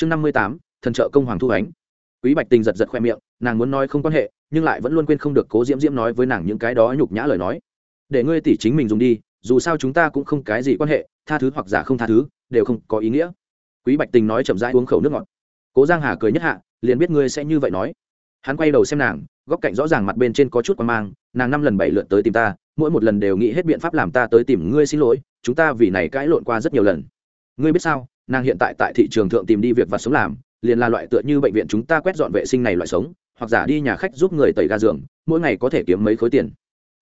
chương năm mươi tám, thần trợ công hoàng thu ánh. Quý bạch tình giật giật khoe miệng, nàng muốn nói không quan hệ, nhưng lại vẫn luôn quên không được cố diễm diễm nói với nàng những cái đó nhục nhã lời nói. Để ngươi tỷ chính mình dùng đi, dù sao chúng ta cũng không cái gì quan hệ, tha thứ hoặc giả không tha thứ, đều không có ý nghĩa. Quý bạch tình nói chậm rãi uống khẩu nước ngọt. Cố giang hà cười nhất hạ, liền biết ngươi sẽ như vậy nói. Hắn quay đầu xem nàng, góc cạnh rõ ràng mặt bên trên có chút quan mang, nàng năm lần bảy lượt tới tìm ta, mỗi một lần đều nghĩ hết biện pháp làm ta tới tìm ngươi xin lỗi, chúng ta vì này cãi lộn qua rất nhiều lần. Ngươi biết sao? Nàng hiện tại tại thị trường thượng tìm đi việc và sống làm, liền là loại tựa như bệnh viện chúng ta quét dọn vệ sinh này loại sống, hoặc giả đi nhà khách giúp người tẩy ga giường, mỗi ngày có thể kiếm mấy khối tiền.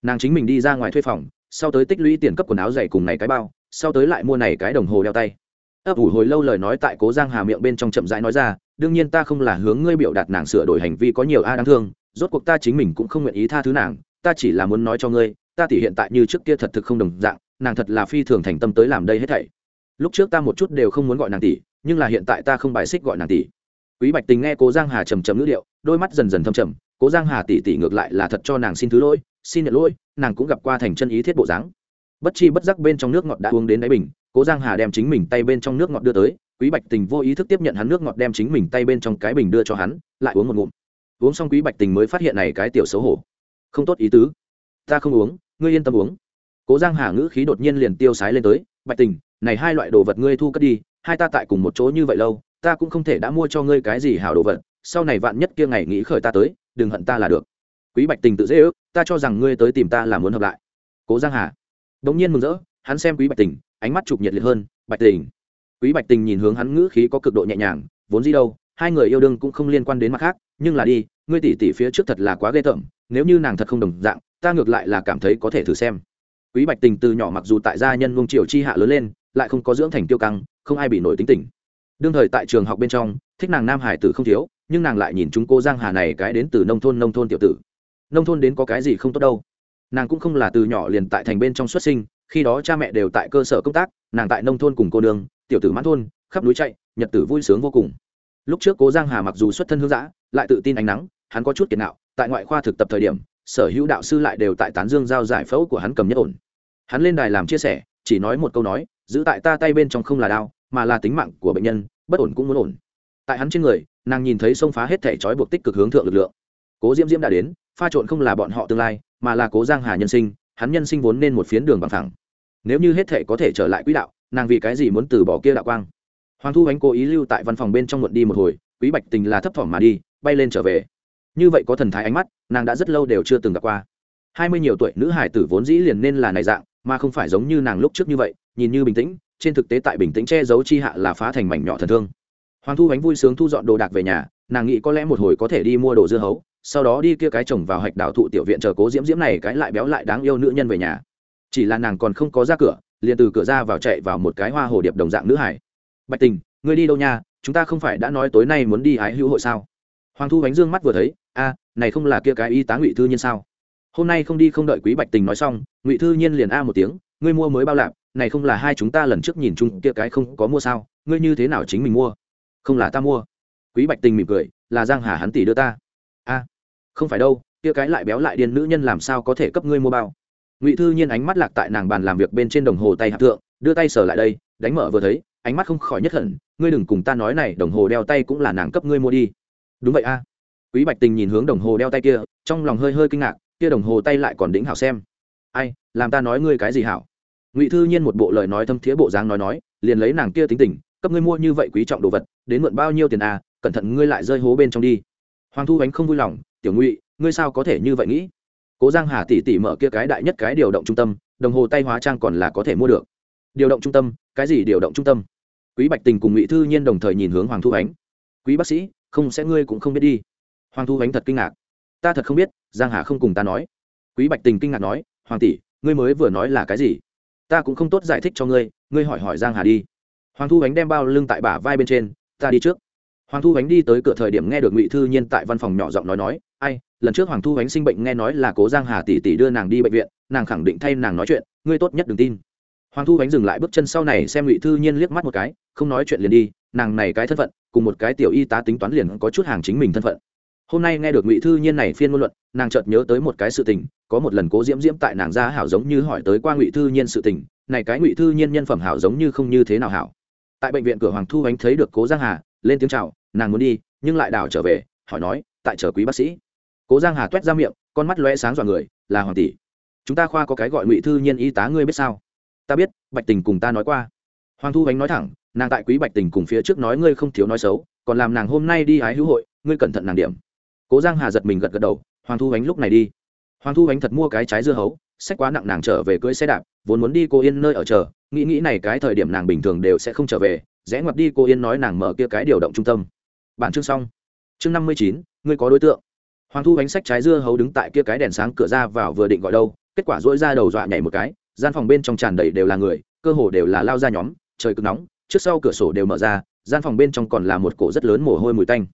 Nàng chính mình đi ra ngoài thuê phòng, sau tới tích lũy tiền cấp quần áo dày cùng này cái bao, sau tới lại mua này cái đồng hồ đeo tay. Ấp ủ hồi lâu lời nói tại cố giang hà miệng bên trong chậm rãi nói ra, đương nhiên ta không là hướng ngươi biểu đạt nàng sửa đổi hành vi có nhiều a đáng thương, rốt cuộc ta chính mình cũng không nguyện ý tha thứ nàng, ta chỉ là muốn nói cho ngươi, ta thì hiện tại như trước kia thật thực không đồng dạng, nàng thật là phi thường thành tâm tới làm đây hết thảy lúc trước ta một chút đều không muốn gọi nàng tỷ, nhưng là hiện tại ta không bài xích gọi nàng tỷ. Quý bạch tình nghe cố giang hà trầm trầm ngữ điệu, đôi mắt dần dần thâm trầm, cố giang hà tỷ tỷ ngược lại là thật cho nàng xin thứ lỗi, xin nhận lỗi, nàng cũng gặp qua thành chân ý thiết bộ dáng. Bất chi bất giác bên trong nước ngọt đã uống đến đáy bình, cố giang hà đem chính mình tay bên trong nước ngọt đưa tới, quý bạch tình vô ý thức tiếp nhận hắn nước ngọt đem chính mình tay bên trong cái bình đưa cho hắn, lại uống một ngụm. Uống xong quý bạch tình mới phát hiện này cái tiểu xấu hổ. Không tốt ý tứ. Ta không uống, ngươi yên tâm uống. Cố giang hà ngữ khí đột nhiên liền tiêu sái lên tới, bạch tình này hai loại đồ vật ngươi thu cất đi, hai ta tại cùng một chỗ như vậy lâu, ta cũng không thể đã mua cho ngươi cái gì hảo đồ vật, sau này vạn nhất kia ngày nghĩ khởi ta tới, đừng hận ta là được. Quý bạch tình tự dễ ước, ta cho rằng ngươi tới tìm ta là muốn hợp lại. Cố giang hà. Đống nhiên mừng rỡ, hắn xem quý bạch tình, ánh mắt chụp nhiệt liệt hơn, bạch tình. Quý bạch tình nhìn hướng hắn ngữ khí có cực độ nhẹ nhàng, vốn gì đâu, hai người yêu đương cũng không liên quan đến mặt khác, nhưng là đi, ngươi tỷ tỷ phía trước thật là quá ghê tởm, nếu như nàng thật không đồng dạng, ta ngược lại là cảm thấy có thể thử xem. Quý bạch tình từ nhỏ mặc dù tại gia nhân ngông triều chi hạ lớn lên lại không có dưỡng thành tiêu căng, không ai bị nổi tính tình. Đương thời tại trường học bên trong, thích nàng nam hải tử không thiếu, nhưng nàng lại nhìn chúng cô giang hà này cái đến từ nông thôn nông thôn tiểu tử. Nông thôn đến có cái gì không tốt đâu. Nàng cũng không là từ nhỏ liền tại thành bên trong xuất sinh, khi đó cha mẹ đều tại cơ sở công tác, nàng tại nông thôn cùng cô Đường tiểu tử mãn thôn, khắp núi chạy, nhật tử vui sướng vô cùng. Lúc trước cố giang hà mặc dù xuất thân hương giã lại tự tin ánh nắng, hắn có chút kiệt nạo, tại ngoại khoa thực tập thời điểm, sở hữu đạo sư lại đều tại tán dương giao giải phẫu của hắn cầm nhất ổn. Hắn lên đài làm chia sẻ chỉ nói một câu nói, giữ tại ta tay bên trong không là đau, mà là tính mạng của bệnh nhân, bất ổn cũng muốn ổn. Tại hắn trên người, nàng nhìn thấy sông phá hết thể trói buộc tích cực hướng thượng lực lượng. Cố diễm diễm đã đến, pha trộn không là bọn họ tương lai, mà là cố giang hà nhân sinh, hắn nhân sinh vốn nên một phiến đường bằng thẳng nếu như hết thể có thể trở lại quỹ đạo, nàng vì cái gì muốn từ bỏ kia đạo quang? Hoàng thu ánh cố ý lưu tại văn phòng bên trong muộn đi một hồi, quý bạch tình là thấp thỏm mà đi, bay lên trở về. Như vậy có thần thái ánh mắt, nàng đã rất lâu đều chưa từng gặp qua. Hai mươi nhiều tuổi nữ hải tử vốn dĩ liền nên là này dạng mà không phải giống như nàng lúc trước như vậy, nhìn như bình tĩnh, trên thực tế tại bình tĩnh che giấu chi hạ là phá thành mảnh nhỏ thần thương. Hoàng thu ánh vui sướng thu dọn đồ đạc về nhà, nàng nghĩ có lẽ một hồi có thể đi mua đồ dưa hấu, sau đó đi kia cái chồng vào hạch đảo thụ tiểu viện chờ cố diễm diễm này cái lại béo lại đáng yêu nữ nhân về nhà. Chỉ là nàng còn không có ra cửa, liền từ cửa ra vào chạy vào một cái hoa hồ điệp đồng dạng nữ hải. Bạch tình, ngươi đi đâu nha? Chúng ta không phải đã nói tối nay muốn đi ái hữu hội sao? Hoàng thu ánh dương mắt vừa thấy, a, này không là kia cái y tá ngụy thư nhiên sao? Hôm nay không đi không đợi quý bạch tình nói xong, ngụy thư nhiên liền a một tiếng, ngươi mua mới bao lạp này không là hai chúng ta lần trước nhìn chung kia cái không có mua sao? Ngươi như thế nào chính mình mua? Không là ta mua. Quý bạch tình mỉm cười, là giang hà hắn tỷ đưa ta. A, không phải đâu, kia cái lại béo lại điên nữ nhân làm sao có thể cấp ngươi mua bao? Ngụy thư nhiên ánh mắt lạc tại nàng bàn làm việc bên trên đồng hồ tay hạ thượng, đưa tay sờ lại đây, đánh mở vừa thấy, ánh mắt không khỏi nhất hận, ngươi đừng cùng ta nói này, đồng hồ đeo tay cũng là nàng cấp ngươi mua đi. Đúng vậy a. Quý bạch tình nhìn hướng đồng hồ đeo tay kia, trong lòng hơi hơi kinh ngạc kia đồng hồ tay lại còn đĩnh hảo xem. Ai, làm ta nói ngươi cái gì hảo? Ngụy thư nhiên một bộ lời nói thâm thiế bộ dáng nói nói, liền lấy nàng kia tính tình, cấp ngươi mua như vậy quý trọng đồ vật, đến mượn bao nhiêu tiền à cẩn thận ngươi lại rơi hố bên trong đi. Hoàng thu ánh không vui lòng, tiểu ngụy, ngươi sao có thể như vậy nghĩ? Cố giang hà tỷ tỷ mở kia cái đại nhất cái điều động trung tâm, đồng hồ tay hóa trang còn là có thể mua được. Điều động trung tâm, cái gì điều động trung tâm? Quý bạch tình cùng ngụy thư nhiên đồng thời nhìn hướng hoàng thu ánh. Quý bác sĩ, không sẽ ngươi cũng không biết đi. Hoàng thu ánh thật kinh ngạc. Ta thật không biết giang hà không cùng ta nói. Quý bạch tình kinh ngạc nói, hoàng tỷ, ngươi mới vừa nói là cái gì? Ta cũng không tốt giải thích cho ngươi ngươi hỏi hỏi giang hà đi. Hoàng thu ánh đem bao lưng tại bả vai bên trên, ta đi trước. Hoàng thu ánh đi tới cửa thời điểm nghe được ngụy thư nhiên tại văn phòng nhỏ giọng nói nói, ai, lần trước hoàng thu ánh sinh bệnh nghe nói là cố giang hà tỷ tỷ đưa nàng đi bệnh viện, nàng khẳng định thay nàng nói chuyện, ngươi tốt nhất đừng tin. Hoàng thu ánh dừng lại bước chân sau này xem ngụy thư nhiên liếc mắt một cái, không nói chuyện liền đi, nàng này cái thân phận, cùng một cái tiểu y tá tính toán liền có chút hàng chính mình thân phận hôm nay nghe được ngụy thư nhiên này phiên ngôn luận, nàng chợt nhớ tới một cái sự tình, có một lần cố diễm diễm tại nàng ra hảo giống như hỏi tới qua ngụy thư nhiên sự tình, này cái ngụy thư nhiên nhân phẩm hảo giống như không như thế nào hảo. Tại bệnh viện cửa hoàng thu ánh thấy được cố giang hà, lên tiếng chào, nàng muốn đi, nhưng lại đảo trở về, hỏi nói, tại chờ quý bác sĩ. Cố giang hà toét ra miệng, con mắt lóe sáng dọa người, là hoàng tỷ, chúng ta khoa có cái gọi ngụy thư nhiên y tá ngươi biết sao? Ta biết, bạch tình cùng ta nói qua. Hoàng thu ánh nói thẳng, nàng tại quý bạch tình cùng phía trước nói ngươi không thiếu nói xấu, còn làm nàng hôm nay đi hái hữu hội, ngươi cẩn thận nàng điểm cố giang hà giật mình gật gật đầu, hoàng thu ánh lúc này đi. Hoàng thu ánh thật mua cái trái dưa hấu, sách quá nặng nàng trở về cưỡi xe đạp, vốn muốn đi cô yên nơi ở chờ, nghĩ nghĩ này cái thời điểm nàng bình thường đều sẽ không trở về, rẽ ngoặt đi cô yên nói nàng mở kia cái điều động trung tâm. Bản chương xong. Chương năm mươi chín, ngươi có đối tượng. Hoàng thu bánh sách trái dưa hấu đứng tại kia cái đèn sáng cửa ra vào vừa định gọi đâu, kết quả dỗi ra đầu dọa nhảy một cái, gian phòng bên trong tràn đầy đều là người, cơ hồ đều là lao ra nhóm, trời cực nóng, trước sau cửa sổ đều mở ra, gian phòng bên trong còn là một cổ rất lớn mồ hôi mùi tanh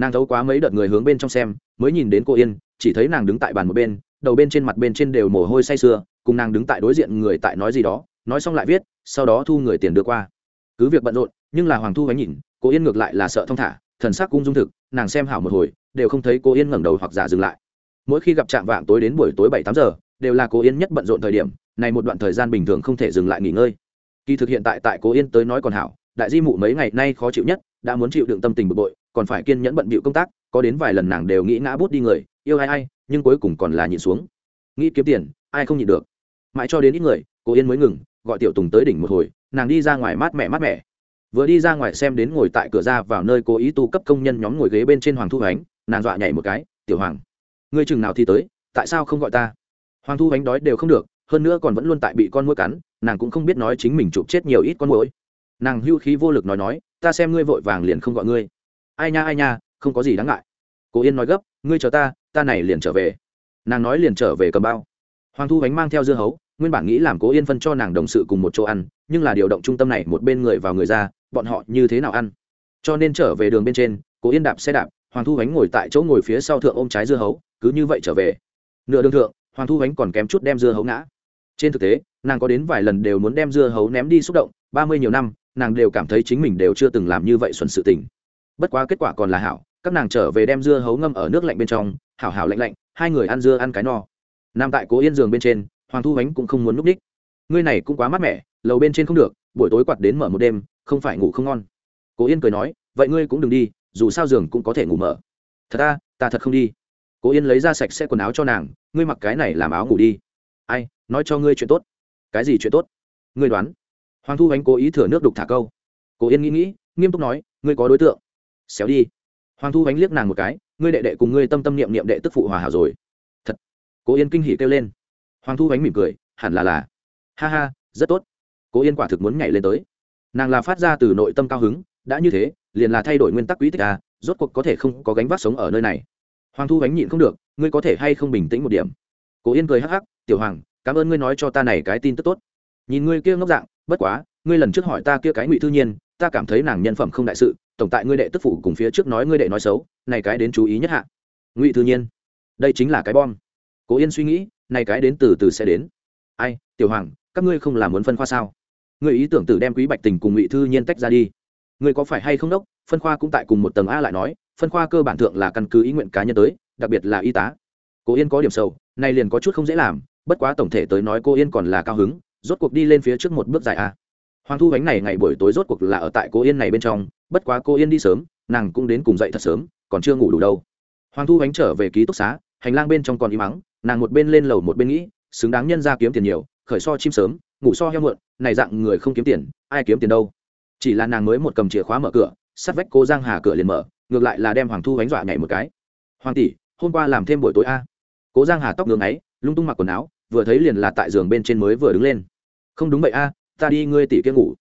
nàng thấu quá mấy đợt người hướng bên trong xem, mới nhìn đến cô yên, chỉ thấy nàng đứng tại bàn một bên, đầu bên trên mặt bên trên đều mồ hôi say sưa, cùng nàng đứng tại đối diện người tại nói gì đó, nói xong lại viết, sau đó thu người tiền đưa qua. Cứ việc bận rộn, nhưng là hoàng thu ánh nhìn, cô yên ngược lại là sợ thong thả, thần sắc cung dung thực, nàng xem hảo một hồi, đều không thấy cô yên ngẩng đầu hoặc giả dừng lại. Mỗi khi gặp trạm vạng tối đến buổi tối bảy tám giờ, đều là cô yên nhất bận rộn thời điểm, này một đoạn thời gian bình thường không thể dừng lại nghỉ ngơi. Kỳ thực hiện tại tại cô yên tới nói còn hảo, đại di mụ mấy ngày nay khó chịu nhất đã muốn chịu đựng tâm tình bực bội, còn phải kiên nhẫn bận bịu công tác, có đến vài lần nàng đều nghĩ ngã bút đi người, yêu ai ai, nhưng cuối cùng còn là nhịn xuống. Nghĩ kiếm tiền, ai không nhịn được. Mãi cho đến ít người, cô yên mới ngừng, gọi tiểu tùng tới đỉnh một hồi, nàng đi ra ngoài mát mẻ mát mẻ. Vừa đi ra ngoài xem đến ngồi tại cửa ra vào nơi cố ý tu cấp công nhân nhóm ngồi ghế bên trên hoàng thu ánh, nàng dọa nhảy một cái, tiểu hoàng, ngươi chừng nào thì tới, tại sao không gọi ta? Hoàng thu ánh đói đều không được, hơn nữa còn vẫn luôn tại bị con mũi cắn, nàng cũng không biết nói chính mình chụp chết nhiều ít con mũi nàng hưu khí vô lực nói nói, ta xem ngươi vội vàng liền không gọi ngươi. Ai nha ai nha, không có gì đáng ngại. Cố yên nói gấp, ngươi chờ ta ta này liền trở về. Nàng nói liền trở về cầm bao. Hoàng thu bánh mang theo dưa hấu, nguyên bản nghĩ làm cố yên phân cho nàng đồng sự cùng một chỗ ăn, nhưng là điều động trung tâm này một bên người vào người ra, bọn họ như thế nào ăn? Cho nên trở về đường bên trên, cố yên đạp xe đạp, hoàng thu bánh ngồi tại chỗ ngồi phía sau thượng ôm trái dưa hấu, cứ như vậy trở về. Nửa đường thượng, hoàng thu bánh còn kém chút đem dưa hấu ngã. Trên thực tế, nàng có đến vài lần đều muốn đem dưa hấu ném đi xúc động, ba mươi nhiều năm nàng đều cảm thấy chính mình đều chưa từng làm như vậy xuẩn sự tình. Bất quá kết quả còn là hảo, các nàng trở về đem dưa hấu ngâm ở nước lạnh bên trong, hảo hảo lạnh lạnh, hai người ăn dưa ăn cái no. Nằm tại cố yên giường bên trên, hoàng thu ánh cũng không muốn núp đích. Ngươi này cũng quá mát mẻ, lầu bên trên không được, buổi tối quạt đến mở một đêm, không phải ngủ không ngon. Cố yên cười nói, vậy ngươi cũng đừng đi, dù sao giường cũng có thể ngủ mở. Thật ta ta thật không đi. Cố yên lấy ra sạch sẽ quần áo cho nàng, ngươi mặc cái này làm áo ngủ đi. Ai, nói cho ngươi chuyện tốt. Cái gì chuyện tốt? Ngươi đoán hoàng thu ánh cố ý thừa nước đục thả câu. Cố yên nghĩ nghĩ, nghiêm túc nói, ngươi có đối tượng. Xéo đi. Hoàng thu ánh liếc nàng một cái, ngươi đệ đệ cùng ngươi tâm tâm niệm niệm đệ tức phụ hòa hảo rồi. Thật. Cố yên kinh hỉ kêu lên. Hoàng thu ánh mỉm cười, hẳn là là. Ha ha, rất tốt. Cố yên quả thực muốn nhảy lên tới. Nàng là phát ra từ nội tâm cao hứng, đã như thế, liền là thay đổi nguyên tắc quý tích à rốt cuộc có thể không có gánh vác sống ở nơi này. Hoàng thu ánh nhịn không được, ngươi có thể hay không bình tĩnh một điểm? Cố yên cười hắc hắc, tiểu hoàng, cảm ơn ngươi nói cho ta này cái tin tức tốt. Nhìn ngươi kia ngốc dạng bất quá, ngươi lần trước hỏi ta kia cái ngụy thư nhiên, ta cảm thấy nàng nhân phẩm không đại sự, tổng tại ngươi đệ tức phủ cùng phía trước nói ngươi đệ nói xấu, này cái đến chú ý nhất hạ. Ngụy thư nhiên, đây chính là cái bom. Cố yên suy nghĩ, này cái đến từ từ sẽ đến. Ai, tiểu hoàng, các ngươi không làm muốn phân khoa sao? Ngươi ý tưởng tử đem quý bạch tình cùng ngụy thư nhiên tách ra đi. Ngươi có phải hay không đốc? Phân khoa cũng tại cùng một tầng a lại nói, phân khoa cơ bản thượng là căn cứ ý nguyện cá nhân tới, đặc biệt là y tá. Cố yên có điểm sâu nay liền có chút không dễ làm, bất quá tổng thể tới nói cô yên còn là cao hứng rốt cuộc đi lên phía trước một bước dài a hoàng thu bánh này ngày buổi tối rốt cuộc là ở tại cô yên này bên trong, bất quá cô yên đi sớm, nàng cũng đến cùng dậy thật sớm, còn chưa ngủ đủ đâu. Hoàng thu bánh trở về ký túc xá, hành lang bên trong còn im mắng, nàng một bên lên lầu một bên nghĩ, xứng đáng nhân ra kiếm tiền nhiều, khởi so chim sớm, ngủ so heo mượn, này dạng người không kiếm tiền, ai kiếm tiền đâu. Chỉ là nàng mới một cầm chìa khóa mở cửa, sắt vách cô giang hà cửa liền mở, ngược lại là đem hoàng thu bánh dọa nhảy một cái. Hoàng tỷ, hôm qua làm thêm buổi tối a. Cố giang hà tóc ngưỡng ấy lung tung mặc quần áo vừa thấy liền là tại giường bên trên mới vừa đứng lên. Không đúng vậy a, ta đi ngươi tỷ kia ngủ.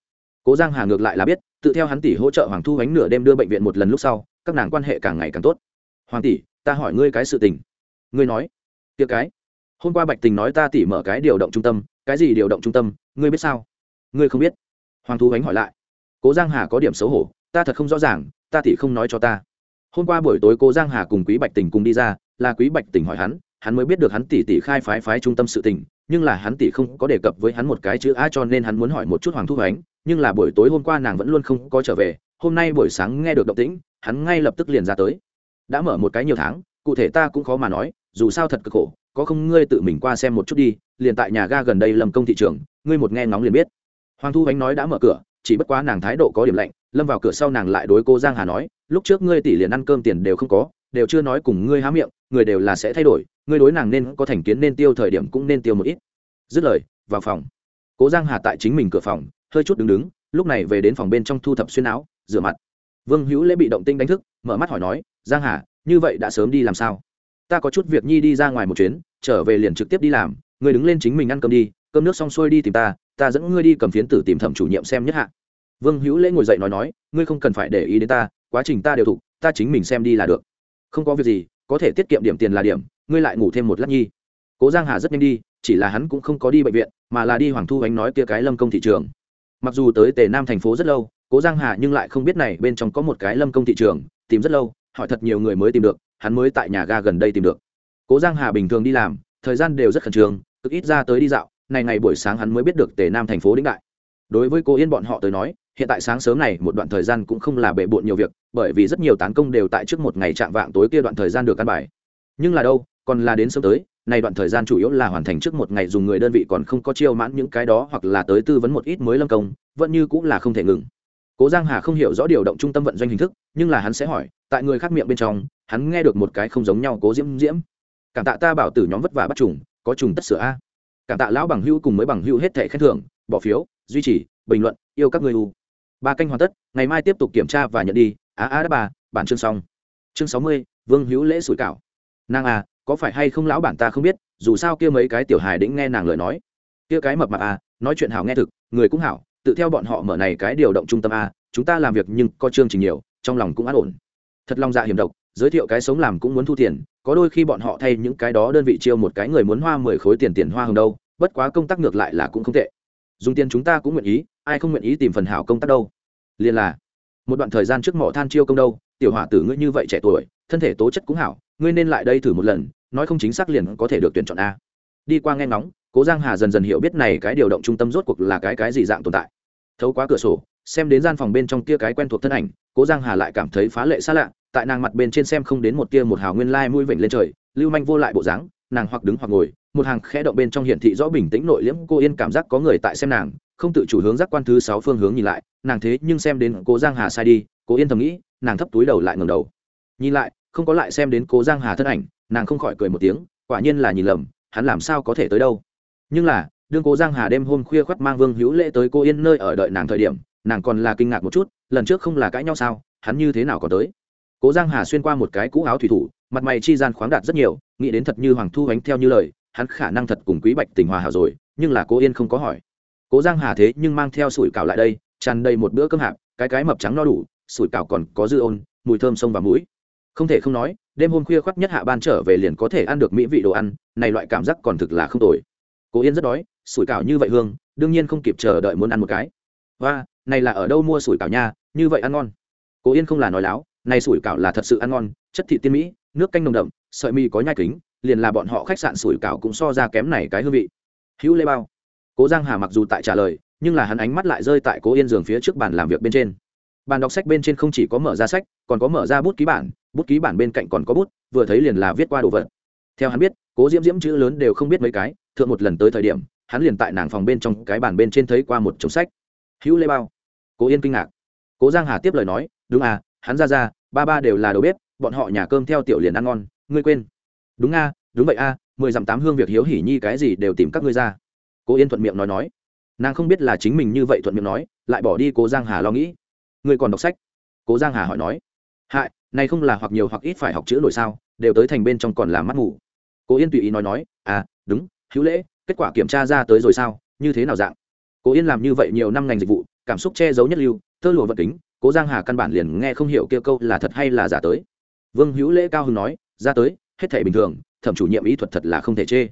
Cố giang hà ngược lại là biết, tự theo hắn tỷ hỗ trợ hoàng thu bánh nửa đêm đưa bệnh viện một lần lúc sau, các nàng quan hệ càng ngày càng tốt. Hoàng tỷ, ta hỏi ngươi cái sự tình. Ngươi nói. Tiệc cái. Hôm qua bạch tình nói ta tỷ mở cái điều động trung tâm, cái gì điều động trung tâm, ngươi biết sao? Ngươi không biết. Hoàng thu ánh hỏi lại. Cố giang hà có điểm xấu hổ, ta thật không rõ ràng, ta tỷ không nói cho ta. Hôm qua buổi tối cố giang hà cùng quý bạch tình cùng đi ra, là quý bạch tình hỏi hắn hắn mới biết được hắn tỷ tỷ khai phái phái trung tâm sự tình, nhưng là hắn tỷ không có đề cập với hắn một cái chữ a cho nên hắn muốn hỏi một chút hoàng thu hoánh, nhưng là buổi tối hôm qua nàng vẫn luôn không có trở về, hôm nay buổi sáng nghe được động tĩnh, hắn ngay lập tức liền ra tới. Đã mở một cái nhiều tháng, cụ thể ta cũng khó mà nói, dù sao thật cực khổ, có không ngươi tự mình qua xem một chút đi, liền tại nhà ga gần đây lâm công thị trường, ngươi một nghe ngóng liền biết. Hoàng thu hoánh nói đã mở cửa, chỉ bất quá nàng thái độ có điểm lạnh, lâm vào cửa sau nàng lại đối cô giang hà nói, lúc trước ngươi tỷ liền ăn cơm tiền đều không có, đều chưa nói cùng ngươi há miệng, người đều là sẽ thay đổi ngươi đối nàng nên có thành kiến nên tiêu thời điểm cũng nên tiêu một ít. Dứt lời, vào phòng. Cố giang hà tại chính mình cửa phòng, hơi chút đứng đứng, lúc này về đến phòng bên trong thu thập xuyên áo, rửa mặt. Vương hữu lễ bị động tinh đánh thức, mở mắt hỏi nói, giang hà, như vậy đã sớm đi làm sao? Ta có chút việc nhi đi ra ngoài một chuyến, trở về liền trực tiếp đi làm, ngươi đứng lên chính mình ăn cơm đi, cơm nước xong xuôi đi tìm ta ta dẫn ngươi đi cầm phiến tử tìm thẩm chủ nhiệm xem nhất hạ. Vương hữu lễ ngồi dậy nói nói, ngươi không cần phải để ý đến ta, quá trình ta đều thục ta chính mình xem đi là được. Không có việc gì, có thể tiết kiệm điểm tiền là điểm ngươi lại ngủ thêm một lát nhi. Cố giang hà rất nhanh đi, chỉ là hắn cũng không có đi bệnh viện, mà là đi hoàng thu ánh nói kia cái lâm công thị trường. Mặc dù tới tề nam thành phố rất lâu, cố giang hà nhưng lại không biết này bên trong có một cái lâm công thị trường, tìm rất lâu, hỏi thật nhiều người mới tìm được, hắn mới tại nhà ga gần đây tìm được. Cố giang hà bình thường đi làm, thời gian đều rất khẩn trương, cực ít ra tới đi dạo, này ngày buổi sáng hắn mới biết được tề nam thành phố đĩnh đại. Đối với cô yên bọn họ tới nói, hiện tại sáng sớm này một đoạn thời gian cũng không là bể bộn nhiều việc, bởi vì rất nhiều tán công đều tại trước một ngày chạm vạng tối kia đoạn thời gian được căn bài. Nhưng là đâu còn là đến sớm tới, nay đoạn thời gian chủ yếu là hoàn thành trước một ngày dùng người đơn vị còn không có chiêu mãn những cái đó hoặc là tới tư vấn một ít mới lâm công, vẫn như cũng là không thể ngừng. Cố giang hà không hiểu rõ điều động trung tâm vận doanh hình thức, nhưng là hắn sẽ hỏi, tại người khác miệng bên trong, hắn nghe được một cái không giống nhau cố diễm diễm. Cảm tạ ta bảo tử nhóm vất vả bắt trùng, có trùng tất sửa a. Cảm tạ lão bằng hữu cùng mới bằng hữu hết thẻ khen thưởng, bỏ phiếu, duy trì, bình luận, yêu các người u. Ba canh hoàn tất, ngày mai tiếp tục kiểm tra và nhận đi. Á á đáp bà, bản chương xong. Chương sáu mươi, vương hữu lễ sủi cảo. Nàng à có phải hay không lão bản ta không biết, dù sao kia mấy cái tiểu hài đĩnh nghe nàng lời nói. Kia cái mập mạp à nói chuyện hảo nghe thực, người cũng hảo, tự theo bọn họ mở này cái điều động trung tâm a chúng ta làm việc nhưng có chương trình nhiều, trong lòng cũng an ổn. Thật lòng dạ hiểm độc, giới thiệu cái sống làm cũng muốn thu tiền, có đôi khi bọn họ thay những cái đó đơn vị chiêu một cái người muốn hoa mười khối tiền tiền hoa hồng đâu, bất quá công tác ngược lại là cũng không tệ. Dùng tiền chúng ta cũng nguyện ý, ai không nguyện ý tìm phần hảo công tác đâu. Liền là, một đoạn thời gian trước mỏ than chiêu công đâu, tiểu hỏa tử ngươi như vậy trẻ tuổi, thân thể tố chất cũng hảo ngươi nên lại đây thử một lần, nói không chính xác liền có thể được tuyển chọn a. Đi qua nghe ngóng, cố giang hà dần dần hiểu biết này cái điều động trung tâm rốt cuộc là cái cái gì dạng tồn tại. Thấu qua cửa sổ, xem đến gian phòng bên trong kia cái quen thuộc thân ảnh, cố giang hà lại cảm thấy phá lệ xa lạ, tại nàng mặt bên trên xem không đến một tia một hào nguyên lai mũi vểnh lên trời, lưu manh vô lại bộ dáng, nàng hoặc đứng hoặc ngồi, một hàng khẽ động bên trong hiển thị rõ bình tĩnh nội liễm, cô yên cảm giác có người tại xem nàng, không tự chủ hướng giác quan thứ sáu phương hướng nhìn lại, nàng thế nhưng xem đến cố giang hà sai đi, cố yên thầm nghĩ, nàng thấp túi đầu lại ngẩng đầu. Nhìn lại không có lại xem đến cố giang hà thân ảnh, nàng không khỏi cười một tiếng, quả nhiên là nhìn lầm, hắn làm sao có thể tới đâu. Nhưng là, đương cố giang hà đêm hôm khuya khoắt mang vương hữu lễ tới cô yên nơi ở đợi nàng thời điểm, nàng còn là kinh ngạc một chút, lần trước không là cãi nhau sao, hắn như thế nào còn tới. Cố giang hà xuyên qua một cái cũ áo thủy thủ, mặt mày chi gian khoáng đạt rất nhiều, nghĩ đến thật như hoàng thu ánh theo như lời, hắn khả năng thật cùng quý bạch tình hòa hảo rồi, nhưng là cô yên không có hỏi. Cố giang hà thế nhưng mang theo sủi cảo lại đây, tràn đầy một bữa cơm hạp, cái cái mập trắng no đủ, sủi cảo còn có dư ôn, mùi thơm sông và mũi không thể không nói, đêm hôm khuya khoác nhất hạ ban trở về liền có thể ăn được mỹ vị đồ ăn, này loại cảm giác còn thực là không tồi. Cố yên rất đói, sủi cảo như vậy hương, đương nhiên không kịp chờ đợi muốn ăn một cái. Và này là ở đâu mua sủi cảo nha, như vậy ăn ngon. Cố yên không là nói láo, này sủi cảo là thật sự ăn ngon, chất thị tiên mỹ, nước canh nồng đậm, sợi mì có nhai kính, liền là bọn họ khách sạn sủi cảo cũng so ra kém này cái hương vị. Hữu lê bao. Cố giang hà mặc dù tại trả lời, nhưng là hắn ánh mắt lại rơi tại cố yên giường phía trước bàn làm việc bên trên. Bàn đọc sách bên trên không chỉ có mở ra sách, còn có mở ra bút ký bản bút ký bản bên cạnh còn có bút, vừa thấy liền là viết qua đồ vật. Theo hắn biết, cố diễm diễm chữ lớn đều không biết mấy cái, thượng một lần tới thời điểm, hắn liền tại nàng phòng bên trong cái bàn bên trên thấy qua một chồng sách. Hữu lê bao. Cố yên kinh ngạc. Cố giang hà tiếp lời nói, đúng à hắn ra ra, ba ba đều là đầu bếp, bọn họ nhà cơm theo tiểu liền ăn ngon, ngươi quên. Đúng a đúng vậy a mười dặm tám hương việc hiếu hỉ nhi cái gì đều tìm các ngươi ra. Cố yên thuận miệng nói nói. Nàng không biết là chính mình như vậy thuận miệng nói, lại bỏ đi cố giang hà lo nghĩ. Ngươi còn đọc sách? Cố giang hà hỏi nói. Hại này không là hoặc nhiều hoặc ít phải học chữ nổi sao, đều tới thành bên trong còn làm mắt ngủ cố yên tùy ý nói nói à đúng, hữu lễ, kết quả kiểm tra ra tới rồi sao, như thế nào dạng? Cố yên làm như vậy nhiều năm ngành dịch vụ, cảm xúc che giấu nhất lưu, thơ lụa vật tính. cố giang hà căn bản liền nghe không hiểu kia câu là thật hay là giả tới. Vương hữu lễ cao hưng nói, ra tới, hết thể bình thường, thẩm chủ nhiệm ý thuật thật là không thể chê.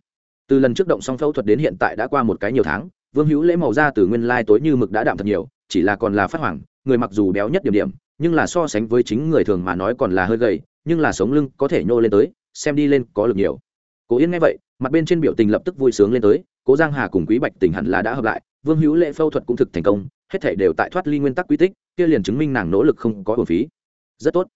Từ lần trước động xong phẫu thuật đến hiện tại đã qua một cái nhiều tháng, vương hữu lễ màu da từ nguyên lai tối như mực đã đạm thật nhiều, chỉ là còn là phát hoảng, người mặc dù béo nhất điểm điểm nhưng là so sánh với chính người thường mà nói còn là hơi gầy, nhưng là sống lưng có thể nhô lên tới, xem đi lên có lực nhiều. Cố yên nghe vậy, mặt bên trên biểu tình lập tức vui sướng lên tới, cố giang hà cùng quý bạch tình hẳn là đã hợp lại, vương hữu lễ phẫu thuật cũng thực thành công, hết thể đều tại thoát ly nguyên tắc quy tích, kia liền chứng minh nàng nỗ lực không có hồn phí. Rất tốt.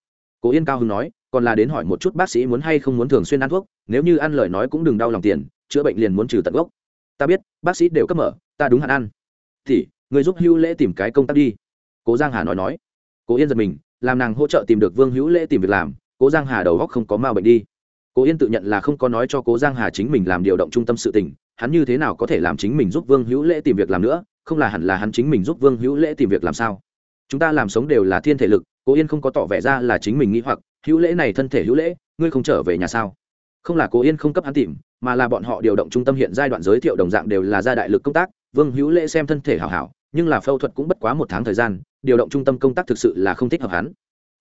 Cố yên cao hưng nói, còn là đến hỏi một chút bác sĩ muốn hay không muốn thường xuyên ăn thuốc, nếu như ăn lời nói cũng đừng đau lòng tiền, chữa bệnh liền muốn trừ tận gốc. Ta biết, bác sĩ đều cấp mở, ta đúng hạn ăn. Thì, người giúp hữu lễ tìm cái công tác đi. Cố giang hà nói nói cố yên giật mình, làm nàng hỗ trợ tìm được vương hữu lễ tìm việc làm, cố giang hà đầu góc không có ma bệnh đi. Cố yên tự nhận là không có nói cho cố giang hà chính mình làm điều động trung tâm sự tình, hắn như thế nào có thể làm chính mình giúp vương hữu lễ tìm việc làm nữa, không là hẳn là hắn chính mình giúp vương hữu lễ tìm việc làm sao? Chúng ta làm sống đều là thiên thể lực, cố yên không có tỏ vẻ ra là chính mình nghĩ hoặc, hữu lễ này thân thể hữu lễ, ngươi không trở về nhà sao? Không là cố yên không cấp hắn tìm, mà là bọn họ điều động trung tâm hiện giai đoạn giới thiệu đồng dạng đều là gia đại lực công tác, vương hữu lễ xem thân thể hảo hảo nhưng là phẫu thuật cũng bất quá một tháng thời gian, điều động trung tâm công tác thực sự là không thích hợp hắn.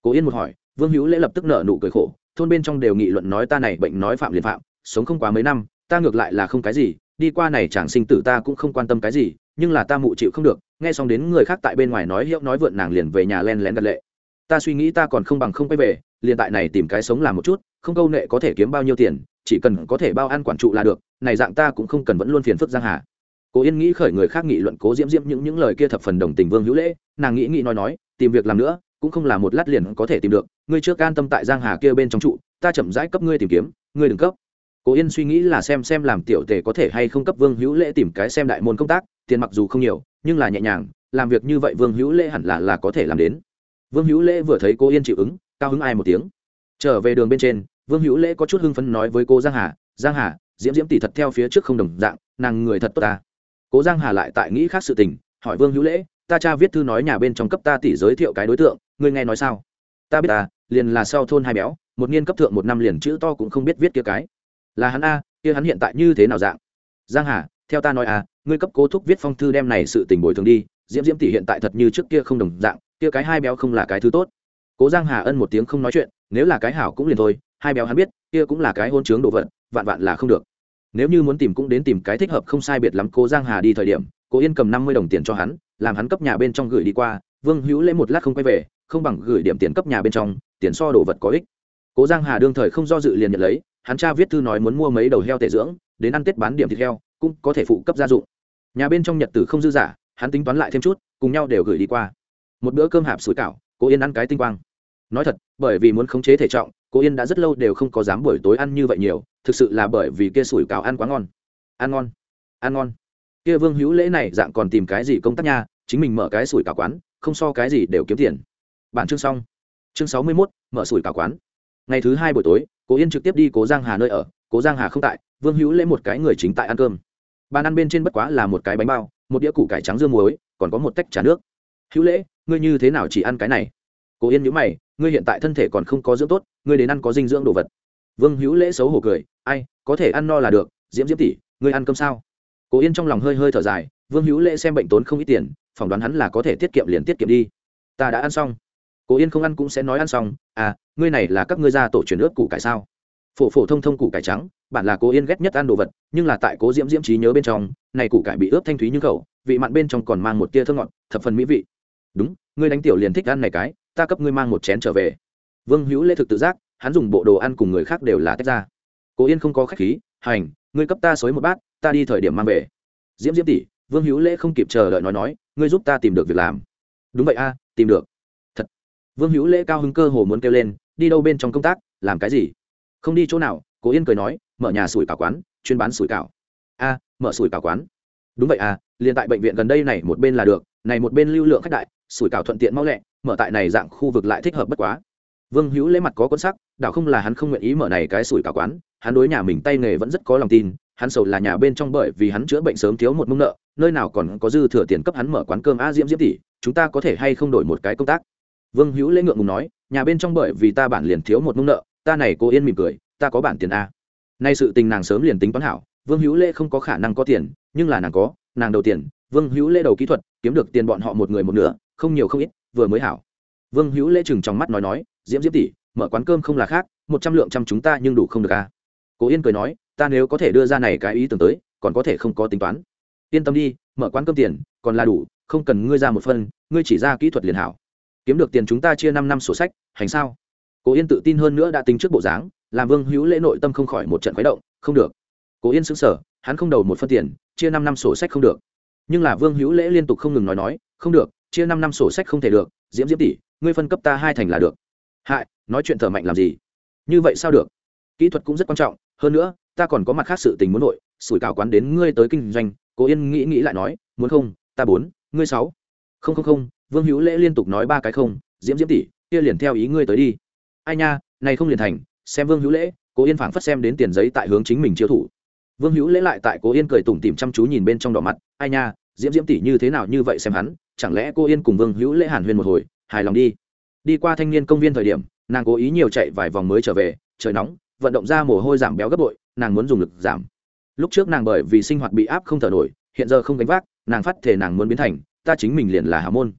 Cố yên một hỏi, vương hữu lễ lập tức nợ nụ cười khổ, thôn bên trong đều nghị luận nói ta này bệnh nói phạm liền phạm, sống không quá mấy năm, ta ngược lại là không cái gì, đi qua này chàng sinh tử ta cũng không quan tâm cái gì, nhưng là ta mụ chịu không được, nghe xong đến người khác tại bên ngoài nói hiệu nói vượn nàng liền về nhà len lén gật lệ. Ta suy nghĩ ta còn không bằng không quay về, liền tại này tìm cái sống làm một chút, không câu nệ có thể kiếm bao nhiêu tiền, chỉ cần có thể bao ăn quản trụ là được, này dạng ta cũng không cần vẫn luôn phiền phức giang hà cố yên nghĩ khởi người khác nghị luận cố diễm diễm những những lời kia thập phần đồng tình vương hữu lễ, nàng nghĩ nghĩ nói nói, tìm việc làm nữa, cũng không là một lát liền có thể tìm được, ngươi trước an tâm tại giang hà kia bên trong trụ, ta chậm rãi cấp ngươi tìm kiếm, ngươi đừng cấp. Cố yên suy nghĩ là xem xem làm tiểu tề có thể hay không cấp vương hữu lễ tìm cái xem đại môn công tác, tiền mặc dù không nhiều, nhưng là nhẹ nhàng, làm việc như vậy vương hữu lễ hẳn là là có thể làm đến. Vương hữu lễ vừa thấy cô yên chịu ứng, cao hứng ai một tiếng. Trở về đường bên trên, vương hữu lễ có chút hưng phấn nói với cô giang hà giang hà, diễm diễm tỷ thật theo phía trước không đồng dạng, nàng người thật tốt ta cố giang hà lại tại nghĩ khác sự tình, hỏi vương hữu lễ, ta cha viết thư nói nhà bên trong cấp ta tỷ giới thiệu cái đối tượng, ngươi nghe nói sao? Ta biết ta, liền là sau thôn hai béo, một niên cấp thượng một năm liền chữ to cũng không biết viết kia cái. Là hắn a, kia hắn hiện tại như thế nào dạng? Giang hà, theo ta nói à ngươi cấp cố thúc viết phong thư đem này sự tình bồi thường đi, diễm diễm tỷ hiện tại thật như trước kia không đồng dạng, kia cái hai béo không là cái thứ tốt. Cố giang hà ân một tiếng không nói chuyện, nếu là cái hảo cũng liền thôi, hai béo hắn biết, kia cũng là cái hôn chướng đồ vật, vạn vạn là không được nếu như muốn tìm cũng đến tìm cái thích hợp không sai biệt lắm cố giang hà đi thời điểm cố yên cầm năm mươi đồng tiền cho hắn, làm hắn cấp nhà bên trong gửi đi qua, vương hữu lễ một lát không quay về, không bằng gửi điểm tiền cấp nhà bên trong, tiền so đồ vật có ích. Cố giang hà đương thời không do dự liền nhận lấy, hắn cha viết thư nói muốn mua mấy đầu heo tệ dưỡng, đến ăn tết bán điểm thịt heo, cũng có thể phụ cấp gia dụng. Nhà bên trong nhật tử không dư giả, hắn tính toán lại thêm chút, cùng nhau đều gửi đi qua. Một bữa cơm hạp sủi cảo cố yên ăn cái tinh quang nói thật bởi vì muốn khống chế thể trọng cô yên đã rất lâu đều không có dám buổi tối ăn như vậy nhiều thực sự là bởi vì kia sủi cảo ăn quá ngon. Ăn ngon ăn ngon. Kia vương hữu lễ này dạng còn tìm cái gì công tác nha chính mình mở cái sủi cảo quán không so cái gì đều kiếm tiền. Bản chương xong. Chương sáu mươi 61, mở sủi cảo quán. Ngày thứ hai buổi tối cố yên trực tiếp đi cố giang hà nơi ở cố giang hà không tại vương hữu lễ một cái người chính tại ăn cơm. Bàn ăn bên trên bất quá là một cái bánh bao một đĩa củ cải trắng dương muối còn có một tách trà nước. Hữu lễ ngươi như thế nào chỉ ăn cái này? Cố yên nhữ mày, ngươi hiện tại thân thể còn không có dưỡng tốt, ngươi đến ăn có dinh dưỡng đồ vật. Vương hữu lễ xấu hổ cười, ai, có thể ăn no là được, diễm diễm tỷ, ngươi ăn cơm sao? Cố yên trong lòng hơi hơi thở dài, vương hữu lễ xem bệnh tốn không ít tiền, phỏng đoán hắn là có thể tiết kiệm liền tiết kiệm đi. Ta đã ăn xong. Cố yên không ăn cũng sẽ nói ăn xong à ngươi này là các ngươi ra tổ truyền ướp củ cải sao? Phổ phổ thông thông củ cải trắng bản là cố yên ghét nhất ăn đồ vật, nhưng là tại cố diễm diễm trí nhớ bên trong, này củ cải bị ướp thanh thúy như khẩu, vị mặn bên trong còn mang một tia thơ ngọt, thập phần mỹ vị. Đúng, ngươi đánh tiểu liền thích ăn này cái ta cấp ngươi mang một chén trở về. Vương hữu lễ thực tự giác, hắn dùng bộ đồ ăn cùng người khác đều là tách ra. Cố yên không có khách khí, hành, ngươi cấp ta xối một bát, ta đi thời điểm mang về. Diễm diễm tỷ, vương hữu lễ không kịp chờ đợi nói nói, ngươi giúp ta tìm được việc làm. Đúng vậy a, tìm được. Thật. Vương hữu lễ cao hứng cơ hồ muốn kêu lên, đi đâu bên trong công tác, làm cái gì? Không đi chỗ nào, cố yên cười nói, mở nhà sủi cảo quán, chuyên bán sủi cảo. A, mở sủi cảo quán. Đúng vậy à liền tại bệnh viện gần đây này một bên là được, này một bên lưu lượng khách đại sủi cảo thuận tiện mau lẹ, mở tại này dạng khu vực lại thích hợp bất quá. Vương hữu lễ mặt có cuốn sắc, đảo không là hắn không nguyện ý mở này cái sủi cảo quán, hắn đối nhà mình tay nghề vẫn rất có lòng tin, hắn sầu là nhà bên trong bởi vì hắn chữa bệnh sớm thiếu một mông nợ, nơi nào còn có dư thừa tiền cấp hắn mở quán cơm a diễm diễm tỷ, chúng ta có thể hay không đổi một cái công tác? Vương hữu lễ ngượng ngùng nói, nhà bên trong bởi vì ta bản liền thiếu một mông nợ, ta này cô yên mỉm cười, ta có bản tiền a. Nay sự tình nàng sớm liền tính toán hảo, vương hữu lễ không có khả năng có tiền, nhưng là nàng có, nàng đầu tiền, vương hữu lễ đầu kỹ thuật, kiếm được tiền bọn họ một người một nửa không nhiều không ít, vừa mới hảo. Vương hữu lễ chừng trong mắt nói nói, diễm diễm tỷ, mở quán cơm không là khác, một trăm lượng trăm chúng ta nhưng đủ không được à? Cố yên cười nói, ta nếu có thể đưa ra này cái ý tưởng tới, còn có thể không có tính toán. Yên tâm đi, mở quán cơm tiền, còn là đủ, không cần ngươi ra một phân, ngươi chỉ ra kỹ thuật liền hảo. Kiếm được tiền chúng ta chia năm năm sổ sách, hành sao? Cố yên tự tin hơn nữa đã tính trước bộ dáng, làm vương hữu lễ nội tâm không khỏi một trận khuấy động, không được. Cố yên xứng sở hắn không đầu một phân tiền, chia năm năm sổ sách không được. Nhưng là vương hữu lễ liên tục không ngừng nói nói, không được chia năm năm sổ sách không thể được, diễm diễm tỷ, ngươi phân cấp ta hai thành là được. Hại, nói chuyện thở mạnh làm gì? Như vậy sao được? Kỹ thuật cũng rất quan trọng, hơn nữa, ta còn có mặt khác sự tình muốn nội, sủi cảo quán đến ngươi tới kinh doanh, cố yên nghĩ nghĩ lại nói, muốn không, ta bốn, ngươi sáu. Không không không, vương hữu lễ liên tục nói ba cái không, diễm diễm tỷ, kia liền theo ý ngươi tới đi. Ai nha, này không liền thành, xem vương hữu lễ, cố yên phảng phất xem đến tiền giấy tại hướng chính mình chiêu thủ. Vương hữu lễ lại tại cố yên cười tủm tìm chăm chú nhìn bên trong đỏ mặt, ai nha diễm diễm tỷ như thế nào như vậy xem hắn, chẳng lẽ cô yên cùng vương hữu lễ hàn huyên một hồi, hài lòng đi. Đi qua thanh niên công viên thời điểm, nàng cố ý nhiều chạy vài vòng mới trở về, trời nóng, vận động ra mồ hôi giảm béo gấp bội, nàng muốn dùng lực giảm. Lúc trước nàng bởi vì sinh hoạt bị áp không thở nổi, hiện giờ không gánh vác, nàng phát thể nàng muốn biến thành, ta chính mình liền là hà môn.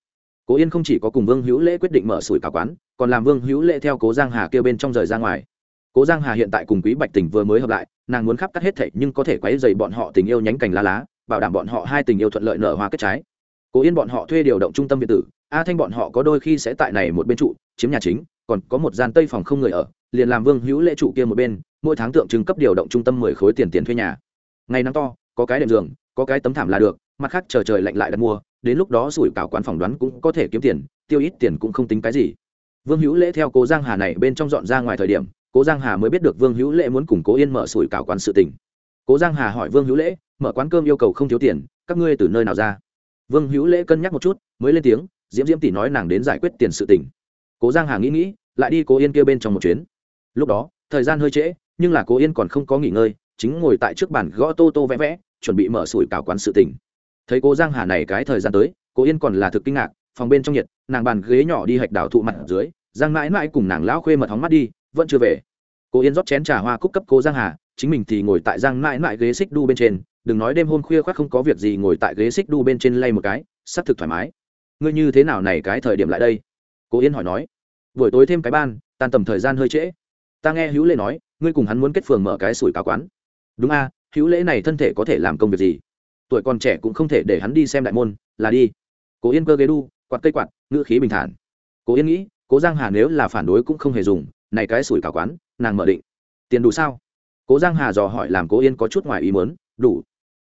Cố yên không chỉ có cùng vương hữu lễ quyết định mở sủi cả quán, còn làm vương hữu lễ theo cố giang hà kêu bên trong rời ra ngoài. Cố giang hà hiện tại cùng quý bạch tình vừa mới hợp lại, nàng muốn khắp cắt hết thảy nhưng có thể quấy dày bọn họ tình yêu nhánh cành lá lá bảo đảm bọn họ hai tình yêu thuận lợi nở hoa kết trái. Cố yên bọn họ thuê điều động trung tâm việt tử, a thanh bọn họ có đôi khi sẽ tại này một bên trụ, chiếm nhà chính, còn có một gian tây phòng không người ở, liền làm vương hữu lễ trụ kia một bên, mỗi tháng tượng trưng cấp điều động trung tâm mười khối tiền tiền thuê nhà. Ngày nắng to, có cái đệm giường, có cái tấm thảm là được, mặt khác chờ trời lạnh lại đặt mua, đến lúc đó sủi cảo quán phỏng đoán cũng có thể kiếm tiền, tiêu ít tiền cũng không tính cái gì. Vương hữu lễ theo cố giang hà này bên trong dọn ra ngoài thời điểm, cố giang hà mới biết được vương hữu lễ muốn cùng cố yên mở sủi cảo quán sự tình. Cố giang hà hỏi vương hữu lễ mở quán cơm yêu cầu không thiếu tiền, các ngươi từ nơi nào ra? Vương hữu lễ cân nhắc một chút, mới lên tiếng, diễm diễm tỷ nói nàng đến giải quyết tiền sự tình. Cố giang hà nghĩ nghĩ, lại đi cố yên kia bên trong một chuyến. Lúc đó, thời gian hơi trễ, nhưng là cố yên còn không có nghỉ ngơi, chính ngồi tại trước bàn gõ tô tô vẽ vẽ, chuẩn bị mở sủi cảo quán sự tình. Thấy cố giang hà này cái thời gian tới, cố yên còn là thực kinh ngạc, phòng bên trong nhiệt, nàng bàn ghế nhỏ đi hạch đảo thụ mặt dưới, giang mãi mãi cùng nàng lão khuê mật hóng mắt đi, vẫn chưa về. Cố yên rót chén trà hoa cúc cấp cố giang hà, chính mình thì ngồi tại giang mãi mãi ghế xích đu bên trên đừng nói đêm hôm khuya khoác không có việc gì ngồi tại ghế xích đu bên trên lay một cái, sắp thực thoải mái. Ngươi như thế nào này cái thời điểm lại đây? Cố yên hỏi nói. Buổi tối thêm cái ban, tan tầm thời gian hơi trễ. Ta nghe hữu lễ nói, ngươi cùng hắn muốn kết phường mở cái sủi cá quán. Đúng a, hữu lễ này thân thể có thể làm công việc gì? Tuổi còn trẻ cũng không thể để hắn đi xem đại môn, là đi. Cố yên cơ ghế đu, quạt cây quạt, ngữ khí bình thản. Cố yên nghĩ, cố giang hà nếu là phản đối cũng không hề dùng, này cái sủi cả quán, nàng mở định. Tiền đủ sao? Cố giang hà dò hỏi làm cố yên có chút ngoài ý muốn, đủ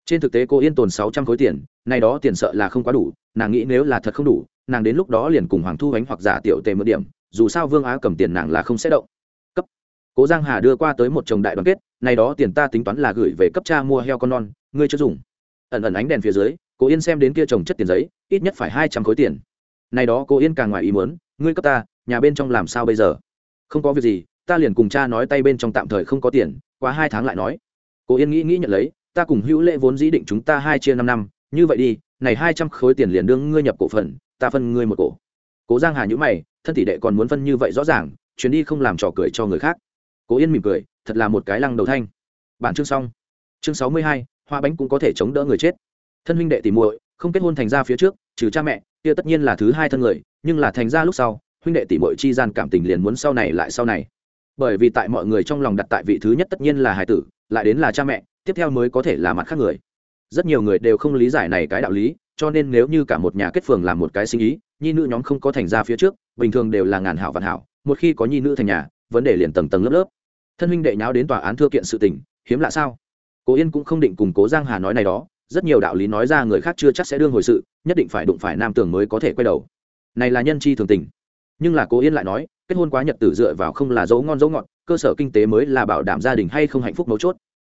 trên thực tế cô yên tồn sáu trăm khối tiền, nay đó tiền sợ là không quá đủ, nàng nghĩ nếu là thật không đủ, nàng đến lúc đó liền cùng hoàng thu ánh hoặc giả tiểu tề mượn điểm, dù sao vương á cầm tiền nàng là không sẽ động. Cấp. Cố giang hà đưa qua tới một chồng đại đoàn kết, nay đó tiền ta tính toán là gửi về cấp cha mua heo con non, ngươi chưa dùng. Ẩn ẩn ánh đèn phía dưới cố yên xem đến kia chồng chất tiền giấy, ít nhất phải hai trăm khối tiền. Nay đó cô yên càng ngoài ý muốn, ngươi cấp ta, nhà bên trong làm sao bây giờ? Không có việc gì, ta liền cùng cha nói tay bên trong tạm thời không có tiền, qua hai tháng lại nói. Cô yên nghĩ nghĩ nhận lấy ta cùng hữu lễ vốn dĩ định chúng ta hai chia năm năm, như vậy đi, này hai trăm khối tiền liền đương ngươi nhập cổ phần, ta phân ngươi một cổ. Cố giang hà nhữ mày, thân tỷ đệ còn muốn phân như vậy rõ ràng, chuyến đi không làm trò cười cho người khác. Cố yên mỉm cười, thật là một cái lăng đầu thanh. Bản chương xong. Chương sáu mươi hai, hoa bánh cũng có thể chống đỡ người chết. Thân huynh đệ tìm muội, không kết hôn thành ra phía trước, trừ cha mẹ, kia tất nhiên là thứ hai thân người, nhưng là thành ra lúc sau, huynh đệ tỷ muội chi gian cảm tình liền muốn sau này lại sau này. Bởi vì tại mọi người trong lòng đặt tại vị thứ nhất tất nhiên là hài tử, lại đến là cha mẹ tiếp theo mới có thể là mặt khác người. Rất nhiều người đều không lý giải này cái đạo lý, cho nên nếu như cả một nhà kết phường làm một cái sinh ý, nhi nữ nhóm không có thành ra phía trước, bình thường đều là ngàn hảo vạn hảo, một khi có nhi nữ thành nhà, vấn đề liền tầng tầng lớp lớp. Thân huynh đệ nháo đến tòa án thưa kiện sự tình, hiếm lạ sao? Cố yên cũng không định cùng cố giang hà nói này đó, rất nhiều đạo lý nói ra người khác chưa chắc sẽ đương hồi sự, nhất định phải đụng phải nam tường mới có thể quay đầu. Này là nhân chi thường tình. Nhưng là cố yên lại nói, kết hôn quá nhật tử dựa vào không là dấu ngon dấu ngọt, cơ sở kinh tế mới là bảo đảm gia đình hay không hạnh phúc mấu chốt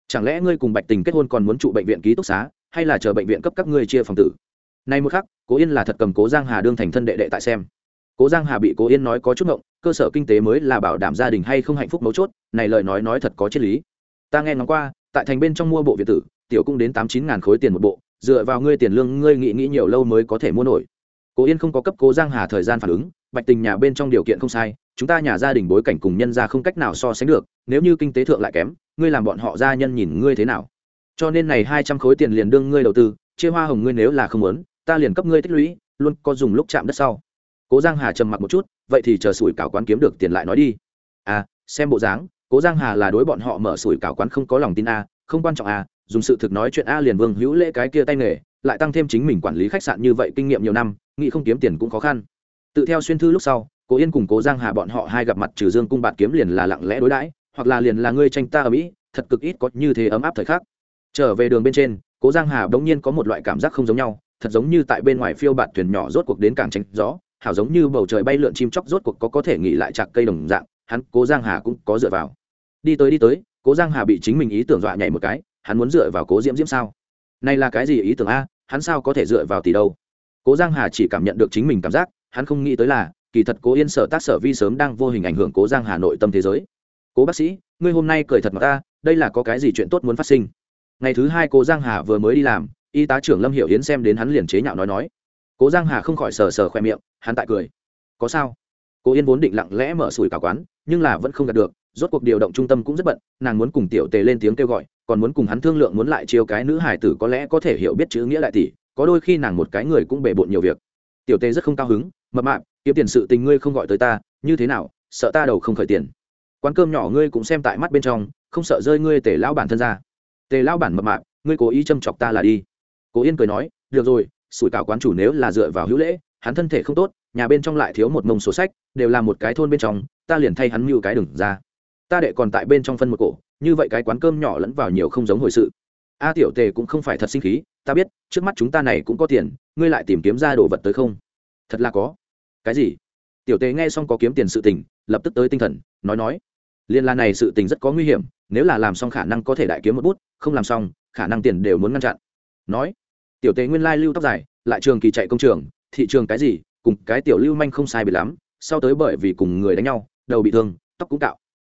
chẳng lẽ ngươi cùng bạch tình kết hôn còn muốn trụ bệnh viện ký túc xá, hay là chờ bệnh viện cấp các ngươi chia phòng tử? Nay một khắc, cố yên là thật cầm cố giang hà đương thành thân đệ đệ tại xem. Cố giang hà bị cố yên nói có chút ngộng, cơ sở kinh tế mới là bảo đảm gia đình hay không hạnh phúc mấu chốt, này lời nói nói thật có triết lý. Ta nghe ngóng qua, tại thành bên trong mua bộ viện tử, tiểu cũng đến tám chín ngàn khối tiền một bộ, dựa vào ngươi tiền lương, ngươi nghĩ nghĩ nhiều lâu mới có thể mua nổi. Cố yên không có cấp cố giang hà thời gian phản ứng bạch tình nhà bên trong điều kiện không sai, chúng ta nhà gia đình bối cảnh cùng nhân gia không cách nào so sánh được, nếu như kinh tế thượng lại kém, ngươi làm bọn họ gia nhân nhìn ngươi thế nào? Cho nên này hai trăm khối tiền liền đương ngươi đầu tư, chia hoa hồng ngươi nếu là không muốn, ta liền cấp ngươi tích lũy, luôn có dùng lúc chạm đất sau. Cố giang hà trầm mặc một chút, vậy thì chờ sủi cảo quán kiếm được tiền lại nói đi. À xem bộ dáng, cố giang hà là đối bọn họ mở sủi cảo quán không có lòng tin a, không quan trọng a, dùng sự thực nói chuyện a liền vương hữu lễ cái kia tay nghề, lại tăng thêm chính mình quản lý khách sạn như vậy kinh nghiệm nhiều năm, nghĩ không kiếm tiền cũng khó khăn tự theo xuyên thư lúc sau, cố yên cùng cố giang hà bọn họ hai gặp mặt trừ dương cung bạt kiếm liền là lặng lẽ đối đãi, hoặc là liền là ngươi tranh ta ở mỹ, thật cực ít có như thế ấm áp thời khắc. Trở về đường bên trên, cố giang hà bỗng nhiên có một loại cảm giác không giống nhau, thật giống như tại bên ngoài phiêu bạt thuyền nhỏ rốt cuộc đến cảng tranh gió, hảo giống như bầu trời bay lượn chim chóc rốt cuộc có có thể nghỉ lại chặt cây đồng dạng, hắn, cố giang hà cũng có dựa vào. Đi tới đi tới, cố giang hà bị chính mình ý tưởng dọa nhảy một cái, hắn muốn dựa vào cố diễm diễm sao? Này là cái gì ý tưởng a, hắn sao có thể dựa vào tỷ đâu? Cố giang hà chỉ cảm nhận được chính mình cảm giác hắn không nghĩ tới là, kỳ thật cố yên sở tác sở vi sớm đang vô hình ảnh hưởng cố giang hà nội tâm thế giới. Cố bác sĩ, ngươi hôm nay cười thật mà ta, đây là có cái gì chuyện tốt muốn phát sinh? Ngày thứ hai cố giang hà vừa mới đi làm, y tá trưởng lâm hiểu yến xem đến hắn liền chế nhạo nói nói. Cố giang hà không khỏi sờ sờ khoe miệng, hắn tại cười. Có sao? Cố yên vốn định lặng lẽ mở sủi cả quán, nhưng là vẫn không đạt được, rốt cuộc điều động trung tâm cũng rất bận, nàng muốn cùng tiểu tề lên tiếng kêu gọi, còn muốn cùng hắn thương lượng muốn lại chiêu cái nữ hải tử có lẽ có thể hiểu biết chữ nghĩa đại tỷ, có đôi khi nàng một cái người cũng bề bộn nhiều việc tiểu tề rất không cao hứng, mập mạp, kiếm tiền sự tình ngươi không gọi tới ta, như thế nào, sợ ta đầu không khởi tiền. Quán cơm nhỏ ngươi cũng xem tại mắt bên trong, không sợ rơi ngươi tề lão bản thân ra. Tề lão bản mập mạp, ngươi cố ý châm chọc ta là đi. Cố yên cười nói, được rồi, sủi cảo quán chủ nếu là dựa vào hữu lễ, hắn thân thể không tốt, nhà bên trong lại thiếu một mông sổ sách, đều là một cái thôn bên trong, ta liền thay hắn mưu cái đừng ra. Ta đệ còn tại bên trong phân một cổ, như vậy cái quán cơm nhỏ lẫn vào nhiều không giống hồi sự. A tiểu tề cũng không phải thật sinh khí, ta biết, trước mắt chúng ta này cũng có tiền ngươi lại tìm kiếm ra đồ vật tới không? Thật là có. Cái gì? Tiểu tề nghe xong có kiếm tiền sự tình, lập tức tới tinh thần, nói nói. Liên la này sự tình rất có nguy hiểm, nếu là làm xong khả năng có thể đại kiếm một bút, không làm xong, khả năng tiền đều muốn ngăn chặn. Nói. Tiểu tề nguyên lai lưu tóc dài, lại trường kỳ chạy công trường, thị trường cái gì, cùng cái tiểu lưu manh không sai biệt lắm, sau tới bởi vì cùng người đánh nhau, đầu bị thương, tóc cũng cạo.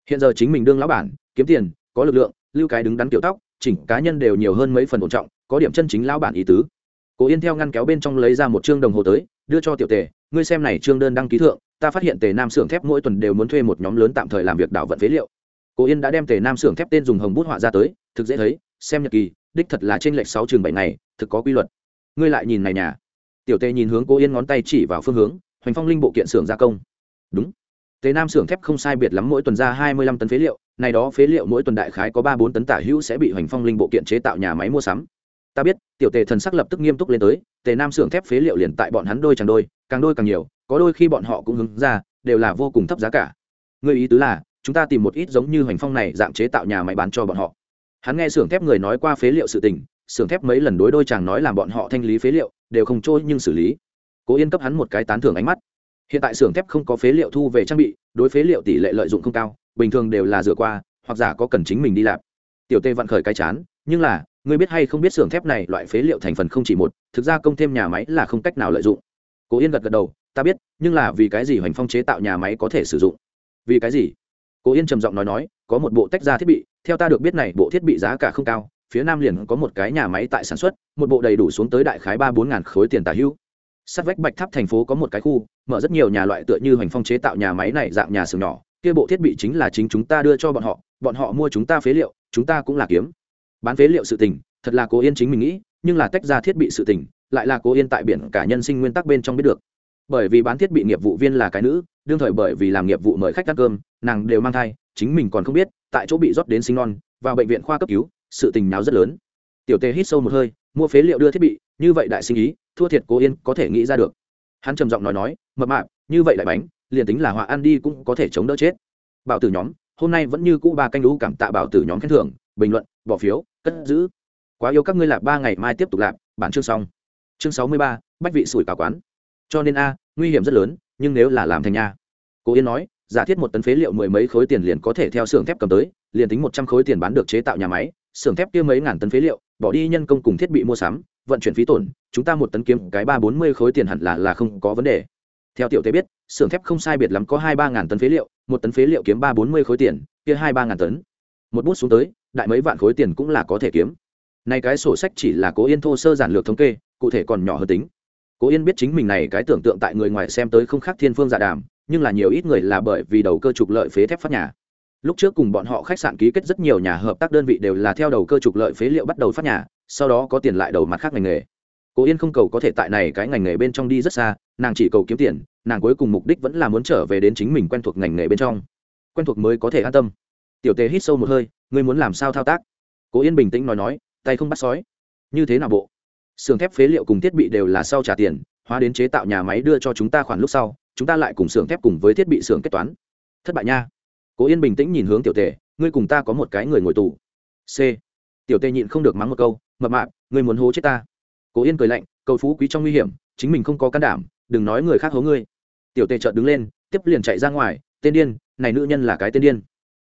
Hiện giờ chính mình đương lão bản, kiếm tiền, có lực lượng, lưu cái đứng đắn kiểu tóc, chỉnh cá nhân đều nhiều hơn mấy phần ổn trọng, có điểm chân chính lão bản ý tứ cố yên theo ngăn kéo bên trong lấy ra một chương đồng hồ tới, đưa cho tiểu tề, ngươi xem này chương đơn đăng ký thượng, ta phát hiện tề nam xưởng thép mỗi tuần đều muốn thuê một nhóm lớn tạm thời làm việc đảo vận phế liệu. Cố yên đã đem tề nam xưởng thép tên dùng hồng bút họa ra tới, thực dễ thấy, xem nhật kỳ, đích thật là trên lệch sáu trường bảy ngày, thực có quy luật. Ngươi lại nhìn này nhà. Tiểu tề nhìn hướng cố yên ngón tay chỉ vào phương hướng, hoành phong linh bộ kiện xưởng gia công. Đúng. Tề nam xưởng thép không sai biệt lắm mỗi tuần ra hai mươi lăm tấn phế liệu, này đó phế liệu mỗi tuần đại khái có ba bốn tấn tả hữu sẽ bị hoành phong linh bộ kiện chế tạo nhà máy mua sắm ta biết, tiểu tề thần sắc lập tức nghiêm túc lên tới, tề nam xưởng thép phế liệu liền tại bọn hắn đôi chẳng đôi, càng đôi càng nhiều, có đôi khi bọn họ cũng hứng ra, đều là vô cùng thấp giá cả. Người ý tứ là, chúng ta tìm một ít giống như hoành phong này dạng chế tạo nhà máy bán cho bọn họ. Hắn nghe xưởng thép người nói qua phế liệu sự tình, xưởng thép mấy lần đối đôi chàng nói làm bọn họ thanh lý phế liệu, đều không trôi nhưng xử lý. Cố yên cấp hắn một cái tán thưởng ánh mắt. Hiện tại xưởng thép không có phế liệu thu về trang bị, đối phế liệu tỷ lệ lợi dụng không cao, bình thường đều là rửa qua, hoặc giả có cần chính mình đi làm. Tiểu tê vặn khởi cái chán, nhưng là ngươi biết hay không biết xưởng thép này, loại phế liệu thành phần không chỉ một, thực ra công thêm nhà máy là không cách nào lợi dụng. Cố yên gật gật đầu, ta biết, nhưng là vì cái gì hoành phong chế tạo nhà máy có thể sử dụng? Vì cái gì? Cố yên trầm giọng nói nói, có một bộ tách ra thiết bị, theo ta được biết này, bộ thiết bị giá cả không cao, phía nam liền có một cái nhà máy tại sản xuất, một bộ đầy đủ xuống tới đại khái ba bốn ngàn khối tiền tả hữu sát vách bạch tháp thành phố có một cái khu, mở rất nhiều nhà loại tựa như hoành phong chế tạo nhà máy này dạng nhà xưởng nhỏ, kia bộ thiết bị chính là chính chúng ta đưa cho bọn họ bọn họ mua chúng ta phế liệu, chúng ta cũng là kiếm bán phế liệu sự tình, thật là cố yên chính mình nghĩ, nhưng là tách ra thiết bị sự tình, lại là cố yên tại biển cả nhân sinh nguyên tắc bên trong biết được. Bởi vì bán thiết bị nghiệp vụ viên là cái nữ, đương thời bởi vì làm nghiệp vụ mời khách ăn cơm, nàng đều mang thai, chính mình còn không biết, tại chỗ bị rót đến sinh non, vào bệnh viện khoa cấp cứu, sự tình nào rất lớn. Tiểu tề hít sâu một hơi, mua phế liệu đưa thiết bị, như vậy đại sinh ý, thua thiệt cố yên có thể nghĩ ra được. Hắn trầm giọng nói nói, mập mạp, như vậy đại bánh, liền tính là họa ăn đi cũng có thể chống đỡ chết. Bảo tử nhóm, hôm nay vẫn như cũ ba canh lũ cảm tạ bảo tử nhóm khen thưởng, bình luận bỏ phiếu, cất giữ. Quá yêu các ngươi lạp ba ngày mai tiếp tục lạp bản chương xong. Chương sáu mươi ba, bách vị sủi cả quán. Cho nên a, nguy hiểm rất lớn, nhưng nếu là làm thành nha. Cố yên nói, giả thiết một tấn phế liệu mười mấy khối tiền liền có thể theo xưởng thép cầm tới, liền tính một trăm khối tiền bán được chế tạo nhà máy, xưởng thép kia mấy ngàn tấn phế liệu, bỏ đi nhân công cùng thiết bị mua sắm, vận chuyển phí tổn, chúng ta một tấn kiếm cái ba bốn mươi khối tiền hẳn là là không có vấn đề. Theo tiểu tế biết, xưởng thép không sai biệt lắm có hai ba ngàn tấn phế liệu, một tấn phế liệu kiếm ba bốn mươi khối tiền, kia hai ba ngàn tấn. Một bút xuống tới đại mấy vạn khối tiền cũng là có thể kiếm. Này cái sổ sách chỉ là cố yên thô sơ giản lược thống kê, cụ thể còn nhỏ hơn tính. Cố yên biết chính mình này cái tưởng tượng tại người ngoài xem tới không khác thiên phương dạ đàm, nhưng là nhiều ít người là bởi vì đầu cơ trục lợi phế thép phát nhà. Lúc trước cùng bọn họ khách sạn ký kết rất nhiều nhà hợp tác đơn vị đều là theo đầu cơ trục lợi phế liệu bắt đầu phát nhà, sau đó có tiền lại đầu mặt khác ngành nghề. Cố yên không cầu có thể tại này cái ngành nghề bên trong đi rất xa, nàng chỉ cầu kiếm tiền, nàng cuối cùng mục đích vẫn là muốn trở về đến chính mình quen thuộc ngành nghề bên trong. Quen thuộc mới có thể an tâm. Tiểu tề hít sâu một hơi ngươi muốn làm sao thao tác? Cố yên bình tĩnh nói nói, tay không bắt sói. Như thế nào bộ? Xưởng thép phế liệu cùng thiết bị đều là sau trả tiền, hóa đến chế tạo nhà máy đưa cho chúng ta khoản lúc sau, chúng ta lại cùng xưởng thép cùng với thiết bị xưởng kết toán. Thất bại nha. Cố yên bình tĩnh nhìn hướng tiểu tề, ngươi cùng ta có một cái người ngồi tù. C. Tiểu tề nhịn không được mắng một câu, mập mạp, ngươi muốn hố chết ta. Cố yên cười lạnh, cầu phú quý trong nguy hiểm, chính mình không có can đảm, đừng nói người khác hố ngươi. Tiểu tề chợt đứng lên, tiếp liền chạy ra ngoài, tên điên, này nữ nhân là cái tên điên.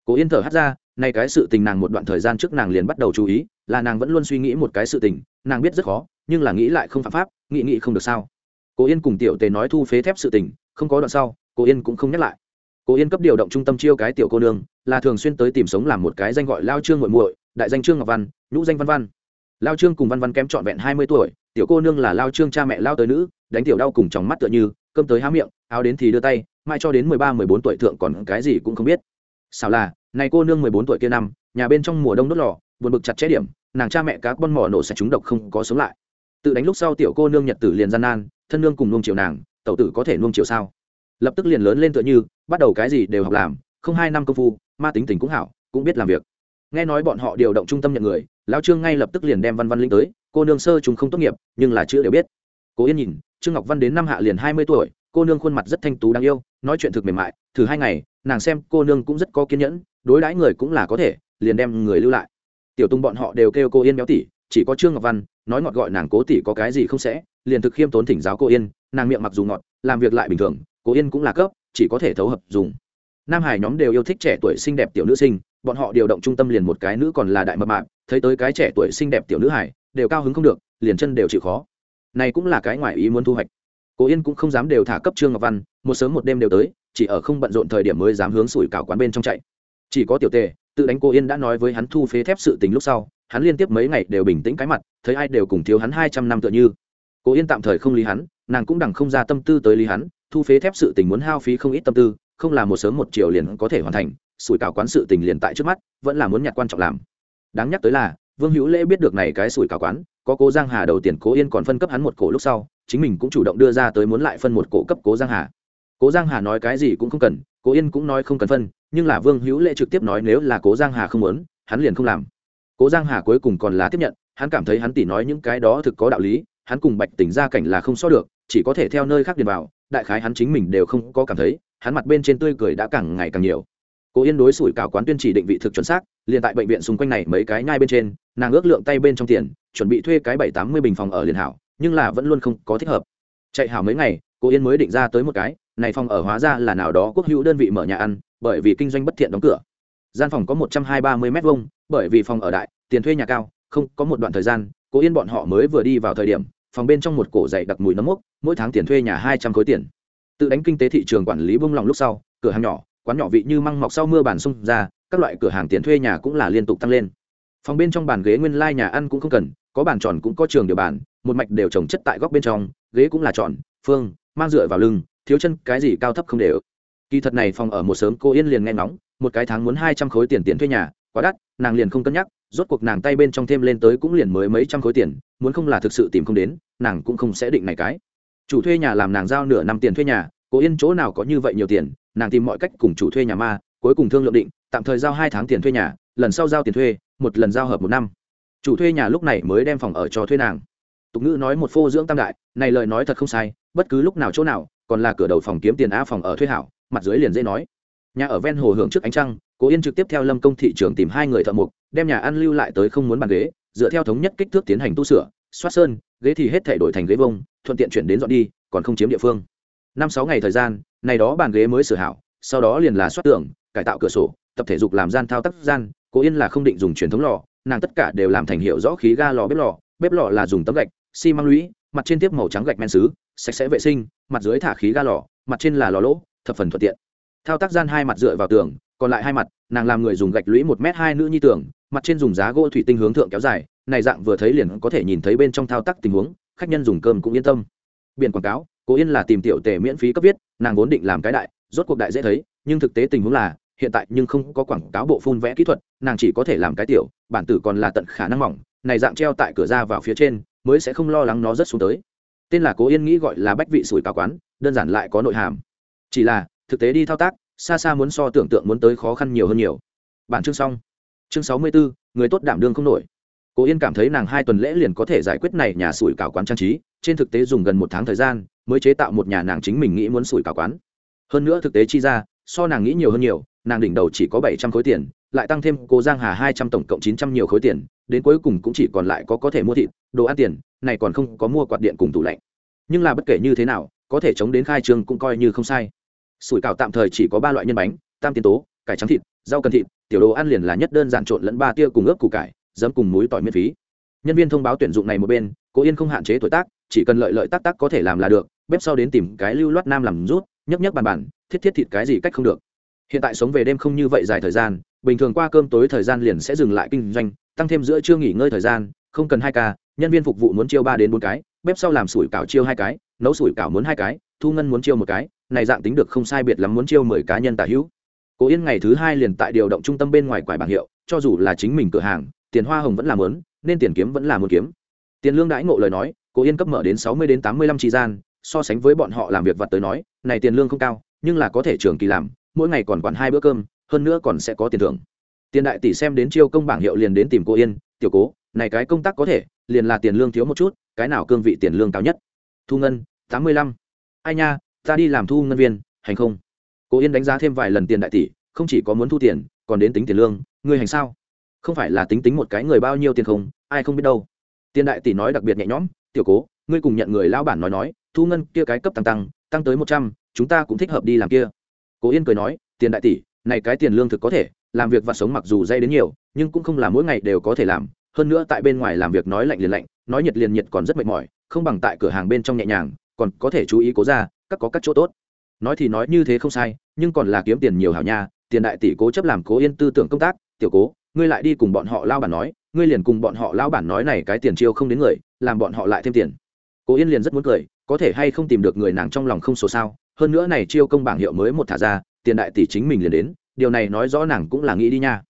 Cố yên thở hắt ra nay cái sự tình nàng một đoạn thời gian trước nàng liền bắt đầu chú ý, là nàng vẫn luôn suy nghĩ một cái sự tình, nàng biết rất khó, nhưng là nghĩ lại không phạm pháp, nghĩ nghĩ không được sao. Cố yên cùng tiểu tề nói thu phế thép sự tình, không có đoạn sau, cố yên cũng không nhắc lại. Cố yên cấp điều động trung tâm chiêu cái tiểu cô nương, là thường xuyên tới tìm sống làm một cái danh gọi lao trương muội muội, đại danh trương ngọc văn, nhũ danh văn văn. Lao trương cùng văn văn kém trọn vẹn hai mươi tuổi, tiểu cô nương là lao trương cha mẹ lao tới nữ, đánh tiểu đau cùng chóng mắt tựa như, cơm tới há miệng, áo đến thì đưa tay, mai cho đến mười ba, mười bốn tuổi thượng còn cái gì cũng không biết sao là, này cô nương mười bốn tuổi kia năm, nhà bên trong mùa đông đốt lò, buồn bực chặt chẽ điểm, nàng cha mẹ cá con mỏ nổ sẽ trúng độc không có sống lại. Tự đánh lúc sau tiểu cô nương nhật tử liền gian nan, thân nương cùng nuông chiều nàng, tẩu tử có thể nuông chiều sao? Lập tức liền lớn lên tựa như, bắt đầu cái gì đều học làm, không hai năm công phu, ma tính tình cũng hảo, cũng biết làm việc. Nghe nói bọn họ điều động trung tâm nhận người, lão trương ngay lập tức liền đem văn văn linh tới, cô nương sơ chúng không tốt nghiệp, nhưng là chưa đều biết. Cố yên nhìn, trương ngọc văn đến năm hạ liền hai mươi tuổi, cô nương khuôn mặt rất thanh tú đáng yêu, nói chuyện thực mềm mại, thử hai ngày nàng xem cô nương cũng rất có kiên nhẫn, đối đãi người cũng là có thể, liền đem người lưu lại. Tiểu tung bọn họ đều kêu cô yên béo tỷ chỉ có trương ngọc văn, nói ngọt gọi nàng cố tỷ có cái gì không sẽ, liền thực khiêm tốn thỉnh giáo cô yên, nàng miệng mặc dù ngọt, làm việc lại bình thường, cô yên cũng là cấp, chỉ có thể thấu hợp dùng. Nam hải nhóm đều yêu thích trẻ tuổi xinh đẹp tiểu nữ sinh, bọn họ điều động trung tâm liền một cái nữ còn là đại mập mạp, thấy tới cái trẻ tuổi xinh đẹp tiểu nữ hải, đều cao hứng không được, liền chân đều chịu khó. Này cũng là cái ngoài ý muốn thu hoạch. Cố yên cũng không dám đều thả cấp trương ngọc văn, một sớm một đêm đều tới chỉ ở không bận rộn thời điểm mới dám hướng sủi cảo quán bên trong chạy. Chỉ có tiểu tề, tự đánh cô yên đã nói với hắn thu phế thép sự tình lúc sau, hắn liên tiếp mấy ngày đều bình tĩnh cái mặt, thấy ai đều cùng thiếu hắn hai trăm năm tựa như. Cô yên tạm thời không lý hắn, nàng cũng đằng không ra tâm tư tới lý hắn, thu phế thép sự tình muốn hao phí không ít tâm tư, không là một sớm một chiều liền có thể hoàn thành, sủi cảo quán sự tình liền tại trước mắt, vẫn là muốn nhặt quan trọng làm. Đáng nhắc tới là, vương hữu lễ biết được này cái sủi cảo quán, có cố giang hà đầu tiền, cố yên còn phân cấp hắn một cổ lúc sau, chính mình cũng chủ động đưa ra tới muốn lại phân một cổ cấp cố giang hà cố giang hà nói cái gì cũng không cần, cố yên cũng nói không cần phân, nhưng là vương hữu lễ trực tiếp nói nếu là cố giang hà không muốn, hắn liền không làm. Cố giang hà cuối cùng còn lá tiếp nhận, hắn cảm thấy hắn tỉ nói những cái đó thực có đạo lý, hắn cùng bạch tỉnh ra cảnh là không so được, chỉ có thể theo nơi khác điền vào, đại khái hắn chính mình đều không có cảm thấy, hắn mặt bên trên tươi cười đã càng ngày càng nhiều. Cố yên đối sủi cảo quán tuyên chỉ định vị thực chuẩn xác, liền tại bệnh viện xung quanh này mấy cái nhai bên trên, nàng ước lượng tay bên trong tiền, chuẩn bị thuê cái bảy tám mươi bình phòng ở liền hảo, nhưng là vẫn luôn không có thích hợp. Chạy hảo mấy ngày, cố yên mới định ra tới một cái này phòng ở hóa ra là nào đó quốc hữu đơn vị mở nhà ăn, bởi vì kinh doanh bất thiện đóng cửa. Gian phòng có một trăm hai ba mươi m hai bởi vì phòng ở đại, tiền thuê nhà cao, không có một đoạn thời gian, cố yên bọn họ mới vừa đi vào thời điểm, phòng bên trong một cổ dày đặc mùi nấm mốc, mỗi tháng tiền thuê nhà hai trăm khối tiền. Tự đánh kinh tế thị trường quản lý bông lòng lúc sau, cửa hàng nhỏ, quán nhỏ vị như măng mọc sau mưa bàn sung ra, các loại cửa hàng tiền thuê nhà cũng là liên tục tăng lên. Phòng bên trong bàn ghế nguyên lai nhà ăn cũng không cần, có bàn tròn cũng có trường điều bàn, một mạch đều trồng chất tại góc bên trong, ghế cũng là tròn, phương, mang dựa vào lưng thiếu chân cái gì cao thấp không để đều. Kỳ thật này phòng ở một sớm cô yên liền nghe ngóng, một cái tháng muốn hai trăm khối tiền tiền thuê nhà, quá đắt, nàng liền không cân nhắc, rốt cuộc nàng tay bên trong thêm lên tới cũng liền mới mấy trăm khối tiền, muốn không là thực sự tìm không đến, nàng cũng không sẽ định này cái. Chủ thuê nhà làm nàng giao nửa năm tiền thuê nhà, cô yên chỗ nào có như vậy nhiều tiền, nàng tìm mọi cách cùng chủ thuê nhà ma, cuối cùng thương lượng định, tạm thời giao hai tháng tiền thuê nhà, lần sau giao tiền thuê, một lần giao hợp một năm. Chủ thuê nhà lúc này mới đem phòng ở cho thuê nàng. Tục ngữ nói một phô dưỡng tam đại, này lời nói thật không sai bất cứ lúc nào chỗ nào, còn là cửa đầu phòng kiếm tiền a phòng ở thuê hảo, mặt dưới liền dễ nói. Nhà ở ven hồ hưởng trước ánh trăng, cố yên trực tiếp theo lâm công thị trường tìm hai người thợ mục đem nhà ăn lưu lại tới không muốn bàn ghế, dựa theo thống nhất kích thước tiến hành tu sửa, xoát sơn, ghế thì hết thể đổi thành ghế vông, thuận tiện chuyển đến dọn đi, còn không chiếm địa phương. Năm sáu ngày thời gian, này đó bàn ghế mới sửa hảo, sau đó liền là xoát tường, cải tạo cửa sổ, tập thể dục làm gian thao tác gian, cố yên là không định dùng truyền thống lò, nàng tất cả đều làm thành hiệu rõ khí ga lò bếp lò bếp lò là dùng tấm gạch, xi măng lũy, mặt trên tiếp màu trắng gạch men xứ sạch sẽ vệ sinh, mặt dưới thả khí ga lò, mặt trên là lò lỗ, thập phần thuận tiện. Thao tác gian hai mặt dựa vào tường, còn lại hai mặt, nàng làm người dùng gạch lũy một m hai nữ nhi tường, mặt trên dùng giá gỗ thủy tinh hướng thượng kéo dài, này dạng vừa thấy liền có thể nhìn thấy bên trong thao tác tình huống, khách nhân dùng cơm cũng yên tâm. Biển quảng cáo, cố yên là tìm tiểu tề miễn phí cấp viết, nàng vốn định làm cái đại, rốt cuộc đại dễ thấy, nhưng thực tế tình huống là, hiện tại nhưng không có quảng cáo bộ phun vẽ kỹ thuật, nàng chỉ có thể làm cái tiểu, bản tử còn là tận khả năng mỏng, này dạng treo tại cửa ra vào phía trên, mới sẽ không lo lắng nó rất xuống tới tên là cố yên nghĩ gọi là bách vị sủi cảo quán, đơn giản lại có nội hàm. Chỉ là, thực tế đi thao tác, xa xa muốn so tưởng tượng muốn tới khó khăn nhiều hơn nhiều. Bản chương xong. Chương sáu mươi bốn người tốt đảm đương không nổi. Cố yên cảm thấy nàng hai tuần lễ liền có thể giải quyết này nhà sủi cảo quán trang trí, trên thực tế dùng gần một tháng thời gian, mới chế tạo một nhà nàng chính mình nghĩ muốn sủi cảo quán. Hơn nữa thực tế chi ra, so nàng nghĩ nhiều hơn nhiều, nàng đỉnh đầu chỉ có bảy trăm khối tiền, lại tăng thêm cô giang hà hai trăm tổng cộng chín trăm nhiều khối tiền, đến cuối cùng cũng chỉ còn lại có có thể mua thịt, đồ ăn tiền này còn không có mua quạt điện cùng tủ lạnh. Nhưng là bất kể như thế nào, có thể chống đến khai trương cũng coi như không sai. Sủi cảo tạm thời chỉ có ba loại nhân bánh, tam tiên tố, cải trắng thịt, rau cần thịt, tiểu đồ ăn liền là nhất đơn giản trộn lẫn ba tia cùng ướp củ cải dấm cùng muối tỏi miễn phí. Nhân viên thông báo tuyển dụng này một bên, cố yên không hạn chế tuổi tác, chỉ cần lợi lợi tác tác có thể làm là được, bếp sau đến tìm cái lưu loát nam làm rút, nhấp nhấp bàn bàn, thiết thiết thịt cái gì cách không được. Hiện tại sống về đêm không như vậy dài thời gian, bình thường qua cơm tối thời gian liền sẽ dừng lại kinh doanh, tăng thêm giữa trưa nghỉ ngơi thời gian, không cần hai ca nhân viên phục vụ muốn chiêu ba đến bốn cái, bếp sau làm sủi cảo chiêu hai cái, nấu sủi cảo muốn hai cái, thu ngân muốn chiêu một cái, này dạng tính được không sai biệt lắm muốn chiêu mười cá nhân tả hữu. Cố yên ngày thứ hai liền tại điều động trung tâm bên ngoài quải bảng hiệu, cho dù là chính mình cửa hàng, tiền hoa hồng vẫn là muốn, nên tiền kiếm vẫn là muốn kiếm. Tiền lương đãi ngộ lời nói, cố yên cấp mở đến sáu mươi đến tám mươi lăm tri gian, so sánh với bọn họ làm việc vặt tới nói, này tiền lương không cao, nhưng là có thể trường kỳ làm, mỗi ngày còn quản hai bữa cơm, hơn nữa còn sẽ có tiền thưởng. Tiền đại tỷ xem đến chiêu công bảng hiệu liền đến tìm cô yên, tiểu cố này cái công tác có thể, liền là tiền lương thiếu một chút, cái nào cương vị tiền lương cao nhất? Thu ngân, tám mươi lăm. Ai nha, ta đi làm thu ngân viên, hành không? Cô yên đánh giá thêm vài lần tiền đại tỷ, không chỉ có muốn thu tiền, còn đến tính tiền lương, ngươi hành sao? Không phải là tính tính một cái người bao nhiêu tiền không, ai không biết đâu. Tiền đại tỷ nói đặc biệt nhẹ nhõm, tiểu cố, ngươi cùng nhận người lao bản nói nói, thu ngân kia cái cấp tăng tăng tăng tới một trăm, chúng ta cũng thích hợp đi làm kia. Cố yên cười nói, tiền đại tỷ, này cái tiền lương thực có thể, làm việc và sống mặc dù dây đến nhiều, nhưng cũng không là mỗi ngày đều có thể làm hơn nữa tại bên ngoài làm việc nói lạnh liền lạnh, nói nhiệt liền nhiệt còn rất mệt mỏi, không bằng tại cửa hàng bên trong nhẹ nhàng, còn có thể chú ý cố ra, các có các chỗ tốt. Nói thì nói như thế không sai, nhưng còn là kiếm tiền nhiều hảo nha, tiền đại tỷ cố chấp làm cố yên tư tưởng công tác, tiểu cố, ngươi lại đi cùng bọn họ lao bản nói, ngươi liền cùng bọn họ lao bản nói này cái tiền chiêu không đến người, làm bọn họ lại thêm tiền. Cố yên liền rất muốn cười, có thể hay không tìm được người nàng trong lòng không số sao, hơn nữa này chiêu công bảng hiệu mới một thả ra, tiền đại tỷ chính mình liền đến, điều này nói rõ nàng cũng là nghĩ đi nha.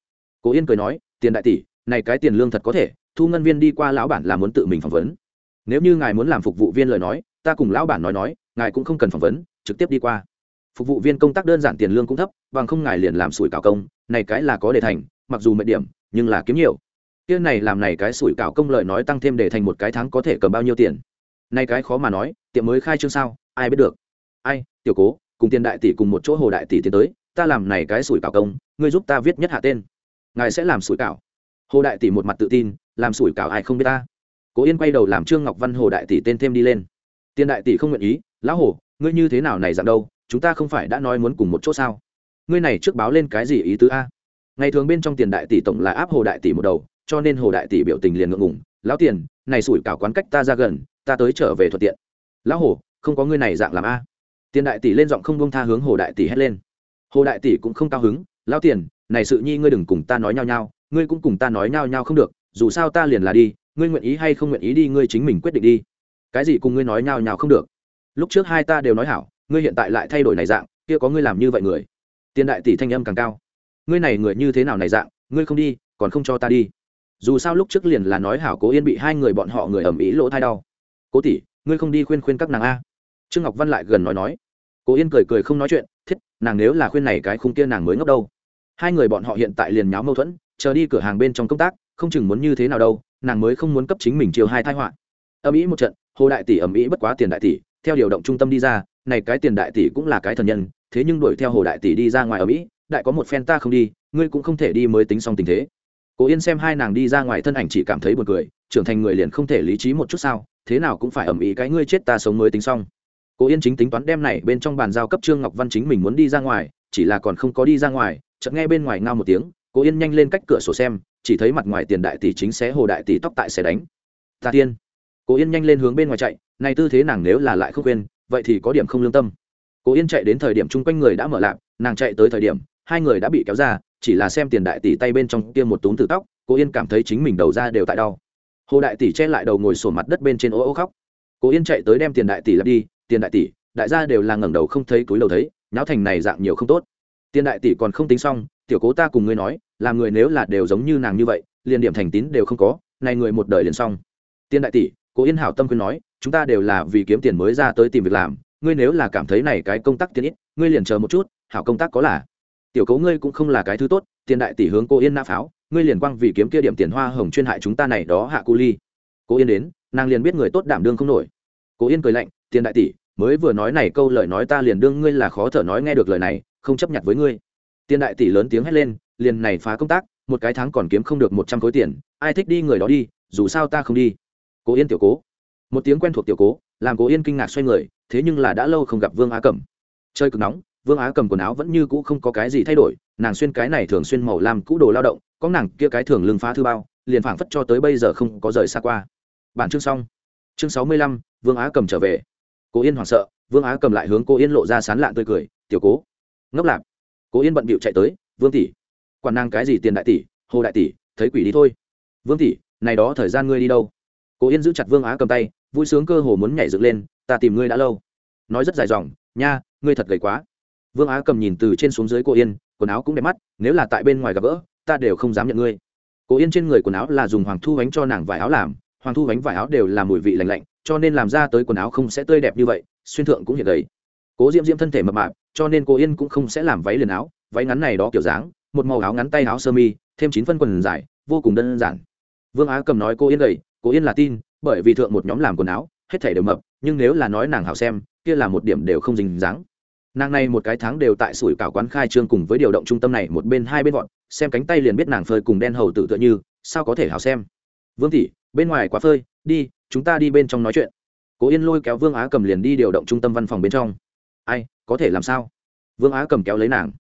Cố yên cười nói, tiền đại tỷ này cái tiền lương thật có thể, thu ngân viên đi qua lão bản là muốn tự mình phỏng vấn. Nếu như ngài muốn làm phục vụ viên lời nói, ta cùng lão bản nói nói, ngài cũng không cần phỏng vấn, trực tiếp đi qua. Phục vụ viên công tác đơn giản tiền lương cũng thấp, bằng không ngài liền làm sủi cảo công, này cái là có đề thành, mặc dù mệt điểm, nhưng là kiếm nhiều. Kia này làm này cái sủi cảo công lời nói tăng thêm để thành một cái tháng có thể cầm bao nhiêu tiền. Này cái khó mà nói, tiệm mới khai trương sao, ai biết được. Ai, tiểu cố, cùng tiền đại tỷ cùng một chỗ hồ đại tỷ tiến tới, ta làm này cái sủi cảo công, ngươi giúp ta viết nhất hạ tên. Ngài sẽ làm sủi cảo hồ đại tỷ một mặt tự tin, làm sủi cảo ai không biết ta. Cố yên quay đầu làm trương ngọc văn hồ đại tỷ tên thêm đi lên. Tiền đại tỷ không nguyện ý, lão hồ, ngươi như thế nào này dạng đâu, chúng ta không phải đã nói muốn cùng một chỗ sao? Ngươi này trước báo lên cái gì ý tứ a? Ngày thường bên trong tiền đại tỷ tổng là áp hồ đại tỷ một đầu, cho nên hồ đại tỷ biểu tình liền ngượng ngùng, lão tiền, này sủi cảo quán cách ta ra gần, ta tới trở về thuận tiện. Lão hồ, không có ngươi này dạng làm a. Tiền đại tỷ lên giọng không bông tha hướng hồ đại tỷ hét lên. Hồ đại tỷ cũng không cao hứng, lão tiền, này sự nhi ngươi đừng cùng ta nói nhau nhau ngươi cũng cùng ta nói nhau nhau không được, dù sao ta liền là đi, ngươi nguyện ý hay không nguyện ý đi, ngươi chính mình quyết định đi. Cái gì cùng ngươi nói nhau nhau không được? Lúc trước hai ta đều nói hảo, ngươi hiện tại lại thay đổi này dạng, kia có ngươi làm như vậy người. Tiền đại tỷ thanh âm càng cao. Ngươi này người như thế nào này dạng, ngươi không đi, còn không cho ta đi. Dù sao lúc trước liền là nói hảo cố yên bị hai người bọn họ người ẩm ý lỗ thai đau. Cố tỷ, ngươi không đi khuyên khuyên các nàng a. Trương ngọc văn lại gần nói nói. Cố yên cười cười không nói chuyện, thiết, nàng nếu là khuyên này cái khung kia nàng mới ngốc đâu. Hai người bọn họ hiện tại liền nháo mâu thuẫn chờ đi cửa hàng bên trong công tác, không chừng muốn như thế nào đâu, nàng mới không muốn cấp chính mình chiều hai thai họa. Âm ý một trận, hồ đại tỷ ẩm ý bất quá tiền đại tỷ, theo điều động trung tâm đi ra, này cái tiền đại tỷ cũng là cái thần nhân, thế nhưng đuổi theo hồ đại tỷ đi ra ngoài ở mỹ đại có một phen ta không đi, ngươi cũng không thể đi mới tính xong tình thế. Cố yên xem hai nàng đi ra ngoài thân ảnh chỉ cảm thấy buồn cười, trưởng thành người liền không thể lý trí một chút sao, thế nào cũng phải ẩm ý cái ngươi chết ta sống mới tính xong. Cố yên chính tính toán đem này bên trong bàn giao cấp trương ngọc văn chính mình muốn đi ra ngoài, chỉ là còn không có đi ra ngoài, chợt nghe bên ngoài ngao một tiếng cố yên nhanh lên cách cửa sổ xem, chỉ thấy mặt ngoài tiền đại tỷ chính xé hồ đại tỷ tóc tại xe đánh. Ta tiên. Cố yên nhanh lên hướng bên ngoài chạy này tư thế nàng nếu là lại không quên, vậy thì có điểm không lương tâm. Cố yên chạy đến thời điểm chung quanh người đã mở lạp, nàng chạy tới thời điểm, hai người đã bị kéo ra, chỉ là xem tiền đại tỷ tay bên trong kia một túm từ tóc, cố yên cảm thấy chính mình đầu ra đều tại đau. Hồ đại tỷ che lại đầu ngồi sổ mặt đất bên trên ô ô khóc. Cố yên chạy tới đem tiền đại tỷ lặp đi, tiền đại tỷ, đại gia đều là ngẩng đầu không thấy túi đầu thấy, nháo thành này dạng nhiều không tốt. Tiền đại tỷ còn không tính xong tiểu cố ta cùng ngươi nói là người nếu là đều giống như nàng như vậy, liền điểm thành tín đều không có, này người một đời liền xong. Tiên đại tỷ, cố yên hảo tâm khuyên nói, chúng ta đều là vì kiếm tiền mới ra tới tìm việc làm, ngươi nếu là cảm thấy này cái công tác tiền ít, ngươi liền chờ một chút, hảo công tác có là. Tiểu cố ngươi cũng không là cái thứ tốt tiền đại tỷ hướng cô yên nã pháo, ngươi liền quăng vì kiếm kia điểm tiền hoa hồng chuyên hại chúng ta này đó hạ cu ly. Cô yên đến, nàng liền biết người tốt đảm đương không nổi. Cô yên cười lạnh tiền đại tỷ, mới vừa nói này câu lời nói ta liền đương ngươi là khó thở nói nghe được lời này, không chấp nhận với ngươi tiền đại tỷ lớn tiếng hét lên, liền này phá công tác, một cái tháng còn kiếm không được một trăm khối tiền, ai thích đi người đó đi, dù sao ta không đi. Cố yên tiểu cố. Một tiếng quen thuộc tiểu cố, làm cố yên kinh ngạc xoay người, thế nhưng là đã lâu không gặp vương á cẩm. Chơi cực nóng, vương á cầm quần áo vẫn như cũ không có cái gì thay đổi, nàng xuyên cái này thường xuyên màu làm cũ đồ lao động, có nàng kia cái thường lưng phá thư bao, liền phảng phất cho tới bây giờ không có rời xa qua. Bản chương xong. Chương sáu mươi lăm, vương á cầm trở về. Cố yên hoảng sợ, vương á cầm lại hướng cô yên lộ ra sán lạn tươi cười, tiểu cố. Ngốc lạp cố yên bận bịu chạy tới, vương tỷ, quản năng cái gì tiền đại tỷ, hồ đại tỷ, thấy quỷ đi thôi. Vương tỷ, này đó thời gian ngươi đi đâu? Cố yên giữ chặt vương á cầm tay, vui sướng cơ hồ muốn nhảy dựng lên, ta tìm ngươi đã lâu. Nói rất dài dòng, nha, ngươi thật gầy quá. Vương á cầm nhìn từ trên xuống dưới cô yên, quần áo cũng đẹp mắt, nếu là tại bên ngoài gặp gỡ, ta đều không dám nhận ngươi. Cô yên trên người quần áo là dùng hoàng thu bánh cho nàng vải áo làm, hoàng thu bánh vải áo đều là mùi vị lành lạnh, cho nên làm ra tới quần áo không sẽ tươi đẹp như vậy, xuyên thượng cũng hiện đấy cố diễm diễm thân thể mập mạp, cho nên cô yên cũng không sẽ làm váy liền áo, váy ngắn này đó kiểu dáng, một màu áo ngắn tay áo sơ mi, thêm chín phân quần dài, vô cùng đơn giản. Vương á cầm nói cô yên gầy, cô yên là tin, bởi vì thượng một nhóm làm quần áo, hết thể đều mập, nhưng nếu là nói nàng hảo xem, kia là một điểm đều không dình dáng. Nàng này một cái tháng đều tại sủi cảo quán khai trương cùng với điều động trung tâm này một bên hai bên vọn xem cánh tay liền biết nàng phơi cùng đen hầu tự tựa như, sao có thể hảo xem. Vương tỷ, bên ngoài quá phơi, đi, chúng ta đi bên trong nói chuyện. Cố yên lôi kéo vương á cầm liền đi điều động trung tâm văn phòng bên trong ai, có thể làm sao? Vương á cầm kéo lấy nàng.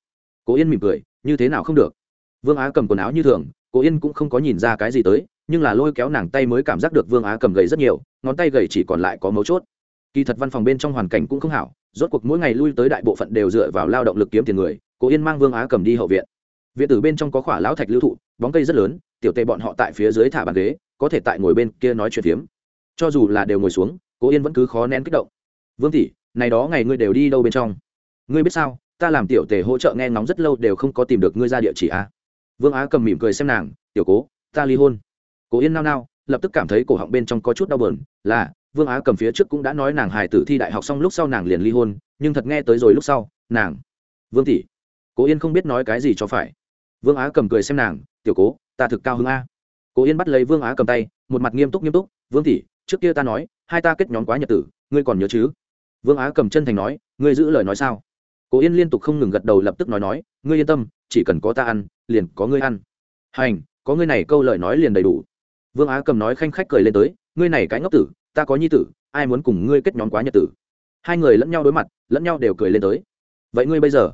Cố yên mỉm cười, như thế nào không được? Vương á cầm quần áo như thường, cố yên cũng không có nhìn ra cái gì tới, nhưng là lôi kéo nàng tay mới cảm giác được vương á cầm gầy rất nhiều, ngón tay gầy chỉ còn lại có mấu chốt. Kỳ thật văn phòng bên trong hoàn cảnh cũng không hảo, rốt cuộc mỗi ngày lui tới đại bộ phận đều dựa vào lao động lực kiếm tiền người, cố yên mang vương á cầm đi hậu viện. Viện tử bên trong có khỏa lão thạch lưu thụ, bóng cây rất lớn, tiểu tệ bọn họ tại phía dưới thả bàn ghế, có thể tại ngồi bên kia nói chuyện phiếm. Cho dù là đều ngồi xuống, cố yên vẫn cứ khó nén kích động vương tỷ, này đó ngày ngươi đều đi đâu bên trong? Ngươi biết sao, ta làm tiểu tề hỗ trợ nghe ngóng rất lâu đều không có tìm được ngươi ra địa chỉ à. vương á cầm mỉm cười xem nàng, tiểu cố, ta ly hôn. Cố yên nao nao, lập tức cảm thấy cổ họng bên trong có chút đau bờn, là, vương á cầm phía trước cũng đã nói nàng hài tử thi đại học xong lúc sau nàng liền ly hôn, nhưng thật nghe tới rồi lúc sau, nàng, vương tỷ. Cố yên không biết nói cái gì cho phải. Vương á cầm cười xem nàng, tiểu cố, ta thực cao hứng a. Cố yên bắt lấy vương á cầm tay, một mặt nghiêm túc nghiêm túc, vương tỷ, trước kia ta nói, hai ta kết nhóm quá nhật tử, ngươi còn nhớ chứ? Vương á cầm chân thành nói, ngươi giữ lời nói sao? Cố yên liên tục không ngừng gật đầu lập tức nói nói, ngươi yên tâm, chỉ cần có ta ăn, liền có ngươi ăn. Hành, có ngươi này câu lời nói liền đầy đủ. Vương á cầm nói khanh khách cười lên tới, ngươi này cái ngốc tử, ta có nhi tử, ai muốn cùng ngươi kết nhóm quá nhật tử? Hai người lẫn nhau đối mặt, lẫn nhau đều cười lên tới. Vậy ngươi bây giờ?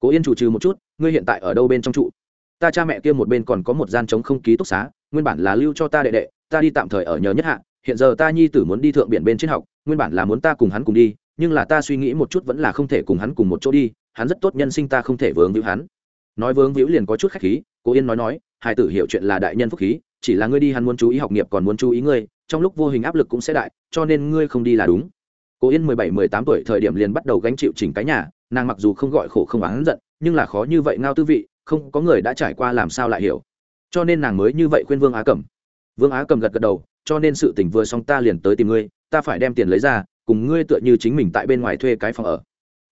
Cố yên chủ trừ một chút, ngươi hiện tại ở đâu bên trong trụ? Ta cha mẹ kia một bên còn có một gian trống không ký túc xá, nguyên bản là lưu cho ta đệ đệ, ta đi tạm thời ở nhờ nhất hạ, hiện giờ ta nhi tử muốn đi thượng biển bên trên học, nguyên bản là muốn ta cùng hắn cùng đi nhưng là ta suy nghĩ một chút vẫn là không thể cùng hắn cùng một chỗ đi, hắn rất tốt nhân sinh ta không thể vướng víu hắn. Nói vướng víu liền có chút khách khí cố yên nói nói, hai tử hiểu chuyện là đại nhân phúc khí, chỉ là ngươi đi hắn muốn chú ý học nghiệp còn muốn chú ý ngươi, trong lúc vô hình áp lực cũng sẽ đại, cho nên ngươi không đi là đúng. Cố yên mười bảy, mười tám tuổi thời điểm liền bắt đầu gánh chịu chỉnh cái nhà, nàng mặc dù không gọi khổ không oán giận, nhưng là khó như vậy ngao tư vị, không có người đã trải qua làm sao lại hiểu. Cho nên nàng mới như vậy khuyên vương á cầm vương á cầm gật gật đầu, cho nên sự tình vừa xong ta liền tới tìm ngươi, ta phải đem tiền lấy ra cùng ngươi tựa như chính mình tại bên ngoài thuê cái phòng ở.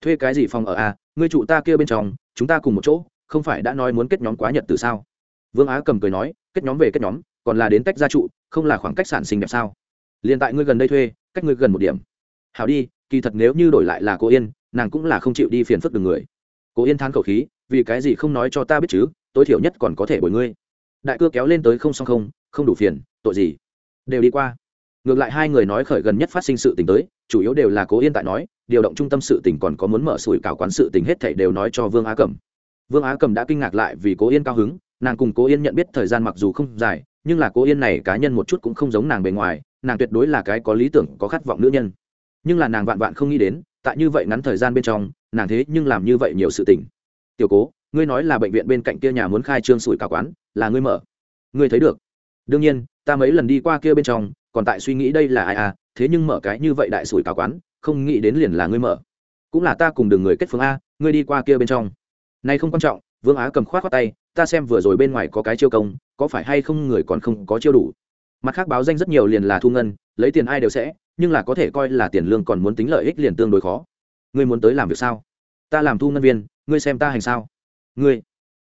Thuê cái gì phòng ở à? Ngươi trụ ta kia bên trong, chúng ta cùng một chỗ, không phải đã nói muốn kết nhóm quá nhật từ sao? Vương á cầm cười nói, kết nhóm về kết nhóm, còn là đến tách gia trụ, không là khoảng cách sản sinh đẹp sao? Liền tại ngươi gần đây thuê, cách ngươi gần một điểm. Hảo đi, kỳ thật nếu như đổi lại là cô yên, nàng cũng là không chịu đi phiền phức đường người. Cô yên thán khẩu khí, vì cái gì không nói cho ta biết chứ, tối thiểu nhất còn có thể bồi ngươi. Đại cưa kéo lên tới không xong không không đủ phiền, tội gì? Đều đi qua ngược lại hai người nói khởi gần nhất phát sinh sự tình tới, chủ yếu đều là cố yên tại nói, điều động trung tâm sự tình còn có muốn mở sủi cảo quán sự tình hết thảy đều nói cho vương á cẩm. Vương á cẩm đã kinh ngạc lại vì cố yên cao hứng, nàng cùng cố yên nhận biết thời gian mặc dù không dài, nhưng là cố yên này cá nhân một chút cũng không giống nàng bề ngoài, nàng tuyệt đối là cái có lý tưởng, có khát vọng nữ nhân. Nhưng là nàng vạn vạn không nghĩ đến, tại như vậy ngắn thời gian bên trong, nàng thế nhưng làm như vậy nhiều sự tình. Tiểu cố, ngươi nói là bệnh viện bên cạnh kia nhà muốn khai trương sủi cảo quán, là ngươi mở. Ngươi thấy được. Đương nhiên, ta mấy lần đi qua kia bên trong còn tại suy nghĩ đây là ai à thế nhưng mở cái như vậy đại sủi cả quán, không nghĩ đến liền là ngươi mở. Cũng là ta cùng đường người kết phương a, ngươi đi qua kia bên trong. Này không quan trọng, vương á cầm khoát khoát tay, ta xem vừa rồi bên ngoài có cái chiêu công, có phải hay không người còn không có chiêu đủ. Mặt khác báo danh rất nhiều liền là thu ngân, lấy tiền ai đều sẽ, nhưng là có thể coi là tiền lương còn muốn tính lợi ích liền tương đối khó. Ngươi muốn tới làm việc sao? Ta làm thu ngân viên, ngươi xem ta hành sao? Ngươi.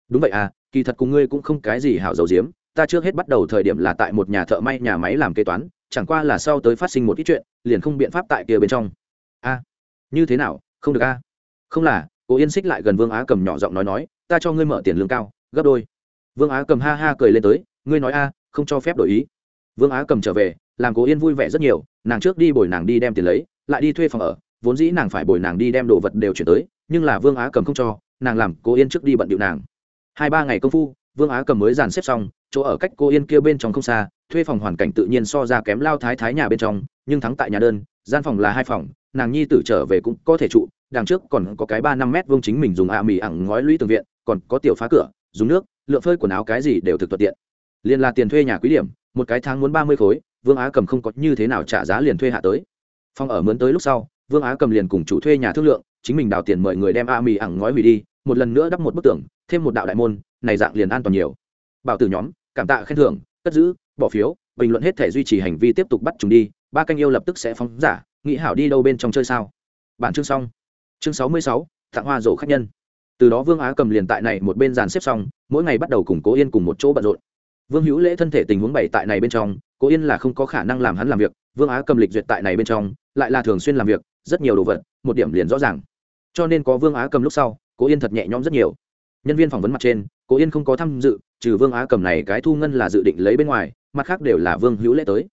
Đúng vậy à kỳ thật cùng ngươi cũng không cái gì hảo dầu diếm, ta trước hết bắt đầu thời điểm là tại một nhà thợ may nhà máy làm kế toán chẳng qua là sau tới phát sinh một ít chuyện, liền không biện pháp tại kia bên trong. A, như thế nào? Không được a. Không là, cố yên xích lại gần vương á cầm nhỏ giọng nói nói, ta cho ngươi mở tiền lương cao, gấp đôi. Vương á cầm ha ha cười lên tới, ngươi nói a, không cho phép đổi ý. Vương á cầm trở về, làm cố yên vui vẻ rất nhiều, nàng trước đi bồi nàng đi đem tiền lấy, lại đi thuê phòng ở, vốn dĩ nàng phải bồi nàng đi đem đồ vật đều chuyển tới, nhưng là vương á cầm không cho, nàng làm cố yên trước đi bận điệu nàng. Hai ba ngày công phu, vương á cầm mới dàn xếp xong, chỗ ở cách cô yên kia bên trong không xa thuê phòng hoàn cảnh tự nhiên so ra kém lao thái thái nhà bên trong, nhưng thắng tại nhà đơn, gian phòng là hai phòng, nàng nhi tử trở về cũng có thể trụ, đằng trước còn có cái ba năm mét vuông chính mình dùng ạ mì ẳng ngói lũy tường viện, còn có tiểu phá cửa, dùng nước lượng phơi quần áo cái gì đều thực thuận tiện. Liền là tiền thuê nhà quý điểm, một cái tháng muốn ba mươi khối, vương á cầm không có như thế nào trả giá liền thuê hạ tới. Phong ở mướn tới lúc sau, vương á cầm liền cùng chủ thuê nhà thương lượng, chính mình đào tiền mời người đem a mì ẳng ngói hủy đi, một lần nữa đắp một bức tường, thêm một đạo đại môn, này dạng liền an toàn nhiều. Bảo tử nhóm, cảm tạ khen thưởng, cất giữ bỏ phiếu, bình luận hết thể duy trì hành vi tiếp tục bắt chúng đi, ba canh yêu lập tức sẽ phóng giả, nghĩ hảo đi đâu bên trong chơi sao? Bản chương xong. Chương sáu mươi sáu tặng hoa rổ khách nhân. Từ đó vương á cầm liền tại này một bên dàn xếp xong, mỗi ngày bắt đầu cùng cố yên cùng một chỗ bận rộn. Vương hữu lễ thân thể tình huống bày tại này bên trong, cố yên là không có khả năng làm hắn làm việc, vương á cầm lịch duyệt tại này bên trong, lại là thường xuyên làm việc, rất nhiều đồ vật, một điểm liền rõ ràng. Cho nên có vương á cầm lúc sau, cố yên thật nhẹ nhõm rất nhiều. Nhân viên phỏng vấn mặt trên cố yên không có tham dự, trừ vương á cầm này cái thu ngân là dự định lấy bên ngoài, mặt khác đều là vương hữu lễ tới.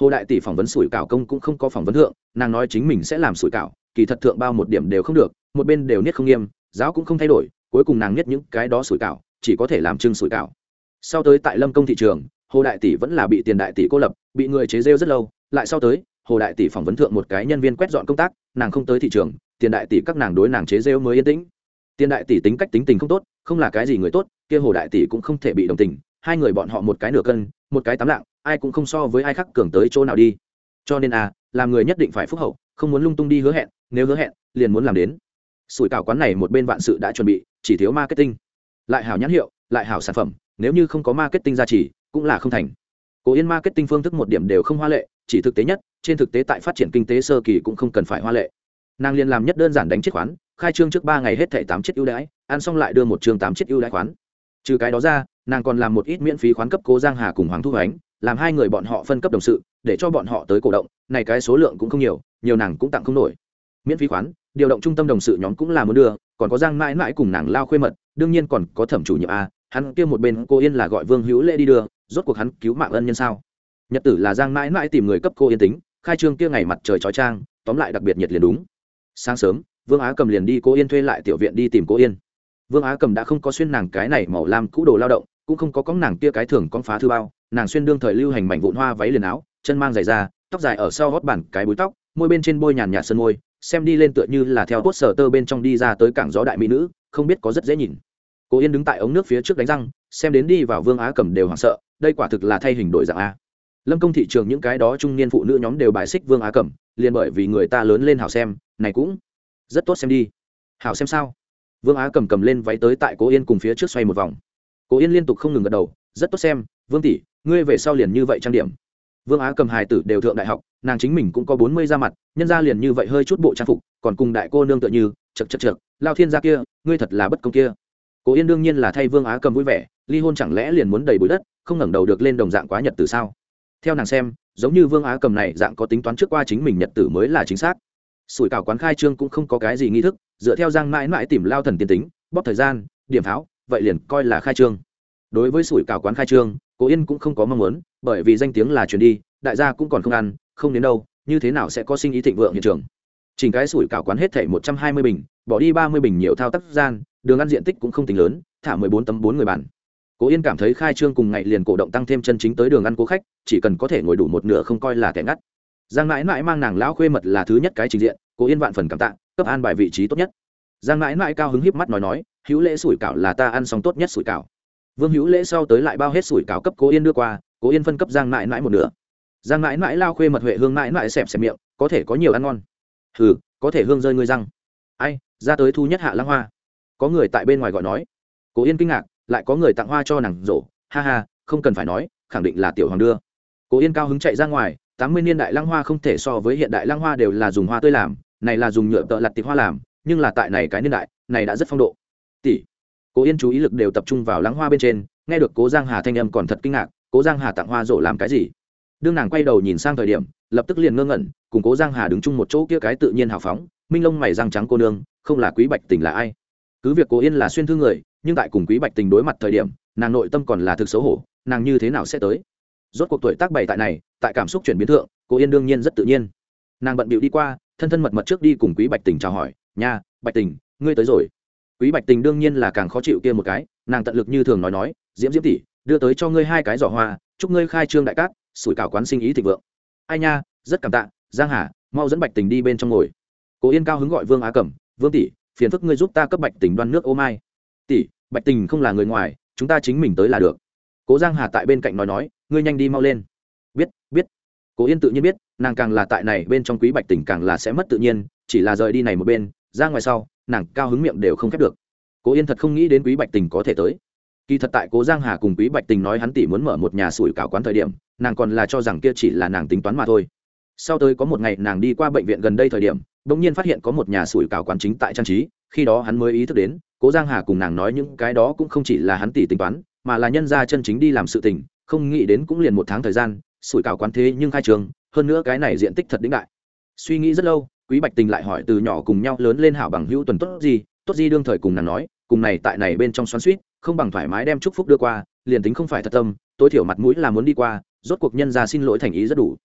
Hồ đại tỷ phỏng vấn sủi cảo công cũng không có phỏng vấn thượng, nàng nói chính mình sẽ làm sủi cảo, kỳ thật thượng bao một điểm đều không được, một bên đều niết không nghiêm, giáo cũng không thay đổi, cuối cùng nàng niết những cái đó sủi cảo, chỉ có thể làm trưng sủi cảo. Sau tới tại lâm công thị trường, hồ đại tỷ vẫn là bị tiền đại tỷ cô lập, bị người chế rêu rất lâu, lại sau tới, hồ đại tỷ phỏng vấn thượng một cái nhân viên quét dọn công tác, nàng không tới thị trường, tiền đại tỷ các nàng đối nàng chế rêu mới yên tĩnh. Tiền đại tỷ tính cách tính tình không tốt, không là cái gì người tốt kia hồ đại tỷ cũng không thể bị đồng tình, hai người bọn họ một cái nửa cân, một cái tám lạng, ai cũng không so với ai khác cường tới chỗ nào đi. Cho nên à làm người nhất định phải phúc hậu, không muốn lung tung đi hứa hẹn, nếu hứa hẹn, liền muốn làm đến. Sủi cảo quán này một bên vạn sự đã chuẩn bị, chỉ thiếu marketing. Lại hảo nhãn hiệu, lại hảo sản phẩm, nếu như không có marketing gia trì, cũng là không thành. Cố yên marketing phương thức một điểm đều không hoa lệ, chỉ thực tế nhất, trên thực tế tại phát triển kinh tế sơ kỳ cũng không cần phải hoa lệ. Nàng liền làm nhất đơn giản đánh chiết khoán, khai trương trước ba ngày hết thẻ tám chiếc ưu đãi, ăn xong lại đưa một chương tám chiếc ưu đãi khoán trừ cái đó ra, nàng còn làm một ít miễn phí khoán cấp cố giang hà cùng hoàng thu ánh, làm hai người bọn họ phân cấp đồng sự, để cho bọn họ tới cổ động, này cái số lượng cũng không nhiều nhiều nàng cũng tặng không nổi. Miễn phí khoán, điều động trung tâm đồng sự nhóm cũng là muốn đưa, còn có giang mãi mãi cùng nàng lao khuê mật, đương nhiên còn có thẩm chủ nhiệm a, hắn kia một bên cô yên là gọi vương hữu lễ đi đưa, rốt cuộc hắn cứu mạng ân nhân sao? Nhật tử là giang mãi mãi tìm người cấp cô yên tính, khai trương kia ngày mặt trời trói trang tóm lại đặc biệt nhiệt liền đúng. Sáng sớm, vương á cầm liền đi cô yên thuê lại tiểu viện đi tìm cô yên vương á cầm đã không có xuyên nàng cái này màu lam cũ đồ lao động, cũng không có cóng nàng kia cái thường con phá thư bao. Nàng xuyên đương thời lưu hành mảnh vụn hoa váy liền áo, chân mang giày da tóc dài ở sau gót bản cái búi tóc, môi bên trên bôi nhàn nhạt sơn môi, xem đi lên tựa như là theo tốt sở tơ bên trong đi ra tới cảng gió đại mỹ nữ, không biết có rất dễ nhìn. Cô yên đứng tại ống nước phía trước đánh răng, xem đến đi vào vương á cầm đều hoảng sợ, đây quả thực là thay hình đổi dạng a. Lâm công thị trường những cái đó trung niên phụ nữ nhóm đều bài xích vương á cầm, liền bởi vì người ta lớn lên hảo xem, này cũng rất tốt xem đi. Hảo xem sao? Vương á cầm cầm lên váy tới tại cố yên cùng phía trước xoay một vòng. Cố yên liên tục không ngừng gật đầu, rất tốt xem, vương tỷ, ngươi về sau liền như vậy trang điểm. Vương á cầm hài tử đều thượng đại học, nàng chính mình cũng có bốn mươi ra mặt, nhân ra liền như vậy hơi chút bộ trang phục, còn cùng đại cô nương tựa như chật chật chật lao thiên gia kia, ngươi thật là bất công kia. Cố yên đương nhiên là thay vương á cầm vui vẻ, ly hôn chẳng lẽ liền muốn đầy bụi đất, không ngẩng đầu được lên đồng dạng quá nhật từ sao? Theo nàng xem, giống như vương á cầm này dạng có tính toán trước qua chính mình nhật tử mới là chính xác sủi cảo quán khai trương cũng không có cái gì nghi thức, dựa theo giang mãi mãi tìm lao thần tiên tính, bóp thời gian, điểm pháo, vậy liền coi là khai trương. Đối với sủi cảo quán khai trương, cố yên cũng không có mong muốn, bởi vì danh tiếng là truyền đi, đại gia cũng còn không ăn, không đến đâu, như thế nào sẽ có sinh ý thịnh vượng hiện trường? Chỉnh cái sủi cảo quán hết thảy một trăm hai mươi bình, bỏ đi ba mươi bình nhiều thao tác gian, đường ăn diện tích cũng không tính lớn, thả mười bốn tấm bốn người bàn. Cố yên cảm thấy khai trương cùng ngày liền cổ động tăng thêm chân chính tới đường ăn cố khách, chỉ cần có thể ngồi đủ một nửa không coi là kẻ ngắt giang mãi mãi mang nàng lão khuê mật là thứ nhất cái trình diện, cố yên vạn phần cảm tạ, cấp an bài vị trí tốt nhất. Giang mãi mãi cao hứng híp mắt nói nói, hữu lễ sủi cảo là ta ăn xong tốt nhất sủi cảo. Vương hữu lễ sau tới lại bao hết sủi cảo cấp cố yên đưa qua, cố yên phân cấp giang mãi mãi một nửa. Giang mãi mãi lao khuê mật huệ hương mãi mãi xẹp xẹp miệng, có thể có nhiều ăn ngon. Hừ, có thể hương rơi ngươi răng. Ai, ra tới thu nhất hạ lăng hoa. Có người tại bên ngoài gọi nói. Cố yên kinh ngạc, lại có người tặng hoa cho nàng rổ. Ha ha, không cần phải nói, khẳng định là tiểu hoàng đưa. Cố yên cao hứng chạy ra ngoài tám mươi niên đại lăng hoa không thể so với hiện đại lăng hoa đều là dùng hoa tươi làm, này là dùng nhựa tợ lặt tịp hoa làm, nhưng là tại này cái niên đại, này đã rất phong độ. Tỷ, cố yên chú ý lực đều tập trung vào lăng hoa bên trên, nghe được cố giang hà thanh âm còn thật kinh ngạc, cố giang hà tặng hoa rổ làm cái gì? Đương nàng quay đầu nhìn sang thời điểm, lập tức liền ngơ ngẩn, cùng cố giang hà đứng chung một chỗ kia cái tự nhiên hào phóng, minh lông mày răng trắng cô nương, không là quý bạch tình là ai? Cứ việc cố yên là xuyên thư người, nhưng tại cùng quý bạch tình đối mặt thời điểm, nàng nội tâm còn là thực xấu hổ, nàng như thế nào sẽ tới? Rốt cuộc tuổi tác bày tại này tại cảm xúc chuyển biến thượng, cô yên đương nhiên rất tự nhiên. Nàng bận bịu đi qua, thân thân mật mật trước đi cùng quý bạch tình chào hỏi, nha, bạch tình, ngươi tới rồi. Quý bạch tình đương nhiên là càng khó chịu kia một cái, nàng tận lực như thường nói nói, diễm diễm tỷ, đưa tới cho ngươi hai cái giỏ hoa, chúc ngươi khai trương đại cát, sủi cảo quán sinh ý thịnh vượng. Ai nha, rất cảm tạ, giang hà, mau dẫn bạch tình đi bên trong ngồi. Cố yên cao hứng gọi vương á cẩm, vương tỷ, phiền phức ngươi giúp ta cấp bạch tình đoan nước ô mai. Tỷ, bạch tình không là người ngoài, chúng ta chính mình tới là được. Cố giang hà tại bên cạnh nói nói, ngươi nhanh đi mau lên biết biết. Cố yên tự nhiên biết, nàng càng là tại này bên trong quý bạch tình càng là sẽ mất tự nhiên, chỉ là rời đi này một bên, ra ngoài sau, nàng cao hứng miệng đều không khép được. Cố yên thật không nghĩ đến quý bạch tình có thể tới. Kỳ thật tại cố giang hà cùng quý bạch tình nói hắn tỷ muốn mở một nhà sủi cảo quán thời điểm, nàng còn là cho rằng kia chỉ là nàng tính toán mà thôi. Sau tới có một ngày nàng đi qua bệnh viện gần đây thời điểm, bỗng nhiên phát hiện có một nhà sủi cảo quán chính tại trang trí, khi đó hắn mới ý thức đến, cố giang hà cùng nàng nói những cái đó cũng không chỉ là hắn tỷ tính toán, mà là nhân ra chân chính đi làm sự tình, không nghĩ đến cũng liền một tháng thời gian sủi cảo quán thế nhưng khai trường, hơn nữa cái này diện tích thật đĩnh đại. Suy nghĩ rất lâu, quý bạch tình lại hỏi từ nhỏ cùng nhau lớn lên hảo bằng hữu tuần tốt gì tốt gì đương thời cùng nàng nói, cùng này tại này bên trong xoắn suýt không bằng thoải mái đem chúc phúc đưa qua, liền tính không phải thật tâm, tối thiểu mặt mũi là muốn đi qua, rốt cuộc nhân ra xin lỗi thành ý rất đủ.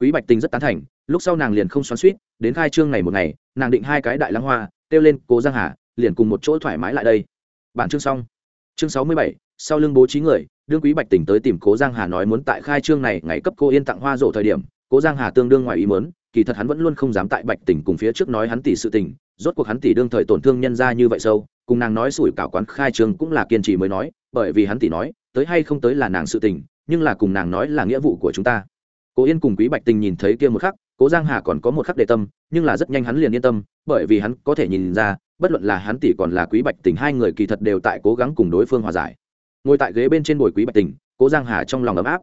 Quý bạch tình rất tán thành, lúc sau nàng liền không xoắn suýt đến khai trương này một ngày, nàng định hai cái đại lăng hoa, kêu lên, cố giang hà, liền cùng một chỗ thoải mái lại đây. Bản chương xong chương sáu mươi bảy, sau lưng bố trí người, đương quý bạch tình tới tìm cố giang hà nói muốn tại khai trương này, ngày cấp cô yên tặng hoa rộ thời điểm, cố giang hà tương đương ngoài ý mớn kỳ thật hắn vẫn luôn không dám tại bạch tình cùng phía trước nói hắn tỷ sự tình, rốt cuộc hắn tỷ đương thời tổn thương nhân ra như vậy sâu, cùng nàng nói sủi cảo quán khai trương cũng là kiên trì mới nói, bởi vì hắn tỷ nói, tới hay không tới là nàng sự tình, nhưng là cùng nàng nói là nghĩa vụ của chúng ta. Cố yên cùng quý bạch tình nhìn thấy kia một khắc, cố giang hà còn có một khắc để tâm, nhưng là rất nhanh hắn liền yên tâm, bởi vì hắn có thể nhìn ra bất luận là hắn tỷ còn là quý bạch tình, hai người kỳ thật đều tại cố gắng cùng đối phương hòa giải. Ngồi tại ghế bên trên bồi quý bạch tình, cố giang hà trong lòng ấm áp.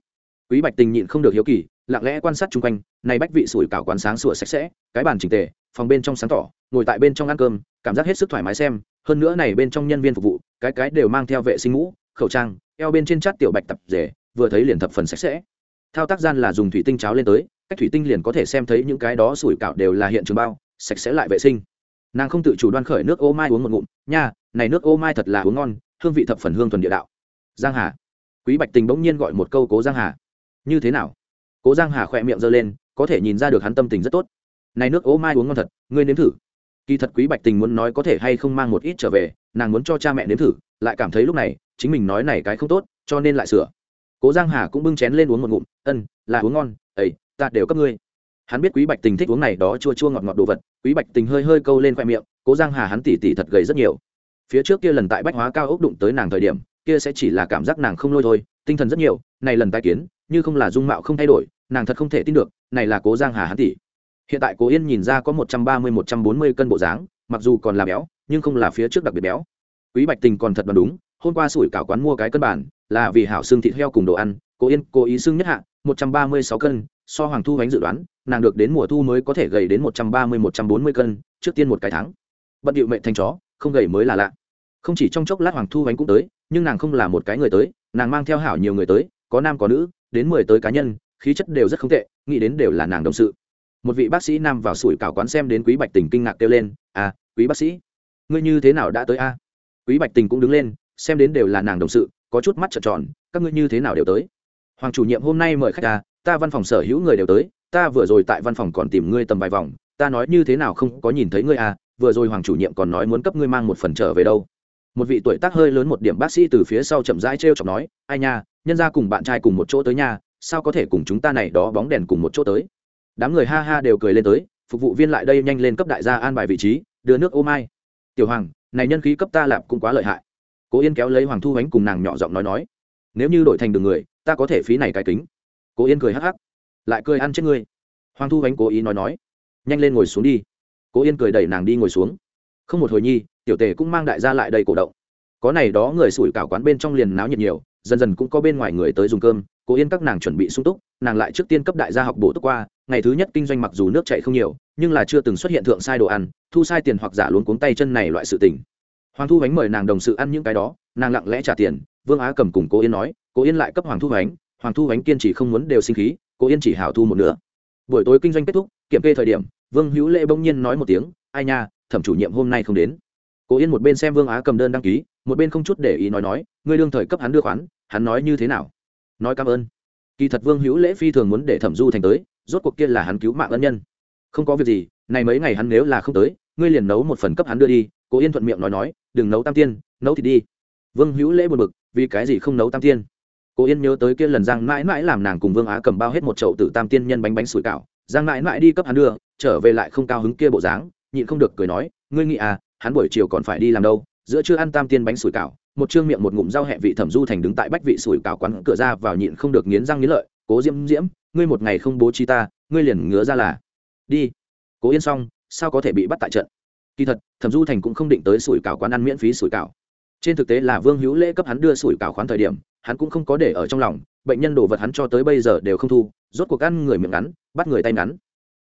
Quý bạch tình nhịn không được hiếu kỳ, lặng lẽ quan sát chung quanh, này bách vị sủi cảo quán sáng sủa sạch sẽ, cái bàn chỉnh tề, phòng bên trong sáng tỏ, ngồi tại bên trong ăn cơm, cảm giác hết sức thoải mái xem, hơn nữa này bên trong nhân viên phục vụ, cái cái đều mang theo vệ sinh mũ, khẩu trang, eo bên trên chát tiểu bạch tập rể, vừa thấy liền thập phần sạch sẽ. Thao tác gian là dùng thủy tinh cháo lên tới, cách thủy tinh liền có thể xem thấy những cái đó sủi cảo đều là hiện trường bao, sạch sẽ lại vệ sinh nàng không tự chủ đoan khởi nước ô mai uống một ngụm, nha, này nước ô mai thật là uống ngon, hương vị thập phần hương thuần địa đạo. Giang hà. Quý bạch tình bỗng nhiên gọi một câu cố giang hà. Như thế nào? Cố giang hà khỏe miệng giơ lên, có thể nhìn ra được hắn tâm tình rất tốt. Này nước ô mai uống ngon thật, ngươi nếm thử. Kỳ thật quý bạch tình muốn nói có thể hay không mang một ít trở về, nàng muốn cho cha mẹ nếm thử, lại cảm thấy lúc này, chính mình nói này cái không tốt, cho nên lại sửa. Cố giang hà cũng bưng chén lên uống một ngụm, ân, là uống ngon, ấy, ta đều cấp ngươi hắn biết quý bạch tình thích uống này đó chua chua ngọt ngọt đồ vật, quý bạch tình hơi hơi câu lên khoe miệng, cố giang hà hắn tỉ tỉ thật gầy rất nhiều phía trước kia lần tại bách hóa cao ốc đụng tới nàng thời điểm, kia sẽ chỉ là cảm giác nàng không lôi thôi, tinh thần rất nhiều, này lần tai kiến, như không là dung mạo không thay đổi, nàng thật không thể tin được, này là cố giang hà hắn tỉ. hiện tại cố yên nhìn ra có một trăm ba mươi, một trăm bốn mươi cân bộ dáng, mặc dù còn là béo, nhưng không là phía trước đặc biệt béo quý bạch tình còn thật đoán đúng, hôm qua sủi cảo quán mua cái cân bản là vì hảo xương thịt heo cùng đồ ăn, cố yên cố ý xương nhất hạ, một trăm ba mươi sáu cân so hoàng thu bánh dự đoán, nàng được đến mùa thu mới có thể gầy đến một trăm ba mươi, một trăm bốn mươi cân, trước tiên một cái tháng. Bận điệu mệnh thành chó, không gầy mới là lạ. Không chỉ trong chốc lát hoàng thu bánh cũng tới, nhưng nàng không là một cái người tới, nàng mang theo hảo nhiều người tới, có nam có nữ, đến mười tới cá nhân, khí chất đều rất không tệ, nghĩ đến đều là nàng đồng sự. Một vị bác sĩ nam vào sủi cảo quán xem đến quý bạch tình kinh ngạc kêu lên à quý bác sĩ, ngươi như thế nào đã tới a? Quý bạch tình cũng đứng lên, xem đến đều là nàng đồng sự, có chút mắt trợn tròn, các ngươi như thế nào đều tới? Hoàng chủ nhiệm hôm nay mời khách à ta văn phòng sở hữu người đều tới, ta vừa rồi tại văn phòng còn tìm ngươi tầm vài vòng, ta nói như thế nào không có nhìn thấy ngươi à vừa rồi hoàng chủ nhiệm còn nói muốn cấp ngươi mang một phần trở về đâu. Một vị tuổi tác hơi lớn một điểm bác sĩ từ phía sau chậm rãi t r e o chọc nói, ai nha, nhân ra cùng bạn trai cùng một chỗ tới nhà sao có thể cùng chúng ta này đó bóng đèn cùng một chỗ tới? Đám người ha ha đều cười lên tới, phục vụ viên lại đây nhanh lên cấp đại gia an bài vị trí, đưa nước ô mai. Tiểu hoàng, này nhân khí cấp ta lạp cũng quá lợi hại. Cố yên kéo lấy hoàng thu ánh cùng nàng nhỏ giọng nói nói, nếu như đổi thành đường người, ta có thể phí này cái kính cố yên cười hắc hắc. Lại cười ăn chết ngươi. Hoàng thu ánh cố ý nói nói. Nhanh lên ngồi xuống đi. Cố yên cười đẩy nàng đi ngồi xuống. Không một hồi nhi, tiểu tề cũng mang đại gia lại đầy cổ động. Có này đó người sủi cảo quán bên trong liền náo nhiệt nhiều, dần dần cũng có bên ngoài người tới dùng cơm. Cố yên các nàng chuẩn bị sung túc, nàng lại trước tiên cấp đại gia học bổ túc qua. Ngày thứ nhất kinh doanh mặc dù nước chạy không nhiều, nhưng là chưa từng xuất hiện thượng sai đồ ăn, thu sai tiền hoặc giả luôn cuống tay chân này loại sự tình. Hoàng thu ánh mời nàng đồng sự ăn những cái đó, nàng lặng lẽ trả tiền, vương á cầm cùng cố yên nói, cố yên lại cấp hoàng thu ánh hoàng thu ánh kiên chỉ không muốn đều sinh khí cố yên chỉ hảo thu một nửa. Buổi tối kinh doanh kết thúc, kiểm kê thời điểm, vương hữu lễ bỗng nhiên nói một tiếng, ai nha, thẩm chủ nhiệm hôm nay không đến. Cố yên một bên xem vương á cầm đơn đăng ký, một bên không chút để ý nói nói, ngươi đương thời cấp hắn đưa khoán, hắn nói như thế nào? Nói cảm ơn. Kỳ thật vương hữu lễ phi thường muốn để thẩm du thành tới, rốt cuộc kia là hắn cứu mạng ân nhân. Không có việc gì, này mấy ngày hắn nếu là không tới, ngươi liền nấu một phần cấp hắn đưa đi. Cố yên thuận miệng nói nói, đừng nấu tam tiên, nấu thì đi. Vương hữu lễ buồn bực, vì cái gì không nấu tam tiên? Cố yên nhớ tới kia lần giang mãi mãi làm nàng cùng vương á cầm bao hết một chậu Tử tam tiên nhân bánh bánh sủi cảo, giang mãi mãi đi cấp hắn đưa, trở về lại không cao hứng kia bộ dáng, nhịn không được cười nói, ngươi nghĩ à hắn buổi chiều còn phải đi làm đâu, giữa chưa ăn tam tiên bánh sủi cảo, một chương miệng một ngụm rau hẹ vị thẩm du thành đứng tại bách vị sủi cảo quán cửa ra vào nhịn không được nghiến răng nghiến lợi, cố diễm diễm, ngươi một ngày không bố trí ta, ngươi liền ngứa ra là. Đi. Cố yên xong, sao có thể bị bắt tại trận? Kỳ thật, thẩm du thành cũng không định tới sủi cảo quán ăn miễn phí sủi cảo. Trên thực tế là vương hữu lễ cấp hắn đưa sủi cảo khoán thời điểm hắn cũng không có để ở trong lòng, bệnh nhân đồ vật hắn cho tới bây giờ đều không thu, rốt cuộc ăn người miệng ngắn, bắt người tay ngắn.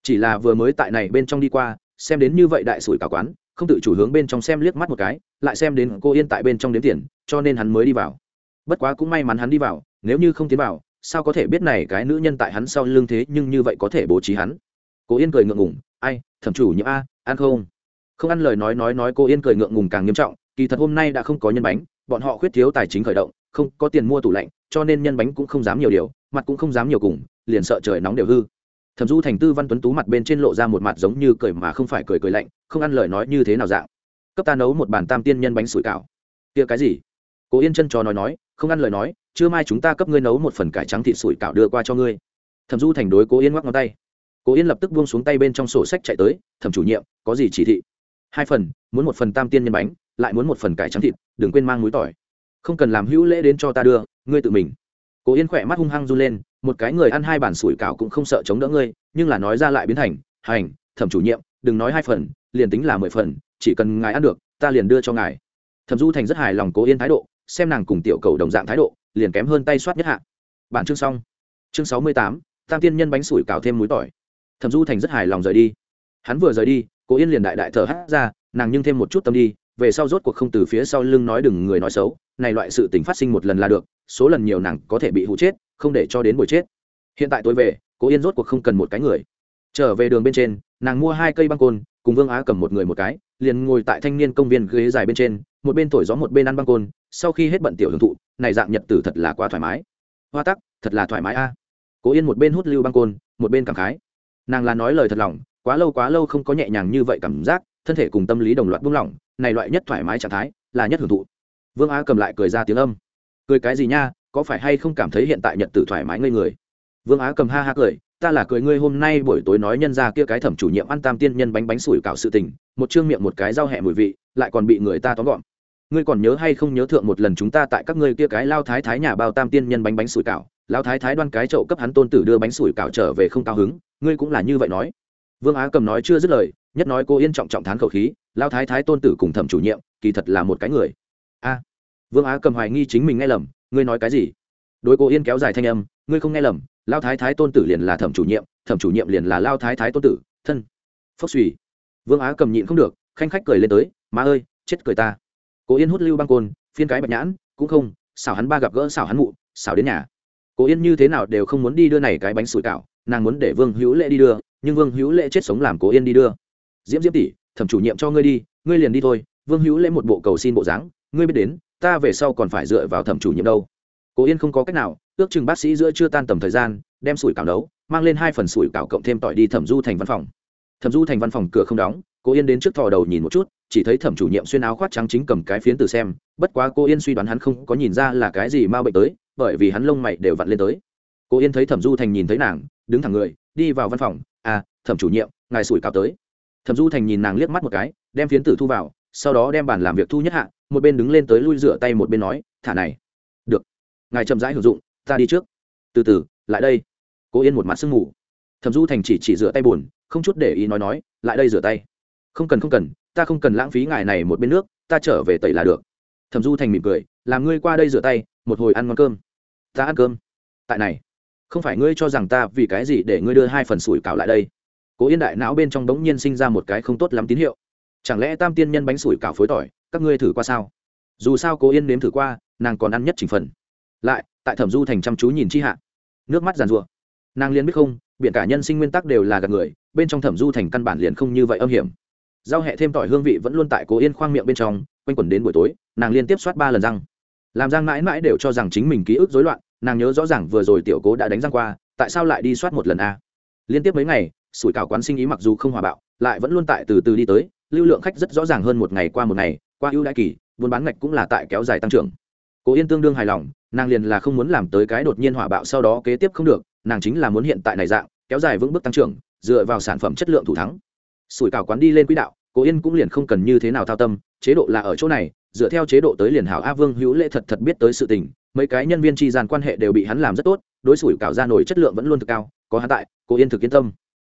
Chỉ là vừa mới tại này bên trong đi qua, xem đến như vậy đại sủi cảo quán, không tự chủ hướng bên trong xem liếc mắt một cái, lại xem đến cô yên tại bên trong đếm tiền, cho nên hắn mới đi vào. Bất quá cũng may mắn hắn đi vào, nếu như không tiến vào, sao có thể biết này cái nữ nhân tại hắn sau lưng thế nhưng như vậy có thể bố trí hắn? Cô yên cười ngượng ngùng, ai, thẩm chủ nhiễm a, ăn không? Không ăn lời nói nói nói, cô yên cười ngượng ngùng càng nghiêm trọng, kỳ thật hôm nay đã không có nhân bánh, bọn họ khuyết thiếu tài chính khởi động không có tiền mua tủ lạnh, cho nên nhân bánh cũng không dám nhiều điều, mặt cũng không dám nhiều cùng, liền sợ trời nóng đều hư. Thẩm du thành tư văn tuấn tú mặt bên trên lộ ra một mặt giống như cười mà không phải cười cười lạnh, không ăn lời nói như thế nào dạng. Cấp ta nấu một bàn tam tiên nhân bánh sủi cảo. Kia cái gì? Cố yên chân cho nói nói, không ăn lời nói chưa mai chúng ta cấp ngươi nấu một phần cải trắng thịt sủi cảo đưa qua cho ngươi. Thẩm du thành đối cố yên ngoắc ngón tay. Cố yên lập tức buông xuống tay bên trong sổ sách chạy tới, thẩm chủ nhiệm, có gì chỉ thị? Hai phần, muốn một phần tam tiên nhân bánh, lại muốn một phần cải trắng thịt, đừng quên mang muối tỏi không cần làm hữu lễ đến cho ta đưa, ngươi tự mình. Cố yên khỏe mắt hung hăng run lên, một cái người ăn hai bản sủi cảo cũng không sợ chống đỡ ngươi, nhưng là nói ra lại biến thành, hành, thẩm chủ nhiệm, đừng nói hai phần, liền tính là mười phần, chỉ cần ngài ăn được, ta liền đưa cho ngài. Thẩm du thành rất hài lòng cố yên thái độ, xem nàng cùng tiểu cầu đồng dạng thái độ, liền kém hơn tay soát nhất hạ. Bản chương xong. Chương sáu mươi tám, tam tiên nhân bánh sủi cảo thêm muối tỏi. Thẩm du thành rất hài lòng rời đi. Hắn vừa rời đi, cố yên liền đại đại thở hát ra, nàng nhưng thêm một chút tâm đi về sau rốt cuộc không từ phía sau lưng nói đừng người nói xấu, này loại sự tình phát sinh một lần là được, số lần nhiều nàng có thể bị hụ chết, không để cho đến buổi chết. Hiện tại tôi về, cố yên rốt cuộc không cần một cái người. Trở về đường bên trên, nàng mua hai cây băng côn, cùng vương á cầm một người một cái, liền ngồi tại thanh niên công viên ghế dài bên trên, một bên thổi gió một bên ăn băng côn, sau khi hết bận tiểu hưởng thụ, này dạng nhật tử thật là quá thoải mái. Hoa tắc, thật là thoải mái a. Cố yên một bên hút lưu băng côn, một bên cảm khái. Nàng là nói lời thật lòng, quá lâu quá lâu không có nhẹ nhàng như vậy cảm giác thân thể cùng tâm lý đồng loạt buông lỏng, này loại nhất thoải mái trạng thái là nhất hưởng thụ. Vương á cầm lại cười ra tiếng âm. Cười cái gì nha, có phải hay không cảm thấy hiện tại nhật tử thoải mái ngây người? Vương á cầm ha ha cười, ta là cười ngươi hôm nay buổi tối nói nhân ra kia cái thẩm chủ nhiệm ăn tam tiên nhân bánh bánh sủi cạo sự tình, một chương miệng một cái rau hẹ mùi vị, lại còn bị người ta tóm gọn. Ngươi còn nhớ hay không nhớ thượng một lần chúng ta tại các ngươi kia cái lao thái thái nhà bao tam tiên nhân bánh bánh sủi cảo? Lao thái thái đoan cái chậu cấp hắn tôn tử đưa bánh sủi cảo trở về không cao hứng, ngươi cũng là như vậy nói vương á cầm nói chưa dứt lời, nhất nói cô yên trọng trọng thán khẩu khí lao thái thái tôn tử cùng thẩm chủ nhiệm, kỳ thật là một cái người. A. Vương á cầm hoài nghi chính mình nghe lầm, ngươi nói cái gì? Đối cô yên kéo dài thanh âm, ngươi không nghe lầm lao thái thái tôn tử liền là thẩm chủ nhiệm, thẩm chủ nhiệm liền là lao thái thái tôn tử, thân. Phốc suy. Vương á cầm nhịn không được, khanh khách cười lên tới, má ơi, chết cười ta. Cô yên hút lưu băng côn, phiên cái bạch nhãn, cũng không, xảo hắn ba gặp gỡ xảo hắn mụ, xảo đến nhà. Cô yên như thế nào đều không muốn đi đưa này cái bánh sủi cảo, nàng muốn để vương hữu lệ đi đưa nhưng vương hữu Lễ chết sống làm cố yên đi đưa. Diễm diễm tỷ, thẩm chủ nhiệm cho ngươi đi, ngươi liền đi thôi, vương hữu lễ một bộ cầu xin bộ dáng, ngươi biết đến, ta về sau còn phải dựa vào thẩm chủ nhiệm đâu. Cố yên không có cách nào, ước chừng bác sĩ giữa chưa tan tầm thời gian, đem sủi cảo nấu, mang lên hai phần sủi cảo cộng thêm tỏi đi thẩm du thành văn phòng. Thẩm du thành văn phòng cửa không đóng, cố yên đến trước thò đầu nhìn một chút, chỉ thấy thẩm chủ nhiệm xuyên áo khoác trắng chính cầm cái phiến từ xem, bất quá cô yên suy đoán hắn không có nhìn ra là cái gì m a bệnh tới, bởi vì hắn lông mày đều vặn lên tới. Cô yên thấy thẩm du thành nhìn thấy nàng, đứng thẳng người, đi vào văn phòng à thẩm chủ nhiệm, ngài sủi cảo tới. Thẩm du thành nhìn nàng liếc mắt một cái, đem phiến tử thu vào, sau đó đem bàn làm việc thu nhất hạ, một bên đứng lên tới lui rửa tay một bên nói, thả này. Được. Ngài chậm rãi hưởng dụng, ta đi trước. Từ từ, lại đây. Cố yên một mặt sương ngủ. thẩm du thành chỉ chỉ rửa tay buồn, không chút để ý nói nói, lại đây rửa tay. Không cần không cần, ta không cần lãng phí ngài này một bên nước, ta trở về tẩy là được. Thẩm du thành mỉm cười, làm ngươi qua đây rửa tay, một hồi ăn ngon cơm. Ta ăn cơm. Tại này không phải ngươi cho rằng ta vì cái gì để ngươi đưa hai phần sủi cảo lại đây? Cố yên đại não bên trong bỗng nhiên sinh ra một cái không tốt lắm tín hiệu. Chẳng lẽ tam tiên nhân bánh sủi cảo phối tỏi, các ngươi thử qua sao? Dù sao cố yên nếm thử qua, nàng còn ăn nhất chỉnh phần. Lại, tại thẩm du thành chăm chú nhìn chi hạ. Nước mắt giàn rùa nàng liền biết không biện cả nhân sinh nguyên tắc đều là gạt người, bên trong thẩm du thành căn bản liền không như vậy âm hiểm. Giao hẹ thêm tỏi hương vị vẫn luôn tại cố yên khoang miệng bên trong, quanh quẩn đến buổi tối, nàng liên tiếp soát ba lần răng. Làm giang mãi mãi đều cho rằng chính mình ký ức dối loạn nàng nhớ rõ ràng vừa rồi tiểu cố đã đánh răng qua, tại sao lại đi soát một lần a? Liên tiếp mấy ngày, sủi cảo quán sinh ý mặc dù không hòa bạo, lại vẫn luôn tại từ từ đi tới, lưu lượng khách rất rõ ràng hơn một ngày qua một ngày, qua ưu đại kỳ, buôn bán ngạch cũng là tại kéo dài tăng trưởng. Cố yên tương đương hài lòng, nàng liền là không muốn làm tới cái đột nhiên hỏa bạo sau đó kế tiếp không được, nàng chính là muốn hiện tại này dạng, kéo dài vững bước tăng trưởng, dựa vào sản phẩm chất lượng thủ thắng. Sủi cảo quán đi lên quỹ đạo, cố yên cũng liền không cần như thế nào thao tâm, chế độ là ở chỗ này, dựa theo chế độ tới liền hảo a vương hữu lễ thật thật biết tới sự tình mấy cái nhân viên tri gian quan hệ đều bị hắn làm rất tốt, đối xử cảo ra nổi chất lượng vẫn luôn thực cao, có hắn tại, cô yên thực yên tâm.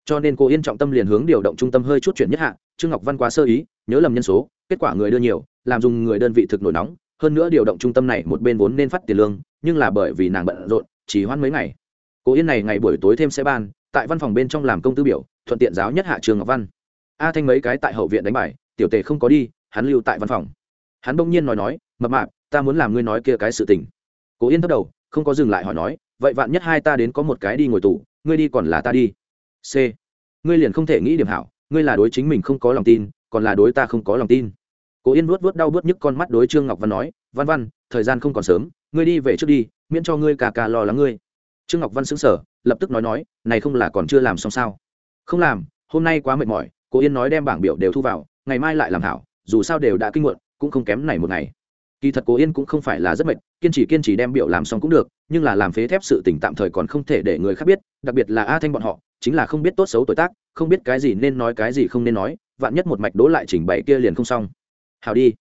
Cho nên cô yên trọng tâm liền hướng điều động trung tâm hơi chút chuyển nhất hạ trương ngọc văn quá sơ ý, nhớ lầm nhân số, kết quả người đưa nhiều, làm dùng người đơn vị thực nổi nóng, hơn nữa điều động trung tâm này một bên vốn nên phát tiền lương, nhưng là bởi vì nàng bận rộn, chỉ hoãn mấy ngày. Cô yên này ngày buổi tối thêm xe ban, tại văn phòng bên trong làm công tư biểu, thuận tiện giáo nhất hạ trường ngọc văn. A thanh mấy cái tại hậu viện đánh bài, tiểu tề không có đi, hắn lưu tại văn phòng. Hắn bỗng nhiên nói nói, mập mạp, ta muốn làm ngươi nói kia cái sự tình cố yên thấp đầu, không có dừng lại hỏi nói, vậy vạn nhất hai ta đến có một cái đi ngồi tù, ngươi đi còn là ta đi. C. Ngươi liền không thể nghĩ điểm hảo, ngươi là đối chính mình không có lòng tin, còn là đối ta không có lòng tin. Cố yên vuốt vuốt đau bớt nhức con mắt đối trương ngọc văn nói, văn văn, thời gian không còn sớm, ngươi đi về trước đi, miễn cho ngươi cà cà lo lắng ngươi. Trương ngọc văn xứng sở lập tức nói nói, này không là còn chưa làm xong sao? Không làm, hôm nay quá mệt mỏi. Cố yên nói đem bảng biểu đều thu vào, ngày mai lại làm hảo, dù sao đều đã kinh muộn, cũng không kém này một ngày kỳ thật cố yên cũng không phải là rất mệt, kiên trì kiên trì đem biểu làm xong cũng được, nhưng là làm phế thép sự tỉnh tạm thời còn không thể để người khác biết, đặc biệt là a thanh bọn họ, chính là không biết tốt xấu tuổi tác, không biết cái gì nên nói cái gì không nên nói, vạn nhất một mạch đố lại chỉnh bày kia liền không xong. Hào đi.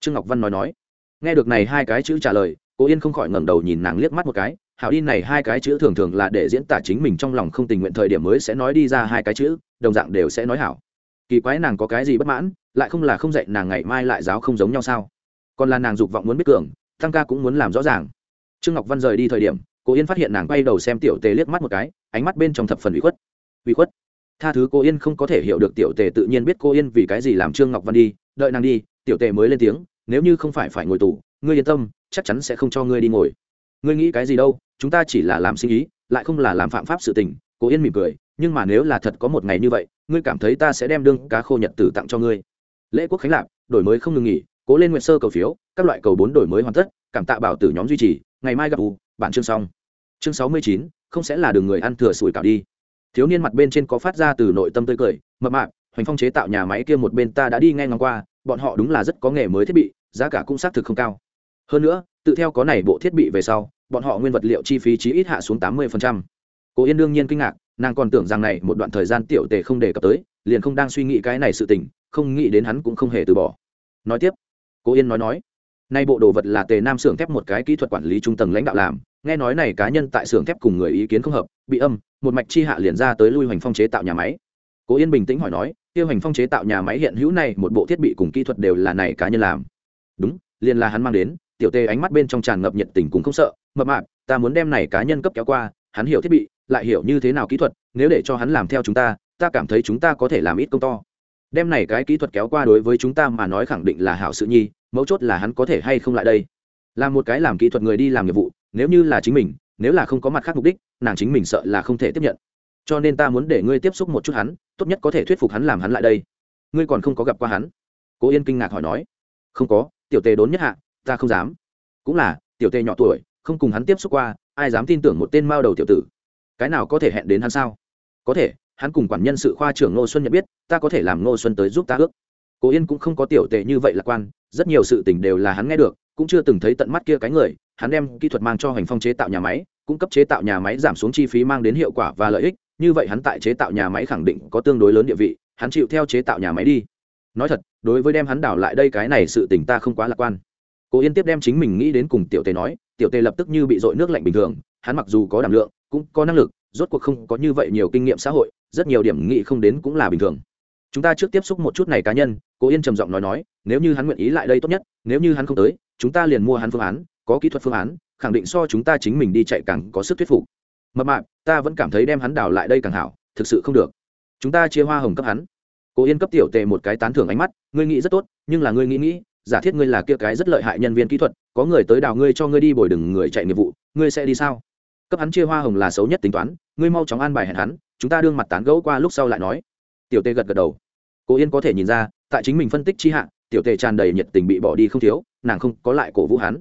Trương ngọc văn nói nói. Nghe được này hai cái chữ trả lời, cố yên không khỏi ngẩng đầu nhìn nàng liếc mắt một cái hào đi này hai cái chữ thường thường là để diễn tả chính mình trong lòng không tình nguyện thời điểm mới sẽ nói đi ra hai cái chữ, đồng dạng đều sẽ nói hảo. Kỳ quái nàng có cái gì bất mãn, lại không là không dạy nàng ngày mai lại giáo không giống nhau sao? Còn là nàng dục vọng muốn biết cường tăng ca cũng muốn làm rõ ràng. Trương ngọc văn rời đi thời điểm cô yên phát hiện nàng quay đầu xem tiểu tề liếc mắt một cái, ánh mắt bên trong thập phần bị khuất. Bị khuất? Tha thứ cô yên không có thể hiểu được tiểu tề tự nhiên biết cô yên vì cái gì làm trương ngọc văn đi, đợi nàng đi, tiểu tề mới lên tiếng, nếu như không phải phải ngồi tù, ngươi yên tâm, chắc chắn sẽ không cho ngươi đi ngồi. Ngươi nghĩ cái gì đâu, chúng ta chỉ là làm sinh ý, lại không là làm phạm pháp sự tình. Cô yên mỉm cười, nhưng mà nếu là thật có một ngày như vậy, ngươi cảm thấy ta sẽ đem đương cá khô nhật tử tặng cho ngươi. Lễ quốc khánh lạc, đổi mới không ngừng nghỉ cố lên nguyện sơ cầu phiếu, các loại cầu bốn đổi mới hoàn tất, cảm tạ bảo tử nhóm duy trì, ngày mai gặp u, bản chương xong. Chương sáu mươi chín, không sẽ là đường người ăn thừa sủi cảo đi. Thiếu niên mặt bên trên có phát ra từ nội tâm tươi cười, mập mạp, hoành phong chế tạo nhà máy kia một bên ta đã đi ngay ngang qua, bọn họ đúng là rất có nghề mới thiết bị, giá cả cũng xác thực không cao. Hơn nữa, tự theo có này bộ thiết bị về sau, bọn họ nguyên vật liệu chi phí chí ít hạ xuống tám mươi cô yên đương nhiên kinh ngạc, nàng còn tưởng rằng này một đoạn thời gian tiểu tề không đề cập tới, liền không đang suy nghĩ cái này sự tình, không nghĩ đến hắn cũng không hề từ bỏ. Nói tiếp cố yên nói nói, nay bộ đồ vật là tề nam xưởng thép một cái kỹ thuật quản lý trung tầng lãnh đạo làm. Nghe nói này cá nhân tại xưởng thép cùng người ý kiến không hợp, bị âm, một mạch chi hạ liền ra tới lui hoành phong chế tạo nhà máy. Cố yên bình tĩnh hỏi nói, tiêu hoành phong chế tạo nhà máy hiện hữu này một bộ thiết bị cùng kỹ thuật đều là này cá nhân làm. Đúng, liền là hắn mang đến. Tiểu tề ánh mắt bên trong tràn ngập nhiệt tình cũng không sợ, mập mạp, ta muốn đem này cá nhân cấp kéo qua, hắn hiểu thiết bị, lại hiểu như thế nào kỹ thuật, nếu để cho hắn làm theo chúng ta ta cảm thấy chúng ta có thể làm ít công to đem này cái kỹ thuật kéo qua đối với chúng ta mà nói khẳng định là hảo sự nhi, mấu chốt là hắn có thể hay không lại đây. Là một cái làm kỹ thuật người đi làm nghiệp vụ, nếu như là chính mình, nếu là không có mặt khác mục đích, nàng chính mình sợ là không thể tiếp nhận. Cho nên ta muốn để ngươi tiếp xúc một chút hắn, tốt nhất có thể thuyết phục hắn làm hắn lại đây. Ngươi còn không có gặp qua hắn? Cố yên kinh ngạc hỏi nói. Không có, tiểu tề đốn nhất hạ, ta không dám. Cũng là, tiểu tề nhỏ tuổi, không cùng hắn tiếp xúc qua, ai dám tin tưởng một tên mao đầu tiểu tử? Cái nào có thể hẹn đến hắn sao? Có thể hắn cùng quản nhân sự khoa trưởng ngô xuân nhận biết, ta có thể làm ngô xuân tới giúp ta ước. Cố yên cũng không có tiểu tệ như vậy lạc quan, rất nhiều sự tình đều là hắn nghe được, cũng chưa từng thấy tận mắt kia cái người, hắn đem kỹ thuật mang cho hành phong chế tạo nhà máy, cung cấp chế tạo nhà máy giảm xuống chi phí mang đến hiệu quả và lợi ích, như vậy hắn tại chế tạo nhà máy khẳng định có tương đối lớn địa vị, hắn chịu theo chế tạo nhà máy đi. Nói thật, đối với đem hắn đảo lại đây cái này sự tình ta không quá lạc quan. Cố yên tiếp đem chính mình nghĩ đến cùng tiểu tề nói, tiểu tề lập tức như bị dội nước lạnh bình thường, hắn mặc dù có đảm lượng, cũng có năng lực, rốt cuộc không có như vậy nhiều kinh nghiệm xã hội rất nhiều điểm nghị không đến cũng là bình thường. Chúng ta trước tiếp xúc một chút này cá nhân, cố yên trầm giọng nói nói, nếu như hắn nguyện ý lại đây tốt nhất, nếu như hắn không tới, chúng ta liền mua hắn phương án, có kỹ thuật phương án, khẳng định so chúng ta chính mình đi chạy càng có sức thuyết phục. Mập mạp, ta vẫn cảm thấy đem hắn đào lại đây càng hảo, thực sự không được. Chúng ta chia hoa hồng cấp hắn. Cố yên cấp tiểu tề một cái tán thưởng ánh mắt, ngươi nghĩ rất tốt, nhưng là ngươi nghĩ nghĩ, giả thiết ngươi là kia cái rất lợi hại nhân viên kỹ thuật, có người tới đào ngươi cho ngươi đi bồi đừng người chạy nghiệp vụ, ngươi sẽ đi sao? Cấp hắn chia hoa hồng là xấu nhất tính toán, ngươi mau chóng an bài hẹn hắn chúng ta đương mặt tán gẫu qua lúc sau lại nói. Tiểu tề gật gật đầu. Cố yên có thể nhìn ra, tại chính mình phân tích chi hạ, tiểu tề tràn đầy nhiệt tình bị bỏ đi không thiếu, nàng không có lại cổ vũ hắn.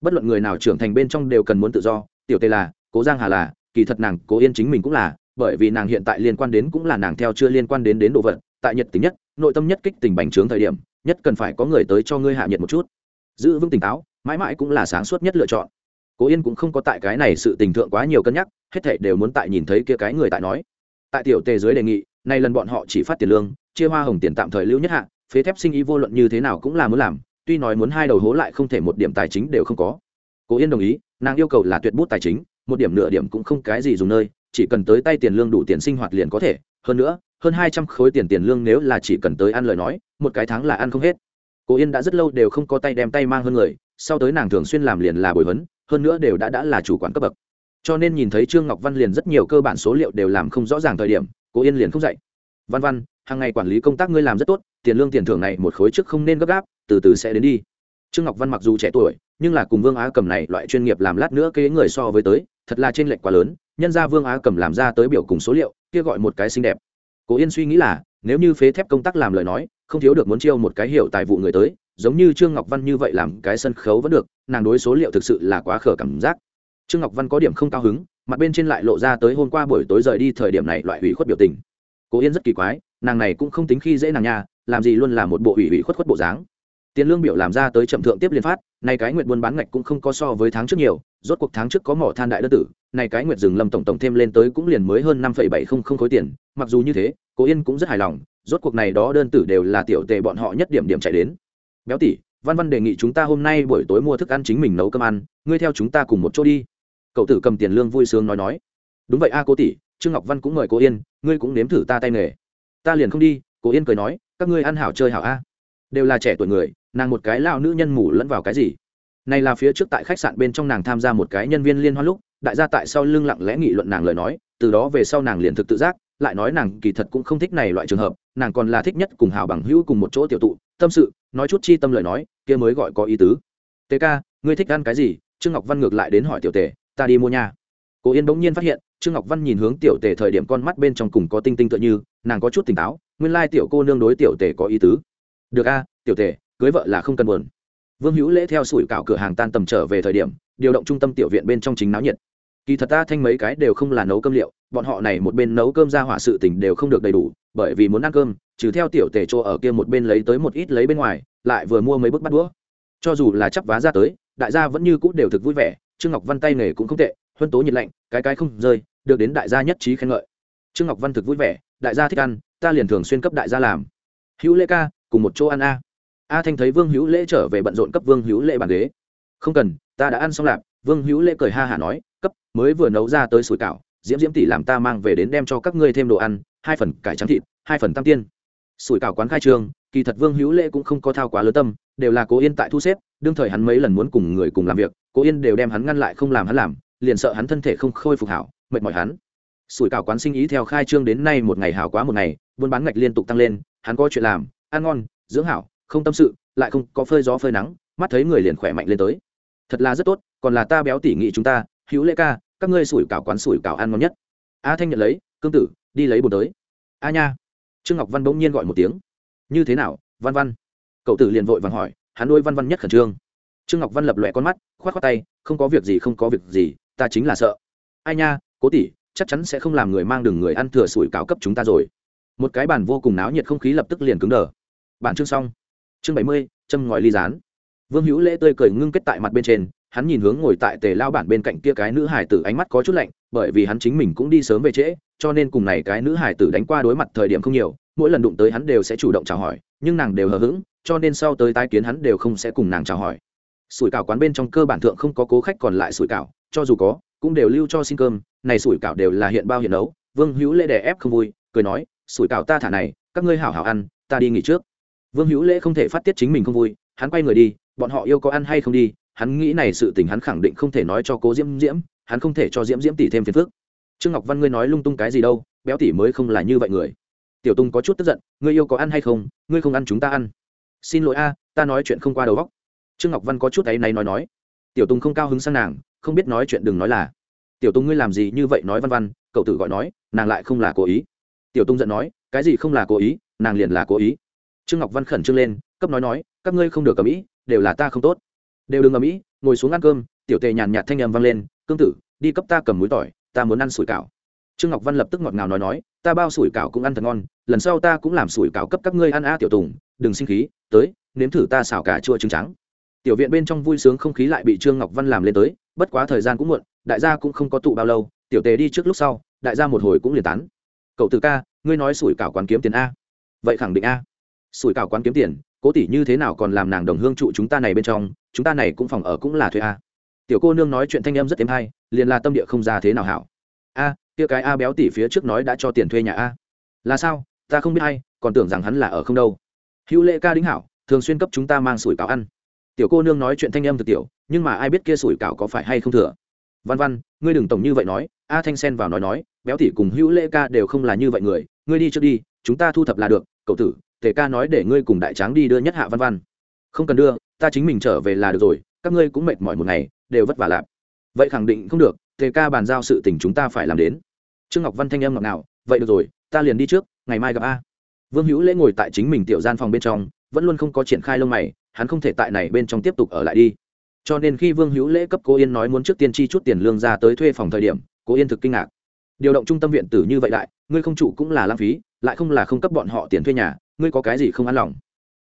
Bất luận người nào trưởng thành bên trong đều cần muốn tự do, tiểu tề là, cố giang hà là, kỳ thật nàng cố yên chính mình cũng là, bởi vì nàng hiện tại liên quan đến cũng là nàng theo chưa liên quan đến đến đồ vật, tại nhiệt tình nhất, nội tâm nhất kích tình bành trướng thời điểm, nhất cần phải có người tới cho ngươi hạ nhiệt một chút. Giữ vững tỉnh táo, mãi mãi cũng là sáng suốt nhất lựa chọn. Cố yên cũng không có tại cái này sự tình thượng quá nhiều cân nhắc, hết thảy đều muốn tại nhìn thấy kia cái người tại nói tại tiểu tề dưới đề nghị, nay lần bọn họ chỉ phát tiền lương, chia hoa hồng tiền tạm thời lưu nhất hạ, phế thép sinh ý vô luận như thế nào cũng là muốn làm, tuy nói muốn hai đầu hố lại không thể một điểm tài chính đều không có. Cố yên đồng ý, nàng yêu cầu là tuyệt bút tài chính, một điểm nửa điểm cũng không cái gì dùng nơi, chỉ cần tới tay tiền lương đủ tiền sinh hoạt liền có thể, hơn nữa, hơn hai trăm khối tiền tiền lương nếu là chỉ cần tới ăn lời nói, một cái tháng là ăn không hết. Cố yên đã rất lâu đều không có tay đem tay mang hơn người, sau tới nàng thường xuyên làm liền là bồi huấn, hơn nữa đều đã đã là chủ quản cấp bậc cho nên nhìn thấy trương ngọc văn liền rất nhiều cơ bản số liệu đều làm không rõ ràng thời điểm cố yên liền không dạy. Văn văn, hàng ngày quản lý công tác ngươi làm rất tốt, tiền lương tiền thưởng này một khối trước không nên gấp gáp, từ từ sẽ đến đi. Trương ngọc văn mặc dù trẻ tuổi, nhưng là cùng vương á cầm này loại chuyên nghiệp làm lát nữa kế người so với tới, thật là trên lệch quá lớn, nhân ra vương á cầm làm ra tới biểu cùng số liệu, kia gọi một cái xinh đẹp. Cố yên suy nghĩ là, nếu như phế thép công tác làm lời nói, không thiếu được muốn chiêu một cái hiệu tài vụ người tới, giống như trương ngọc văn như vậy làm cái sân khấu vẫn được, nàng đối số liệu thực sự là quá khở cảm giác trương ngọc văn có điểm không cao hứng, mặt bên trên lại lộ ra tới hôm qua buổi tối rời đi thời điểm này loại hủy khuất biểu tình. Cố yên rất kỳ quái, nàng này cũng không tính khi dễ nàng nha, làm gì luôn là một bộ ủy ủy khuất khuất bộ dáng. Tiền lương biểu làm ra tới chậm thượng tiếp liên phát, này cái nguyện buôn bán ngạch cũng không có so với tháng trước nhiều, rốt cuộc tháng trước có mỏ than đại đơn tử, này cái nguyện rừng lâm tổng tổng thêm lên tới cũng liền mới hơn năm bảy không không khối tiền, mặc dù như thế, cố yên cũng rất hài lòng, rốt cuộc này đó đơn tử đều là tiểu tề bọn họ nhất điểm điểm chạy đến. Béo tỷ, văn văn đề nghị chúng ta hôm nay buổi tối mua thức ăn chính mình nấu cơm ăn, ngươi theo chúng ta cùng một chỗ đi cậu tử cầm tiền lương vui sướng nói nói. Đúng vậy a cô tỷ, trương ngọc văn cũng mời cô yên, ngươi cũng nếm thử ta tay nghề. Ta liền không đi, cô yên cười nói, các ngươi ăn hảo chơi hảo a. Đều là trẻ tuổi người, nàng một cái lao nữ nhân mù lẫn vào cái gì? Này là phía trước tại khách sạn bên trong nàng tham gia một cái nhân viên liên hoan lúc, đại gia tại sau lưng lặng lẽ nghị luận nàng lời nói, từ đó về sau nàng liền thực tự giác, lại nói nàng kỳ thật cũng không thích này loại trường hợp, nàng còn là thích nhất cùng hào bằng hữu cùng một chỗ tiểu tụ, tâm sự, nói chút chi tâm lời nói, kia mới gọi có ý tứ. Tề ca, ngươi thích ăn cái gì? Trương ngọc văn ngược lại đến hỏi tiểu tề ta đi mua nha. Cố yên bỗng nhiên phát hiện, trương ngọc văn nhìn hướng tiểu tề thời điểm con mắt bên trong cùng có tinh tinh tựa như, nàng có chút tỉnh táo, nguyên lai tiểu cô nương đối tiểu tề có ý tứ. Được a, tiểu tề cưới vợ là không cần buồn. Vương hữu lễ theo sủi cạo cửa hàng tan tầm trở về thời điểm, điều động trung tâm tiểu viện bên trong chính náo nhiệt. Kỳ thật ta thanh mấy cái đều không là nấu cơm liệu, bọn họ này một bên nấu cơm ra hỏa sự tình đều không được đầy đủ, bởi vì muốn ăn cơm, trừ theo tiểu tề chỗ ở kia một bên lấy tới một ít lấy bên ngoài, lại vừa mua mấy bức bắt đũa. Cho dù là chắp vá ra tới, đại gia vẫn như cũ đều thực vui vẻ trương ngọc văn tay nghề cũng không tệ, huân tố nhiệt lạnh, cái cái không rơi, được đến đại gia nhất trí khen ngợi. Trương ngọc văn thực vui vẻ, đại gia thích ăn, ta liền thường xuyên cấp đại gia làm. Hữu lễ ca, cùng một chỗ ăn a. A thanh thấy vương hữu lễ trở về bận rộn cấp vương hữu lễ bàn ghế. Không cần, ta đã ăn xong lạp, vương hữu lễ cười ha hả nói, cấp, mới vừa nấu ra tới sủi cảo, diễm diễm tỷ làm ta mang về đến đem cho các ngươi thêm đồ ăn, hai phần cải trắng thịt, hai phần tam tiên. Sủi cảo quán khai trương kỳ thật vương hữu lễ cũng không có thao quá lớn tâm, đều là cố yên tại thu xếp, đương thời hắn mấy lần muốn cùng người cùng làm việc, cố yên đều đem hắn ngăn lại không làm hắn làm, liền sợ hắn thân thể không khôi phục hảo, mệt mỏi hắn. Sủi cảo quán sinh ý theo khai trương đến nay một ngày hảo quá một ngày, buôn bán ngạch liên tục tăng lên, hắn có chuyện làm, ăn ngon, dưỡng hảo, không tâm sự, lại không có phơi gió phơi nắng, mắt thấy người liền khỏe mạnh lên tới. Thật là rất tốt, còn là ta béo tỉ nghị chúng ta, hữu lễ ca, các ngươi sủi cảo quán sủi cảo ăn ngon nhất. A thanh nhận lấy, cương tử, đi lấy bồn tới. A nha. Trương ngọc văn bỗng nhiên gọi một tiếng như thế nào, văn văn? Cậu tử liền vội vàng hỏi, hắn đôi văn văn nhất khẩn trương. Trương ngọc văn lập lòe con mắt k h o á t khoác tay, không có việc gì, không có việc gì, ta chính là sợ. Ai nha, cố tỷ, chắc chắn sẽ không làm người mang đường người ăn thừa sủi cáo cấp chúng ta rồi. Một cái bàn vô cùng náo nhiệt không khí lập tức liền cứng đờ. Bản chương xong. Chương bảy mươi, châm ngòi ly rán vương hữu lễ tươi cười ngưng kết tại mặt bên trên, hắn nhìn hướng ngồi tại tề lao bản bên cạnh kia cái nữ hải tử, ánh mắt có chút lạnh, bởi vì hắn chính mình cũng đi sớm về trễ cho nên cùng này cái nữ hải tử đánh qua đối mặt thời điểm không nhiều, mỗi lần đụng tới hắn đều sẽ chủ động chào hỏi, nhưng nàng đều hờ hững, cho nên sau tới tái kiến hắn đều không sẽ cùng nàng chào hỏi. Sủi cảo quán bên trong cơ bản thượng không có cố khách còn lại sủi cảo, cho dù có, cũng đều lưu cho xin cơm, này sủi cảo đều là hiện bao hiện nấu, vương hữu lễ đè ép không vui, cười nói, sủi cảo ta thả này, các ngươi hảo hảo ăn, ta đi nghỉ trước. Vương hữu lễ không thể phát tiết chính mình không vui, hắn quay người đi, bọn họ yêu có ăn hay không đi, hắn nghĩ này sự tình hắn khẳng định không thể nói cho cố diễm diễm, hắn không thể cho diễm diễm tỷ thêm phiền phức trương ngọc văn, ngươi nói lung tung cái gì đâu, béo tỷ mới không là như vậy người. Tiểu tung có chút tức giận, ngươi yêu có ăn hay không, ngươi không ăn chúng ta ăn. Xin lỗi a, ta nói chuyện không qua đầu góc trương ngọc văn có chút áy náy nói nói. Tiểu tung không cao hứng sang nàng, không biết nói chuyện đừng nói là. Tiểu tung ngươi làm gì như vậy nói văn văn, cậu tử gọi nói, nàng lại không là cố ý. Tiểu tung giận nói, cái gì không là cố ý, nàng liền là cố ý. Trương ngọc văn khẩn trương lên, cấp nói nói, các ngươi không được cầm ý, đều là ta không tốt. Đều đừng ầm ĩ ngồi xuống ăn cơm, tiểu tề nhàn nhạt thanh âm m vang lên, cương tử, đi cấp ta cầm muối tỏi ta muốn ăn sủi cảo. Trương ngọc văn lập tức ngọt ngào nói nói, ta bao sủi cảo cũng ăn thật ngon, lần sau ta cũng làm sủi cảo cấp các ngươi ăn a tiểu tùng, đừng sinh khí, tới, nếm thử ta xào cả chua trứng trắng. Tiểu viện bên trong vui sướng không khí lại bị trương ngọc văn làm lên tới, bất quá thời gian cũng muộn, đại gia cũng không có tụ bao lâu, tiểu tề đi trước lúc sau, đại gia một hồi cũng liền tán. Cậu từ ca, ngươi nói sủi cảo quán kiếm tiền a? Vậy khẳng định a. Sủi cảo quán kiếm tiền, cố tỷ như thế nào còn làm nàng đồng hương trụ chúng ta này bên trong, chúng ta này cũng phòng ở cũng là thuê a tiểu cô nương nói chuyện thanh âm rất êm hay, liền là tâm địa không ra thế nào hảo. A, kia cái a béo tỷ phía trước nói đã cho tiền thuê nhà a. Là sao? Ta không biết hay, còn tưởng rằng hắn là ở không đâu. Hữu lệ ca đính hảo, thường xuyên cấp chúng ta mang sủi cảo ăn. Tiểu cô nương nói chuyện thanh âm thực tiểu, nhưng mà ai biết kia sủi cảo có phải hay không thừa? Văn văn, ngươi đừng tổng như vậy nói, a thanh sen vào nói nói, béo tỷ cùng hữu lệ ca đều không là như vậy người, ngươi đi trước đi, chúng ta thu thập là được, cậu tử, tề ca nói để ngươi cùng đại tráng đi đưa nhất hạ văn văn. Không cần đưa, ta chính mình trở về là được rồi các ngươi cũng mệt mỏi một ngày, đều vất vả lạp. Vậy khẳng định không được, tề ca bàn giao sự tình chúng ta phải làm đến. Trương ngọc văn thanh âm ngọc nào vậy được rồi, ta liền đi trước, ngày mai gặp a. Vương hữu lễ ngồi tại chính mình tiểu gian phòng bên trong, vẫn luôn không có triển khai lông mày, hắn không thể tại này bên trong tiếp tục ở lại đi. Cho nên khi vương hữu lễ cấp cô yên nói muốn trước tiên chi chút tiền lương ra tới thuê phòng thời điểm cô yên thực kinh ngạc. Điều động trung tâm viện tử như vậy đại ngươi không trụ cũng là lãng phí, lại không là không cấp bọn họ tiền thuê nhà, ngươi có cái gì không an lòng?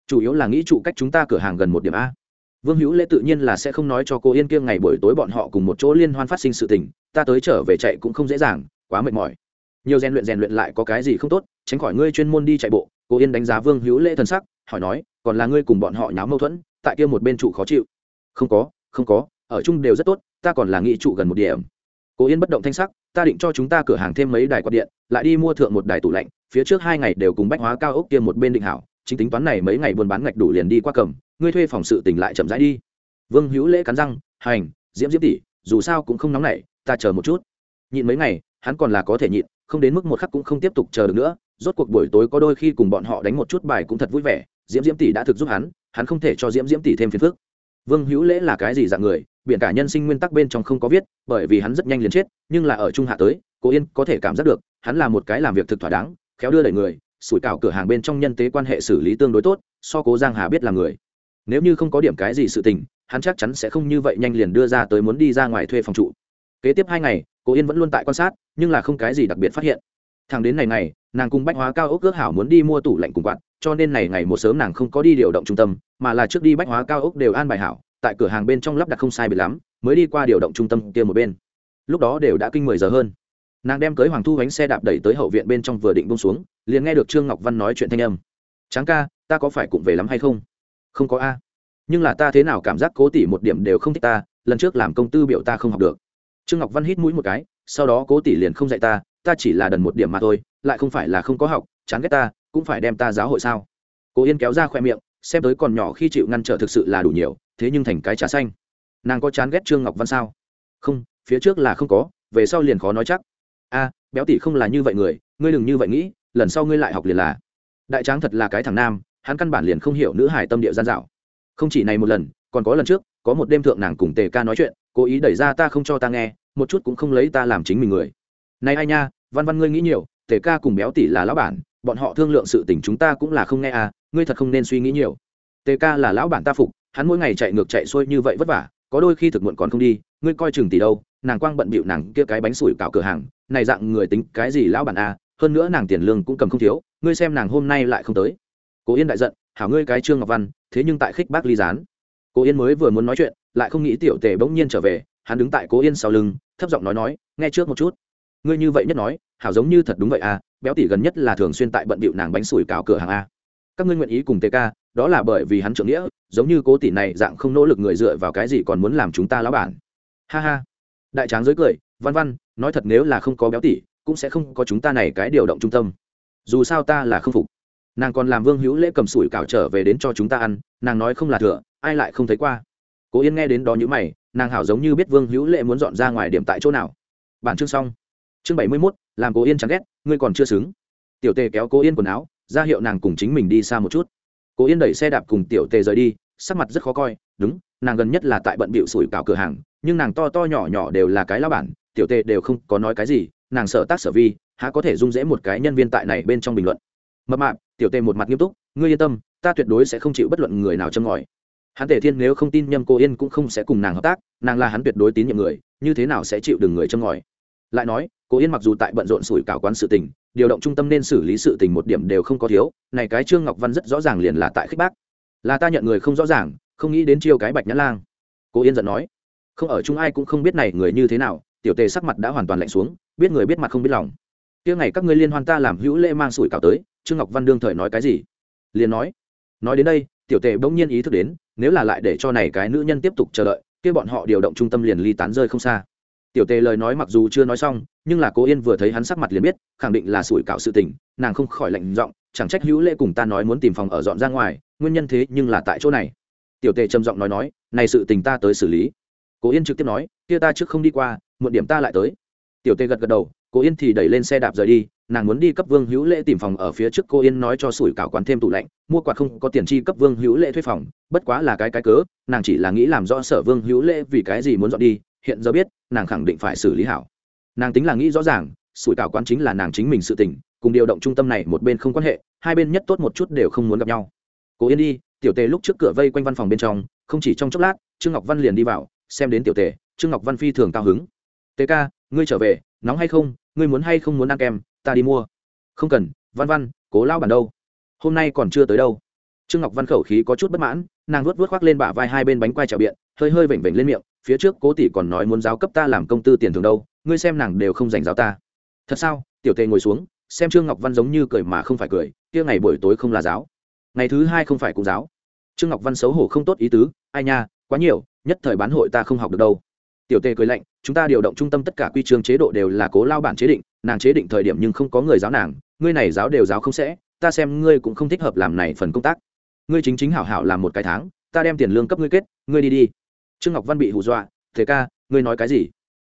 Chủ yếu là nghĩ trụ cách chúng ta cửa hàng gần một điểm a vương hữu lễ tự nhiên là sẽ không nói cho cô yên kiêng ngày buổi tối bọn họ cùng một chỗ liên hoan phát sinh sự tình, ta tới trở về chạy cũng không dễ dàng, quá mệt mỏi. Nhiều rèn luyện rèn luyện lại có cái gì không tốt, tránh khỏi ngươi chuyên môn đi chạy bộ, cô yên đánh giá vương hữu lễ thần sắc, hỏi nói, còn là ngươi cùng bọn họ nháo mâu thuẫn, tại kia một bên trụ khó chịu. Không có không có, ở chung đều rất tốt, ta còn là nghĩ trụ gần một điểm. Cô yên bất động thanh sắc, ta định cho chúng ta cửa hàng thêm mấy đài quạt điện, lại đi mua thượng một đài tủ lạnh, phía trước hai ngày đều cùng bách hóa cao ốc kia một bên định hảo chính tính toán này mấy ngày buôn bán ngạch đủ liền đi qua cầm, ngươi thuê phòng sự tỉnh lại chậm rãi đi. Vương hữu lễ cắn răng, hành, diễm diễm tỷ, dù sao cũng không nóng nảy, ta chờ một chút. Nhịn mấy ngày, hắn còn là có thể nhịn, không đến mức một khắc cũng không tiếp tục chờ được nữa. Rốt cuộc buổi tối có đôi khi cùng bọn họ đánh một chút bài cũng thật vui vẻ, diễm diễm tỷ đã thực giúp hắn hắn không thể cho diễm diễm tỷ thêm phiền phức. Vương hữu lễ là cái gì dạng người? Biển cả nhân sinh nguyên tắc bên trong không có viết, bởi vì hắn rất nhanh liền chết, nhưng là ở trung hạ tới cố yên có thể cảm giác được, hắn là một cái làm việc thực thỏa đáng, khéo đưa đẩy người sủi cảo cửa hàng bên trong nhân tế quan hệ xử lý tương đối tốt, so cố giang hà biết là người. Nếu như không có điểm cái gì sự tình, hắn chắc chắn sẽ không như vậy nhanh liền đưa ra tới muốn đi ra ngoài thuê phòng trụ. Kế tiếp hai ngày cố yên vẫn luôn tại quan sát, nhưng là không cái gì đặc biệt phát hiện. Thằng đến ngày này, nàng cùng bách hóa cao ốc ước hảo muốn đi mua tủ lạnh cùng quạt, cho nên này ngày một sớm nàng không có đi điều động trung tâm, mà là trước đi bách hóa cao ốc đều an bài hảo, tại cửa hàng bên trong lắp đặt không sai bị lắm, mới đi qua điều động trung tâm kia một bên. Lúc đó đều đã kinh mười giờ hơn nàng đem cưới hoàng thu bánh xe đạp đẩy tới hậu viện bên trong vừa định bông xuống, liền nghe được trương ngọc văn nói chuyện thanh âm. Tráng ca, ta có phải cũng về lắm hay không? Không có a. Nhưng là ta thế nào cảm giác cố tỷ một điểm đều không thích ta, lần trước làm công tư biểu ta không học được. Trương ngọc văn hít mũi một cái, sau đó cố tỷ liền không dạy ta ta chỉ là đần một điểm mà thôi, lại không phải là không có học, chán ghét ta, cũng phải đem ta giáo hội sao? Cố yên kéo ra khoe miệng, xem tới còn nhỏ khi chịu ngăn trở thực sự là đủ nhiều, thế nhưng thành cái trà xanh. Nàng có chán ghét trương ngọc văn sao? Không, phía trước là không có, về sau liền khó nói chắc a béo tỷ không là như vậy người, ngươi đừng như vậy nghĩ, lần sau ngươi lại học liền là. Đại tráng thật là cái thằng nam, hắn căn bản liền không hiểu nữ hải tâm địa gian dạo. Không chỉ này một lần, còn có lần trước, có một đêm thượng nàng cùng tề ca nói chuyện, cố ý đẩy ra ta không cho ta nghe, một chút cũng không lấy ta làm chính mình người. Này ai nha, văn văn ngươi nghĩ nhiều, tề ca cùng béo tỷ là lão bản, bọn họ thương lượng sự tình chúng ta cũng là không nghe à ngươi thật không nên suy nghĩ nhiều. Tề ca là lão bản ta phục, hắn mỗi ngày chạy ngược chạy xuôi như vậy vất vả, có đôi khi thực muộn còn không đi ngươi coi chừng tỷ đâu, nàng quang bận bịu nàng kia cái bánh sủi cạo cửa hàng, này dạng người tính cái gì lão bản a, hơn nữa nàng tiền lương cũng cầm không thiếu, ngươi xem nàng hôm nay lại không tới. Cố yên đại giận, hảo ngươi cái trương ngọc văn, thế nhưng tại khích bác ly gián. Cố yên mới vừa muốn nói chuyện, lại không nghĩ tiểu tề bỗng nhiên trở về, hắn đứng tại cố yên sau lưng, thấp giọng nói nói, nghe trước một chút. Ngươi như vậy nhất nói, hảo giống như thật đúng vậy à béo tỷ gần nhất là thường xuyên tại bận bịu nàng bánh sủi cào cửa hàng a. Các ngươi nguyện ý cùng tk đó là bởi vì hắn trưởng nghĩa, giống như cố tỷ này dạng không nỗ lực người dựa vào cái gì còn muốn làm chúng ta lão bản ha ha. Đại tráng giới cười, văn văn, nói thật nếu là không có béo tỷ cũng sẽ không có chúng ta này cái điều động trung tâm. Dù sao ta là không phục. Nàng còn làm vương hữu lễ cầm sủi cảo trở về đến cho chúng ta ăn, nàng nói không là thừa, ai lại không thấy qua. Cố yên nghe đến đó như mày, nàng hảo giống như biết vương hữu lễ muốn dọn ra ngoài điểm tại chỗ nào. Bản chương xong. Chương bảy mươi mốt, làm cố yên chẳng ghét, ngươi còn chưa xứng. Tiểu tề kéo cố yên quần áo, ra hiệu nàng cùng chính mình đi xa một chút. Cố yên đẩy xe đạp cùng tiểu tề rời đi, sắc mặt rất khó coi, đúng, nàng gần nhất là tại bận bịu sủi cảo cửa hàng nhưng nàng to to nhỏ nhỏ đều là cái lao bản, tiểu tề đều không có nói cái gì, nàng sợ tác sở vi, há có thể dung dễ một cái nhân viên tại này bên trong bình luận. Mập mạp, tiểu tề một mặt nghiêm túc, ngươi yên tâm, ta tuyệt đối sẽ không chịu bất luận người nào châm ngòi. Hắn tề thiên nếu không tin nhâm cô yên cũng không sẽ cùng nàng hợp tác, nàng là hắn tuyệt đối tín nhiệm người, như thế nào sẽ chịu đừng người châm ngòi? Lại nói, cô yên mặc dù tại bận rộn sủi cảo quán sự tình, điều động trung tâm nên xử lý sự tình một điểm đều không có thiếu, này cái trương ngọc văn rất rõ ràng liền là tại khích bác. Là ta nhận người không rõ ràng, không nghĩ đến chiêu cái bạch nhã lang. Cô yên giận nói không ở chung ai cũng không biết này người như thế nào, tiểu tề sắc mặt đã hoàn toàn lạnh xuống, biết người biết mặt không biết lòng. Kia ngày các ngươi liên hoan ta làm hữu lễ mang sủi cảo tới, trương ngọc văn đương thời nói cái gì? Liền nói. Nói đến đây, tiểu tề bỗng nhiên ý thức đến, nếu là lại để cho này cái nữ nhân tiếp tục chờ đợi, kia bọn họ điều động trung tâm liền ly tán rơi không xa. Tiểu tề lời nói mặc dù chưa nói xong, nhưng là cố yên vừa thấy hắn sắc mặt liền biết, khẳng định là sủi cạo sự tình, nàng không khỏi lạnh giọng, chẳng trách hữu lễ cùng ta nói muốn tìm phòng ở dọn ra ngoài, nguyên nhân thế nhưng là tại chỗ này. Tiểu tề trầm giọng nói nói, này sự tình ta tới xử lý cố yên trực tiếp nói, kia ta trước không đi qua, muộn điểm ta lại tới. Tiểu tề gật gật đầu, cố yên thì đẩy lên xe đạp rời đi, nàng muốn đi cấp vương hữu lễ tìm phòng ở phía trước cô yên nói cho sủi cảo quán thêm tủ lạnh, mua quạt không có tiền chi cấp vương hữu lễ thuê phòng, bất quá là cái cái cớ, nàng chỉ là nghĩ làm rõ sở vương hữu lễ vì cái gì muốn dọn đi, hiện giờ biết, nàng khẳng định phải xử lý hảo. Nàng tính là nghĩ rõ ràng, sủi cảo quán chính là nàng chính mình sự tình, cùng điều động trung tâm này một bên không quan hệ, hai bên nhất tốt một chút đều không muốn gặp nhau. Cố yên đi. Tiểu tề lúc trước cửa vây quanh văn phòng bên trong, không chỉ trong chốc lát, trương ngọc văn liền đi vào xem đến tiểu tề, trương ngọc văn phi thường cao hứng. Tề ca, ngươi trở về, nóng hay không? Ngươi muốn hay không muốn ăn kem? Ta đi mua. Không cần, văn văn, cố lao bản đâu? Hôm nay còn chưa tới đâu. Trương ngọc văn khẩu khí có chút bất mãn, nàng vuốt vuốt khoác lên bả vai hai bên bánh quai trào biện, hơi hơi vểnh vểnh lên miệng, phía trước cố tỷ còn nói muốn giáo cấp ta làm công tư tiền thường đâu, ngươi xem nàng đều không dành giáo ta. Thật sao? Tiểu tề ngồi xuống, xem trương ngọc văn giống như cười mà không phải cười, kia ngày buổi tối không là giáo, ngày thứ hai không phải cũng giáo. Trương ngọc văn xấu hổ không tốt ý tứ, ai nha quá nhiều, nhất thời bán hội ta không học được đâu. Tiểu tề cười lạnh, chúng ta điều động trung tâm tất cả quy chương chế độ đều là cố lao bản chế định, nàng chế định thời điểm nhưng không có người giáo nàng, ngươi này giáo đều giáo không sẽ, ta xem ngươi cũng không thích hợp làm này phần công tác. Ngươi chính chính hảo hảo làm một cái tháng, ta đem tiền lương cấp ngươi kết, ngươi đi đi. Trương ngọc văn bị hù dọa thế ca, ngươi nói cái gì?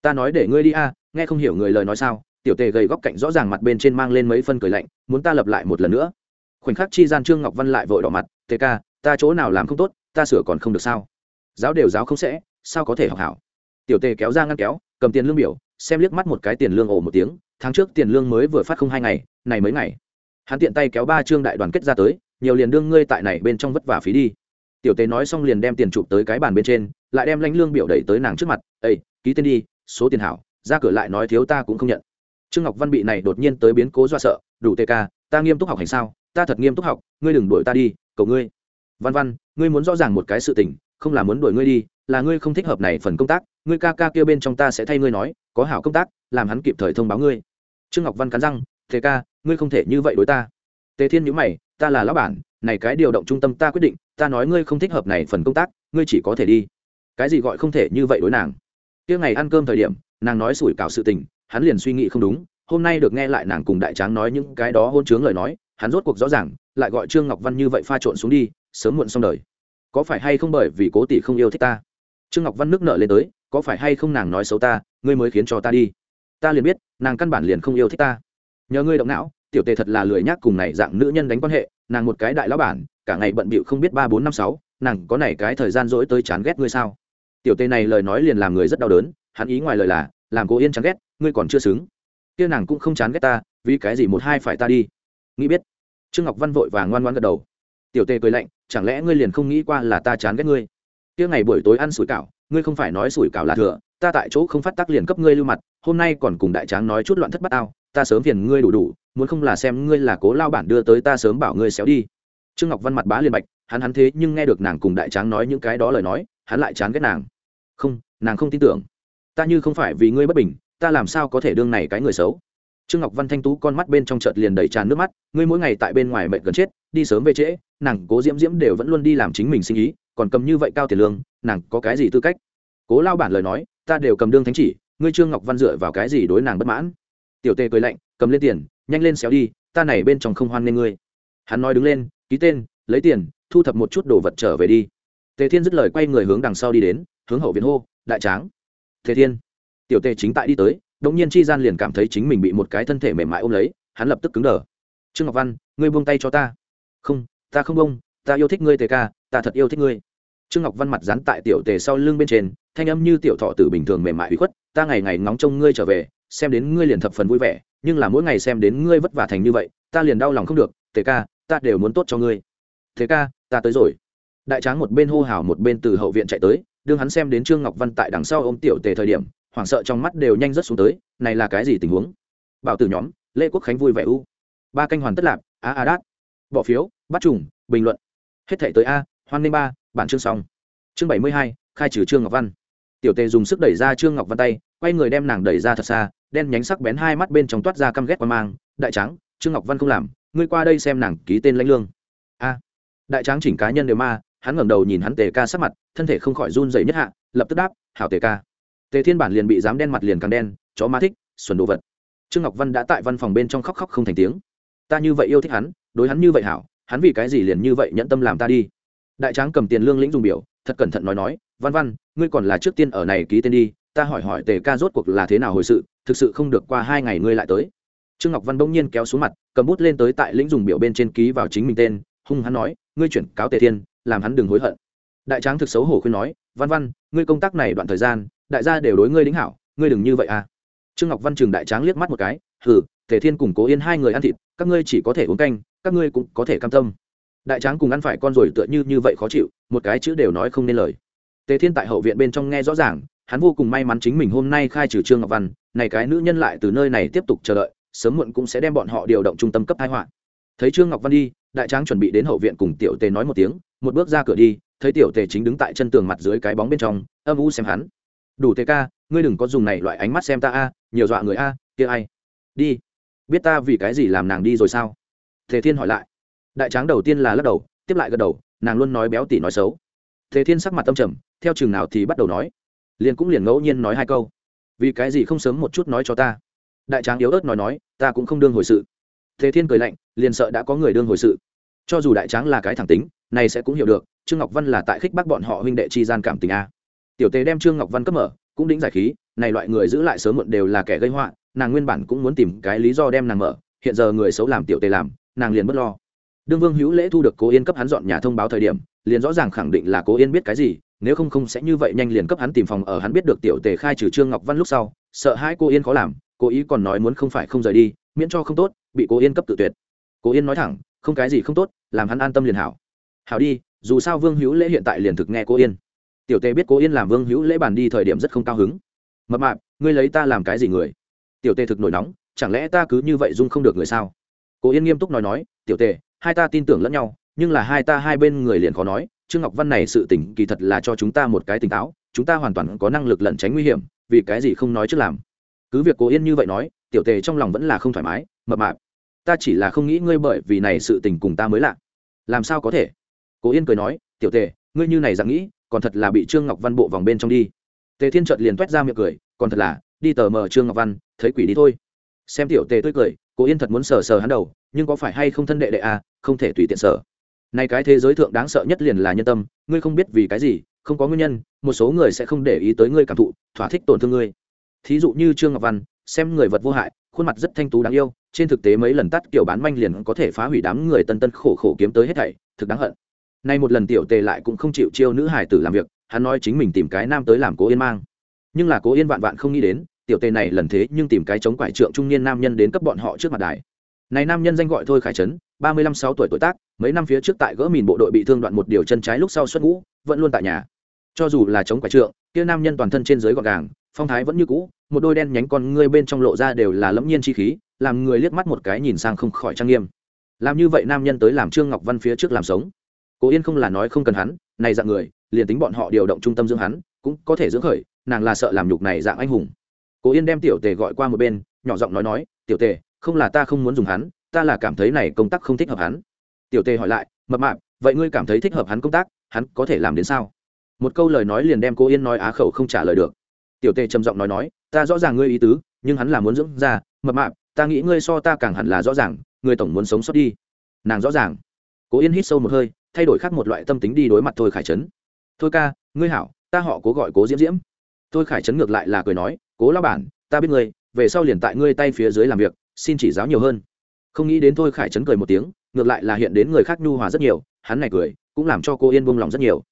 Ta nói để ngươi đi a, nghe không hiểu người lời nói sao. Tiểu tề gầy góc cạnh rõ ràng mặt bên trên mang lên mấy phân cười lạnh, muốn ta lập lại một lần nữa? Khoảnh khắc chi gian trương ngọc văn lại vội đỏ mặt, tề ca, ta chỗ nào làm không tốt, ta sửa còn không được sao? Giáo đều giáo không sẽ, sao có thể học hảo? Tiểu tề kéo ra ngăn kéo, cầm tiền lương biểu, xem liếc mắt một cái tiền lương ổ một tiếng, tháng trước tiền lương mới vừa phát không hai ngày, này mấy ngày. Hắn tiện tay kéo ba trương đại đoàn kết ra tới, nhiều liền đương ngươi tại này bên trong vất vả phí đi. Tiểu tế nói xong liền đem tiền chụp tới cái bàn bên trên, lại đem lãnh lương biểu đẩy tới nàng trước mặt ây ký tên đi, số tiền hảo, ra cửa lại nói thiếu ta cũng không nhận. Trương ngọc văn bị này đột nhiên tới biến cố do sợ, đủ tê ca, ta nghiêm túc học hành sao? Ta thật nghiêm túc học, ngươi đừng đuổi ta đi, cầu ngươi. Văn văn, ngươi muốn rõ ràng một cái sự tình không là muốn đuổi ngươi đi, là ngươi không thích hợp này phần công tác, ngươi ca ca kia bên trong ta sẽ thay ngươi nói, có hảo công tác, làm hắn kịp thời thông báo ngươi. Trương ngọc văn cắn răng thế ca, ngươi không thể như vậy đối ta. Tề thiên nhữ mày, ta là lão bản, này cái điều động trung tâm ta quyết định, ta nói ngươi không thích hợp này phần công tác, ngươi chỉ có thể đi. Cái gì gọi không thể như vậy đối nàng? Kia ngày ăn cơm thời điểm, nàng nói sủi cảo sự tình, hắn liền suy nghĩ không đúng, hôm nay được nghe lại nàng cùng đại tráng nói những cái đó hôn chướng lời nói, hắn rốt cuộc rõ ràng, lại gọi trương ngọc văn như vậy pha trộn xuống đi, sớm muộn xong đời có phải hay không bởi vì cố tỷ không yêu thích ta? Trương ngọc văn nước nợ lên tới, có phải hay không nàng nói xấu ta, ngươi mới khiến cho ta đi. Ta liền biết, nàng căn bản liền không yêu thích ta. Nhờ ngươi động não, tiểu tề thật là lười nhác cùng này dạng nữ nhân đánh quan hệ, nàng một cái đại lão bản, cả ngày bận bịu không biết ba bốn năm sáu, nàng có này cái thời gian dỗi tới chán ghét ngươi sao? Tiểu tề này lời nói liền làm người rất đau đớn, hắn ý ngoài lời là, làm cô yên chán ghét, ngươi còn chưa xứng. Kia nàng cũng không chán ghét ta, vì cái gì một hai phải ta đi? Nghĩ biết. Trương ngọc văn vội và ngoan ngoan gật đầu. Tiểu tề cười lạnh chẳng lẽ ngươi liền không nghĩ qua là ta chán ghét ngươi? Kia ngày buổi tối ăn sủi cảo, ngươi không phải nói sủi cảo là thừa, ta tại chỗ không phát tác liền cấp ngươi lưu mặt, hôm nay còn cùng đại tráng nói chút loạn thất bát ao ta sớm phiền ngươi đủ đủ, muốn không là xem ngươi là cố lao bản đưa tới ta sớm bảo ngươi xéo đi. Trương ngọc văn mặt bá liền bạch, hắn hắn thế nhưng nghe được nàng cùng đại tráng nói những cái đó lời nói, hắn lại chán ghét nàng. Không nàng không tin tưởng. Ta như không phải vì ngươi bất bình, ta làm sao có thể đương này cái người xấu? Trương ngọc văn thanh tú con mắt bên trong chợt liền đầy tràn nước mắt, ngươi mỗi ngày tại bên ngoài mệt gần chết, đi sớm về trễ, nàng cố diễm diễm đều vẫn luôn đi làm chính mình sinh ý, còn cầm như vậy cao tiền lương, nàng có cái gì tư cách? Cố lao bản lời nói, ta đều cầm đương thánh chỉ, ngươi trương ngọc văn dựa vào cái gì đối nàng bất mãn? Tiểu tê cười lạnh, cầm lên tiền, nhanh lên xéo đi, ta này bên trong không hoan nên ngươi. Hắn nói đứng lên, ký tên, lấy tiền, thu thập một chút đồ vật trở về đi. Tề thiên dứt lời quay người hướng đằng sau đi đến, hướng hậu viện hô, đại tráng. Tề thiên. Tiểu tề chính tại đi tới đống nhiên chi gian liền cảm thấy chính mình bị một cái thân thể mềm mại ôm lấy, hắn lập tức cứng đờ. Trương ngọc văn, ngươi buông tay cho ta. Không ta không buông, ta yêu thích ngươi tề ca, ta thật yêu thích ngươi. Trương ngọc văn mặt dán tại tiểu tề sau lưng bên trên, thanh âm như tiểu thọ tử bình thường mềm mại ủy khuất, ta ngày ngày ngóng trông ngươi trở về, xem đến ngươi liền thập phần vui vẻ, nhưng là mỗi ngày xem đến ngươi vất vả thành như vậy, ta liền đau lòng không được, tề ca, ta đều muốn tốt cho ngươi. Thế ca, ta tới rồi. Đại tráng một bên hô hào một bên từ hậu viện chạy tới, đương hắn xem đến trương ngọc văn tại đằng sau ô m tiểu tề thời điểm hoảng sợ trong mắt đều nhanh rất xuống tới, này là cái gì tình huống? Bảo tử nhóm, lê quốc khánh vui vẻ u. Ba canh hoàn tất lạp a a đát. Bỏ phiếu, bắt trùng, bình luận. Hết thể tới a, hoan nghênh ba, bản chương xong. Chương bảy mươi hai, khai trừ trương ngọc văn. Tiểu tề dùng sức đẩy ra trương ngọc văn tay, quay người đem nàng đẩy ra thật xa, đen nhánh sắc bén hai mắt bên trong toát ra căm ghét qua mang. Đại trắng trương ngọc văn không làm, ngươi qua đây xem nàng ký tên lãnh lương. A. Đại tráng chỉnh cá nhân đều ma, hắn ngẩng đầu nhìn hắn tề ca sắc mặt, thân thể không khỏi run dậy nhất hạ, lập tức đáp, hảo tề ca tề thiên bản liền bị dám đen mặt liền càng đen, chó má thích, xuẩn đồ vật. Trương ngọc văn đã tại văn phòng bên trong khóc khóc không thành tiếng. Ta như vậy yêu thích hắn, đối hắn như vậy hảo, hắn vì cái gì liền như vậy nhẫn tâm làm ta đi? Đại tráng cầm tiền lương lĩnh dùng biểu, thật cẩn thận nói nói, văn văn, ngươi còn là trước tiên ở này ký tên đi, ta hỏi hỏi tề ca rốt cuộc là thế nào hồi sự, thực sự không được qua hai ngày ngươi lại tới. Trương ngọc văn bỗng nhiên kéo xuống mặt, cầm bút lên tới tại lĩnh dùng biểu bên trên ký vào chính mình tên, hung hắn nói, ngươi chuyển cáo tề thiên, làm hắn đừng hối hận. Đại tráng thực xấu hổ khuyên nói, văn văn, ngươi công tác này đoạn thời gian đại gia đều đối ngươi đính hảo, ngươi đừng như vậy à. Trương ngọc văn trường đại tráng liếc mắt một cái, hừ, tề thiên cùng cố yên hai người ăn thịt, các ngươi chỉ có thể uống canh, các ngươi cũng có thể cam tâm. Đại tráng cùng ăn phải con rồi tựa như như vậy khó chịu, một cái chữ đều nói không nên lời. Tề thiên tại hậu viện bên trong nghe rõ ràng, hắn vô cùng may mắn chính mình hôm nay khai trừ trương ngọc văn, này cái nữ nhân lại từ nơi này tiếp tục chờ đợi, sớm muộn cũng sẽ đem bọn họ điều động trung tâm cấp thái họa. Thấy trương ngọc văn đi, đại tráng chuẩn bị đến hậu viện cùng tiểu tề nói một tiếng, một bước ra cửa đi, thấy tiểu tề chính đứng tại chân tường mặt dưới cái bóng bên trong, âm u xem hắn đủ thế ca, ngươi đừng có dùng này loại ánh mắt xem ta a, nhiều dọa người a, kia ai? Đi. Biết ta vì cái gì làm nàng đi rồi sao? Thế thiên hỏi lại. Đại tráng đầu tiên là lắc đầu, tiếp lại gật đầu, nàng luôn nói béo tỉ nói xấu. Thế thiên sắc mặt tâm trầm, theo chừng nào thì bắt đầu nói. Liền cũng liền ngẫu nhiên nói hai câu. Vì cái gì không sớm một chút nói cho ta? Đại tráng yếu ớt nói nói, ta cũng không đương hồi sự. Thế thiên cười lạnh, liền sợ đã có người đương hồi sự. Cho dù đại tráng là cái thẳng tính, này sẽ cũng hiểu được, trương ngọc văn là tại khích bác bọn họ huynh đệ chi gian cảm tình a tiểu tề đem trương ngọc văn cấp mở, cũng đĩnh giải khí, này loại người giữ lại sớm muộn đều là kẻ gây họa, nàng nguyên bản cũng muốn tìm cái lý do đem nàng mở, hiện giờ người xấu làm tiểu tề làm, nàng liền bất lo. Đương vương hữu lễ thu được cố yên cấp hắn dọn nhà thông báo thời điểm, liền rõ ràng khẳng định là cố yên biết cái gì, nếu không không sẽ như vậy nhanh liền cấp hắn tìm phòng ở, hắn biết được tiểu tề khai trừ trương ngọc văn lúc sau, sợ hai cô yên khó làm, cố ý còn nói muốn không phải không rời đi, miễn cho không tốt, bị cố yên cấp tự tuyệt. Cố yên nói thẳng, không cái gì không tốt, làm hắn an tâm liền hảo. Hảo đi, dù sao vương hữu lễ hiện tại liền thực nghe cố yên tiểu tề biết cố yên làm vương hữu lễ bàn đi thời điểm rất không cao hứng. Mập mạp, ngươi lấy ta làm cái gì người? Tiểu tề thực nổi nóng, chẳng lẽ ta cứ như vậy dung không được người sao? Cố yên nghiêm túc nói nói, tiểu tề, hai ta tin tưởng lẫn nhau, nhưng là hai ta hai bên người liền khó nói. Trương ngọc văn này sự tỉnh kỳ thật là cho chúng ta một cái tỉnh táo, chúng ta hoàn toàn có năng lực lẩn tránh nguy hiểm, vì cái gì không nói trước làm? Cứ việc cố yên như vậy nói, tiểu tề trong lòng vẫn là không thoải mái, mập mạp, ta chỉ là không nghĩ ngươi bởi vì này sự tình cùng ta mới lạ. Làm sao có thể? Cố yên cười nói, tiểu tề, ngươi như này dặn nghĩ còn thật là bị trương ngọc văn bộ vòng bên trong đi. Tề thiên trợt liền t u é t ra miệng cười, còn thật là, đi tờ mờ trương ngọc văn, thấy quỷ đi thôi. Xem tiểu tề tươi cười, cố yên thật muốn sờ sờ hắn đầu, nhưng có phải hay không thân đệ đệ à không thể tùy tiện sờ. Nay cái thế giới thượng đáng sợ nhất liền là nhân tâm, ngươi không biết vì cái gì, không có nguyên nhân, một số người sẽ không để ý tới ngươi cảm thụ, thỏa thích tổn thương ngươi. Thí dụ như trương ngọc văn, xem người vật vô hại, khuôn mặt rất thanh tú đáng yêu, trên thực tế mấy lần tắt kiểu bán manh liền có thể phá hủy đám người tân tân khổ khổ kiếm tới hết thảy, thực đáng hận nay một lần tiểu tề lại cũng không chịu chiêu nữ hải tử làm việc, hắn nói chính mình tìm cái nam tới làm cố yên mang. Nhưng là cố yên vạn vạn không nghĩ đến, tiểu tề này lần thế nhưng tìm cái chống quải trượng trung niên nam nhân đến cấp bọn họ trước mặt đài. Này nam nhân danh gọi thôi khải trấn, ba mươi lăm sáu tuổi tuổi tác, mấy năm phía trước tại gỡ mìn bộ đội bị thương đoạn một điều chân trái lúc sau xuất ngũ, vẫn luôn tại nhà. Cho dù là chống quải trượng, kia nam nhân toàn thân trên dưới gọn gàng, phong thái vẫn như cũ, một đôi đen nhánh con ngươi bên trong lộ ra đều là lẫm nhiên chi khí, làm người liếc mắt một cái nhìn sang không khỏi trang nghiêm. Làm như vậy nam nhân tới làm trương ngọc văn phía trước làm sống cố yên không là nói không cần hắn, này dạng người, liền tính bọn họ điều động trung tâm dưỡng hắn, cũng có thể dưỡng khởi, nàng là sợ làm nhục này dạng anh hùng. Cố yên đem tiểu tề gọi qua một bên, nhỏ giọng nói nói, tiểu tề, không là ta không muốn dùng hắn, ta là cảm thấy này công tác không thích hợp hắn. Tiểu tề hỏi lại, mập mạp, vậy ngươi cảm thấy thích hợp hắn công tác, hắn có thể làm đến sao? Một câu lời nói liền đem cô yên nói á khẩu không trả lời được. Tiểu tề trầm giọng nói nói, ta rõ ràng ngươi ý tứ, nhưng hắn là muốn dưỡng ra, mập mạp, ta nghĩ ngươi so ta càng hẳn là rõ ràng ngươi tổng muốn sống sót đi. Nàng rõ ràng. Cố yên hít sâu một hơi thay đổi khác một loại tâm tính đi đối mặt thôi khải trấn. Thôi ca, ngươi hảo, ta họ cố gọi cố diễm diễm. Thôi khải trấn ngược lại là cười nói, cố lao bản, ta biết ngươi, về sau liền tại ngươi tay phía dưới làm việc, xin chỉ giáo nhiều hơn. Không nghĩ đến thôi khải trấn cười một tiếng, ngược lại là hiện đến người khác nhu hòa rất nhiều, hắn này cười, cũng làm cho cô yên buông lòng rất nhiều.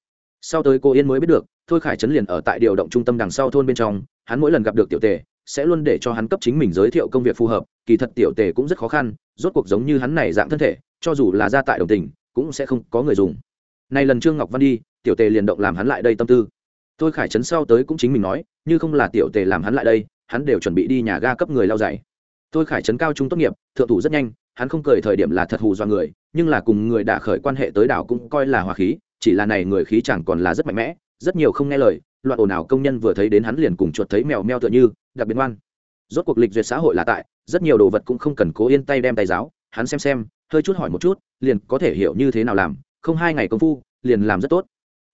Sau tới cô yên mới biết được, thôi khải trấn liền ở tại điều động trung tâm đằng sau thôn bên trong, hắn mỗi lần gặp được tiểu tề, sẽ luôn để cho hắn cấp chính mình giới thiệu công việc phù hợp, kỳ thật tiểu tề cũng rất khó khăn, rốt cuộc giống như hắn này dạng thân thể, cho dù là ra tại đồng tình cũng sẽ không có người dùng. Nay lần trương ngọc văn đi, tiểu tề liền động làm hắn lại đây tâm tư. Thôi khải trấn sau tới cũng chính mình nói, như không là tiểu tề làm hắn lại đây, hắn đều chuẩn bị đi nhà ga cấp người lao dạy thôi khải trấn cao trung tốt nghiệp, thượng thủ rất nhanh, hắn không cười thời điểm là thật hù do người, nhưng là cùng người đã khởi quan hệ tới đảo cũng coi là hòa khí, chỉ là này người khí chẳng còn là rất mạnh mẽ, rất nhiều không nghe lời, loạn ồn ào công nhân vừa thấy đến hắn liền cùng chuột thấy mèo meo tựa như, đặc biệt ngoan. Rốt cuộc lịch duyệt xã hội là tại, rất nhiều đồ vật cũng không cần cố yên tay đem tay giáo, hắn xem xem hơi chút hỏi một chút, liền có thể hiểu như thế nào làm, không hai ngày công phu, liền làm rất tốt.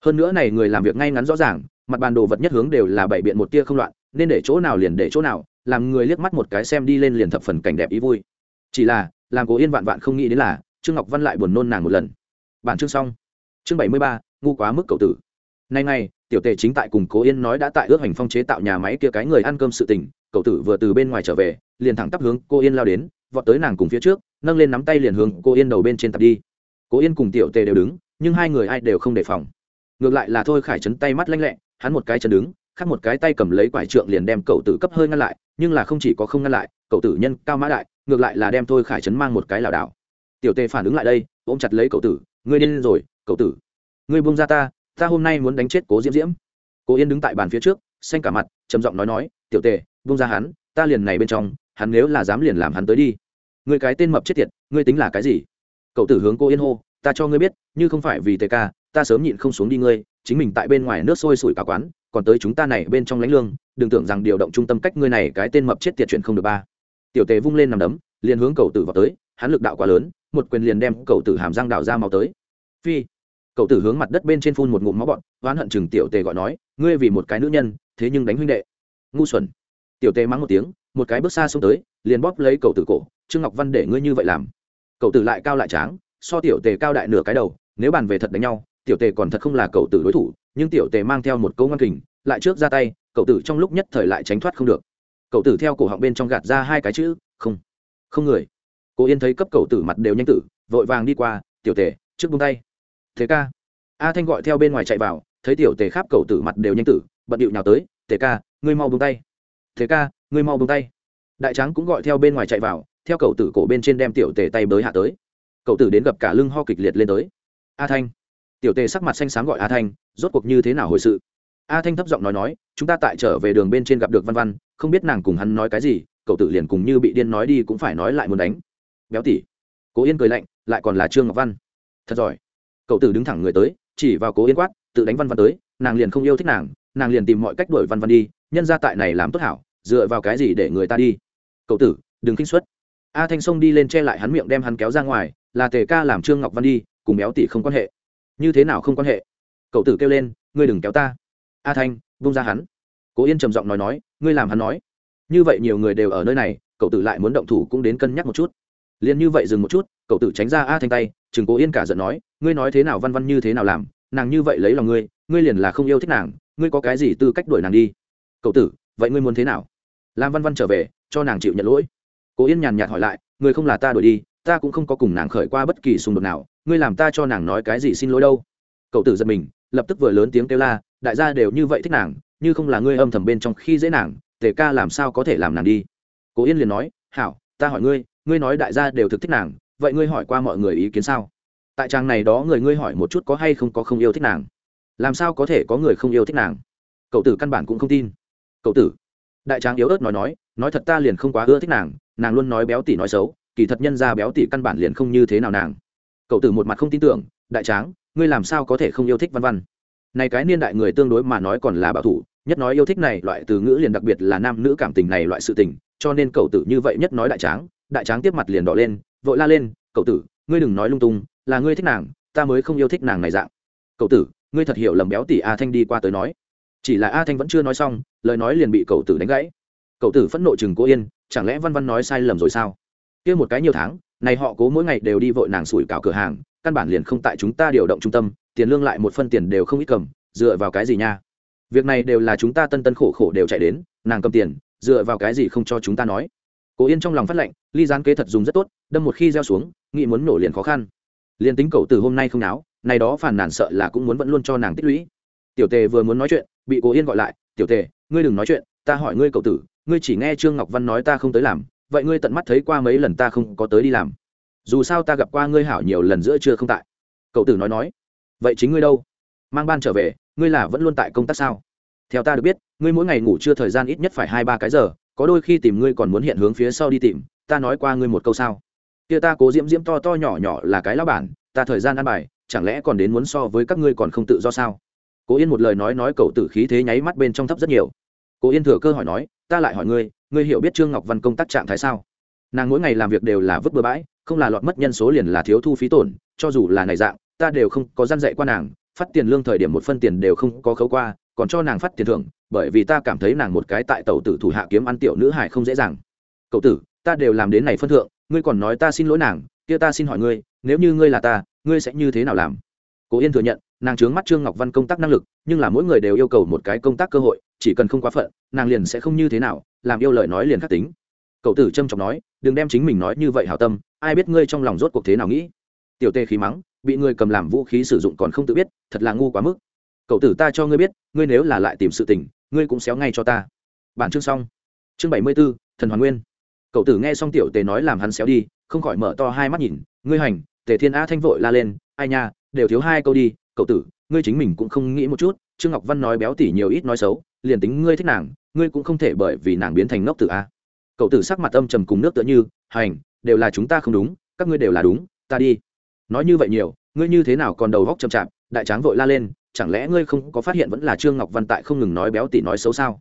Hơn nữa này người làm việc ngay ngắn rõ ràng, mặt bàn đồ vật nhất hướng đều là bảy biện một tia không loạn, nên để chỗ nào liền để chỗ nào, làm người liếc mắt một cái xem đi lên liền thập phần cảnh đẹp ý vui. Chỉ là, làm cố yên vạn vạn không nghĩ đến là, trương ngọc văn lại buồn nôn nàng một lần. Bản chương xong. Chương bảy mươi ba, ngu quá mức cậu tử. Nay ngày, tiểu tề chính tại cùng cố yên nói đã tại ước hành phong chế tạo nhà máy kia cái người ăn cơm sự tình, cậu tử vừa từ bên ngoài trở về, liền thẳng tắp hướng cô yên lao đến vọt tới nàng cùng phía trước, nâng lên nắm tay liền hướng cô yên đầu bên trên tập đi. Cố yên cùng tiểu tề đều đứng, nhưng hai người ai đều không đề phòng. Ngược lại là thôi khải chấn tay mắt lanh lẹ, hắn một cái chân đứng, khác một cái tay cầm lấy quải trượng liền đem cậu tử cấp hơi ngăn lại, nhưng là không chỉ có không ngăn lại, cậu tử nhân cao mã đại, ngược lại là đem thôi khải chấn mang một cái lảo đảo. Tiểu tề phản ứng lại đây, ôm chặt lấy cậu tử, ngươi điên rồi, cậu tử. Ngươi buông ra ta ta hôm nay muốn đánh chết cố diễm diễm. Cố yên đứng tại bàn phía trước, xanh cả mặt, trầm giọng nói nói, tiểu tề, buông ra hắn, ta liền này bên trong hắn nếu là dám liền làm hắn tới đi. Ngươi cái tên mập chết tiệt, ngươi tính là cái gì? Cậu tử hướng cô yên hô, ta cho ngươi biết, như không phải vì tề ca, ta sớm nhịn không xuống đi ngươi, chính mình tại bên ngoài nước sôi sủi cả quán, còn tới chúng ta này bên trong lãnh lương, đừng tưởng rằng điều động trung tâm cách ngươi này cái tên mập chết tiệt chuyện không được ba. Tiểu tề vung lên nằm đấm, liền hướng cầu tử vào tới, hắn lực đạo quá lớn, một quyền liền đem cầu tử hàm răng đào ra máu tới. Phi, cậu tử hướng mặt đất bên trên phun một ngụm máu bọn oán hận chừng tiểu tề gọi nói, ngươi vì một cái nữ nhân, thế nhưng đánh huynh đệ. Ngu xuẩn. Tiểu tề mắng một tiếng một cái bước xa xông tới, liền bóp lấy cậu tử cổ, trương ngọc văn để ngươi như vậy làm. Cậu tử lại cao lại tráng, so tiểu tề cao đại nửa cái đầu, nếu bàn về thật đánh nhau, tiểu tề còn thật không là cậu tử đối thủ, nhưng tiểu tề mang theo một câu ngăn kình, lại trước ra tay, cậu tử trong lúc nhất thời lại tránh thoát không được. Cậu tử theo cổ họng bên trong gạt ra hai cái chữ, không không người. Cô yên thấy cấp cậu tử mặt đều nhanh tử, vội vàng đi qua, tiểu tề, trước bông tay. Thế ca. A thanh gọi theo bên ngoài chạy vào, thấy tiểu tề khắp cậu tử mặt đều nhanh tử, bận điệu nhào tới, tề ca, ngươi mau bông tay thế ca, ngươi mau buông tay. Đại tráng cũng gọi theo bên ngoài chạy vào, theo cậu tử cổ bên trên đem tiểu tề tay bới hạ tới. Cậu tử đến gặp cả lưng ho kịch liệt lên tới. A thanh. Tiểu tề sắc mặt xanh xám gọi a thanh, rốt cuộc như thế nào hồi sự? A thanh thấp giọng nói nói, chúng ta tại trở về đường bên trên gặp được văn văn, không biết nàng cùng hắn nói cái gì, cậu tử liền cùng như bị điên nói đi cũng phải nói lại muốn đánh. Béo tỉ. Cố yên cười lạnh, lại còn là trương ngọc văn. Thật giỏi. Cậu tử đứng thẳng người tới, chỉ vào cố yên quát, tự đánh văn văn tới, nàng liền không yêu thích nàng nàng liền tìm mọi cách đuổi văn văn đi, nhân ra tại này làm tốt hảo dựa vào cái gì để người ta đi? Cậu tử, đừng kinh xuất a thanh sông đi lên che lại hắn miệng đem hắn kéo ra ngoài, là tề ca làm trương ngọc văn đi, cùng béo tỷ không quan hệ. Như thế nào không quan hệ? Cậu tử kêu lên, ngươi đừng kéo ta. A thanh vung ra hắn. Cố yên trầm giọng nói nói, ngươi làm hắn nói. Như vậy nhiều người đều ở nơi này, cậu tử lại muốn động thủ cũng đến cân nhắc một chút. Liền như vậy dừng một chút, cậu tử tránh ra a thanh tay, chừng cố yên cả giận nói, ngươi nói thế nào văn văn như thế nào làm, nàng như vậy lấy lòng ngươi ngươi liền là không yêu thích nàng, ngươi có cái gì tư cách đuổi nàng đi? Cậu tử, vậy ngươi muốn thế nào? Lam văn văn trở về, cho nàng chịu nhận lỗi. Cố yên nhàn nhạt hỏi lại, người không là ta đuổi đi, ta cũng không có cùng nàng khởi qua bất kỳ xung đột nào, ngươi làm ta cho nàng nói cái gì xin lỗi đâu? Cậu tử giật mình, lập tức vừa lớn tiếng kêu la, đại gia đều như vậy thích nàng, như không là ngươi âm thầm bên trong khi dễ nàng, tề ca làm sao có thể làm nàng đi? Cố yên liền nói, hảo, ta hỏi ngươi ngươi nói đại gia đều thực thích nàng, vậy ngươi hỏi qua mọi người ý kiến sao? Tại trang này đó người ngươi hỏi một chút có hay không có không yêu thích nàng? Làm sao có thể có người không yêu thích nàng? Cậu tử căn bản cũng không tin. Cậu tử đại tráng yếu ớt nói nói nói thật ta liền không quá ưa thích nàng nàng luôn nói béo tỷ nói xấu, kỳ thật nhân ra béo tỷ căn bản liền không như thế nào nàng. Cậu tử một mặt không tin tưởng, đại tráng, ngươi làm sao có thể không yêu thích văn văn? Này cái niên đại người tương đối mà nói còn là bảo thủ, nhất nói yêu thích này loại từ ngữ liền đặc biệt là nam nữ cảm tình này loại sự tình, cho nên cậu tử như vậy nhất nói đại tráng đại tráng tiếp mặt liền đỏ lên, vội la lên, cậu tử, ngươi đừng nói lung tung, là ngươi thích nàng, ta mới không yêu thích nàng này dạng. Cậu tử, ngươi thật hiểu lầm béo tỷ a thanh đi qua tới nói chỉ là a thanh vẫn chưa nói xong, lời nói liền bị cậu tử đánh gãy. Cậu tử phẫn nộ chừng cô yên, chẳng lẽ văn văn nói sai lầm rồi sao? Kia một cái nhiều tháng, này họ cố mỗi ngày đều đi vội nàng sủi cảo cửa hàng, căn bản liền không tại chúng ta điều động trung tâm, tiền lương lại một phân tiền đều không ít cầm, dựa vào cái gì nha? Việc này đều là chúng ta tân tân khổ khổ đều chạy đến, nàng cầm tiền, dựa vào cái gì không cho chúng ta nói? Cố yên trong lòng phát lệnh, ly gián kế thật dùng rất tốt, đâm một khi gieo xuống, nghĩ muốn nổ liền khó khăn. Liền tính cậu từ hôm nay không náo, này đó phản nản sợ là cũng muốn vẫn luôn cho nàng tích lũy. Tiểu tề vừa muốn nói chuyện bị cố yên gọi lại, tiểu tề, ngươi đừng nói chuyện, ta hỏi ngươi cậu tử, ngươi chỉ nghe trương ngọc văn nói ta không tới làm, vậy ngươi tận mắt thấy qua mấy lần ta không có tới đi làm? Dù sao ta gặp qua ngươi hảo nhiều lần giữa trưa không tại. Cậu tử nói nói, vậy chính ngươi đâu? Mang ban trở về, ngươi là vẫn luôn tại công tác sao? Theo ta được biết, ngươi mỗi ngày ngủ chưa thời gian ít nhất phải hai ba cái giờ, có đôi khi tìm ngươi còn muốn hiện hướng phía sau đi tìm, ta nói qua ngươi một câu sao? Kia ta cố diễm diễm to to nhỏ nhỏ là cái lão bản, ta thời gian ăn bài, chẳng lẽ còn đến muốn so với các ngươi còn không tự do sao? Cố yên một lời nói nói cậu tử khí thế nháy mắt bên trong thấp rất nhiều. Cố yên thừa cơ hỏi nói, ta lại hỏi ngươi ngươi hiểu biết trương ngọc văn công tác trạng thái sao? Nàng mỗi ngày làm việc đều là vứt bừa bãi, không là lọt mất nhân số liền là thiếu thu phí tổn, cho dù là này dạng, ta đều không có gian dạy qua nàng, phát tiền lương thời điểm một phân tiền đều không có khấu qua, còn cho nàng phát tiền thưởng, bởi vì ta cảm thấy nàng một cái tại tàu tử thủ hạ kiếm ăn tiểu nữ hải không dễ dàng. Cậu tử, ta đều làm đến này phân thượng, ngươi còn nói ta xin lỗi nàng, kia ta xin hỏi ngươi, nếu như ngươi là ta, ngươi sẽ như thế nào làm? Cố yên thừa nhận nàng trướng mắt trương ngọc văn công tác năng lực, nhưng là mỗi người đều yêu cầu một cái công tác cơ hội, chỉ cần không quá phận, nàng liền sẽ không như thế nào, làm yêu lời nói liền khắc tính. Cậu tử trâm trọng nói, đừng đem chính mình nói như vậy hảo tâm, ai biết ngươi trong lòng rốt cuộc thế nào nghĩ? Tiểu tê khí mắng, bị ngươi cầm làm vũ khí sử dụng còn không tự biết, thật là ngu quá mức. Cậu tử ta cho ngươi biết, ngươi nếu là lại tìm sự tình, ngươi cũng xéo ngay cho ta. Bản chương xong. Chương bảy mươi b ố thần hoàn nguyên. Cậu tử nghe xong tiểu tề nói làm hắn xéo đi, không khỏi mở to hai mắt nhìn, ngươi hành, tề thiên a thanh vội la lên, ai nha, đều thiếu hai câu đi cậu tử, ngươi chính mình cũng không nghĩ một chút, trương ngọc văn nói béo tỉ nhiều ít nói xấu, liền tính ngươi thích nàng, ngươi cũng không thể bởi vì nàng biến thành ngốc tử a. Cậu tử sắc mặt âm trầm cùng nước tựa như, hành, đều là chúng ta không đúng, các ngươi đều là đúng, ta đi. Nói như vậy nhiều, ngươi như thế nào còn đầu góc chậm chạp, đại tráng vội la lên, chẳng lẽ ngươi không có phát hiện vẫn là trương ngọc văn tại không ngừng nói béo tỉ nói xấu sao?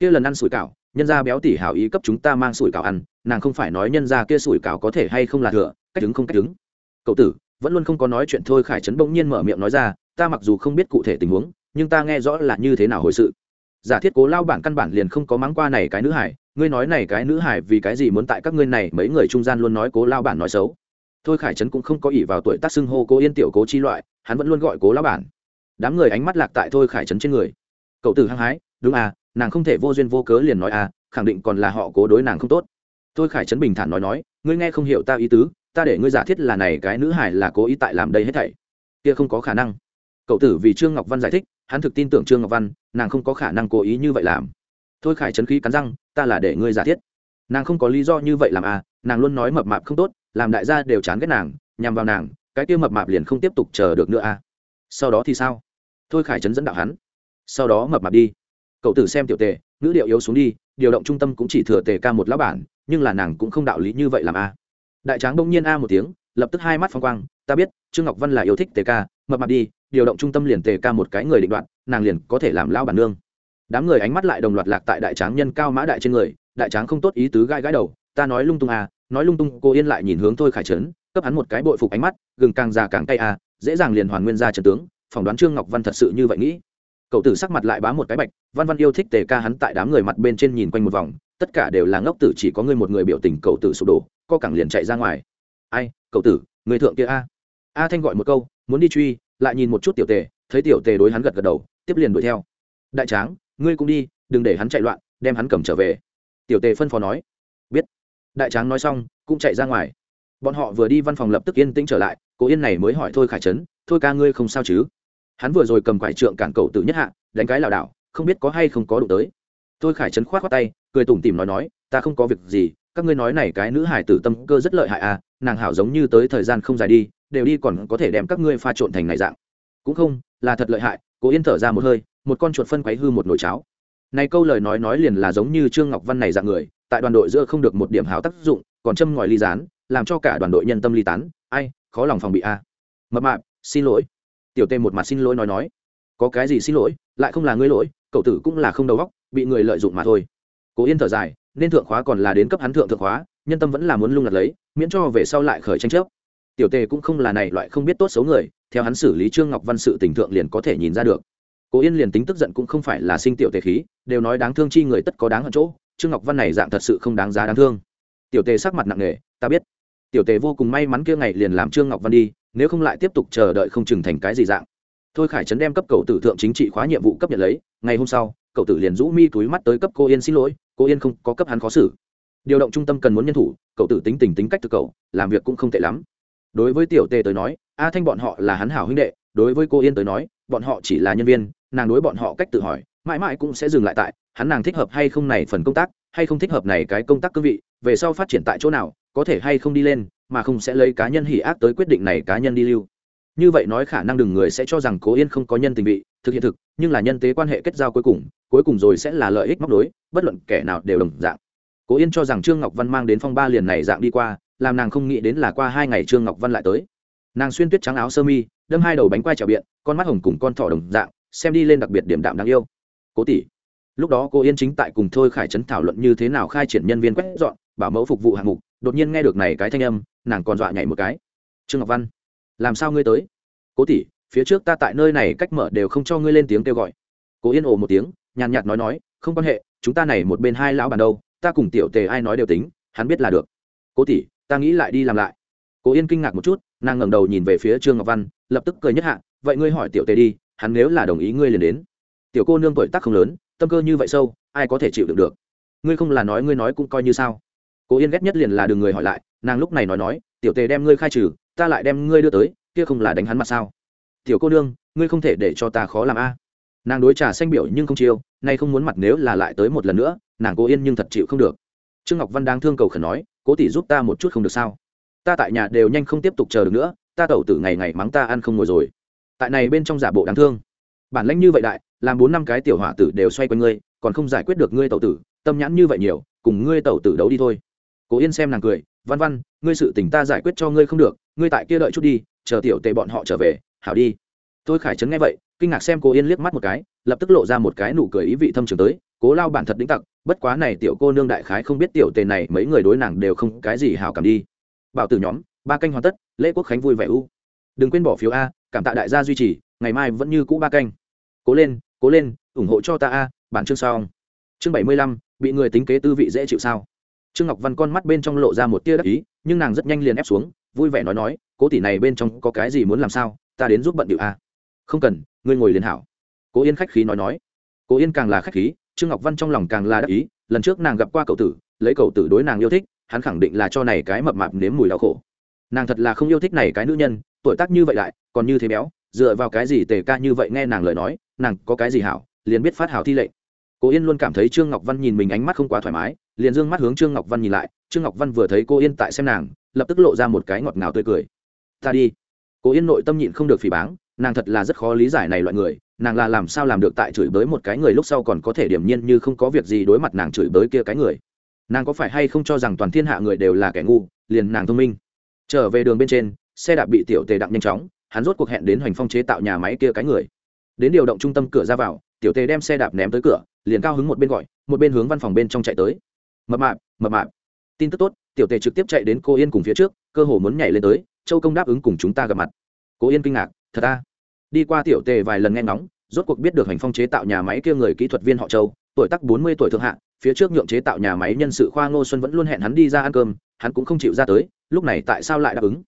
Kia lần ăn sủi cảo, nhân gia béo tỉ hảo ý cấp chúng ta mang sủi cảo ăn, nàng không phải nói nhân gia kia sủi cảo có thể hay không là thừa, cách đứng không cách đứng. Cậu tử vẫn luôn không có nói chuyện thôi, khải trấn bỗng nhiên mở miệng nói ra, ta mặc dù không biết cụ thể tình huống, nhưng ta nghe rõ là như thế nào hồi sự. Giả thiết cố lao bản căn bản liền không có mắng qua này cái nữ hải, ngươi nói này cái nữ hải vì cái gì muốn tại các ngươi này mấy người trung gian luôn nói cố lao bản nói xấu? Thôi, khải trấn cũng không có ỷ vào tuổi tác xưng hô cố yên tiểu cố chi loại, hắn vẫn luôn gọi cố lao bản. Đám người ánh mắt lạc tại thôi, khải trấn trên người. Cậu tử hăng hái, đúng à nàng không thể vô duyên vô cớ liền nói à khẳng định còn là họ cố đối nàng không tốt. Thôi, khải trấn bình thản nói nói, ngươi nghe không hiểu ta ý tứ ta để ngươi giả thiết là này cái nữ hải là cố ý tại làm đây hết thảy. Kia không có khả năng. Cậu tử vì trương ngọc văn giải thích, hắn thực tin tưởng trương ngọc văn, nàng không có khả năng cố ý như vậy làm. Thôi khải trấn khí cắn răng, ta là để ngươi giả thiết. Nàng không có lý do như vậy làm à nàng luôn nói mập mạp không tốt, làm đại gia đều chán ghét nàng, nhằm vào nàng, cái kia mập mạp liền không tiếp tục chờ được nữa à. Sau đó thì sao? Thôi khải trấn dẫn đạo hắn. Sau đó mập mạp đi. Cậu tử xem tiểu tề, ngữ điệu yếu xuống đi, điều động trung tâm cũng chỉ thừa tề ca một lão bản, nhưng là nàng cũng không đạo lý như vậy làm à? Đại tráng bỗng nhiên a một tiếng, lập tức hai mắt phong quang, ta biết, trương ngọc văn là yêu thích tề ca mập mặt đi, điều động trung tâm liền tề ca một cái người định đoạn nàng liền có thể làm lão bản nương. Đám người ánh mắt lại đồng loạt lạc tại đại tráng nhân cao mã đại trên người, đại tráng không tốt ý tứ gãi gãi đầu, ta nói lung tung à nói lung tung, cô yên lại nhìn hướng thôi khải trấn, cấp hắn một cái bội phục ánh mắt, gừng càng già càng cay à dễ dàng liền hoàn nguyên ra trần tướng, phỏng đoán trương ngọc văn thật sự như vậy nghĩ. Cậu tử sắc mặt lại bám một cái bạch, văn văn yêu thích tề ca hắn tại đám người mặt bên trên nhìn quanh một vòng, tất cả đều là ngốc tử, chỉ có ngươi một người biểu tình cậu tử sụp đổ co cẳng liền chạy ra ngoài. Ai, cậu tử, người thượng kia a. A thanh gọi một câu, muốn đi truy. Lại nhìn một chút tiểu tề, thấy tiểu tề đối hắn gật gật đầu, tiếp liền đuổi theo. Đại tráng, ngươi cũng đi, đừng để hắn chạy loạn, đem hắn cầm trở về. Tiểu tề phân phó nói. Biết. Đại tráng nói xong, cũng chạy ra ngoài. Bọn họ vừa đi văn phòng lập tức yên tĩnh trở lại cố yên này mới hỏi, thôi khải trấn, thôi ca ngươi không sao chứ? Hắn vừa rồi cầm quải trượng cản cầu tử nhất hạ, đánh cái lảo đảo, không biết có hay không có đụng tới. Thôi khải trấn khoát khoác tay, cười tủm tìm nói nói ta không có việc gì, các ngươi nói này cái nữ hải tử tâm cơ rất lợi hại à nàng hảo giống như tới thời gian không dài đi, đều đi còn có thể đem các ngươi pha trộn thành này dạng. Cũng không, là thật lợi hại, cố yên thở ra một hơi, một con chuột phân quấy hư một nồi cháo. Này câu lời nói nói liền là giống như trương ngọc văn này dạng người, tại đoàn đội giữa không được một điểm hảo tác dụng, còn châm ngòi ly gián làm cho cả đoàn đội nhân tâm ly tán, ai, khó lòng phòng bị a. À. mập mạp, xin lỗi. Tiểu tê một mặt xin lỗi nói nói. Có cái gì xin lỗi, lại không là ngươi lỗi, cậu tử cũng là không đầu óc, bị người lợi dụng mà thôi. Cố yên thở dài nên thượng khóa còn là đến cấp hắn thượng thượng khóa, nhân tâm vẫn là muốn lung lạc lấy, miễn cho về sau lại khởi tranh chấp. Tiểu tề cũng không là này loại không biết tốt xấu người, theo hắn xử lý trương ngọc văn sự tình thượng liền có thể nhìn ra được. Cố yên liền tính tức giận cũng không phải là sinh tiểu tề khí, đều nói đáng thương chi người tất có đáng ở chỗ, trương ngọc văn này dạng thật sự không đáng giá đáng thương. Tiểu tề sắc mặt nặng nề, ta biết. Tiểu tề vô cùng may mắn kia ngày liền làm trương ngọc văn đi, nếu không lại tiếp tục chờ đợi không chừng thành cái gì dạng. Thôi khải trấn đem cấp cầu tử thượng chính trị khóa nhiệm vụ cấp nhận lấy, ngày hôm sau cậu tử liền rũ mi túi mắt tới cấp cô yên xin lỗi, cô yên không có cấp hắn khó xử. Điều động trung tâm cần muốn nhân thủ, cậu tử tính tình tính cách từ cậu, làm việc cũng không tệ lắm. Đối với tiểu tề tới nói, a thanh bọn họ là hắn hảo huynh đệ, đối với cô yên tới nói, bọn họ chỉ là nhân viên, nàng đối bọn họ cách tự hỏi, mãi mãi cũng sẽ dừng lại tại, hắn nàng thích hợp hay không này phần công tác, hay không thích hợp này cái công tác cương vị, về sau phát triển tại chỗ nào, có thể hay không đi lên, mà không sẽ lấy cá nhân hỉ ác tới quyết định này cá nhân đi lưu. Như vậy nói khả năng đừng người sẽ cho rằng cố yên không có nhân tình vị, thực hiện thực nhưng là nhân tế quan hệ kết giao cuối cùng cuối cùng rồi sẽ là lợi ích móc đối bất luận kẻ nào đều đồng dạng. Cố yên cho rằng trương ngọc văn mang đến phong ba liền này dạng đi qua, làm nàng không nghĩ đến là qua hai ngày trương ngọc văn lại tới. Nàng xuyên tuyết trắng áo sơ mi, đâm hai đầu bánh quai trèo biện, con mắt hồng cùng con thỏ đồng dạng, xem đi lên đặc biệt điểm đạm đáng yêu. Cố tỷ, lúc đó cô yên chính tại cùng thôi khải trấn thảo luận như thế nào khai triển nhân viên quét dọn, bảo mẫu phục vụ hạng mục, đột nhiên nghe được này cái thanh âm, nàng còn dọa nhảy một cái. Trương ngọc văn, làm sao ngươi tới? Cố tỷ phía trước ta tại nơi này cách mở đều không cho ngươi lên tiếng kêu gọi. Cố yên ồ một tiếng, nhàn nhạt nói nói, không quan hệ, chúng ta này một bên hai lão bàn đâu, ta cùng tiểu tề ai nói đều tính, hắn biết là được. Cố tỷ, ta nghĩ lại đi làm lại. Cố yên kinh ngạc một chút, nàng ngẩng đầu nhìn về phía trương ngọc văn, lập tức cười nhất hạ, vậy ngươi hỏi tiểu tề đi, hắn nếu là đồng ý ngươi liền đến. Tiểu cô nương tuổi tác không lớn, tâm cơ như vậy sâu, ai có thể chịu đựng được? Ngươi không là nói ngươi nói cũng coi như sao? Cố yên ghét nhất liền là đường người hỏi lại, nàng lúc này nói nói, tiểu tề đem ngươi khai trừ, ta lại đem ngươi đưa tới, kia không là đánh hắn mặt sao? Tiểu cô nương, ngươi không thể để cho ta khó làm a. Nàng đối trà xanh biểu nhưng không chiêu, nay không muốn mặt nếu là lại tới một lần nữa, nàng cố yên nhưng thật chịu không được. Trương ngọc văn đang thương cầu khẩn nói, cố tỷ giúp ta một chút không được sao? Ta tại nhà đều nhanh không tiếp tục chờ được nữa, ta tẩu tử ngày ngày mắng ta ăn không ngồi rồi. Tại này bên trong giả bộ đáng thương. Bản lãnh như vậy đại, làm bốn năm cái tiểu hỏa tử đều xoay quanh ngươi, còn không giải quyết được ngươi tẩu tử, tâm nhãn như vậy nhiều, cùng ngươi tẩu tử đấu đi thôi. Cố yên xem nàng cười, văn văn, ngươi sự tình ta giải quyết cho ngươi không được, ngươi tại kia đợi chút đi, chờ tiểu tệ bọn họ trở về hảo đi. Tôi khải trấn nghe vậy, kinh ngạc xem cô yên liếc mắt một cái, lập tức lộ ra một cái nụ cười ý vị thâm trường tới, cố lao bản thật đĩnh tặc, bất quá này tiểu cô nương đại khái không biết tiểu tề này mấy người đối nàng đều không cái gì hảo cảm đi. Bảo tử nhóm, ba canh hoàn tất, lễ quốc khánh vui vẻ u. Đừng quên bỏ phiếu a, cảm tạ đại gia duy trì, ngày mai vẫn như cũ ba canh. Cố lên cố lên, ủng hộ cho ta a, bản chương xong. Chương bảy mươi lăm, bị người tính kế tư vị dễ chịu sao? Trương ngọc văn con mắt bên trong lộ ra một tia đắc ý, nhưng nàng rất nhanh liền ép xuống, vui vẻ nói nói, cố tỷ này bên trong có cái gì muốn làm sao? Ta đến giúp bận điệu a. Không cần, ngươi ngồi liền hảo. Cố yên khách khí nói nói. Cố yên càng là khách khí, trương ngọc văn trong lòng càng là đắc ý, lần trước nàng gặp qua cậu tử, lấy cậu tử đối nàng yêu thích, hắn khẳng định là cho này cái mập mạp nếm mùi đau khổ. Nàng thật là không yêu thích này cái nữ nhân, tuổi tác như vậy lại, còn như thế béo, dựa vào cái gì tề ca như vậy nghe nàng lời nói, nàng có cái gì hảo, liền biết phát hảo thi lệ cố yên luôn cảm thấy trương ngọc văn nhìn mình ánh mắt không quá thoải mái, liền d ư ơ n g mắt hướng trương ngọc văn nhìn lại, trương ngọc văn vừa thấy cô yên tại xem nàng, lập tức lộ ra một cái ngọt ngào tươi cười. Ta đi cố yên nội tâm nhịn không được phỉ báng, nàng thật là rất khó lý giải này loại người, nàng là làm sao làm được tại chửi bới một cái người lúc sau còn có thể điểm nhiên như không có việc gì đối mặt nàng chửi bới kia cái người. Nàng có phải hay không cho rằng toàn thiên hạ người đều là kẻ ngu, liền nàng thông minh. Trở về đường bên trên, xe đạp bị tiểu tề đặng nhanh chóng, hắn rốt cuộc hẹn đến hoành phong chế tạo nhà máy kia cái người. Đến điều động trung tâm cửa ra vào, tiểu tề đem xe đạp ném tới cửa, liền cao hứng một bên gọi, một bên hướng văn phòng bên trong chạy tới. Mập mạp mập mạp. Tin tức tốt tiểu tề trực tiếp chạy đến cô yên cùng phía trước, cơ hồ muốn nhảy lên tới, châu công đáp ứng cùng chúng ta gặp mặt. Cô yên kinh ngạc, thật ta đi qua tiểu tề vài lần nghe ngóng, rốt cuộc biết được hành phong chế tạo nhà máy kia người kỹ thuật viên họ châu, tuổi tắc bốn mươi tuổi thượng hạ, phía trước nhượng chế tạo nhà máy nhân sự khoa ngô xuân vẫn luôn hẹn hắn đi ra ăn cơm, hắn cũng không chịu ra tới, lúc này tại sao lại đáp ứng?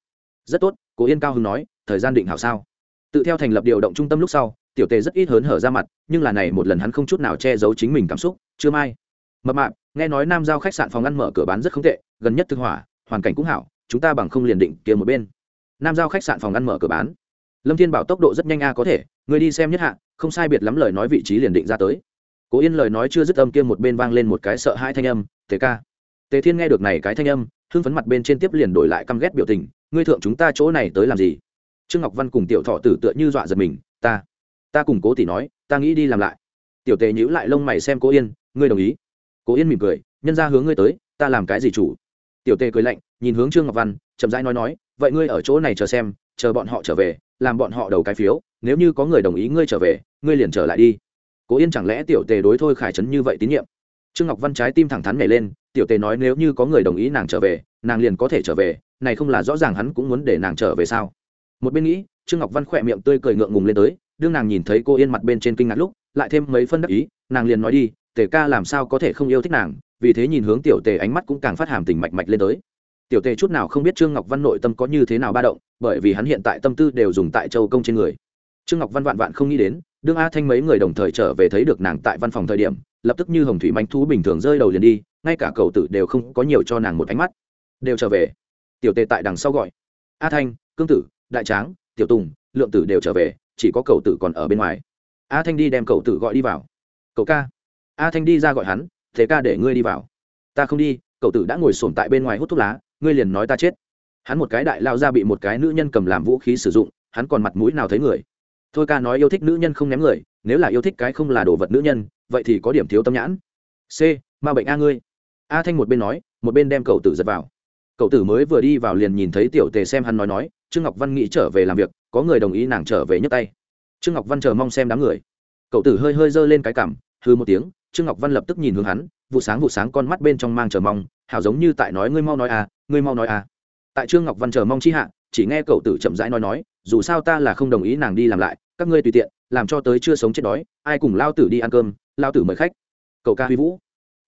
Rất tốt, cô yên cao hứng nói, thời gian định hảo sao? Tự theo thành lập điều động trung tâm lúc sau, tiểu tề rất ít hớn hở ra mặt, nhưng là này một lần hắn không chút nào che giấu chính mình cảm xúc chưa mai. Mập mạp, nghe nói nam giao khách sạn phòng ăn mở cửa bán rất không tệ gần nhất thực hỏa, hoàn cảnh cũng hảo, chúng ta bằng không liền định kia một bên. Nam giao khách sạn phòng ăn mở cửa bán. Lâm thiên bảo tốc độ rất nhanh a, có thể, người đi xem nhất hạ, không sai biệt lắm lời nói vị trí liền định ra tới. Cố yên lời nói chưa dứt âm kia một bên vang lên một cái sợ hai thanh âm, tề ca. Tề thiên nghe được này cái thanh âm, hưng phấn mặt bên trên tiếp liền đổi lại căm ghét biểu tình, ngươi thượng chúng ta chỗ này tới làm gì? Trương ngọc văn cùng tiểu thọ tử tựa như dọa giật mình, ta ta cùng cố tỷ nói, ta nghĩ đi làm lại. Tiểu tề nhíu lại lông mày xem cố yên, ngươi đồng ý? Cố yên mỉm cười, nhân ra hướng ngươi tới, ta làm cái gì chủ? Tiểu tề cười lạnh, nhìn hướng trương ngọc văn, chậm rãi nói nói, vậy ngươi ở chỗ này chờ xem, chờ bọn họ trở về, làm bọn họ đầu cái phiếu, nếu như có người đồng ý ngươi trở về, ngươi liền trở lại đi. Cố yên chẳng lẽ tiểu tề đối thôi khải trấn như vậy tín nhiệm? Trương ngọc văn trái tim thẳng thắn nhảy lên, tiểu tề nói nếu như có người đồng ý nàng trở về, nàng liền có thể trở về, này không là rõ ràng hắn cũng muốn để nàng trở về sao? Một bên nghĩ, trương ngọc văn khỏe miệng tươi cười ngượng ngùng lên tới, đương nàng nhìn thấy cô yên mặt bên trên kinh ngạc lúc, lại thêm mấy phân đắc ý, nàng liền nói đi, tề ca làm sao có thể không yêu thích nàng vì thế nhìn hướng tiểu tề ánh mắt cũng càng phát hàm tình mạch mạch lên tới. Tiểu tề chút nào không biết trương ngọc văn nội tâm có như thế nào ba động, bởi vì hắn hiện tại tâm tư đều dùng tại châu công trên người. Trương ngọc văn vạn vạn không nghĩ đến, đương a thanh mấy người đồng thời trở về thấy được nàng tại văn phòng thời điểm, lập tức như hồng thủy manh thú bình thường rơi đầu liền đi, ngay cả cầu tử đều không có nhiều cho nàng một ánh mắt. Đều trở về. Tiểu tề tại đằng sau gọi. A thanh, cương tử, đại tráng, tiểu tùng, lượng tử đều trở về, chỉ có cầu tử còn ở bên ngoài. A thanh đi đem cầu tử gọi đi vào. Cậu ca. A thanh đi ra gọi hắn thế ca để ngươi đi vào. Ta không đi, cậu tử đã ngồi sổm tại bên ngoài hút thuốc lá, ngươi liền nói ta chết. Hắn một cái đại lao ra bị một cái nữ nhân cầm làm vũ khí sử dụng, hắn còn mặt mũi nào thấy người? Thôi ca nói yêu thích nữ nhân không ném người, nếu là yêu thích cái không là đồ vật nữ nhân, vậy thì có điểm thiếu tâm nhãn. C, ma bệnh a ngươi. A thanh một bên nói, một bên đem cậu tử giật vào. Cậu tử mới vừa đi vào liền nhìn thấy tiểu tề xem hắn nói nói, trương ngọc văn nghĩ trở về làm việc, có người đồng ý nàng trở về nhấc tay. Trương ngọc văn chờ mong xem đám người. Cậu tử hơi hơi giơ lên cái cảm hư một tiếng trương ngọc văn lập tức nhìn hướng hắn, vụ sáng vụ sáng con mắt bên trong mang chờ mong, hảo giống như tại nói ngươi mau nói à ngươi mau nói à. Tại trương ngọc văn chờ mong chi hạ, chỉ nghe cậu tử chậm rãi nói nói, dù sao ta là không đồng ý nàng đi làm lại, các ngươi tùy tiện, làm cho tới chưa sống chết đói, ai cùng lao tử đi ăn cơm, lao tử mời khách. Cậu ca huy vũ.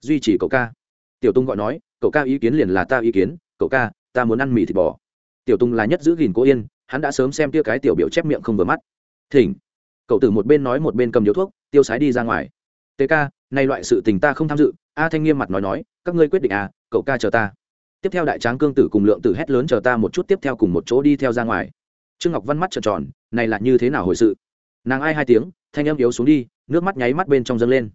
Duy trì cậu ca. Tiểu tung gọi nói, cậu ca ý kiến liền là ta ý kiến, cậu ca, ta muốn ăn mì thịt bò. Tiểu tung là nhất giữ gìn cố yên, hắn đã sớm xem tia cái tiểu biểu chép miệng không vừa mắt. Thỉnh. Cậu tử một bên nói một bên cầm điếu thuốc, tiêu sái đi ra ngoài tê ca nay loại sự tình ta không tham dự. A thanh nghiêm mặt nói nói, các ngươi quyết định à cậu ca chờ ta. Tiếp theo đại tráng cương tử cùng lượng tử hét lớn chờ ta một chút tiếp theo cùng một chỗ đi theo ra ngoài. Trương ngọc văn mắt trợn tròn, này là như thế nào hồi sự? Nàng ai hai tiếng, thanh âm yếu xuống đi, nước mắt nháy mắt bên trong dâng lên.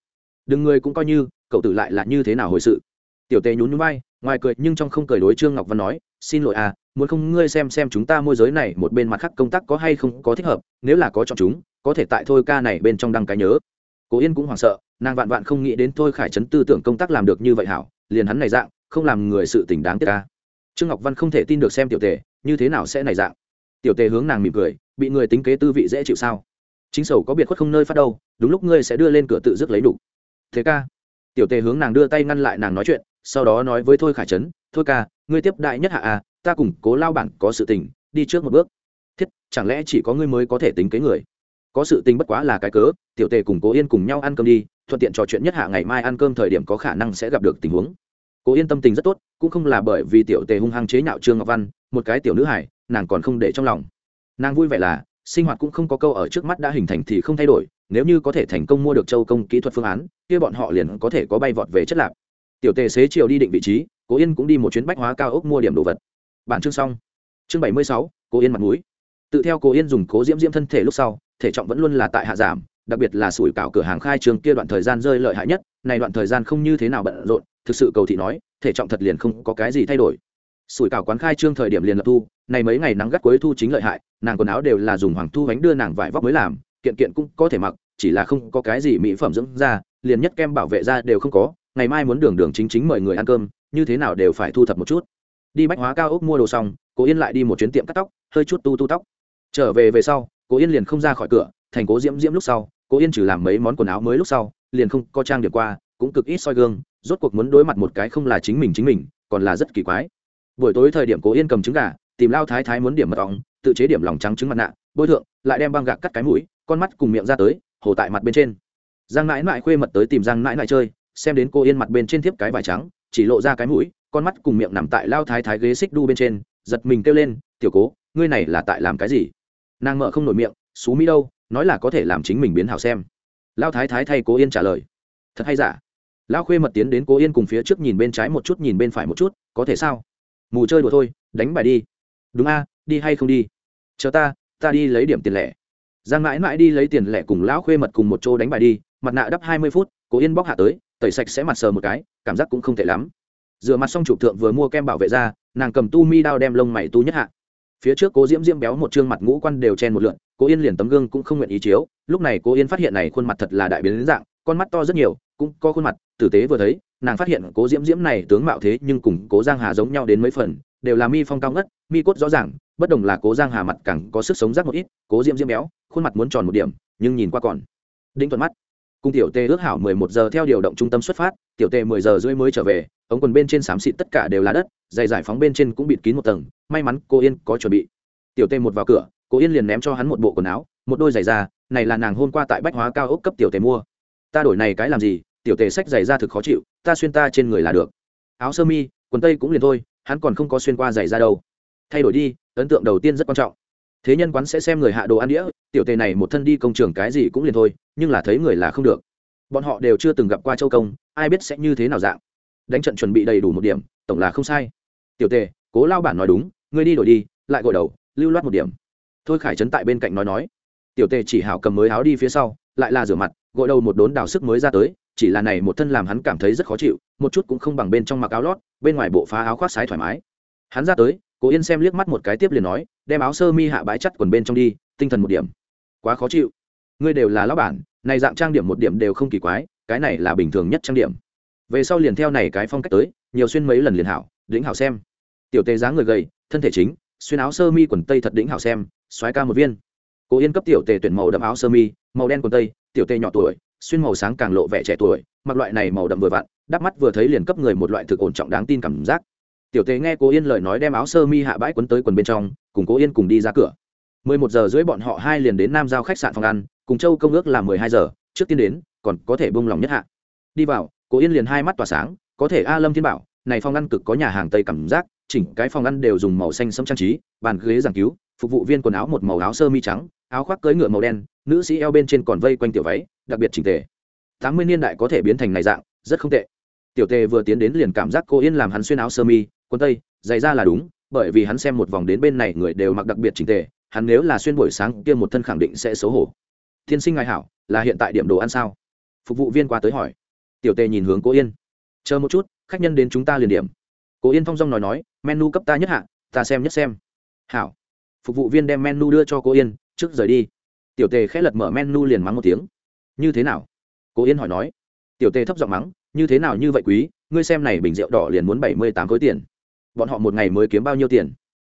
Đừng người cũng coi như, cậu tử lại là như thế nào hồi sự? Tiểu tề nhún nhún vai, ngoài cười nhưng trong không cười đối trương ngọc văn nói, xin lỗi à muốn không ngươi xem xem chúng ta môi giới này một bên mặt khác công tác có hay không có thích hợp, nếu là có chọn chúng, có thể tại thôi ca này bên trong đăng cái nhớ cố yên cũng hoảng sợ, nàng vạn vạn không nghĩ đến thôi khải trấn tư tưởng công tác làm được như vậy hảo, liền hắn này dạng, không làm người sự tình đáng tiếc ca trương ngọc văn không thể tin được xem tiểu tề, như thế nào sẽ này dạng. Tiểu tề hướng nàng mỉm cười, bị người tính kế tư vị dễ chịu sao? Chính sầu có biệt khuất không nơi phát đâu, đúng lúc ngươi sẽ đưa lên cửa tự dứt lấy đủ. Thế ca. Tiểu tề hướng nàng đưa tay ngăn lại nàng nói chuyện, sau đó nói với thôi khải trấn, thôi ca, ngươi tiếp đại nhất hạ à ta cùng cố lao bản có sự tình, đi trước một bước. Thiết, chẳng lẽ chỉ có ngươi mới có thể tính kế người? Có sự tình bất quá là cái cớ, tiểu tề cùng cố yên cùng nhau ăn cơm đi, thuận tiện trò chuyện nhất hạ ngày mai ăn cơm thời điểm có khả năng sẽ gặp được tình huống. Cố yên tâm tình rất tốt, cũng không là bởi vì tiểu tề hung hăng chế nhạo trương ngọc văn, một cái tiểu nữ hải nàng còn không để trong lòng. Nàng vui vẻ là, sinh hoạt cũng không có câu ở trước mắt đã hình thành thì không thay đổi, nếu như có thể thành công mua được châu công kỹ thuật phương án, kia bọn họ liền có thể có bay vọt về chất lạc tiểu tề xế chiều đi định vị trí, cố yên cũng đi một chuyến bách hóa cao ốc mua điểm đồ vật. Bản chương xong. Chương bảy mươi sáu, cố yên mặt mũi. Tự theo cố yên dùng cố diễm diễm thân thể lúc sau thể trọng vẫn luôn là tại hạ giảm đặc biệt là sủi cảo cửa hàng khai trường kia đoạn thời gian rơi lợi hại nhất này đoạn thời gian không như thế nào bận rộn thực sự cầu thị nói thể trọng thật liền không có cái gì thay đổi. Sủi cảo quán khai trương thời điểm liền lập thu này mấy ngày nắng gắt cuối thu chính lợi hại nàng quần áo đều là dùng hoàng thu bánh đưa nàng vải vóc mới làm kiện kiện cũng có thể mặc chỉ là không có cái gì mỹ phẩm dưỡng da, liền nhất kem bảo vệ da đều không có ngày mai muốn đường đường chính chính mời người ăn cơm như thế nào đều phải thu thập một chút. Đi bách hóa cao ốc mua đồ xong cố yên lại đi một chuyến tiệm cắt tóc hơi chút tu tu tóc. Trở về về sau cố yên liền không ra khỏi cửa, thành cố diễm diễm lúc sau, cố yên trừ làm mấy món quần áo mới lúc sau, liền không có trang điểm qua, cũng cực ít soi gương, rốt cuộc muốn đối mặt một cái không là chính mình chính mình, còn là rất kỳ quái. Buổi tối thời điểm cố yên cầm trứng gà, tìm lao thái thái muốn điểm mật ong, tự chế điểm lòng trắng trứng mặt nạ, bôi thượng, lại đem băng gạc cắt cái mũi, con mắt cùng miệng ra tới hồ tại mặt bên trên. Giang mãi mãi khuê mật tới tìm giang mãi mãi chơi, xem đến cô yên mặt bên trên thiếp cái vải trắng, chỉ lộ ra cái mũi, con mắt cùng miệng nằm tại lao thái thái ghế xích đu bên trên, giật mình kêu lên, tiểu cố, ngươi này là tại làm cái gì? Nàng mợ không nổi miệng, xú mỹ đâu, nói là có thể làm chính mình biến hảo xem. Lao thái thái thay cố yên trả lời. Thật hay giả? Lao khuê mật tiến đến cố yên cùng phía trước nhìn bên trái một chút, nhìn bên phải một chút, có thể sao? Mù chơi đùa thôi, đánh bài đi. Đúng a, đi hay không đi? Chờ ta ta đi lấy điểm tiền lẻ. Giang mãi mãi đi lấy tiền lẻ cùng lão khuê mật cùng một chỗ đánh bài đi, mặt nạ đắp hai mươi phút, cố yên bóc hạ tới, tẩy sạch sẽ mặt sờ một cái, cảm giác cũng không tệ lắm. Rửa mặt xong chụp thượng vừa mua kem bảo vệ ra nàng cầm tu mi đao đem lông mày tu nhất hạ phía trước cố diễm diễm béo một chương mặt ngũ quan đều chen một lượn, cố yên liền tấm gương cũng không nguyện ý chiếu. Lúc này cố yên phát hiện này khuôn mặt thật là đại biến dạng, con mắt to rất nhiều, cũng có khuôn mặt, tử tế vừa thấy, nàng phát hiện cố diễm diễm này tướng mạo thế nhưng cùng cố giang hà giống nhau đến mấy phần, đều là mi phong cao ngất, mi cốt rõ ràng, bất đồng là cố giang hà mặt càng có sức sống rác một ít. Cố diễm diễm béo, khuôn mặt muốn tròn một điểm, nhưng nhìn qua còn đinh thuận mắt cùng tiểu tê ước hảo mười một giờ theo điều động trung tâm xuất phát, tiểu tê mười giờ rưỡi mới trở về, ống quần bên trên xám xịt tất cả đều là đất, giày giải phóng bên trên cũng bịt kín một tầng, may mắn cô yên có chuẩn bị. Tiểu tê một vào cửa, cô yên liền ném cho hắn một bộ quần áo, một đôi giày da, này là nàng hôm qua tại bách hóa cao ốc cấp tiểu tề mua. Ta đổi này cái làm gì, tiểu tề sách giày da thực khó chịu, ta xuyên ta trên người là được. Áo sơ mi, quần tây cũng liền thôi, hắn còn không có xuyên qua giày da đâu. Thay đổi đi, ấn tượng đầu tiên rất quan trọng. Thế nhân quán sẽ xem người hạ đồ ăn đĩa tiểu tề này một thân đi công trường cái gì cũng liền thôi, nhưng là thấy người là không được. Bọn họ đều chưa từng gặp qua châu công, ai biết sẽ như thế nào dạng. Đánh trận chuẩn bị đầy đủ một điểm, tổng là không sai. Tiểu tề, cố lao bản nói đúng, ngươi đi đổi đi, lại gội đầu, lưu loát một điểm. Thôi khải trấn tại bên cạnh nói nói. Tiểu tề chỉ hảo cầm mới áo đi phía sau, lại là rửa mặt, gội đầu một đốn đào sức mới ra tới, chỉ là này một thân làm hắn cảm thấy rất khó chịu, một chút cũng không bằng bên trong mặc áo lót, bên ngoài bộ phá áo khoác sái thoải mái. Hắn ra tới, cố yên xem liếc mắt một cái tiếp liền nói, đem áo sơ mi hạ bãi chắt quần bên trong đi, tinh thần một điểm quá khó chịu. Ngươi đều là lão bản, này dạng trang điểm một điểm đều không kỳ quái, cái này là bình thường nhất trang điểm. Về sau liền theo này cái phong cách tới, nhiều xuyên mấy lần liền hảo đĩnh hảo xem. Tiểu tề dáng người gầy, thân thể chính, xuyên áo sơ mi quần tây thật đĩnh hảo xem xoáy ca một viên. Cố yên cấp tiểu tề tuyển màu đậm áo sơ mi, màu đen quần tây, tiểu tề nhỏ tuổi, xuyên màu sáng càng lộ vẻ trẻ tuổi, mặc loại này màu đậm vừa vặn, đắp mắt vừa thấy liền cấp người một loại thực ổn trọng đáng tin cảm giác. Tiểu tề nghe cố yên lời nói đem áo sơ mi hạ bãi quấn tới quần bên trong, cùng cố yên cùng đi ra cửa một giờ rưỡi bọn họ hai liền đến nam giao khách sạn phòng ăn, cùng châu công ước là mười hai giờ, trước tiên đến, còn có thể bông lòng nhất hạ. Đi vào, cố yên liền hai mắt tỏa sáng, có thể a lâm thiên bảo, này phòng ăn cực có nhà hàng tây cảm giác, chỉnh cái phòng ăn đều dùng màu xanh sẫm trang trí, bàn ghế giảng cứu, phục vụ viên quần áo một màu áo sơ mi trắng, áo khoác cưỡi ngựa màu đen, nữ sĩ eo bên trên còn vây quanh tiểu váy, đặc biệt chỉnh tề. Tám mươi niên đại có thể biến thành này dạng, rất không tệ. Tiểu tề vừa tiến đến liền cảm giác cô yên làm hắn xuyên áo sơ mi, quần tây, giày ra là đúng, bởi vì hắn xem một vòng đến bên này người đều mặc đặc biệt chỉnh tề hắn nếu là xuyên buổi sáng kia một thân khẳng định sẽ xấu hổ. Tiên sinh ngài hảo, là hiện tại điểm đồ ăn sao? Phục vụ viên qua tới hỏi. Tiểu tề nhìn hướng Cố yên. Chờ một chút, khách nhân đến chúng ta liền điểm. Cố yên thong dong nói nói, menu cấp ta nhất hạ, ta xem nhất xem. Hảo. Phục vụ viên đem menu đưa cho Cố yên, trước rời đi. Tiểu tề khẽ lật mở menu liền mắng một tiếng. Như thế nào? Cố yên hỏi nói. Tiểu tề thấp giọng mắng, như thế nào như vậy quý, ngươi xem này bình rượu đỏ liền muốn bảy mươi tám khối tiền. Bọn họ một ngày mới kiếm bao nhiêu tiền?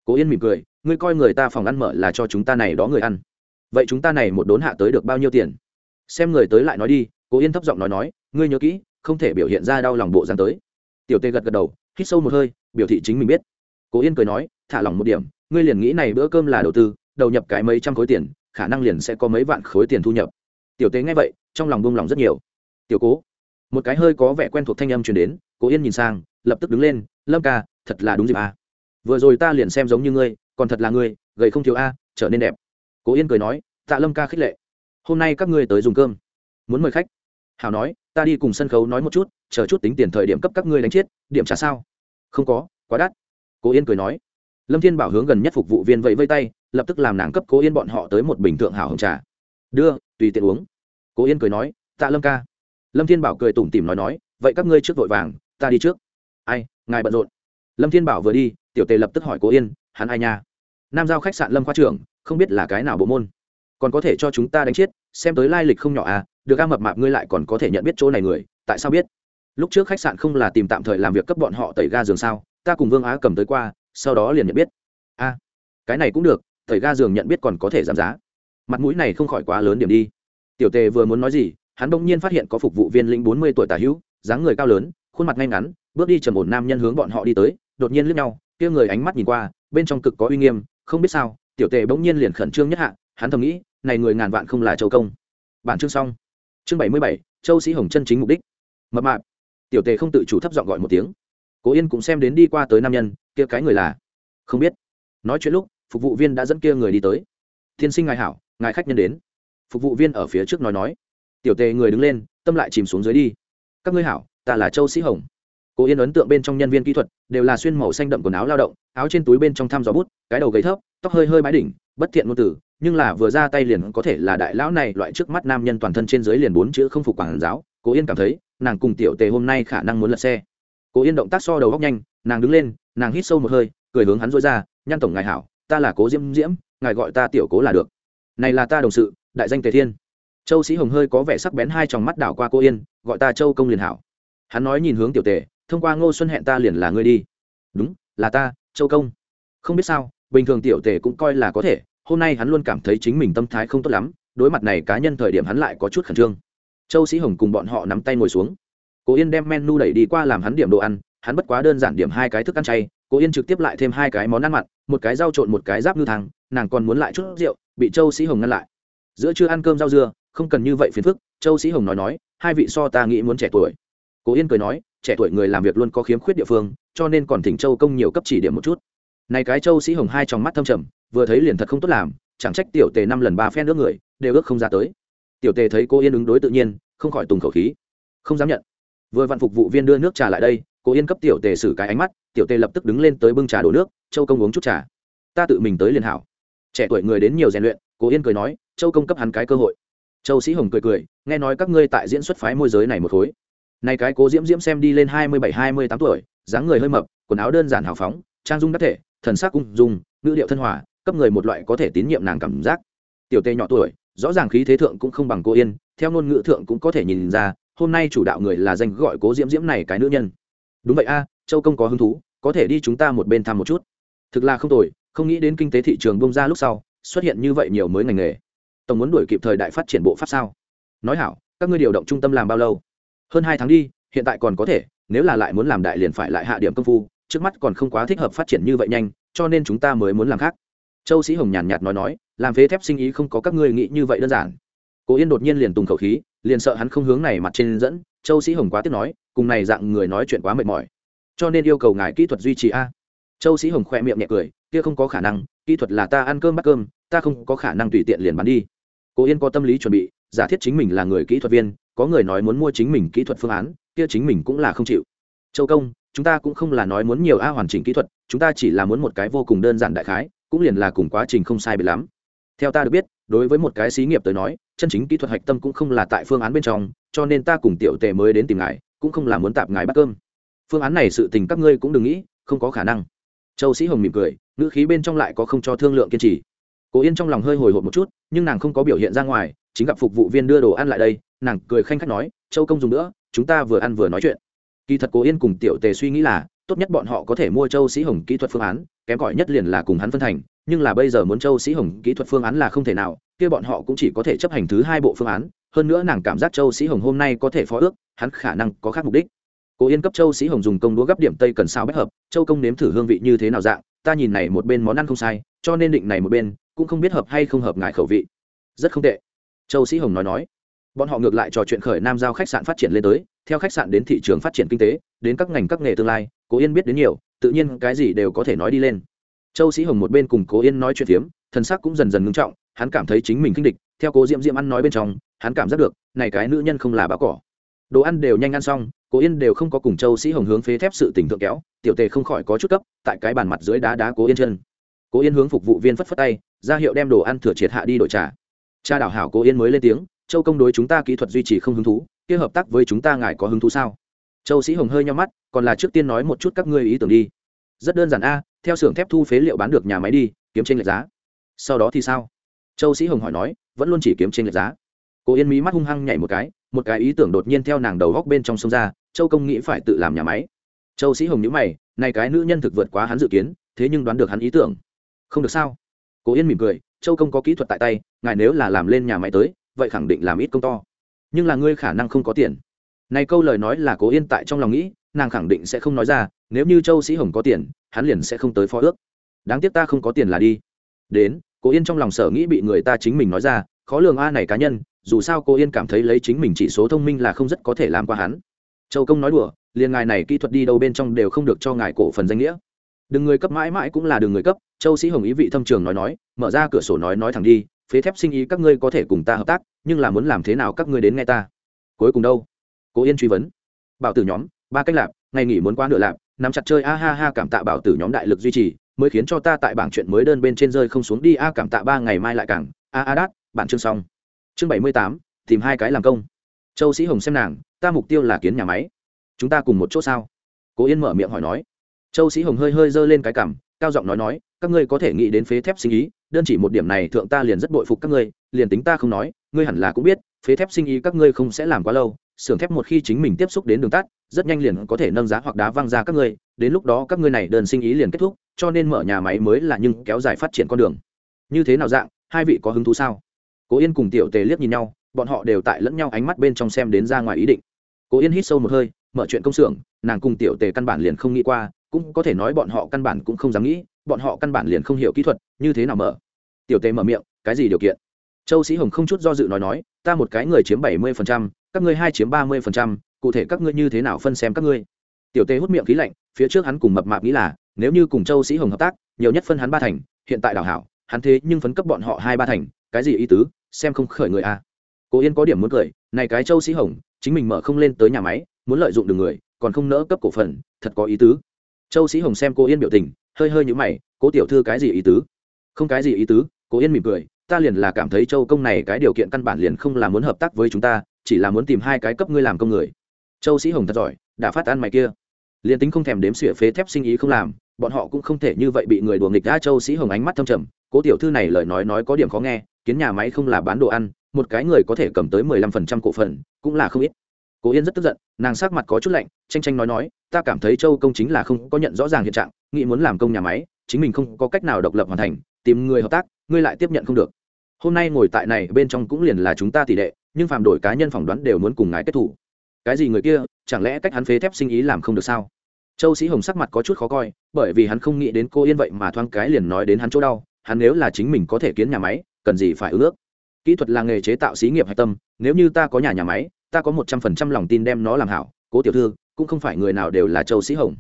Cố yên mỉm cười ngươi coi người ta phòng ăn mở là cho chúng ta này đó người ăn. Vậy chúng ta này một đốn hạ tới được bao nhiêu tiền? Xem người tới lại nói đi, cố yên thấp giọng nói nói, ngươi nhớ kỹ, không thể biểu hiện ra đau lòng bộ dáng tới. Tiểu tê gật gật đầu, hít sâu một hơi, biểu thị chính mình biết. Cố yên cười nói, thả lòng một điểm, ngươi liền nghĩ này bữa cơm là đầu tư, đầu nhập cái mấy trăm khối tiền, khả năng liền sẽ có mấy vạn khối tiền thu nhập. Tiểu tế nghe vậy, trong lòng buông lòng rất nhiều. Tiểu cố, một cái hơi có vẻ quen thuộc thanh âm truyền đến, cố yên nhìn sang, lập tức đứng lên, lâm ca, thật là đúng dịp à. vừa rồi ta liền xem giống như ngươi còn thật là ngươi, gầy không thiếu a, trở nên đẹp. Cố yên cười nói, tạ lâm ca khích lệ. Hôm nay các ngươi tới dùng cơm. Muốn mời khách. Hào nói, ta đi cùng sân khấu nói một chút, chờ chút tính tiền thời điểm cấp các ngươi đánh chết, điểm trả sao? Không có, quá đắt. Cố yên cười nói. Lâm thiên bảo hướng gần nhất phục vụ viên vẫy vây tay, lập tức làm nàng cấp cố yên bọn họ tới một bình thượng hảo hồng trà. Đưa, tùy tiện uống. Cố yên cười nói, tạ lâm ca. Lâm thiên bảo cười tủm tỉm nói nói, vậy các ngươi trước vội vàng, ta đi trước. Ai, ngài bận rộn. Lâm thiên bảo vừa đi, tiểu tề lập tức hỏi cố yên, hắn ai nha? Nam giao khách sạn lâm khoa trưởng, không biết là cái nào bộ môn. Còn có thể cho chúng ta đánh chết, xem tới lai lịch không nhỏ à được a mập mạp ngươi lại còn có thể nhận biết chỗ này người, tại sao biết? Lúc trước khách sạn không là tìm tạm thời làm việc cấp bọn họ tẩy ga giường sao, ta cùng vương á cầm tới qua, sau đó liền nhận biết. A, cái này cũng được, tẩy ga giường nhận biết còn có thể giảm giá. Mặt mũi này không khỏi quá lớn điểm đi. Tiểu tề vừa muốn nói gì, hắn bỗng nhiên phát hiện có phục vụ viên lĩnh bốn mươi tuổi tả hữu, dáng người cao lớn, khuôn mặt ngay ngắn, bước đi trầm ổn nam nhân hướng bọn họ đi tới, đột nhiên lướt nhau, kia người ánh mắt nhìn qua, bên trong cực có uy nghiêm không biết sao, tiểu tề bỗng nhiên liền khẩn trương nhất hạ, hắn thầm nghĩ, này người ngàn vạn không là châu công. Bản chương xong. Chương bảy mươi bảy, châu sĩ hồng chân chính mục đích. Mập mạp. Tiểu tề không tự chủ thấp giọng gọi một tiếng. Cố yên cũng xem đến đi qua tới nam nhân, kia cái người là? Không biết. Nói chuyện lúc, phục vụ viên đã dẫn kia người đi tới. Tiên sinh ngài hảo, ngài khách nhân đến. Phục vụ viên ở phía trước nói nói. Tiểu tề người đứng lên, tâm lại chìm xuống dưới đi. Các ngươi hảo, ta là châu sĩ hồng. Cố yên ấn tượng bên trong nhân viên kỹ thuật, đều là xuyên màu xanh đậm quần áo lao động, áo trên túi bên trong thăm gió bút cái đầu gầy thấp, tóc hơi hơi bái đỉnh, bất thiện ngôn tử nhưng là vừa ra tay liền có thể là đại lão này loại trước mắt nam nhân toàn thân trên dưới liền bốn chữ không phục quản giáo. Cố yên cảm thấy, nàng cùng tiểu tề hôm nay khả năng muốn lật xe. Cố yên động tác so đầu góc nhanh, nàng đứng lên, nàng hít sâu một hơi, cười hướng hắn dối ra nhăn tổng ngài hảo, ta là cố diễm diễm, ngài gọi ta tiểu cố là được. Này là ta đồng sự, đại danh tề thiên. Châu sĩ hồng hơi có vẻ sắc bén hai tròng mắt đảo qua cô yên, gọi ta châu công liền hảo. Hắn nói nhìn hướng tiểu tề, thông qua ngô xuân hẹn ta liền là ngươi đi. Đúng, là ta, châu công. Không biết sao bình thường tiểu tề cũng coi là có thể, hôm nay hắn luôn cảm thấy chính mình tâm thái không tốt lắm, đối mặt này cá nhân thời điểm hắn lại có chút khẩn trương. Châu sĩ hồng cùng bọn họ nắm tay ngồi xuống. Cố yên đem menu đẩy đi qua làm hắn điểm đồ ăn, hắn bất quá đơn giản điểm hai cái thức ăn chay, cố yên trực tiếp lại thêm hai cái món ăn mặn, một cái rau trộn một cái giáp ngư thang, nàng còn muốn lại chút rượu, bị châu sĩ hồng ngăn lại. Giữa chưa ăn cơm rau dưa, không cần như vậy phiền phức, châu sĩ hồng nói nói, hai vị so ta nghĩ muốn trẻ tuổi. Cố yên cười nói, trẻ tuổi người làm việc luôn có khiếm khuyết địa phương, cho nên còn thỉnh châu công nhiều cấp chỉ điểm một chút này cái châu sĩ hồng hai trong mắt thâm trầm, vừa thấy liền thật không tốt làm, chẳng trách tiểu tề năm lần ba phen nước người, đều ước không ra tới. Tiểu tề thấy cô yên ứng đối tự nhiên, không khỏi tùng khẩu khí. Không dám nhận. Vừa vạn phục vụ viên đưa nước trà lại đây, cô yên cấp tiểu tề xử cái ánh mắt, tiểu tề lập tức đứng lên tới bưng trà đổ nước, châu công uống chút trà. Ta tự mình tới liền hảo. Trẻ tuổi người đến nhiều rèn luyện, cô yên cười nói, châu công cấp hắn cái cơ hội. Châu sĩ hồng cười cười, nghe nói các ngươi tại diễn xuất phái môi giới này một khối. Này cái cố diễm diễm xem đi lên hai mươi bảy, hai mươi tám tuổi, dáng người hơi mập, quần áo đơn giản hào phóng, trang dung đắc thể thần sắc cung dung, ngữ điệu thân hòa, cấp người một loại có thể tín nhiệm nàng cảm giác. Tiểu tê nhỏ tuổi, rõ ràng khí thế thượng cũng không bằng cô yên, theo ngôn ngữ thượng cũng có thể nhìn ra, hôm nay chủ đạo người là danh gọi cố diễm diễm này cái nữ nhân. Đúng vậy a, châu công có hứng thú, có thể đi chúng ta một bên thăm một chút. Thực là không tồi, không nghĩ đến kinh tế thị trường bông ra lúc sau, xuất hiện như vậy nhiều mới ngành nghề. Tổng muốn đuổi kịp thời đại phát triển bộ pháp sao? Nói hảo, các ngươi điều động trung tâm làm bao lâu? Hơn hai tháng đi, hiện tại còn có thể, nếu là lại muốn làm đại liền phải lại hạ điểm công phu trước mắt còn không quá thích hợp phát triển như vậy nhanh, cho nên chúng ta mới muốn làm khác. Châu sĩ hồng nhàn nhạt nói nói, làm phế thép sinh ý không có các ngươi nghĩ như vậy đơn giản. Cố yên đột nhiên liền tùng khẩu khí, liền sợ hắn không hướng này mặt trên dẫn, châu sĩ hồng quá tiếc nói, cùng này dạng người nói chuyện quá mệt mỏi, cho nên yêu cầu ngài kỹ thuật duy trì a. Châu sĩ hồng khoe miệng nhẹ cười, kia không có khả năng, kỹ thuật là ta ăn cơm bắt cơm, ta không có khả năng tùy tiện liền bán đi. Cố yên có tâm lý chuẩn bị, giả thiết chính mình là người kỹ thuật viên, có người nói muốn mua chính mình kỹ thuật phương án, kia chính mình cũng là không chịu châu công, chúng ta cũng không là nói muốn nhiều a hoàn chỉnh kỹ thuật, chúng ta chỉ là muốn một cái vô cùng đơn giản đại khái, cũng liền là cùng quá trình không sai bị lắm. Theo ta được biết, đối với một cái xí nghiệp tới nói, chân chính kỹ thuật hạch tâm cũng không là tại phương án bên trong, cho nên ta cùng tiểu tề mới đến tìm ngài, cũng không là muốn tạp ngài bắt cơm. Phương án này sự tình các ngươi cũng đừng nghĩ, không có khả năng. Châu sĩ hồng mỉm cười, ngữ khí bên trong lại có không cho thương lượng kiên trì. Cố yên trong lòng hơi hồi hộp một chút, nhưng nàng không có biểu hiện ra ngoài, chính gặp phục vụ viên đưa đồ ăn lại đây, nàng cười khanh khách nói, châu công dùng nữa, chúng ta vừa ăn vừa nói chuyện kỳ thật cố yên cùng tiểu tề suy nghĩ là, tốt nhất bọn họ có thể mua châu sĩ hồng kỹ thuật phương án, kém cỏi nhất liền là cùng hắn phân thành, nhưng là bây giờ muốn châu sĩ hồng kỹ thuật phương án là không thể nào, kia bọn họ cũng chỉ có thể chấp hành thứ hai bộ phương án, hơn nữa nàng cảm giác châu sĩ hồng hôm nay có thể phó ước, hắn khả năng có khác mục đích. Cố yên cấp châu sĩ hồng dùng công đũa gấp điểm tây cần sao bách hợp, châu công nếm thử hương vị như thế nào dạng, ta nhìn này một bên món ăn không sai, cho nên định này một bên, cũng không biết hợp hay không hợp ngại khẩu vị. Rất không tệ. Châu sĩ hồng nói nói. Bọn họ ngược lại trò chuyện khởi nam giao khách sạn phát triển lên tới theo khách sạn đến thị trường phát triển kinh tế, đến các ngành các nghề tương lai, cố yên biết đến nhiều, tự nhiên cái gì đều có thể nói đi lên. Châu sĩ hồng một bên cùng cố yên nói chuyện phiếm, thần sắc cũng dần dần ngưng trọng, hắn cảm thấy chính mình kinh địch, theo cố diễm diễm ăn nói bên trong, hắn cảm giác được, này cái nữ nhân không là báo cỏ. Đồ ăn đều nhanh ăn xong, cố yên đều không có cùng châu sĩ hồng hướng phế thép sự tỉnh thượng kéo, tiểu tề không khỏi có chút cấp, tại cái bàn mặt dưới đá đá cố yên chân. Cố yên hướng phục vụ viên phất phất tay, ra hiệu đem đồ ăn thừa triệt hạ đi đổi trà. Cha đảo hảo cố yên mới lên tiếng, châu công đối chúng ta kỹ thuật duy trì không hứng thú kia hợp tác với chúng ta ngài có hứng thú sao? Châu sĩ hồng hơi nhau mắt, còn là trước tiên nói một chút các ngươi ý tưởng đi. Rất đơn giản a, theo xưởng thép thu phế liệu bán được nhà máy đi, kiếm trên lệch giá. Sau đó thì sao? Châu sĩ hồng hỏi nói, vẫn luôn chỉ kiếm trên lệch giá. Cô yên mí mắt hung hăng nhảy một cái một cái ý tưởng đột nhiên theo nàng đầu góc bên trong sông ra, châu công nghĩ phải tự làm nhà máy. Châu sĩ hồng nhữ mày, này cái nữ nhân thực vượt quá hắn dự kiến, thế nhưng đoán được hắn ý tưởng. Không được sao? Cô yên mỉm cười, châu công có kỹ thuật tại tay, ngài nếu là làm lên nhà máy tới, vậy khẳng định làm ít công to nhưng là ngươi khả năng không có tiền. Này câu lời nói là cố yên tại trong lòng nghĩ, nàng khẳng định sẽ không nói ra, nếu như châu sĩ hồng có tiền, hắn liền sẽ không tới phó ước. Đáng tiếc ta không có tiền là đi. Đến, cố yên trong lòng sở nghĩ bị người ta chính mình nói ra, khó lường a này cá nhân, dù sao cô yên cảm thấy lấy chính mình chỉ số thông minh là không rất có thể làm qua hắn. Châu công nói đùa, liền ngài này kỹ thuật đi đâu bên trong đều không được cho ngài cổ phần danh nghĩa. Đừng người cấp mãi mãi cũng là đừng người cấp, châu sĩ hồng ý vị thâm trường nói nói, mở ra cửa sổ nói nói thẳng đi phế thép sinh ý các ngươi có thể cùng ta hợp tác, nhưng là muốn làm thế nào các ngươi đến nghe ta? Cuối cùng đâu? Cố yên truy vấn. Bảo tử nhóm, ba cách lạp, ngày nghỉ muốn qua nửa lạp, nắm chặt chơi, a ha ha, cảm tạ bảo tử nhóm đại lực duy trì, mới khiến cho ta tại bảng chuyện mới đơn bên trên rơi không xuống đi, a, cảm tạ ba ngày mai lại càng, a a, đát, bản chương xong. Chương bảy mươi tám, tìm hai cái làm công. Châu sĩ hồng xem nàng, ta mục tiêu là kiến nhà máy. Chúng ta cùng một chỗ sao? Cố yên mở miệng hỏi nói. Châu sĩ hồng hơi hơi giơ lên cái cảm cao giọng nói nói, các ngươi có thể nghĩ đến phế thép sinh ý, đơn chỉ một điểm này thượng ta liền rất bội phục các ngươi, liền tính ta không nói, ngươi hẳn là cũng biết, phế thép sinh ý các ngươi không sẽ làm quá lâu, xưởng thép một khi chính mình tiếp xúc đến đường tắt, rất nhanh liền có thể nâng giá hoặc đá văng ra các ngươi, đến lúc đó các ngươi này đơn sinh ý liền kết thúc, cho nên mở nhà máy mới là nhưng kéo dài phát triển con đường. Như thế nào dạng, hai vị có hứng thú sao? Cố yên cùng tiểu tề liếc nhìn nhau, bọn họ đều tại lẫn nhau ánh mắt bên trong xem đến ra ngoài ý định. Cố yên hít sâu một hơi, mở chuyện công xưởng, nàng cùng tiểu tề căn bản liền không nghĩ qua cũng có thể nói bọn họ căn bản cũng không dám nghĩ bọn họ căn bản liền không hiểu kỹ thuật như thế nào mở. Tiểu tề mở miệng cái gì điều kiện? Châu sĩ hồng không chút do dự nói nói ta một cái người chiếm bảy mươi phần trăm, các ngươi hai chiếm ba mươi phần trăm, cụ thể các ngươi như thế nào phân xem các ngươi? Tiểu tề hút miệng khí lạnh phía trước hắn cùng mập mạp nghĩ là nếu như cùng châu sĩ hồng hợp tác nhiều nhất phân hắn ba thành hiện tại đảo hảo hắn thế nhưng phấn cấp bọn họ hai ba thành cái gì ý tứ? Xem không khởi người a à. cố yên có điểm muốn cười này cái châu sĩ hồng chính mình mở không lên tới nhà máy muốn lợi dụng được người còn không nỡ cấp cổ phần thật có ý tứ châu sĩ hồng xem cô yên biểu tình, hơi hơi nhũ mày, cố tiểu thư cái gì ý tứ? Không cái gì ý tứ cố yên mỉm cười, ta liền là cảm thấy châu công này cái điều kiện căn bản liền không là muốn hợp tác với chúng ta, chỉ là muốn tìm hai cái cấp ngươi làm công người. Châu sĩ hồng thật giỏi, đã phát ăn mày kia. Liền tính không thèm đếm xỉa phế thép sinh ý không làm, bọn họ cũng không thể như vậy bị người đùa nghịch đã. châu sĩ hồng ánh mắt thâm trầm, cố tiểu thư này lời nói nói có điểm khó nghe, kiến nhà máy không là bán đồ ăn, một cái người có thể cầm tới mười lăm phần trăm cổ phần, cũng là không ít cố yên rất tức giận, nàng sắc mặt có chút lạnh tranh tranh nói nói, ta cảm thấy châu công chính là không có nhận rõ ràng hiện trạng, nghĩ muốn làm công nhà máy, chính mình không có cách nào độc lập hoàn thành, tìm người hợp tác, ngươi lại tiếp nhận không được. Hôm nay ngồi tại này bên trong cũng liền là chúng ta tỷ đệ nhưng phàm đổi cá nhân phỏng đoán đều muốn cùng ngài kết thủ. Cái gì người kia, chẳng lẽ cách hắn phế thép sinh ý làm không được sao? Châu sĩ hồng sắc mặt có chút khó coi, bởi vì hắn không nghĩ đến cô yên vậy mà thoáng cái liền nói đến hắn chỗ đau, hắn nếu là chính mình có thể kiến nhà máy, cần gì phải ước kỹ thuật là nghề chế tạo xí nghiệp hạch tâm, nếu như ta có nhà nhà máy ta có một trăm phần trăm lòng tin đem nó làm hảo, cố tiểu thư, cũng không phải người nào đều là châu sĩ hồng.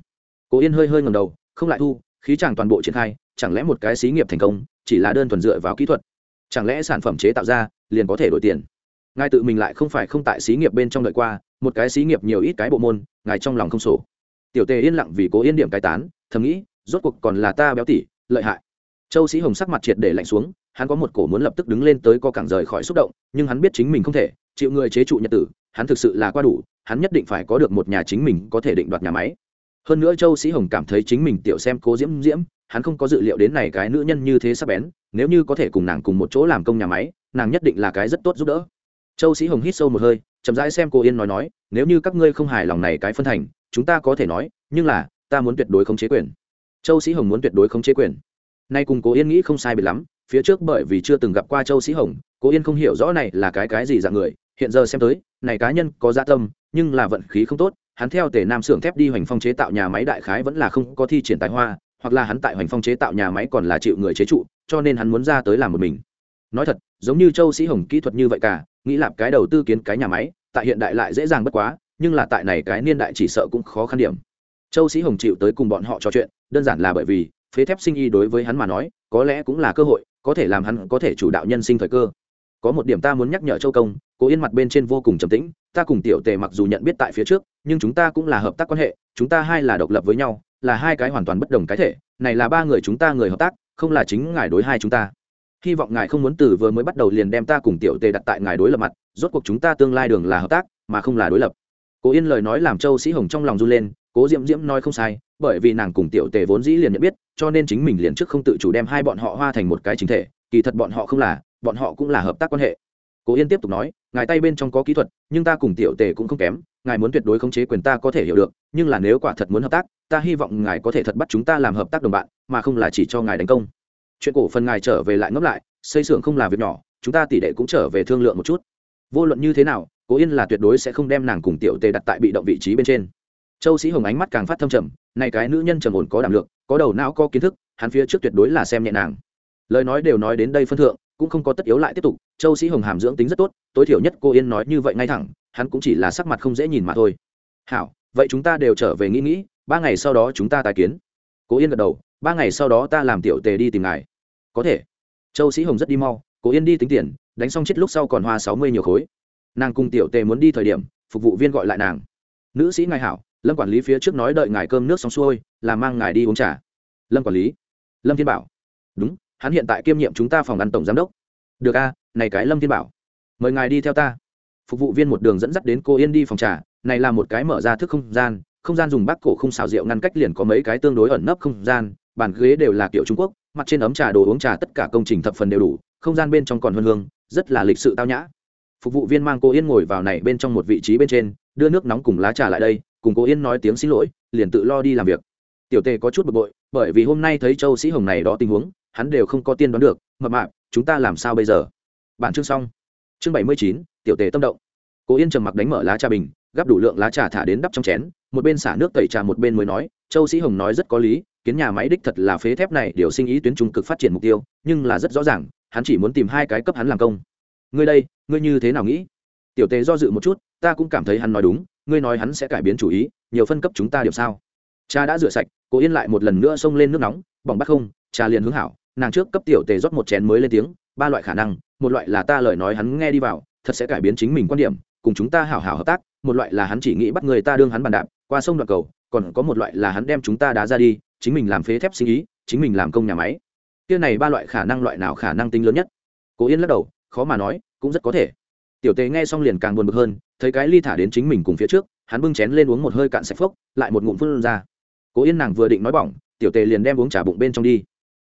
Cố yên hơi hơi ngầm đầu, không lại thu, khí chàng toàn bộ triển khai, chẳng lẽ một cái xí nghiệp thành công, chỉ là đơn thuần dựa vào kỹ thuật? Chẳng lẽ sản phẩm chế tạo ra, liền có thể đổi tiền? Ngài tự mình lại không phải không tại xí nghiệp bên trong đợi qua, một cái xí nghiệp nhiều ít cái bộ môn, ngài trong lòng không sổ. Tiểu tề yên lặng vì cố yên điểm cái tán, thầm nghĩ, rốt cuộc còn là ta béo tỉ, lợi hại. Châu sĩ hồng sắc mặt triệt để lạnh xuống, hắn có một cổ muốn lập tức đứng lên tới co cảng rời khỏi xúc động, nhưng hắn biết chính mình không thể chịu người chế trụ nhật tử, hắn thực sự là qua đủ, hắn nhất định phải có được một nhà chính mình có thể định đoạt nhà máy. Hơn nữa châu sĩ hồng cảm thấy chính mình tiểu xem cố diễm diễm, hắn không có dự liệu đến này cái nữ nhân như thế sắp bén, nếu như có thể cùng nàng cùng một chỗ làm công nhà máy, nàng nhất định là cái rất tốt giúp đỡ. Châu sĩ hồng hít sâu một hơi, chậm rãi xem cô yên nói nói, nếu như các ngươi không hài lòng này cái phân thành, chúng ta có thể nói, nhưng là, ta muốn tuyệt đối không chế quyền. Châu sĩ hồng muốn tuyệt đối không chế quyền. Nay cùng cô yên nghĩ không sai biệt lắm, phía trước bởi vì chưa từng gặp qua châu sĩ hồng cô yên không hiểu rõ này là cái cái gì dạng người hiện giờ xem tới, này cá nhân có gia dạ tâm, nhưng là vận khí không tốt, hắn theo tề nam xưởng thép đi hoành phong chế tạo nhà máy đại khái vẫn là không có thi triển tài hoa, hoặc là hắn tại hoành phong chế tạo nhà máy còn là chịu người chế trụ, cho nên hắn muốn ra tới làm một mình. Nói thật, giống như châu sĩ hồng kỹ thuật như vậy cả, nghĩ làm cái đầu tư kiến cái nhà máy, tại hiện đại lại dễ dàng bất quá, nhưng là tại này cái niên đại chỉ sợ cũng khó khăn điểm. Châu sĩ hồng chịu tới cùng bọn họ trò chuyện, đơn giản là bởi vì, phế thép sinh y đối với hắn mà nói, có lẽ cũng là cơ hội, có thể làm hắn có thể chủ đạo nhân sinh thời cơ có một điểm ta muốn nhắc nhở châu công, cố yên mặt bên trên vô cùng trầm tĩnh, ta cùng tiểu tề mặc dù nhận biết tại phía trước, nhưng chúng ta cũng là hợp tác quan hệ, chúng ta hai là độc lập với nhau, là hai cái hoàn toàn bất đồng cái thể, này là ba người chúng ta người hợp tác, không là chính ngài đối hai chúng ta. Hy vọng ngài không muốn từ vừa mới bắt đầu liền đem ta cùng tiểu tề đặt tại ngài đối lập mặt, rốt cuộc chúng ta tương lai đường là hợp tác, mà không là đối lập. Cố yên lời nói làm châu sĩ hồng trong lòng run lên, cố diễm diễm nói không sai, bởi vì nàng cùng tiểu tề vốn dĩ liền nhận biết, cho nên chính mình liền trước không tự chủ đem hai bọn họ hoa thành một cái chính thể, kỳ thật bọn họ không là bọn họ cũng là hợp tác quan hệ. Cố yên tiếp tục nói, ngài tay bên trong có kỹ thuật, nhưng ta cùng tiểu tề cũng không kém, ngài muốn tuyệt đối khống chế quyền ta có thể hiểu được, nhưng là nếu quả thật muốn hợp tác, ta hy vọng ngài có thể thật bắt chúng ta làm hợp tác đồng bạn, mà không là chỉ cho ngài đánh công. Chuyện cổ phần ngài trở về lại ngấp lại, xây xưởng không là việc nhỏ, chúng ta tỷ đệ cũng trở về thương lượng một chút. Vô luận như thế nào, cố yên là tuyệt đối sẽ không đem nàng cùng tiểu tề đặt tại bị động vị trí bên trên. Châu sĩ hồng ánh mắt càng phát thâm trầm này cái nữ nhân trầm ổn có đảm lượng, có đầu não có kiến thức, hắn phía trước tuyệt đối là xem nhẹ nàng. Lời nói đều nói đến đây phân thượng cũng không có tất yếu lại tiếp tục, châu sĩ hồng hàm dưỡng tính rất tốt, tối thiểu nhất cô yên nói như vậy ngay thẳng, hắn cũng chỉ là sắc mặt không dễ nhìn mà thôi. Hảo, vậy chúng ta đều trở về nghĩ nghĩ, ba ngày sau đó chúng ta tài kiến. Cố yên gật đầu, ba ngày sau đó ta làm tiểu tề đi tìm ngài. Có thể. Châu sĩ hồng rất đi mau cố yên đi tính tiền, đánh xong chết lúc sau còn hoa sáu mươi nhiều khối. Nàng cùng tiểu tề muốn đi thời điểm, phục vụ viên gọi lại nàng. Nữ sĩ ngài hảo, lâm quản lý phía trước nói đợi ngài cơm nước xong xuôi, là mang ngài đi uống trà. Lâm quản lý? Lâm thiên bảo. Đúng hắn hiện tại kiêm nhiệm chúng ta phòng ăn tổng giám đốc. Được a, này cái lâm thiên bảo. Mời ngài đi theo ta. Phục vụ viên một đường dẫn dắt đến cô yên đi phòng trà, này là một cái mở ra thức không gian không gian dùng bác cổ không xào rượu ngăn cách liền có mấy cái tương đối ẩn nấp không gian, bàn ghế đều là kiểu trung quốc, mặt trên ấm trà đồ uống trà tất cả công trình thập phần đều đủ, không gian bên trong còn hơn hương, rất là lịch sự tao nhã. Phục vụ viên mang cô yên ngồi vào này bên trong một vị trí bên trên, đưa nước nóng cùng lá trà lại đây, cùng cô yên nói tiếng xin lỗi, liền tự lo đi làm việc. Tiểu tề có chút bực bội, bởi vì hôm nay thấy châu sĩ hồng này đó tình huống hắn đều không có tiên đoán được, mập mạp, chúng ta làm sao bây giờ? Bản chương xong. Chương bảy mươi chín, tiểu tề tâm động. Cố yên trầm mặc đánh mở lá trà bình, gắp đủ lượng lá trà thả đến đắp trong chén, một bên xả nước tẩy trà một bên mới nói, châu sĩ hồng nói rất có lý, kiến nhà máy đích thật là phế thép này điều sinh ý tuyến trung cực phát triển mục tiêu, nhưng là rất rõ ràng, hắn chỉ muốn tìm hai cái cấp hắn làm công. Ngươi đây, ngươi như thế nào nghĩ? Tiểu tề do dự một chút, ta cũng cảm thấy hắn nói đúng, ngươi nói hắn sẽ cải biến chủ ý, nhiều phân cấp chúng ta điểm sao? Cha đã rửa sạch, cố yên lại một lần nữa xông lên nước nóng, bỏng bắt không cha liền hướng hảo, nàng trước cấp tiểu tề rót một chén mới lên tiếng, ba loại khả năng, một loại là ta lời nói hắn nghe đi vào, thật sẽ cải biến chính mình quan điểm, cùng chúng ta hảo hảo hợp tác, một loại là hắn chỉ nghĩ bắt người ta đương hắn bàn đạp, qua sông đoạn cầu, còn có một loại là hắn đem chúng ta đá ra đi, chính mình làm phế thép sinh ý, chính mình làm công nhà máy. Kia này ba loại khả năng loại nào khả năng tính lớn nhất? Cố yên lắc đầu, khó mà nói, cũng rất có thể. Tiểu tề nghe xong liền càng buồn bực hơn, thấy cái ly thả đến chính mình cùng phía trước, hắn bưng chén lên uống một hơi cạn sạch phốc, lại một ngụm phun ra. Cố yên nàng vừa định nói bỏng, tiểu tề liền đem uống trả bụng bên trong đi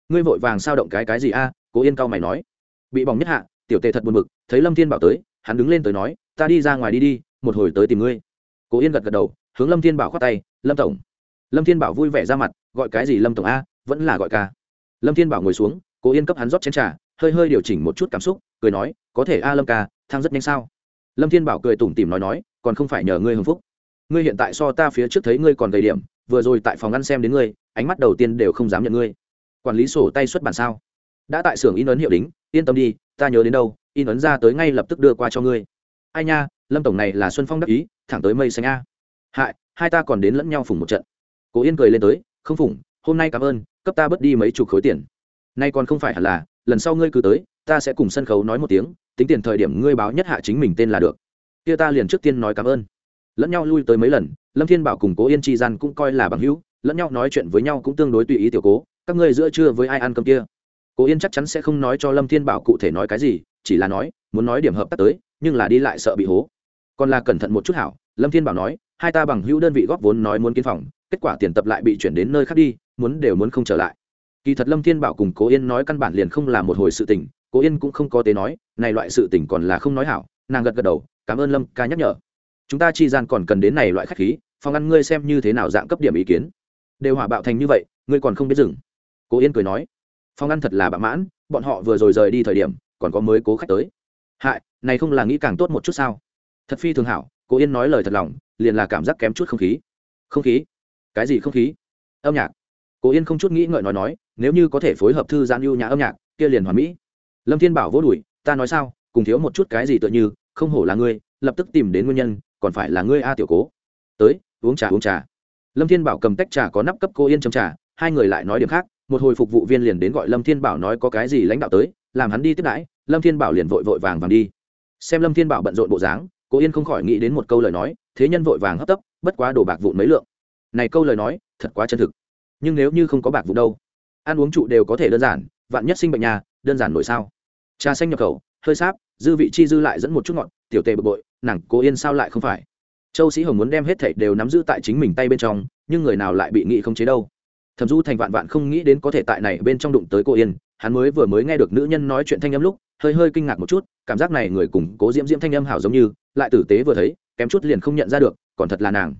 ngươi vội vàng sao động cái cái gì a? Cố yên cao mày nói. Bị bỏng nhất hạ, tiểu tề thật buồn bực, thấy lâm thiên bảo tới, hắn đứng lên tới nói, ta đi ra ngoài đi đi, một hồi tới tìm ngươi. Cố yên gật gật đầu, hướng lâm thiên bảo khoát tay, lâm tổng. Lâm thiên bảo vui vẻ ra mặt, gọi cái gì lâm tổng a? Vẫn là gọi ca. Lâm thiên bảo ngồi xuống, cố yên cấp hắn rót chén trà, hơi hơi điều chỉnh một chút cảm xúc, cười nói, có thể a lâm ca, thang rất nhanh sao? Lâm thiên bảo cười tủm tỉm nói nói, còn không phải nhờ ngươi hưng phúc. Ngươi hiện tại so ta phía trước thấy ngươi còn gầy điểm, vừa rồi tại phòng ăn xem đến ngươi, ánh mắt đầu tiên đều không dám nhận ngươi quản lý sổ tay xuất bản sao? Đã tại xưởng in ấn hiệu đính, yên tâm đi, ta nhớ đến đâu, in ấn ra tới ngay lập tức đưa qua cho ngươi. Ai nha, lâm tổng này là xuân phong đắc ý, thẳng tới mây xanh a. Hại, hai ta còn đến lẫn nhau phủng một trận. Cố yên cười lên tới, không phủng hôm nay cảm ơn, cấp ta bớt đi mấy chục khối tiền. Nay còn không phải hẳn là, lần sau ngươi cứ tới, ta sẽ cùng sân khấu nói một tiếng, tính tiền thời điểm ngươi báo nhất hạ chính mình tên là được. Kia ta liền trước tiên nói cảm ơn. Lẫn nhau lui tới mấy lần, lâm thiên bảo cùng cố yên chi gian cũng coi là bằng hữu, lẫn nhau nói chuyện với nhau cũng tương đối tùy ý tiểu cố các ngươi giữa trưa với ai ăn cơm kia? Cố yên chắc chắn sẽ không nói cho lâm thiên bảo cụ thể nói cái gì, chỉ là nói, muốn nói điểm hợp tác tới, nhưng là đi lại sợ bị hố. Còn là cẩn thận một chút hảo, lâm thiên bảo nói, hai ta bằng hữu đơn vị góp vốn nói muốn kiến phòng, kết quả tiền tập lại bị chuyển đến nơi khác đi, muốn đều muốn không trở lại. Kỳ thật lâm thiên bảo cùng cố yên nói căn bản liền không là một hồi sự tình, cố yên cũng không có tế nói, này loại sự tình còn là không nói hảo, nàng gật gật đầu, cảm ơn lâm ca nhắc nhở. Chúng ta chi gian còn cần đến này loại khách khí, phòng ăn ngươi xem như thế nào dạng cấp điểm ý kiến. Đều hỏa bạo thành như vậy, ngươi còn không biết dừng cố yên cười nói, phòng ăn thật là bạo mãn, bọn họ vừa rồi rời đi thời điểm, còn có mới cố khách tới. Hại, này không là nghĩ càng tốt một chút sao? Thật phi thường hảo. Cố yên nói lời thật lòng, liền là cảm giác kém chút không khí. Không khí? Cái gì không khí? Âm nhạc. Cố yên không chút nghĩ ngợi nói nói, nếu như có thể phối hợp thư giãn ưu nhã âm nhạc, kia liền hoàn mỹ. Lâm thiên bảo vô đùi, ta nói sao, cùng thiếu một chút cái gì tựa như, không hổ là ngươi, lập tức tìm đến nguyên nhân, còn phải là ngươi a tiểu cố. Tới, uống trà uống trà. Lâm thiên bảo cầm tách trà có nắp cấp cô yên trong trà, hai người lại nói điểm khác một hồi phục vụ viên liền đến gọi lâm thiên bảo nói có cái gì lãnh đạo tới, làm hắn đi tiếp đãi, lâm thiên bảo liền vội vội vàng vàng đi. Xem lâm thiên bảo bận rộn bộ dáng, cô yên không khỏi nghĩ đến một câu lời nói, thế nhân vội vàng hấp tấp, bất quá đồ bạc vụn mấy lượng. Này câu lời nói, thật quá chân thực. Nhưng nếu như không có bạc vụn đâu? Ăn uống trụ đều có thể đơn giản, vạn nhất sinh bệnh nhà, đơn giản nổi sao? Trà xanh nhập khẩu, hơi sáp, dư vị chi dư lại dẫn một chút ngọn tiểu tề bực bội, nàng cố yên sao lại không phải? Châu sĩ hồng muốn đem hết thảy đều nắm giữ tại chính mình tay bên trong, nhưng người nào lại bị nghị không chế đâu? Thẩm du thành vạn vạn không nghĩ đến có thể tại này bên trong đụng tới cô yên, hắn mới vừa mới nghe được nữ nhân nói chuyện thanh âm lúc, hơi hơi kinh ngạc một chút, cảm giác này người cùng cố diễm diễm thanh âm hảo giống như, lại tử tế vừa thấy, kém chút liền không nhận ra được, còn thật là nàng.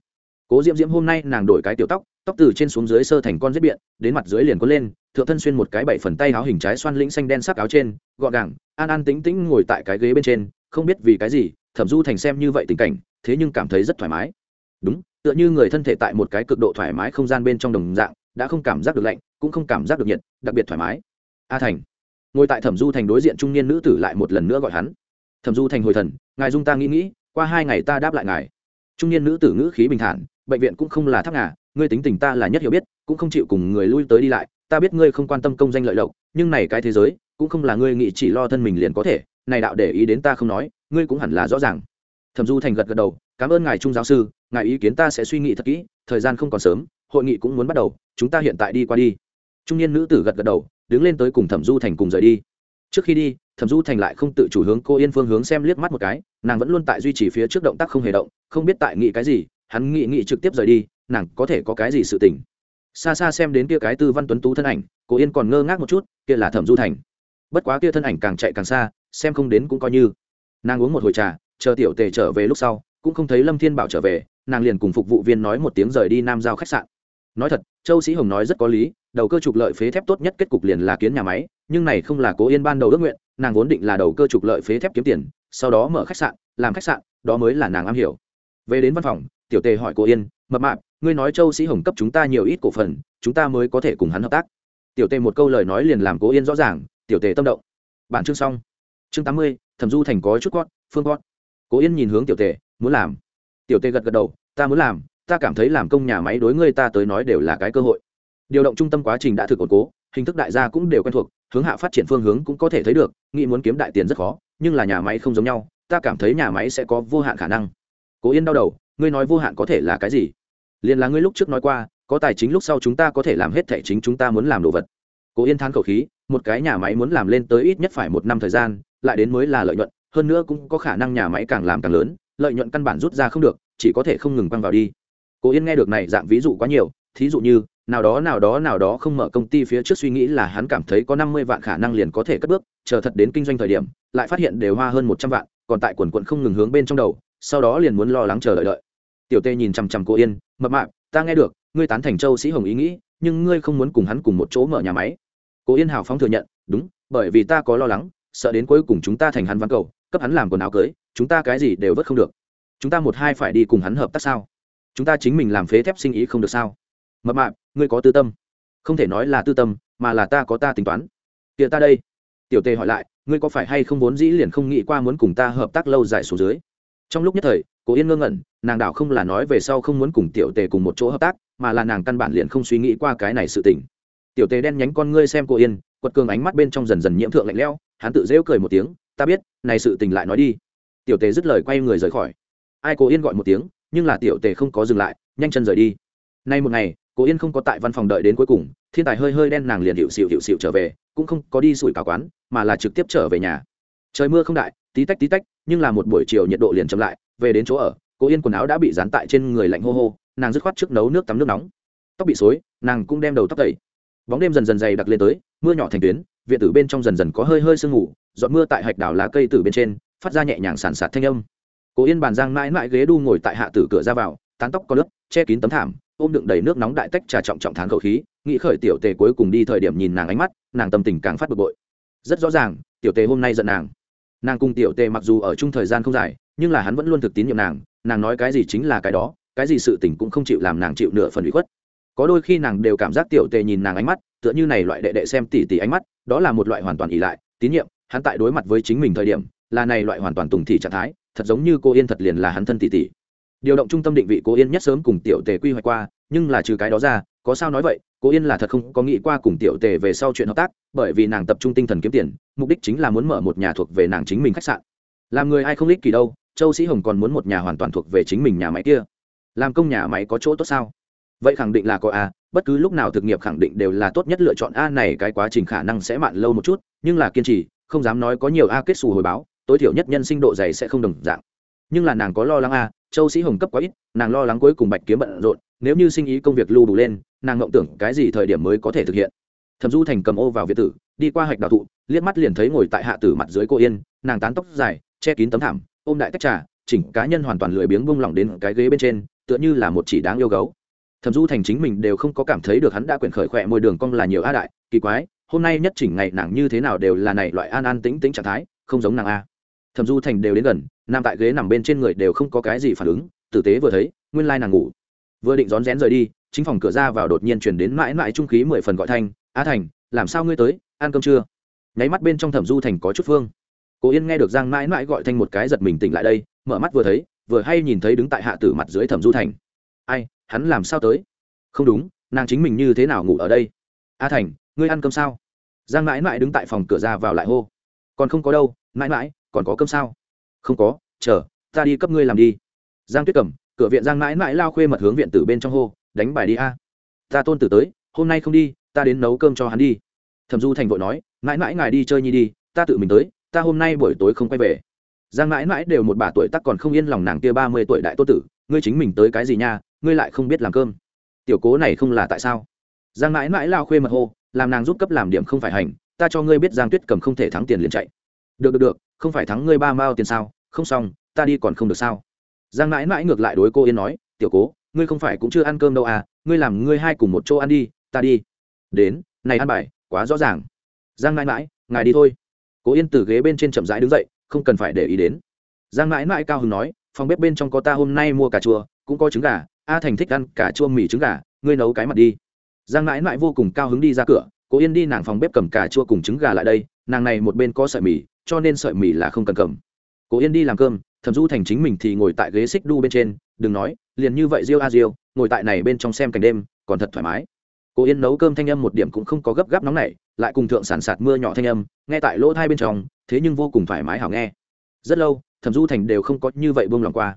Cố diễm diễm hôm nay nàng đổi cái tiểu tóc tóc từ trên xuống dưới sơ thành con giết biện, đến mặt dưới liền có lên, thượng thân xuyên một cái bảy phần tay áo hình trái xoan lĩnh xanh đen sắc áo trên, gọn gàng, an an tính tĩnh ngồi tại cái ghế bên trên, không biết vì cái gì, thẩm du thành xem như vậy tình cảnh, thế nhưng cảm thấy rất thoải mái. Đúng, tựa như người thân thể tại một cái cực độ thoải mái không gian bên trong đồng dạng đã không cảm giác được lạnh, cũng không cảm giác được nhiệt, đặc biệt thoải mái. A thành, ngồi tại thẩm du thành đối diện trung niên nữ tử lại một lần nữa gọi hắn. Thẩm du thành hồi thần, ngài dung ta nghĩ nghĩ, qua hai ngày ta đáp lại ngài. Trung niên nữ tử ngữ khí bình thản, bệnh viện cũng không là tháp ngà, ngươi tính tình ta là nhất hiểu biết, cũng không chịu cùng người lui tới đi lại, ta biết ngươi không quan tâm công danh lợi lộc, nhưng này cái thế giới, cũng không là ngươi nghĩ chỉ lo thân mình liền có thể, này đạo để ý đến ta không nói, ngươi cũng hẳn là rõ ràng. Thẩm du thành gật gật đầu, cảm ơn ngài trung giáo sư, ngài ý kiến ta sẽ suy nghĩ thật kỹ, thời gian không còn sớm hội nghị cũng muốn bắt đầu, chúng ta hiện tại đi qua đi. Trung niên nữ tử gật gật đầu, đứng lên tới cùng thẩm du thành cùng rời đi. Trước khi đi, thẩm du thành lại không tự chủ hướng cô yên phương hướng xem liếc mắt một cái, nàng vẫn luôn tại duy trì phía trước động tác không hề động, không biết tại nghĩ cái gì, hắn nghĩ nghĩ trực tiếp rời đi, nàng có thể có cái gì sự tình. Xa xa xem đến kia cái tư văn tuấn tú thân ảnh, cô yên còn ngơ ngác một chút, kia là thẩm du thành. Bất quá kia thân ảnh càng chạy càng xa, xem không đến cũng coi như. Nàng uống một hồi trà, chờ tiểu tề trở về lúc sau, cũng không thấy lâm thiên bảo trở về, nàng liền cùng phục vụ viên nói một tiếng rời đi nam giao khách sạn nói thật, châu sĩ hồng nói rất có lý, đầu cơ trục lợi phế thép tốt nhất kết cục liền là kiến nhà máy, nhưng này không là cố yên ban đầu ước nguyện, nàng vốn định là đầu cơ trục lợi phế thép kiếm tiền, sau đó mở khách sạn, làm khách sạn, đó mới là nàng am hiểu. Về đến văn phòng, tiểu tề hỏi cô yên, mập mạp, ngươi nói châu sĩ hồng cấp chúng ta nhiều ít cổ phần, chúng ta mới có thể cùng hắn hợp tác? Tiểu tề một câu lời nói liền làm cố yên rõ ràng, tiểu tề tâm động. Bản chương xong. Chương tám mươi, thẩm du thành có chút con phương con cố yên nhìn hướng tiểu tề, muốn làm? Tiểu tề gật gật đầu, ta muốn làm ta cảm thấy làm công nhà máy đối ngươi ta tới nói đều là cái cơ hội. Điều động trung tâm quá trình đã thực ổn cố, hình thức đại gia cũng đều quen thuộc, hướng hạ phát triển phương hướng cũng có thể thấy được, nghĩ muốn kiếm đại tiền rất khó, nhưng là nhà máy không giống nhau, ta cảm thấy nhà máy sẽ có vô hạn khả năng. Cố yên đau đầu, ngươi nói vô hạn có thể là cái gì? Liền là ngươi lúc trước nói qua, có tài chính lúc sau chúng ta có thể làm hết thể chính chúng ta muốn làm đồ vật. Cố yên thán khẩu khí, một cái nhà máy muốn làm lên tới ít nhất phải một năm thời gian, lại đến mới là lợi nhuận, hơn nữa cũng có khả năng nhà máy càng làm càng lớn, lợi nhuận căn bản rút ra không được, chỉ có thể không ngừng quăng vào đi cố yên nghe được này dạng ví dụ quá nhiều, thí dụ như, nào đó nào đó nào đó không mở công ty phía trước suy nghĩ là hắn cảm thấy có năm mươi vạn khả năng liền có thể cất bước, chờ thật đến kinh doanh thời điểm, lại phát hiện đều hoa hơn một trăm vạn, còn tại quần quận không ngừng hướng bên trong đầu, sau đó liền muốn lo lắng chờ đợi đợi. Tiểu tê nhìn chằm chằm cô yên, mập mạp, ta nghe được, ngươi tán thành châu sĩ hồng ý nghĩ, nhưng ngươi không muốn cùng hắn cùng một chỗ mở nhà máy. Cô yên hào phóng thừa nhận, đúng, bởi vì ta có lo lắng, sợ đến cuối cùng chúng ta thành hắn văn cầu, cấp hắn làm quần áo cưới, chúng ta cái gì đều vớt không được. Chúng ta một hai phải đi cùng hắn hợp tác sao? Chúng ta chính mình làm phế thép sinh ý không được sao? Mập mạp, ngươi có tư tâm. Không thể nói là tư tâm, mà là ta có ta tính toán. Tiện ta đây. Tiểu tề hỏi lại, ngươi có phải hay không vốn dĩ liền không nghĩ qua muốn cùng ta hợp tác lâu dài xuống dưới? Trong lúc nhất thời cố yên ngơ ngẩn, nàng đảo không là nói về sau không muốn cùng tiểu tề cùng một chỗ hợp tác, mà là nàng căn bản liền không suy nghĩ qua cái này sự tình. Tiểu tề đen nhánh con ngươi xem cô yên, quật cường ánh mắt bên trong dần dần nhiễm thượng lạnh lẽo, hắn tự dễu cười một tiếng, ta biết, này sự tình lại nói đi. Tiểu tề dứt lời quay người rời khỏi. Ai cô yên gọi một tiếng nhưng là tiểu tề không có dừng lại, nhanh chân rời đi. Nay một ngày, cô yên không có tại văn phòng đợi đến cuối cùng, thiên tài hơi hơi đen nàng liền hiệu xịu hiệu xịu trở về, cũng không có đi sủi cả quán, mà là trực tiếp trở về nhà. Trời mưa không đại, tí tách tí tách, nhưng là một buổi chiều nhiệt độ liền chậm lại, về đến chỗ ở, cô yên quần áo đã bị dán tại trên người lạnh hô hô, nàng dứt khoát trước nấu nước tắm nước nóng. Tóc bị xối, nàng cũng đem đầu tóc tẩy. Bóng đêm dần dần dày đặc lên tới, mưa nhỏ thành tuyến, viện tử bên trong dần dần có hơi hơi sương ngủ giọt mưa tại hạch đảo lá cây từ bên trên, phát ra nhẹ nhàng sàn sạt thanh âm cố yên bàn giang mãi mãi ghế đu ngồi tại hạ tử cửa ra vào, tán tóc có nước che kín tấm thảm, ôm đựng đầy nước nóng đại tách trà trọng trọng thán khẩu khí, nghĩ khởi tiểu tề cuối cùng đi thời điểm nhìn nàng ánh mắt, nàng tâm tình càng phát bực bội. Rất rõ ràng, tiểu tề hôm nay giận nàng. Nàng cùng tiểu tề mặc dù ở chung thời gian không dài, nhưng là hắn vẫn luôn thực tín nhiệm nàng nàng nói cái gì chính là cái đó, cái gì sự tình cũng không chịu làm nàng chịu nửa phần ủy khuất. Có đôi khi nàng đều cảm giác tiểu tề nhìn nàng ánh mắt, tựa như này loại đệ đệ xem tỉ tỉ ánh mắt, đó là một loại hoàn toàn ỉ lại, tín nhiệm, hắn tại đối mặt với chính mình thời điểm, là này loại hoàn toàn tùng thị trạng thái thật giống như cô yên thật liền là hắn thân tỷ tỷ. Điều động trung tâm định vị cô yên nhất sớm cùng tiểu tề quy hoạch qua, nhưng là trừ cái đó ra, có sao nói vậy, cô yên là thật không có nghĩ qua cùng tiểu tề về sau chuyện hợp tác, bởi vì nàng tập trung tinh thần kiếm tiền, mục đích chính là muốn mở một nhà thuộc về nàng chính mình khách sạn. Làm người ai không ích kỳ đâu, châu sĩ hồng còn muốn một nhà hoàn toàn thuộc về chính mình nhà máy kia. Làm công nhà máy có chỗ tốt sao? Vậy khẳng định là có a, bất cứ lúc nào thực nghiệp khẳng định đều là tốt nhất lựa chọn a này, cái quá trình khả năng sẽ mạn lâu một chút, nhưng là kiên trì, không dám nói có nhiều a kết xù hồi báo tối thiểu nhất nhân sinh độ dày sẽ không đồng dạng. Nhưng là nàng có lo lắng a châu sĩ hồng cấp quá ít, nàng lo lắng cuối cùng bạch kiếm bận rộn, nếu như sinh ý công việc lưu đủ lên, nàng ngộng tưởng cái gì thời điểm mới có thể thực hiện. Thẩm du thành cầm ô vào việt tử, đi qua hạch đào thụ, liếc mắt liền thấy ngồi tại hạ tử mặt dưới cô yên, nàng tán tóc dài, che kín tấm thảm, ôm đại tách trà, chỉnh cá nhân hoàn toàn lười biếng bung lỏng đến cái ghế bên trên, tựa như là một chỉ đáng yêu gấu. Thẩm du thành chính mình đều không có cảm thấy được hắn đã quyển khởi khỏe môi đường cong là nhiều a đại, kỳ quái, hôm nay nhất chỉnh ngày nàng như thế nào đều là này loại an an tĩnh tĩnh trạng thái, không giống nàng a thẩm du thành đều đến gần, nằm tại ghế nằm bên trên người đều không có cái gì phản ứng, tử tế vừa thấy, nguyên lai nàng ngủ. Vừa định rón rén rời đi, chính phòng cửa ra vào đột nhiên chuyển đến mãi mãi trung khí mười phần gọi thanh, a thành, làm sao ngươi tới, ăn cơm chưa? Nháy mắt bên trong thẩm du thành có chút phương. Cố yên nghe được giang mãi mãi gọi thanh một cái giật mình tỉnh lại đây, mở mắt vừa thấy, vừa hay nhìn thấy đứng tại hạ tử mặt dưới thẩm du thành. Ai, hắn làm sao tới? Không đúng, nàng chính mình như thế nào ngủ ở đây? A thành, ngươi ăn cơm sao? Giang mãi mãi đứng tại phòng cửa ra vào lại hô. Còn không có đâu, mãi mãi còn có cơm sao? Không có, chờ, ta đi cấp ngươi làm đi. Giang tuyết cầm, cửa viện giang mãi mãi lao khuê mật hướng viện tử bên trong hô, đánh bài đi a. Ta tôn tử tới, hôm nay không đi, ta đến nấu cơm cho hắn đi. Thẩm du thành vội nói, mãi mãi ngài đi chơi nhi đi, ta tự mình tới, ta hôm nay buổi tối không quay về. Giang mãi mãi đều một bà tuổi tắc còn không yên lòng nàng kia ba mươi tuổi đại tô tử, ngươi chính mình tới cái gì nha, ngươi lại không biết làm cơm. Tiểu cố này không là tại sao? Giang mãi mãi lao khuê mật hô, làm nàng giúp cấp làm điểm không phải hành, ta cho ngươi biết giang tuyết cầm không thể thắng tiền liền chạy. Được được được không phải thắng ngươi ba mao tiền sao? Không xong, ta đi còn không được sao? Giang mãi mãi ngược lại đối cô yên nói, tiểu cố, ngươi không phải cũng chưa ăn cơm đâu à? Ngươi làm ngươi hai cùng một chỗ ăn đi, ta đi. Đến, này ăn bài, quá rõ ràng. Giang mãi mãi, ngài đi thôi. Cố yên từ ghế bên trên chậm rãi đứng dậy, không cần phải để ý đến. Giang mãi mãi cao hứng nói, phòng bếp bên trong có ta hôm nay mua cà chua, cũng có trứng gà, a thành thích ăn cả chua mì trứng gà, ngươi nấu cái mặt đi. Giang mãi mãi vô cùng cao hứng đi ra cửa cố yên đi nàng phòng bếp cầm cà chua cùng trứng gà lại đây, nàng này một bên có sợi mì cho nên sợi mì là không cần cầm. Cố yên đi làm cơm, thẩm du thành chính mình thì ngồi tại ghế xích đu bên trên, đừng nói, liền như vậy riêu a riêu ngồi tại này bên trong xem cảnh đêm, còn thật thoải mái. Cố yên nấu cơm thanh âm một điểm cũng không có gấp gáp nóng nảy, lại cùng thượng sản sạt mưa nhỏ thanh âm, nghe tại lỗ thai bên trong, thế nhưng vô cùng thoải mái hảo nghe. Rất lâu, thẩm du thành đều không có như vậy buông lòng qua.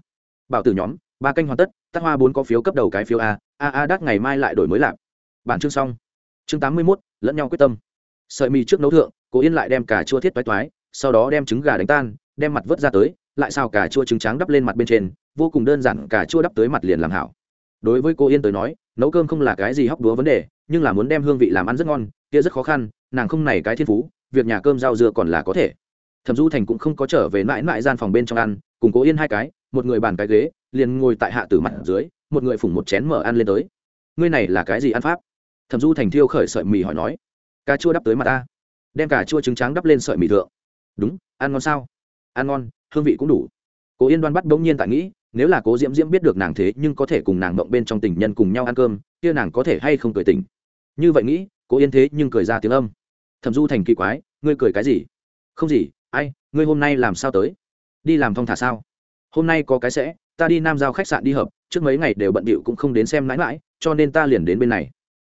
Bảo tử nhóm, ba canh hoàn tất, tắc hoa bốn có phiếu cấp đầu cái phiếu a a a đắt ngày mai lại đổi mới lạp. Bản chương xong. Chương tám mươi mốt, lẫn nhau quyết tâm. Sợi mì trước nấu thượng, cố yên lại đem cà chua thiết toái toái sau đó đem trứng gà đánh tan, đem mặt vớt ra tới, lại xào cà chua trứng trắng đắp lên mặt bên trên, vô cùng đơn giản, cà chua đắp tới mặt liền làm hảo. Đối với cô yên tới nói, nấu cơm không là cái gì hóc đúa vấn đề, nhưng là muốn đem hương vị làm ăn rất ngon, kia rất khó khăn, nàng không này cái thiên phú, việc nhà cơm rau dưa còn là có thể. Thẩm du thành cũng không có trở về mãi mãi gian phòng bên trong ăn, cùng cố yên hai cái, một người bàn cái ghế, liền ngồi tại hạ tử mặt dưới, một người phủng một chén mở ăn lên tới. Ngươi này là cái gì ăn pháp? Thẩm du thành thiêu khởi sợi mì hỏi nói. Cà chua đắp tới mặt ta. Đem cà chua trứng trắng đắp lên sợi mì thượng đúng, ăn ngon sao? Ăn ngon, hương vị cũng đủ. Cố yên đoan bắt bỗng nhiên tại nghĩ, nếu là cố diễm diễm biết được nàng thế nhưng có thể cùng nàng mộng bên trong tình nhân cùng nhau ăn cơm, kia nàng có thể hay không cười tỉnh? Như vậy nghĩ, cố yên thế nhưng cười ra tiếng âm. Thẩm du thành kỳ quái, ngươi cười cái gì? Không gì, ai, ngươi hôm nay làm sao tới? Đi làm thong thả sao? Hôm nay có cái sẽ, ta đi nam giao khách sạn đi hợp, trước mấy ngày đều bận bịu cũng không đến xem mãi mãi, cho nên ta liền đến bên này.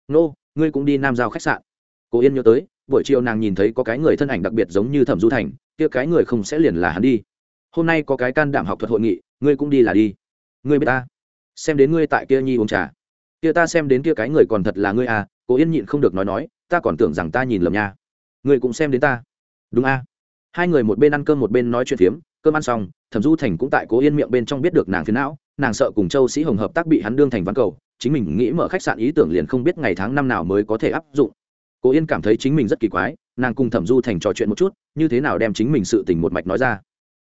Nô, ngươi cũng đi nam giao khách sạn. Cố yên nhớ tới buổi chiều nàng nhìn thấy có cái người thân ảnh đặc biệt giống như thẩm du thành, kia cái người không sẽ liền là hắn đi. Hôm nay có cái can đảm học thuật hội nghị, ngươi cũng đi là đi. Ngươi biết ta. Xem đến ngươi tại kia nhi uống trà. Kia ta xem đến kia cái người còn thật là ngươi à cố yên nhịn không được nói nói, ta còn tưởng rằng ta nhìn lầm nha. Ngươi cũng xem đến ta. Đúng a. Hai người một bên ăn cơm một bên nói chuyện phiếm, cơm ăn xong, thẩm du thành cũng tại cố yên miệng bên trong biết được nàng phiến não, nàng sợ cùng châu sĩ hồng hợp tác bị hắn đương thành văn cầu, chính mình nghĩ mở khách sạn ý tưởng liền không biết ngày tháng năm nào mới có thể áp dụng cố yên cảm thấy chính mình rất kỳ quái, nàng cùng thẩm du thành trò chuyện một chút, như thế nào đem chính mình sự tình một mạch nói ra.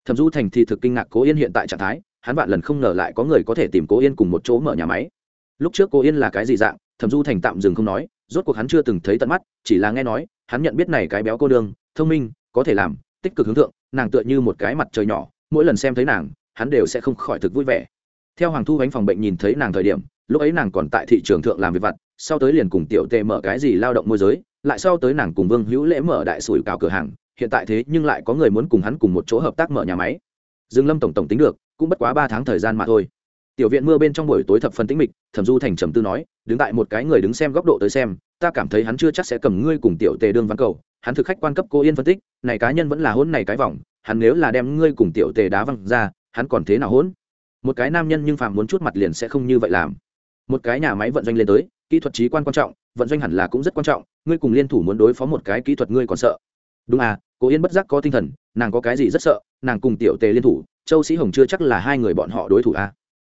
Thẩm du thành thì thực kinh ngạc cố yên hiện tại trạng thái, hắn vạn lần không ngờ lại có người có thể tìm cố yên cùng một chỗ mở nhà máy. Lúc trước cố yên là cái gì dạng, thẩm du thành tạm dừng không nói, rốt cuộc hắn chưa từng thấy tận mắt, chỉ là nghe nói, hắn nhận biết này cái béo cô đương thông minh, có thể làm, tích cực hướng thượng, nàng tựa như một cái mặt trời nhỏ, mỗi lần xem thấy nàng, hắn đều sẽ không khỏi thực vui vẻ. Theo hoàng thu Ánh phòng bệnh nhìn thấy nàng thời điểm, lúc ấy nàng còn tại thị trường thượng làm việc vặt sau tới liền cùng tiểu tề mở cái gì lao động môi giới, lại sau tới nàng cùng vương hữu lễ mở đại sủi cào cửa hàng, hiện tại thế nhưng lại có người muốn cùng hắn cùng một chỗ hợp tác mở nhà máy. Dương lâm tổng tổng tính được, cũng bất quá ba tháng thời gian mà thôi. Tiểu viện mưa bên trong buổi tối thập phần tĩnh mịch, thẩm du thành trầm tư nói, đứng tại một cái người đứng xem góc độ tới xem, ta cảm thấy hắn chưa chắc sẽ cầm ngươi cùng tiểu tề đương văn cầu, hắn thực khách quan cấp cô yên phân tích, này cá nhân vẫn là hôn này cái vòng, hắn nếu là đem ngươi cùng tiểu tề đá văng ra, hắn còn thế nào hôn một cái nam nhân nhưng phàm muốn chút mặt liền sẽ không như vậy làm. Một cái nhà máy vận doanh lên tới kỹ thuật trí quan quan trọng, vận doanh hẳn là cũng rất quan trọng, ngươi cùng liên thủ muốn đối phó một cái kỹ thuật ngươi còn sợ. Đúng à cố yên bất giác có tinh thần, nàng có cái gì rất sợ, nàng cùng tiểu tề liên thủ, châu sĩ hồng chưa chắc là hai người bọn họ đối thủ à.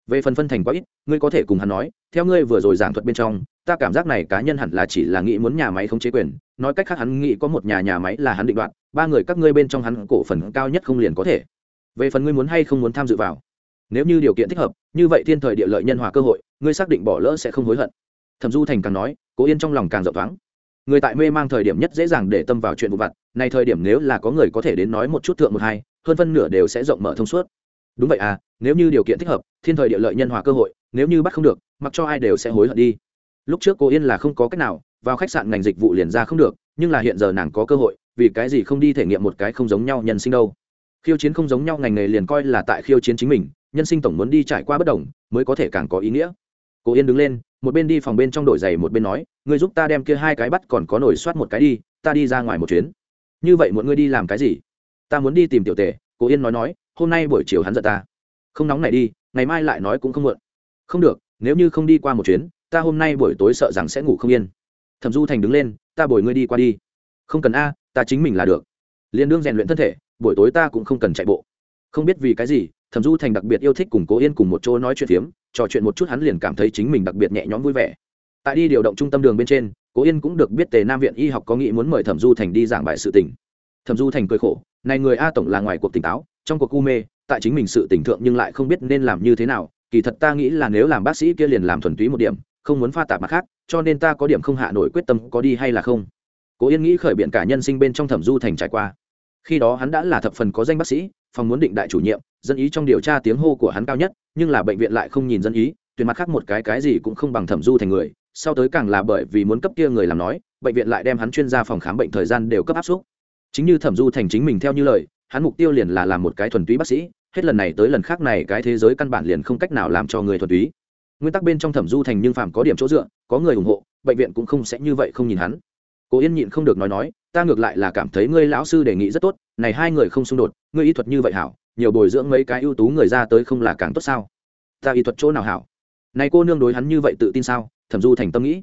về phần phân thành quá ít, ngươi có thể cùng hắn nói, theo ngươi vừa rồi giảng thuật bên trong, ta cảm giác này cá nhân hẳn là chỉ là nghĩ muốn nhà máy không chế quyền, nói cách khác hắn nghĩ có một nhà nhà máy là hắn định đoạt, ba người các ngươi bên trong hắn cổ phần cao nhất không liền có thể. Về phần ngươi muốn hay không muốn tham dự vào, nếu như điều kiện thích hợp, như vậy thiên thời địa lợi nhân hòa cơ hội, ngươi xác định bỏ lỡ sẽ không hối hận thẩm du thành càng nói, cố yên trong lòng càng rộng thoáng. Người tại mê mang thời điểm nhất dễ dàng để tâm vào chuyện vụ vặt này thời điểm nếu là có người có thể đến nói một chút thượng một hai, hơn phân nửa đều sẽ rộng mở thông suốt. Đúng vậy à nếu như điều kiện thích hợp, thiên thời địa lợi nhân hòa cơ hội, nếu như bắt không được, mặc cho ai đều sẽ hối hận đi. Lúc trước cô yên là không có cách nào, vào khách sạn ngành dịch vụ liền ra không được, nhưng là hiện giờ nàng có cơ hội, vì cái gì không đi thể nghiệm một cái không giống nhau nhân sinh đâu. Khiêu chiến không giống nhau ngành nghề liền coi là tại khiêu chiến chính mình, nhân sinh tổng muốn đi trải qua bất đồng, mới có thể càng có ý nghĩa. Cô yên đứng lên một bên đi phòng bên trong đổi giày một bên nói, ngươi giúp ta đem kia hai cái bắt còn có nổi soát một cái đi, ta đi ra ngoài một chuyến. Như vậy muộn ngươi đi làm cái gì? Ta muốn đi tìm tiểu tề cố yên nói nói, hôm nay buổi chiều hắn giận ta. Không nóng này đi, ngày mai lại nói cũng không muộn. Không được, nếu như không đi qua một chuyến, ta hôm nay buổi tối sợ rằng sẽ ngủ không yên. Thẩm du thành đứng lên, ta bồi ngươi đi qua đi. Không cần a, ta chính mình là được. Liền đương rèn luyện thân thể, buổi tối ta cũng không cần chạy bộ. Không biết vì cái gì, thẩm du thành đặc biệt yêu thích cùng cố yên cùng một chỗ nói chuyện phiếm trò chuyện một chút hắn liền cảm thấy chính mình đặc biệt nhẹ nhõm vui vẻ. Tại đi điều động trung tâm đường bên trên, cố yên cũng được biết tề nam viện y học có nghĩ muốn mời thẩm du thành đi giảng bài sự tình. Thẩm du thành cười khổ, này người a tổng là ngoài cuộc tỉnh táo, trong cuộc u mê, tại chính mình sự tỉnh thượng nhưng lại không biết nên làm như thế nào, kỳ thật ta nghĩ là nếu làm bác sĩ kia liền làm thuần túy một điểm, không muốn pha tạp mặt khác, cho nên ta có điểm không hạ nổi quyết tâm có đi hay là không. Cố yên nghĩ khởi biện cả nhân sinh bên trong thẩm du thành trải qua. Khi đó hắn đã là thập phần có danh bác sĩ phòng muốn định đại chủ nhiệm, dân ý trong điều tra tiếng hô của hắn cao nhất, nhưng là bệnh viện lại không nhìn dân ý tuyệt mặt khác một cái cái gì cũng không bằng thẩm du thành người, sau tới càng là bởi vì muốn cấp kia người làm nói, bệnh viện lại đem hắn chuyên gia phòng khám bệnh thời gian đều cấp áp suất. Chính như thẩm du thành chính mình theo như lời, hắn mục tiêu liền là làm một cái thuần túy bác sĩ, hết lần này tới lần khác này cái thế giới căn bản liền không cách nào làm cho người thuần túy. Nguyên tắc bên trong thẩm du thành nhưng phàm có điểm chỗ dựa, có người ủng hộ, bệnh viện cũng không sẽ như vậy không nhìn hắn cố yên nhịn không được nói nói, ta ngược lại là cảm thấy ngươi lão sư đề nghị rất tốt, này hai người không xung đột, ngươi y thuật như vậy hảo, nhiều bồi dưỡng mấy cái ưu tú người ra tới không là càng tốt sao? Ta y thuật chỗ nào hảo? Này cô nương đối hắn như vậy tự tin sao? Thẩm du thành tâm nghĩ.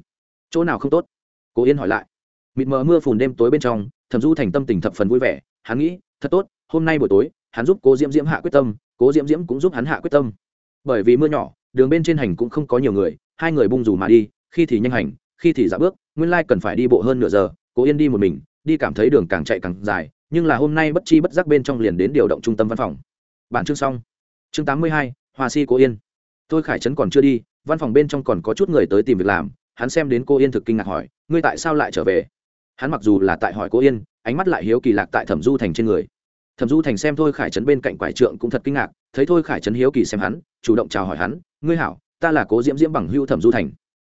Chỗ nào không tốt? Cố yên hỏi lại. Mịt mờ mưa phùn đêm tối bên trong, thẩm du thành tâm tình thập phần vui vẻ, hắn nghĩ, thật tốt, hôm nay buổi tối, hắn giúp cố diễm diễm hạ quyết tâm, cố diễm diễm cũng giúp hắn hạ quyết tâm. Bởi vì mưa nhỏ, đường bên trên hành cũng không có nhiều người, hai người bung dù mà đi, khi thì nhanh hành khi thì dạ bước, nguyên lai cần phải đi bộ hơn nửa giờ, cố yên đi một mình, đi cảm thấy đường càng chạy càng dài, nhưng là hôm nay bất chi bất giác bên trong liền đến điều động trung tâm văn phòng. Bản chương xong. Chương tám mươi hai, hoa si cố yên. Tôi khải trấn còn chưa đi, văn phòng bên trong còn có chút người tới tìm việc làm, hắn xem đến cô yên thực kinh ngạc hỏi, ngươi tại sao lại trở về? Hắn mặc dù là tại hỏi cô yên, ánh mắt lại hiếu kỳ lạc tại thẩm du thành trên người. Thẩm du thành xem thôi khải trấn bên cạnh quải trượng cũng thật kinh ngạc, thấy thôi khải trấn hiếu kỳ xem hắn, chủ động chào hỏi hắn, ngươi hảo, ta là cố diễm diễm bằng hưu thẩm du thành.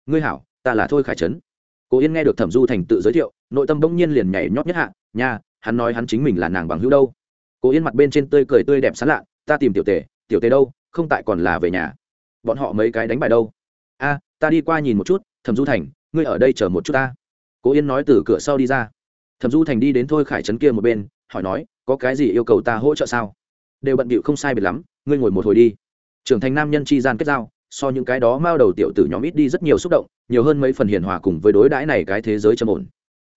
Ngươi hảo ta là thôi khải trấn. Cố yên nghe được thẩm du thành tự giới thiệu, nội tâm bỗng nhiên liền nhảy nhót nhất hạ, nha, hắn nói hắn chính mình là nàng bằng hữu đâu. Cố yên mặt bên trên tươi cười tươi đẹp sán lạ, ta tìm tiểu tề tiểu tề đâu, không tại còn là về nhà. Bọn họ mấy cái đánh bài đâu? A, ta đi qua nhìn một chút, thẩm du thành, ngươi ở đây chờ một chút ta. Cố yên nói từ cửa sau đi ra. Thẩm du thành đi đến thôi khải trấn kia một bên, hỏi nói, có cái gì yêu cầu ta hỗ trợ sao? Đều bận bịu không sai biệt lắm, ngươi ngồi một hồi đi. Trưởng thành nam nhân chi gian kết giao so những cái đó mao đầu tiểu tử nhóm ít đi rất nhiều xúc động, nhiều hơn mấy phần hiền hòa cùng với đối đãi này cái thế giới trầm ổn.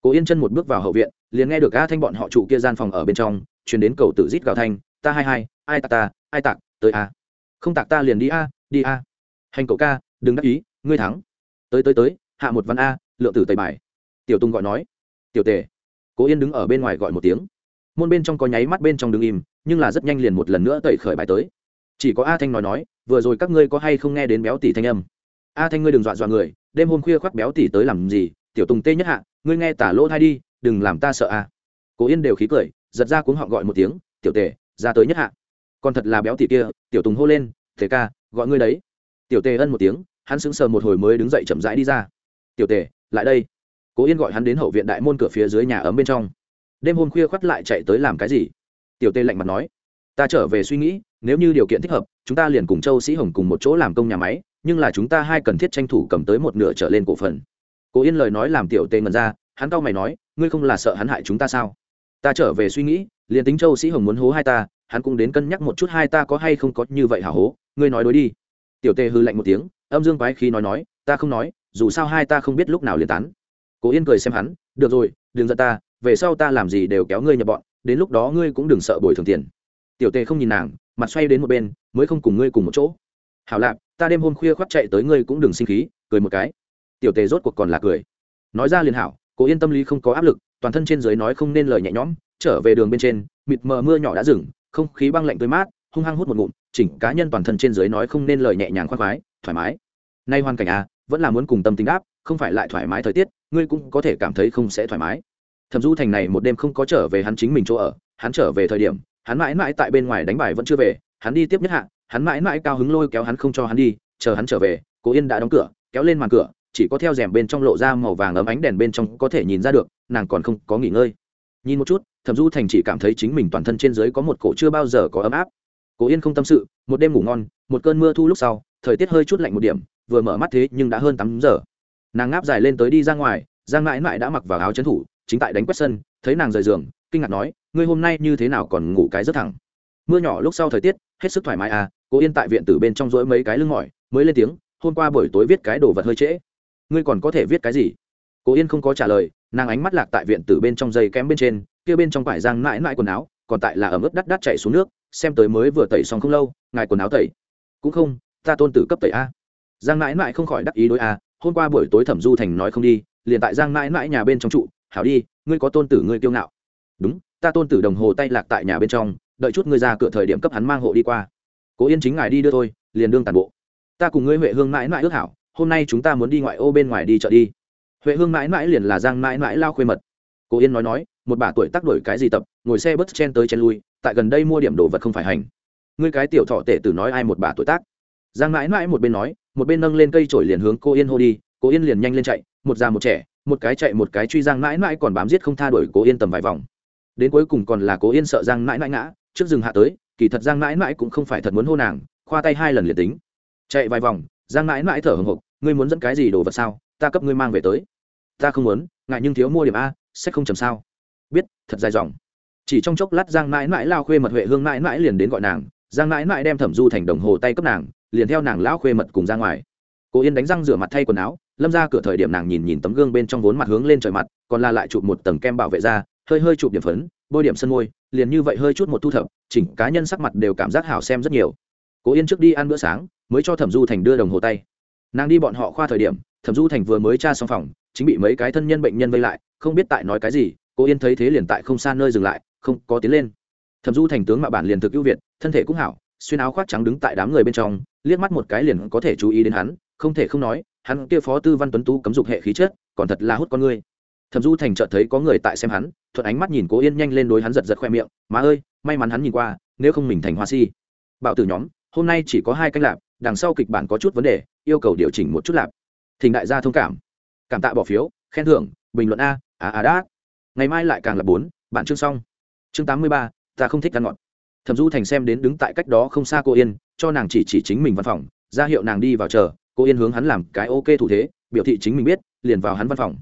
Cố yên chân một bước vào hậu viện, liền nghe được a thanh bọn họ trụ kia gian phòng ở bên trong chuyển đến cầu tự rít gào thanh, ta hai hai, ai tạc ta, ai tạc, tới a. Không tạc ta liền đi a đi a. Hành cậu ca, đừng đắc ý, ngươi thắng. Tới tới tới, hạ một văn a, lượng tử tây bài. Tiểu tùng gọi nói. Tiểu tề. Cố yên đứng ở bên ngoài gọi một tiếng. Môn bên trong có nháy mắt bên trong đứng im, nhưng là rất nhanh liền một lần nữa tẩy khởi bài tới. Chỉ có a thanh nói nói vừa rồi các ngươi có hay không nghe đến béo tỷ thanh âm? A thanh ngươi đừng dọa dọa người, đêm hôm khuya khoác béo tỷ tới làm gì? Tiểu tùng tê nhất hạ, ngươi nghe tả lỗ thai đi, đừng làm ta sợ a. Cố yên đều khí cười, giật ra cuống họ gọi một tiếng, tiểu tề, ra tới nhất hạ. Còn thật là béo tỷ kia, tiểu tùng hô lên thế ca, gọi ngươi đấy. Tiểu tề ân một tiếng, hắn sững sờ một hồi mới đứng dậy chậm rãi đi ra. Tiểu tề, lại đây. Cố yên gọi hắn đến hậu viện đại môn cửa phía dưới nhà ấm bên trong. Đêm hôm khuya khoắt lại chạy tới làm cái gì? Tiểu tề lạnh mặt nói, ta trở về suy nghĩ, nếu như điều kiện thích hợp chúng ta liền cùng châu sĩ hồng cùng một chỗ làm công nhà máy, nhưng là chúng ta hai cần thiết tranh thủ cầm tới một nửa trở lên cổ phần. Cố yên lời nói làm tiểu tê ngần ra, hắn cau mày nói, ngươi không là sợ hắn hại chúng ta sao? Ta trở về suy nghĩ, liền tính châu sĩ hồng muốn hố hai ta, hắn cũng đến cân nhắc một chút hai ta có hay không có như vậy hả hố, ngươi nói đối đi. Tiểu tê hư lạnh một tiếng, âm dương quái khi nói nói, ta không nói, dù sao hai ta không biết lúc nào liền tán. Cố yên cười xem hắn, được rồi, đừng giận ta, về sau ta làm gì đều kéo ngươi nhập bọn, đến lúc đó ngươi cũng đừng sợ bồi thường tiền. Tiểu tề không nhìn nàng mặt xoay đến một bên, mới không cùng ngươi cùng một chỗ. Hảo lạp, ta đêm hôm khuya khoác chạy tới ngươi cũng đừng sinh khí, cười một cái. Tiểu tề rốt cuộc còn là cười. Nói ra liền hảo, cố yên tâm lý không có áp lực, toàn thân trên dưới nói không nên lời nhẹ nhõm, trở về đường bên trên, mịt mờ mưa nhỏ đã dừng, không khí băng lạnh tới mát, hung hăng hút một ngụm, chỉnh cá nhân toàn thân trên dưới nói không nên lời nhẹ nhàng khoan khoái, thoải mái. Nay hoàn cảnh à vẫn là muốn cùng tâm tính đáp không phải lại thoải mái thời tiết, ngươi cũng có thể cảm thấy không sẽ thoải mái. Thẩm du thành này một đêm không có trở về hắn chính mình chỗ ở, hắn trở về thời điểm hắn mãi mãi tại bên ngoài đánh bài vẫn chưa về, hắn đi tiếp nhất hạ, hắn mãi mãi cao hứng lôi kéo hắn không cho hắn đi, chờ hắn trở về cố yên đã đóng cửa, kéo lên màn cửa, chỉ có theo rèm bên trong lộ ra màu vàng ấm ánh đèn bên trong có thể nhìn ra được, nàng còn không có nghỉ ngơi. Nhìn một chút, thẩm du thành chỉ cảm thấy chính mình toàn thân trên dưới có một cổ chưa bao giờ có ấm áp. Cố yên không tâm sự, một đêm ngủ ngon, một cơn mưa thu lúc sau, thời tiết hơi chút lạnh một điểm, vừa mở mắt thế nhưng đã hơn tám giờ. Nàng ngáp dài lên tới đi ra ngoài, giang mãi mãi đã mặc vào áo trấn thủ, chính tại đánh quét sân, thấy nàng rời giường, kinh ngạc nói ngươi hôm nay như thế nào còn ngủ cái rất thẳng? Mưa nhỏ lúc sau thời tiết, hết sức thoải mái à cố yên tại viện tử bên trong rỗi mấy cái lưng mỏi, mới lên tiếng, hôm qua buổi tối viết cái đồ vật hơi trễ. Ngươi còn có thể viết cái gì? Cố yên không có trả lời, nàng ánh mắt lạc tại viện tử bên trong dây kém bên trên, kia bên trong vải giang mãi mãi quần áo, còn tại là ẩm ướt đắt đắt chạy xuống nước, xem tới mới vừa tẩy xong không lâu, ngài quần áo tẩy. Cũng không, ta tôn tử cấp tẩy a. Giang mãi mãi không khỏi đắc ý đối a, hôm qua buổi tối thẩm du thành nói không đi, liền tại giang mãi mãi nhà bên trong trụ, hảo đi, ngươi có tôn tử ngươi kiêu ngạo. Đúng ta tôn tử đồng hồ tay lạc tại nhà bên trong, đợi chút ngươi ra cửa thời điểm cấp hắn mang hộ đi qua. Cố yên chính ngài đi đưa thôi, liền đương tàn bộ. Ta cùng ngươi huệ hương mãi mãi ước hảo, hôm nay chúng ta muốn đi ngoại ô bên ngoài đi chợ đi. Huệ hương mãi mãi liền là giang mãi mãi lao khuê mật. Cố yên nói nói, một bà tuổi tác đổi cái gì tập, ngồi xe bus chen tới chen lui, tại gần đây mua điểm đồ vật không phải hành. Ngươi cái tiểu thọ tể tử nói ai một bà tuổi tác? Giang mãi mãi một bên nói, một bên nâng lên cây trổi liền hướng cô yên hô đi cô yên liền nhanh lên chạy, một già một trẻ, một cái chạy một cái truy giang mãi mãi còn bám giết không tha đuổi cố yên tầm vài vòng đến cuối cùng còn là cố yên sợ giang mãi mãi ngã, trước rừng hạ tới, kỳ thật giang mãi mãi cũng không phải thật muốn hô nàng, khoa tay hai lần liền tính. Chạy vài vòng, giang mãi mãi thở hồng hộc, ngươi muốn dẫn cái gì đồ vật sao, ta cấp ngươi mang về tới. Ta không muốn, ngại nhưng thiếu mua điểm a, sẽ không chầm sao. Biết, thật dài dòng. Chỉ trong chốc lát giang mãi mãi lao khuê mật huệ hương mãi mãi liền đến gọi nàng, giang mãi mãi đem thẩm du thành đồng hồ tay cấp nàng, liền theo nàng lão khuê mật cùng ra ngoài. Cô yên đánh răng rửa mặt thay quần áo, lâm ra cửa thời điểm nàng nhìn nhìn tấm gương bên trong vốn mặt hướng lên trời mặt, còn là lại chụp một tầng kem bảo vệ da hơi hơi chụp điểm phấn, bôi điểm sân môi, liền như vậy hơi chút một thu thập, chỉnh cá nhân sắc mặt đều cảm giác hảo xem rất nhiều. Cố yên trước đi ăn bữa sáng, mới cho thẩm du thành đưa đồng hồ tay. Nàng đi bọn họ khoa thời điểm, thẩm du thành vừa mới tra xong phòng, chính bị mấy cái thân nhân bệnh nhân vây lại, không biết tại nói cái gì, cố yên thấy thế liền tại không xa nơi dừng lại, không có tiến lên. Thẩm du thành tướng mạo bản liền thực ưu việt, thân thể cũng hảo, xuyên áo khoác trắng đứng tại đám người bên trong, liếc mắt một cái liền có thể chú ý đến hắn, không thể không nói, hắn kia phó tư văn tuấn tú cấm dục hệ khí chất, còn thật là hút con ngươi thẩm du thành chợt thấy có người tại xem hắn thuận ánh mắt nhìn cố yên nhanh lên đối hắn giật giật khoe miệng, má ơi, may mắn hắn nhìn qua, nếu không mình thành hoa si. Bảo tử nhóm, hôm nay chỉ có hai canh lạp, đằng sau kịch bản có chút vấn đề, yêu cầu điều chỉnh một chút lạp. Thỉnh đại gia thông cảm. Cảm tạ bỏ phiếu, khen thưởng, bình luận a à à đã ngày mai lại càng là bốn bản chương xong. Chương tám mươi ba, ta không thích ăn ngọt. Thẩm du thành xem đến đứng tại cách đó không xa cô yên, cho nàng chỉ chỉ chính mình văn phòng, ra hiệu nàng đi vào chờ, cô yên hướng hắn làm cái ok thủ thế, biểu thị chính mình biết, liền vào hắn văn phòng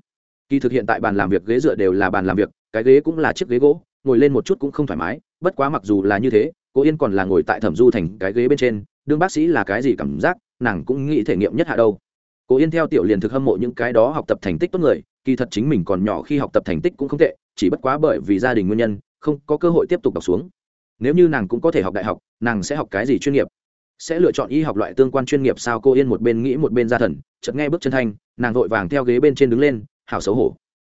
kỳ thực hiện tại bàn làm việc ghế dựa đều là bàn làm việc, cái ghế cũng là chiếc ghế gỗ, ngồi lên một chút cũng không thoải mái, bất quá mặc dù là như thế, cô yên còn là ngồi tại thẩm du thành cái ghế bên trên, đương bác sĩ là cái gì cảm giác, nàng cũng nghĩ thể nghiệm nhất hạ đâu. Cô yên theo tiểu liền thực hâm mộ những cái đó học tập thành tích tốt người, kỳ thật chính mình còn nhỏ khi học tập thành tích cũng không tệ, chỉ bất quá bởi vì gia đình nguyên nhân, không có cơ hội tiếp tục đọc xuống. Nếu như nàng cũng có thể học đại học, nàng sẽ học cái gì chuyên nghiệp? Sẽ lựa chọn y học loại tương quan chuyên nghiệp sao? Cô yên một bên nghĩ một bên ra thần, chợt nghe bước chân thanh, nàng vội vàng theo ghế bên trên đứng lên hảo xấu hổ.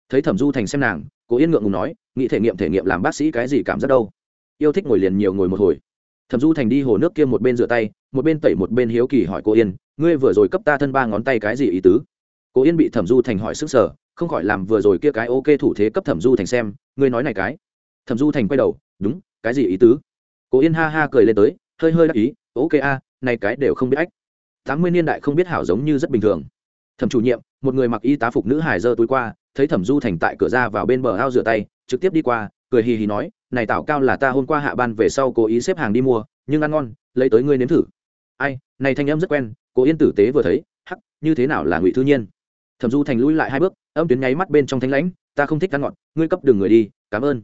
Thấy thẩm du thành xem nàng, cô yên ngượng ngùng nói, nghĩ thể nghiệm thể nghiệm làm bác sĩ cái gì cảm giác đâu? Yêu thích ngồi liền nhiều ngồi một hồi. Thẩm du thành đi hồ nước kia một bên rửa tay, một bên tẩy một bên hiếu kỳ hỏi cô yên, ngươi vừa rồi cấp ta thân ba ngón tay cái gì ý tứ? Cô yên bị thẩm du thành hỏi sức sở, không khỏi làm vừa rồi kia cái ok thủ thế cấp thẩm du thành xem, ngươi nói này cái. Thẩm du thành quay đầu, đúng, cái gì ý tứ? Cô yên ha ha cười lên tới, hơi hơi đắc ý, ok a, này cái đều không biết ách. Tám mươi niên đại không biết hảo giống như rất bình thường thẩm chủ nhiệm, một người mặc y tá phục nữ hải giơ túi qua, thấy thẩm du thành tại cửa ra vào bên bờ ao rửa tay, trực tiếp đi qua, cười hì hì nói, này tảo cao là ta hôm qua hạ ban về sau cố ý xếp hàng đi mua, nhưng ăn ngon, lấy tới ngươi nếm thử. Ai, này thanh em rất quen, cố yên tử tế vừa thấy, hắc, như thế nào là ngụy thư nhiên? Thẩm du thành lui lại hai bước, âm tuyến nháy mắt bên trong thanh lãnh, ta không thích ăn ngọt, ngươi cấp đường người đi, cảm ơn.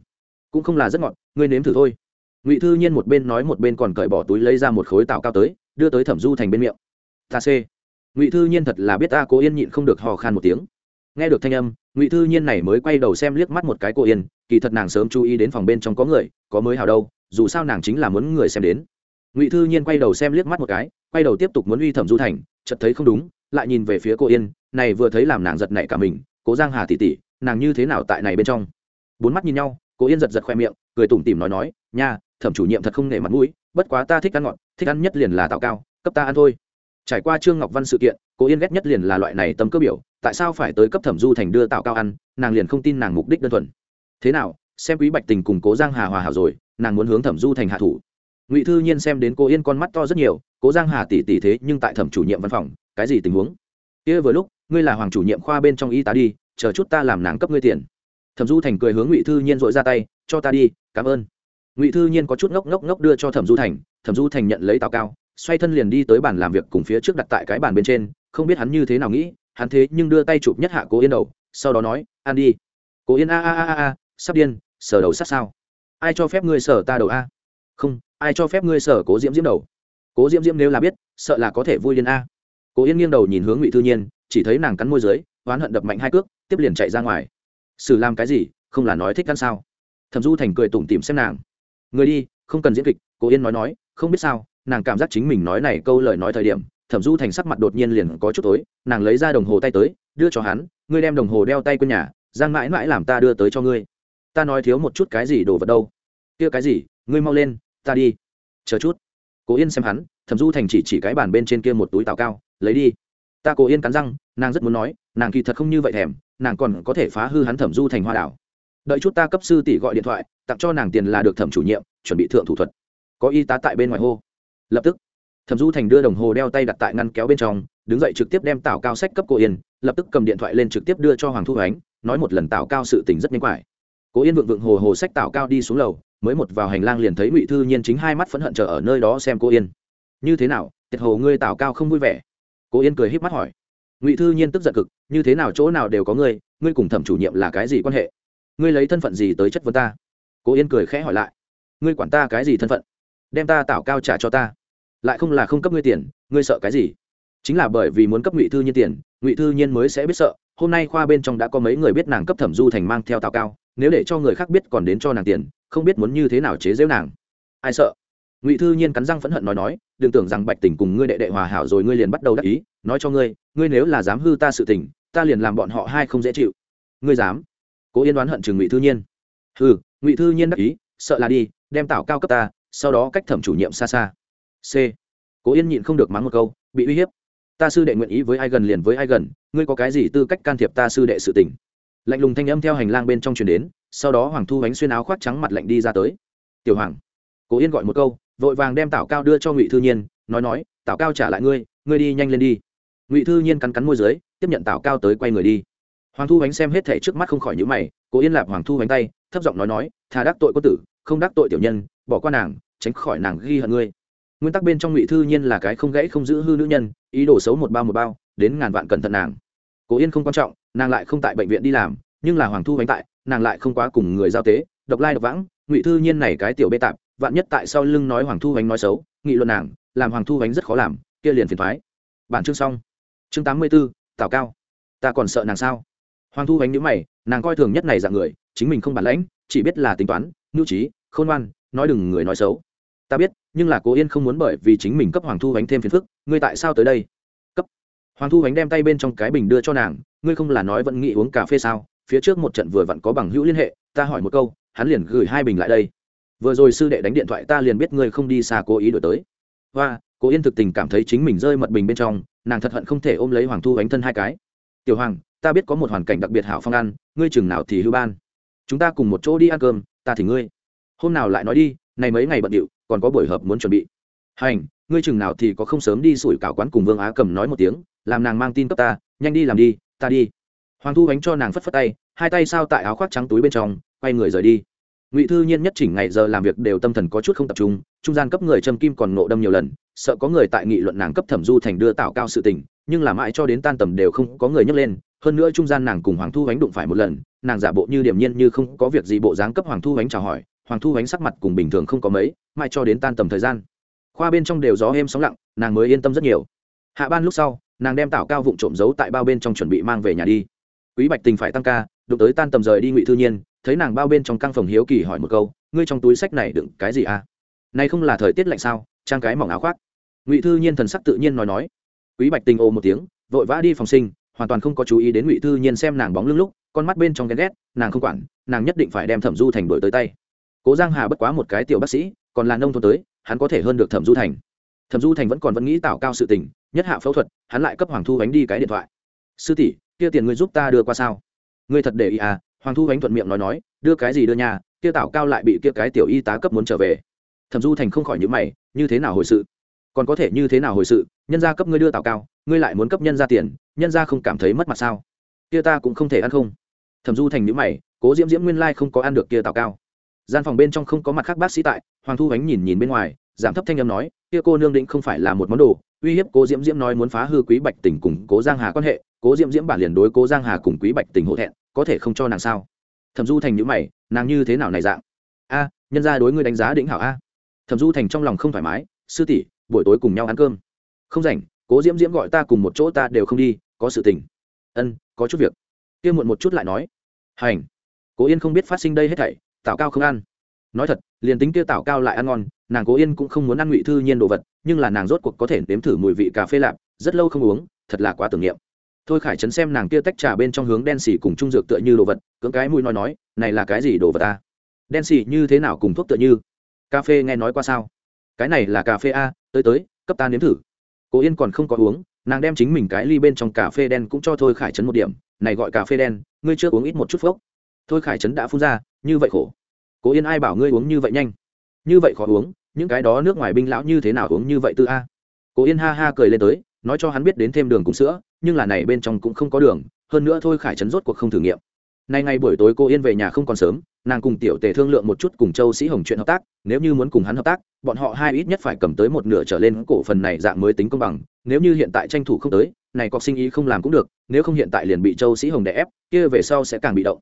Cũng không là rất ngọt, ngươi nếm thử thôi. Ngụy thư nhiên một bên nói một bên còn cởi bỏ túi lấy ra một khối tảo cao tới, đưa tới thẩm du thành bên miệng. Ta c ngụy thư nhiên thật là biết ta cố yên nhịn không được hò khan một tiếng nghe được thanh âm ngụy thư nhiên này mới quay đầu xem liếc mắt một cái cô yên kỳ thật nàng sớm chú ý đến phòng bên trong có người có mới hào đâu dù sao nàng chính là muốn người xem đến ngụy thư nhiên quay đầu xem liếc mắt một cái quay đầu tiếp tục muốn uy thẩm du thành chợt thấy không đúng lại nhìn về phía cô yên này vừa thấy làm nàng giật nảy cả mình cố giang hà tỉ tỉ nàng như thế nào tại này bên trong bốn mắt nhìn nhau cô yên giật giật khoe miệng cười tủm tỉm nói nói nha thẩm chủ nhiệm thật không nể mặt mũi bất quá ta thích ăn ngọt thích ăn nhất liền là tạo cao cấp ta ăn thôi trải qua trương ngọc văn sự kiện, cô yên ghét nhất liền là loại này tâm cơ biểu, tại sao phải tới cấp thẩm du thành đưa tạo cao ăn, nàng liền không tin nàng mục đích đơn thuần. Thế nào, xem quý bạch tình cùng cố giang hà hòa hảo rồi, nàng muốn hướng thẩm du thành hạ thủ. Ngụy thư nhiên xem đến cô yên con mắt to rất nhiều, cố giang hà tỉ tỉ thế nhưng tại thẩm chủ nhiệm văn phòng, cái gì tình huống? Kia vừa lúc, ngươi là hoàng chủ nhiệm khoa bên trong y tá đi, chờ chút ta làm nàng cấp ngươi tiền. Thẩm du thành cười hướng ngụy thư nhiên dội ra tay, cho ta đi, cảm ơn. Ngụy thư nhiên có chút ngốc ngốc ngốc đưa cho thẩm du thành, thẩm du thành nhận lấy tào cao xoay thân liền đi tới bàn làm việc cùng phía trước đặt tại cái bàn bên trên, không biết hắn như thế nào nghĩ, hắn thế nhưng đưa tay chụp nhất hạ cố yên đầu, sau đó nói ăn đi. Cố yên, a a a a sắp điên sờ đầu sát sao? Ai cho phép ngươi sờ ta đầu a? Không, ai cho phép ngươi sờ cố diễm diễm đầu? Cố diễm diễm nếu là biết, sợ là có thể vui điên a. Cố yên nghiêng đầu nhìn hướng ngụy thư nhiên, chỉ thấy nàng cắn môi dưới, oán hận đập mạnh hai cước, tiếp liền chạy ra ngoài. Xử làm cái gì, không là nói thích ăn sao? Thẩm du thành cười tủm tìm xem nàng. Người đi, không cần diễn kịch, cố yên nói nói, không biết sao nàng cảm giác chính mình nói này câu lời nói thời điểm, thẩm du thành sắc mặt đột nhiên liền có chút tối, nàng lấy ra đồng hồ tay tới, đưa cho hắn, ngươi đem đồng hồ đeo tay quên nhà, giang mãi mãi làm ta đưa tới cho ngươi. Ta nói thiếu một chút cái gì đồ vật đâu. Kia cái gì, ngươi mau lên, ta đi. Chờ chút. Cố yên xem hắn, thẩm du thành chỉ chỉ cái bàn bên trên kia một túi tào cao, lấy đi. Ta cố yên cắn răng, nàng rất muốn nói, nàng kỳ thật không như vậy thèm, nàng còn có thể phá hư hắn thẩm du thành hoa đảo. Đợi chút ta cấp sư tỷ gọi điện thoại, tặng cho nàng tiền là được thẩm chủ nhiệm, chuẩn bị thượng thủ thuật. Có y tá tại bên ngoài hô lập tức, thẩm du thành đưa đồng hồ đeo tay đặt tại ngăn kéo bên trong, đứng dậy trực tiếp đem tảo cao sách cấp cô yên, lập tức cầm điện thoại lên trực tiếp đưa cho hoàng thu ánh, nói một lần tảo cao sự tình rất nhanh quải. Cố yên vượng vượng hồ hồ sách tảo cao đi xuống lầu, mới một vào hành lang liền thấy ngụy thư nhiên chính hai mắt phẫn hận chờ ở nơi đó xem cô yên. Như thế nào, tiệt hồ ngươi tảo cao không vui vẻ? Cô yên cười híp mắt hỏi. Ngụy thư nhiên tức giận cực, như thế nào chỗ nào đều có ngươi ngươi cùng thẩm chủ nhiệm là cái gì quan hệ? Ngươi lấy thân phận gì tới chất vấn ta? Cô yên cười khẽ hỏi lại. Ngươi quản ta cái gì thân phận? Đem ta tảo cao trả cho ta. Lại không là không cấp ngươi tiền, ngươi sợ cái gì? Chính là bởi vì muốn cấp ngụy thư nhiên tiền, ngụy thư nhiên mới sẽ biết sợ. Hôm nay khoa bên trong đã có mấy người biết nàng cấp thẩm du thành mang theo tào cao, nếu để cho người khác biết còn đến cho nàng tiền, không biết muốn như thế nào chế giễu nàng. Ai sợ? Ngụy thư nhiên cắn răng phẫn hận nói nói, đừng tưởng rằng bạch tình cùng ngươi đệ đệ hòa hảo rồi ngươi liền bắt đầu đắc ý, nói cho ngươi ngươi nếu là dám hư ta sự tình, ta liền làm bọn họ hai không dễ chịu. Ngươi dám? Cố yên đoán hận chừng ngụy thư nhiên. Hừ, ngụy thư nhiên đắc ý, sợ là đi, đem tảo cao cấp ta sau đó cách thẩm chủ nhiệm xa xa. C. Cố yên nhịn không được mắng một câu, bị uy hiếp. Ta sư đệ nguyện ý với ai gần liền với ai gần, ngươi có cái gì tư cách can thiệp ta sư đệ sự tình? Lạnh lùng thanh âm theo hành lang bên trong truyền đến, sau đó hoàng thu bánh xuyên áo khoác trắng mặt lạnh đi ra tới. Tiểu hoàng. Cố yên gọi một câu, vội vàng đem tảo cao đưa cho ngụy thư nhiên, nói nói, tảo cao trả lại ngươi ngươi đi nhanh lên đi. Ngụy thư nhiên cắn cắn môi dưới, tiếp nhận tảo cao tới quay người đi. Hoàng thu bánh xem hết thẻ trước mắt không khỏi nhữ mày, cố yên lạp hoàng thu bánh tay, thấp giọng nói nói, thà đắc tội có tử, không đắc tội tiểu nhân, bỏ qua nàng tránh khỏi nàng ghi hận ngươi. Nguyên tắc bên trong ngụy thư nhiên là cái không gãy không giữ hư nữ nhân, ý đồ xấu một bao một bao, đến ngàn vạn cẩn thận nàng. Cố yên không quan trọng, nàng lại không tại bệnh viện đi làm, nhưng là hoàng thu bánh tại, nàng lại không quá cùng người giao tế, độc lai độc vãng, ngụy thư nhiên này cái tiểu bê tạp, vạn nhất tại sau lưng nói hoàng thu bánh nói xấu, nghị luận nàng, làm hoàng thu bánh rất khó làm, kia liền phiền thoái bản chương xong. Chương tám mươi b ố tào cao. Ta còn sợ nàng sao? Hoàng thu bánh nhữ mày, nàng coi thường nhất này dạng người, chính mình không bản lãnh, chỉ biết là tính toán, nhu trí, khôn ngoan, nói đừng người nói xấu ta biết, nhưng là cố yên không muốn bởi vì chính mình cấp hoàng thu bánh thêm phiền phức, ngươi tại sao tới đây? Cấp. Hoàng thu bánh đem tay bên trong cái bình đưa cho nàng, ngươi không là nói vẫn nghĩ uống cà phê sao? Phía trước một trận vừa vặn có bằng hữu liên hệ, ta hỏi một câu, hắn liền gửi hai bình lại đây. Vừa rồi sư đệ đánh điện thoại ta liền biết ngươi không đi xa cố ý đổi tới. Và cố yên thực tình cảm thấy chính mình rơi mật bình bên trong, nàng thật hận không thể ôm lấy hoàng thu bánh thân hai cái. Tiểu hoàng, ta biết có một hoàn cảnh đặc biệt hảo phong ăn, ngươi chừng nào thì hưu ban. Chúng ta cùng một chỗ đi ăn cơm, ta thì ngươi. Hôm nào lại nói đi, này mấy ngày bận điệu còn có buổi hợp muốn chuẩn bị. Hành, ngươi chừng nào thì có không sớm đi sủi cảo quán cùng vương á cầm nói một tiếng, làm nàng mang tin cấp ta, nhanh đi làm đi, ta đi. Hoàng thu ánh cho nàng phất phất tay, hai tay sao tại áo khoác trắng túi bên trong, quay người rời đi. Ngụy thư nhiên nhất chỉnh ngày giờ làm việc đều tâm thần có chút không tập trung trung gian cấp người châm kim còn nộ đâm nhiều lần, sợ có người tại nghị luận nàng cấp thẩm du thành đưa tạo cao sự tình, nhưng là mãi cho đến tan tầm đều không có người nhấc lên, hơn nữa trung gian nàng cùng hoàng thu ánh đụng phải một lần, nàng giả bộ như điểm nhiên như không có việc gì bộ dáng cấp hoàng thu ánh chào hỏi hoàng thu bánh sắc mặt cùng bình thường không có mấy, mãi cho đến tan tầm thời gian. Khoa bên trong đều gió êm sóng lặng, nàng mới yên tâm rất nhiều. Hạ ban lúc sau, nàng đem tảo cao vụn trộm giấu tại bao bên trong chuẩn bị mang về nhà đi. Quý bạch tình phải tăng ca, đụng tới tan tầm rời đi ngụy thư nhiên, thấy nàng bao bên trong căn phòng hiếu kỳ hỏi một câu, ngươi trong túi sách này đựng cái gì à? Này không là thời tiết lạnh sao, trang cái mỏng áo khoác. Ngụy thư nhiên thần sắc tự nhiên nói nói. Quý bạch tình ồ một tiếng, vội vã đi phòng sinh, hoàn toàn không có chú ý đến ngụy thư nhiên xem nàng bóng lưng lúc, con mắt bên trong ghen ghét, nàng không quản, nàng nhất định phải đem thẩm du thành đổi tới tay cố giang hà bất quá một cái tiểu bác sĩ, còn là nông thôn tới, hắn có thể hơn được thẩm du thành. Thẩm du thành vẫn còn vẫn nghĩ tạo cao sự tình, nhất hạ phẫu thuật, hắn lại cấp hoàng thu ánh đi cái điện thoại. Sư tỷ, kia tiền ngươi giúp ta đưa qua sao? Ngươi thật để ý à? Hoàng thu ánh thuận miệng nói nói, đưa cái gì đưa nhà, kia tạo cao lại bị kia cái tiểu y tá cấp muốn trở về. Thẩm du thành không khỏi những mày, như thế nào hồi sự? Còn có thể như thế nào hồi sự? Nhân gia cấp ngươi đưa tạo cao, ngươi lại muốn cấp nhân gia tiền, nhân gia không cảm thấy mất mặt sao? Kia ta cũng không thể ăn không. Thẩm du thành những mày, cố diễm diễm nguyên lai không có ăn được kia tạo cao gian phòng bên trong không có mặt khác bác sĩ tại, hoàng thu ánh nhìn nhìn bên ngoài, giảm thấp thanh âm nói, kia cô nương định không phải là một món đồ, uy hiếp cố diễm diễm nói muốn phá hư quý bạch tình cùng cố giang hà quan hệ, cố diễm diễm bản liền đối cố giang hà cùng quý bạch tình hộ thẹn, có thể không cho nàng sao? Thẩm du thành nhữ mày, nàng như thế nào này dạng? A, nhân ra đối ngươi đánh giá đỉnh hảo a. Thẩm du thành trong lòng không thoải mái, sư tỷ, buổi tối cùng nhau ăn cơm. Không rảnh, cố diễm diễm gọi ta cùng một chỗ ta đều không đi, có sự tình. Ân, có chút việc. Kia muộn một chút lại nói, hành. Cố yên không biết phát sinh đây hết thảy tạo cao không ăn. Nói thật, liền tính kia tạo cao lại ăn ngon, nàng cố yên cũng không muốn ăn ngụy thư nhiên đồ vật, nhưng là nàng rốt cuộc có thể nếm thử mùi vị cà phê lạp, rất lâu không uống, thật là quá tưởng niệm. Thôi khải trấn xem nàng kia tách trà bên trong hướng đen xì cùng trung dược tựa như đồ vật, cưỡng cái mũi nói nói, này là cái gì đồ vật ta đen xì như thế nào cùng thuốc tựa như? Cà phê nghe nói qua sao? Cái này là cà phê a, tới tới, cấp ta nếm thử. Cố yên còn không có uống, nàng đem chính mình cái ly bên trong cà phê đen cũng cho thôi khải trấn một điểm, này gọi cà phê đen, ngươi chưa uống ít một chút phốc. Thôi khải trấn đã phun ra như vậy khổ. Cố yên ai bảo ngươi uống như vậy nhanh. Như vậy khó uống, những cái đó nước ngoài binh lão như thế nào uống như vậy tư a? Cố yên ha ha cười lên tới, nói cho hắn biết đến thêm đường cùng sữa, nhưng là này bên trong cũng không có đường, hơn nữa thôi khải trấn rốt cuộc không thử nghiệm. Nay ngày buổi tối cô yên về nhà không còn sớm, nàng cùng tiểu tề thương lượng một chút cùng châu sĩ hồng chuyện hợp tác, nếu như muốn cùng hắn hợp tác, bọn họ hai ít nhất phải cầm tới một nửa trở lên cổ phần này dạng mới tính công bằng, nếu như hiện tại tranh thủ không tới, này có sinh ý không làm cũng được, nếu không hiện tại liền bị châu sĩ hồng đè ép, kia về sau sẽ càng bị động.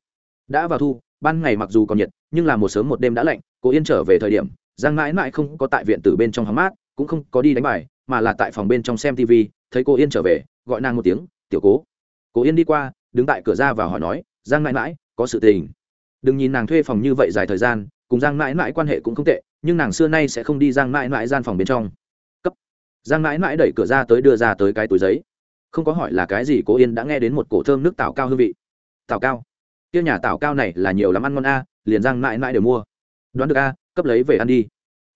Đã vào thu ban ngày mặc dù còn nhiệt, nhưng là một sớm một đêm đã lạnh cô yên trở về thời điểm, giang mãi mãi không có tại viện tử bên trong hóng mát, cũng không có đi đánh bài, mà là tại phòng bên trong xem tv thấy cô yên trở về, gọi nàng một tiếng, tiểu cố. Cố yên đi qua, đứng tại cửa ra và hỏi nói, giang mãi mãi, có sự tình? Đừng nhìn nàng thuê phòng như vậy dài thời gian, cùng giang mãi mãi quan hệ cũng không tệ, nhưng nàng xưa nay sẽ không đi giang mãi mãi gian phòng bên trong. Cấp. Giang mãi mãi đẩy cửa ra tới đưa ra tới cái túi giấy. Không có hỏi là cái gì, cố yên đã nghe đến một cổ thơm nước tảo cao hương vị. Tảo cao? Kia nhà tảo cao này là nhiều lắm ăn ngon a, liền giang mãi mãi đều mua. Đoán được a, cấp lấy về ăn đi.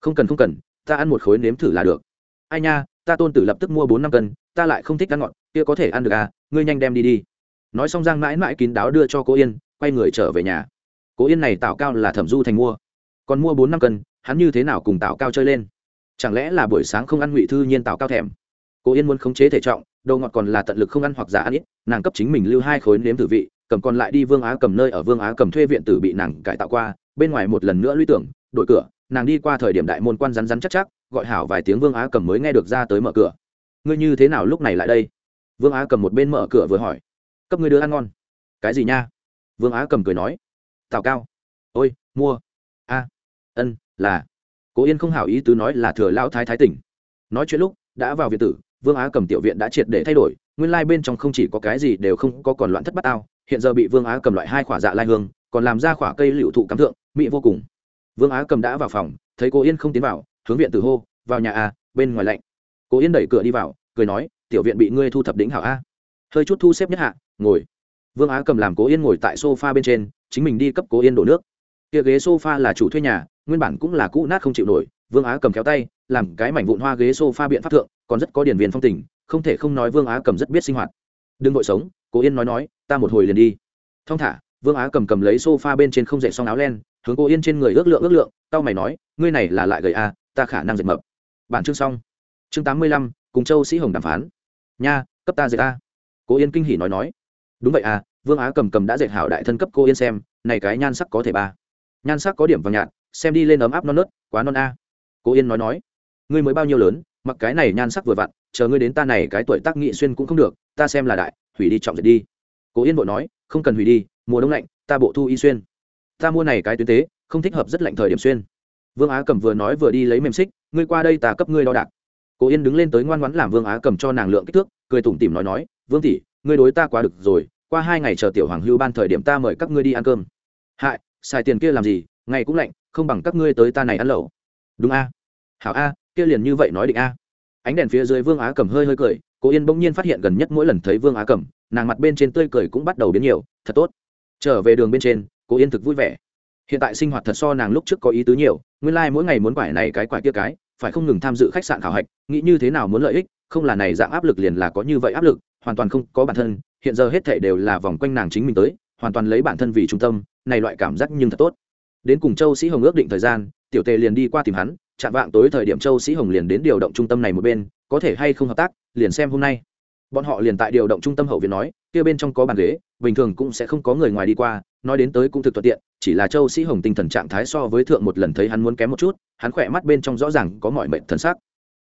Không cần không cần, ta ăn một khối nếm thử là được. Ai nha, ta tôn tử lập tức mua bốn năm cân, ta lại không thích ăn ngọt, kia có thể ăn được à ngươi nhanh đem đi đi. Nói xong giang mãi mãi kín đáo đưa cho cô yên, quay người trở về nhà. Cố yên này tạo cao là thẩm du thành mua. Còn mua bốn năm cân, hắn như thế nào cùng tạo cao chơi lên? Chẳng lẽ là buổi sáng không ăn ngụy thư nhiên tạo cao thèm? Cố yên muốn khống chế thể trọng, đồ ngọt còn là tận lực không ăn hoặc giả ăn ít, nàng cấp chính mình lưu hai khối nếm thử vị cầm còn lại đi vương á cầm nơi ở vương á cầm thuê viện tử bị nàng cải tạo qua, bên ngoài một lần nữa lũy tưởng đội cửa, nàng đi qua thời điểm đại môn quan rắn rắn chắc chắc, gọi hảo vài tiếng vương á cầm mới nghe được ra tới mở cửa. Ngươi như thế nào lúc này lại đây? Vương á cầm một bên mở cửa vừa hỏi. Cấp ngươi đứa ăn ngon. Cái gì nha? Vương á cầm cười nói. Tào cao. Ôi, mua. A, ân, là. Cố yên không hảo ý tứ nói là thừa lao thái thái tỉnh. Nói chuyện lúc, đã vào viện tử, vương á cầm tiểu viện đã triệt để thay đổi, nguyên lai bên trong không chỉ có cái gì đều không có còn loạn thất bát ao hiện giờ bị vương á cầm loại hai khỏa dạ lai hương, còn làm ra khỏa cây liệu thụ cắm thượng, mỹ vô cùng. Vương á cầm đã vào phòng, thấy cô yên không tiến vào, hướng viện tử hô, vào nhà a bên ngoài lạnh. Cô yên đẩy cửa đi vào, cười nói, tiểu viện bị ngươi thu thập đỉnh hảo a. Hơi chút thu xếp nhất hạ, ngồi. Vương á cầm làm cố yên ngồi tại sofa bên trên, chính mình đi cấp cố yên đổ nước. Kia ghế sofa là chủ thuê nhà, nguyên bản cũng là cũ nát không chịu nổi, vương á cầm kéo tay, làm cái mảnh vụn hoa ghế sofa biện pháp thượng, còn rất có điển viên phong tình, không thể không nói vương á cầm rất biết sinh hoạt. Đừng vội sống cố yên nói nói ta một hồi liền đi. Thong thả vương á cầm cầm lấy sofa bên trên không dậy xong áo len hướng cô yên trên người ước lượng ước lượng tao mày nói ngươi này là lại gầy a à, ta khả năng dệt mập. Bản chương xong. Chương tám mươi lăm cùng châu sĩ hồng đàm phán. Nha cấp ta dệt a cố yên kinh hỉ nói nói. Đúng vậy à vương á cầm cầm đã dệt hảo đại thân cấp cô yên xem này cái nhan sắc có thể ba. Nhan sắc có điểm vàng nhạt xem đi lên ấm áp non nớt quá non a. À. cô yên nói nói. Ngươi mới bao nhiêu lớn mặc cái này nhan sắc vừa vặn chờ ngươi đến ta này cái tuổi tác nghị xuyên cũng không được ta xem là đại hủy đi trọng dệt đi. Cố yên vội nói, không cần hủy đi, mùa đông lạnh, ta bộ thu y xuyên. Ta mua này cái tuyến tế, không thích hợp rất lạnh thời điểm xuyên. Vương á cầm vừa nói vừa đi lấy mềm xích, ngươi qua đây ta cấp ngươi đo đạc. Cố yên đứng lên tới ngoan ngoãn làm vương á cầm cho nàng lượng kích thước, cười tủm tỉm nói nói, vương tỷ, ngươi đối ta quá được rồi, qua hai ngày chờ tiểu hoàng hưu ban thời điểm ta mời các ngươi đi ăn cơm. Hại, xài tiền kia làm gì, ngày cũng lạnh, không bằng các ngươi tới ta này ăn lẩu. Đúng a. Hảo a, kia liền như vậy nói định a. Ánh đèn phía dưới vương á cầm hơi hơi cười cố yên bỗng nhiên phát hiện gần nhất mỗi lần thấy vương á Cẩm, nàng mặt bên trên tươi cười cũng bắt đầu biến nhiều thật tốt. Trở về đường bên trên cố yên thực vui vẻ. Hiện tại sinh hoạt thật so nàng lúc trước có ý tứ nhiều nguyên lai、like、mỗi ngày muốn quải này cái quải kia cái phải không ngừng tham dự khách sạn khảo hạch nghĩ như thế nào muốn lợi ích không là này dạng áp lực liền là có như vậy áp lực hoàn toàn không có bản thân hiện giờ hết thể đều là vòng quanh nàng chính mình tới hoàn toàn lấy bản thân vì trung tâm này loại cảm giác nhưng thật tốt. Đến cùng châu sĩ hồng ước định thời gian tiểu tề liền đi qua tìm hắn chạm vạng tối thời điểm châu sĩ hồng liền đến điều động trung tâm này một bên, có thể hay không hợp tác, liền xem hôm nay. Bọn họ liền tại điều động trung tâm hậu viện nói, kia bên trong có bàn ghế, bình thường cũng sẽ không có người ngoài đi qua, nói đến tới cũng thực thuận tiện, chỉ là châu sĩ hồng tinh thần trạng thái so với thượng một lần thấy hắn muốn kém một chút, hắn khỏe mắt bên trong rõ ràng có mọi mệnh thần sắc.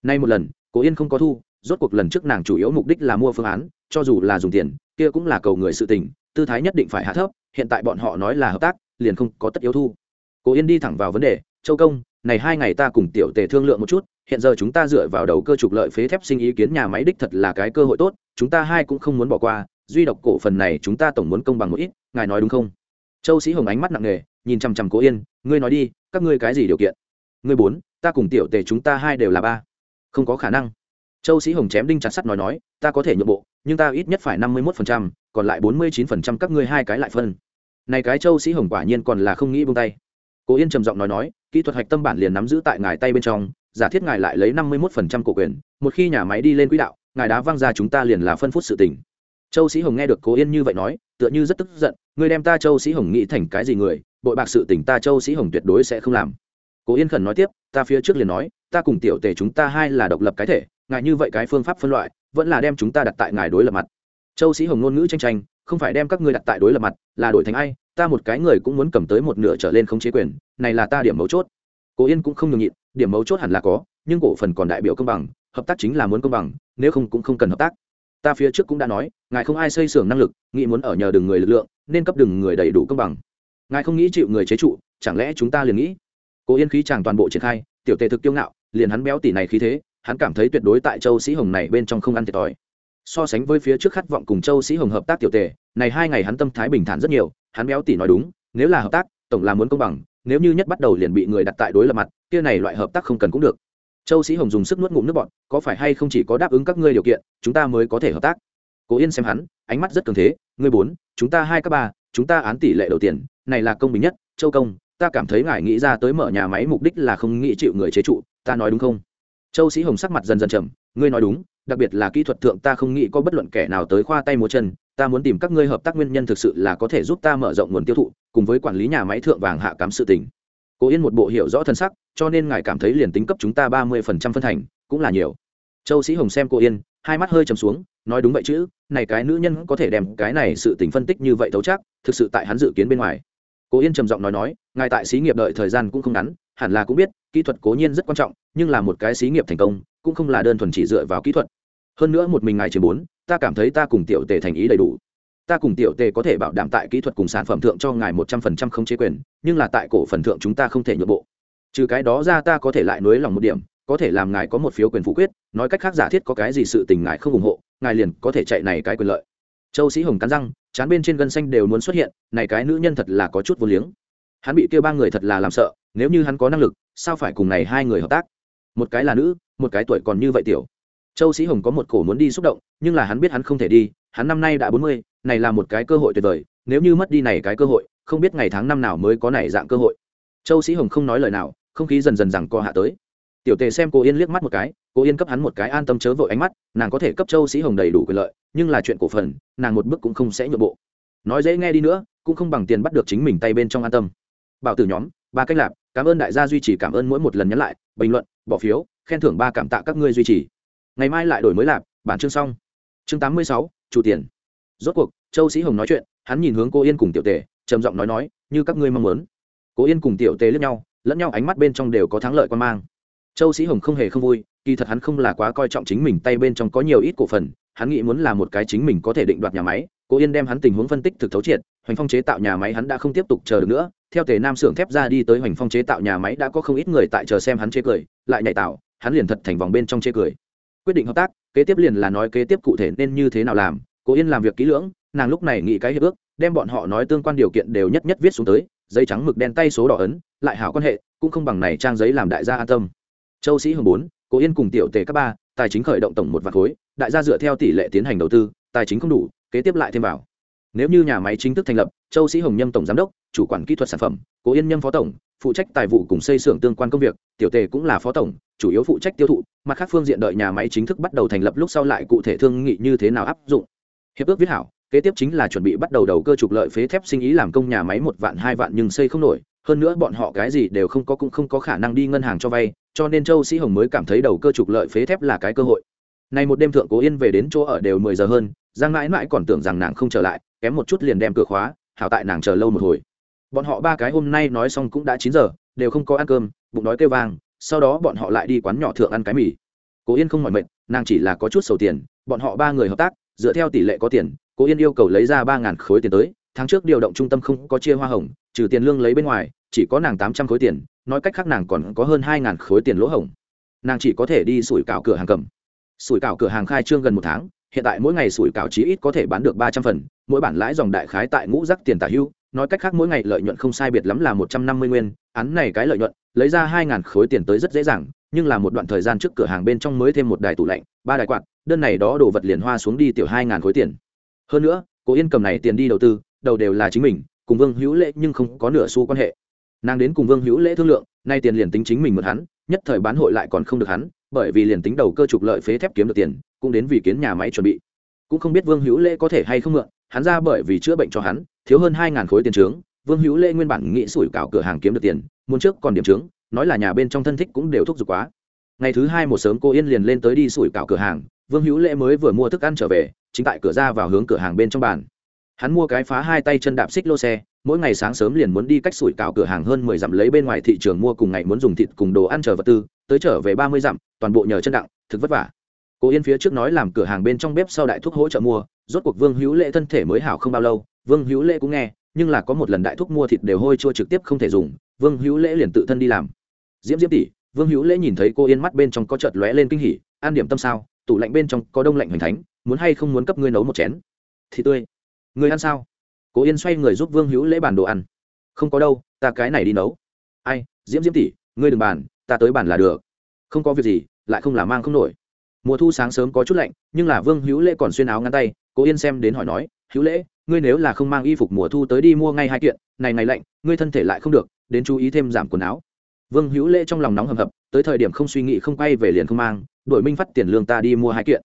Nay một lần, cố yên không có thu, rốt cuộc lần trước nàng chủ yếu mục đích là mua phương án, cho dù là dùng tiền, kia cũng là cầu người sự tình, tư thái nhất định phải hạ thấp, hiện tại bọn họ nói là hợp tác, liền không có tất yếu thu. Cố yên đi thẳng vào vấn đề, châu công này hai ngày ta cùng tiểu tề thương lượng một chút, hiện giờ chúng ta dựa vào đầu cơ trục lợi phế thép sinh ý kiến nhà máy đích thật là cái cơ hội tốt, chúng ta hai cũng không muốn bỏ qua, duy độc cổ phần này chúng ta tổng muốn công bằng một ít, ngài nói đúng không? Châu sĩ hồng ánh mắt nặng nề, nhìn chằm chằm cố yên, ngươi nói đi, các ngươi cái gì điều kiện? Ngươi bốn, ta cùng tiểu tề chúng ta hai đều là ba. Không có khả năng. Châu sĩ hồng chém đinh chặt sắt nói nói, ta có thể nhượng bộ, nhưng ta ít nhất phải năm mươi một phần trăm, còn lại bốn mươi chín phần trăm các ngươi hai cái lại phân. Này cái châu sĩ hồng quả nhiên còn là không nghĩ buông tay. Cố yên trầm giọng nói nói kỹ thuật hạch tâm bản liền nắm giữ tại ngài tay bên trong, giả thiết ngài lại lấy năm mươi một phần trăm cổ quyền, một khi nhà máy đi lên quỹ đạo, ngài đá văng ra chúng ta liền là phân phút sự tình. Châu sĩ hồng nghe được cố yên như vậy nói, tựa như rất tức giận Người đem ta châu sĩ hồng nghĩ thành cái gì người, bội bạc sự tình ta châu sĩ hồng tuyệt đối sẽ không làm. Cố yên khẩn nói tiếp, ta phía trước liền nói, ta cùng tiểu tề chúng ta hai là độc lập cái thể, ngài như vậy cái phương pháp phân loại, vẫn là đem chúng ta đặt tại ngài đối lập mặt. Châu sĩ hồng ngôn ngữ tranh tranh, không phải đem các ngươi đặt tại đối lập mặt, là đổi thành ai ta một cái người cũng muốn cầm tới một nửa trở lên không chế quyền, này là ta điểm mấu chốt. Cố yên cũng không nhường nhịn, điểm mấu chốt hẳn là có, nhưng cổ phần còn đại biểu công bằng, hợp tác chính là muốn công bằng, nếu không cũng không cần hợp tác. Ta phía trước cũng đã nói, ngài không ai xây xưởng năng lực, nghĩ muốn ở nhờ đừng người lực lượng, nên cấp đừng người đầy đủ công bằng. Ngài không nghĩ chịu người chế trụ, chẳng lẽ chúng ta liền nghĩ? Cố yên khí chàng toàn bộ triển khai, tiểu tề thực tiêu ngạo, liền hắn béo tỷ này khí thế, hắn cảm thấy tuyệt đối tại châu sĩ hồng này bên trong không ăn thiệt thòi so sánh với phía trước khát vọng cùng châu sĩ hồng hợp tác tiểu tề, này hai ngày hắn tâm thái bình thản rất nhiều, hắn béo tỷ nói đúng, nếu là hợp tác, tổng là muốn công bằng, nếu như nhất bắt đầu liền bị người đặt tại đối lập mặt, kia này loại hợp tác không cần cũng được. Châu sĩ hồng dùng sức nuốt ngụm nước bọn có phải hay không chỉ có đáp ứng các ngươi điều kiện, chúng ta mới có thể hợp tác? Cố yên xem hắn, ánh mắt rất cường thế, ngươi bốn, chúng ta hai các ba, chúng ta án tỷ lệ đầu tiền, này là công bình nhất, châu công, ta cảm thấy ngài nghĩ ra tới mở nhà máy mục đích là không nghĩ chịu người chế trụ, ta nói đúng không? Châu sĩ hồng sắc mặt dần dần trầm ngươi nói đúng, đặc biệt là kỹ thuật thượng ta không nghĩ có bất luận kẻ nào tới khoa tay múa chân, ta muốn tìm các ngươi hợp tác nguyên nhân thực sự là có thể giúp ta mở rộng nguồn tiêu thụ, cùng với quản lý nhà máy thượng vàng hạ cám sự tình. Cố yên một bộ hiểu rõ thân sắc, cho nên ngài cảm thấy liền tính cấp chúng ta ba mươi phần trăm phân thành, cũng là nhiều. Châu sĩ hồng xem cô yên, hai mắt hơi chầm xuống, nói đúng vậy chứ, này cái nữ nhân có thể đem cái này sự tình phân tích như vậy thấu chắc, thực sự tại hắn dự kiến bên ngoài. Cố yên trầm giọng nói nói, ngài tại xí nghiệp đợi thời gian cũng không ngắn, hẳn là cũng biết, kỹ thuật cố nhiên rất quan trọng, nhưng là một cái xí nghiệp thành công cũng không là đơn thuần chỉ dựa vào kỹ thuật. Hơn nữa một mình ngài chiếm bốn, ta cảm thấy ta cùng tiểu tề thành ý đầy đủ. Ta cùng tiểu tề có thể bảo đảm tại kỹ thuật cùng sản phẩm thượng cho ngài một trăm phần trăm không chế quyền, nhưng là tại cổ phần thượng chúng ta không thể nhượng bộ. Trừ cái đó ra ta có thể lại nối lòng một điểm, có thể làm ngài có một phiếu quyền phủ quyết, nói cách khác giả thiết có cái gì sự tình ngài không ủng hộ, ngài liền có thể chạy này cái quyền lợi. Châu sĩ hồng cắn răng, chán bên trên gân xanh đều muốn xuất hiện, này cái nữ nhân thật là có chút vô liếng. Hắn bị kêu ba người thật là làm sợ, nếu như hắn có năng lực, sao phải cùng này hai người hợp tác? Một cái là nữ, một cái tuổi còn như vậy tiểu. Châu sĩ hồng có một cổ muốn đi xúc động, nhưng là hắn biết hắn không thể đi, hắn năm nay đã bốn mươi, này là một cái cơ hội tuyệt vời, nếu như mất đi này cái cơ hội, không biết ngày tháng năm nào mới có này dạng cơ hội. Châu sĩ hồng không nói lời nào, không khí dần dần rằng co hạ tới. Tiểu tề xem cô yên liếc mắt một cái, cô yên cấp hắn một cái an tâm chớ vội ánh mắt, nàng có thể cấp châu sĩ hồng đầy đủ quyền lợi, nhưng là chuyện cổ phần, nàng một bước cũng không sẽ nhượng bộ. Nói dễ nghe đi nữa, cũng không bằng tiền bắt được chính mình tay bên trong an tâm. Bảo tử nhóm, ba cách lạp cảm ơn đại gia duy trì, cảm ơn mỗi một lần nhắn lại, bình luận bỏ phiếu, khen thưởng ba cảm tạ các ngươi duy trì. Ngày mai lại đổi mới lạp, bản chương xong. Chương tám mươi sáu, chủ tiền. Rốt cuộc, châu sĩ hồng nói chuyện, hắn nhìn hướng cô yên cùng tiểu tề, trầm giọng nói nói, như các ngươi mong muốn. Cô yên cùng tiểu tề liếc nhau, lẫn nhau ánh mắt bên trong đều có thắng lợi quan mang. Châu sĩ hồng không hề không vui, kỳ thật hắn không là quá coi trọng chính mình tay bên trong có nhiều ít cổ phần, hắn nghĩ muốn là một cái chính mình có thể định đoạt nhà máy, cô yên đem hắn tình huống phân tích thực thấu triệt hoành phong chế tạo nhà máy hắn đã không tiếp tục chờ được nữa. Theo tề nam xưởng thép ra đi tới hoành phong chế tạo nhà máy đã có không ít người tại chờ xem hắn chế cười, lại nhảy tạo, hắn liền thật thành vòng bên trong chế cười. Quyết định hợp tác, kế tiếp liền là nói kế tiếp cụ thể nên như thế nào làm, Cố yên làm việc kỹ lưỡng, nàng lúc này nghĩ cái hiệp ước, đem bọn họ nói tương quan điều kiện đều nhất nhất viết xuống tới, giấy trắng mực đen tay số đỏ ấn, lại hảo quan hệ, cũng không bằng này trang giấy làm đại gia an tâm. Châu sĩ hồng bốn, cố yên cùng tiểu tề các ba, tài chính khởi động tổng một vạn khối, đại gia dựa theo tỷ lệ tiến hành đầu tư, tài chính không đủ, kế tiếp lại thêm vào nếu như nhà máy chính thức thành lập, châu sĩ hồng nhâm tổng giám đốc, chủ quản kỹ thuật sản phẩm, cố yên nhâm phó tổng, phụ trách tài vụ cùng xây xưởng tương quan công việc, tiểu tề cũng là phó tổng, chủ yếu phụ trách tiêu thụ, mặt khác phương diện đợi nhà máy chính thức bắt đầu thành lập lúc sau lại cụ thể thương nghị như thế nào áp dụng. Hiệp ước viết hảo, kế tiếp chính là chuẩn bị bắt đầu đầu cơ trục lợi phế thép sinh ý làm công nhà máy một vạn, hai vạn nhưng xây không nổi, hơn nữa bọn họ cái gì đều không có cũng không có khả năng đi ngân hàng cho vay, cho nên châu sĩ hồng mới cảm thấy đầu cơ trục lợi phế thép là cái cơ hội. Nay một đêm thượng cố yên về đến chỗ ở đều mười giờ hơn, giang mãi mãi còn tưởng rằng nàng không trở lại kém một chút liền đem cửa khóa, hảo tại nàng chờ lâu một hồi. Bọn họ ba cái hôm nay nói xong cũng đã chín giờ, đều không có ăn cơm, bụng đói kêu vang, sau đó bọn họ lại đi quán nhỏ thượng ăn cái mì. Cố yên không mỏi mệt, nàng chỉ là có chút sầu tiền, bọn họ ba người hợp tác, dựa theo tỷ lệ có tiền, cố yên yêu cầu lấy ra ba ngàn khối tiền tới, tháng trước điều động trung tâm không có chia hoa hồng, trừ tiền lương lấy bên ngoài, chỉ có nàng tám trăm khối tiền, nói cách khác nàng còn có hơn hai ngàn khối tiền lỗ hồng nàng chỉ có thể đi sủi cảo cửa hàng cầm. Sủi cảo cửa hàng khai trương gần một tháng hiện tại mỗi ngày sủi cảo chí ít có thể bán được ba trăm phần, mỗi bản lãi dòng đại khái tại ngũ rắc tiền tả hưu, nói cách khác mỗi ngày lợi nhuận không sai biệt lắm là một trăm năm mươi nguyên, án này cái lợi nhuận, lấy ra hai ngàn khối tiền tới rất dễ dàng, nhưng là một đoạn thời gian trước cửa hàng bên trong mới thêm một đài tủ lạnh, ba đài quạt, đơn này đó đồ vật liền hoa xuống đi tiểu hai ngàn khối tiền. Hơn nữa cố yên cầm này tiền đi đầu tư, đầu đều là chính mình, cùng vương hữu lễ nhưng không có nửa xu quan hệ. Nàng đến cùng vương hữu lễ thương lượng, nay tiền liền tính chính mình mượn hắn, nhất thời bán hội lại còn không được hắn bởi vì liền tính đầu cơ trục lợi phế thép kiếm được tiền, cũng đến vì kiến nhà máy chuẩn bị. Cũng không biết vương hữu lễ có thể hay không mượn, hắn ra bởi vì chữa bệnh cho hắn, thiếu hơn hai ngàn khối tiền trướng, vương hữu lễ nguyên bản nghĩ sủi cảo cửa hàng kiếm được tiền, muốn trước còn điểm trướng, nói là nhà bên trong thân thích cũng đều thúc giục quá. Ngày thứ hai một sớm cô yên liền lên tới đi sủi cảo cửa hàng, vương hữu lễ mới vừa mua thức ăn trở về, chính tại cửa ra vào hướng cửa hàng bên trong bàn. Hắn mua cái phá hai tay chân đạp xích lô xe mỗi ngày sáng sớm liền muốn đi cách sủi cảo cửa hàng hơn mười dặm lấy bên ngoài thị trường mua cùng ngày muốn dùng thịt cùng đồ ăn chờ vật tư, tới trở về ba mươi dặm, toàn bộ nhờ chân đặng, thực vất vả. Cô yên phía trước nói làm cửa hàng bên trong bếp sau đại thuốc hỗ trợ mua, rốt cuộc vương hữu lễ thân thể mới hảo không bao lâu, vương hữu lễ cũng nghe, nhưng là có một lần đại thuốc mua thịt đều hôi chua trực tiếp không thể dùng, vương hữu lễ liền tự thân đi làm. Diễm diễm tỷ, vương hữu lễ nhìn thấy cô yên mắt bên trong có chợt lóe lên kinh hỉ, an điểm tâm sao, tủ lạnh bên trong có đông lạnh hoành thánh, muốn hay không muốn cấp ngươi nấu một chén? Thì tươi. Người ăn sao? Cố yên xoay người giúp vương hữu lễ bàn đồ ăn. Không có đâu, ta cái này đi nấu. Ai, diễm diễm tỉ ngươi đừng bàn, ta tới bàn là được. Không có việc gì, lại không là mang không nổi. Mùa thu sáng sớm có chút lạnh, nhưng là vương hữu lễ còn xuyên áo ngăn tay, cố yên xem đến hỏi nói, hữu lễ, ngươi nếu là không mang y phục mùa thu tới đi mua ngay hai kiện, này ngày lạnh, ngươi thân thể lại không được, đến chú ý thêm giảm quần áo. Vương hữu lễ trong lòng nóng hầm hập, tới thời điểm không suy nghĩ không quay về liền không mang, đổi minh phát tiền lương ta đi mua hai kiện.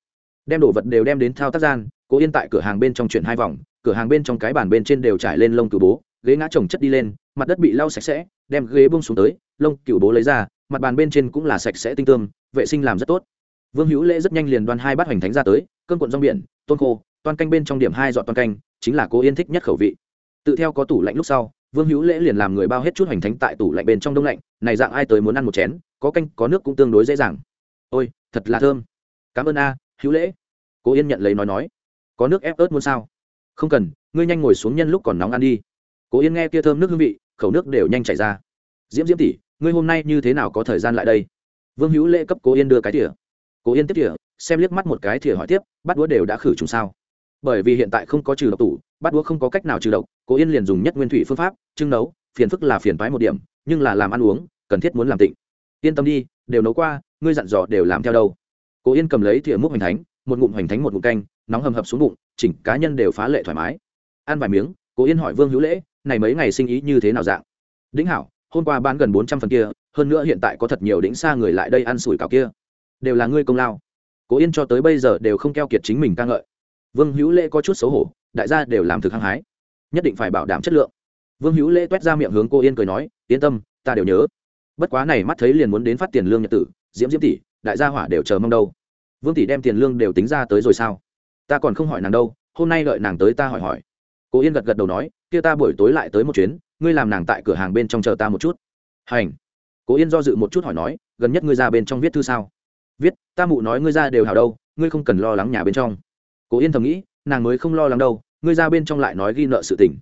Đem đồ vật đều đem đến thao tác gian, cố yên tại cửa hàng bên trong chuyển hai vòng cửa hàng bên trong cái bàn bên trên đều trải lên lông cừu bố, ghế ngã trồng chất đi lên, mặt đất bị lau sạch sẽ, đem ghế bông xuống tới, lông cừu bố lấy ra, mặt bàn bên trên cũng là sạch sẽ tinh tương vệ sinh làm rất tốt. Vương hữu lễ rất nhanh liền đoan hai bát hoành thánh ra tới cơn cuộn rong biển, tôn khô toan canh bên trong điểm hai dọn toan canh, chính là cô yên thích nhất khẩu vị. Tự theo có tủ lạnh lúc sau, vương hữu lễ liền làm người bao hết chút hoành thánh tại tủ lạnh bên trong đông lạnh, này dạng ai tới muốn ăn một chén, có canh, có nước cũng tương đối dễ dàng. Ôi, thật là thơm. Cảm ơn a, hữu lễ. Cô yên nhận lấy nói nói. Có nước ép ớt muốn sao? Không cần, ngươi nhanh ngồi xuống nhân lúc còn nóng ăn đi. Cố yên nghe kia thơm nước hương vị, khẩu nước đều nhanh chảy ra. Diễm diễm tỷ, ngươi hôm nay như thế nào có thời gian lại đây? Vương hữu lễ cấp cố yên đưa cái tỉa cố yên tiếp tỉa xem liếc mắt một cái thìa hỏi tiếp bắt đũa đều đã khử trùng sao? Bởi vì hiện tại không có trừ độc tủ bắt đũa không có cách nào trừ độc, cố yên liền dùng nhất nguyên thủy phương pháp, trưng nấu, phiền phức là phiền phái một điểm, nhưng là làm ăn uống, cần thiết muốn làm tịnh. Yên tâm đi, đều nấu qua, ngươi dặn dò đều làm theo đâu. Cố yên cầm lấy thìa múc hoành thánh, một ngụm hoành thánh một ngụm canh, nóng hầm hập xuống bụng chỉnh cá nhân đều phá lệ thoải mái. Ăn vài miếng, cố yên hỏi vương hữu lễ, này mấy ngày sinh ý như thế nào dạng? Đĩnh hảo, hôm qua bán gần bốn trăm phần kia, hơn nữa hiện tại có thật nhiều đĩnh xa người lại đây ăn sủi cảo kia. Đều là ngươi công lao. Cố yên cho tới bây giờ đều không keo kiệt chính mình ca ngợi. Vương hữu lễ có chút xấu hổ, đại gia đều làm thực hăng hái. Nhất định phải bảo đảm chất lượng. Vương hữu lễ t u é t ra miệng hướng cô yên cười nói, yên tâm, ta đều nhớ. Bất quá này mắt thấy liền muốn đến phát tiền lương nhật tử, diễm diễm tỷ, đại gia hỏa đều chờ mong đâu. Vương tỷ đem tiền lương đều tính ra tới rồi sao? Ta còn không hỏi nàng đâu, hôm nay đợi nàng tới ta hỏi hỏi. Cô yên gật gật đầu nói, kia ta buổi tối lại tới một chuyến, ngươi làm nàng tại cửa hàng bên trong chờ ta một chút. Hành. Cố yên do dự một chút hỏi nói, gần nhất ngươi ra bên trong viết thư sao? Viết, ta mụ nói ngươi ra đều hào đâu, ngươi không cần lo lắng nhà bên trong. Cố yên thầm nghĩ, nàng mới không lo lắng đâu, ngươi ra bên trong lại nói ghi nợ sự tình.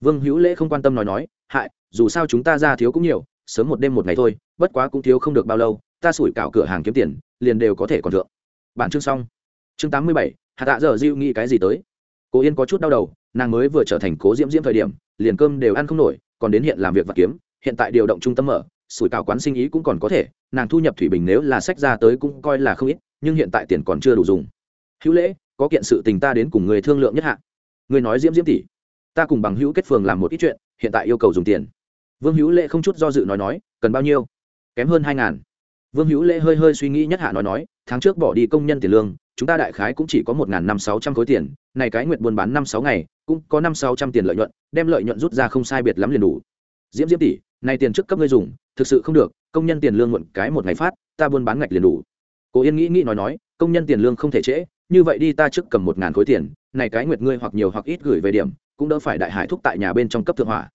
Vương hữu lễ không quan tâm nói nói, hại, dù sao chúng ta ra thiếu cũng nhiều, sớm một đêm một ngày thôi, bất quá cũng thiếu không được bao lâu, ta sủi cảo cửa hàng kiếm tiền, liền đều có thể còn thượng. Bản chương xong. Chương tám mươi bảy hạ tạ giờ dịu nghĩ cái gì tới? Cố yên có chút đau đầu, nàng mới vừa trở thành cố diễm diễm thời điểm, liền cơm đều ăn không nổi, còn đến hiện làm việc và kiếm, hiện tại điều động trung tâm mở, sủi cảo quán sinh ý cũng còn có thể, nàng thu nhập thủy bình nếu là sách ra tới cũng coi là không ít, nhưng hiện tại tiền còn chưa đủ dùng. Hữu lễ, có kiện sự tình ta đến cùng người thương lượng nhất hạ. Người nói diễm diễm tỷ, ta cùng bằng hữu kết phường làm một ít chuyện, hiện tại yêu cầu dùng tiền. Vương hữu lễ không chút do dự nói nói, cần bao nhiêu? Kém hơn hai ngàn. Vương hữu lễ hơi hơi suy nghĩ nhất hạ nói nói, tháng trước bỏ đi công nhân tiền lương chúng ta đại khái cũng chỉ có một năm sáu trăm khối tiền, này cái nguyện buôn bán năm sáu ngày, cũng có năm sáu trăm tiền lợi nhuận, đem lợi nhuận rút ra không sai biệt lắm liền đủ. Diễm diễm tỷ, này tiền trước cấp ngươi dùng, thực sự không được, công nhân tiền lương muộn cái một ngày phát, ta buôn bán ngạch liền đủ. Cố yên nghĩ nghĩ nói nói, công nhân tiền lương không thể trễ, như vậy đi ta trước cầm một ngàn khối tiền, này cái nguyệt ngươi hoặc nhiều hoặc ít gửi về điểm, cũng đỡ phải đại hải thúc tại nhà bên trong cấp thượng hỏa.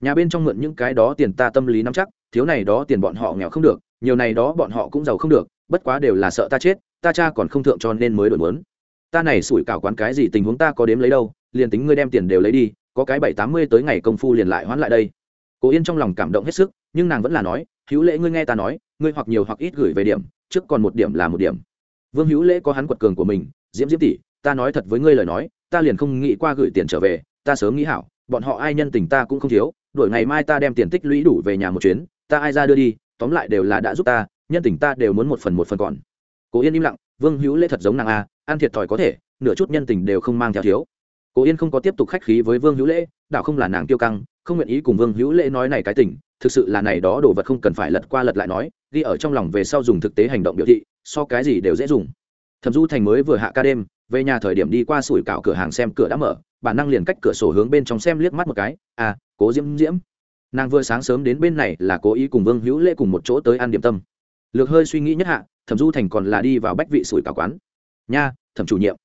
Nhà bên trong mượn những cái đó tiền ta tâm lý nắm chắc, thiếu này đó tiền bọn họ nghèo không được, nhiều này đó bọn họ cũng giàu không được, bất quá đều là sợ ta chết ta cha còn không thượng cho nên mới đổi muốn. Ta này sủi cảo quán cái gì tình huống ta có đếm lấy đâu, liền tính ngươi đem tiền đều lấy đi, có cái bảy tám mươi tới ngày công phu liền lại hoán lại đây. Cố yên trong lòng cảm động hết sức, nhưng nàng vẫn là nói, hữu lễ ngươi nghe ta nói, ngươi hoặc nhiều hoặc ít gửi về điểm, trước còn một điểm là một điểm. Vương hữu lễ có hắn quật cường của mình, diễm diễm tỷ, ta nói thật với ngươi lời nói, ta liền không nghĩ qua gửi tiền trở về, ta sớm nghĩ hảo, bọn họ ai nhân tình ta cũng không thiếu, đổi ngày mai ta đem tiền tích lũy đủ về nhà một chuyến, ta ai ra đưa đi, tóm lại đều là đã giúp ta, nhân tình ta đều muốn một phần một phần còn cố yên im lặng, vương hữu lễ thật giống nàng a, ăn thiệt thòi có thể, nửa chút nhân tình đều không mang theo thiếu. Cố yên không có tiếp tục khách khí với vương hữu lễ, đạo không là nàng tiêu căng, không nguyện ý cùng vương hữu lễ nói này cái tình, thực sự là này đó đồ vật không cần phải lật qua lật lại nói, ghi ở trong lòng về sau dùng thực tế hành động biểu thị, so cái gì đều dễ dùng. Thẩm du thành mới vừa hạ ca đêm, về nhà thời điểm đi qua sủi cạo cửa hàng xem cửa đã mở, bản năng liền cách cửa sổ hướng bên trong xem liếc mắt một cái à cố diễm diễm. Nàng vừa sáng sớm đến bên này là cố ý cùng vương hữu lễ cùng một chỗ tới ăn điểm tâm. Lược hơi suy nghĩ nhất hạ thẩm du thành còn là đi vào bách vị sủi cả quán. Nha, thẩm chủ nhiệm.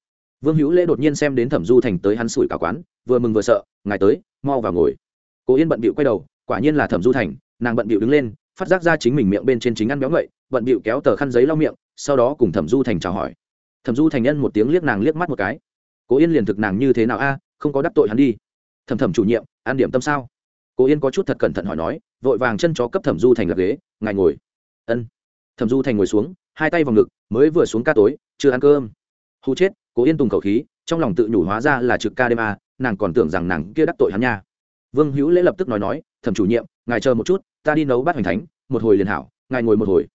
Vương hữu lễ đột nhiên xem đến thẩm du thành tới hắn sủi cả quán, vừa mừng vừa sợ, ngài tới, mau vào ngồi. Cố yên bận bịu quay đầu, quả nhiên là thẩm du thành, nàng bận bịu đứng lên, phát giác ra chính mình miệng bên trên chính ăn béo ngậy, bận bịu kéo tờ khăn giấy lau miệng, sau đó cùng thẩm du thành chào hỏi. Thẩm du thành nhân một tiếng liếc nàng liếc mắt một cái. Cố yên liền thực nàng như thế nào a, không có đắc tội hắn đi. Thẩm thẩm chủ nhiệm, ăn điểm tâm sao? Cố yên có chút thật cẩn thận hỏi nói, vội vàng chân chó cấp thẩm du thành lập ghế, ngài ngồi. Ân. Thẩm du thành ngồi xuống hai tay vào ngực, mới vừa xuống ca tối, chưa ăn cơm. Hù chết, cố yên tùng khẩu khí, trong lòng tự nhủ hóa ra là trực ca đêm a nàng còn tưởng rằng nàng kia đắc tội hắn nha. Vương hữu lễ lập tức nói nói, thẩm chủ nhiệm, ngài chờ một chút, ta đi nấu bát hoành thánh, một hồi liền hảo, ngài ngồi một hồi.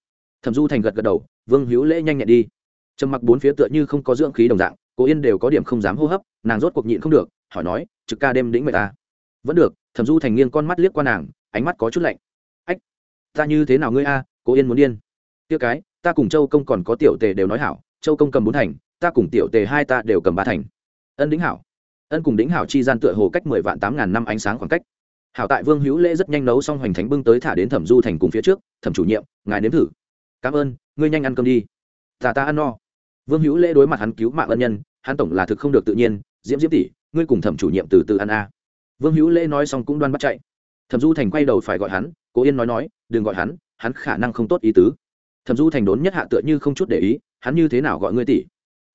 Thẩm du thành gật gật đầu, vương hữu lễ nhanh nhẹn đi. Trầm mặc bốn phía tựa như không có dưỡng khí đồng dạng, cố yên đều có điểm không dám hô hấp, nàng rốt cuộc nhịn không được, hỏi nói, trực ca đêm đĩnh mày ta vẫn được. Thẩm du thành nghiêng con mắt liếc qua nàng, ánh mắt có chút lạnh. Ách, ta như thế nào ngươi a, cố yên muốn điên. Tiêu cái ta cùng châu công còn có tiểu tề đều nói hảo, châu công cầm bốn thành, ta cùng tiểu tề hai ta đều cầm ba thành. Ân đính hảo. Ân cùng đính hảo chi gian tựa hồ cách mười vạn tám ngàn năm ánh sáng khoảng cách. Hảo tại vương hữu lễ rất nhanh nấu xong hoành thánh bưng tới thả đến thẩm du thành cùng phía trước, thẩm chủ nhiệm, ngài nếm thử. Cảm ơn, ngươi nhanh ăn cơm đi. Ta ta ăn no. Vương hữu lễ đối mặt hắn cứu mạng ân nhân, hắn tổng là thực không được tự nhiên, diễm diễm tỷ, ngươi cùng thẩm chủ nhiệm từ từ ăn a. Vương hữu lễ nói xong cũng đoan bắt chạy. Thẩm du thành quay đầu phải gọi hắn, cố yên nói nói, đừng gọi hắn hắn khả năng không tốt ý tứ thẩm du thành đốn nhất hạ tựa như không chút để ý, hắn như thế nào gọi ngươi tỷ?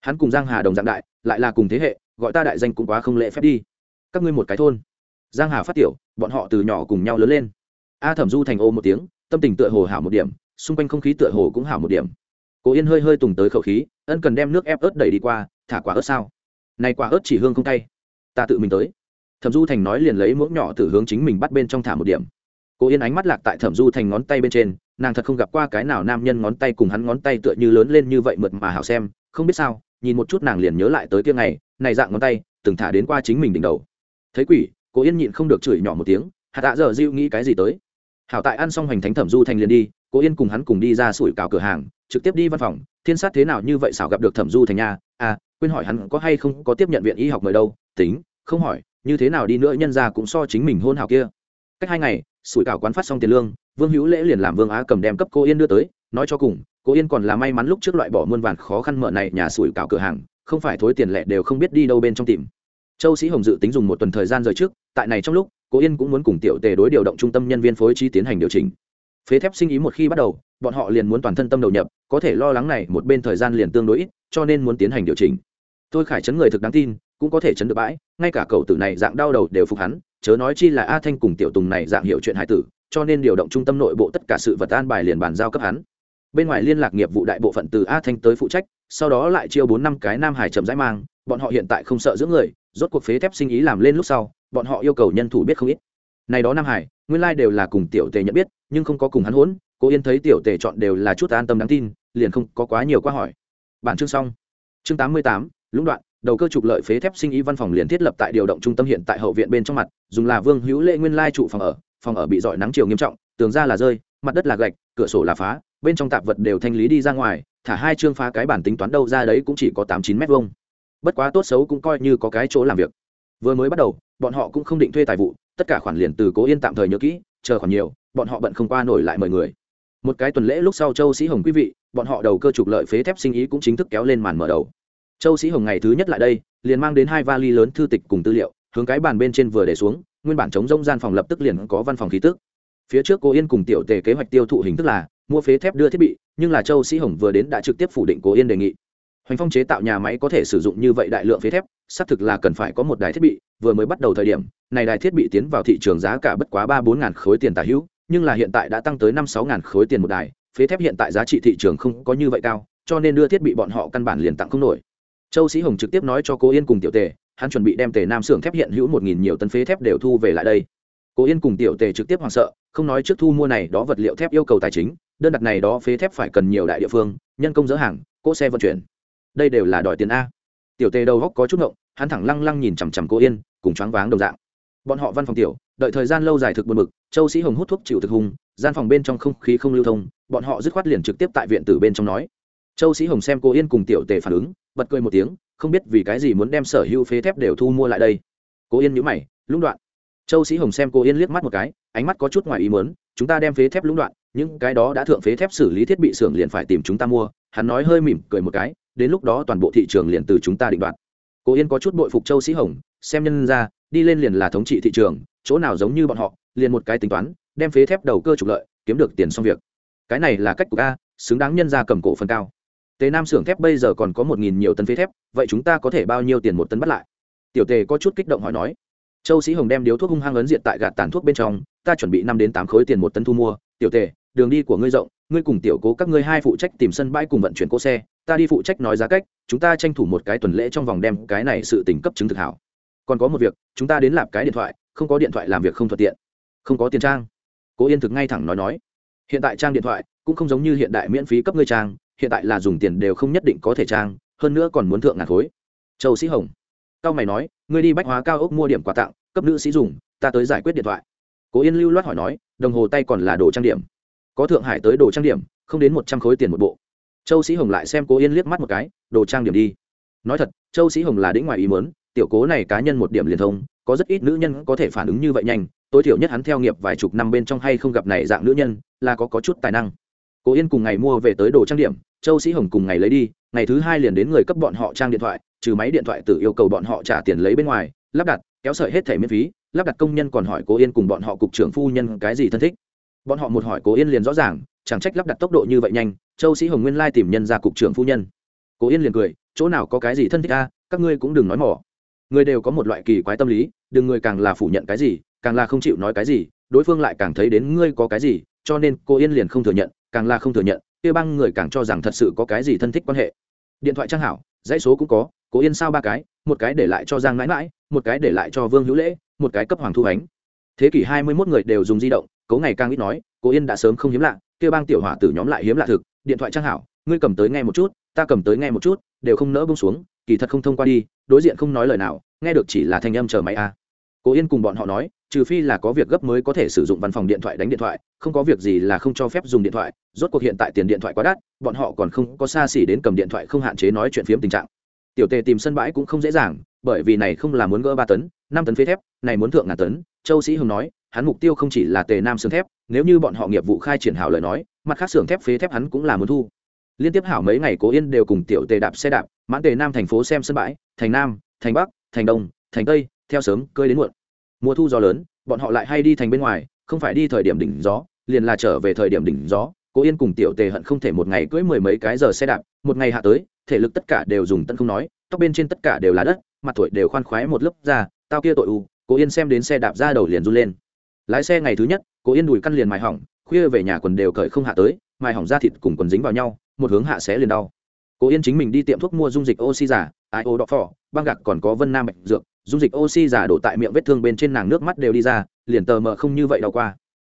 Hắn cùng giang hà đồng dạng đại, lại là cùng thế hệ, gọi ta đại danh cũng quá không lễ phép đi. Các ngươi một cái thôn. Giang hà phát tiểu, bọn họ từ nhỏ cùng nhau lớn lên. A thẩm du thành ô một tiếng, tâm tình tựa hồ hảo một điểm, xung quanh không khí tựa hồ cũng hảo một điểm. Cố yên hơi hơi tùng tới khẩu khí, ân cần đem nước ép ớt đẩy đi qua, thả quả ớt sao? Này quả ớt chỉ hương không tay ta tự mình tới. Thẩm du thành nói liền lấy muỗng nhỏ từ hướng chính mình bắt bên trong thả một điểm cố yên ánh mắt lạc tại thẩm du thành ngón tay bên trên, nàng thật không gặp qua cái nào nam nhân ngón tay cùng hắn ngón tay tựa như lớn lên như vậy mượt mà hảo xem, không biết sao, nhìn một chút nàng liền nhớ lại tới kia ngày, này dạng ngón tay, từng thả đến qua chính mình đỉnh đầu. Thấy quỷ, cố yên nhịn không được chửi nhỏ một tiếng, hạ tạ giờ diêu nghĩ cái gì tới? Hảo tại ăn xong hoành thánh thẩm du thành liền đi, cố yên cùng hắn cùng đi ra sủi cào cửa hàng, trực tiếp đi văn phòng, thiên sát thế nào như vậy xảo gặp được thẩm du thành nha? À quên hỏi hắn có hay không có tiếp nhận viện y học mời đâu, tính, không hỏi, như thế nào đi nữa nhân ra cũng so chính mình hôn hảo kia. Cách hai ngày sủi cảo quán phát xong tiền lương, vương hữu lễ liền làm vương á cầm đem cấp cô yên đưa tới, nói cho cùng, cô yên còn là may mắn lúc trước loại bỏ muôn vàn khó khăn mở này nhà sủi cảo cửa hàng, không phải thối tiền lẻ đều không biết đi đâu bên trong tìm. Châu sĩ hồng dự tính dùng một tuần thời gian rời trước, tại này trong lúc, cô yên cũng muốn cùng tiểu tề đối điều động trung tâm nhân viên phối trí tiến hành điều chỉnh. Phế thép sinh ý một khi bắt đầu, bọn họ liền muốn toàn thân tâm đầu nhập, có thể lo lắng này một bên thời gian liền tương đối ít, cho nên muốn tiến hành điều chỉnh. Tôi khải chấn người thực đáng tin, cũng có thể chấn được bãi, ngay cả cậu tử này dạng đau đầu đều phục hắn chớ nói chi là a thanh cùng tiểu tùng này dạng hiểu chuyện hải tử, cho nên điều động trung tâm nội bộ tất cả sự vật an bài liền bàn giao cấp hắn. Bên ngoài liên lạc nghiệp vụ đại bộ phận từ a thanh tới phụ trách, sau đó lại chiêu bốn năm cái nam hải chậm rãi mang, bọn họ hiện tại không sợ giữ người, rốt cuộc phế thép sinh ý làm lên lúc sau, bọn họ yêu cầu nhân thủ biết không ít. Này đó nam hải nguyên lai đều là cùng tiểu tề nhận biết, nhưng không có cùng hắn hỗn, cô yên thấy tiểu tề chọn đều là chút an tâm đáng tin, liền không có quá nhiều qua hỏi. Bản chương xong. Chương tám mươi tám, lũng đoạn đầu cơ trục lợi phế thép sinh ý văn phòng liền thiết lập tại điều động trung tâm hiện tại hậu viện bên trong mặt, dùng là vương hữu lệ nguyên lai trụ phòng ở phòng ở bị dọi nắng chiều nghiêm trọng, tường ra là rơi, mặt đất là gạch, cửa sổ là phá, bên trong tạp vật đều thanh lý đi ra ngoài, thả hai chương phá cái bản tính toán đâu ra đấy cũng chỉ có tám chín mét vuông. Bất quá tốt xấu cũng coi như có cái chỗ làm việc. Vừa mới bắt đầu, bọn họ cũng không định thuê tài vụ, tất cả khoản liền từ cố yên tạm thời nhớ kỹ, chờ khoản nhiều, bọn họ bận không qua nổi lại mời người. Một cái tuần lễ lúc sau châu sĩ hồng quý vị, bọn họ đầu cơ trục lợi phế thép sinh ý cũng chính thức kéo lên màn mở đầu châu sĩ hồng ngày thứ nhất lại đây, liền mang đến hai vali lớn thư tịch cùng tư liệu, hướng cái bàn bên trên vừa để xuống, nguyên bản chống rông gian phòng lập tức liền có văn phòng khí tức. Phía trước cô yên cùng tiểu tề kế hoạch tiêu thụ hình thức là, mua phế thép đưa thiết bị, nhưng là châu sĩ hồng vừa đến đã trực tiếp phủ định cô yên đề nghị. Hoành phong chế tạo nhà máy có thể sử dụng như vậy đại lượng phế thép, xác thực là cần phải có một đài thiết bị, vừa mới bắt đầu thời điểm, này đài thiết bị tiến vào thị trường giá cả bất quá ba bốn ngàn khối tiền tả hữu, nhưng là hiện tại đã tăng tới năm sáu ngàn khối tiền một đài, phế thép hiện tại giá trị thị trường không có như vậy cao, cho nên đưa thiết bị bọn họ căn bản liền tặng không nổi châu sĩ hồng trực tiếp nói cho Cố yên cùng tiểu tề, hắn chuẩn bị đem tề nam xưởng thép hiện hữu một nghìn nhiều tấn phế thép đều thu về lại đây. Cố yên cùng tiểu tề trực tiếp hoảng sợ, không nói trước thu mua này đó vật liệu thép yêu cầu tài chính, đơn đặt này đó phế thép phải cần nhiều đại địa phương, nhân công dỡ hàng, cỗ xe vận chuyển. Đây đều là đòi tiền a. Tiểu tề đầu góc có chút ngộng, hắn thẳng lăng lăng nhìn chằm chằm Cố yên, cùng choáng váng đồng dạng. Bọn họ văn phòng tiểu, đợi thời gian lâu dài thực buồn bực, châu sĩ hồng hút thuốc chịu thực hùng gian phòng bên trong không khí không lưu thông, bọn họ dứt khoát liền trực tiếp tại viện tử bên trong nói châu sĩ hồng xem cô yên cùng tiểu tề phản ứng, bật cười một tiếng, không biết vì cái gì muốn đem sở hữu phế thép đều thu mua lại đây. Cô yên nhữ mày, lũng đoạn. Châu sĩ hồng xem cô yên liếc mắt một cái, ánh mắt có chút ngoài ý mớn chúng ta đem phế thép lũng đoạn, những cái đó đã thượng phế thép xử lý thiết bị xưởng liền phải tìm chúng ta mua, hắn nói hơi mỉm cười một cái, đến lúc đó toàn bộ thị trường liền từ chúng ta định đoạt. Cô yên có chút bội phục châu sĩ hồng, xem nhân ra, đi lên liền là thống trị thị trường, chỗ nào giống như bọn họ, liền một cái tính toán, đem phế thép đầu cơ trục lợi, kiếm được tiền xong việc. Cái này là cách của a, xứng đáng nhân ra cầm cổ phần cao tề nam xưởng thép bây giờ còn có một nghìn nhiều tấn phế thép, vậy chúng ta có thể bao nhiêu tiền một tấn bắt lại? Tiểu tề có chút kích động hỏi nói. Châu sĩ hồng đem điếu thuốc hung hăng ấn diện tại gạt tàn thuốc bên trong, ta chuẩn bị năm đến tám khối tiền một tấn thu mua. Tiểu tề, đường đi của ngươi rộng, ngươi cùng tiểu cố các ngươi hai phụ trách tìm sân bãi cùng vận chuyển cỗ xe, ta đi phụ trách nói giá cách, chúng ta tranh thủ một cái tuần lễ trong vòng đem cái này sự tỉnh cấp chứng thực hảo. Còn có một việc, chúng ta đến lạp cái điện thoại, không có điện thoại làm việc không thuận tiện. Không có tiền trang. Cố yên thực ngay thẳng nói nói. Hiện tại trang điện thoại cũng không giống như hiện đại miễn phí cấp ngươi trang hiện tại là dùng tiền đều không nhất định có thể trang, hơn nữa còn muốn thượng ngàn khối. Châu sĩ hồng, cao mày nói, ngươi đi bách hóa cao ốc mua điểm quà tặng, cấp nữ sĩ dùng, ta tới giải quyết điện thoại. Cố yên lưu loát hỏi nói, đồng hồ tay còn là đồ trang điểm. Có thượng hải tới đồ trang điểm, không đến một trăm khối tiền một bộ. Châu sĩ hồng lại xem cố yên liếc mắt một cái, đồ trang điểm đi. Nói thật, châu sĩ hồng là đĩnh ngoài ý mớn tiểu cố này cá nhân một điểm liền thông, có rất ít nữ nhân có thể phản ứng như vậy nhanh, tối thiểu nhất hắn theo nghiệp vài chục năm bên trong hay không gặp này dạng nữ nhân, là có có chút tài năng cố yên cùng ngày mua về tới đồ trang điểm, châu sĩ hồng cùng ngày lấy đi, ngày thứ hai liền đến người cấp bọn họ trang điện thoại, trừ máy điện thoại tự yêu cầu bọn họ trả tiền lấy bên ngoài, lắp đặt, kéo sợi hết thẻ miễn phí, lắp đặt công nhân còn hỏi cố yên cùng bọn họ cục trưởng phu nhân cái gì thân thích. Bọn họ một hỏi cố yên liền rõ ràng, chẳng trách lắp đặt tốc độ như vậy nhanh, châu sĩ hồng nguyên lai tìm nhân ra cục trưởng phu nhân. Cố yên liền cười, chỗ nào có cái gì thân thích a, các ngươi cũng đừng nói mỏ. Người đều có một loại kỳ quái tâm lý, đừng người càng là phủ nhận cái gì, càng là không chịu nói cái gì, đối phương lại càng thấy đến ngươi có cái gì, cho nên cô yên liền không thừa nhận càng là không thừa nhận, kia băng người càng cho rằng thật sự có cái gì thân thích quan hệ. Điện thoại trang hảo, dãy số cũng có, cố yên sao ba cái, một cái để lại cho giang mãi mãi, một cái để lại cho vương hữu lễ, một cái cấp hoàng thu ánh. Thế kỷ hai mươi 21 người đều dùng di động, cố ngày càng ít nói, cố yên đã sớm không hiếm lạ, kia bang tiểu hỏa tử nhóm lại hiếm lạ thực, điện thoại trang hảo, ngươi cầm tới nghe một chút, ta cầm tới nghe một chút, đều không nỡ bông xuống, kỳ thật không thông qua đi, đối diện không nói lời nào, nghe được chỉ là thanh âm chờ máy a cố yên cùng bọn họ nói, trừ phi là có việc gấp mới có thể sử dụng văn phòng điện thoại đánh điện thoại, không có việc gì là không cho phép dùng điện thoại, rốt cuộc hiện tại tiền điện thoại quá đắt, bọn họ còn không có xa xỉ đến cầm điện thoại không hạn chế nói chuyện phiếm tình trạng. Tiểu tề tìm sân bãi cũng không dễ dàng, bởi vì này không là muốn gỡ ba tấn, năm tấn phế thép, này muốn thượng ngàn tấn, châu sĩ hưng nói, hắn mục tiêu không chỉ là tề nam xưởng thép, nếu như bọn họ nghiệp vụ khai triển hảo lời nói, mặt khác xưởng thép phế thép hắn cũng là muốn thu. Liên tiếp hảo mấy ngày cố yên đều cùng tiểu tề đạp xe đạp, mãn tề nam thành phố xem sân bãi, thành nam, thành bắc, thành đông, thành tây theo sớm, cơi đến muộn. Mùa thu gió lớn, bọn họ lại hay đi thành bên ngoài, không phải đi thời điểm đỉnh gió, liền là trở về thời điểm đỉnh gió. Cố yên cùng tiểu tề hận không thể một ngày cưỡi mười mấy cái giờ xe đạp, một ngày hạ tới, thể lực tất cả đều dùng tận không nói, tóc bên trên tất cả đều là đất, mặt tuổi đều khoan khoái một lớp ra tao kia tội u, cố yên xem đến xe đạp ra đầu liền run lên. Lái xe ngày thứ nhất, cố yên đùi căn liền mài hỏng, khuya về nhà quần đều cởi không hạ tới, mài hỏng da thịt cùng quần dính vào nhau, một hướng hạ sẽ liền đau. Cố yên chính mình đi tiệm thuốc mua dung dịch oxy giả ai ô đọ phỏ băng gạc còn có vân nam bạch dược dung dịch oxy giả đổ tại miệng vết thương bên trên nàng nước mắt đều đi ra, liền tờ mờ không như vậy đau qua.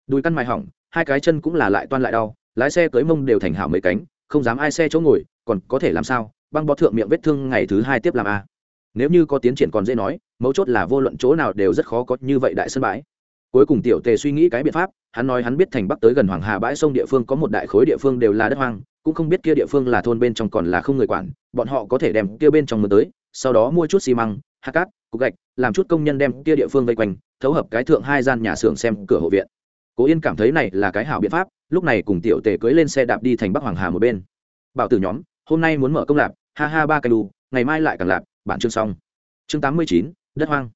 Đùi căn mài hỏng, hai cái chân cũng là lại toan lại đau, lái xe cưới mông đều thành hảo mấy cánh, không dám ai xe chỗ ngồi, còn có thể làm sao, băng bó thượng miệng vết thương ngày thứ hai tiếp làm a. Nếu như có tiến triển còn dễ nói, mấu chốt là vô luận chỗ nào đều rất khó có như vậy đại sân bãi. Cuối cùng tiểu tề suy nghĩ cái biện pháp, hắn nói hắn biết thành bắc tới gần hoàng hà bãi sông địa phương có một đại khối địa phương đều là đất hoang, cũng không biết kia địa phương là thôn bên trong còn là không người quản, bọn họ có thể đem kia bên trong mưa tới, sau đó mua chút xi măng hạt cát cục gạch làm chút công nhân đem kia địa phương vây quanh thấu hợp cái thượng hai gian nhà xưởng xem cửa hộ viện. Cố yên cảm thấy này là cái hảo biện pháp lúc này cùng tiểu tề cưới lên xe đạp đi thành bắc hoàng hà một bên. Bảo tử nhóm hôm nay muốn mở công lạp ha ha ba cây lù, ngày mai lại càng lạp bản chương xong. Chương tám mươi chín đất hoang.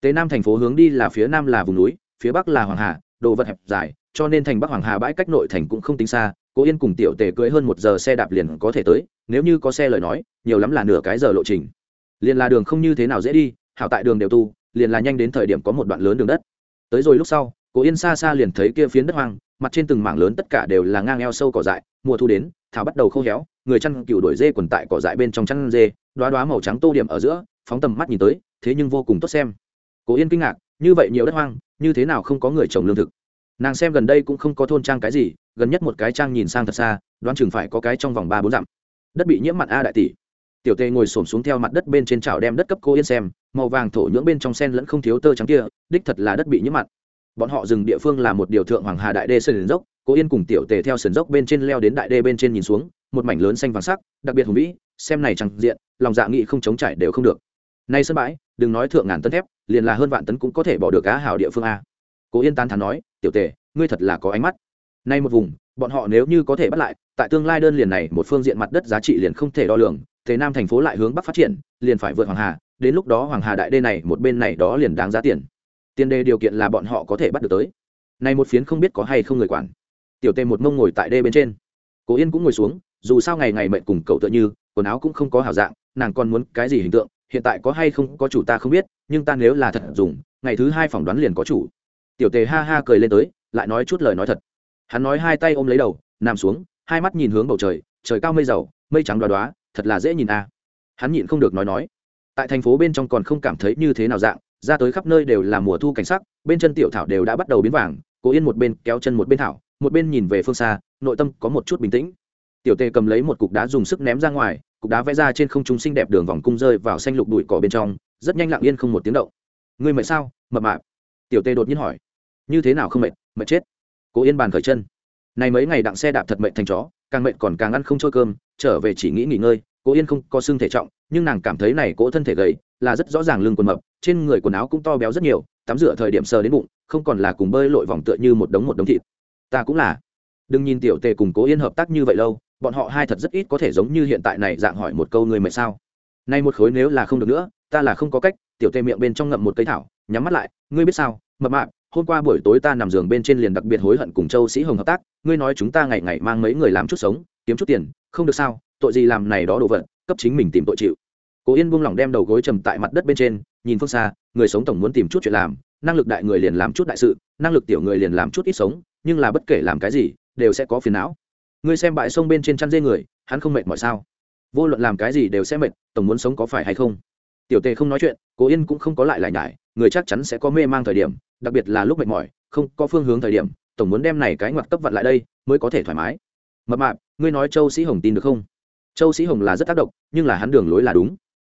Tế nam thành phố hướng đi là phía nam là vùng núi phía bắc là hoàng hà đồ vật hẹp dài cho nên thành bắc hoàng hà bãi cách nội thành cũng không tính xa cố yên cùng tiểu tề cưới hơn một giờ xe đạp liền có thể tới nếu như có xe lời nói nhiều lắm là nửa cái giờ lộ trình liền là đường không như thế nào dễ đi, hảo tại đường đều tu, liền là nhanh đến thời điểm có một đoạn lớn đường đất. Tới rồi lúc sau, cố yên xa xa liền thấy kia phiến đất hoang, mặt trên từng mảng lớn tất cả đều là ngang eo sâu cỏ dại, mùa thu đến, thảo bắt đầu khô héo, người chăn cừu đổi dê quần tại cỏ dại bên trong chăn dê đoá đoá màu trắng tô điểm ở giữa, phóng tầm mắt nhìn tới, thế nhưng vô cùng tốt xem. Cố yên kinh ngạc, như vậy nhiều đất hoang, như thế nào không có người trồng lương thực? Nàng xem gần đây cũng không có thôn trang cái gì, gần nhất một cái trang nhìn sang thật xa, đoán chừng phải có cái trong vòng ba bốn dặm. Đất bị nhiễm mặn a đại tỷ tiểu Tề ngồi xổm xuống theo mặt đất bên trên chảo đem đất cấp cô yên xem, màu vàng thổ nhưỡng bên trong sen lẫn không thiếu tơ trắng kia, đích thật là đất bị nhiễm mặn. Bọn họ dừng địa phương là một điều thượng hoàng hà đại đê sơn dốc, cô yên cùng tiểu tề theo sườn dốc bên trên leo đến đại đê bên trên nhìn xuống, một mảnh lớn xanh vàng sắc, đặc biệt hùng vĩ, xem này chẳng diện, lòng dạ nghị không chống trải đều không được. Nay sân bãi, đừng nói thượng ngàn tấn thép, liền là hơn vạn tấn cũng có thể bỏ được cá hảo địa phương a. Cố yên tán thán nói, tiểu tề, ngươi thật là có ánh mắt. Nay một vùng, bọn họ nếu như có thể bắt lại, tại tương lai đơn liền này một phương diện mặt đất giá trị liền không thể đo lường tề nam thành phố lại hướng bắc phát triển, liền phải vượt hoàng hà, đến lúc đó hoàng hà đại đê này một bên này đó liền đáng giá tiền. Tiền đề điều kiện là bọn họ có thể bắt được tới. Này một phiến không biết có hay không người quản. Tiểu tề một mông ngồi tại đê bên trên. Cố yên cũng ngồi xuống, dù sao ngày ngày mệnh cùng cậu tựa như, quần áo cũng không có hảo dạng, nàng còn muốn cái gì hình tượng, hiện tại có hay không có chủ ta không biết, nhưng ta nếu là thật dùng, ngày thứ hai phỏng đoán liền có chủ. Tiểu tề ha ha cười lên tới, lại nói chút lời nói thật. Hắn nói hai tay ôm lấy đầu, nằm xuống, hai mắt nhìn hướng bầu trời trời cao mây dầu, mây trắng đoá đoá thật là dễ nhìn a hắn nhịn không được nói nói. Tại thành phố bên trong còn không cảm thấy như thế nào dạng, ra tới khắp nơi đều là mùa thu cảnh sắc, bên chân tiểu thảo đều đã bắt đầu biến vàng, cố yên một bên kéo chân một bên thảo, một bên nhìn về phương xa, nội tâm có một chút bình tĩnh. Tiểu tề cầm lấy một cục đá dùng sức ném ra ngoài, cục đá vẽ ra trên không trung xinh đẹp đường vòng cung rơi vào xanh lục bụi cỏ bên trong, rất nhanh lặng yên không một tiếng động. Người mệt sao? Mập mạp. Tiểu tề đột nhiên hỏi. Như thế nào không mệt? Mệt chết. Cố yên bàn khởi chân. Này mấy ngày đặng xe đạp thật mệt thành chó càng mệt còn càng ăn không trôi cơm, trở về chỉ nghĩ nghỉ ngơi, cố yên không có xương thể trọng, nhưng nàng cảm thấy này cố thân thể gầy là rất rõ ràng lưng quần mập, trên người quần áo cũng to béo rất nhiều, tắm rửa thời điểm sờ đến bụng, không còn là cùng bơi lội vòng tựa như một đống một đống thịt. Ta cũng là. Đừng nhìn tiểu tề cùng cố yên hợp tác như vậy lâu, bọn họ hai thật rất ít có thể giống như hiện tại này dạng hỏi một câu người mệt sao. Nay một khối nếu là không được nữa, ta là không có cách, tiểu tề miệng bên trong ngậm một cây thảo, nhắm mắt lại, ngươi biết sao, mập mạp hôm qua buổi tối ta nằm giường bên trên liền đặc biệt hối hận cùng châu sĩ hồng hợp tác, ngươi nói chúng ta ngày ngày mang mấy người làm chút sống, kiếm chút tiền, không được sao, tội gì làm này đó đồ vật, cấp chính mình tìm tội chịu. Cố yên buông lỏng đem đầu gối trầm tại mặt đất bên trên, nhìn phương xa, người sống tổng muốn tìm chút chuyện làm, năng lực đại người liền làm chút đại sự, năng lực tiểu người liền làm chút ít sống, nhưng là bất kể làm cái gì, đều sẽ có phiền não. Ngươi xem bãi sông bên trên chăn dê người, hắn không mệt mọi sao? Vô luận làm cái gì đều sẽ mệt, tổng muốn sống có phải hay không? Tiểu tề không nói chuyện, cố yên cũng không có lại lại nhải, người chắc chắn sẽ có mê mang thời điểm đặc biệt là lúc mệt mỏi, không có phương hướng thời điểm, tổng muốn đem này cái ngoặt cấp vặn lại đây, mới có thể thoải mái. Mập mạp, ngươi nói châu sĩ hồng tin được không? Châu sĩ hồng là rất tác động, nhưng là hắn đường lối là đúng.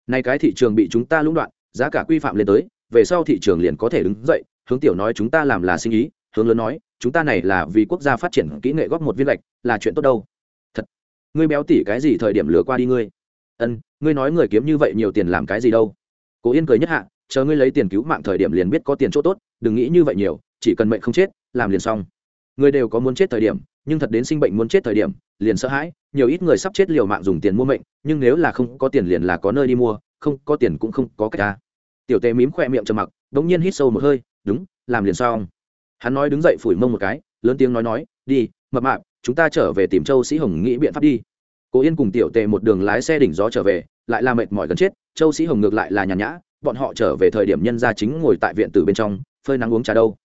Nay cái thị trường bị chúng ta lũng đoạn, giá cả quy phạm lên tới, về sau thị trường liền có thể đứng dậy, hướng tiểu nói chúng ta làm là sinh ý, hướng lớn nói, chúng ta này là vì quốc gia phát triển kỹ nghệ góp một viên lệch là chuyện tốt đâu. Thật, ngươi béo tỉ cái gì thời điểm lừa qua đi ngươi? Ân, ngươi nói người kiếm như vậy nhiều tiền làm cái gì đâu? Cố yên cười nhất hạ, chờ ngươi lấy tiền cứu mạng thời điểm liền biết có tiền chỗ tốt đừng nghĩ như vậy nhiều, chỉ cần mệnh không chết, làm liền xong. Người đều có muốn chết thời điểm, nhưng thật đến sinh bệnh muốn chết thời điểm, liền sợ hãi, nhiều ít người sắp chết liều mạng dùng tiền mua mệnh, nhưng nếu là không có tiền liền là có nơi đi mua, không có tiền cũng không có cách ta tiểu tề mím khỏe miệng trầm mặc đ ỗ n g nhiên hít sâu một hơi, đúng, làm liền xong. Hắn nói đứng dậy phủi mông một cái, lớn tiếng nói nói, đi, mập mạp, chúng ta trở về tìm châu sĩ hồng nghĩ biện pháp đi. Cố yên cùng tiểu tề một đường lái xe đỉnh gió trở về, lại là mệt mỏi gần chết, châu sĩ hồng ngược lại là nhàn nhã, bọn họ trở về thời điểm nhân gia chính ngồi tại viện từ bên trong phơi nắng uống trà đâu.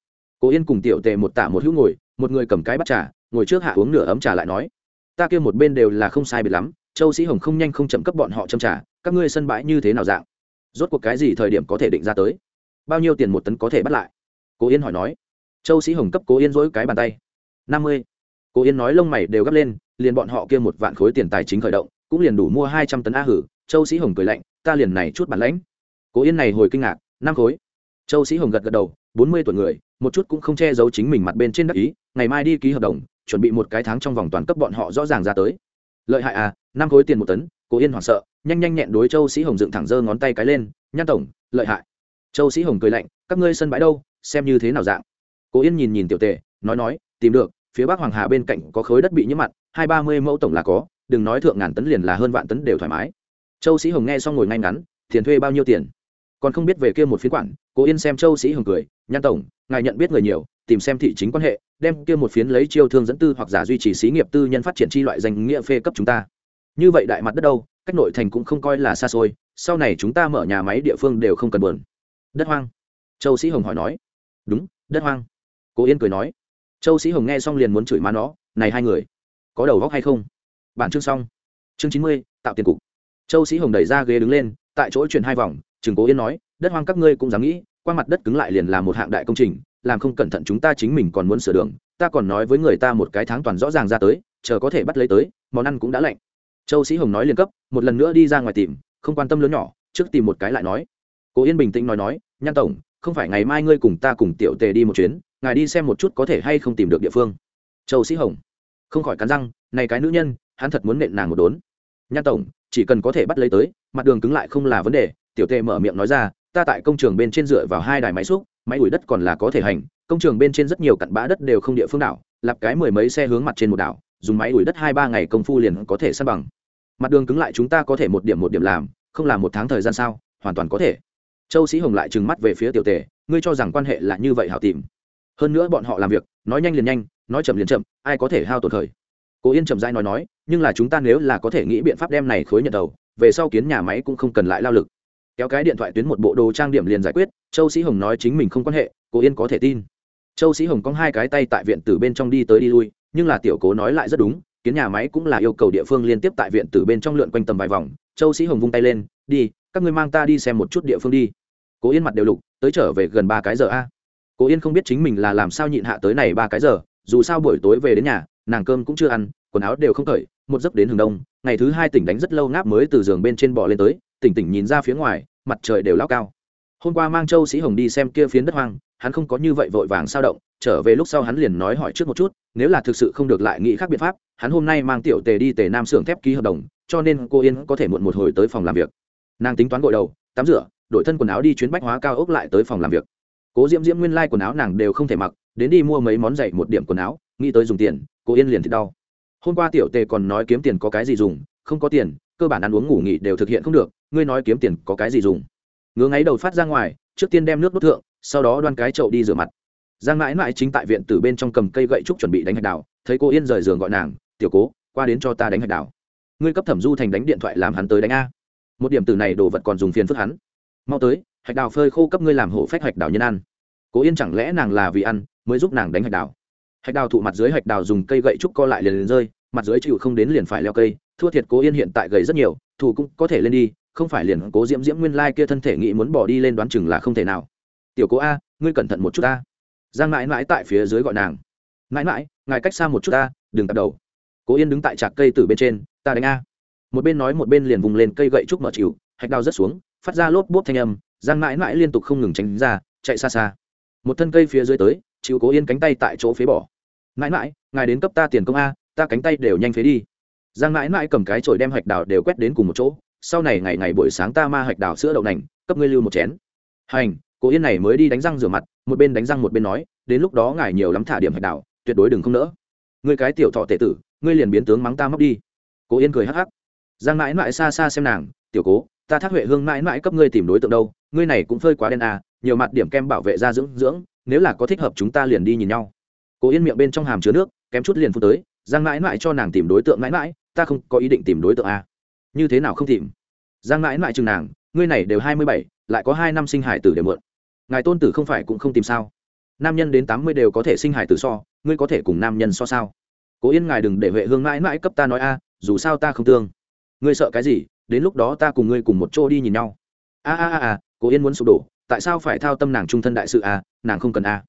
Cố yên cùng tiểu tề một tả một hữu ngồi một người cầm cái bắt trà ngồi trước hạ uống nửa ấm trà lại nói ta kia một bên đều là không sai biệt lắm châu sĩ hồng không nhanh không chậm cấp bọn họ châm trà, các ngươi sân bãi như thế nào dạng? Rốt cuộc cái gì thời điểm có thể định ra tới? Bao nhiêu tiền một tấn có thể bắt lại? Cố yên hỏi nói. Châu sĩ hồng cấp cố yên dỗi cái bàn tay. Năm mươi. Cố yên nói lông mày đều gấp lên liền bọn họ kia một vạn khối tiền tài chính khởi động cũng liền đủ mua hai trăm tấn a hử. Châu sĩ hồng cười lạnh ta liền này chút bản lãnh. Cố yên này hồi kinh ngạc năm khối? Châu sĩ hồng gật gật đầu, bốn mươi tuổi người, một chút cũng không che giấu chính mình mặt bên trên đắc ý, ngày mai đi ký hợp đồng, chuẩn bị một cái tháng trong vòng toàn cấp bọn họ rõ ràng ra tới. Lợi hại à năm khối tiền một tấn, cố yên hoảng sợ, nhanh nhanh nhẹn đối châu sĩ hồng dựng thẳng giơ ngón tay cái lên, nhan tổng, lợi hại. Châu sĩ hồng cười lạnh, các ngươi sân bãi đâu, xem như thế nào dạng? Cố yên nhìn nhìn tiểu tề, nói nói, tìm được, phía bắc hoàng hà bên cạnh có khối đất bị nhiễm mặn, hai ba mươi mẫu tổng là có, đừng nói thượng ngàn tấn liền là hơn vạn tấn đều thoải mái. Châu sĩ hồng nghe xong ngồi ngay ngắn, tiền thuê bao nhiêu tiền? Còn không biết về kia một phiến quản cố yên xem châu sĩ hồng cười, nhan tổng, ngài nhận biết người nhiều, tìm xem thị chính quan hệ, đem kia một phiến lấy chiêu thương dẫn tư hoặc giả duy trì xí nghiệp tư nhân phát triển chi loại danh nghĩa phê cấp chúng ta. Như vậy đại mặt đất đâu, cách nội thành cũng không coi là xa xôi, sau này chúng ta mở nhà máy địa phương đều không cần buồn. Đất hoang. Châu sĩ hồng hỏi nói. Đúng, đất hoang. Cố yên cười nói. Châu sĩ hồng nghe xong liền muốn chửi má nó, này hai người, có đầu góc hay không? Bản chương xong. Chương chín mươi, tạo tiền cục. Châu sĩ hồng đẩy ra ghế đứng lên, tại chỗ chuyển hai vòng Trừng cố yên nói, đất hoang các ngươi cũng dám nghĩ, qua mặt đất cứng lại liền là một hạng đại công trình, làm không cẩn thận chúng ta chính mình còn muốn sửa đường, ta còn nói với người ta một cái tháng toàn rõ ràng ra tới, chờ có thể bắt lấy tới, món ăn cũng đã lạnh. Châu sĩ hồng nói liên cấp, một lần nữa đi ra ngoài tìm, không quan tâm lớn nhỏ, trước tìm một cái lại nói. Cố yên bình tĩnh nói nói, nhan tổng, không phải ngày mai ngươi cùng ta cùng tiểu tề đi một chuyến, ngài đi xem một chút có thể hay không tìm được địa phương. Châu sĩ hồng, không khỏi cắn răng, này cái nữ nhân, hắn thật muốn nện nàng một đốn. Nhan tổng, chỉ cần có thể bắt lấy tới, mặt đường cứng lại không là vấn đề tiểu tề mở miệng nói ra, ta tại công trường bên trên dựa vào hai đài máy xúc, máy ủi đất còn là có thể hành, công trường bên trên rất nhiều cặn bã đất đều không địa phương đảo, lặp cái mười mấy xe hướng mặt trên một đảo, dùng máy ủi đất hai ba ngày công phu liền có thể săn bằng. Mặt đường cứng lại chúng ta có thể một điểm một điểm làm, không làm một tháng thời gian sao, hoàn toàn có thể. Châu sĩ hồng lại trừng mắt về phía tiểu tề, ngươi cho rằng quan hệ là như vậy hảo tìm. Hơn nữa bọn họ làm việc, nói nhanh liền nhanh, nói chậm liền chậm, ai có thể hao tổn thời? Cố yên chậm dai nói nói, nhưng là chúng ta nếu là có thể nghĩ biện pháp đem này khối nhận đầu, về sau kiến nhà máy cũng không cần lại lao lực kéo cái điện thoại tuyến một bộ đồ trang điểm liền giải quyết, châu sĩ hồng nói chính mình không quan hệ cố yên có thể tin. Châu sĩ hồng có hai cái tay tại viện từ bên trong đi tới đi lui, nhưng là tiểu cố nói lại rất đúng, kiến nhà máy cũng là yêu cầu địa phương liên tiếp tại viện từ bên trong lượn quanh tầm vài vòng. Châu sĩ hồng vung tay lên, đi, các ngươi mang ta đi xem một chút địa phương đi. Cố yên mặt đều lục, tới trở về gần ba cái giờ a. Cố yên không biết chính mình là làm sao nhịn hạ tới này ba cái giờ, dù sao buổi tối về đến nhà, nàng cơm cũng chưa ăn, quần áo đều không cởi, một giấc đến hừng đông, ngày thứ hai tỉnh đánh rất lâu ngáp mới từ giường bên trên bò lên tới tỉnh tỉnh nhìn ra phía ngoài, mặt trời đều lao cao. Hôm qua mang châu sĩ hồng đi xem kia phiến đất hoang, hắn không có như vậy vội vàng sao động, trở về lúc sau hắn liền nói hỏi trước một chút, nếu là thực sự không được lại nghĩ khác biện pháp, hắn hôm nay mang tiểu tề đi tề nam xưởng thép ký hợp đồng, cho nên cô yên có thể muộn một hồi tới phòng làm việc. Nàng tính toán gội đầu, tắm rửa, đổi thân quần áo đi chuyến bách hóa cao ốc lại tới phòng làm việc. Cố diễm diễm nguyên lai、like、quần áo nàng đều không thể mặc, đến đi mua mấy món giày một điểm quần áo, nghĩ tới dùng tiền, cô yên liền thì đau. Hôm qua tiểu tề còn nói kiếm tiền có cái gì dùng, không có tiền, cơ bản ăn uống ngủ nghỉ đều thực hiện không được ngươi nói kiếm tiền có cái gì dùng? Ngứa ngáy đầu phát ra ngoài, trước tiên đem nước đốt thượng, sau đó đoan cái chậu đi rửa mặt. Giang mãi mãi chính tại viện từ bên trong cầm cây gậy trúc chuẩn bị đánh hạch đào, thấy cô yên rời giường gọi nàng, tiểu cố, qua đến cho ta đánh hạch đào. Ngươi cấp thẩm du thành đánh điện thoại làm hắn tới đánh a. Một điểm từ này đồ vật còn dùng phiền phức hắn. Mau tới, hạch đào phơi khô cấp ngươi làm hổ phách hạch đào nhân ăn. Cố yên chẳng lẽ nàng là vì ăn, mới giúp nàng đánh hạch đào? Hạch đào thụ mặt dưới hạch đào dùng cây gậy trúc co lại liền liền rơi, mặt dưới chịu không đến liền phải leo cây. Thua thiệt cố yên hiện tại gầy rất nhiều thủ cũng có thể lên đi không phải liền cố diễm diễm nguyên lai kia thân thể nghĩ muốn bỏ đi lên đoán chừng là không thể nào. Tiểu cố a, ngươi cẩn thận một chút ta giang mãi mãi tại phía dưới gọi nàng. Mãi mãi, ngài cách xa một chút ta đừng tập đầu. Cố yên đứng tại trạc cây từ bên trên, ta đánh a. Một bên nói một bên liền vùng lên cây gậy trúc mở chịu, hạch đao rớt xuống, phát ra lốp bốp thanh âm, giang mãi mãi liên tục không ngừng tránh ra, chạy xa xa. Một thân cây phía dưới tới, chịu cố yên cánh tay tại chỗ phế bỏ. Mãi mãi, ngài đến cấp ta tiền công a, ta cánh tay đều nhanh phế đi. Giang mãi mãi cầm cái chổi đem hạch đào đều quét đến cùng một chỗ sau này ngày ngày buổi sáng ta ma hạch đào sữa đậu nành, cấp ngươi lưu một chén. Hành cố yên này mới đi đánh răng rửa mặt, một bên đánh răng một bên nói, đến lúc đó ngài nhiều lắm thả điểm hạch đào tuyệt đối đừng không nỡ. Ngươi cái tiểu thọ tệ tử, ngươi liền biến tướng mắng ta móc đi. Cố yên cười hắc hắc. Giang mãi mãi xa xa xem nàng, tiểu cố, ta thác huệ hương mãi mãi cấp ngươi tìm đối tượng đâu, ngươi này cũng phơi quá đen à nhiều mặt điểm kem bảo vệ da dưỡng dưỡng, nếu là có thích hợp chúng ta liền đi nhìn nhau. Cố yên miệng bên trong hàm chứa nước, kém chút liền phút tới, giang mãi mãi cho nàng tìm đối tượng mãi mãi, ta không có ý định tìm đối tượng à như thế nào không tìm? Giang mãi mãi chừng nàng, ngươi này đều hai mươi bảy, lại có hai năm sinh hải tử để mượn. Ngài tôn tử không phải cũng không tìm sao? Nam nhân đến tám mươi đều có thể sinh hải tử so, ngươi có thể cùng nam nhân so sao? Cố yên ngài đừng để huệ hương mãi mãi cấp ta nói a, dù sao ta không tương ngươi sợ cái gì? Đến lúc đó ta cùng ngươi cùng một chỗ đi nhìn nhau. A a a a, cố yên muốn sụp đổ, tại sao phải thao tâm nàng trung thân đại sự a, nàng không cần a.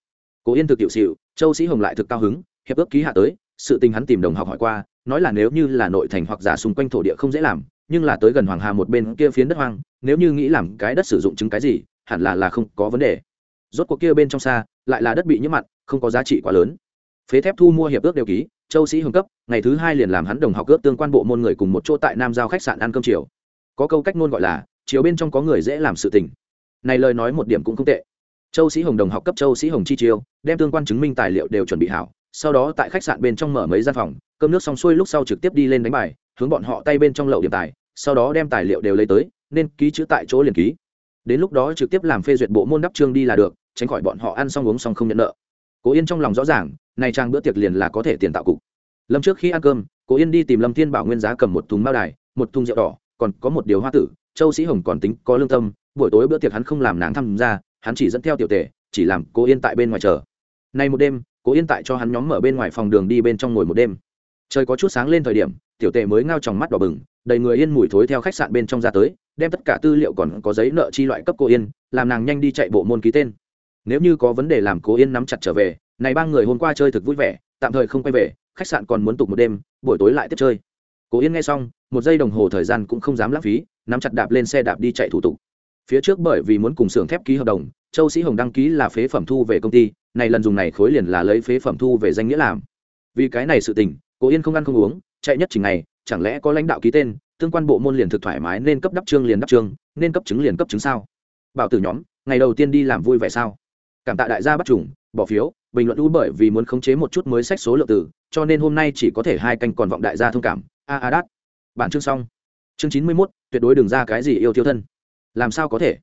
Cố yên thực hiệu xịu châu sĩ hồng lại thực cao hứng, hiệp ước ký hạ tới, sự tình hắn tìm đồng học hỏi qua, nói là nếu như là nội thành hoặc giả xung quanh thổ địa không dễ làm nhưng là tới gần hoàng hà một bên kia phiến đất hoang, nếu như nghĩ làm cái đất sử dụng chứng cái gì, hẳn là là không có vấn đề. Rốt cuộc kia bên trong xa, lại là đất bị nhiễm mặn, không có giá trị quá lớn. Phế thép thu mua hiệp ước đều ký, châu sĩ hưng cấp, ngày thứ hai liền làm hắn đồng học ước tương quan bộ môn người cùng một chỗ tại nam giao khách sạn ăn cơm chiều. Có câu cách ngôn gọi là, chiều bên trong có người dễ làm sự tình. Này lời nói một điểm cũng không tệ. Châu sĩ hồng đồng học cấp châu sĩ hồng chi chiêu, đem tương quan chứng minh tài liệu đều chuẩn bị hảo, sau đó tại khách sạn bên trong mở mấy gian phòng, cơm nước xong xuôi lúc sau trực tiếp đi lên đánh bài hướng bọn họ tay bên trong lậu điểm tài, sau đó đem tài liệu đều lấy tới, nên ký chữ tại chỗ liền ký. Đến lúc đó trực tiếp làm phê duyệt bộ môn đắp trương đi là được, tránh khỏi bọn họ ăn xong uống xong không nhận nợ. Cố yên trong lòng rõ ràng, này trang bữa tiệc liền là có thể tiền tạo cục. Lâm trước khi ăn cơm, cố yên đi tìm lâm thiên bảo nguyên giá cầm một thùng mao đài, một thùng rượu đỏ, còn có một điều hoa tử, châu sĩ hồng còn tính có lương tâm, buổi tối bữa tiệc hắn không làm nàng tham gia, hắn chỉ dẫn theo tiểu tể, chỉ làm cố yên tại bên ngoài chờ. Nay một đêm, cố yên tại cho hắn nhóm mở bên ngoài phòng đường đi bên trong ngồi một đêm trời có chút sáng lên thời điểm, tiểu tề mới ngao tròng mắt đỏ bừng, đầy người yên mùi thối theo khách sạn bên trong ra tới, đem tất cả tư liệu còn có giấy nợ chi loại cấp cô yên, làm nàng nhanh đi chạy bộ môn ký tên. Nếu như có vấn đề làm cô yên nắm chặt trở về, này ba người hôm qua chơi thực vui vẻ, tạm thời không quay về, khách sạn còn muốn tục một đêm, buổi tối lại tiếp chơi. Cô yên nghe xong, một giây đồng hồ thời gian cũng không dám lãng phí, nắm chặt đạp lên xe đạp đi chạy thủ tục. Phía trước bởi vì muốn cùng xưởng thép ký hợp đồng, châu sĩ hồng đăng ký là phế phẩm thu về công ty, này lần dùng này khối liền là lấy phế phẩm thu về danh nghĩa làm. Vì cái này sự tình cố yên không ăn không uống chạy nhất trình này chẳng lẽ có lãnh đạo ký tên tương quan bộ môn liền thực thoải mái nên cấp đắp trương liền đắp trương nên cấp chứng liền cấp chứng sao? Bảo tử nhóm ngày đầu tiên đi làm vui vẻ sao? Cảm tạ đại gia bắt chủng, bỏ phiếu bình luận u bởi vì muốn khống chế một chút mới sách số lượng từ cho nên hôm nay chỉ có thể hai canh còn vọng đại gia thông cảm. A a đát. Bản chương xong. Chương chín mươi mốt tuyệt đối đừng ra cái gì yêu thiêu thân. Làm sao có thể?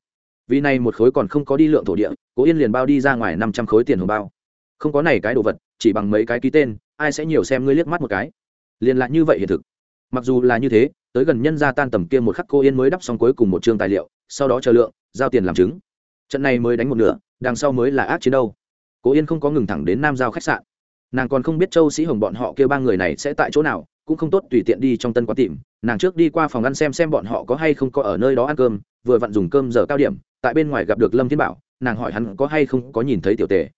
Vì này một khối còn không có đi lượng thổ địa cố yên liền bao đi ra ngoài năm trăm khối tiền hồng bao. Không có này cái đồ vật chỉ bằng mấy cái ký tên, ai sẽ nhiều xem ngươi liếc mắt một cái. Liền lại như vậy hiện thực. Mặc dù là như thế, tới gần nhân gia tan tầm kia một khắc cô yên mới đắp xong cuối cùng một chương tài liệu, sau đó chờ lượng, giao tiền làm chứng. Trận này mới đánh một nửa, đằng sau mới là ác chiến đâu. Cô yên không có ngừng thẳng đến nam giao khách sạn. Nàng còn không biết châu sĩ hồng bọn họ kêu ba người này sẽ tại chỗ nào, cũng không tốt tùy tiện đi trong tân quán tìm. Nàng trước đi qua phòng ăn xem xem bọn họ có hay không có ở nơi đó ăn cơm, vừa vặn dùng cơm giờ cao điểm, tại bên ngoài gặp được lâm thiên bảo, nàng hỏi hắn có hay không có nhìn thấy tiểu tề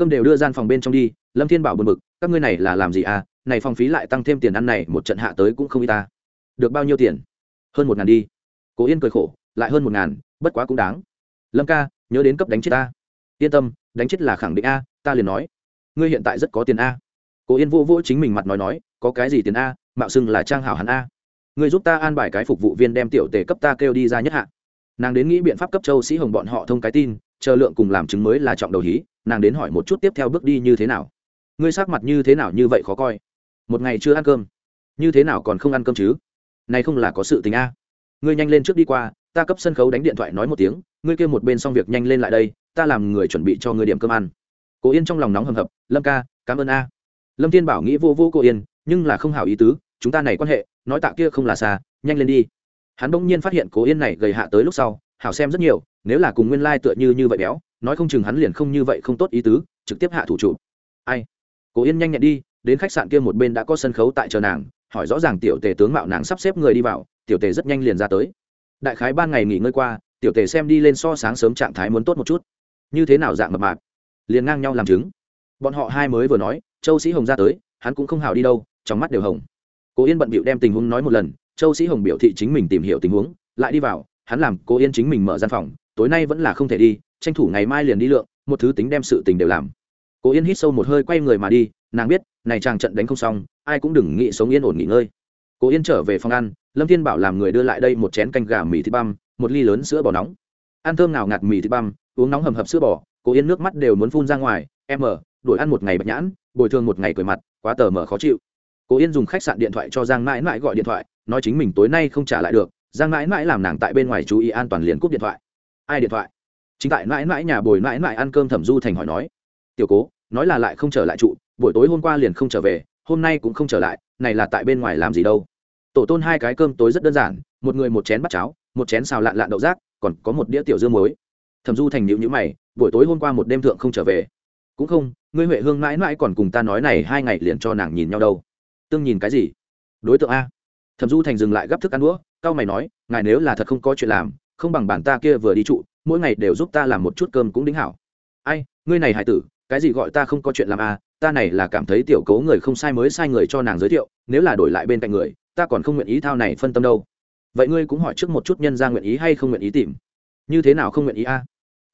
cơm đều đưa gian phòng bên trong đi, lâm thiên bảo buồn bực, các ngươi này là làm gì à? Này phòng phí lại tăng thêm tiền ăn này, một trận hạ tới cũng không y ta. Được bao nhiêu tiền? Hơn một ngàn đi. Cố yên cười khổ, lại hơn một ngàn, bất quá cũng đáng. Lâm ca, nhớ đến cấp đánh chết ta. Yên tâm, đánh chết là khẳng định a, ta liền nói. Ngươi hiện tại rất có tiền a. Cố yên vô vô chính mình mặt nói nói, có cái gì tiền a? Mạo xưng là trang hảo hắn a. Ngươi giúp ta an bài cái phục vụ viên đem tiểu tề cấp ta kêu đi ra nhất hạ. Nàng đến nghĩ biện pháp cấp châu sĩ hồng bọn họ thông cái tin, chờ lượng cùng làm chứng mới là trọng đầu hí nàng đến hỏi một chút tiếp theo bước đi như thế nào. Ngươi sắc mặt như thế nào như vậy khó coi. Một ngày chưa ăn cơm. Như thế nào còn không ăn cơm chứ? Này không là có sự tình a. Ngươi nhanh lên trước đi qua, ta cấp sân khấu đánh điện thoại nói một tiếng, ngươi kêu một bên xong việc nhanh lên lại đây, ta làm người chuẩn bị cho ngươi điểm cơm ăn. Cố yên trong lòng nóng hầm hập, lâm ca, cảm ơn a. Lâm thiên bảo nghĩ vô vô cô yên, nhưng là không hảo ý tứ, chúng ta này quan hệ, nói tạ kia không là xa, nhanh lên đi. Hắn bỗng nhiên phát hiện cố yên này gầy hạ tới lúc sau, hảo xem rất nhiều nếu là cùng nguyên lai tựa như như vậy béo, nói không chừng hắn liền không như vậy không tốt ý tứ, trực tiếp hạ thủ trụ. Ai? Cố yên nhanh nhẹn đi, đến khách sạn kia một bên đã có sân khấu tại chờ nàng, hỏi rõ ràng tiểu tề tướng mạo nàng sắp xếp người đi vào, tiểu tề rất nhanh liền ra tới. Đại khái ban ngày nghỉ ngơi qua, tiểu tề xem đi lên so sáng sớm trạng thái muốn tốt một chút. Như thế nào dạng mập mạp? Liền ngang nhau làm chứng. Bọn họ hai mới vừa nói, châu sĩ hồng ra tới, hắn cũng không hào đi đâu, trong mắt đều hồng. Cố yên bận bịu đem tình huống nói một lần, châu sĩ hồng biểu thị chính mình tìm hiểu tình huống, lại đi vào, hắn làm cố yên chính mình mở gian phòng tối nay vẫn là không thể đi, tranh thủ ngày mai liền đi lượng, một thứ tính đem sự tình đều làm. Cố yên hít sâu một hơi quay người mà đi, nàng biết, này chàng trận đánh không xong, ai cũng đừng nghĩ sống yên ổn nghỉ ngơi. Cố yên trở về phòng ăn, lâm thiên bảo làm người đưa lại đây một chén canh gà mì thịt băm, một ly lớn sữa bò nóng. Ăn thơm nào ngạt mì thịt băm, uống nóng hầm hập sữa bò, cố yên nước mắt đều muốn phun ra ngoài, em ở đổi ăn một ngày bạch nhãn, bồi thường một ngày cười mặt, quá tờ mở khó chịu. Cố yên dùng khách sạn điện thoại cho giang mãi mãi gọi điện thoại, nói chính mình tối nay không trả lại được, giang mãi mãi làm nàng tại bên ngoài chú ý an toàn liền cúp điện thoại ai điện thoại? Chính tại mãi mãi nhà bồi mãi mãi ăn cơm thẩm du thành hỏi nói. Tiểu cố, nói là lại không trở lại trụ, buổi tối hôm qua liền không trở về, hôm nay cũng không trở lại, này là tại bên ngoài làm gì đâu. Tổ tôn hai cái cơm tối rất đơn giản, một người một chén bát cháo, một chén xào lạn lạn đậu rác, còn có một đĩa tiểu dương muối. Thẩm du thành nhịu nhữ mày, buổi tối hôm qua một đêm thượng không trở về. Cũng không, ngươi huệ hương mãi mãi còn cùng ta nói này hai ngày liền cho nàng nhìn nhau đâu. Tương nhìn cái gì? Đối tượng a. Thẩm du thành dừng lại gấp thức ăn đũa cao mày nói, ngài nếu là thật không có chuyện làm không bằng bản ta kia vừa đi trụ, mỗi ngày đều giúp ta làm một chút cơm cũng đính hảo. Ai, ngươi này hải tử, cái gì gọi ta không có chuyện làm à? ta này là cảm thấy tiểu cấu người không sai mới sai người cho nàng giới thiệu, nếu là đổi lại bên cạnh người, ta còn không nguyện ý thao này phân tâm đâu. Vậy ngươi cũng hỏi trước một chút nhân ra nguyện ý hay không nguyện ý tìm. Như thế nào không nguyện ý a?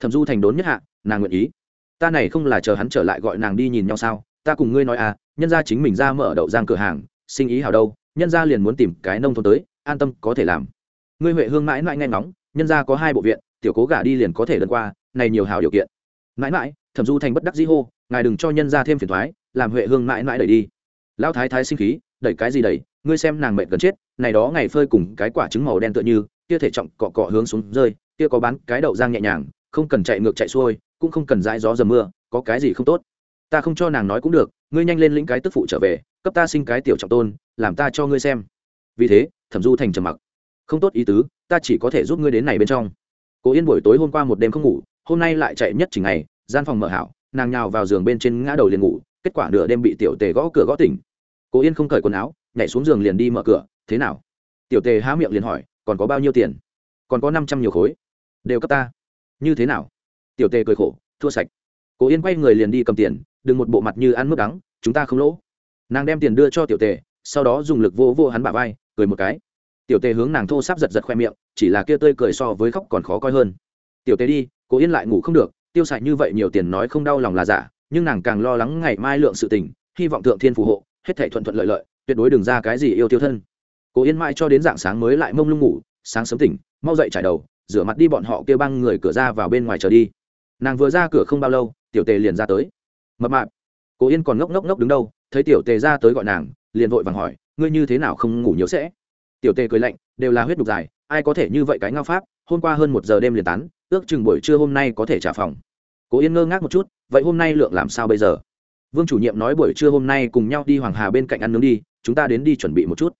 Thẩm du thành đốn nhất hạ, nàng nguyện ý. Ta này không là chờ hắn trở lại gọi nàng đi nhìn nhau sao? Ta cùng ngươi nói à nhân ra chính mình ra mở đậu giang cửa hàng, sinh ý hào đâu, nhân ra liền muốn tìm cái nông thôn tới, an tâm có thể làm. Ngươi huệ hương mãi mãi nghe ngóng nhân ra có hai bộ viện, tiểu cố gả đi liền có thể lần qua, này nhiều hào điều kiện. Mãi mãi, thẩm du thành bất đắc dĩ hô, ngài đừng cho nhân ra thêm phiền thoái làm huệ hương mãi mãi đẩy đi. Lão thái thái sinh khí, đẩy cái gì đẩy? Ngươi xem nàng mệt gần chết, này đó ngày phơi cùng cái quả trứng màu đen tựa như, kia thể trọng cọ cọ hướng xuống rơi, kia có bán cái đậu giang nhẹ nhàng, không cần chạy ngược chạy xuôi, cũng không cần dãi gió dầm mưa, có cái gì không tốt? Ta không cho nàng nói cũng được, ngươi nhanh lên lĩnh cái tức phụ trở về, cấp ta sinh cái tiểu trọng tôn, làm ta cho ngươi xem. Vì thế, thẩm du thành trầm mặc. Không tốt ý tứ ta chỉ có thể giúp ngươi đến này bên trong. Cố yên buổi tối hôm qua một đêm không ngủ, hôm nay lại chạy nhất chỉ ngày, gian phòng mở hảo, nàng nhào vào giường bên trên ngã đầu liền ngủ, kết quả nửa đêm bị tiểu tề gõ cửa gõ tỉnh. Cố yên không cởi quần áo, nhảy xuống giường liền đi mở cửa, thế nào? Tiểu tề há miệng liền hỏi, còn có bao nhiêu tiền? Còn có năm trăm nhiều khối. Đều cấp ta. Như thế nào? Tiểu tề cười khổ, thua sạch. Cố yên quay người liền đi cầm tiền, đừng một bộ mặt như ăn mức đắng, chúng ta không lỗ. Nàng đem tiền đưa cho tiểu tề, sau đó dùng lực vô vô hắn bả vai, cười một cái tiểu tề hướng nàng thô sáp giật giật khoe miệng, chỉ là kia tươi cười so với khóc còn khó coi hơn. Tiểu tề đi, cố yên lại ngủ không được, tiêu xài như vậy nhiều tiền nói không đau lòng là giả, nhưng nàng càng lo lắng ngày mai lượng sự tình, hy vọng thượng thiên phù hộ, hết thể thuận thuận lợi lợi, tuyệt đối đừng ra cái gì yêu tiêu thân. Cố yên mãi cho đến dạng sáng mới lại mông lung ngủ, sáng sớm tỉnh, mau dậy trải đầu, rửa mặt đi bọn họ kêu băng người cửa ra vào bên ngoài chờ đi. Nàng vừa ra cửa không bao lâu, tiểu tề liền ra tới. Mập mạp. Cố yên còn ngốc ngốc ngốc đứng đâu, thấy tiểu tề ra tới gọi nàng, liền vội vàng hỏi, ngươi như thế nào không ngủ nhiều sẽ? Tiểu tề cười lạnh, đều là huyết đục dài, ai có thể như vậy cái ngao pháp, hôm qua hơn một giờ đêm liền tán, ước chừng buổi trưa hôm nay có thể trả phòng. Cố yên ngơ ngác một chút, vậy hôm nay lượng làm sao bây giờ? Vương chủ nhiệm nói buổi trưa hôm nay cùng nhau đi hoàng hà bên cạnh ăn nướng đi, chúng ta đến đi chuẩn bị một chút.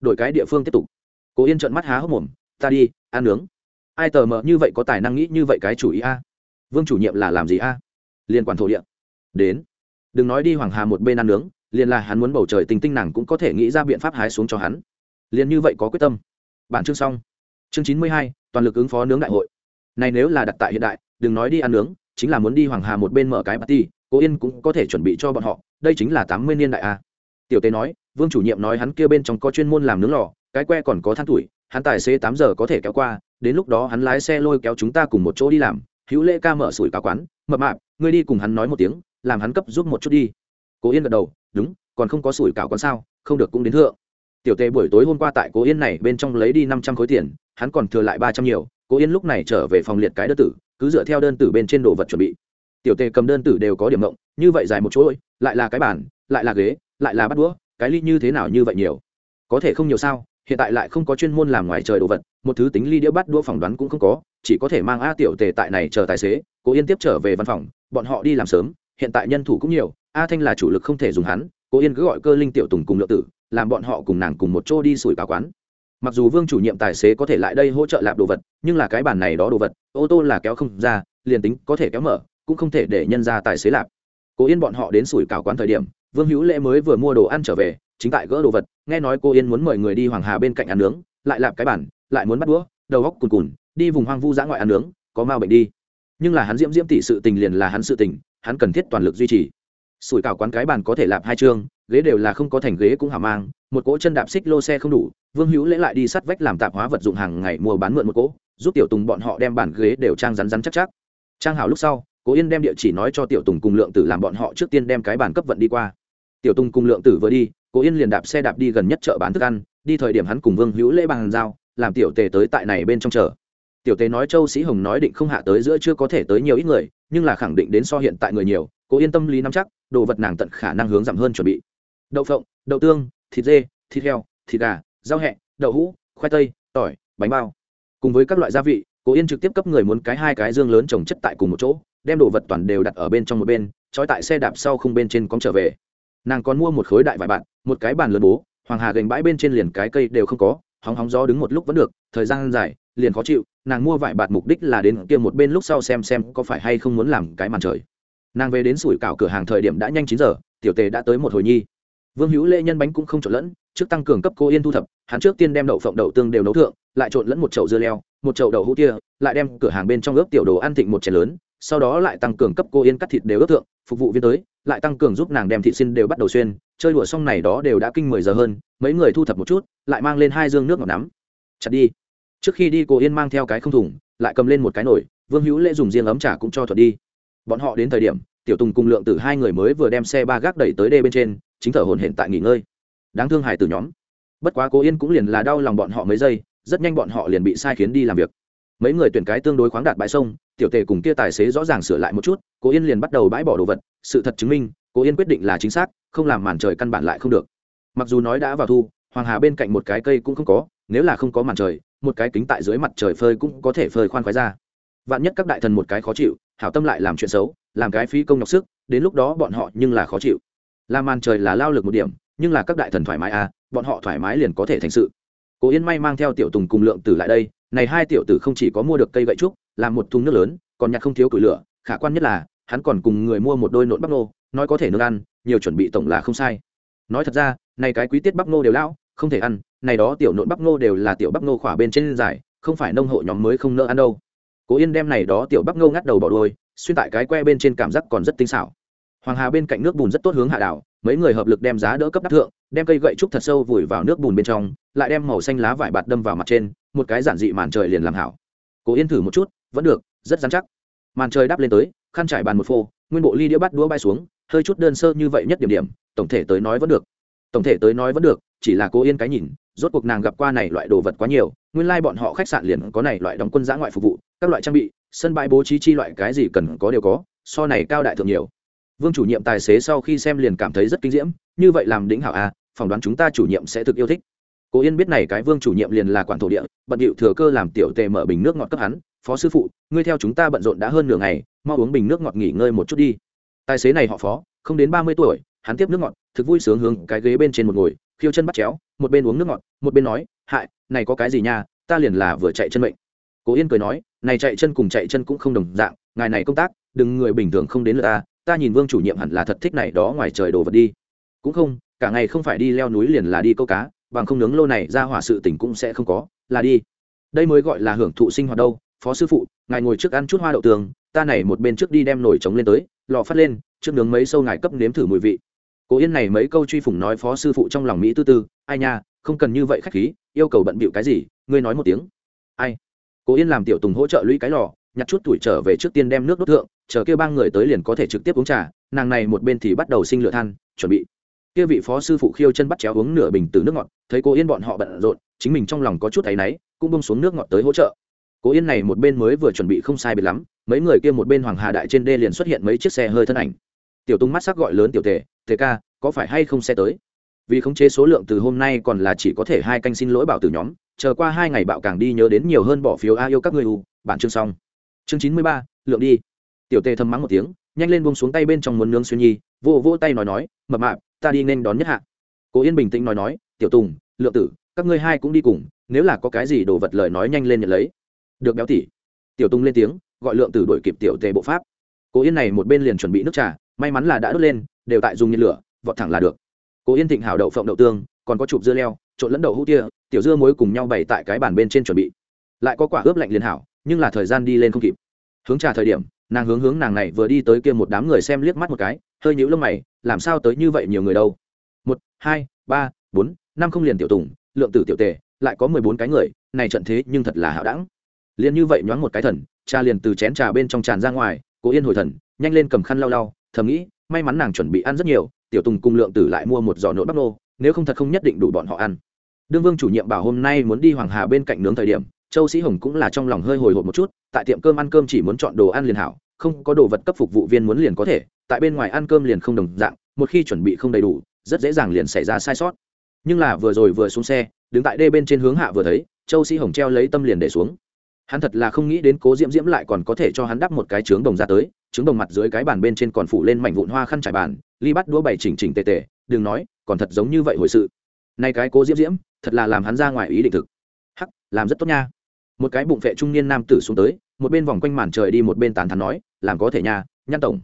Đổi cái địa phương tiếp tục. Cố yên trợn mắt há hốc mồm, ta đi, ăn nướng. Ai tờ mờ như vậy có tài năng nghĩ như vậy cái chủ ý a? Vương chủ nhiệm là làm gì a? Liên quan thổ địa. Đến. Đừng nói đi hoàng hà một bên ăn nướng, liền là hắn muốn bầu trời tình tinh nàng cũng có thể nghĩ ra biện pháp hái xuống cho hắn liền như vậy có quyết tâm. Bản chương xong. Chương chín mươi hai, toàn lực ứng phó nướng đại hội. Này nếu là đặt tại hiện đại, đừng nói đi ăn nướng, chính là muốn đi hoàng hà một bên mở cái party, cố yên cũng có thể chuẩn bị cho bọn họ. Đây chính là tám mươi niên đại a. Tiểu tế nói, vương chủ nhiệm nói hắn kia bên trong có chuyên môn làm nướng lò, cái que còn có than tuổi, hắn tài xế tám giờ có thể kéo qua, đến lúc đó hắn lái xe lôi kéo chúng ta cùng một chỗ đi làm. Hữu lễ ca mở sủi cả quán, mập mạp, ngươi đi cùng hắn nói một tiếng, làm hắn cấp giúp một chút đi. Cố yên gật đầu, đúng, còn không có sủi cảo quán sao, không được cũng đến thượng tiểu tề buổi tối hôm qua tại cố yên này bên trong lấy đi năm trăm khối tiền, hắn còn thừa lại ba trăm nhiều, cố yên lúc này trở về phòng liệt cái đơn tử, cứ dựa theo đơn tử bên trên đồ vật chuẩn bị. Tiểu tề cầm đơn tử đều có điểm mộng như vậy dài một chỗ ôi lại là cái bàn, lại là ghế, lại là bắt đũa, cái ly như thế nào như vậy nhiều? Có thể không nhiều sao, hiện tại lại không có chuyên môn làm ngoài trời đồ vật, một thứ tính ly đĩa bắt đũa phỏng đoán cũng không có, chỉ có thể mang a tiểu tề tại này chờ tài xế, cố yên tiếp trở về văn phòng, bọn họ đi làm sớm, hiện tại nhân thủ cũng nhiều, a thanh là chủ lực không thể dùng hắn, cố yên cứ gọi cơ linh tiểu tùng cùng lượng tử làm bọn họ cùng nàng cùng một chỗ đi sủi cả quán. Mặc dù vương chủ nhiệm tài xế có thể lại đây hỗ trợ lạp đồ vật, nhưng là cái bàn này đó đồ vật, ô tô là kéo không ra, liền tính có thể kéo mở, cũng không thể để nhân ra tài xế lạp. Cố yên bọn họ đến sủi cảo quán thời điểm, vương hữu lễ mới vừa mua đồ ăn trở về, chính tại gỡ đồ vật, nghe nói cô yên muốn mời người đi hoàng hà bên cạnh ăn nướng, lại lạp cái bản lại muốn bắt đũa, đầu góc cùn cùn đi vùng hoang vu dã ngoại ăn nướng, có mau bệnh đi. Nhưng là hắn diễm diễm tỷ sự tình liền là hắn sự tình, hắn cần thiết toàn lực duy trì. Sủi cảo quán cái bàn có thể lạp hai chương ghế đều là không có thành ghế cũng hả mang, một cỗ chân đạp xích lô xe không đủ, vương hữu lễ lại đi sắt vách làm tạp hóa vật dụng hàng ngày mua bán mượn một cỗ, giúp tiểu tùng bọn họ đem bàn ghế đều trang rắn rắn chắc chắc. Trang hảo lúc sau, cố yên đem địa chỉ nói cho tiểu tùng cùng lượng tử làm bọn họ trước tiên đem cái bàn cấp vận đi qua. Tiểu tùng cùng lượng tử vừa đi, cố yên liền đạp xe đạp đi gần nhất chợ bán thức ăn, đi thời điểm hắn cùng vương hữu lễ bàn giao, làm tiểu tề tới tại này bên trong chợ. Tiểu tề nói châu sĩ hồng nói định không hạ tới giữa chưa có thể tới nhiều ít người, nhưng là khẳng định đến so hiện tại người nhiều, cố yên tâm lý nắm chắc, đồ vật nàng tận khả năng hướng giảm hơn chuẩn bị đậu phộng, đậu tương, thịt dê, thịt heo, thịt gà, rau hẹ, đậu hũ, khoai tây, tỏi, bánh bao. Cùng với các loại gia vị, cố yên trực tiếp cấp người muốn cái hai cái dương lớn trồng chất tại cùng một chỗ, đem đồ vật toàn đều đặt ở bên trong một bên, trói tại xe đạp sau không bên trên cóng trở về. Nàng còn mua một khối đại vải bạn một cái bàn lớn bố, hoàng hà gành bãi bên trên liền cái cây đều không có, hóng hóng gió đứng một lúc vẫn được, thời gian dài, liền khó chịu, nàng mua vải bạt mục đích là đến kia một bên lúc sau xem xem có phải hay không muốn làm cái màn trời. Nàng về đến sủi cảo cửa hàng thời điểm đã nhanh chín giờ, tiểu tề đã tới một hồi nhi vương hữu lễ nhân bánh cũng không trộn lẫn, trước tăng cường cấp cô yên thu thập, hắn trước tiên đem đậu phộng, đậu tương đều nấu thượng, lại trộn lẫn một chậu dưa leo, một chậu đậu hũ tia, lại đem cửa hàng bên trong ướp tiểu đồ ăn thịnh một chén lớn, sau đó lại tăng cường cấp cô yên cắt thịt đều ướp thượng, phục vụ viên tới, lại tăng cường giúp nàng đem thịt xin đều bắt đầu xuyên, chơi đùa xong này đó đều đã kinh mười giờ hơn, mấy người thu thập một chút, lại mang lên hai dương nước ngọt nắm. Chặt đi. Trước khi đi, cô yên mang theo cái không thùng, lại cầm lên một cái nồi, vương hữu lễ dùng riêng ấm trà cũng cho thuật đi. Bọn họ đến thời điểm, tiểu tùng cùng lượng tử hai người mới vừa đem xe ba gác đẩy tới đê bên trên chính thở hồn hển tại nghỉ ngơi. Đáng thương hải từ nhóm. Bất quá cố yên cũng liền là đau lòng bọn họ mấy giây, rất nhanh bọn họ liền bị sai khiến đi làm việc. Mấy người tuyển cái tương đối khoáng đạt bãi sông, tiểu tề cùng kia tài xế rõ ràng sửa lại một chút, cố yên liền bắt đầu bãi bỏ đồ vật. Sự thật chứng minh, cố yên quyết định là chính xác, không làm màn trời căn bản lại không được. Mặc dù nói đã vào thu, hoàng hà bên cạnh một cái cây cũng không có, nếu là không có màn trời, một cái kính tại dưới mặt trời phơi cũng có thể phơi khoan khoái ra. Vạn nhất các đại thần một cái khó chịu, hảo tâm lại làm chuyện xấu, làm cái phí công nhọc sức, đến lúc đó bọn họ nhưng là khó chịu làm màn trời là lao lực một điểm, nhưng là các đại thần thoải mái à bọn họ thoải mái liền có thể thành sự. Cố yên may mang theo tiểu tùng cùng lượng tử lại đây, này hai tiểu tử không chỉ có mua được cây gậy trúc làm một thùng nước lớn, còn nhặt không thiếu củi lửa, khả quan nhất là, hắn còn cùng người mua một đôi nộn bắp nô, nói có thể nương ăn, nhiều chuẩn bị tổng là không sai. Nói thật ra, này cái quý tiết bắp nô đều lão, không thể ăn, này đó tiểu nộn bắp nô đều là tiểu bắp nô khỏa bên trên dài, không phải nông hộ nhóm mới không nỡ ăn đâu. Cố yên đem này đó tiểu bắp nô ngắt đầu bỏ đuôi, xuyên tại cái que bên trên cảm giác còn rất tinh xảo hoàng hà bên cạnh nước bùn rất tốt hướng hạ đảo, mấy người hợp lực đem giá đỡ cấp đắc thượng, đem cây gậy trúc thật sâu vùi vào nước bùn bên trong, lại đem màu xanh lá vải bạt đâm vào mặt trên, một cái giản dị màn trời liền làm hảo. Cố yên thử một chút, vẫn được, rất dán chắc. Màn trời đắp lên tới, khăn trải bàn một phô, nguyên bộ ly đĩa bắt đũa bay xuống, hơi chút đơn sơ như vậy nhất điểm điểm, tổng thể tới nói vẫn được. Tổng thể tới nói vẫn được, chỉ là cố yên cái nhìn, rốt cuộc nàng gặp qua này loại đồ vật quá nhiều, nguyên lai、like、bọn họ khách sạn liền có này loại đóng quân giã ngoại phục vụ, các loại trang bị, sân bãi bố trí chi loại cái gì cần có đều có, so này cao đại thượng nhiều vương chủ nhiệm tài xế sau khi xem liền cảm thấy rất kinh diễm, như vậy làm đĩnh hảo a phỏng đoán chúng ta chủ nhiệm sẽ thực yêu thích. Cố yên biết này cái vương chủ nhiệm liền là quản thổ địa, bận điệu thừa cơ làm tiểu tề mở bình nước ngọt cấp hắn, phó sư phụ, ngươi theo chúng ta bận rộn đã hơn nửa ngày, mau uống bình nước ngọt nghỉ ngơi một chút đi. Tài xế này họ phó, không đến ba mươi tuổi, hắn tiếp nước ngọt, thực vui sướng hướng cái ghế bên trên một ngồi, khiêu chân bắt chéo, một bên uống nước ngọt, một bên nói, hại, này có cái gì nha, ta liền là vừa chạy chân mệnh. Cố yên cười nói, này chạy chân cùng chạy chân cũng không đồng dạng, ngài này công tác, đừng người bình thường không đến lượt ta ta nhìn vương chủ nhiệm hẳn là thật thích này đó ngoài trời đồ vật đi. Cũng không, cả ngày không phải đi leo núi liền là đi câu cá, bằng không nướng lô này ra hỏa sự tỉnh cũng sẽ không có, là đi. Đây mới gọi là hưởng thụ sinh hoạt đâu, phó sư phụ, ngài ngồi trước ăn chút hoa đậu tường ta này một bên trước đi đem nổi trống lên tới lò phát lên, trước nướng mấy sâu ngài cấp nếm thử mùi vị. Cố yên này mấy câu truy phủng nói phó sư phụ trong lòng mỹ tư tư, ai nha, không cần như vậy khách khí, yêu cầu bận bịu cái gì, ngươi nói một tiếng. Ai? Cố yên làm tiểu tùng hỗ trợ lũy cái lò nhặt chút tuổi trở về trước tiên đem nước đốt thượng, chờ kêu ba người tới liền có thể trực tiếp uống trà, nàng này một bên thì bắt đầu sinh lửa than, chuẩn bị. Kia vị phó sư phụ khiêu chân bắt chéo uống nửa bình từ nước ngọt, thấy cô yên bọn họ bận rộn, chính mình trong lòng có chút thấy náy, cũng bông xuống nước ngọt tới hỗ trợ. Cô yên này một bên mới vừa chuẩn bị không sai biệt lắm, mấy người kia một bên hoàng hà đại trên đê liền xuất hiện mấy chiếc xe hơi thân ảnh. Tiểu Tung mắt sắc gọi lớn tiểu tề tề ca, có phải hay không xe tới? Vì khống chế số lượng từ hôm nay còn là chỉ có thể hai canh xin lỗi bảo tử nhóm, chờ qua hai ngày bạo càng đi nhớ đến nhiều hơn bỏ phiếu a yêu các ngươi u bản chương xong chương chín mươi ba, lượng đi. Tiểu tề thầm mắng một tiếng, nhanh lên buông xuống tay bên trong muốn nướng xuyên nhi, vô vô tay nói nói, mập mạp, ta đi nên đón nhất hạ. Cố yên bình tĩnh nói nói, tiểu tùng, lượng tử, các ngươi hai cũng đi cùng, nếu là có cái gì đồ vật lời nói nhanh lên nhận lấy. Được béo tỉ. Tiểu tùng lên tiếng, gọi lượng tử đổi kịp tiểu tề bộ pháp. Cố yên này một bên liền chuẩn bị nước trà, may mắn là đã đốt lên, đều tại dùng nhiệt lửa, vọt thẳng là được. Cố yên thịnh hảo đậu phộng đậu tương, còn có chụp dưa leo, trộn lẫn đậu hũ tia, tiểu dưa muối cùng nhau bày tại cái bàn bên trên chuẩn bị. Lại có quả ướp lạnh liền hảo nhưng là thời gian đi lên không kịp. Hướng trà thời điểm, nàng hướng hướng nàng này vừa đi tới kia một đám người xem liếc mắt một cái, hơi nhũ lông mày, làm sao tới như vậy nhiều người đâu? Một, hai, ba, bốn, năm không liền tiểu tùng, lượng tử tiểu tề, lại có mười bốn cái người, này trận thế nhưng thật là hạo đẳng. Liền như vậy nhoáng một cái thần cha liền từ chén trà bên trong tràn ra ngoài, cố yên hồi thần, nhanh lên cầm khăn lau lau, thầm nghĩ, may mắn nàng chuẩn bị ăn rất nhiều, tiểu tùng cùng lượng tử lại mua một giỏ nộn bắp nô, nếu không thật không nhất định đủ bọn họ ăn. Đương vương chủ nhiệm bảo hôm nay muốn đi hoàng hà bên cạnh nướng thời điểm châu sĩ hồng cũng là trong lòng hơi hồi hộp một chút, tại tiệm cơm ăn cơm chỉ muốn chọn đồ ăn liền hảo, không có đồ vật cấp phục vụ viên muốn liền có thể, tại bên ngoài ăn cơm liền không đồng dạng, một khi chuẩn bị không đầy đủ, rất dễ dàng liền xảy ra sai sót. Nhưng là vừa rồi vừa xuống xe, đứng tại đê bên trên hướng hạ vừa thấy, châu sĩ hồng treo lấy tâm liền để xuống. Hắn thật là không nghĩ đến cố diễm diễm lại còn có thể cho hắn đắp một cái trướng đồng ra tới trứng đồng mặt dưới cái bàn bên trên còn phủ lên mảnh vụn hoa khăn trải bàn, ly bắt đũa bày chỉnh chỉnh tề tề, đừng nói, còn thật giống như vậy hồi sự. Nay cái cố diễm diễm, thật là làm hắn ra ngoài ý định thực. Hắc, làm rất tốt nha một cái bụng vệ trung niên nam tử xuống tới, một bên vòng quanh màn trời đi một bên tàn thắn nói, làm có thể nha nhăn tổng.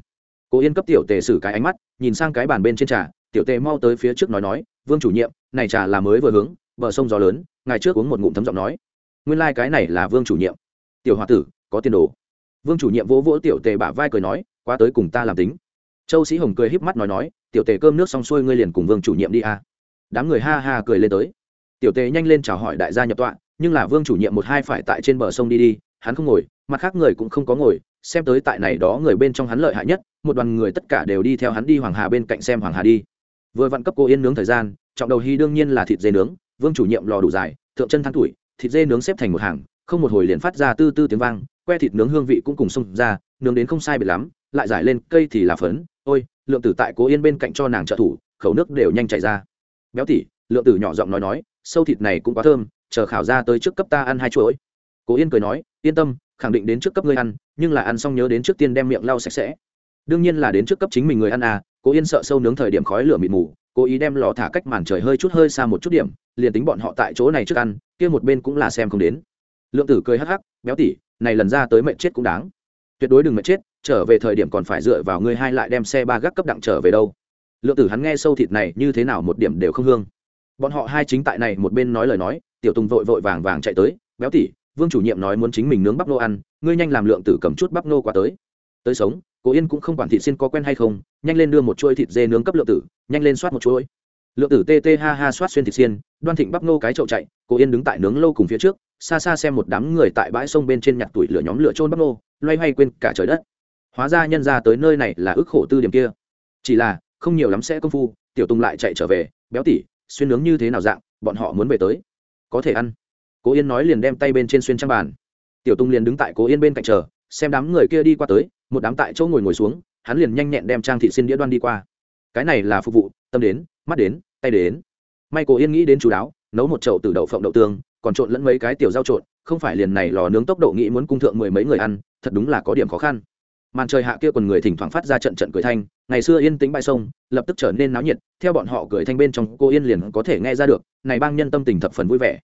Cố yên cấp tiểu tề xử cái ánh mắt, nhìn sang cái bàn bên trên trà, tiểu tề mau tới phía trước nói nói, vương chủ nhiệm, này trà là mới vừa hướng, bờ sông gió lớn ngày trước uống một ngụm thấm giọng nói. Nguyên lai、like、cái này là vương chủ nhiệm. Tiểu h o a tử, có tiền đồ. Vương chủ nhiệm vỗ vỗ tiểu tề bả vai cười nói qua tới cùng ta làm tính. Châu sĩ hồng cười híp mắt nói nói, tiểu tề cơm nước xong xuôi ngươi liền cùng vương chủ nhiệm đi a à. đám người ha ha cười lên tới. Tiểu tề nhanh lên chào hỏi đại gia nhập tọa nhưng là vương chủ nhiệm một hai phải tại trên bờ sông đi đi, hắn không ngồi, mặt khác người cũng không có ngồi, xem tới tại này đó người bên trong hắn lợi hại nhất, một đoàn người tất cả đều đi theo hắn đi hoàng hà bên cạnh xem hoàng hà đi. Vừa vặn cấp cô yên nướng thời gian, trọng đầu hy đương nhiên là thịt dê nướng, vương chủ nhiệm lò đủ dài, thượng chân thang tuổi, thịt dê nướng xếp thành một hàng, không một hồi liền phát ra tư tư tiếng vang, que thịt nướng hương vị cũng cùng xông ra, nướng đến không sai biệt lắm, lại giải lên cây thì là phấn, ôi, lượng tử tại cố yên bên cạnh cho nàng trợ thủ, khẩu nước đều nhanh chảy ra. Béo tỉ, lượng tử nhỏ giọng nói nói, sâu thịt này cũng quá thơm chờ khảo ra tới trước cấp ta ăn hai chuỗi. Cố yên cười nói, yên tâm, khẳng định đến trước cấp ngươi ăn, nhưng là ăn xong nhớ đến trước tiên đem miệng lau sạch sẽ. Đương nhiên là đến trước cấp chính mình người ăn à cố yên sợ sâu nướng thời điểm khói lửa mịt mù, cố ý đem lò thả cách màn trời hơi chút hơi xa một chút điểm, liền tính bọn họ tại chỗ này trước ăn, kia một bên cũng là xem không đến. Lượng tử cười hắc hắc, béo tỉ, này lần ra tới mệnh chết cũng đáng. Tuyệt đối đừng mệnh chết, trở về thời điểm còn phải dựa vào ngươi hai lại đem xe ba gác cấp đặng trở về đâu. Lượng tử hắn nghe sâu thịt này như thế nào một điểm đều không hương. Bọn họ hai chính tại này một bên nói lời nói tiểu tùng vội vội vàng vàng chạy tới, béo tỉ vương chủ nhiệm nói muốn chính mình nướng bắp nô ăn, ngươi nhanh làm lượng tử cầm chút bắp nô qua tới. Tới sống, cố yên cũng không quản thịt xin có quen hay không, nhanh lên đưa một chuôi thịt dê nướng cấp lượng tử, nhanh lên soát một chuôi. Lượng tử tê tê ha ha soát xuyên thịt xiên, đoan thịnh bắp nô cái chậu chạy, cố yên đứng tại nướng lâu cùng phía trước, xa xa xem một đám người tại bãi sông bên trên nhặt tuổi lửa nhóm lửa trôn bắp nô, loay hoay quên cả trời đất. Hóa ra nhân ra tới nơi này là ức khổ tư điểm kia. Chỉ là, không nhiều lắm sẽ công phu, tiểu tùng lại chạy trở về, béo tỉ xuyên nướng như thế nào dạng, bọn họ muốn về tới có thể ăn. Cố yên nói liền đem tay bên trên xuyên trang bàn. Tiểu tùng liền đứng tại cố yên bên cạnh chờ, xem đám người kia đi qua tới, một đám tại chỗ ngồi ngồi xuống, hắn liền nhanh nhẹn đem trang thị xin đĩa đoan đi qua. Cái này là phục vụ, tâm đến, mắt đến, tay đến. May cố yên nghĩ đến chú đáo, nấu một chậu từ đậu phộng đậu tương, còn trộn lẫn mấy cái tiểu rau trộn, không phải liền này lò nướng tốc độ nghĩ muốn cung thượng mười mấy người ăn, thật đúng là có điểm khó khăn màn trời hạ kia còn người thỉnh thoảng phát ra trận trận cười thanh, ngày xưa yên tĩnh bãi sông, lập tức trở nên náo nhiệt, theo bọn họ cười thanh bên trong, cô yên liền có thể nghe ra được, này bang nhân tâm tình thập phần vui vẻ.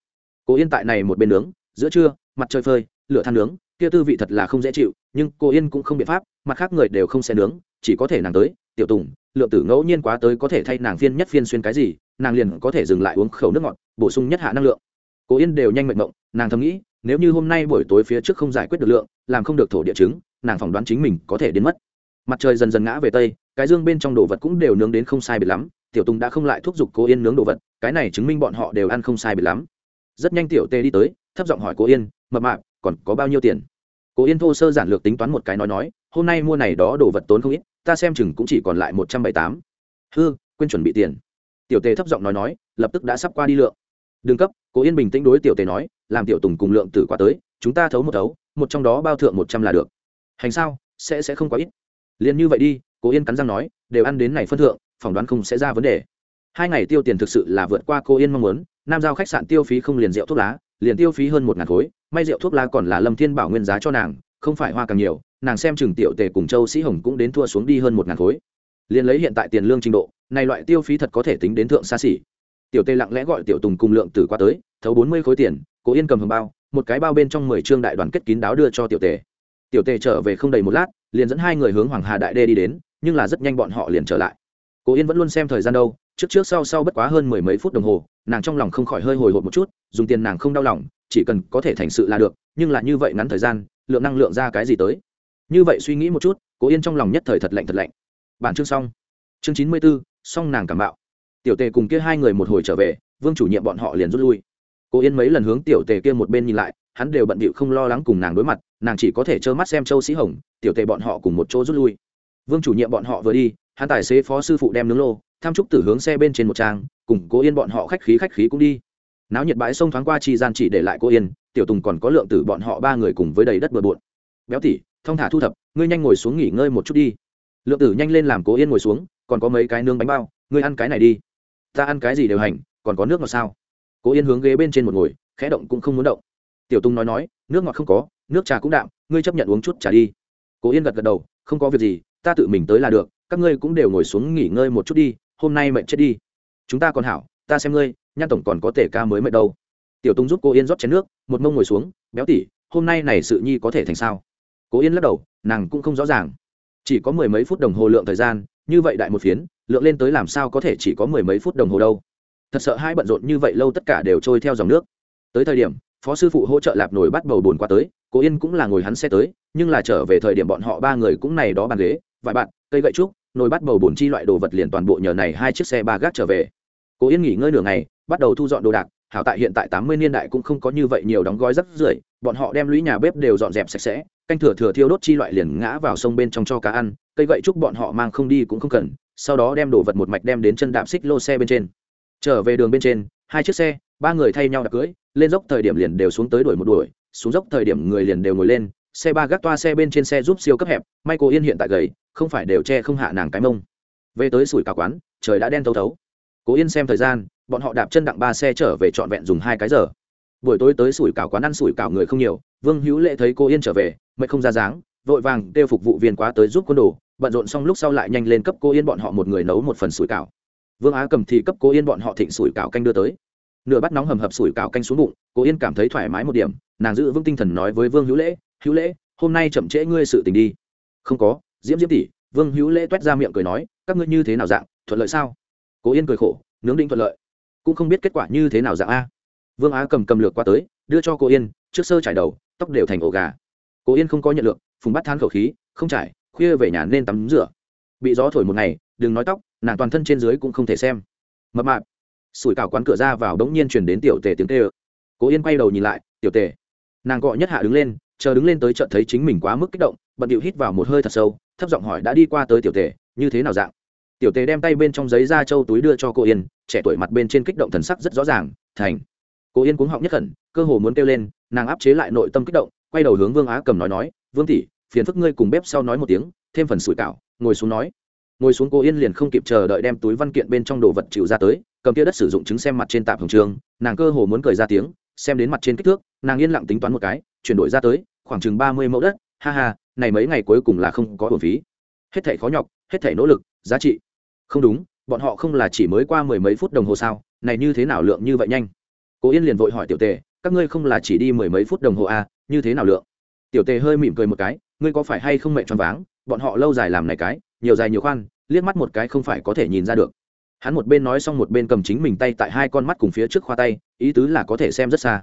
Cô yên tại này một bên nướng, giữa trưa, mặt trời phơi, lửa than nướng, kia tư vị thật là không dễ chịu, nhưng cô yên cũng không biện pháp, mặt khác người đều không xe nướng, chỉ có thể nàng tới, tiểu tùng, lượng tử ngẫu nhiên quá tới có thể thay nàng phiên nhất phiên xuyên cái gì, nàng liền có thể dừng lại uống khẩu nước ngọt, bổ sung nhất hạ năng lượng. Cô yên đều nhanh mệnh mộng, nàng thầm nghĩ, nếu như hôm nay buổi tối phía trước không giải quyết được lượng, làm không được thổ địa chứng nàng phỏng đoán chính mình có thể đến mất. Mặt trời dần dần ngã về tây, cái dương bên trong đồ vật cũng đều nướng đến không sai biệt lắm, tiểu tùng đã không lại thúc giục cô yên nướng đồ vật, cái này chứng minh bọn họ đều ăn không sai biệt lắm. Rất nhanh tiểu tê đi tới, thấp giọng hỏi cô yên, mập mạp, còn có bao nhiêu tiền? Cô yên thô sơ giản lược tính toán một cái nói nói, hôm nay mua này đó đồ vật tốn không ít, ta xem chừng cũng chỉ còn lại một trăm bảy tám. Hư, quên chuẩn bị tiền. Tiểu tề thấp giọng nói nói, lập tức đã sắp qua đi lượng. Đường cấp. Cô yên bình tĩnh đối tiểu tề nói, làm tiểu tùng cùng lượng tử qua tới, chúng ta thấu một thấu, một trong đó bao thượng một trăm là được hành sao? Sẽ sẽ không quá ít. Liền như vậy đi, cố yên cắn răng nói, đều ăn đến này phân thượng, phỏng đoán không sẽ ra vấn đề. Hai ngày tiêu tiền thực sự là vượt qua cô yên mong muốn, nam giao khách sạn tiêu phí không liền rượu thuốc lá, liền tiêu phí hơn một ngàn khối, may rượu thuốc lá còn là lâm thiên bảo nguyên giá cho nàng, không phải hoa càng nhiều, nàng xem chừng tiểu tề cùng châu sĩ hồng cũng đến thua xuống đi hơn một ngàn khối. Liền lấy hiện tại tiền lương trình độ, này loại tiêu phí thật có thể tính đến thượng xa xỉ. Tiểu tề lặng lẽ gọi tiểu tùng cùng lượng tử qua tới, thấu bốn mươi khối tiền, cố yên cầm hầm bao, một cái bao bên trong mười chương đại đoàn kết kín đáo đưa cho tiểu tề tiểu tề trở về không đầy một lát, liền dẫn hai người hướng hoàng hà đại đê đi đến, nhưng là rất nhanh bọn họ liền trở lại. Cố yên vẫn luôn xem thời gian đâu, trước trước sau sau bất quá hơn mười mấy phút đồng hồ, nàng trong lòng không khỏi hơi hồi hộp một chút, dùng tiền nàng không đau lòng, chỉ cần có thể thành sự là được, nhưng là như vậy ngắn thời gian, lượng năng lượng ra cái gì tới? Như vậy suy nghĩ một chút, cố yên trong lòng nhất thời thật lạnh thật lạnh. Bản chương xong. Chương chín mươi b ố xong nàng cảm bạo. Tiểu tề cùng kia hai người một hồi trở về, vương chủ nhiệm bọn họ liền rút lui. Cố yên mấy lần hướng tiểu tề kia một bên nhìn lại hắn đều bận bịu không lo lắng cùng nàng đối mặt, nàng chỉ có thể trơ mắt xem châu sĩ hồng, tiểu tề bọn họ cùng một chỗ rút lui. Vương chủ nhiệm bọn họ vừa đi, hắn tài xế phó sư phụ đem nướng lô, tham trúc tử hướng xe bên trên một trang, cùng cố yên bọn họ khách khí khách khí cũng đi. Náo nhiệt bãi sông thoáng qua chi gian chỉ để lại cô yên, tiểu tùng còn có lượng tử bọn họ ba người cùng với đầy đất bừa bộn. Béo tỉ thong thả thu thập, ngươi nhanh ngồi xuống nghỉ ngơi một chút đi. Lượng tử nhanh lên làm cố yên ngồi xuống, còn có mấy cái nướng bánh bao, ngươi ăn cái này đi. Ta ăn cái gì đều hành, còn có nước ngọt sao? Cố yên hướng ghế bên trên một ngồi, khẽ động cũng không muốn động tiểu tùng nói nói, nước ngọt không có, nước trà cũng đạm, ngươi chấp nhận uống chút trà đi. Cố yên gật gật đầu, không có việc gì, ta tự mình tới là được, các ngươi cũng đều ngồi xuống nghỉ ngơi một chút đi, hôm nay mệnh chết đi. Chúng ta còn hảo, ta xem ngươi nhan tổng còn có thể ca mới mệt đâu. Tiểu Tung giúp cô yên rót chén nước, một mông ngồi xuống, béo tỉ, hôm nay này sự nhi có thể thành sao? Cố yên lắc đầu, nàng cũng không rõ ràng. Chỉ có mười mấy phút đồng hồ lượng thời gian, như vậy đại một phiến, lượng lên tới làm sao có thể chỉ có mười mấy phút đồng hồ đâu? Thật sợ hai bận rộn như vậy lâu tất cả đều trôi theo dòng nước. Tới thời điểm phó sư phụ hỗ trợ lạp nổi bắt bầu bồn qua tới cố yên cũng là ngồi hắn xe tới, nhưng là trở về thời điểm bọn họ ba người cũng này đó bàn ghế, vài bạn, cây gậy trúc, nồi bắt bầu bồn chi loại đồ vật liền toàn bộ nhờ này hai chiếc xe ba gác trở về. Cố yên nghỉ ngơi nửa ngày, bắt đầu thu dọn đồ đạc, hảo tại hiện tại tám mươi niên đại cũng không có như vậy nhiều đóng gói rắc rưởi, bọn họ đem lũy nhà bếp đều dọn dẹp sạch sẽ, canh thừa thừa thiêu đốt chi loại liền ngã vào sông bên trong cho cá ăn, cây gậy trúc bọn họ mang không đi cũng không cần, sau đó đem đồ vật một mạch đem đến chân đạp xích lô xe bên trên. Trở về đường bên trên, hai chiếc xe, ba người thay nhau đạp cưới lên dốc thời điểm liền đều xuống tới đuổi một đuổi, xuống dốc thời điểm người liền đều ngồi lên, xe ba gác toa xe bên trên xe giúp siêu cấp hẹp may cô yên hiện tại gầy, không phải đều che không hạ nàng cái mông. Về tới sủi cả quán, trời đã đen thấu thấu. Cố yên xem thời gian, bọn họ đạp chân đặng ba xe trở về trọn vẹn dùng hai cái giờ. Buổi tối tới sủi cảo quán ăn sủi cảo người không nhiều, vương hữu lệ thấy cô yên trở về, mệt không ra dáng, vội vàng kêu phục vụ viên quá tới giúp quân đồ, bận rộn xong lúc sau lại nhanh lên cấp cô yên bọn họ một người nấu một phần sủi cảo. Vương á cầm thì cấp cô yên bọn họ thịnh sủi cảo canh đưa tới nửa bát nóng hầm hập sủi cảo canh xuống bụng, Cố yên cảm thấy thoải mái một điểm, nàng giữ vững tinh thần nói với vương hữu lễ hữu lễ, hôm nay chậm trễ ngươi sự tình đi. Không có, diễm diễm tỷ, vương hữu lễ toét ra miệng cười nói, các ngươi như thế nào dạng, thuận lợi sao? Cố yên cười khổ, nướng đinh thuận lợi. Cũng không biết kết quả như thế nào dạng a. Vương á cầm cầm lược qua tới, đưa cho cô yên, trước sơ trải đầu, tóc đều thành ổ gà. Cô yên không có nhận lượng phùng bắt than khẩu khí, không trải, khuya về nhà nên tắm rửa. Bị gió thổi một ngày, đừng nói tóc, nàng toàn thân trên dưới cũng không thể xem. Mập mạp sủi cảo quán cửa ra vào đống nhiên truyền đến tiểu tề tiếng tê ơ cố yên quay đầu nhìn lại, tiểu tề. Nàng gọi nhất hạ đứng lên, chờ đứng lên tới chợt thấy chính mình quá mức kích động, bận điệu hít vào một hơi thật sâu, thấp giọng hỏi, đã đi qua tới tiểu tề, như thế nào dạng? Tiểu tề đem tay bên trong giấy da châu túi đưa cho cô yên, trẻ tuổi mặt bên trên kích động thần sắc rất rõ ràng, thành. Cô yên cuống họng nhất khẩn, cơ hồ muốn kêu lên, nàng áp chế lại nội tâm kích động, quay đầu hướng vương á cầm nói nói, vương tỷ, phiền phức ngươi cùng bếp sau nói một tiếng, thêm phần sủi cảo, ngồi xuống nói. Ngồi xuống cô yên liền không kịp chờ đợi đem túi văn kiện bên trong đồ vật chịu ra tới cầm kia đất sử dụng chứng xem mặt trên tạp hồng trường nàng cơ hồ muốn cười ra tiếng xem đến mặt trên kích thước nàng yên lặng tính toán một cái chuyển đổi ra tới khoảng chừng ba mươi mẫu đất ha ha này mấy ngày cuối cùng là không có hồn phí. Hết thảy khó nhọc hết thảy nỗ lực giá trị. Không đúng bọn họ không là chỉ mới qua mười mấy phút đồng hồ sao này như thế nào lượng như vậy nhanh? Cố yên liền vội hỏi tiểu tề các ngươi không là chỉ đi mười mấy phút đồng hồ à, như thế nào lượng? Tiểu tề hơi mỉm cười một cái ngươi có phải hay không mẹ choáng váng bọn họ lâu dài làm này cái nhiều dài nhiều khoan liếc mắt một cái không phải có thể nhìn ra được hắn một bên nói xong một bên cầm chính mình tay tại hai con mắt cùng phía trước khoa tay, ý tứ là có thể xem rất xa.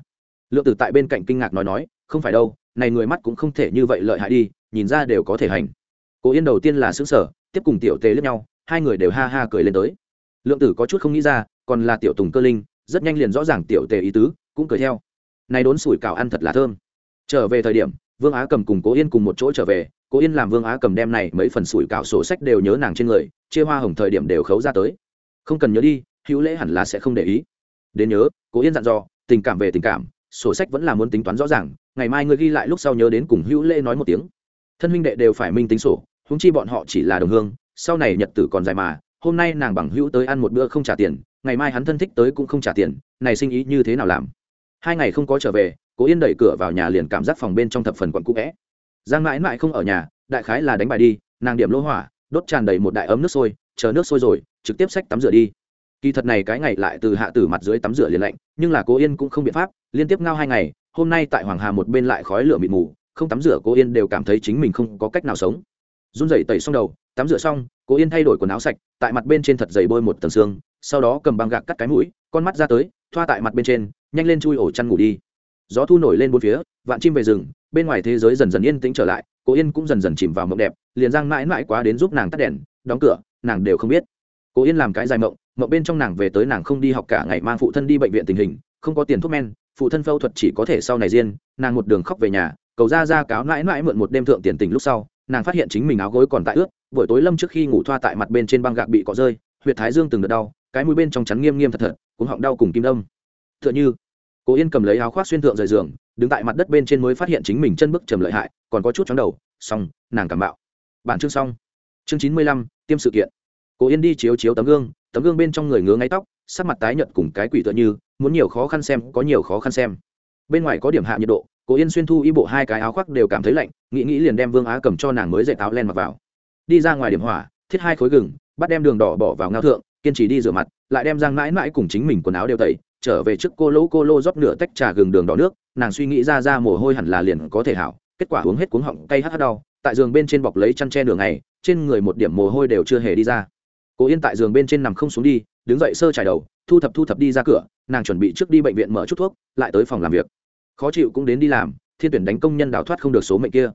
Lượng tử tại bên cạnh kinh ngạc nói nói, không phải đâu, này người mắt cũng không thể như vậy lợi hại đi, nhìn ra đều có thể hành. Cố yên đầu tiên là xứng sở tiếp cùng tiểu tề lướt nhau, hai người đều ha ha cười lên tới. Lượng tử có chút không nghĩ ra, còn là tiểu tùng cơ linh, rất nhanh liền rõ ràng tiểu tề ý tứ, cũng cười theo. Này đốn sủi cảo ăn thật là thơm. Trở về thời điểm, vương á cầm cùng cố yên cùng một chỗ trở về, cố yên làm vương á cầm đem này mấy phần sủi cảo sổ sách đều nhớ nàng trên người, chia hoa hồng thời điểm đều khấu ra tới không cần nhớ đi, hữu lễ hẳn là sẽ không để ý. Đến nhớ, cố yên dặn dò, tình cảm về tình cảm, sổ sách vẫn là muốn tính toán rõ ràng, ngày mai ngươi ghi lại lúc sau nhớ đến cùng hữu lễ nói một tiếng. Thân huynh đệ đều phải minh tính sổ húng chi bọn họ chỉ là đồng hương, sau này nhật tử còn dài mà, hôm nay nàng bằng hữu tới ăn một bữa không trả tiền, ngày mai hắn thân thích tới cũng không trả tiền, này sinh ý như thế nào làm? Hai ngày không có trở về, cố yên đẩy cửa vào nhà liền cảm giác phòng bên trong thập phần quận cũ vẽ. Giang mãi mãi không ở nhà, đại khái là đánh bài đi, nàng điểm lỗ hỏa, đốt tràn đầy một đại ấm nước sôi, chờ nước sôi rồi trực tiếp xách tắm rửa đi. Kỳ thật này cái ngày lại từ hạ tử mặt dưới tắm rửa liền lạnh, nhưng là cố yên cũng không biện pháp, liên tiếp ngao hai ngày, hôm nay tại hoàng hà một bên lại khói lửa mịt mù, không tắm rửa cố yên đều cảm thấy chính mình không có cách nào sống. Run rẩy tẩy xong đầu, tắm rửa xong, cố yên thay đổi quần áo sạch, tại mặt bên trên thật dày bôi một tầng xương, sau đó cầm băng gạc cắt cái mũi, con mắt ra tới, thoa tại mặt bên trên, nhanh lên chui ổ chăn ngủ đi. Gió thu nổi lên bốn phía, vạn chim về rừng, bên ngoài thế giới dần dần yên tĩnh trở lại, cố yên cũng dần dần chìm vào mộng đẹp, liền giang mãi mãi quá đến giúp nàng tắt đèn, đóng cửa, nàng đều không biết cố yên làm cái dài mộng mộng bên trong nàng về tới nàng không đi học cả ngày mang phụ thân đi bệnh viện tình hình, không có tiền thuốc men, phụ thân phẫu thuật chỉ có thể sau này riêng, nàng một đường khóc về nhà, cầu ra ra cáo mãi mãi mượn một đêm thượng tiền tình lúc sau, nàng phát hiện chính mình áo gối còn tại ướt, buổi tối lâm trước khi ngủ thoa tại mặt bên trên băng gạc bị cọ rơi, huyệt thái dương từng đợt đau, cái mũi bên trong chắn nghiêm nghiêm thật thật cũng họng đau cùng kim đông tựa như, cố yên cầm lấy áo khoác xuyên thượng rời giường, đứng tại mặt đất bên trên mới phát hiện chính mình chân bước trầm lợi hại, còn có chút chóng đầu, xong, nàng cảm bạo. Bản chương xong. Chương chín mươi lăm, tiêm sự kiện cố yên đi chiếu chiếu tấm gương tấm gương bên trong người ngứa ngáy tóc, sắc mặt tái nhợt cùng cái quỷ tựa như, muốn nhiều khó khăn xem, có nhiều khó khăn xem. Bên ngoài có điểm hạ nhiệt độ, cố yên xuyên thu y bộ hai cái áo khoác đều cảm thấy lạnh, nghĩ nghĩ liền đem vương á cầm cho nàng mới dạy táo len mặc vào. Đi ra ngoài điểm hỏa, thiết hai khối gừng, bắt đem đường đỏ bỏ vào ngao thượng, kiên trì đi rửa mặt, lại đem giang mãi mãi cùng chính mình quần áo đều tẩy, trở về trước cô lỗ cô lô rót nửa tách trà gừng đường đỏ nước, nàng suy nghĩ ra ra mồ hôi hẳn là liền có thể hảo, kết quả uống hết cuống họng cay hắt đau, tại giường bên trên bọc lấy chăn tre nửa ngày, trên người một điểm mồ hôi đều chưa hề đi ra cố yên tại giường bên trên nằm không xuống đi, đứng dậy sơ trải đầu, thu thập thu thập đi ra cửa, nàng chuẩn bị trước đi bệnh viện mở chút thuốc, lại tới phòng làm việc. Khó chịu cũng đến đi làm, thiên tuyển đánh công nhân đào thoát không được số mệnh kia.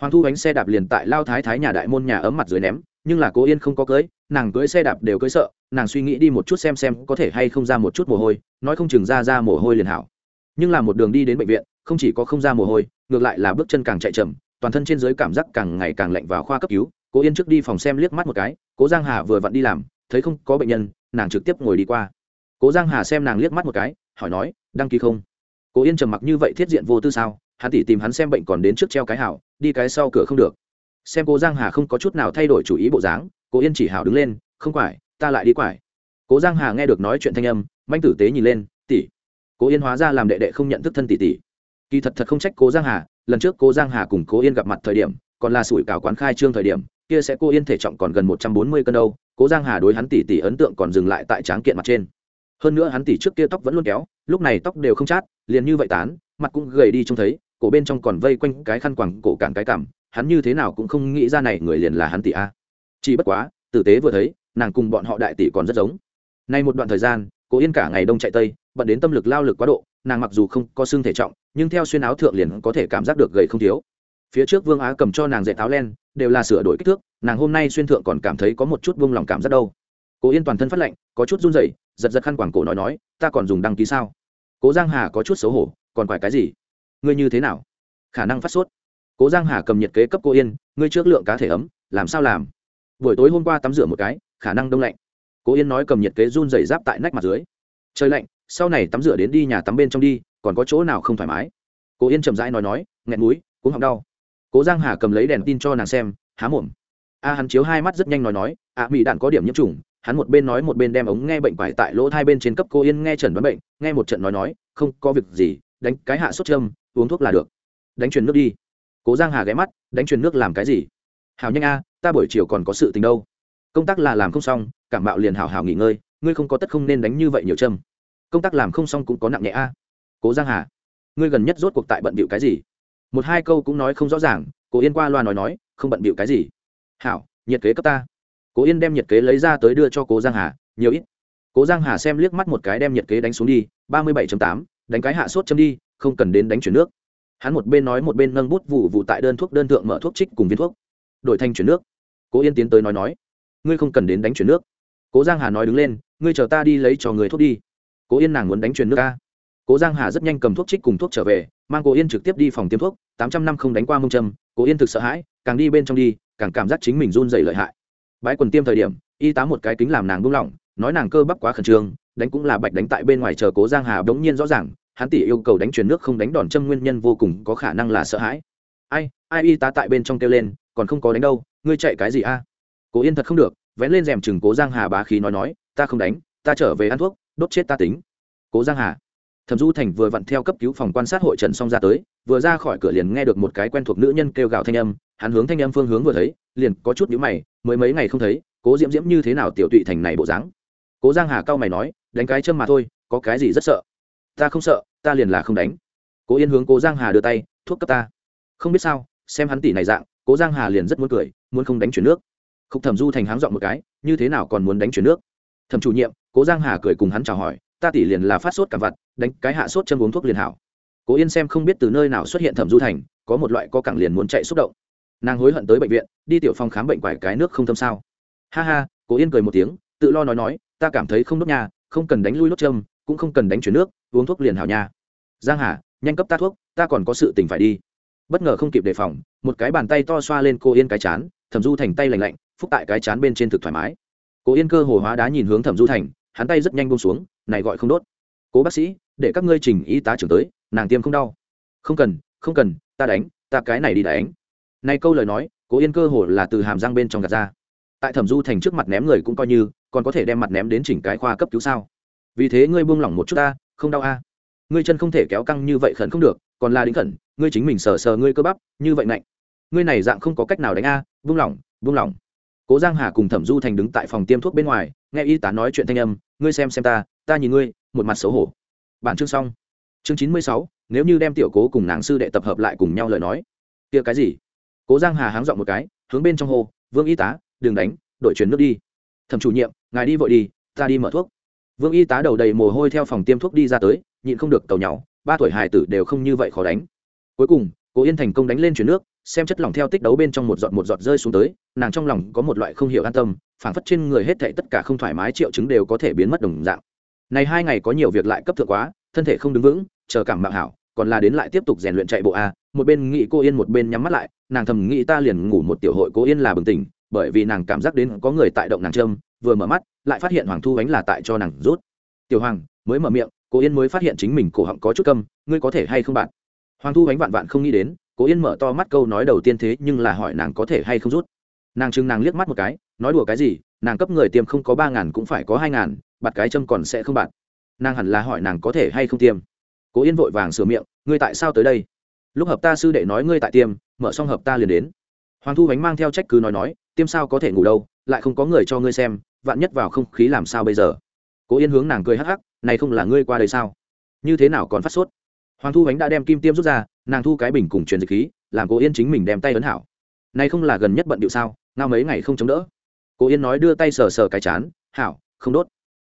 Hoàng thu bánh xe đạp liền tại lao thái thái nhà đại môn nhà ấm mặt dưới ném, nhưng là cố yên không có cưới, nàng cưới xe đạp đều cưới sợ, nàng suy nghĩ đi một chút xem xem có thể hay không ra một chút mồ hôi, nói không chừng ra ra mồ hôi liền hảo. Nhưng là một đường đi đến bệnh viện, không chỉ có không ra mồ hôi, ngược lại là bước chân càng chạy chậm, toàn thân trên dưới cảm giác càng ngày càng lạnh vào khoa cấp cứu cố yên trước đi phòng xem liếc mắt một cái, cố giang hà vừa vặn đi làm, thấy không có bệnh nhân, nàng trực tiếp ngồi đi qua. Cố giang hà xem nàng liếc mắt một cái, hỏi nói, đăng ký không? Cố yên trầm mặc như vậy thiết diện vô tư sao? Hắn tỉ tìm hắn xem bệnh còn đến trước treo cái hảo, đi cái sau cửa không được. Xem cố giang hà không có chút nào thay đổi chủ ý bộ dáng, cố yên chỉ hảo đứng lên, không quải, ta lại đi quải. Cố giang hà nghe được nói chuyện thanh âm, manh tử tế nhìn lên tỷ cố yên hóa ra làm đệ đệ không nhận thức thân tỷ tỷ. Kỳ thật thật không trách cố giang hà, lần trước cố giang hà cùng cố yên gặp mặt thời điểm, còn là sủi cảo quán khai trương thời điểm kia sẽ cô yên thể trọng còn gần một trăm bốn mươi cân đâu, cố giang hà đối hắn tỷ tỷ ấn tượng còn dừng lại tại tráng kiện mặt trên. Hơn nữa hắn tỷ trước kia tóc vẫn luôn kéo, lúc này tóc đều không chát, liền như vậy tán, mặt cũng gầy đi trông thấy, cổ bên trong còn vây quanh cái khăn quàng, cổ cản cái cảm hắn như thế nào cũng không nghĩ ra này người liền là hắn tỷ a. Chỉ bất quá, tử tế vừa thấy, nàng cùng bọn họ đại tỷ còn rất giống. Nay một đoạn thời gian cố yên cả ngày đông chạy tây, bận đến tâm lực lao lực quá độ, nàng mặc dù không có xương thể trọng, nhưng theo xuyên áo thượng liền có thể cảm giác được gầy không thiếu phía trước vương á cầm cho nàng dạy táo len, đều là sửa đổi kích thước, nàng hôm nay xuyên thượng còn cảm thấy có một chút vung lòng cảm giác đâu. Cố yên toàn thân phát lạnh, có chút run rẩy, giật giật khăn quảng cổ nói nói, ta còn dùng đăng ký sao? Cố giang hà có chút xấu hổ, còn phải cái gì? Ngươi như thế nào? Khả năng phát sốt. Cố giang hà cầm nhiệt kế cấp cô yên, ngươi trước lượng cá thể ấm, làm sao làm? Buổi tối hôm qua tắm rửa một cái, khả năng đông lạnh. Cố yên nói cầm nhiệt kế run rẩy giáp tại nách mặt dưới. Trời lạnh, sau này tắm rửa đến đi nhà tắm bên trong đi, còn có chỗ nào không thoải mái? Cố yên chậm rãi nói nói, nghẹn mũi cũng họng đau cố giang hà cầm lấy đèn tin cho nàng xem, há mồm. A hắn chiếu hai mắt rất nhanh nói nói ạ mỹ đạn có điểm nhiễm trùng. Hắn một bên nói một bên đem ống nghe bệnh quải tại lỗ hai bên trên cấp cô yên nghe trần đoán bệnh, nghe một trận nói nói, không, có việc gì, đánh cái hạ sốt châm, uống thuốc là được. Đánh truyền nước đi. Cố giang hà ghé mắt, đánh truyền nước làm cái gì? Hào nhanh a, ta buổi chiều còn có sự tình đâu. Công tác là làm không xong, cảm mạo liền hào hào nghỉ ngơi, ngươi không có tất không nên đánh như vậy nhiều châm. Công tác làm không xong cũng có nặng nhẹ a. Cố giang hà, ngươi gần nhất rốt cuộc tại bận bịu cái gì? Một hai câu cũng nói không rõ ràng, cố yên qua loa nói nói, không bận bịu cái gì. Hảo, nhiệt kế cấp ta. Cố yên đem nhiệt kế lấy ra tới đưa cho cố giang hà, nhiều ít. Cố giang hà xem liếc mắt một cái đem nhiệt kế đánh xuống đi, ba mươi bảy tám, đánh cái hạ sốt châm đi, không cần đến đánh chuyển nước. Hắn một bên nói một bên nâng bút vụ vụ tại đơn thuốc đơn thượng mở thuốc trích cùng viên thuốc. Đổi thành chuyển nước. Cố yên tiến tới nói nói, ngươi không cần đến đánh chuyển nước. Cố giang hà nói đứng lên, ngươi chờ ta đi lấy cho người thuốc đi. Cố yên nàng muốn đánh chuyển nước ca cố giang hà rất nhanh cầm thuốc trích cùng thuốc trở về mang cố yên trực tiếp đi phòng tiêm thuốc, tám trăm năm không đánh qua mông châm cố yên thực sợ hãi, càng đi bên trong đi, càng cảm giác chính mình run dày lợi hại. Bãi quần tiêm thời điểm, y tá một cái kính làm nàng buông lỏng, nói nàng cơ bắp quá khẩn trương, đánh cũng là bạch đánh tại bên ngoài chờ cố giang hà bỗng nhiên rõ ràng, hắn tỷ yêu cầu đánh truyền nước không đánh đòn châm nguyên nhân vô cùng có khả năng là sợ hãi. Ai ai y tá tại bên trong kêu lên, còn không có đánh đâu, ngươi chạy cái gì a? Cố yên thật không được, vén lên rèm chừng cố giang hà bá khí nói nói, ta không đánh, ta trở về ăn thuốc, đốt chết ta tính. Cố giang hà thẩm du thành vừa vặn theo cấp cứu phòng quan sát hội trần xong ra tới, vừa ra khỏi cửa liền nghe được một cái quen thuộc nữ nhân kêu gào thanh âm, hắn hướng thanh âm phương hướng vừa thấy, liền có chút nhíu mày, mới mấy ngày không thấy, cố diễm diễm như thế nào tiểu tụy thành này bộ dáng? Cố giang hà cao mày nói, đánh cái châm mà thôi, có cái gì rất sợ? Ta không sợ, ta liền là không đánh. Cố yên hướng cố giang hà đưa tay, thuốc cấp ta. Không biết sao, xem hắn tỷ này dạng, cố giang hà liền rất muốn cười, muốn không đánh chuyển nước. Khúc thẩm du thành háng dọn một cái, như thế nào còn muốn đánh chuyển nước? Thẩm chủ nhiệm, cố giang hà cười cùng hắn chào hỏi ta tỷ liền là phát sốt cả vặt, đánh cái hạ sốt châm uống thuốc liền hảo. Cố yên xem không biết từ nơi nào xuất hiện thẩm du thành, có một loại co cẳng liền muốn chạy xúc động. Nàng hối hận tới bệnh viện, đi tiểu phòng khám bệnh quải cái nước không thâm sao. Ha ha, cố yên cười một tiếng, tự lo nói nói, ta cảm thấy không đốt nhà không cần đánh lui lốt châm, cũng không cần đánh chuyển nước, uống thuốc liền hảo nha. Giang hà, nhanh cấp ta thuốc, ta còn có sự tình phải đi. Bất ngờ không kịp đề phòng, một cái bàn tay to xoa lên cô yên cái chán, thẩm du thành tay lành lạnh, phúc tại cái chán bên trên thực thoải mái. Cố yên cơ hồ hóa đá nhìn hướng thẩm du thành, hắn tay rất nhanh bông xuống này gọi không đốt. Cố bác sĩ, để các ngươi trình y tá trưởng tới, nàng tiêm không đau. Không cần không cần, ta đánh, ta cái này đi đánh. Này câu lời nói, cố yên cơ hồ là từ hàm răng bên trong gạt ra. Tại thẩm du thành trước mặt ném người cũng coi như, còn có thể đem mặt ném đến chỉnh cái khoa cấp cứu sao? Vì thế ngươi buông lỏng một chút ta, không đau a. Ngươi chân không thể kéo căng như vậy khẩn không được, còn là đính khẩn, ngươi chính mình sờ sờ ngươi cơ bắp, như vậy mạnh ngươi này dạng không có cách nào đánh a, buông lỏng buông lỏng. Cố giang hà cùng thẩm du thành đứng tại phòng tiêm thuốc bên ngoài, nghe y tá nói chuyện thanh âm, ngươi xem xem ta ta nhìn ngươi, một mặt xấu hổ. Bản chương xong. Chương chín mươi sáu, nếu như đem tiểu cố cùng nàng sư đệ tập hợp lại cùng nhau lời nói. Kia cái gì? Cố giang hà háng dọn một cái, hướng bên trong hồ vương y tá, đừng đánh, đội chuyển nước đi. Thẩm chủ nhiệm, ngài đi vội đi, ta đi mở thuốc. Vương y tá đầu đầy mồ hôi theo phòng tiêm thuốc đi ra tới, nhịn không được tàu nhau, ba tuổi hài tử đều không như vậy khó đánh. Cuối cùng, cố yên thành công đánh lên chuyển nước, xem chất lỏng theo tích đấu bên trong một giọt một giọt rơi xuống tới, nàng trong lòng có một loại không hiểu an tâm, phảng phất trên người hết thảy tất cả không thoải mái triệu chứng đều có thể biến mất đồng dạng này hai ngày có nhiều việc lại cấp thượng quá, thân thể không đứng vững, chờ cảm mạng hảo, còn là đến lại tiếp tục rèn luyện chạy bộ a. Một bên nghĩ cô yên một bên nhắm mắt lại, nàng thầm nghĩ ta liền ngủ một tiểu hội cô yên là bừng tỉnh, bởi vì nàng cảm giác đến có người tại động nàng trâm vừa mở mắt, lại phát hiện hoàng thu ánh là tại cho nàng rút. Tiểu hoàng, mới mở miệng, cô yên mới phát hiện chính mình cổ họng có chút câm, ngươi có thể hay không bạn? Hoàng thu ánh vạn vạn không nghĩ đến, cô yên mở to mắt câu nói đầu tiên thế nhưng là hỏi nàng có thể hay không rút. Nàng chừng nàng liếc mắt một cái, nói đùa cái gì, nàng cấp người tiêm không có ba ngàn cũng phải có hai ngàn bạt cái châm còn sẽ không bạt. Nàng hẳn là hỏi nàng có thể hay không tiêm. Cố yên vội vàng sửa miệng, ngươi tại sao tới đây? Lúc hợp ta sư đệ nói ngươi tại tiêm, mở xong hợp ta liền đến. Hoàng thu bánh mang theo trách cứ nói nói, tiêm sao có thể ngủ đâu, lại không có người cho ngươi xem, vạn nhất vào không khí làm sao bây giờ? Cố yên hướng nàng cười hắc hắc, này không là ngươi qua đây sao? Như thế nào còn phát sốt? Hoàng thu bánh đã đem kim tiêm rút ra, nàng thu cái bình cùng truyền dịch khí, làm cố yên chính mình đem tay ấn hảo. Này không là gần nhất bận điệu sao, ngao mấy ngày không chống đỡ? Cố yên nói đưa tay sờ sờ cái chán, hảo, không đốt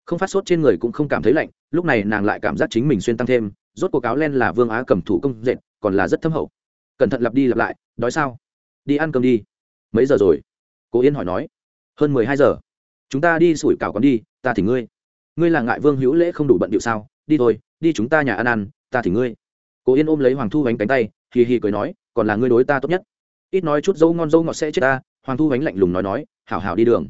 không phát sốt trên người cũng không cảm thấy lạnh, lúc này nàng lại cảm giác chính mình xuyên tăng thêm, rốt cuộc áo len là vương á cầm thủ công dệt, còn là rất thâm hậu. Cẩn thận lặp đi lặp lại, đói sao? Đi ăn cơm đi. Mấy giờ rồi? Cố yên hỏi nói. Hơn mười hai giờ. Chúng ta đi sủi cảo còn đi, ta thì ngươi. Ngươi là ngại vương hữu lễ không đủ bận điệu sao? Đi thôi, đi chúng ta nhà ăn ăn, ta thì ngươi. Cố yên ôm lấy hoàng thu bánh cánh tay, hì hì cười nói, còn là ngươi đối ta tốt nhất. Ít nói chút dâu ngon dâu ngọt sẽ chết ta, hoàng thu bánh lạnh lùng nói nói, hảo hảo đi đường.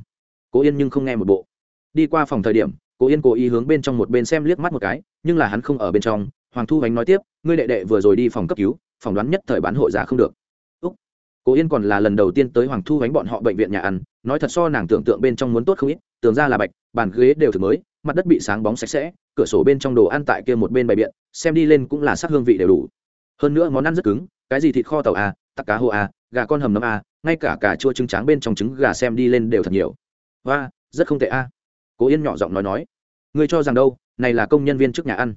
Cố yên nhưng không nghe một bộ. Đi qua phòng thời điểm cố yên cố ý hướng bên trong một bên xem liếc mắt một cái, nhưng là hắn không ở bên trong. Hoàng thu bánh nói tiếp, ngươi đệ đệ vừa rồi đi phòng cấp cứu, phỏng đoán nhất thời bán hội giá không được. Úc. cố yên còn là lần đầu tiên tới hoàng thu bánh bọn họ bệnh viện nhà ăn, nói thật so nàng tưởng tượng bên trong muốn tốt không ít tường ra là bạch, bàn ghế đều thực mới, mặt đất bị sáng bóng sạch sẽ, cửa sổ bên trong đồ ăn tại kia một bên bày biện, xem đi lên cũng là sắc hương vị đều đủ. Hơn nữa món ăn rất cứng, cái gì thịt kho tàu à, a tắc cá hô a à, gà con hầm nấm a ngay cả cà chua trứng tráng bên trong trứng gà xem đi lên đều thật nhiều. Và rất không tệ a cố yên nhỏ giọng nói nói, ngươi cho rằng đâu, này là công nhân viên trước nhà ăn.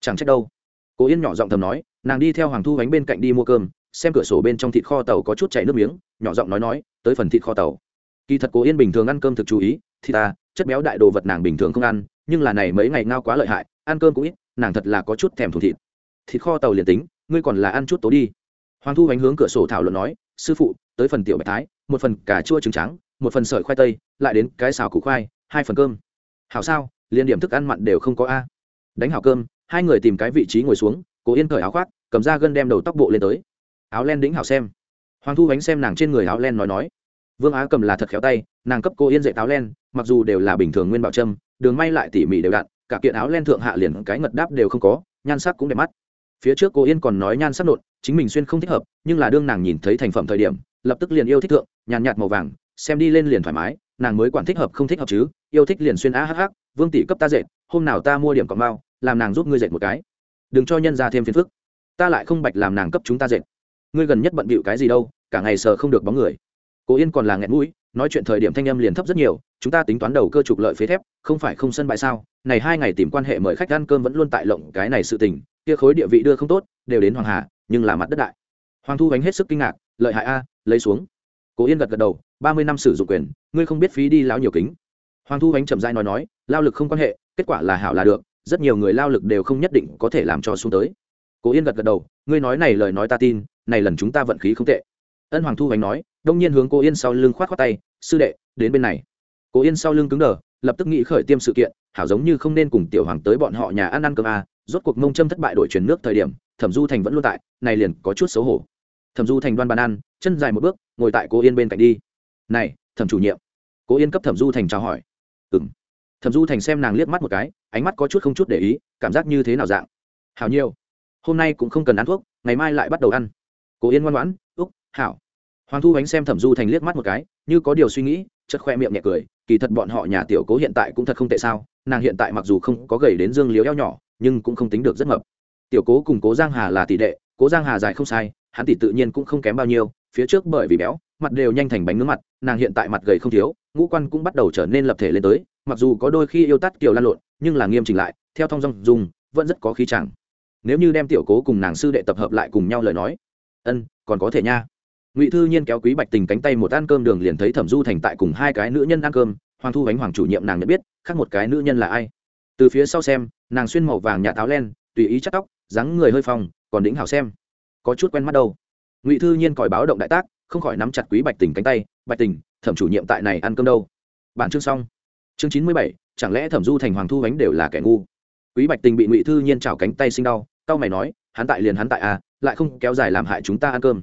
Chẳng trách đâu. Cố yên nhỏ giọng thầm nói, nàng đi theo hoàng thu bánh bên cạnh đi mua cơm, xem cửa sổ bên trong thịt kho tàu có chút chảy nước miếng, nhỏ giọng nói nói, tới phần thịt kho tàu. Kỳ thật cố yên bình thường ăn cơm thực chú ý thì ta, chất béo đại đồ vật nàng bình thường không ăn, nhưng là này mấy ngày ngao quá lợi hại, ăn cơm cũng ít, nàng thật là có chút thèm thủ thịt. Thịt kho tàu liền tính, ngươi còn là ăn chút tố đi. Hoàng thu bánh hướng cửa sổ thảo luận nói, sư phụ, tới phần tiểu bạch thái, một phần cà chua trứng trắng, một phần sợi khoai tây, lại đến cái xào củ khoai hai phần cơm. Hảo sao, liên điểm thức ăn mặn đều không có a. Đánh hảo cơm, hai người tìm cái vị trí ngồi xuống, cố yên cởi áo khoác, cầm ra gân đem đầu tóc bộ lên tới. Áo len đĩnh hảo xem. Hoàng thu bánh xem nàng trên người áo len nói nói. Vương á cầm là thật khéo tay, nàng cấp cô yên dạy áo len, mặc dù đều là bình thường nguyên bảo trâm đường may lại tỉ mỉ đều đặn, cả kiện áo len thượng hạ liền cái ngật đáp đều không có, nhan sắc cũng đẹp mắt. Phía trước cô yên còn nói nhan sắc nộn, chính mình xuyên không thích hợp, nhưng là đương nàng nhìn thấy thành phẩm thời điểm, lập tức liền yêu thích thượng, nhàn nhạt màu vàng xem đi lên liền thoải mái, nàng mới quản thích hợp không thích hợp chứ, yêu thích liền xuyên a hh vương tỷ cấp ta dệt, hôm nào ta mua điểm cọc mao làm nàng giúp ngươi dệt một cái. Đừng cho nhân ra thêm phiền phức. Ta lại không bạch làm nàng cấp chúng ta dệt. Ngươi gần nhất bận bịu cái gì đâu, cả ngày sờ không được bóng người. Cố yên còn là nghẹn mũi, nói chuyện thời điểm thanh âm liền thấp rất nhiều, chúng ta tính toán đầu cơ trục lợi phế thép, không phải không sân bại sao? Này hai ngày tìm quan hệ mời khách ăn cơm vẫn luôn tại lộng cái này sự tình, kia khối địa vị đưa không tốt, đều đến hoàng hà, nhưng là mặt đất đại. Hoàng thu gánh hết sức kinh ngạc, lợi hại a, lấy xuống cố yên gật gật đầu, ba mươi năm sử dụng quyền, ngươi không biết phí đi lão nhiều kính. Hoàng thu ánh chậm dai nói nói, lao lực không quan hệ, kết quả là hảo là được, rất nhiều người lao lực đều không nhất định có thể làm cho xuống tới. Cố yên gật gật đầu, ngươi nói này lời nói ta tin, này lần chúng ta vận khí không tệ. Ân hoàng thu ánh nói, đông nhiên hướng Cố yên sau lưng khoát á tay, sư đệ, đến bên này. Cố yên sau lưng cứng đờ, lập tức nghĩ khởi tiêm sự kiện, hảo giống như không nên cùng tiểu hoàng tới bọn họ nhà ăn ăn cơm a rốt cuộc mông châm thất bại đổi chuyển nước thời điểm, thẩm du thành vẫn luôn tại, này liền có chút xấu hổ thẩm du thành đoan bàn ăn, chân dài một bước, ngồi tại cô yên bên cạnh đi. Này, thẩm chủ nhiệm. Cố yên cấp thẩm du thành chào hỏi. Ừng thẩm du thành xem nàng liếc mắt một cái, ánh mắt có chút không chút để ý, cảm giác như thế nào dạng? Hảo nhiều. Hôm nay cũng không cần ăn thuốc, ngày mai lại bắt đầu ăn. Cố yên ngoan ngoãn, úc, hảo. Hoàng thu ánh xem thẩm du thành liếc mắt một cái, như có điều suy nghĩ chất khoe miệng nhẹ cười, kỳ thật bọn họ nhà tiểu cố hiện tại cũng thật không tệ sao, nàng hiện tại mặc dù không có gầy đến dương liếu eo nhỏ, nhưng cũng không tính được rất mập. Tiểu cố cùng cố giang hà là tỷ đệ, cố giang hà dài không sai hắn tỷ tự nhiên cũng không kém bao nhiêu phía trước bởi vì béo mặt đều nhanh thành bánh nướng mặt nàng hiện tại mặt gầy không thiếu ngũ quan cũng bắt đầu trở nên lập thể lên tới mặc dù có đôi khi yêu tắt kiều lan lộn nhưng là nghiêm chỉnh lại theo thong dong dùng vẫn rất có khí chẳng. Nếu như đem tiểu cố cùng nàng sư đệ tập hợp lại cùng nhau lời nói ân còn có thể nha. Ngụy thư nhiên kéo quý bạch tình cánh tay một ăn cơm đường liền thấy thẩm du thành tại cùng hai cái nữ nhân ăn cơm hoàng thu bánh hoàng chủ nhiệm nàng nhận biết khác một cái nữ nhân là ai? Từ phía sau xem nàng xuyên màu vàng nhà táo len tùy ý chắc tóc dáng người hơi phòng, còn đĩnh hảo xem có chút quen mắt đâu. Ngụy thư nhiên còi báo động đại tác, không khỏi nắm chặt quý bạch tình cánh tay, bạch tình, thẩm chủ nhiệm tại này ăn cơm đâu? Bản chương xong. Chương chín mươi bảy, chẳng lẽ thẩm du thành hoàng thu bánh đều là kẻ ngu? Quý bạch tình bị ngụy thư nhiên chảo cánh tay sinh đau tao mày nói, hắn tại liền hắn tại à lại không kéo dài làm hại chúng ta ăn cơm.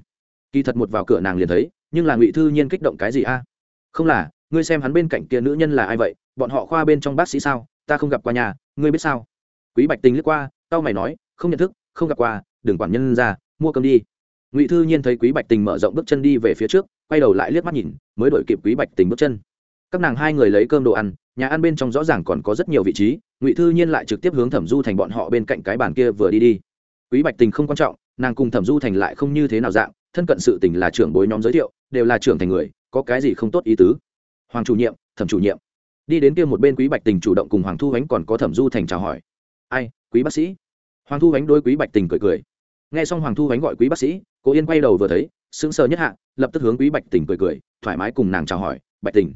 Kỳ thật một vào cửa nàng liền thấy, nhưng là ngụy thư nhiên kích động cái gì a? Không là, ngươi xem hắn bên cạnh kia nữ nhân là ai vậy? Bọn họ khoa bên trong bác sĩ sao? Ta không gặp qua nhà, ngươi biết sao? Quý bạch tình lướt qua tao mày nói, không nhận thức, không gặp qua, đừng quản nhân ra mua cơm đi. Ngụy thư nhiên thấy quý bạch tình mở rộng bước chân đi về phía trước, quay đầu lại liếc mắt nhìn, mới đổi kịp quý bạch tình bước chân. Các nàng hai người lấy cơm đồ ăn, nhà ăn bên trong rõ ràng còn có rất nhiều vị trí, ngụy thư nhiên lại trực tiếp hướng thẩm du thành bọn họ bên cạnh cái bàn kia vừa đi đi. Quý bạch tình không quan trọng, nàng cùng thẩm du thành lại không như thế nào dạng, thân cận sự tình là trưởng bối nhóm giới thiệu, đều là trưởng thành người, có cái gì không tốt ý tứ? Hoàng chủ nhiệm, thẩm chủ nhiệm. Đi đến kia một bên quý bạch tình chủ động cùng hoàng thu ánh còn có thẩm du thành chào hỏi. Ai, quý bác sĩ? Hoàng thu ánh đôi quý bạch tình cười cười nghe xong hoàng thu ánh gọi quý bác sĩ, cô yên quay đầu vừa thấy, sững sờ nhất hạ, lập tức hướng quý bạch tình cười cười, thoải mái cùng nàng chào hỏi, bạch tình.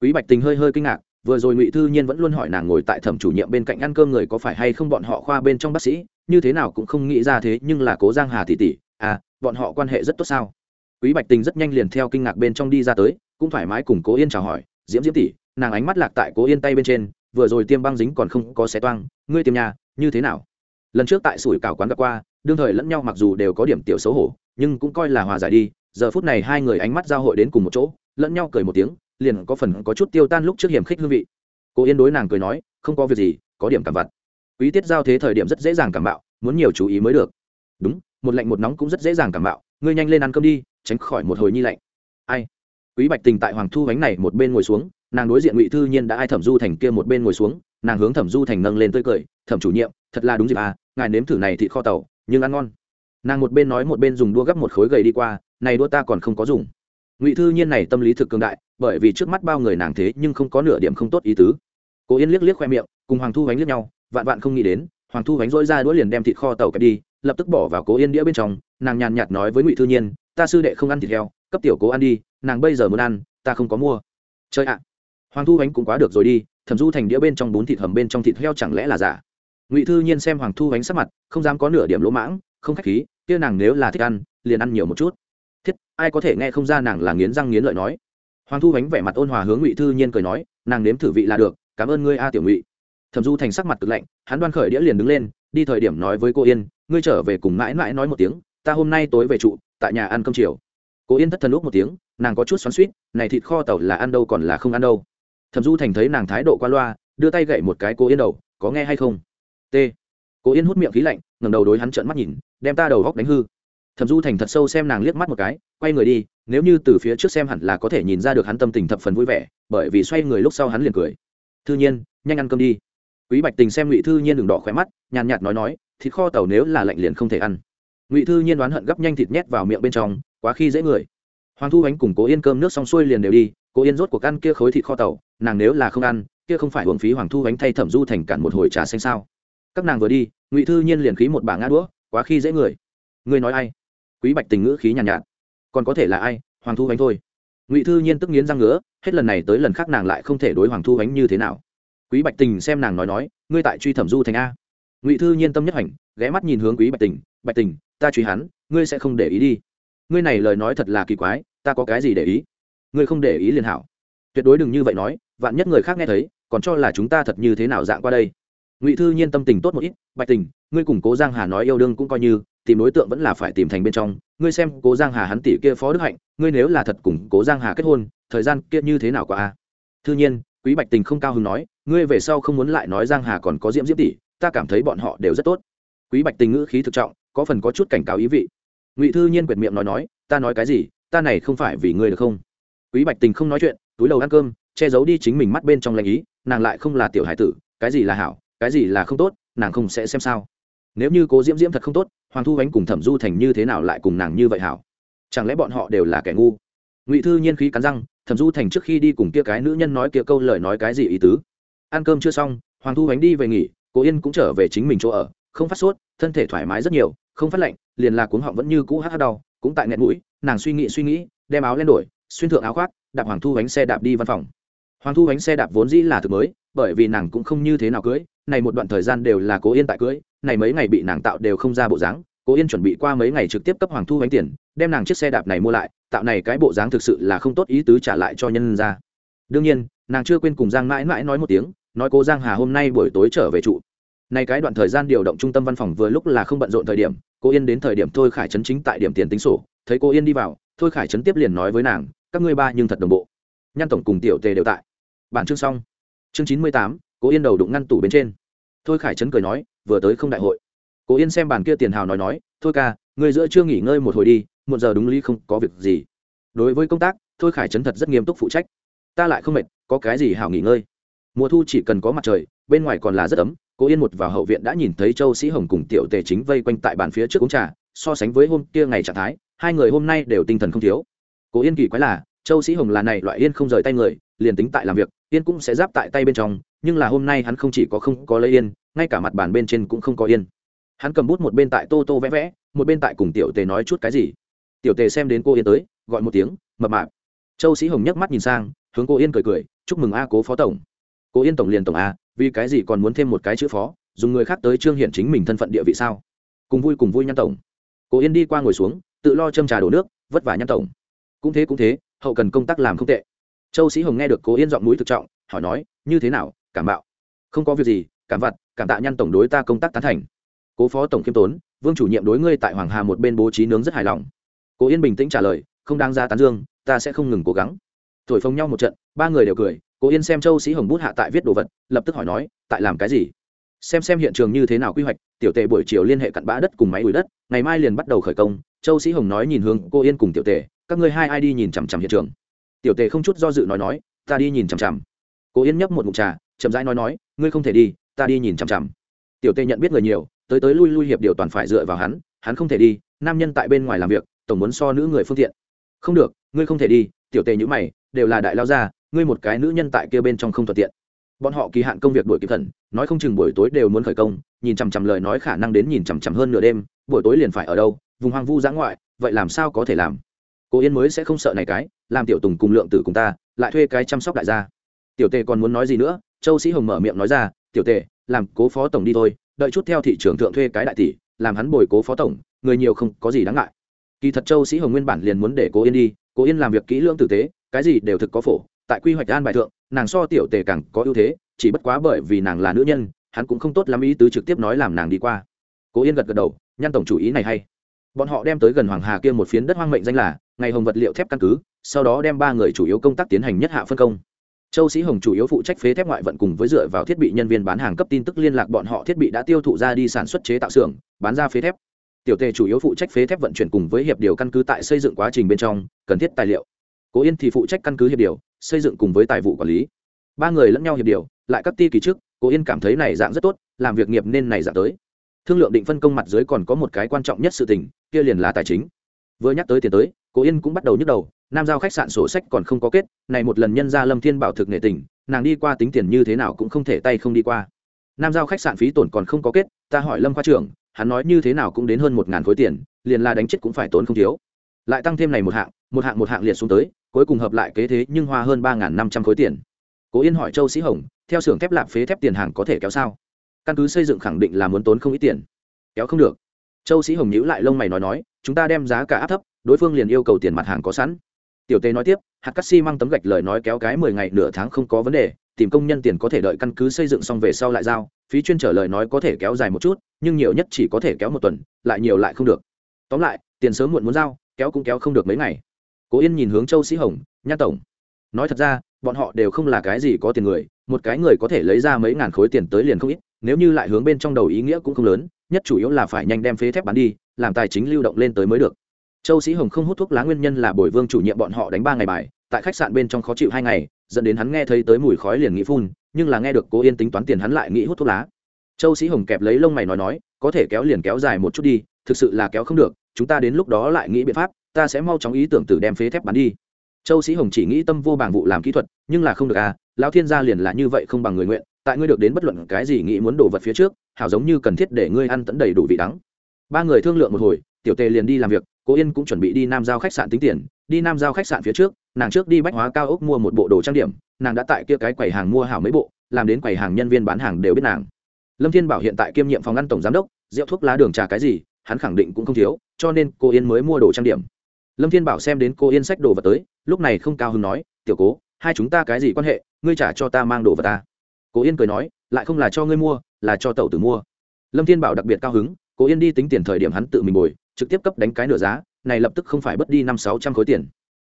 Quý bạch tình hơi hơi kinh ngạc, vừa rồi ngụy thư nhiên vẫn luôn hỏi nàng ngồi tại thẩm chủ nhiệm bên cạnh ăn cơm người có phải hay không bọn họ khoa bên trong bác sĩ, như thế nào cũng không nghĩ ra thế, nhưng là cố giang hà tỷ tỷ à bọn họ quan hệ rất tốt sao? Quý bạch tình rất nhanh liền theo kinh ngạc bên trong đi ra tới, cũng thoải mái cùng cố yên chào hỏi, diễm diễm tỷ, nàng ánh mắt lạc tại cố yên tay bên trên, vừa rồi tiêm băng dính còn không có xé toang, ngươi tiêm nhà, như thế nào? Lần trước tại sủi cảo quán gặp qua đương thời lẫn nhau mặc dù đều có điểm tiểu xấu hổ, nhưng cũng coi là hòa giải đi. Giờ phút này hai người ánh mắt giao hội đến cùng một chỗ, lẫn nhau cười một tiếng, liền có phần có chút tiêu tan lúc trước hiểm khích hương vị. Cô yên đối nàng cười nói, không có việc gì, có điểm cảm vặt. Quý tiết giao thế thời điểm rất dễ dàng cảm bạo, muốn nhiều chú ý mới được. Đúng, một lạnh một nóng cũng rất dễ dàng cảm bạo, ngươi nhanh lên ăn cơm đi, tránh khỏi một hồi nhi lạnh. Ai? Quý bạch tình tại hoàng thu bánh này một bên ngồi xuống, nàng đối diện ngụy thư nhiên đã ai thẩm du thành kia một bên ngồi xuống, nàng hướng thẩm du thành nâng lên tươi cười, thẩm chủ nhiệm, thật là đúng dịp à ngài nếm thử này thịt kho tàu nhưng ăn ngon. Nàng một bên nói một bên dùng đua gấp một khối gầy đi qua, này đua ta còn không có dùng. Ngụy thư nhiên này tâm lý thực cường đại, bởi vì trước mắt bao người nàng thế nhưng không có nửa điểm không tốt ý tứ. Cố yên liếc liếc khoe miệng, cùng hoàng thu bánh liếc nhau, vạn vạn không nghĩ đến, hoàng thu bánh dỗi ra đũa liền đem thịt kho tàu kẹp đi, lập tức bỏ vào cố yên đĩa bên trong, nàng nhàn nhạt nói với ngụy thư nhiên, ta sư đệ không ăn thịt heo, cấp tiểu cố ăn đi, nàng bây giờ muốn ăn, ta không có mua. Chơi ạ. Hoàng thu bánh cũng quá được rồi đi, thẩm du thành đĩa bên trong bún thịt hầm bên trong thịt heo chẳng lẽ là giả? Ngụy thư nhiên xem hoàng thu ánh sắc mặt, không dám có nửa điểm lỗ mãng, không khách khí, kia nàng nếu là thích ăn, liền ăn nhiều một chút. Thiết, ai có thể nghe không ra nàng là nghiến răng nghiến lợi nói. Hoàng thu ánh vẻ mặt ôn hòa hướng ngụy thư nhiên cười nói, nàng nếm thử vị là được, cảm ơn ngươi a tiểu ngụy. Thẩm du thành sắc mặt cực lạnh, hắn đoan khởi đĩa liền đứng lên, đi thời điểm nói với cô yên, ngươi trở về cùng mãi mãi nói một tiếng, ta hôm nay tối về trụ, tại nhà ăn cơm chiều. Cô yên thất thần lúc một tiếng, nàng có chút xoắn suýt này thịt kho tàu là ăn đâu còn là không ăn đâu. Thẩm du thành thấy nàng thái độ qua loa, đưa tay gậy một cái cô yên đầu, có nghe hay không? T. Cố yên hút miệng khí lạnh ngầm đầu đối hắn trợn mắt nhìn, đem ta đầu góc đánh hư. Thẩm du thành thật sâu xem nàng liếc mắt một cái, quay người đi, nếu như từ phía trước xem hẳn là có thể nhìn ra được hắn tâm tình thập phần vui vẻ, bởi vì xoay người lúc sau hắn liền cười. Thư nhiên, nhanh ăn cơm đi. Quý bạch tình xem ngụy thư nhiên đường đỏ khỏe mắt, nhàn nhạt nói nói, thịt kho tàu nếu là lạnh liền không thể ăn. Ngụy thư nhiên đoán hận gấp nhanh thịt nhét vào miệng bên trong, quá khi dễ người. Hoàng thu ánh cùng cố yên cơm nước xong xuôi liền đều đi, cố yên rốt cuộc ăn kia khối thịt kho tàu, nàng nếu là không ăn, kia không phải hưởng phí hoàng thu ánh thay thẩm du thành cản một hồi trà xanh sao? Các nàng vừa đi ngụy thư nhiên liền khí một bảng ngã đũa quá khi dễ người. Ngươi nói ai? Quý bạch tình ngữ khí nhàn nhạt, nhạt. Còn có thể là ai? Hoàng thu ánh thôi. Ngụy thư nhiên tức nghiến răng ngứa hết lần này tới lần khác nàng lại không thể đối hoàng thu ánh như thế nào. Quý bạch tình xem nàng nói nói ngươi tại truy thẩm du thành a. Ngụy thư nhiên tâm nhất hành ghé mắt nhìn hướng quý bạch tình bạch tình ta truy hắn ngươi sẽ không để ý đi. Ngươi này lời nói thật là kỳ quái ta có cái gì để ý? Ngươi không để ý liền hảo. Tuyệt đối đừng như vậy nói vạn nhất người khác nghe thấy còn cho là chúng ta thật như thế nào dạng qua đây ngụy thư nhiên tâm tình tốt một ít bạch tình ngươi cùng cố giang hà nói yêu đương cũng coi như tìm đối tượng vẫn là phải tìm thành bên trong ngươi xem cố giang hà hắn tỷ kia phó đức hạnh ngươi nếu là thật cùng cố giang hà kết hôn thời gian kia như thế nào qua a? Thư nhiên, quý bạch tình không cao hứng nói, ngươi về sau không muốn lại nói giang hà còn có diễm diễm tỷ, ta cảm thấy bọn họ đều rất tốt. Quý bạch tình ngữ khí thực trọng, có phần có chút cảnh cáo ý vị. Ngụy thư nhiên quyệt miệng nói nói, ta nói cái gì, ta này không phải vì ngươi được không? Quý bạch tình không nói chuyện, túi đầu ăn cơm, che giấu đi chính mình mắt bên trong lành ý, nàng lại không là tiểu hải tử, cái gì là hảo? Cái gì là không tốt, nàng không sẽ xem sao. Nếu như cố diễm diễm thật không tốt, hoàng thu ánh cùng thẩm du thành như thế nào lại cùng nàng như vậy hảo? Chẳng lẽ bọn họ đều là kẻ ngu? Ngụy thư nhiên khí cắn răng, thẩm du thành trước khi đi cùng kia cái nữ nhân nói kia câu lời nói cái gì ý tứ? Ăn cơm chưa xong, hoàng thu ánh đi về nghỉ cố yên cũng trở về chính mình chỗ ở, không phát sốt, thân thể thoải mái rất nhiều, không phát lạnh, liền là cuống họng vẫn như cũ hát đau, cũng tại nghẹn mũi, nàng suy nghĩ suy nghĩ, đem áo lên đổi, xuyên thượng áo khoác, đạp hoàng thu ánh xe đạp đi văn phòng hoàng thu bánh xe đạp vốn dĩ là thực mới, bởi vì nàng cũng không như thế nào cưới, này một đoạn thời gian đều là cố yên tại cưới, này mấy ngày bị nàng tạo đều không ra bộ dáng. Cố yên chuẩn bị qua mấy ngày trực tiếp cấp hoàng thu bánh tiền, đem nàng chiếc xe đạp này mua lại, tạo này cái bộ dáng thực sự là không tốt ý tứ trả lại cho nhân ra. Đương nhiên, nàng chưa quên cùng giang mãi mãi nói một tiếng, nói cô giang hà hôm nay buổi tối trở về trụ. Này cái đoạn thời gian điều động trung tâm văn phòng vừa lúc là không bận rộn thời điểm cô yên đến thời điểm thôi khải chấn chính tại điểm tiền tính sổ, thấy cô yên đi vào, thôi khải chấn tiếp liền nói với nàng, các ngươi ba nhưng thật đồng bộ. Nhan tổng cùng tiểu tề đều tại bản chương xong. Chương chín mươi tám, cố yên đầu đụng ngăn tủ bên trên. Thôi khải chấn cười nói, vừa tới không đại hội. Cố yên xem bàn kia tiền hào nói nói, thôi ca người giữa chưa nghỉ ngơi một hồi đi một giờ đúng lý không có việc gì. Đối với công tác, thôi khải chấn thật rất nghiêm túc phụ trách. Ta lại không mệt, có cái gì hảo nghỉ ngơi? Mùa thu chỉ cần có mặt trời, bên ngoài còn là rất ấm, cố yên một vào hậu viện đã nhìn thấy châu sĩ hồng cùng tiểu tề chính vây quanh tại bàn phía trước uống trà, so sánh với hôm kia ngày trạng thái, hai người hôm nay đều tinh thần không thiếu. Cố yên kỳ quái là, châu sĩ hồng là này, loại yên không rời tay người, liền tính tại làm việc yên cũng sẽ giáp tại tay bên trong, nhưng là hôm nay hắn không chỉ có không có lấy yên, ngay cả mặt bàn bên trên cũng không có yên. Hắn cầm bút một bên tại tô tô vẽ vẽ, một bên tại cùng tiểu tề nói chút cái gì. Tiểu tề xem đến cô yên tới, gọi một tiếng, mập mạp. Châu sĩ hồng nhấc mắt nhìn sang, hướng cô yên cười cười, chúc mừng a cố phó tổng. Cô yên tổng liền tổng a, vì cái gì còn muốn thêm một cái chữ phó, dùng người khác tới trương hiện chính mình thân phận địa vị sao? Cùng vui cùng vui nhăn tổng. Cô yên đi qua ngồi xuống, tự lo châm trà đổ nước, vất vả nhăn tổng. Cũng thế cũng thế, hậu cần công tác làm không tệ châu sĩ hồng nghe được cố yên giọng mũi thực trọng, hỏi nói, như thế nào, cảm bạo? Không có việc gì, cảm vặt, cảm tạ nhăn tổng đối ta công tác tán thành. Cố phó tổng khiêm tốn, vương chủ nhiệm đối ngươi tại hoàng hà một bên bố trí nướng rất hài lòng. Cố yên bình tĩnh trả lời, không đang ra tán dương, ta sẽ không ngừng cố gắng. Thổi phồng nhau một trận, ba người đều cười, cố yên xem châu sĩ hồng bút hạ tại viết đồ vật, lập tức hỏi nói, tại làm cái gì? Xem xem hiện trường như thế nào quy hoạch, tiểu tề buổi chiều liên hệ cặn bã đất cùng máy ủi đất, ngày mai liền bắt đầu khởi công. Châu sĩ hồng nói nhìn hướng cô yên cùng tiểu tề, các ngươi hai ai đi nhìn chằm chằm hiện trường? Tiểu tề không chút do dự nói nói, ta đi nhìn chằm chằm. Cố yên nhấp một mụm trà, chậm rãi nói nói, ngươi không thể đi, ta đi nhìn chằm chằm. Tiểu tề nhận biết người nhiều, tới tới lui lui hiệp điều toàn phải dựa vào hắn hắn không thể đi, nam nhân tại bên ngoài làm việc, tổng muốn so nữ người phương tiện. Không được, ngươi không thể đi. Tiểu tề nhữ mày, đều là đại lao gia, ngươi một cái nữ nhân tại kia bên trong không thuận tiện. Bọn họ kỳ hạn công việc đuổi kịp thần nói không chừng buổi tối đều muốn khởi công, nhìn chằm chằm lời nói khả năng đến nhìn chằm chằm hơn nửa đêm, buổi tối liền phải ở đâu, vùng hoang vu giã ngoại, vậy làm sao có thể làm? Cô yên mới sẽ không sợ này cái, làm tiểu tùng cùng lượng tử cùng ta, lại thuê cái chăm sóc đại gia. Tiểu tề còn muốn nói gì nữa? Châu sĩ hồng mở miệng nói ra, tiểu tề, làm cố phó tổng đi thôi, đợi chút theo thị trường thượng thuê cái đại tỷ, làm hắn bồi cố phó tổng, người nhiều không có gì đáng ngại. Kỳ thật châu sĩ hồng nguyên bản liền muốn để cố yên đi, cố yên làm việc kỹ lưỡng tử tế, cái gì đều thực có phổ, tại quy hoạch an bài thượng, nàng so tiểu tề càng có ưu thế, chỉ bất quá bởi vì nàng là nữ nhân, hắn cũng không tốt lắm ý tứ trực tiếp nói làm nàng đi qua. Cố yên gật gật đầu nhăn tổng chủ ý này hay. Bọn họ đem tới gần hoàng hà kia một phiến đất hoang mệnh danh là ngày hồng vật liệu thép căn cứ, sau đó đem ba người chủ yếu công tác tiến hành nhất hạ phân công. Châu sĩ hồng chủ yếu phụ trách phế thép ngoại vận cùng với dựa vào thiết bị nhân viên bán hàng cấp tin tức liên lạc bọn họ thiết bị đã tiêu thụ ra đi sản xuất chế tạo xưởng, bán ra phế thép. Tiểu tề chủ yếu phụ trách phế thép vận chuyển cùng với hiệp điều căn cứ tại xây dựng quá trình bên trong, cần thiết tài liệu. Cố yên thì phụ trách căn cứ hiệp điều, xây dựng cùng với tài vụ quản lý. Ba người lẫn nhau hiệp điều, lại cấp ti kỳ trước, cố yên cảm thấy này dạng rất tốt, làm việc nghiệp nên này dạng tới. Thương lượng định phân công mặt dưới còn có một cái quan trọng nhất sự tình, kia liền là tài chính vừa nhắc tới tiền tới cố yên cũng bắt đầu nhức đầu, nam giao khách sạn sổ sách còn không có kết, này một lần nhân ra lâm thiên bảo thực nghệ tình, nàng đi qua tính tiền như thế nào cũng không thể tay không đi qua. Nam giao khách sạn phí tổn còn không có kết, ta hỏi lâm khoa trưởng, hắn nói như thế nào cũng đến hơn một ngàn khối tiền, liền là đánh chết cũng phải tốn không thiếu. Lại tăng thêm này một hạng một hạng một hạng liệt xuống tới, cuối cùng hợp lại kế thế nhưng hoa hơn ba ngàn năm trăm khối tiền. Cố yên hỏi châu sĩ hồng, theo xưởng thép lạp phế thép tiền hàng có thể kéo sao? Căn cứ xây dựng khẳng định là muốn tốn không ít tiền. Kéo không được. Châu sĩ hồng nhữ lại lông mày nói nói chúng ta đem giá cả áp thấp, đối phương liền yêu cầu tiền mặt hàng có sẵn. Tiểu Tề nói tiếp, hạt cắt xi、si、măng tấm gạch lời nói kéo cái mười ngày nửa tháng không có vấn đề, tìm công nhân tiền có thể đợi căn cứ xây dựng xong về sau lại giao, phí chuyên trở lời nói có thể kéo dài một chút, nhưng nhiều nhất chỉ có thể kéo một tuần, lại nhiều lại không được. Tóm lại, tiền sớm muộn muốn giao, kéo cũng kéo không được mấy ngày. Cố yên nhìn hướng châu sĩ hồng nhát tổng, nói thật ra, bọn họ đều không là cái gì có tiền người, một cái người có thể lấy ra mấy ngàn khối tiền tới liền không ít, nếu như lại hướng bên trong đầu ý nghĩa cũng không lớn, nhất chủ yếu là phải nhanh đem phế thép bán đi làm tài chính lưu động lên tới mới được. Châu sĩ hồng không hút thuốc lá nguyên nhân là bồi vương chủ nhiệm bọn họ đánh ba ngày bài, tại khách sạn bên trong khó chịu hai ngày, dẫn đến hắn nghe thấy tới mùi khói liền nghĩ phun, nhưng là nghe được cố yên tính toán tiền hắn lại nghĩ hút thuốc lá. Châu sĩ hồng kẹp lấy lông mày nói nói, có thể kéo liền kéo dài một chút đi, thực sự là kéo không được, chúng ta đến lúc đó lại nghĩ biện pháp, ta sẽ mau chóng ý tưởng từ đem phế thép bắn đi. Châu sĩ hồng chỉ nghĩ tâm vô bảng vụ làm kỹ thuật, nhưng là không được à lão thiên gia liền là như vậy không bằng người nguyện, tại ngươi được đến bất luận cái gì nghĩ muốn đổ vật phía trước, hảo giống như cần thiết để ngươi ăn tẫn đầy đủ vị đắng ba người thương lượng một hồi, tiểu tề liền đi làm việc cố yên cũng chuẩn bị đi nam giao khách sạn tính tiền. Đi nam giao khách sạn phía trước, nàng trước đi bách hóa cao ốc mua một bộ đồ trang điểm, nàng đã tại kia cái quầy hàng mua hảo mấy bộ, làm đến quầy hàng nhân viên bán hàng đều biết nàng. Lâm thiên bảo hiện tại kiêm nhiệm phòng ngăn tổng giám đốc, rượu thuốc lá đường trà cái gì, hắn khẳng định cũng không thiếu, cho nên cô yên mới mua đồ trang điểm. Lâm thiên bảo xem đến cô yên sách đồ vật tới, lúc này không cao hứng nói, tiểu cố, hai chúng ta cái gì quan hệ, ngươi trả cho ta mang đồ vật ta. Cố yên cười nói, lại không là cho ngươi mua, là cho tẩu tử mua. Lâm thiên bảo đặc biệt cao hứng cố yên đi tính tiền thời điểm hắn tự mình bồi, trực tiếp cấp đánh cái nửa giá, này lập tức không phải bớt đi năm sáu trăm khối tiền.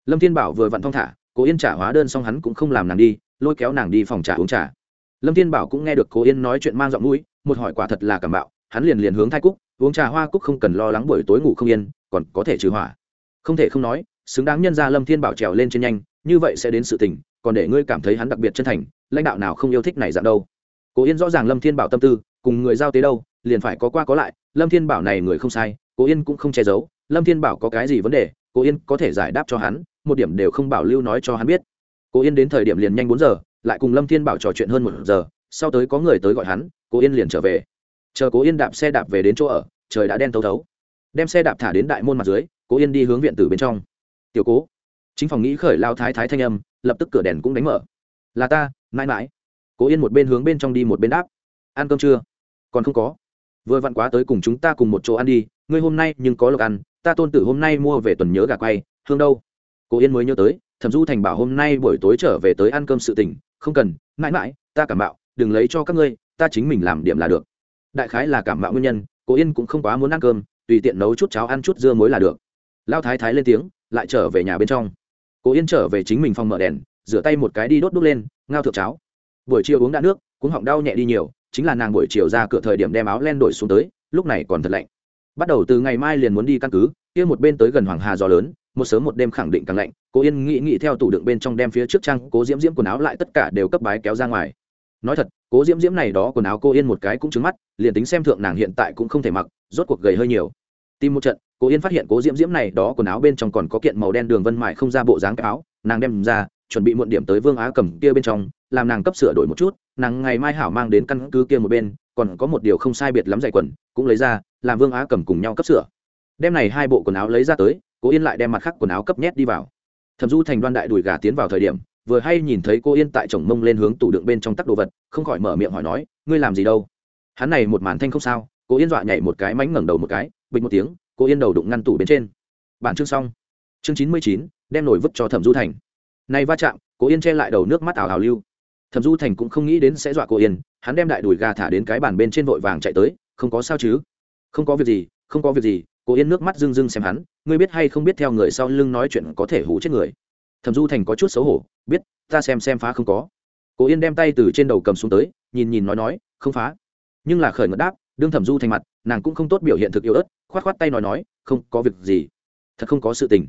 Lâm thiên bảo vừa vặn thong thả, cố yên trả hóa đơn xong hắn cũng không làm nàng đi, lôi kéo nàng đi phòng trà uống trà. Lâm thiên bảo cũng nghe được cố yên nói chuyện mang giọng mũi, một hỏi quả thật là cảm bạo, hắn liền liền hướng thai cúc, uống trà hoa cúc không cần lo lắng buổi tối ngủ không yên, còn có thể trừ hỏa. Không thể không nói, xứng đáng nhân ra lâm thiên bảo trèo lên trên nhanh, như vậy sẽ đến sự tình, còn để ngươi cảm thấy hắn đặc biệt chân thành, lãnh đạo nào không yêu thích này dạng đâu. Cố yên rõ ràng lâm thiên bảo tâm tư, cùng người giao tế đâu liền phải có qua có lại, lâm thiên bảo này người không sai, cố yên cũng không che giấu, lâm thiên bảo có cái gì vấn đề, cố yên có thể giải đáp cho hắn, một điểm đều không bảo lưu nói cho hắn biết. Cố yên đến thời điểm liền nhanh bốn giờ, lại cùng lâm thiên bảo trò chuyện hơn một giờ, sau tới có người tới gọi hắn, cố yên liền trở về. Chờ cố yên đạp xe đạp về đến chỗ ở, trời đã đen thấu thấu. Đem xe đạp thả đến đại môn mặt dưới, cố yên đi hướng viện tử bên trong. Tiểu cố. Chính phòng nghĩ khởi lao thái thái thanh âm, lập tức cửa đèn cũng đánh mở. Là ta, mãi mãi. Cố yên một bên hướng bên trong đi một bên đáp. Ăn cơm chưa? Còn không có vừa vặn quá tới cùng chúng ta cùng một chỗ ăn đi, ngươi hôm nay nhưng có lộc ăn, ta tôn tử hôm nay mua về tuần nhớ gà quay, hương đâu? Cố yên mới nhớ tới, thẩm du thành bảo hôm nay buổi tối trở về tới ăn cơm sự tình, không cần, mãi mãi, ta cảm bạo đừng lấy cho các ngươi, ta chính mình làm điểm là được. Đại khái là cảm bạo nguyên nhân cố yên cũng không quá muốn ăn cơm, tùy tiện nấu chút cháo ăn chút dưa muối là được. Lao thái thái lên tiếng, lại trở về nhà bên trong. Cố yên trở về chính mình phòng mở đèn, rửa tay một cái đi đốt đốt lên, ngao thượng cháo. Buổi chiều uống đã nước cũng họng đau nhẹ đi nhiều chính là nàng buổi chiều ra cửa thời điểm đem áo len đổi xuống tới, lúc này còn thật lạnh. Bắt đầu từ ngày mai liền muốn đi căn cứ, kia một bên tới gần hoàng hà gió lớn, một sớm một đêm khẳng định càng lạnh cố yên nghĩ nghĩ theo tủ đựng bên trong đem phía trước trang cố diễm diễm quần áo lại tất cả đều cấp bái kéo ra ngoài. Nói thật, cố diễm diễm này đó quần áo cô yên một cái cũng trứng mắt, liền tính xem thượng nàng hiện tại cũng không thể mặc, rốt cuộc gầy hơi nhiều. Tìm một trận cố yên phát hiện cố diễm diễm này đó quần áo bên trong còn có kiện màu đen đường vân mại không ra bộ dáng cái áo, nàng đem ra chuẩn bị muộn điểm tới vương á cầm kia bên trong, làm nàng cấp sửa đổi một chút, nàng ngày mai hảo mang đến căn cứ kia một bên, còn có một điều không sai biệt lắm dày quần, cũng lấy ra, làm vương á cầm cùng nhau cấp sửa. Đem này hai bộ quần áo lấy ra tới, cô yên lại đem mặt khác quần áo cấp nhét đi vào. Thẩm du thành đoan đại đùi gà tiến vào thời điểm, vừa hay nhìn thấy cô yên tại chồng mông lên hướng tủ đựng bên trong tắc đồ vật, không khỏi mở miệng hỏi nói, ngươi làm gì đâu? Hắn này một màn thanh không sao, cô yên dọa nhảy một cái mánh ngẩng đầu một cái bình một tiếng, cô yên đầu đụng ngăn tủ bên trên. Bản chương xong. Chương chín mươi chín, đem nổi vứt cho thẩm du thành này va chạm, Cố yên che lại đầu nước mắt ảo ảo lưu. Thẩm du thành cũng không nghĩ đến sẽ dọa Cố yên, hắn đem đại đùi gà thả đến cái bàn bên trên vội vàng chạy tới, không có sao chứ? Không có việc gì, không có việc gì. Cố yên nước mắt rưng rưng xem hắn, ngươi biết hay không biết theo người sau lưng nói chuyện có thể hủ chết người? Thẩm du thành có chút xấu hổ, biết, ta xem xem phá không có. Cố yên đem tay từ trên đầu cầm xuống tới, nhìn nhìn nói nói, không phá. Nhưng là khởi ngật đáp, đương thẩm du thành mặt, nàng cũng không tốt biểu hiện thực yếu ớt, khoát khoát tay nói nói, không có việc gì. Thật không có sự tình.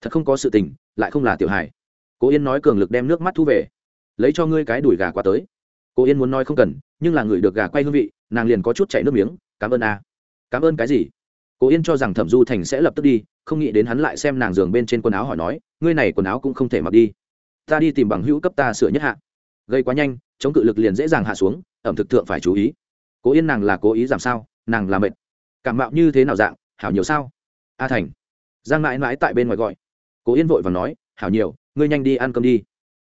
Thật không có sự tình, lại không là tiểu hài cố yên nói cường lực đem nước mắt thu về. Lấy cho ngươi cái đùi gà qua tới. Cố yên muốn nói không cần, nhưng là người được gà quay hương vị, nàng liền có chút chảy nước miếng. Cảm ơn a. Cảm ơn cái gì? Cố yên cho rằng thẩm du thành sẽ lập tức đi, không nghĩ đến hắn lại xem nàng giường bên trên quần áo hỏi nói, ngươi này quần áo cũng không thể mặc đi. Ta đi tìm bằng hữu cấp ta sửa nhất hạ. Gây quá nhanh, chống cự lực liền dễ dàng hạ xuống, ẩm thực thượng phải chú ý. Cố yên nàng là cố ý giảm sao, nàng là mệt. Cảm mạo như thế nào dạng, hảo nhiều sao? A thành. Giang mãi mãi tại bên ngoài gọi. Cố yên vội và nói, hảo nhiều ngươi nhanh đi ăn cơm đi.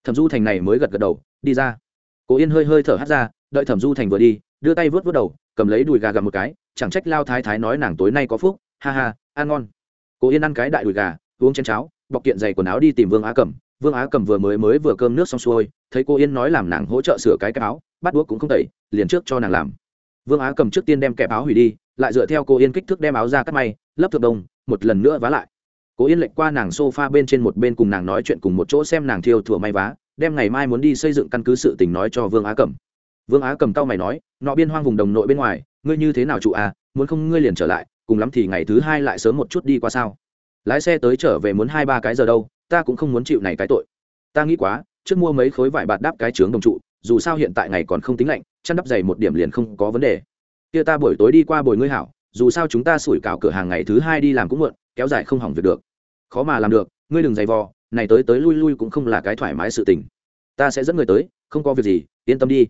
Thẩm du thành này mới gật gật đầu, đi ra. Cố yên hơi hơi thở hắt ra, đợi thẩm du thành vừa đi, đưa tay vớt vớt đầu, cầm lấy đùi gà gặm một cái, chẳng trách lao thái thái nói nàng tối nay có phúc, ha ha, ăn ngon. Cố yên ăn cái đại đùi gà, uống chén cháo, bọc kiện giày quần áo đi tìm vương á cẩm vương á cẩm vừa mới mới vừa cơm nước xong xuôi, thấy cô yên nói làm nàng hỗ trợ sửa cái cái áo bắt đuốc cũng không tẩy, liền trước cho nàng làm. Vương á cầm trước tiên đem kẹp áo hủy đi, lại dựa theo cô yên kích thước đem áo ra cắt may lấp thượng đông một lần nữa vá lại cố yên lệnh qua nàng s o f a bên trên một bên cùng nàng nói chuyện cùng một chỗ xem nàng thiêu thùa may vá, đem ngày mai muốn đi xây dựng căn cứ sự tình nói cho vương á cầm vương á cầm cao mày nói, nọ biên hoang vùng đồng nội bên ngoài, ngươi như thế nào trụ à muốn không ngươi liền trở lại, cùng lắm thì ngày thứ hai lại sớm một chút đi qua sao? Lái xe tới trở về muốn hai ba cái giờ đâu, ta cũng không muốn chịu này cái tội. Ta nghĩ quá, trước mua mấy khối vải bạt đáp cái trướng đồng trụ, dù sao hiện tại ngày còn không tính lạnh, chăn đắp dày một điểm liền không có vấn đề. Kia ta buổi tối đi qua bồi ngươi hảo, dù sao chúng ta sủi cảo cửa hàng ngày thứ hai đi làm cũng muộn, kéo dài không hỏng việc được khó mà làm được, ngươi đừng giày vò, này tới tới lui lui cũng không là cái thoải mái sự tình. Ta sẽ dẫn người tới, không có việc gì, yên tâm đi.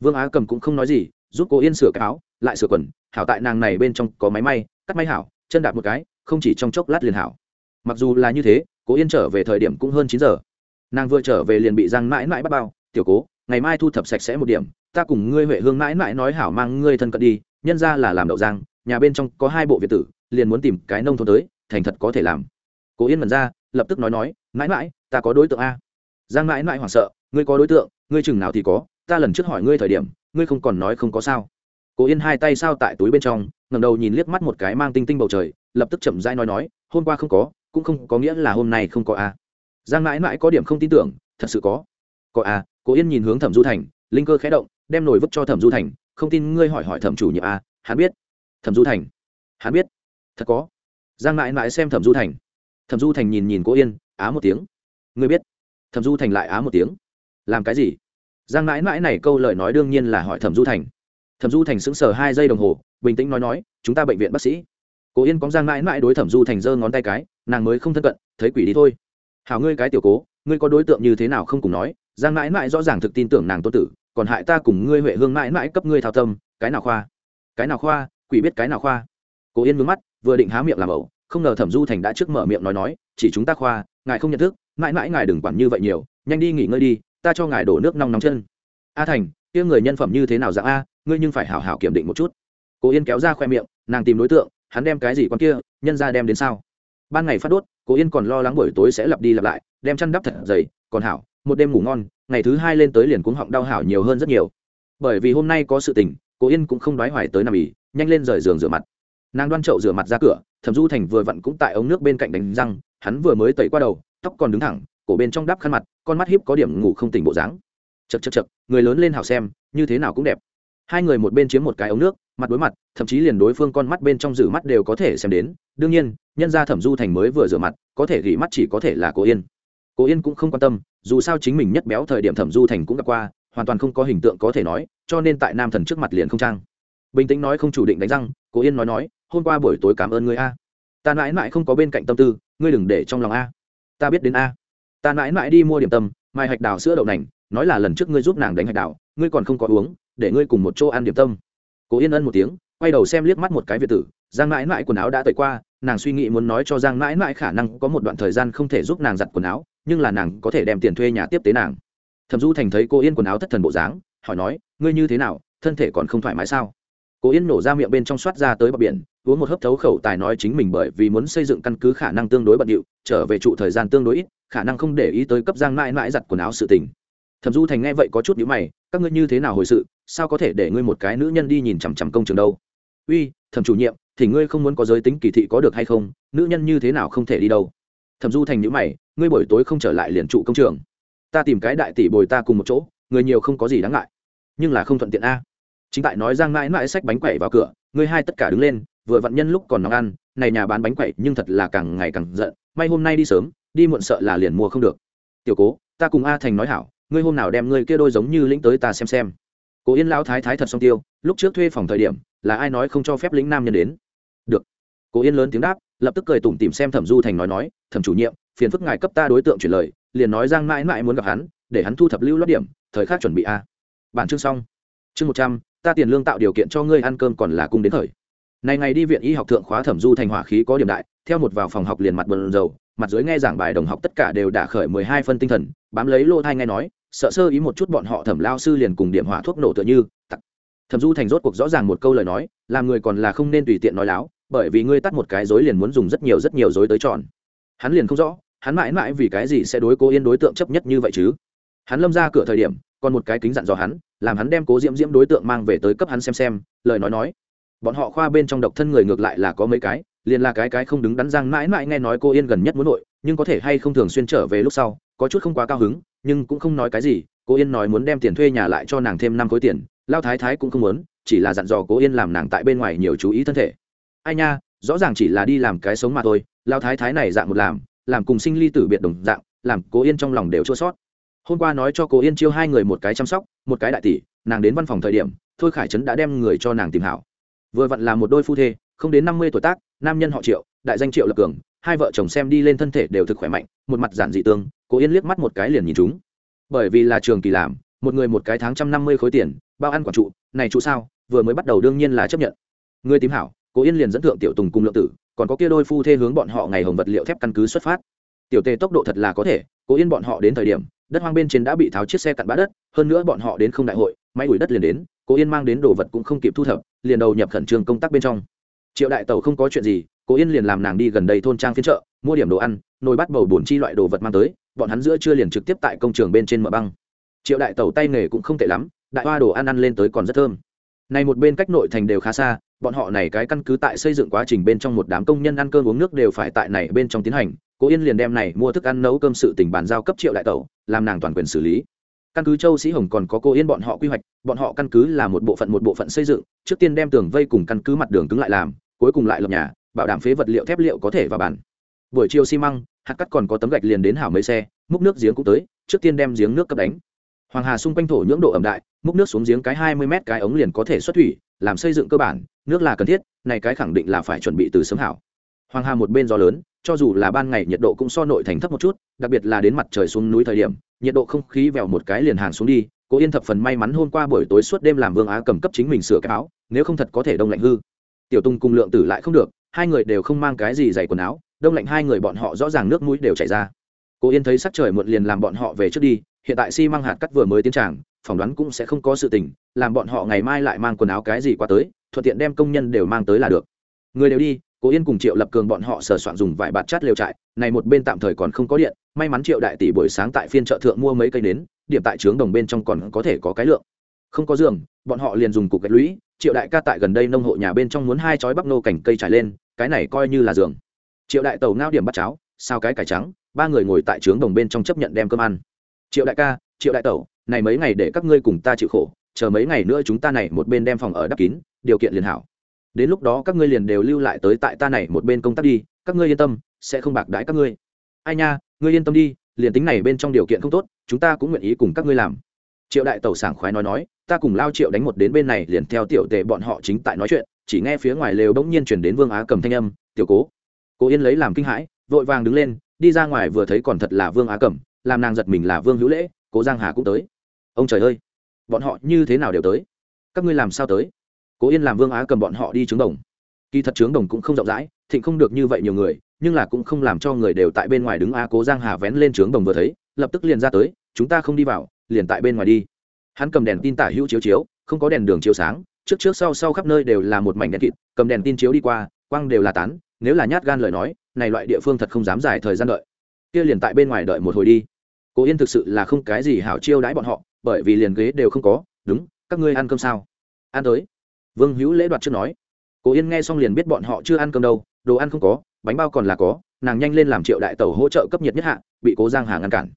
Vương á cầm cũng không nói gì, giúp cô yên sửa cái áo, lại sửa quần, hảo tại nàng này bên trong có máy may, cắt may hảo, chân đạp một cái, không chỉ trong chốc lát liền hảo. Mặc dù là như thế cố yên trở về thời điểm cũng hơn chín giờ. Nàng vừa trở về liền bị giang mãi mãi bắt bao. Tiểu cố, ngày mai thu thập sạch sẽ một điểm, ta cùng ngươi huệ hương mãi mãi nói hảo mang ngươi thân cận đi, nhân ra là làm đậu giang nhà bên trong có hai bộ việt tử, liền muốn tìm cái nông thôn tới, thành thật có thể làm cố yên mần ra, lập tức nói nói, mãi mãi, ta có đối tượng a. Giang mãi mãi hoảng sợ, ngươi có đối tượng, ngươi chừng nào thì có, ta lần trước hỏi ngươi thời điểm, ngươi không còn nói không có sao. Cố yên hai tay sao tại túi bên trong ngầm đầu nhìn liếc mắt một cái mang tinh tinh bầu trời, lập tức chậm dai nói nói, hôm qua không có, cũng không có nghĩa là hôm nay không có a. Giang mãi mãi có điểm không tin tưởng, thật sự có. Có a. Cố yên nhìn hướng thẩm du thành, linh cơ khẽ động, đem nổi vứt cho thẩm du thành, không tin ngươi hỏi hỏi thẩm chủ nhiệm a, hắn biết. Thẩm du thành? Hắn biết. Thật có. Giang mãi mãi xem thẩm du thành thẩm du thành nhìn nhìn cố yên, á một tiếng. Ngươi biết. Thẩm du thành lại á một tiếng. Làm cái gì? Giang mãi mãi này câu lời nói đương nhiên là hỏi thẩm du thành. Thẩm du thành sững sờ hai giây đồng hồ, bình tĩnh nói nói, chúng ta bệnh viện bác sĩ. Cố yên có giang mãi mãi đối thẩm du thành giơ ngón tay cái, nàng mới không thân cận, thấy quỷ đi thôi. Hảo ngươi cái tiểu cố, ngươi có đối tượng như thế nào không cùng nói? Giang mãi mãi rõ ràng thực tin tưởng nàng tôn tử, còn hại ta cùng ngươi huệ hương mãi mãi cấp ngươi thao tâm, cái nào khoa? Cái nào khoa? Quỷ biết cái nào khoa? Cố yên mướn mắt, vừa định há miệng làm ẩu không ngờ thẩm du thành đã trước mở miệng nói nói, chỉ chúng ta khoa, ngài không nhận thức, mãi mãi ngài đừng quản như vậy nhiều, nhanh đi nghỉ ngơi đi, ta cho ngài đổ nước nong nóng chân. A thành, kia người nhân phẩm như thế nào dạng a, ngươi nhưng phải hảo hảo kiểm định một chút. Cố yên kéo ra khoe miệng, nàng tìm đối tượng, hắn đem cái gì con kia, nhân ra đem đến sao? Ban ngày phát đốt, cố yên còn lo lắng buổi tối sẽ lặp đi lặp lại, đem chăn đắp thật dày, còn hảo, một đêm ngủ ngon, ngày thứ hai lên tới liền cuống họng đau hảo nhiều hơn rất nhiều. Bởi vì hôm nay có sự tình, cố yên cũng không đoái hoài tới nằm ỉ, nhanh lên rời giường rửa mặt nàng đoan trậu rửa mặt ra cửa, thẩm du thành vừa vặn cũng tại ống nước bên cạnh đánh răng, hắn vừa mới tẩy qua đầu, tóc còn đứng thẳng, cổ bên trong đắp khăn mặt, con mắt hiếp có điểm ngủ không tỉnh bộ dáng. Chật chật chật người lớn lên hảo xem, như thế nào cũng đẹp. Hai người một bên chiếm một cái ống nước, mặt đối mặt, thậm chí liền đối phương con mắt bên trong rửa mắt đều có thể xem đến. Đương nhiên, nhân ra thẩm du thành mới vừa rửa mặt, có thể gỉ mắt chỉ có thể là cô yên. Cô yên cũng không quan tâm, dù sao chính mình nhất béo thời điểm thẩm du thành cũng gặp qua, hoàn toàn không có hình tượng có thể nói, cho nên tại nam thần trước mặt liền không trang. Bình tĩnh nói không chủ định đánh răng cô yên nói nói hôm qua buổi tối cảm ơn ngươi a. Ta mãi mãi không có bên cạnh tâm tư, ngươi đừng để trong lòng a. Ta biết đến a. Ta mãi mãi đi mua điểm tâm, mai hạch đào sữa đậu nành, nói là lần trước ngươi giúp nàng đánh hạch đào, ngươi còn không có uống, để ngươi cùng một chỗ ăn điểm tâm. Cố yên ân một tiếng, quay đầu xem liếc mắt một cái việt tử, giang mãi mãi quần áo đã tẩy qua, nàng suy nghĩ muốn nói cho giang mãi mãi khả năng có một đoạn thời gian không thể giúp nàng giặt quần áo, nhưng là nàng có thể đem tiền thuê nhà tiếp tế nàng. Thẩm du thành thấy cô yên quần áo thất thần bộ dáng, hỏi nói, ngươi như thế nào, thân thể còn không thoải mái sao? Cố yên nổ ra miệng bên trong soát ra tới bờ biển uống một hớp thấu khẩu tài nói chính mình bởi vì muốn xây dựng căn cứ khả năng tương đối bận điệu, trở về trụ thời gian tương đối ít, khả năng không để ý tới cấp giang mãi mãi giặt quần áo sự tình. Thẩm du thành nghe vậy có chút nhữ mày, các ngươi như thế nào hồi sự, sao có thể để ngươi một cái nữ nhân đi nhìn chằm chằm công trường đâu? Uy, thẩm chủ nhiệm, thì ngươi không muốn có giới tính kỳ thị có được hay không, nữ nhân như thế nào không thể đi đâu? Thẩm du thành nhữ mày, ngươi buổi tối không trở lại liền trụ công trường. Ta tìm cái đại tỷ bồi ta cùng một chỗ, người nhiều không có gì đáng ngại. Nhưng là không thuận tiện a. Chính tại nói giang mãi mãi xách bánh quẩy vào cửa, ngươi hai tất cả đứng lên vừa vặn nhân lúc còn nóng ăn, này nhà bán bánh quẩy nhưng thật là càng ngày càng giận, may hôm nay đi sớm, đi muộn sợ là liền mua không được. Tiểu cố, ta cùng a thành nói hảo, ngươi hôm nào đem ngươi kia đôi giống như lĩnh tới ta xem xem. Cố yên lão thái thái thật song tiêu, lúc trước thuê phòng thời điểm, là ai nói không cho phép lĩnh nam nhân đến? Được. Cố yên lớn tiếng đáp, lập tức cười tủm tìm xem thẩm du thành nói nói, thẩm chủ nhiệm, phiền phức ngài cấp ta đối tượng chuyển lời, liền nói giang mãi mãi muốn gặp hắn, để hắn thu thập lưu lót điểm, thời khắc chuẩn bị a. Bản chương xong. Chương một trăm, ta tiền lương tạo điều kiện cho ngươi ăn cơm còn là cung đến thời này ngày đi viện y học thượng khóa thẩm du thành hỏa khí có điểm đại, theo một vào phòng học liền mặt bần dầu mặt dưới nghe giảng bài đồng học tất cả đều đã khởi mười hai phân tinh thần, bám lấy lô thai nghe nói, sợ sơ ý một chút bọn họ thẩm lao sư liền cùng điểm hỏa thuốc nổ tựa như, tặc. Thẩm du thành rốt cuộc rõ ràng một câu lời nói, làm người còn là không nên tùy tiện nói láo, bởi vì ngươi tắt một cái dối liền muốn dùng rất nhiều rất nhiều dối tới tròn hắn liền không rõ, hắn mãi mãi vì cái gì sẽ đối cố yên đối tượng chấp nhất như vậy chứ? Hắn lâm ra cửa thời điểm, còn một cái kính dặn dò hắn, làm hắn đem cố diễm diễm đối tượng mang về tới cấp hắn xem xem, lời nói nói bọn họ khoa bên trong độc thân người ngược lại là có mấy cái, liền là cái cái không đứng đắn giang mãi mãi nghe nói cô yên gần nhất muốn nội, nhưng có thể hay không thường xuyên trở về lúc sau, có chút không quá cao hứng, nhưng cũng không nói cái gì, cô yên nói muốn đem tiền thuê nhà lại cho nàng thêm năm khối tiền, lao thái thái cũng không muốn, chỉ là dặn dò cô yên làm nàng tại bên ngoài nhiều chú ý thân thể. Ai nha, rõ ràng chỉ là đi làm cái sống mà thôi, lao thái thái này dạng một làm làm cùng sinh ly tử biệt đồng dạng, làm cô yên trong lòng đều chua sót. Hôm qua nói cho cô yên chiêu hai người một cái chăm sóc, một cái đại tỷ, nàng đến văn phòng thời điểm, thôi khải trấn đã đem người cho nàng tìm hảo vừa vặn là một đôi phu thê, không đến năm mươi tuổi tác, nam nhân họ triệu, đại danh triệu lập cường, hai vợ chồng xem đi lên thân thể đều thực khỏe mạnh, một mặt giản dị tương, cố yên liếc mắt một cái liền nhìn chúng. Bởi vì là trường kỳ làm, một người một cái tháng trăm năm mươi khối tiền, bao ăn quản trụ, này trụ sao, vừa mới bắt đầu đương nhiên là chấp nhận. Người tìm hảo, cố yên liền dẫn thượng tiểu tùng cùng lượng tử, còn có kia đôi phu thê hướng bọn họ ngày hồng vật liệu thép căn cứ xuất phát. Tiểu tề tốc độ thật là có thể, cố yên bọn họ đến thời điểm đất hoang bên trên đã bị tháo chiếc xe cặn bã đất, hơn nữa bọn họ đến không đại hội, máy ủi đất liền đến, cố yên mang đến đồ vật cũng không kịp thu thập, liền đầu nhập khẩn trương công tác bên trong. Triệu đại tàu không có chuyện gì, cố yên liền làm nàng đi gần đây thôn trang phiên chợ, mua điểm đồ ăn, nồi bắt bầu bổn chi loại đồ vật mang tới, bọn hắn giữa chưa liền trực tiếp tại công trường bên trên mở băng. Triệu đại tàu tay nghề cũng không tệ lắm, đại hoa đồ ăn ăn lên tới còn rất thơm. Này một bên cách nội thành đều khá xa, bọn họ này cái căn cứ tại xây dựng quá trình bên trong một đám công nhân ăn cơm uống nước đều phải tại này bên trong tiến hành cố yên liền đem này mua thức ăn nấu cơm sự tỉnh bàn giao cấp triệu đại tẩu, làm nàng toàn quyền xử lý. Căn cứ châu sĩ hồng còn có cô yên bọn họ quy hoạch, bọn họ căn cứ là một bộ phận một bộ phận xây dựng, trước tiên đem tường vây cùng căn cứ mặt đường cứng lại làm, cuối cùng lại lập nhà, bảo đảm phế vật liệu thép liệu có thể vào bản buổi chiều xi măng, hạt cắt còn có tấm gạch liền đến hảo mấy xe, múc nước giếng cũng tới, trước tiên đem giếng nước cấp đánh. Hoàng hà xung quanh thổ nhưỡng độ ẩm đại, múc nước xuống giếng cái hai mươi mét cái ống liền có thể xuất thủy, làm xây dựng cơ bản, nước là cần thiết, này cái khẳng định là phải chuẩn bị từ sớm hảo hoàng hà một bên gió lớn, cho dù là ban ngày nhiệt độ cũng so nội thành thấp một chút, đặc biệt là đến mặt trời xuống núi thời điểm, nhiệt độ không khí vèo một cái liền hàng xuống đi, cố yên thập phần may mắn hôm qua buổi tối suốt đêm làm vương á cầm cấp chính mình sửa cái áo, nếu không thật có thể đông lạnh hư. Tiểu tung cùng lượng tử lại không được, hai người đều không mang cái gì dày quần áo, đông lạnh hai người bọn họ rõ ràng nước mũi đều chảy ra. Cố yên thấy sắc trời muộn liền làm bọn họ về trước đi, hiện tại xi、si、măng hạt cắt vừa mới tiến tràng, phỏng đoán cũng sẽ không có sự tình, làm bọn họ ngày mai lại mang quần áo cái gì qua tới, thuận tiện đem công nhân đều mang tới là được. Người đều đi cố yên cùng triệu lập cường bọn họ sờ soạn dùng vải bạt chát lều trại, này một bên tạm thời còn không có điện, may mắn triệu đại tỷ buổi sáng tại phiên chợ thượng mua mấy cây nến, điểm tại trướng đồng bên trong còn có thể có cái lượng. Không có giường, bọn họ liền dùng cục gạch lũy, triệu đại ca tại gần đây nông hộ nhà bên trong muốn hai chói bắp nô cảnh cây trải lên, cái này coi như là giường. Triệu đại tàu ngao điểm bắt cháo, sao cái cải trắng, ba người ngồi tại trướng đồng bên trong chấp nhận đem cơm ăn. Triệu đại ca, triệu đại tẩu, này mấy ngày để các ngươi cùng ta chịu khổ, chờ mấy ngày nữa chúng ta này một bên đem phòng ở đắp kín, điều kiện liền hảo đến lúc đó các ngươi liền đều lưu lại tới tại ta này một bên công tác đi, các ngươi yên tâm, sẽ không bạc đãi các ngươi. Ai nha, ngươi yên tâm đi, liền tính này bên trong điều kiện không tốt, chúng ta cũng nguyện ý cùng các ngươi làm. Triệu đại tẩu sảng khoái nói nói, ta cùng lao triệu đánh một đến bên này, liền theo tiểu tề bọn họ chính tại nói chuyện, chỉ nghe phía ngoài lều bỗng nhiên chuyển đến vương á cầm thanh âm, tiểu cố. Cố yên lấy làm kinh hãi, vội vàng đứng lên, đi ra ngoài vừa thấy còn thật là vương á cầm, làm nàng giật mình là vương hữu lễ, cố giang hà cũng tới. Ông trời ơi, bọn họ như thế nào đều tới? Các ngươi làm sao tới? Cố yên làm vương á cầm bọn họ đi trướng đồng. Kỳ thật trướng đồng cũng không rộng rãi, thịnh không được như vậy nhiều người, nhưng là cũng không làm cho người đều tại bên ngoài đứng á cố giang hà vén lên trướng đồng vừa thấy, lập tức liền ra tới, chúng ta không đi vào, liền tại bên ngoài đi. Hắn cầm đèn tin tả hữu chiếu chiếu, không có đèn đường chiếu sáng, trước trước sau sau khắp nơi đều là một mảnh đèn kịt, cầm đèn tin chiếu đi qua quăng đều là tán, nếu là nhát gan lời nói, này loại địa phương thật không dám dài thời gian đợi. Kia liền tại bên ngoài đợi một hồi đi. Cố yên thực sự là không cái gì hảo chiêu đãi bọn họ, bởi vì liền ghế đều không có, đúng, các ngươi ăn cơm sao? Ăn tới vương hữu lễ đoạt chưa nói. Cố yên nghe xong liền biết bọn họ chưa ăn cơm đâu, đồ ăn không có, bánh bao còn là có, nàng nhanh lên làm triệu đại tẩu hỗ trợ cấp nhiệt nhất hạ, bị cố giang hà ngăn cản.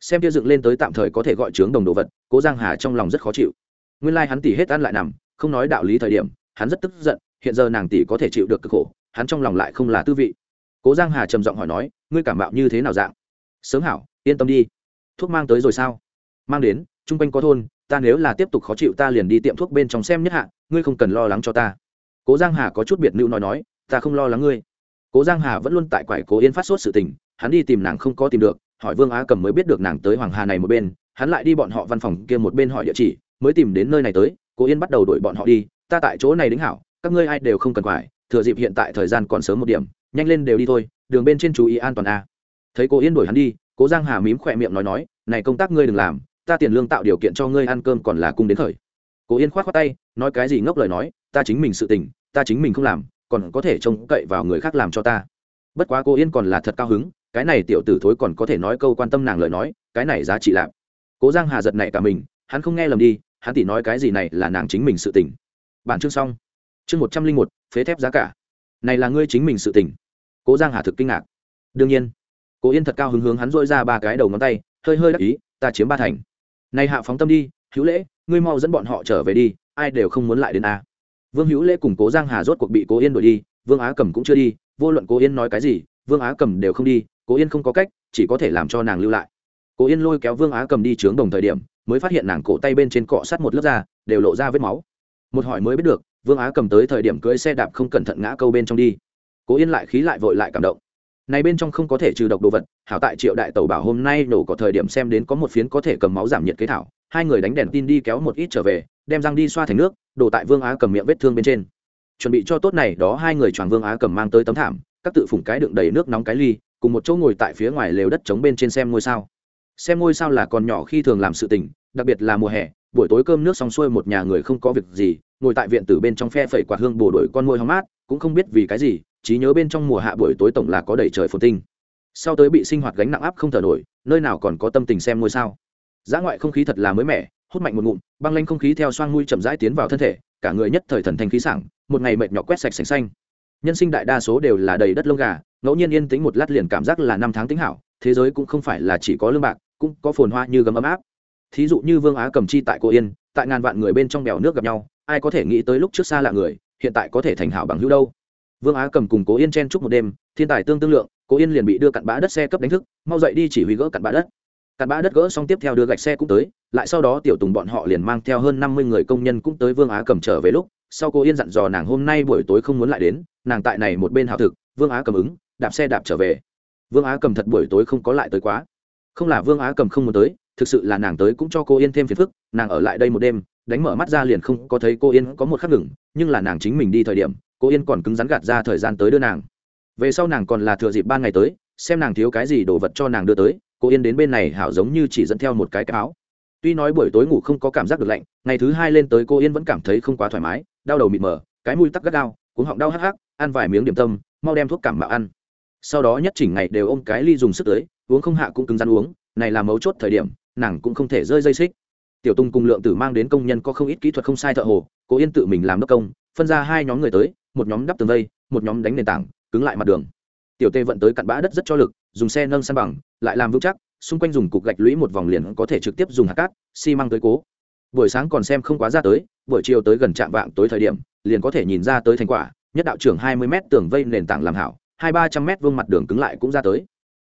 Xem kia dựng lên tới tạm thời có thể gọi trướng đồng đồ vật, cố giang hà trong lòng rất khó chịu. Nguyên lai like hắn tỉ hết ăn lại nằm, không nói đạo lý thời điểm, hắn rất tức giận, hiện giờ nàng tỷ có thể chịu được cực khổ, hắn trong lòng lại không là tư vị. Cố giang hà trầm giọng hỏi nói, ngươi cảm bạo như thế nào dạng? Sớm hảo, yên tâm đi. Thuốc mang tới rồi sao? Mang đến, chung quanh có thôn ta nếu là tiếp tục khó chịu ta liền đi tiệm thuốc bên trong xem nhất hạ, ngươi không cần lo lắng cho ta. Cố giang hà có chút biệt nữ nói nói, ta không lo lắng ngươi. Cố giang hà vẫn luôn tại quải cố yên phát sốt sự tình, hắn đi tìm nàng không có tìm được, hỏi vương á cầm mới biết được nàng tới hoàng hà này một bên, hắn lại đi bọn họ văn phòng kia một bên hỏi địa chỉ, mới tìm đến nơi này tới, cố yên bắt đầu đuổi bọn họ đi, ta tại chỗ này đính hảo, các ngươi ai đều không cần quải, thừa dịp hiện tại thời gian còn sớm một điểm, nhanh lên đều đi thôi, đường bên trên chú ý an toàn a. Thấy cố yên đuổi hắn đi, cố giang hà mím khỏe miệng nói nói, này công tác ngươi đừng làm ta tiền lương tạo điều kiện cho ngươi ăn cơm còn là cung đến khởi. Cố yên khoát khoát tay, nói cái gì ngốc lời nói, ta chính mình sự tình, ta chính mình không làm, còn có thể trông cậy vào người khác làm cho ta. Bất quá cô yên còn là thật cao hứng, cái này tiểu tử thối còn có thể nói câu quan tâm nàng lời nói, cái này giá trị lạp cố giang hà giật này cả mình, hắn không nghe lầm đi, hắn tỉ nói cái gì này là nàng chính mình sự tình. Bản chương xong. Chương một trăm linh một, phế thép giá cả. Này là ngươi chính mình sự tình. Cố giang hà thực kinh ngạc. Đương nhiên, cố yên thật cao hứng hướng hắn dội ra ba cái đầu ngón tay, hơi hơi đắc ý, ta chiếm ba thành này hạ phóng tâm đi, hữu lễ, ngươi mau dẫn bọn họ trở về đi, ai đều không muốn lại đến a. Vương hữu lễ cùng cố giang hà rốt cuộc bị cố yên đuổi đi, vương á cầm cũng chưa đi, vô luận cố yên nói cái gì, vương á cầm đều không đi, cố yên không có cách, chỉ có thể làm cho nàng lưu lại. Cố yên lôi kéo vương á cầm đi trướng đồng thời điểm, mới phát hiện nàng cổ tay bên trên cọ sắt một lớp da, đều lộ ra vết máu. Một hỏi mới biết được, vương á cầm tới thời điểm cưỡi xe đạp không cẩn thận ngã câu bên trong đi. Cố yên lại khí lại vội lại cảm động này bên trong không có thể trừ độc đồ vật, hảo tại triệu đại tẩu bảo hôm nay nổ có thời điểm xem đến có một phiến có thể cầm máu giảm nhiệt kế thảo, hai người đánh đèn tin đi kéo một ít trở về, đem răng đi xoa thành nước, đổ tại vương á cầm miệng vết thương bên trên. Chuẩn bị cho tốt này, đó hai người choàng vương á cầm mang tới tấm thảm, các tự phủng cái đựng đầy nước nóng cái ly, cùng một chỗ ngồi tại phía ngoài lều đất trống bên trên xem ngôi sao. Xem ngôi sao là còn nhỏ khi thường làm sự tình, đặc biệt là mùa hè, buổi tối cơm nước xong xuôi một nhà người không có việc gì, ngồi tại viện tử bên trong phe phẩy quạt hương bổ đổi con môi hóng mát, cũng không biết vì cái gì trí nhớ bên trong mùa hạ buổi tối tổng là có đầy trời phồn tinh. Sau tới bị sinh hoạt gánh nặng áp không thở nổi, nơi nào còn có tâm tình xem ngôi sao. Giá ngoại không khí thật là mới mẻ, hút mạnh một ngụm, băng lanh không khí theo xoang mũi chậm rãi tiến vào thân thể, cả người nhất thời thần thanh khí sảng, một ngày mệt nhọc quét sạch sành xanh. Nhân sinh đại đa số đều là đầy đất lông gà, ngẫu nhiên yên tĩnh một lát liền cảm giác là năm tháng tính hảo, thế giới cũng không phải là chỉ có lương bạc, cũng có phồn hoa như gấm ấm áp. Thí dụ như vương á cầm chi tại cô yên, tại ngàn vạn người bên trong bèo nước gặp nhau, ai có thể nghĩ tới lúc trước xa lạ người, hiện tại có thể thành hảo bằng hữu đâu? Vương á cầm cùng cố yên chen chúc một đêm, thiên tài tương tương lượng, cố yên liền bị đưa cặn bã đất xe cấp đánh thức, mau dậy đi chỉ huy gỡ cặn bã đất. Cặn bã đất gỡ xong tiếp theo đưa gạch xe cũng tới, lại sau đó tiểu tùng bọn họ liền mang theo hơn năm mươi người công nhân cũng tới vương á cầm trở về lúc, sau cô yên dặn dò nàng hôm nay buổi tối không muốn lại đến, nàng tại này một bên hào thực, vương á cầm ứng, đạp xe đạp trở về. Vương á cầm thật buổi tối không có lại tới quá. Không là vương á cầm không muốn tới, thực sự là nàng tới cũng cho cô yên thêm phiền phức, nàng ở lại đây một đêm, đánh mở mắt ra liền không có thấy cô yên có một khắc ngừng, nhưng là nàng chính mình đi thời điểm cô yên còn cứng rắn gạt ra thời gian tới đưa nàng. Về sau nàng còn là thừa dịp ban ngày tới, xem nàng thiếu cái gì đồ vật cho nàng đưa tới, cô yên đến bên này hảo giống như chỉ dẫn theo một cái áo. Tuy nói buổi tối ngủ không có cảm giác được lạnh, ngày thứ hai lên tới cô yên vẫn cảm thấy không quá thoải mái, đau đầu mịt mờ, cái mũi tắc gắt đau cuống họng đau hắc hắc, ăn vài miếng điểm tâm, mau đem thuốc cảm mạo ăn. Sau đó nhất chỉnh ngày đều ôm cái ly dùng sức tới, uống không hạ cũng cứng rắn uống, này là mấu chốt thời điểm, nàng cũng không thể rơi dây xích. Tiểu tung cùng lượng tử mang đến công nhân có không ít kỹ thuật không sai thợ hồ, cô yên tự mình làm đốc công phân ra hai nhóm người tới, một nhóm đắp tường vây, một nhóm đánh nền tảng, cứng lại mặt đường. Tiểu tê vận tới cặn bã đất rất cho lực, dùng xe nâng san bằng, lại làm vững chắc, xung quanh dùng cục gạch lũy một vòng liền có thể trực tiếp dùng hạt cát, xi măng tới cố. Buổi sáng còn xem không quá ra tới, buổi chiều tới gần trạm vạng tối thời điểm, liền có thể nhìn ra tới thành quả, nhất đạo trưởng hai mươi m tường vây nền tảng làm hảo, hai ba trăm m vương mặt đường cứng lại cũng ra tới.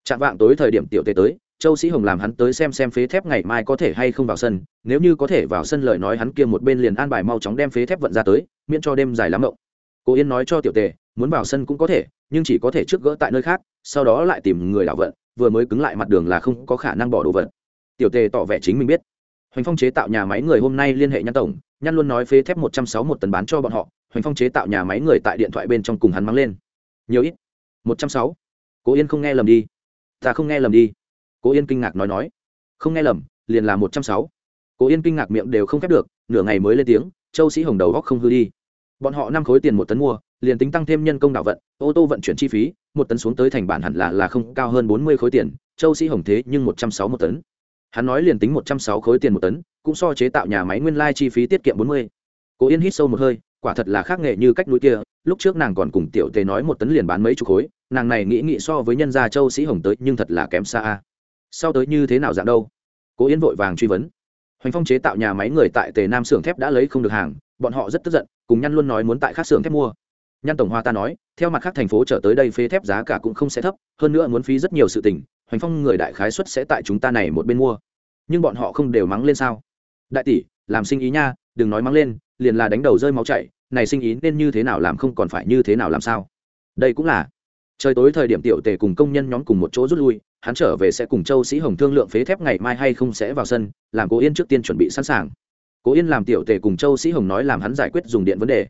Trạm vạng tối thời điểm tiểu tê tới châu sĩ hồng làm hắn tới xem xem phế thép ngày mai có thể hay không vào sân, nếu như có thể vào sân lời nói hắn kia một bên liền an bài mau chóng đem phế thép vận ra tới, miễn cho đêm dài lắm mộng. cô yên nói cho tiểu tề, muốn vào sân cũng có thể, nhưng chỉ có thể trước gỡ tại nơi khác, sau đó lại tìm người đảo vận, vừa mới cứng lại mặt đường là không có khả năng bỏ đồ vật. Tiểu tề tỏ vẻ chính mình biết. Hoành phong chế tạo nhà máy người hôm nay liên hệ nhăn tổng nhăn luôn nói phế thép một trăm sáu một tấn bán cho bọn họ, hoành phong chế tạo nhà máy người tại điện thoại bên trong cùng hắn mắng lên. Nhiều ít. Một trăm sáu. Cố yên không nghe lầm đi. Ta không nghe lầm đi cố yên kinh ngạc nói nói. Không nghe lầm, liền là một trăm sáu. Cố yên kinh ngạc miệng đều không khép được, nửa ngày mới lên tiếng, châu sĩ hồng đầu góc không hư đi. Bọn họ năm khối tiền một tấn mua, liền tính tăng thêm nhân công đạo vận, ô tô vận chuyển chi phí, một tấn xuống tới thành bản hẳn là là không, cao hơn bốn mươi khối tiền, châu sĩ hồng thế nhưng một trăm sáu một tấn. Hắn nói liền tính một trăm sáu khối tiền một tấn, cũng so chế tạo nhà máy nguyên lai chi phí tiết kiệm bốn mươi. Cố yên hít sâu một hơi, quả thật là khác nghệ như cách núi kia, lúc trước nàng còn cùng tiểu tề nói một tấn liền bán mấy chục khối, nàng này nghĩ nghĩ so với nhân gia châu sĩ hồng tới nhưng thật là kém xa a sau tới như thế nào dạng đâu? Cố Yến vội vàng truy vấn. Hoành phong chế tạo nhà máy người tại tề nam xưởng thép đã lấy không được hàng, bọn họ rất tức giận, cùng nhăn luôn nói muốn tại khác xưởng thép mua. Nhăn tổng hoa ta nói, theo mặt khác thành phố trở tới đây phế thép giá cả cũng không sẽ thấp, hơn nữa muốn phí rất nhiều sự tình, hoành phong người đại khái xuất sẽ tại chúng ta này một bên mua. Nhưng bọn họ không đều mắng lên sao? Đại tỷ, làm sinh ý nha, đừng nói mắng lên, liền là đánh đầu rơi máu chảy, này sinh ý nên như thế nào làm không còn phải như thế nào làm sao? Đây cũng là trời tối thời điểm tiểu tề cùng công nhân nhóm cùng một chỗ rút lui, hắn trở về sẽ cùng châu sĩ hồng thương lượng phế thép ngày mai hay không sẽ vào sân, làm cố yên trước tiên chuẩn bị sẵn sàng. Cố yên làm tiểu tề cùng châu sĩ hồng nói làm hắn giải quyết dùng điện vấn đề.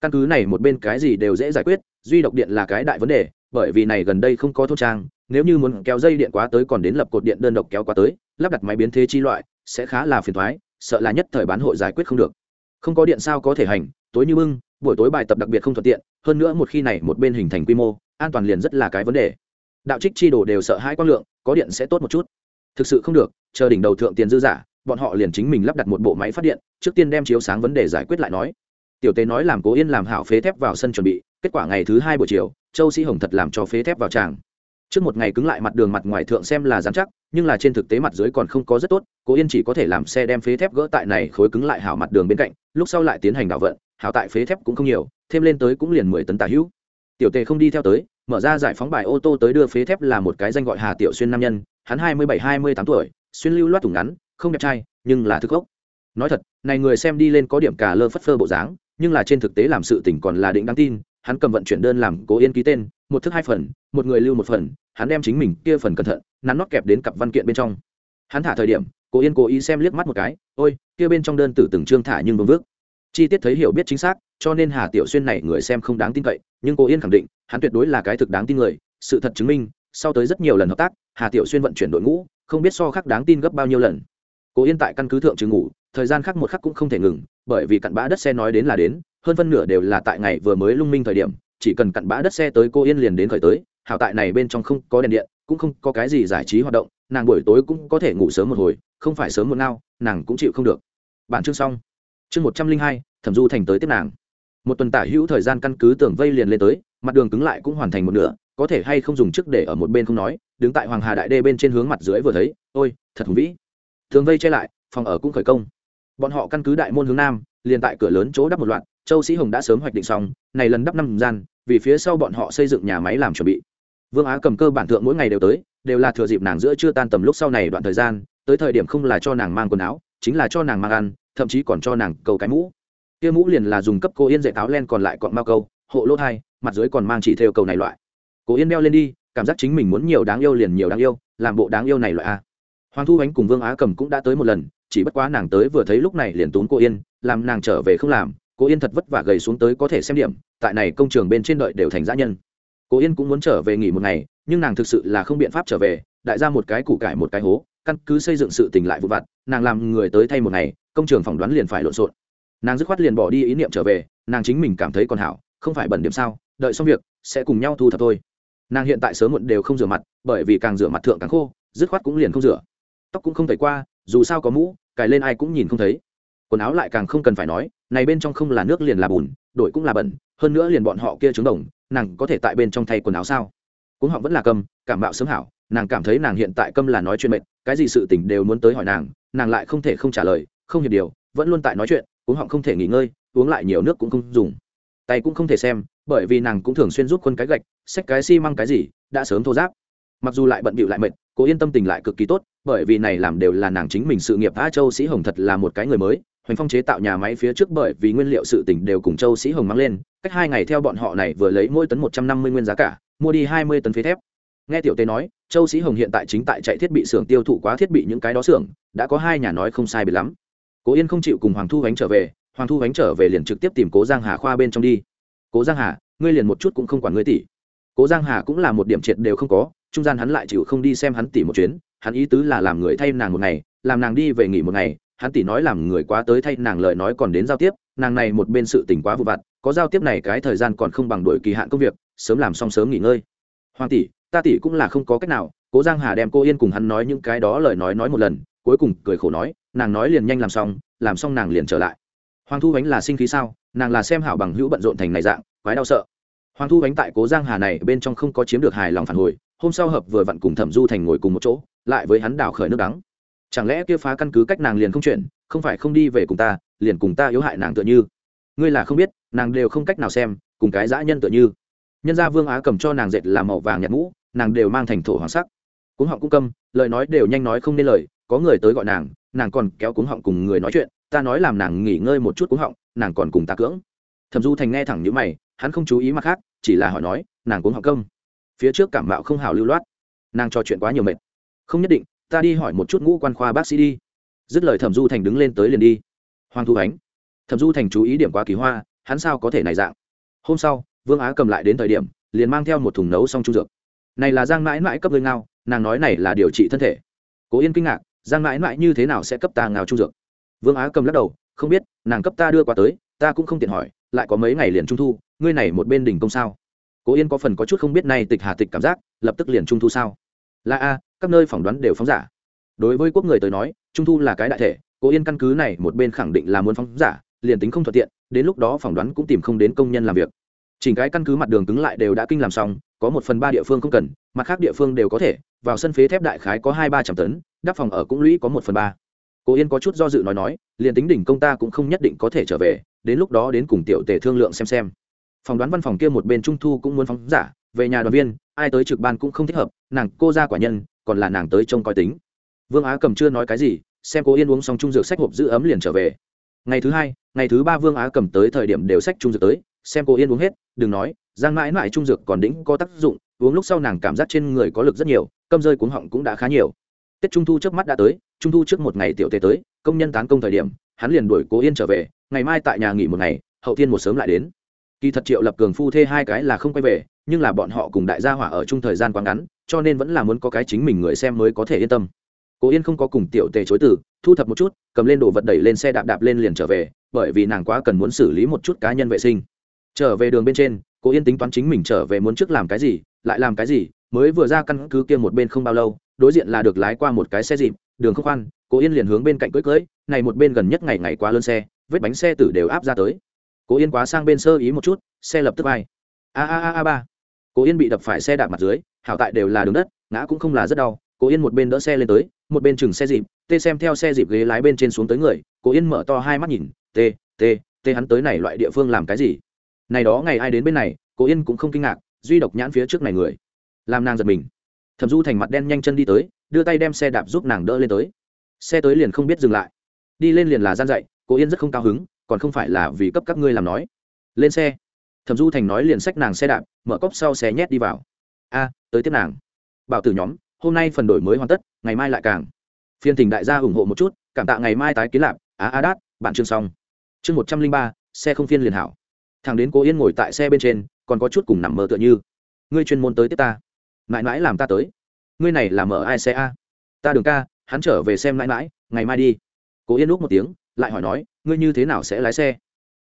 Căn cứ này một bên cái gì đều dễ giải quyết, duy độc điện là cái đại vấn đề, bởi vì này gần đây không có thôn trang, nếu như muốn kéo dây điện quá tới còn đến lập cột điện đơn độc kéo quá tới, lắp đặt máy biến thế chi loại, sẽ khá là phiền thoái sợ là nhất thời bán hội giải quyết không được. Không có điện sao có thể hành, tối như bưng buổi tối bài tập đặc biệt không thuận tiện, hơn nữa một khi này một bên hình thành quy mô an toàn liền rất là cái vấn đề. Đạo trích chi đồ đều sợ hai quang lượng, có điện sẽ tốt một chút. Thực sự không được, chờ đỉnh đầu thượng tiền dư giả, bọn họ liền chính mình lắp đặt một bộ máy phát điện, trước tiên đem chiếu sáng vấn đề giải quyết lại nói. Tiểu tế nói làm cố yên làm hảo phế thép vào sân chuẩn bị, kết quả ngày thứ hai buổi chiều, châu sĩ hồng thật làm cho phế thép vào tràng. Trước một ngày cứng lại mặt đường mặt ngoài thượng xem là dán chắc, nhưng là trên thực tế mặt dưới còn không có rất tốt, cố yên chỉ có thể làm xe đem phế thép gỡ tại này khối cứng lại hảo mặt đường bên cạnh, lúc sau lại tiến hành đảo vận, hảo tại phế thép cũng không nhiều, thêm lên tới cũng liền mười tấn tả hữu tiểu tề không đi theo tới, mở ra giải phóng bài ô tô tới đưa phế thép là một cái danh gọi hà tiểu xuyên nam nhân, hắn hai mươi bảy, hai mươi tám tuổi, xuyên lưu loát thủng ngắn, không đẹp trai, nhưng là thức gốc. Nói thật, này người xem đi lên có điểm cả lơ phất phơ bộ dáng, nhưng là trên thực tế làm sự tỉnh còn là định đáng tin, hắn cầm vận chuyển đơn làm cố yên ký tên, một thức hai phần, một người lưu một phần, hắn đem chính mình kia phần cẩn thận, nắn nót kẹp đến cặp văn kiện bên trong. Hắn thả thời điểm, cố yên cố ý xem liếc mắt một cái, ôi, kia bên trong đơn tử từng trương thả nhưng vương vước chi tiết thấy hiểu biết chính xác, cho nên hà tiểu xuyên này người xem không đáng tin cậy, nhưng Cô yên khẳng định, hắn tuyệt đối là cái thực đáng tin người, sự thật chứng minh, sau tới rất nhiều lần hợp tác, hà tiểu xuyên vận chuyển đội ngũ, không biết so khác đáng tin gấp bao nhiêu lần. Cô yên tại căn cứ thượng trừ ngủ, thời gian khác một khắc cũng không thể ngừng, bởi vì cặn bã đất xe nói đến là đến, hơn phân nửa đều là tại ngày vừa mới lung minh thời điểm, chỉ cần cặn bã đất xe tới cô yên liền đến khởi tới hảo tại này bên trong không có đèn điện, cũng không có cái gì giải trí hoạt động, nàng buổi tối cũng có thể ngủ sớm một hồi, không phải sớm một nào nàng cũng chịu không được. Bản chương xong chương một trăm linh hai, thẩm du thành tới tiếp nàng. Một tuần tả hữu thời gian căn cứ tưởng vây liền lên tới, mặt đường cứng lại cũng hoàn thành một nửa, có thể hay không dùng trước để ở một bên không nói, đứng tại hoàng hà đại đê bên trên hướng mặt dưới vừa thấy, ôi, thật hùng vĩ. Thường vây che lại, phòng ở cũng khởi công. Bọn họ căn cứ đại môn hướng nam, liền tại cửa lớn chỗ đắp một loạt, châu sĩ hồng đã sớm hoạch định xong, này lần đắp năm gian, vì phía sau bọn họ xây dựng nhà máy làm chuẩn bị. Vương á cầm cơ bản thượng mỗi ngày đều tới, đều là thừa dịp nàng giữa chưa tan tầm lúc sau này đoạn thời gian, tới thời điểm không là cho nàng mang quần áo, chính là cho nàng mang ăn thậm chí còn cho nàng cầu cái mũ. Kia mũ liền là dùng cấp cô yên dạy táo len còn lại còn mao câu, hộ lỗ thai, mặt dưới còn mang chỉ theo cầu này loại. Cô yên đeo lên đi, cảm giác chính mình muốn nhiều đáng yêu liền nhiều đáng yêu, làm bộ đáng yêu này loại a. Hoàng thu ánh cùng vương á cầm cũng đã tới một lần, chỉ bất quá nàng tới vừa thấy lúc này liền tốn cô yên, làm nàng trở về không làm, cô yên thật vất vả gầy xuống tới có thể xem điểm, tại này công trường bên trên đợi đều thành giã nhân. Cô yên cũng muốn trở về nghỉ một ngày, nhưng nàng thực sự là không biện pháp trở về, đại ra một cái củ cải một cái hố, căn cứ xây dựng sự tình lại vụ vặt, nàng làm người tới thay một ngày công trường phỏng đoán liền phải lộn xộn. Nàng dứt khoát liền bỏ đi ý niệm trở về, nàng chính mình cảm thấy còn hảo, không phải bẩn điểm sao, đợi xong việc, sẽ cùng nhau thu thập thôi. Nàng hiện tại sớm muộn đều không rửa mặt, bởi vì càng rửa mặt thượng càng khô, dứt khoát cũng liền không rửa. Tóc cũng không thể qua, dù sao có mũ, cài lên ai cũng nhìn không thấy. Quần áo lại càng không cần phải nói, này bên trong không là nước liền là bùn, đổi cũng là bẩn, hơn nữa liền bọn họ kia trứng đồng, nàng có thể tại bên trong thay quần áo sao? Cũng họ vẫn là câm, cảm bạo sớm hảo, nàng cảm thấy nàng hiện tại câm là nói chuyện mệt, cái gì sự tình đều muốn tới hỏi nàng nàng lại không thể không trả lời không hiểu điều, vẫn luôn tại nói chuyện uống họng không thể nghỉ ngơi, uống lại nhiều nước cũng không dùng. Tay cũng không thể xem, bởi vì nàng cũng thường xuyên giúp quân cái gạch, xách cái xi măng cái gì, đã sớm thô giáp mặc dù lại bận bịu lại mệt, cô yên tâm tình lại cực kỳ tốt, bởi vì này làm đều là nàng chính mình sự nghiệp. A châu sĩ hồng thật là một cái người mới, hoành phong chế tạo nhà máy phía trước bởi vì nguyên liệu sự tỉnh đều cùng châu sĩ hồng mang lên, cách hai ngày theo bọn họ này vừa lấy mỗi tấn một trăm năm mươi nguyên giá cả, mua đi hai mươi tấn phế thép. Nghe tiểu tế nói, châu sĩ hồng hiện tại chính tại chạy thiết bị xưởng tiêu thụ quá thiết bị những cái đó xưởng, đã có hai nhà nói không sai bị lắm cố yên không chịu cùng hoàng thu ánh trở về, hoàng thu ánh trở về liền trực tiếp tìm cố giang hà khoa bên trong đi. Cố giang hà, ngươi liền một chút cũng không quản ngươi tỷ. Cố giang hà cũng là một điểm triệt đều không có, trung gian hắn lại chịu không đi xem hắn tỷ một chuyến, hắn ý tứ là làm người thay nàng một ngày, làm nàng đi về nghỉ một ngày, hắn tỷ nói làm người quá tới thay nàng lời nói còn đến giao tiếp, nàng này một bên sự tình quá vụ vặt, có giao tiếp này cái thời gian còn không bằng đổi kỳ hạn công việc, sớm làm xong sớm nghỉ ngơi. Hoàng tỷ, ta tỷ cũng là không có cách nào. Cố giang hà đem cô yên cùng hắn nói những cái đó lời nói nói một lần, cuối cùng cười khổ nói nàng nói liền nhanh làm xong làm xong nàng liền trở lại. Hoàng thu ánh là sinh khí sao? Nàng là xem hảo bằng hữu bận rộn thành này dạng, quái đau sợ. Hoàng thu ánh tại cố giang hà này bên trong không có chiếm được hài lòng phản hồi, hôm sau hợp vừa vặn cùng thẩm du thành ngồi cùng một chỗ, lại với hắn đảo khởi nước đắng. Chẳng lẽ kia phá căn cứ cách nàng liền không chuyển, không phải không đi về cùng ta, liền cùng ta yếu hại nàng tựa như? Ngươi là không biết, nàng đều không cách nào xem, cùng cái dã nhân tựa như. Nhân gia vương á cầm cho nàng dệt làm màu vàng nhạt mũ, nàng đều mang thành thổ hoàng sắc. Cũng họng cũng câm, lời nói đều nhanh nói không nên lời có người tới gọi nàng nàng còn kéo cuống họng cùng người nói chuyện, ta nói làm nàng nghỉ ngơi một chút cuống họng, nàng còn cùng ta cưỡng. Thẩm du thành nghe thẳng như mày, hắn không chú ý mặt khác, chỉ là hỏi nói, nàng cuống họng công. phía trước cảm mạo không hào lưu loát. Nàng trò chuyện quá nhiều mệt. Không nhất định, ta đi hỏi một chút ngũ quan khoa bác sĩ đi. Dứt lời thẩm du thành đứng lên tới liền đi. Hoàng thu ánh. Thẩm du thành chú ý điểm quá kỳ hoa, hắn sao có thể này dạng? Hôm sau, vương á cầm lại đến thời điểm, liền mang theo một thùng nấu xong trung dược. Này là giang mãi mãi cấp lương ngao, nàng nói này là điều trị thân thể. Cố yên kinh ngạc giang mãi mãi như thế nào sẽ cấp ta ngào trung dược? Vương á cầm lắc đầu, không biết, nàng cấp ta đưa qua tới, ta cũng không tiện hỏi, lại có mấy ngày liền trung thu, ngươi này một bên đỉnh công sao? Cố yên có phần có chút không biết nay tịch hà tịch cảm giác, lập tức liền trung thu sao? Là a, các nơi phỏng đoán đều phóng giả. Đối với quốc người tới nói, trung thu là cái đại thể, cố yên căn cứ này một bên khẳng định là muốn phóng giả, liền tính không thuận tiện, đến lúc đó phỏng đoán cũng tìm không đến công nhân làm việc. Chỉnh cái căn cứ mặt đường cứng lại đều đã kinh làm xong có một phần ba địa phương không cần mặt khác địa phương đều có thể, vào sân phế thép đại khái có hai ba trăm tấn, đắp phòng ở cũng lũy có một phần ba. Cố yên có chút do dự nói nói, liền tính đỉnh công ta cũng không nhất định có thể trở về, đến lúc đó đến cùng tiểu tề thương lượng xem xem. Phỏng đoán văn phòng kia một bên trung thu cũng muốn phóng giả, về nhà đoàn viên, ai tới trực ban cũng không thích hợp, nàng cô ra quả nhân, còn là nàng tới trông coi tính. Vương á cầm chưa nói cái gì, xem cố yên uống xong trung dược sách hộp giữ ấm liền trở về. Ngày thứ hai, ngày thứ ba vương á cầm tới thời điểm đều sách trung dược tới, xem cô yên uống hết, đừng nói giang mãi mãi trung dược còn đĩnh có tác dụng, uống lúc sau nàng cảm giác trên người có lực rất nhiều câm rơi cuống họng cũng đã khá nhiều. Tết trung thu trước mắt đã tới, trung thu trước một ngày tiểu tề tới, công nhân tán công thời điểm, hắn liền đuổi cố yên trở về, ngày mai tại nhà nghỉ một ngày, hậu thiên một sớm lại đến. Kỳ thật triệu lập cường phu thê hai cái là không quay về, nhưng là bọn họ cùng đại gia hỏa ở chung thời gian quá ngắn, cho nên vẫn là muốn có cái chính mình người xem mới có thể yên tâm. Cố yên không có cùng tiểu tề chối từ, thu thập một chút, cầm lên đồ vật đẩy lên xe đạp đạp lên liền trở về, bởi vì nàng quá cần muốn xử lý một chút cá nhân vệ sinh. Trở về đường bên trên Cô yên tính toán chính mình trở về muốn trước làm cái gì, lại làm cái gì, mới vừa ra căn cứ kia một bên không bao lâu, đối diện là được lái qua một cái xe dịp, đường không khoan cô yên liền hướng bên cạnh cưỡi cưỡi, này một bên gần nhất ngày ngày quá lớn xe, vết bánh xe tử đều áp ra tới. Cô yên quá sang bên sơ ý một chút, xe lập tức bay. A a a a ba. Cô yên bị đập phải xe đạp mặt dưới, hảo tại đều là đường đất, ngã cũng không là rất đau Cô yên một bên đỡ xe lên tới, một bên chừng xe dịp, tê xem theo xe dịp ghế lái bên trên xuống tới người Cô yên mở to hai mắt nhìn, tê tê tê hắn tới này loại địa phương làm cái gì? Này đó ngày ai đến bên này cố yên cũng không kinh ngạc, duy độc nhãn phía trước này người. Làm nàng giật mình. Thẩm du thành mặt đen nhanh chân đi tới, đưa tay đem xe đạp giúp nàng đỡ lên tới. Xe tới liền không biết dừng lại. Đi lên liền là gian dậy cố yên rất không cao hứng, còn không phải là vì cấp các ngươi làm nói. Lên xe. Thẩm du thành nói liền xách nàng xe đạp, mở cốc sau xe nhét đi vào. A, tới tiếp nàng. Bảo tử nhóm, hôm nay phần đổi mới hoàn tất, ngày mai lại càng. Phiên thỉnh đại gia ủng hộ một chút, cảm tạ ngày mai tái kiến lạp. Á a đát, bạn chương xong. Chương một trăm linh ba, xe không phiên liền hảo thằng đến cố yên ngồi tại xe bên trên, còn có chút cùng nằm mơ tựa như. Ngươi chuyên môn tới tiếp ta. Mãi mãi làm ta tới. Ngươi này là mở ai xe a? Ta đường ca, hắn trở về xem mãi mãi, ngày mai đi. Cố yên lúc một tiếng, lại hỏi nói, ngươi như thế nào sẽ lái xe?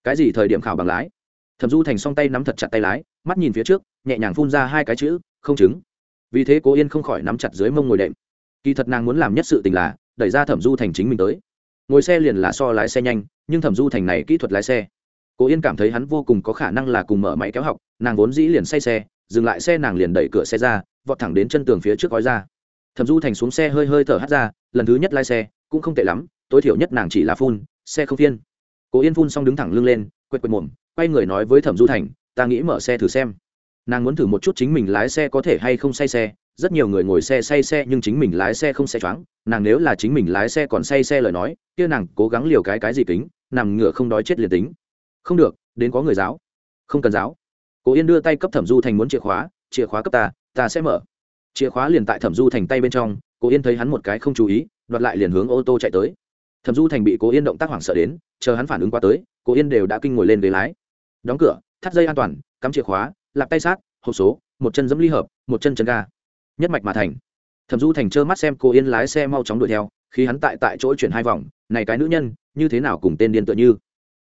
Cái gì thời điểm khảo bằng lái? Thẩm du thành song tay nắm thật chặt tay lái, mắt nhìn phía trước, nhẹ nhàng phun ra hai cái chữ, không chứng. Vì thế cố yên không khỏi nắm chặt dưới mông ngồi đệm. Kỳ thật nàng muốn làm nhất sự tình là, đẩy ra thẩm du thành chính mình tới. Ngồi xe liền là so lái xe nhanh, nhưng thẩm du thành này kỹ thuật lái xe cố yên cảm thấy hắn vô cùng có khả năng là cùng mở máy kéo học, nàng vốn dĩ liền say xe, dừng lại xe nàng liền đẩy cửa xe ra, vọt thẳng đến chân tường phía trước gói ra. Thẩm du thành xuống xe hơi hơi thở hắt ra, lần thứ nhất lái xe, cũng không tệ lắm, tối thiểu nhất nàng chỉ là phun, xe không phiên. Cố yên phun xong đứng thẳng lưng lên, quệt quệt mồm, quay người nói với thẩm du thành, ta nghĩ mở xe thử xem. Nàng muốn thử một chút chính mình lái xe có thể hay không say xe, rất nhiều người ngồi xe say xe nhưng chính mình lái xe không xe choáng, nàng nếu là chính mình lái xe còn say xe lời nói, kia nàng cố gắng liều cái cái gì kính, nằm ngựa không đói chết liền tính không được, đến có người giáo. Không cần giáo. Cố yên đưa tay cấp thẩm du thành muốn chìa khóa chìa khóa cấp ta ta sẽ mở. Chìa khóa liền tại thẩm du thành tay bên trong, cố yên thấy hắn một cái không chú ý, đoạt lại liền hướng ô tô chạy tới. Thẩm du thành bị cố yên động tác hoảng sợ đến, chờ hắn phản ứng qua tới, cố yên đều đã kinh ngồi lên ghế lái. Đóng cửa, thắt dây an toàn, cắm chìa khóa, lạp tay sát, hộp số, một chân dẫm ly hợp, một chân chân ga. Nhất mạch mà thành. Thẩm du thành trơ mắt xem cố yên lái xe mau chóng đuổi theo, khi hắn tại tại chỗ chuyển hai vòng, này cái nữ nhân, như thế nào cùng tên điên tựa như?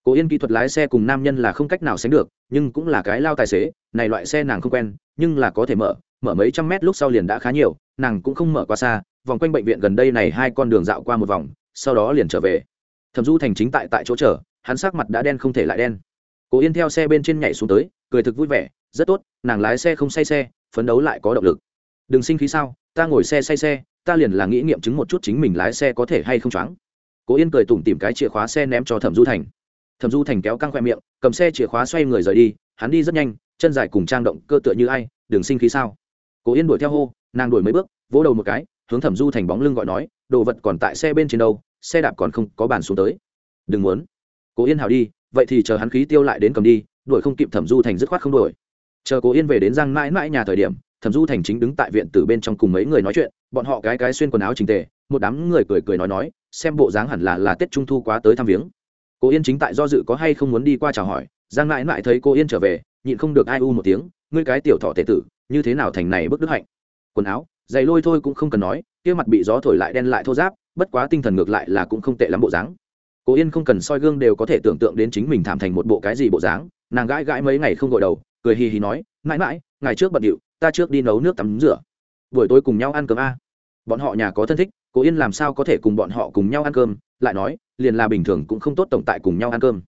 Cố yên kỹ thuật lái xe cùng nam nhân là không cách nào sánh được, nhưng cũng là cái lao tài xế, này loại xe nàng không quen, nhưng là có thể mở mở mấy trăm mét lúc sau liền đã khá nhiều, nàng cũng không mở qua xa, vòng quanh bệnh viện gần đây này hai con đường dạo qua một vòng, sau đó liền trở về. Thẩm du thành chính tại tại chỗ chờ, hắn sắc mặt đã đen không thể lại đen. Cố yên theo xe bên trên nhảy xuống tới, cười thực vui vẻ, rất tốt, nàng lái xe không say xe, phấn đấu lại có động lực. Đừng sinh khí sao, ta ngồi xe say xe, ta liền là nghĩ nghiệm chứng một chút chính mình lái xe có thể hay không choáng. Cố yên cười tủm tìm cái chìa khóa xe ném cho thẩm du thành thẩm du thành kéo căng khoe miệng, cầm xe chìa khóa xoay người rời đi, hắn đi rất nhanh, chân dài cùng trang động cơ tựa như ai đường sinh khí sao? Cố yên đuổi theo hô, nàng đuổi mấy bước, vỗ đầu một cái, hướng thẩm du thành bóng lưng gọi nói, đồ vật còn tại xe bên trên đâu, xe đạp còn không có bàn xuống tới. Đừng muốn. Cố yên hào đi, vậy thì chờ hắn khí tiêu lại đến cầm đi, đuổi không kịp thẩm du thành dứt khoát không đuổi. Chờ cố yên về đến giang mãi mãi nhà thời điểm, thẩm du thành chính đứng tại viện từ bên trong cùng mấy người nói chuyện, bọn họ cái cái xuyên quần áo trình tề, một đám người cười cười nói nói, xem bộ dáng hẳn là là tết trung thu quá tới thăm viếng. Cô yên chính tại do dự có hay không muốn đi qua chào hỏi, giang mãi mãi thấy cô yên trở về, nhịn không được ai u một tiếng, ngươi cái tiểu thọ tệ tử, như thế nào thành này bức đức hạnh? Quần áo, giày lôi thôi cũng không cần nói, kia mặt bị gió thổi lại đen lại thô giáp bất quá tinh thần ngược lại là cũng không tệ lắm bộ dáng. Cô yên không cần soi gương đều có thể tưởng tượng đến chính mình thảm thành một bộ cái gì bộ dáng, nàng gãi gãi mấy ngày không gội đầu, cười hì hì nói mãi mãi ngày trước bận điệu, ta trước đi nấu nước tắm rửa. Buổi tối cùng nhau ăn cơm a. Bọn họ nhà có thân thích cố yên làm sao có thể cùng bọn họ cùng nhau ăn cơm? Lại nói, liền là bình thường cũng không tốt tổng tại cùng nhau ăn cơm.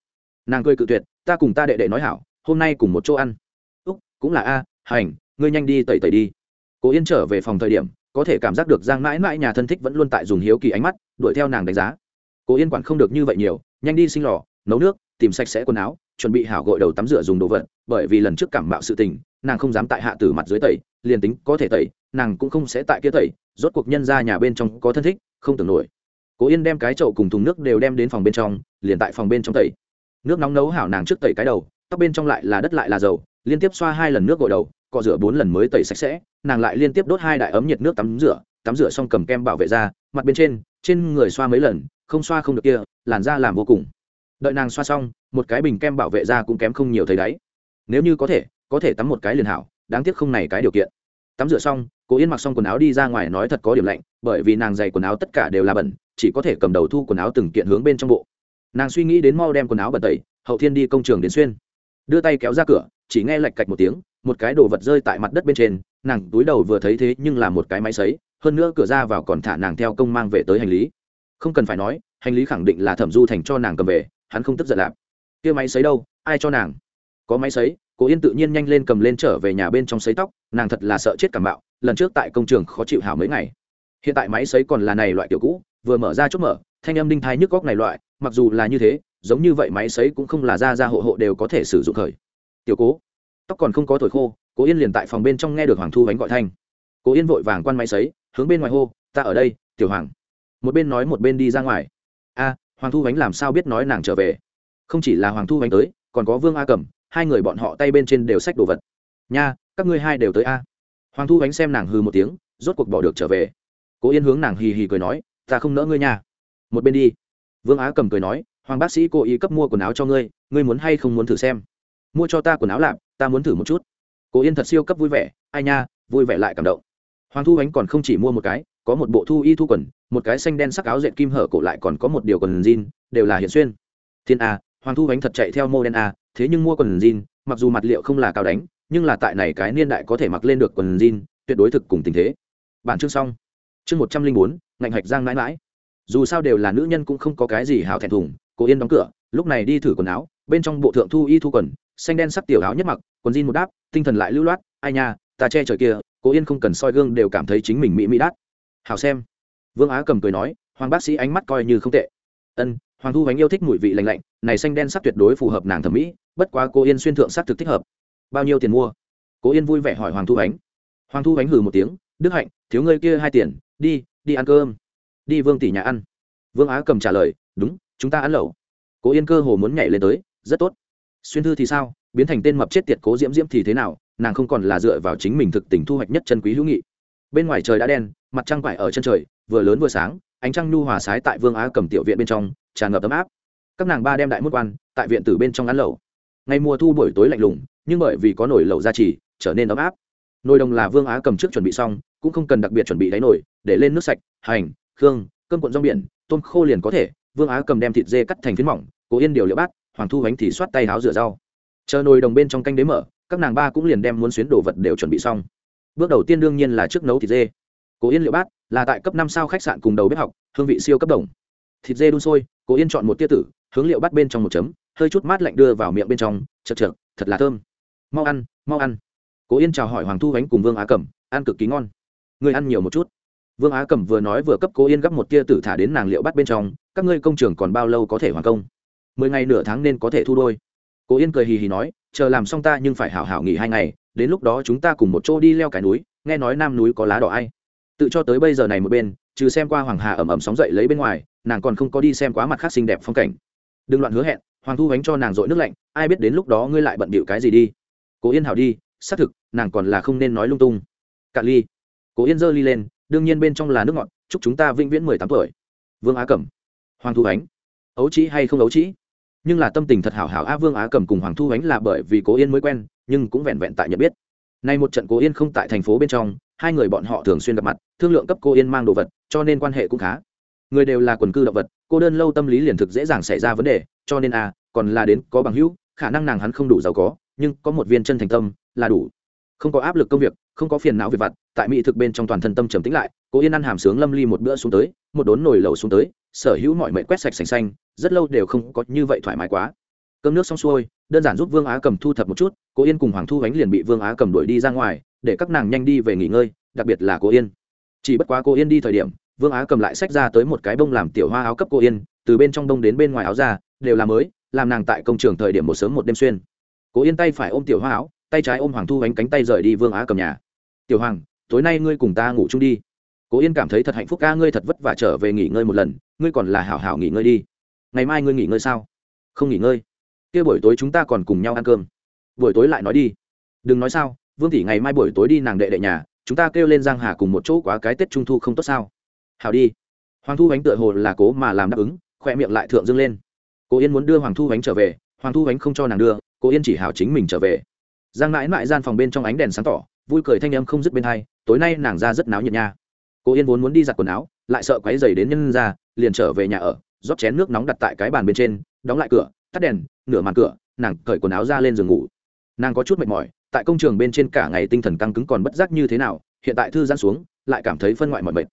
Nàng cười cự tuyệt, ta cùng ta đệ đệ nói hảo, hôm nay cùng một chỗ ăn. Úc, cũng là a, hành, ngươi nhanh đi tẩy tẩy đi. Cố yên trở về phòng thời điểm, có thể cảm giác được giang mãi mãi nhà thân thích vẫn luôn tại dùng hiếu kỳ ánh mắt, đuổi theo nàng đánh giá. Cố yên quản không được như vậy nhiều, nhanh đi sinh lò, nấu nước, tìm sạch sẽ quần áo, chuẩn bị hảo gội đầu tắm rửa dùng đồ vật, bởi vì lần trước cảm mạo sự tình, nàng không dám tại hạ tử mặt dưới tẩy liền tính có thể tẩy, nàng cũng không sẽ tại kia tẩy, rốt cuộc nhân ra nhà bên trong có thân thích, không tưởng nổi. Cố yên đem cái chậu cùng thùng nước đều đem đến phòng bên trong, liền tại phòng bên trong tẩy. Nước nóng nấu hảo nàng trước tẩy cái đầu, tóc bên trong lại là đất lại là dầu, liên tiếp xoa hai lần nước gội đầu, cọ rửa bốn lần mới tẩy sạch sẽ, nàng lại liên tiếp đốt hai đại ấm nhiệt nước tắm rửa tắm rửa xong cầm kem bảo vệ da, mặt bên trên trên người xoa mấy lần, không xoa không được kia, làn da làm vô cùng. Đợi nàng xoa xong, một cái bình kem bảo vệ da cũng kém không nhiều thấy đáy nếu như có thể có thể tắm một cái liền hảo đáng tiếc không này cái điều kiện. Tắm rửa xong, cô yên mặc xong quần áo đi ra ngoài nói thật có điểm lạnh, bởi vì nàng giày quần áo tất cả đều là bẩn, chỉ có thể cầm đầu thu quần áo từng kiện hướng bên trong bộ. Nàng suy nghĩ đến mau đem quần áo bẩn tẩy, hậu thiên đi công trường đến xuyên. Đưa tay kéo ra cửa, chỉ nghe lạch cạch một tiếng, một cái đồ vật rơi tại mặt đất bên trên, nàng túi đầu vừa thấy thế nhưng là một cái máy sấy, hơn nữa cửa ra vào còn thả nàng theo công mang về tới hành lý. Không cần phải nói, hành lý khẳng định là thẩm du thành cho nàng cầm về, hắn không tức giận lạp. Kia máy sấy đâu, ai cho nàng? Có máy sấy cố yên tự nhiên nhanh lên cầm lên trở về nhà bên trong sấy tóc, nàng thật là sợ chết cảm bạo lần trước tại công trường khó chịu hảo mấy ngày. Hiện tại máy sấy còn là này loại kiểu cũ, vừa mở ra chốt mở, thanh âm đinh thai nhức góc này loại, mặc dù là như thế, giống như vậy máy sấy cũng không là ra ra hộ hộ đều có thể sử dụng khởi. Tiểu cố, tóc còn không có thổi khô, cố yên liền tại phòng bên trong nghe được hoàng thu bánh gọi thanh. Cố yên vội vàng quan máy sấy, hướng bên ngoài hô, ta ở đây, tiểu hoàng. Một bên nói một bên đi ra ngoài. A, hoàng thu bánh làm sao biết nói nàng trở về? Không chỉ là hoàng thu bánh tới, còn có vương a Cẩm hai người bọn họ tay bên trên đều xách đồ vật. Nha, các ngươi hai đều tới a. Hoàng thu ánh xem nàng hư một tiếng, rốt cuộc bỏ được trở về. Cố yên hướng nàng hì hì cười nói, ta không nỡ ngươi nha. Một bên đi. Vương á cầm cười nói, hoàng bác sĩ cố ý cấp mua quần áo cho ngươi ngươi muốn hay không muốn thử xem? Mua cho ta quần áo lạp, ta muốn thử một chút. Cố yên thật siêu cấp vui vẻ, ai nha, vui vẻ lại cảm động. Hoàng thu ánh còn không chỉ mua một cái, có một bộ thu y thu quần, một cái xanh đen sắc áo dệt kim hở cổ lại còn có một điều quần jean, đều là hiện xuyên. Thiên a hoàng thu ánh thật chạy theo mô đen a thế nhưng mua quần jean, mặc dù mặt liệu không là cao đánh, nhưng là tại này cái niên đại có thể mặc lên được quần jean, tuyệt đối thực cùng tình thế. Bản chương xong. Chương một trăm linh bốn, ngạnh hạch giang mãi mãi. Dù sao đều là nữ nhân cũng không có cái gì hào thẹn thùng, cô yên đóng cửa, lúc này đi thử quần áo, bên trong bộ thượng thu y thu quần, xanh đen sắc tiểu áo nhất mặc, quần jean một đáp, tinh thần lại lưu loát, ai nha, ta che trời kia cố yên không cần soi gương đều cảm thấy chính mình mỹ mỹ đắt. Hào xem. Vương á cầm cười nói, hoàng bác sĩ ánh mắt coi như không tệ. Ân hoàng thu bánh yêu thích mùi vị lành lạnh, này xanh đen sắc tuyệt đối phù hợp nàng thẩm mỹ, bất quá cô yên xuyên thượng sắc thực thích hợp. Bao nhiêu tiền mua? Cô yên vui vẻ hỏi hoàng thu bánh hoàng thu bánh hừ một tiếng, đức hạnh, thiếu ngươi kia hai tiền, đi đi ăn cơm. Đi vương tỷ nhà ăn. Vương á cầm trả lời, đúng, chúng ta ăn lẩu. Cố yên cơ hồ muốn nhảy lên tới, rất tốt. Xuyên thư thì sao? Biến thành tên mập chết tiệt cố diễm diễm thì thế nào? Nàng không còn là dựa vào chính mình thực tình thu hoạch nhất chân quý hữu nghị. Bên ngoài trời đã đen, mặt trăng quải ở chân trời, vừa lớn vừa sáng, ánh trăng nhu hòa sái tại vương á cầm tiểu viện bên trong tràn ngập ấm áp. Các nàng ba đem đại mốt quan, tại viện tử bên trong ăn lẩu. Ngày mùa thu buổi tối lạnh lùng, nhưng bởi vì có nồi lẩu gia trì, trở nên ấm áp. Nồi đồng là vương á cầm trước chuẩn bị xong, cũng không cần đặc biệt chuẩn bị đáy nồi, để lên nước sạch, hành, khương, cơm cuộn rong biển, tôm khô liền có thể. Vương á cầm đem thịt dê cắt thành phiến mỏng, cố yên điều liệu bát, hoàng thu bánh thì xoát tay háo rửa rau. Chờ nồi đồng bên trong canh đế mở, các nàng ba cũng liền đem muốn xuyến đồ vật đều chuẩn bị xong. Bước đầu tiên đương nhiên là trước nấu thịt dê. Cố yên liệu bát, là tại cấp năm sao khách sạn cùng đầu bếp học, hương vị siêu cấp đồng. Thịt dê đun sôi cố yên chọn một tia tử, hướng liệu bắt bên trong một chấm, hơi chút mát lạnh đưa vào miệng bên trong, chật chật thật là thơm. Mau ăn mau ăn. Cố yên chào hỏi hoàng thu gánh cùng vương á cẩm, ăn cực kỳ ngon. Người ăn nhiều một chút. Vương á cẩm vừa nói vừa cấp cố yên gấp một tia tử thả đến nàng liệu bắt bên trong, các ngươi công trường còn bao lâu có thể hoàn công? Mười ngày nửa tháng nên có thể thu đôi. Cố yên cười hì hì nói, chờ làm xong ta nhưng phải hảo hảo nghỉ hai ngày, đến lúc đó chúng ta cùng một chỗ đi leo cái núi, nghe nói nam núi có lá đỏ ai? Tự cho tới bây giờ này một bên trừ xem qua hoàng hà ẩm ẩm sóng dậy lấy bên ngoài, nàng còn không có đi xem quá mặt khác xinh đẹp phong cảnh. Đừng loạn hứa hẹn, hoàng thu gánh cho nàng dội nước lạnh, ai biết đến lúc đó ngươi lại bận bịu cái gì đi. Cố yên hảo đi, xác thực, nàng còn là không nên nói lung tung. Cạn ly. Cố yên giơ ly lên, đương nhiên bên trong là nước ngọt, chúc chúng ta vĩnh viễn mười tám tuổi. Vương á cẩm. Hoàng thu ánh ấu trĩ hay không ấu trĩ? Nhưng là tâm tình thật hảo hảo a vương á cẩm cùng hoàng thu ánh là bởi vì cố yên mới quen, nhưng cũng vẹn vẹn tại nhận biết. Nay một trận cố yên không tại thành phố bên trong, hai người bọn họ thường xuyên gặp mặt, thương lượng cấp cô yên mang đồ vật cho nên quan hệ cũng khá. Người đều là quần cư động vật, cô đơn lâu tâm lý liền thực dễ dàng xảy ra vấn đề, cho nên a còn là đến có bằng hữu, khả năng nàng hắn không đủ giàu có, nhưng có một viên chân thành tâm là đủ. Không có áp lực công việc, không có phiền não về vặt, tại mỹ thực bên trong toàn thân tâm trầm tĩnh lại cố yên ăn hàm sướng lâm ly một bữa xuống tới, một đốn nồi lẩu xuống tới, sở hữu mọi mệnh quét sạch sành xanh, rất lâu đều không có như vậy thoải mái quá. Cơm nước xong xuôi, đơn giản giúp vương á cầm thu thập một chút cố yên cùng hoàng thu ánh liền bị vương á cầm đuổi đi ra ngoài, để các nàng nhanh đi về nghỉ ngơi, đặc biệt là cố yên chỉ bất quá cô yên đi thời điểm, vương á cầm lại sách ra tới một cái bông làm tiểu hoa áo cấp cô yên, từ bên trong đông đến bên ngoài áo ra, đều là mới, làm nàng tại công trường thời điểm một sớm một đêm xuyên. Cô yên tay phải ôm tiểu hoa áo, tay trái ôm hoàng thu ánh cánh tay rời đi vương á cầm nhà. Tiểu hoàng, tối nay ngươi cùng ta ngủ chung đi. Cố yên cảm thấy thật hạnh phúc ca ngươi thật vất vả trở về nghỉ ngơi một lần, ngươi còn là hảo hảo nghỉ ngơi đi. Ngày mai ngươi nghỉ ngơi sao? Không nghỉ ngơi. Kia buổi tối chúng ta còn cùng nhau ăn cơm. Buổi tối lại nói đi. Đừng nói sao, vương tỷ ngày mai buổi tối đi nàng đệ đệ nhà chúng ta kêu lên giang hà cùng một chỗ quá cái tết trung thu không tốt sao? Hào đi. Hoàng thu bánh tựa hồ là cố mà làm đáp ứng, khoe miệng lại thượng dâng lên. Cố yên muốn đưa hoàng thu bánh trở về, hoàng thu bánh không cho nàng đưa, cố yên chỉ hào chính mình trở về. Giang mãi mãi gian phòng bên trong ánh đèn sáng tỏ, vui cười thanh em không dứt bên hai, tối nay nàng ra rất náo nhiệt nha. Cố yên vốn muốn đi giặt quần áo, lại sợ quấy dày đến nhân ra, liền trở về nhà ở, rót chén nước nóng đặt tại cái bàn bên trên, đóng lại cửa, tắt đèn, nửa màn cửa, nàng cởi quần áo ra lên giường ngủ. Nàng có chút mệt mỏi tại công trường bên trên cả ngày tinh thần căng cứng còn bất giác như thế nào, hiện tại thư giãn xuống, lại cảm thấy phân ngoại mọi mệt.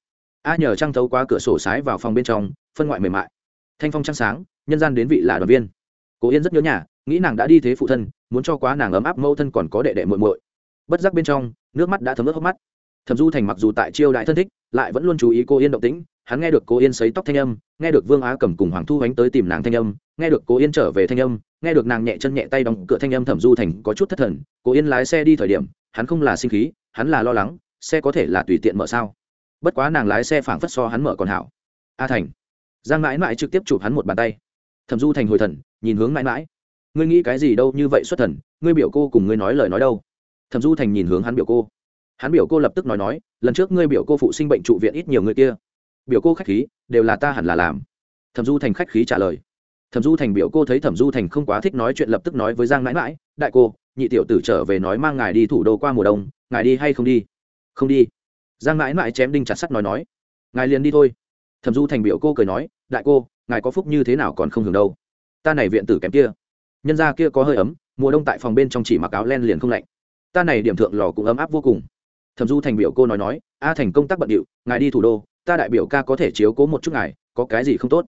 A nhờ trăng thấu qua cửa sổ sái vào phòng bên trong, phân ngoại mềm mại. Thanh phong trăng sáng, nhân gian đến vị là đoàn viên. Cố yên rất nhớ nhà, nghĩ nàng đã đi thế phụ thân, muốn cho quá nàng ấm áp mẫu thân còn có đệ đệ muội muội. Bất giác bên trong, nước mắt đã thấm ướt hốc mắt thẩm du thành mặc dù tại chiêu đại thân thích, lại vẫn luôn chú ý cô yên động tĩnh. Hắn nghe được cô yên sấy tóc thanh âm, nghe được vương á cầm cùng hoàng thu ánh tới tìm nàng thanh âm, nghe được cô yên trở về thanh âm, nghe được nàng nhẹ chân nhẹ tay đóng cửa thanh âm thẩm du thành có chút thất thần. Cô yên lái xe đi thời điểm, hắn không là sinh khí, hắn là lo lắng, xe có thể là tùy tiện mở sao? Bất quá nàng lái xe phảng phất so hắn mở còn hảo. A thành. Giang mãi mãi trực tiếp chụp hắn một bàn tay. Thẩm du thành hồi thần, nhìn hướng mãi mãi. Ngươi nghĩ cái gì đâu như vậy xuất thần, ngươi biểu cô cùng ngươi nói lời nói đâu? Thẩm du thành nhìn hướng hắn biểu cô hắn biểu cô lập tức nói nói, lần trước ngươi biểu cô phụ sinh bệnh trụ viện ít nhiều người kia. Biểu cô khách khí, đều là ta hẳn là làm. Thẩm du thành khách khí trả lời. Thẩm du thành biểu cô thấy thẩm du thành không quá thích nói chuyện lập tức nói với giang mãi mãi đại cô, nhị tiểu tử trở về nói mang ngài đi thủ đô qua mùa đông, ngài đi hay không đi? Không đi. Giang mãi mãi chém đinh chặt sắt nói nói. Ngài liền đi thôi. Thẩm du thành biểu cô cười nói, đại cô, ngài có phúc như thế nào còn không hưởng đâu. Ta này viện tử kém kia. Nhân gia kia có hơi ấm, mùa đông tại phòng bên trong chỉ mặc áo len liền không lạnh. Ta này điểm thượng lò cũng ấm áp vô cùng thẩm du thành biểu cô nói nói, a thành công tác bận điệu, ngài đi thủ đô, ta đại biểu ca có thể chiếu cố một chút ngài, có cái gì không tốt?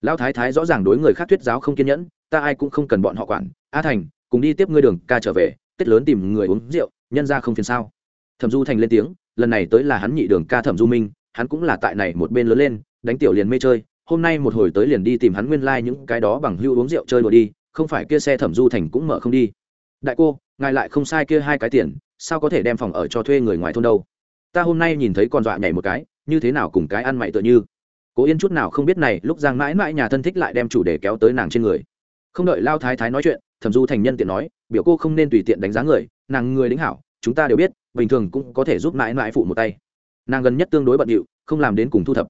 Lão thái thái rõ ràng đối người khác thuyết giáo không kiên nhẫn, ta ai cũng không cần bọn họ quản, a thành, cùng đi tiếp ngươi đường, ca trở về, tết lớn tìm người uống rượu, nhân ra không phiền sao? Thẩm du thành lên tiếng, lần này tới là hắn nhị đường ca thẩm du minh, hắn cũng là tại này một bên lớn lên, đánh tiểu liền mê chơi, hôm nay một hồi tới liền đi tìm hắn nguyên lai、like、những cái đó bằng hưu uống rượu chơi đùa đi, không phải kia xe thẩm du thành cũng mở không đi. Đại cô, ngài lại không sai kia hai cái tiền sao có thể đem phòng ở cho thuê người ngoài thôn đâu? Ta hôm nay nhìn thấy con dọa nhảy một cái, như thế nào cùng cái ăn mày tựa như? Cố yên chút nào không biết này, lúc giang mãi mãi nhà thân thích lại đem chủ đề kéo tới nàng trên người. Không đợi lao thái thái nói chuyện, thẩm du thành nhân tiện nói, biểu cô không nên tùy tiện đánh giá người, nàng người đính hảo, chúng ta đều biết, bình thường cũng có thể giúp mãi mãi phụ một tay. Nàng gần nhất tương đối bận điệu, không làm đến cùng thu thập.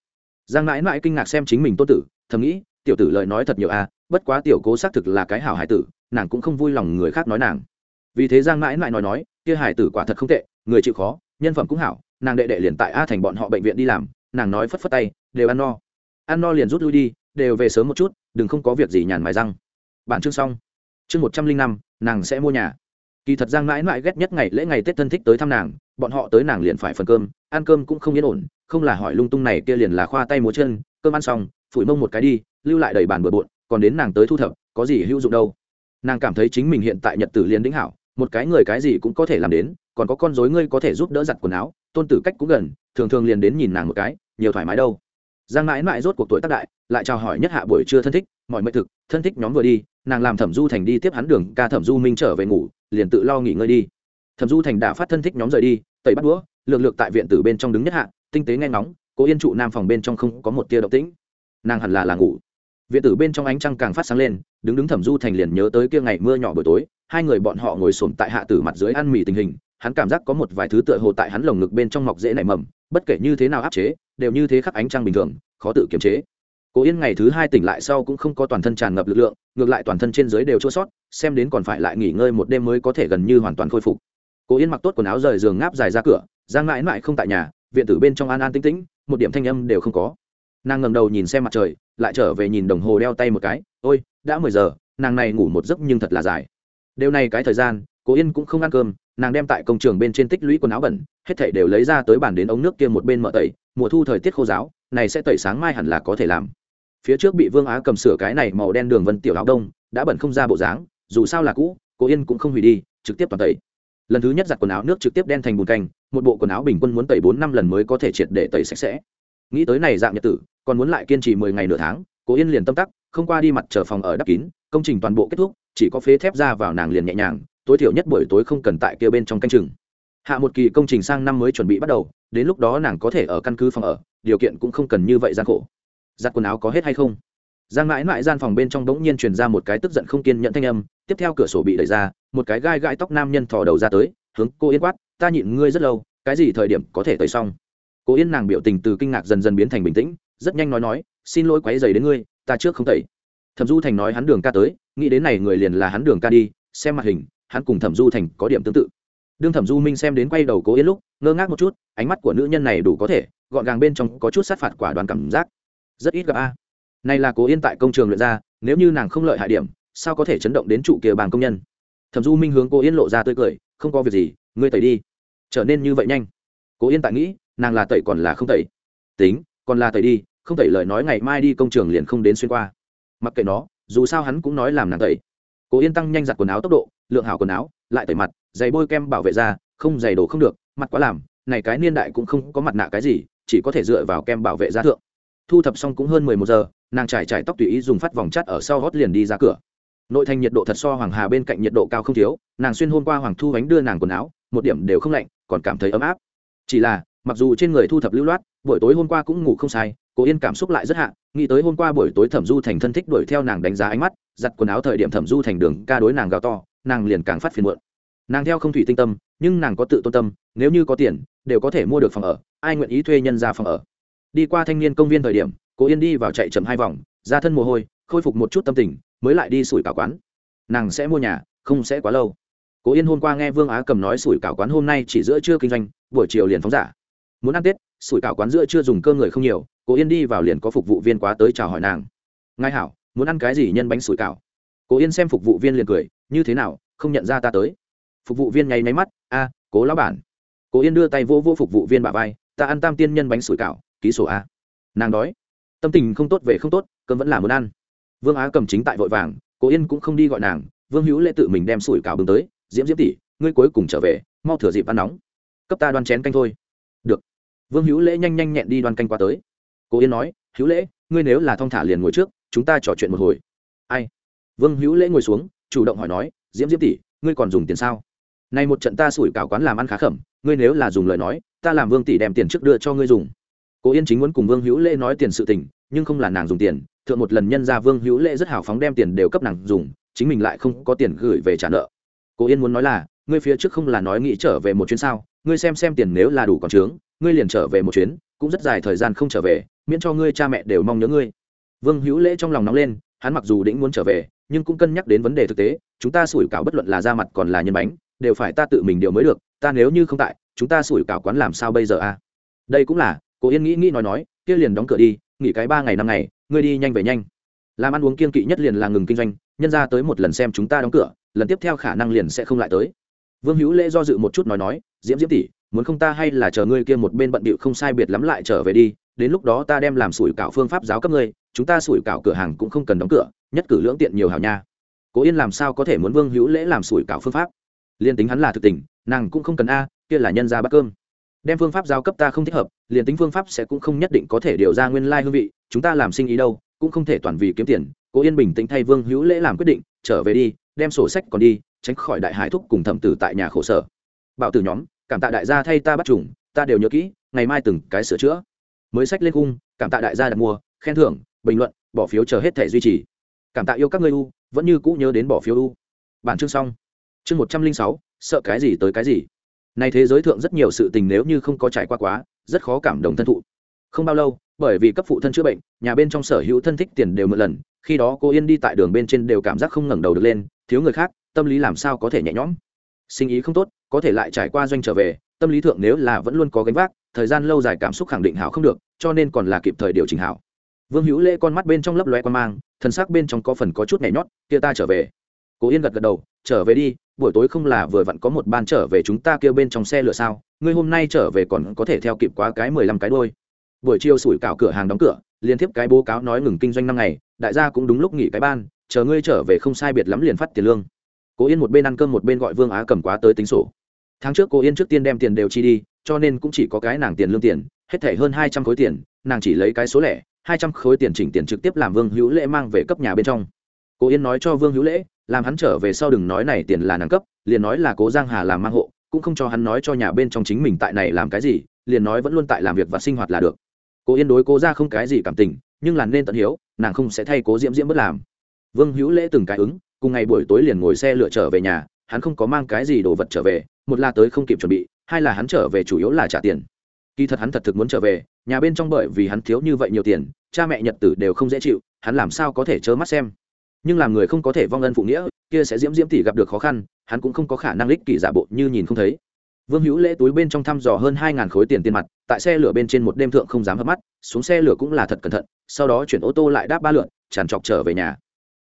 Giang mãi mãi kinh ngạc xem chính mình tôn tử, thầm nghĩ, tiểu tử lời nói thật nhiều à bất quá tiểu cố xác thực là cái hảo hải tử, nàng cũng không vui lòng người khác nói nàng. Vì thế giang mãi mãi nói nói kia hải tử quả thật không tệ, người chịu khó, nhân phẩm cũng hảo, nàng đệ đệ liền tại a thành bọn họ bệnh viện đi làm, nàng nói phất phất tay, đều ăn no. Ăn no liền rút lui đi, đều về sớm một chút, đừng không có việc gì nhàn mài răng. Bản chương xong. Chương một trăm linh năm, nàng sẽ mua nhà. Kỳ thật giang mãi mãi ghét nhất ngày lễ ngày tết thân thích tới thăm nàng, bọn họ tới nàng liền phải phần cơm, ăn cơm cũng không yên ổn, không là hỏi lung tung này kia liền là khoa tay múa chân, cơm ăn xong, phủi mông một cái đi, lưu lại đầy bàn bừa bộn, còn đến nàng tới thu thập, có gì hữu dụng đâu. Nàng cảm thấy chính mình hiện tại nhật tử liền đĩnh hảo một cái người cái gì cũng có thể làm đến, còn có con dối ngươi có thể giúp đỡ giặt quần áo, tôn tử cách cũng gần, thường thường liền đến nhìn nàng một cái, nhiều thoải mái đâu. Giang mãi mãi rốt cuộc tuổi tác đại, lại chào hỏi nhất hạ buổi trưa thân thích, mọi mệnh thực, thân thích nhóm vừa đi, nàng làm thẩm du thành đi tiếp hắn đường, ca thẩm du minh trở về ngủ, liền tự lo nghỉ ngơi đi. Thẩm du thành đã phát thân thích nhóm rời đi, tẩy bắt đũa, lược lược tại viện tử bên trong đứng nhất hạ, tinh tế nghe ngóng, cố yên trụ nam phòng bên trong không có một tia động tĩnh. Nàng hẳn là là ngủ. Viện tử bên trong ánh trăng càng phát sáng lên, đứng đứng thẩm du thành liền nhớ tới kia ngày mưa nhỏ buổi tối hai người bọn họ ngồi xổm tại hạ tử mặt dưới ăn mì tình hình, hắn cảm giác có một vài thứ tựa hồ tại hắn lồng ngực bên trong mọc dễ nảy mầm, bất kể như thế nào áp chế, đều như thế khắc ánh trăng bình thường, khó tự kiềm chế. Cố yên ngày thứ hai tỉnh lại sau cũng không có toàn thân tràn ngập lực lượng, ngược lại toàn thân trên dưới đều chua sót, xem đến còn phải lại nghỉ ngơi một đêm mới có thể gần như hoàn toàn khôi phục. Cố yên mặc tốt quần áo rời giường ngáp dài ra cửa, giang mãi mãi không tại nhà, viện tử bên trong an an tĩnh tĩnh, một điểm thanh âm đều không có. Nàng ngầm đầu nhìn xem mặt trời, lại trở về nhìn đồng hồ đeo tay một cái, ôi, đã mười giờ, nàng này ngủ một giấc nhưng thật là dài đều này cái thời gian cố yên cũng không ăn cơm, nàng đem tại công trường bên trên tích lũy quần áo bẩn, hết thảy đều lấy ra tới bàn đến ống nước kia một bên mở tẩy, mùa thu thời tiết khô giáo, này sẽ tẩy sáng mai hẳn là có thể làm. Phía trước bị vương á cầm sửa cái này màu đen đường vân tiểu áo đông, đã bẩn không ra bộ dáng, dù sao là cũ cố yên cũng không hủy đi, trực tiếp toàn tẩy. Lần thứ nhất giặt quần áo nước trực tiếp đen thành bùn canh một bộ quần áo bình quân muốn tẩy bốn năm lần mới có thể triệt để tẩy sạch sẽ. Nghĩ tới này dạng nhật tử, còn muốn lại kiên trì mười ngày nửa tháng cố yên liền tâm tắc không qua đi mặt chờ phòng ở đắp kín, công trình toàn bộ kết thúc, chỉ có phế thép ra vào nàng liền nhẹ nhàng, tối thiểu nhất buổi tối không cần tại kia bên trong canh chừng. Hạ một kỳ công trình sang năm mới chuẩn bị bắt đầu, đến lúc đó nàng có thể ở căn cứ phòng ở, điều kiện cũng không cần như vậy gian khổ. Giặt quần áo có hết hay không? Giang mãi mãi gian phòng bên trong bỗng nhiên truyền ra một cái tức giận không kiên nhẫn thanh âm, tiếp theo cửa sổ bị đẩy ra, một cái gai gai tóc nam nhân thò đầu ra tới, hướng cô yên quát, ta nhịn ngươi rất lâu, cái gì thời điểm có thể tẩy xong? Cô yên nàng biểu tình từ kinh ngạc dần dần biến thành bình tĩnh, rất nhanh nói nói, xin lỗi quấy dày đến ngươi ta trước không tẩy thẩm du thành nói hắn đường ca tới, nghĩ đến này người liền là hắn đường ca đi, xem mặt hình, hắn cùng thẩm du thành có điểm tương tự. Đương thẩm du minh xem đến quay đầu cố yên lúc, ngơ ngác một chút, ánh mắt của nữ nhân này đủ có thể, gọn gàng bên trong có chút sát phạt quả đoàn cảm giác. Rất ít gặp a. Này là cố yên tại công trường luyện ra, nếu như nàng không lợi hại điểm, sao có thể chấn động đến trụ kia bàn công nhân? Thẩm du minh hướng cố yên lộ ra tươi cười, không có việc gì, ngươi tẩy đi. Trở nên như vậy nhanh. Cố yên tại nghĩ, nàng là tẩy còn là không tẩy. Tính, còn là tẩy đi không tẩy lời nói ngày mai đi công trường liền không đến xuyên qua. Mặc kệ nó, dù sao hắn cũng nói làm nàng tẩy. Cố yên tăng nhanh giặt quần áo tốc độ, lượng hảo quần áo, lại tẩy mặt, giày bôi kem bảo vệ da, không giày đồ không được, mặt quá làm, này cái niên đại cũng không có mặt nạ cái gì, chỉ có thể dựa vào kem bảo vệ da thượng. Thu thập xong cũng hơn mười một giờ, nàng trải trải tóc tùy ý dùng phát vòng chắt ở sau hót liền đi ra cửa. Nội thành nhiệt độ thật so hoàng hà bên cạnh nhiệt độ cao không thiếu, nàng xuyên hôm qua hoàng thu bánh đưa nàng quần áo, một điểm đều không lạnh, còn cảm thấy ấm áp. Chỉ là, mặc dù trên người thu thập lưu loát, buổi tối hôm qua cũng ngủ không sai cố yên cảm xúc lại rất hạ, nghĩ tới hôm qua buổi tối thẩm du thành thân thích đuổi theo nàng đánh giá ánh mắt, giặt quần áo thời điểm thẩm du thành đường ca đối nàng gào to, nàng liền càng phát phiền muộn. Nàng theo không thủy tinh tâm, nhưng nàng có tự tôn tâm, nếu như có tiền, đều có thể mua được phòng ở, ai nguyện ý thuê nhân ra phòng ở. Đi qua thanh niên công viên thời điểm, cố yên đi vào chạy chậm hai vòng, ra thân mồ hôi, khôi phục một chút tâm tình, mới lại đi sủi cả quán. Nàng sẽ mua nhà, không sẽ quá lâu. Cố yên hôm qua nghe vương á cầm nói sủi cảo quán hôm nay chỉ giữa trưa kinh doanh, buổi chiều liền phóng giả muốn ăn tết sủi cảo quán giữa chưa dùng cơ người không nhiều cô yên đi vào liền có phục vụ viên quá tới chào hỏi nàng ngài hảo muốn ăn cái gì nhân bánh sủi cảo cô yên xem phục vụ viên liền cười như thế nào không nhận ra ta tới phục vụ viên nháy máy mắt a cố lão bản cô yên đưa tay vô vô phục vụ viên bà vai ta ăn tam tiên nhân bánh sủi cảo ký sổ a nàng đói tâm tình không tốt về không tốt cơm vẫn là muốn ăn vương á cầm chính tại vội vàng cô yên cũng không đi gọi nàng vương hữu lễ tự mình đem sủi cảo bưng tới diễm diễm tỷ ngươi cuối cùng trở về mau thửa dịp ăn nóng cấp ta đoan chén canh thôi vương hữu lễ nhanh nhanh nhẹn đi đoan canh qua tới. Cố yên nói, hữu lễ, ngươi nếu là thong thả liền ngồi trước, chúng ta trò chuyện một hồi. Ai? Vương hữu lễ ngồi xuống, chủ động hỏi nói, diễm diễm tỷ, ngươi còn dùng tiền sao? Nay một trận ta sủi cảo quán làm ăn khá khẩm, ngươi nếu là dùng lời nói, ta làm vương tỷ đem tiền trước đưa cho ngươi dùng. Cố yên chính muốn cùng vương hữu lễ nói tiền sự tình, nhưng không là nàng dùng tiền, thượng một lần nhân ra vương hữu lễ rất hào phóng đem tiền đều cấp nàng dùng, chính mình lại không có tiền gửi về trả nợ. Cố yên muốn nói là, ngươi phía trước không là nói nghĩ trở về một chuyến sao? Ngươi xem xem tiền nếu là đủ còn trướng ngươi liền trở về một chuyến, cũng rất dài thời gian không trở về, miễn cho ngươi cha mẹ đều mong nhớ ngươi. Vương hữu lễ trong lòng nóng lên, hắn mặc dù định muốn trở về, nhưng cũng cân nhắc đến vấn đề thực tế, chúng ta sủi cảo bất luận là da mặt còn là nhân bánh, đều phải ta tự mình điều mới được, ta nếu như không tại, chúng ta sủi cảo quán làm sao bây giờ a? Đây cũng là cô yên nghĩ nghĩ nói nói, kia liền đóng cửa đi, nghỉ cái ba ngày năm ngày, ngươi đi nhanh về nhanh. Làm ăn uống kiên kỵ nhất liền là ngừng kinh doanh, nhân ra tới một lần xem chúng ta đóng cửa, lần tiếp theo khả năng liền sẽ không lại tới. Vương hữu lễ do dự một chút nói nói, diễm diễm tỷ muốn không ta hay là chờ ngươi kia một bên bận bịu không sai biệt lắm lại trở về đi, đến lúc đó ta đem làm sủi cảo phương pháp giáo cấp ngươi, chúng ta sủi cảo cửa hàng cũng không cần đóng cửa, nhất cử lưỡng tiện nhiều hảo nha. Cố yên làm sao có thể muốn vương hữu lễ làm sủi cảo phương pháp? Liên tính hắn là thực tình, nàng cũng không cần a, kia là nhân ra bát cơm. Đem phương pháp giao cấp ta không thích hợp, liền tính phương pháp sẽ cũng không nhất định có thể điều ra nguyên lai hương vị, chúng ta làm sinh ý đâu, cũng không thể toàn vì kiếm tiền. Cố yên bình tĩnh thay vương hữu lễ làm quyết định, trở về đi, đem sổ sách còn đi, tránh khỏi đại hải thúc cùng thẩm tử tại nhà khổ sở. Bảo tử nhóm cảm tạ đại gia thay ta bắt trùng ta đều nhớ kỹ, ngày mai từng cái sửa chữa. Mới sách lên cung cảm tạ đại gia đặt mua, khen thưởng, bình luận, bỏ phiếu chờ hết thể duy trì. Cảm tạ yêu các ngươi u, vẫn như cũ nhớ đến bỏ phiếu u. Bản chương xong. Chương một trăm linh sáu, sợ cái gì tới cái gì. Nay thế giới thượng rất nhiều sự tình nếu như không có trải qua quá, rất khó cảm động thân thụ. Không bao lâu, bởi vì cấp phụ thân chữa bệnh, nhà bên trong sở hữu thân thích tiền đều một lần, khi đó cô yên đi tại đường bên trên đều cảm giác không ngẩng đầu được lên, thiếu người khác, tâm lý làm sao có thể nhẹ nhõm. Sinh ý không tốt có thể lại trải qua doanh trở về, tâm lý thượng nếu là vẫn luôn có gánh vác, thời gian lâu dài cảm xúc khẳng định hảo không được, cho nên còn là kịp thời điều chỉnh hảo. Vương hữu lễ con mắt bên trong lấp loe quan mang thân xác bên trong có phần có chút nhảy nhót, kia ta trở về. Cố yên gật gật đầu, trở về đi, buổi tối không là vừa vặn có một ban trở về chúng ta kêu bên trong xe lửa sao, ngươi hôm nay trở về còn có thể theo kịp quá cái mười lăm cái đôi buổi chiều sủi cảo cửa hàng đóng cửa, liên tiếp cái bố cáo nói ngừng kinh doanh năm ngày, đại gia cũng đúng lúc nghỉ cái ban, chờ ngươi trở về không sai biệt lắm liền phát tiền lương. Cố yên một bên ăn cơm một bên gọi vương á cầm quá tới tính sổ tháng trước cô yên trước tiên đem tiền đều chi đi, cho nên cũng chỉ có cái nàng tiền lương tiền, hết thể hơn hai trăm khối tiền, nàng chỉ lấy cái số lẻ, hai trăm khối tiền chỉnh tiền trực tiếp làm vương hữu lễ mang về cấp nhà bên trong. Cô yên nói cho vương hữu lễ, làm hắn trở về sau đừng nói này tiền là nàng cấp, liền nói là cố giang hà làm mang hộ, cũng không cho hắn nói cho nhà bên trong chính mình tại này làm cái gì, liền nói vẫn luôn tại làm việc và sinh hoạt là được. Cô yên đối cố ra không cái gì cảm tình, nhưng là nên tận hiếu, nàng không sẽ thay cố diễm diễm bất làm. Vương hữu lễ từng cái ứng, cùng ngày buổi tối liền ngồi xe lựa trở về nhà hắn không có mang cái gì đồ vật trở về, một là tới không kịp chuẩn bị, hai là hắn trở về chủ yếu là trả tiền. Kỳ thật hắn thật thực muốn trở về, nhà bên trong bởi vì hắn thiếu như vậy nhiều tiền, cha mẹ nhật tử đều không dễ chịu, hắn làm sao có thể trơ mắt xem. Nhưng làm người không có thể vong ân phụ nghĩa, kia sẽ diễm diễm tỷ gặp được khó khăn, hắn cũng không có khả năng lích kỷ giả bộ như nhìn không thấy. Vương hữu lễ túi bên trong thăm dò hơn hai ngàn khối tiền tiền mặt, tại xe lửa bên trên một đêm thượng không dám hấp mắt, xuống xe lửa cũng là thật cẩn thận, sau đó chuyển ô tô lại đáp ba lượn, tràn trọc trở về nhà.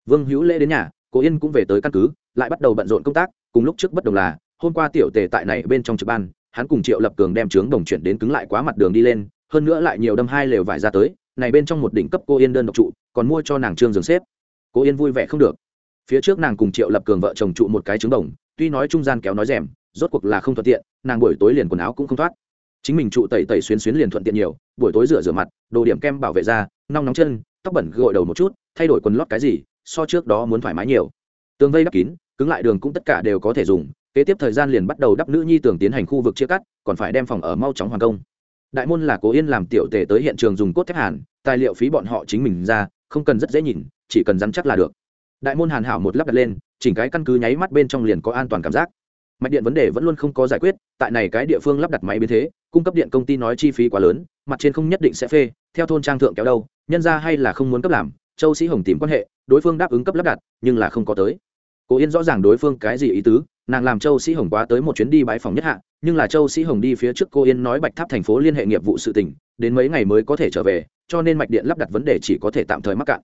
Vương hữu lễ đến nhà cố yên cũng về tới căn cứ, lại bắt đầu bận rộn công tác, cùng lúc trước bất đồng là, hôm qua tiểu tề tại này bên trong trực ban, hắn cùng triệu lập cường đem trướng đồng chuyển đến cứng lại quá mặt đường đi lên, hơn nữa lại nhiều đâm hai lều vải ra tới, này bên trong một đỉnh cấp cô yên đơn độc trụ, còn mua cho nàng trương giường xếp. Cô yên vui vẻ không được. Phía trước nàng cùng triệu lập cường vợ chồng trụ một cái trứng đồng, tuy nói trung gian kéo nói rèm, rốt cuộc là không thuận tiện, nàng buổi tối liền quần áo cũng không thoát. Chính mình trụ tẩy tẩy xuyến xuyến liền thuận tiện nhiều, buổi tối rửa rửa mặt, đồ điểm kem bảo vệ da, nong nóng chân, tóc bẩn gội đầu một chút, thay đổi quần lót cái gì so trước đó muốn thoải mái nhiều. Tường vây đắp kín, cứng lại đường cũng tất cả đều có thể dùng, kế tiếp thời gian liền bắt đầu đắp nữ nhi tường tiến hành khu vực chia cắt, còn phải đem phòng ở mau chóng hoàn công. Đại môn là cố yên làm tiểu tề tới hiện trường dùng cốt thép hàn, tài liệu phí bọn họ chính mình ra, không cần rất dễ nhìn, chỉ cần dám chắc là được. Đại môn hàn hảo một lắp đặt lên, chỉnh cái căn cứ nháy mắt bên trong liền có an toàn cảm giác. Mạch điện vấn đề vẫn luôn không có giải quyết, tại này cái địa phương lắp đặt máy biến thế, cung cấp điện công ty nói chi phí quá lớn, mặt trên không nhất định sẽ phê, theo thôn trang thượng kéo đâu, nhân ra hay là không muốn cấp làm châu sĩ hồng tìm quan hệ, đối phương đáp ứng cấp lắp đặt, nhưng là không có tới. Cố yên rõ ràng đối phương cái gì ý tứ, nàng làm châu sĩ hồng quá tới một chuyến đi bãi phòng nhất hạ, nhưng là châu sĩ hồng đi phía trước cô yên nói bạch tháp thành phố liên hệ nghiệp vụ sự tỉnh đến mấy ngày mới có thể trở về, cho nên mạch điện lắp đặt vấn đề chỉ có thể tạm thời mắc cạn.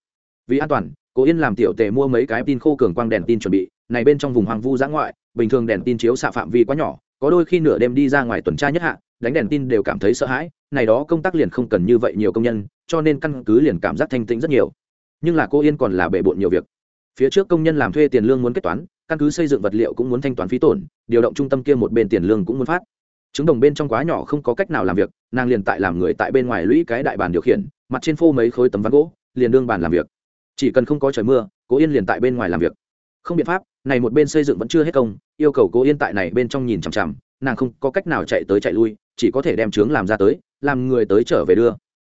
Vì an toàn cô yên làm tiểu tề mua mấy cái tin khô cường quang đèn tin chuẩn bị, này bên trong vùng hoàng vu giã ngoại, bình thường đèn tin chiếu xạ phạm vi quá nhỏ, có đôi khi nửa đêm đi ra ngoài tuần tra nhất hạ, đánh đèn tin đều cảm thấy sợ hãi, này đó công tác liền không cần như vậy nhiều công nhân, cho nên căn cứ liền cảm giác thanh tĩnh rất nhiều nhưng là cô yên còn là bề bộn nhiều việc. Phía trước công nhân làm thuê tiền lương muốn kết toán, căn cứ xây dựng vật liệu cũng muốn thanh toán phí tổn, điều động trung tâm kia một bên tiền lương cũng muốn phát. Chứng đồng bên trong quá nhỏ không có cách nào làm việc, nàng liền tại làm người tại bên ngoài lũy cái đại bàn điều khiển, mặt trên phô mấy khối tấm ván gỗ, liền đương bàn làm việc. Chỉ cần không có trời mưa cố yên liền tại bên ngoài làm việc. Không biện pháp, này một bên xây dựng vẫn chưa hết công, yêu cầu cố yên tại này bên trong nhìn chằm chằm, nàng không có cách nào chạy tới chạy lui, chỉ có thể đem trướng làm ra tới, làm người tới trở về đưa.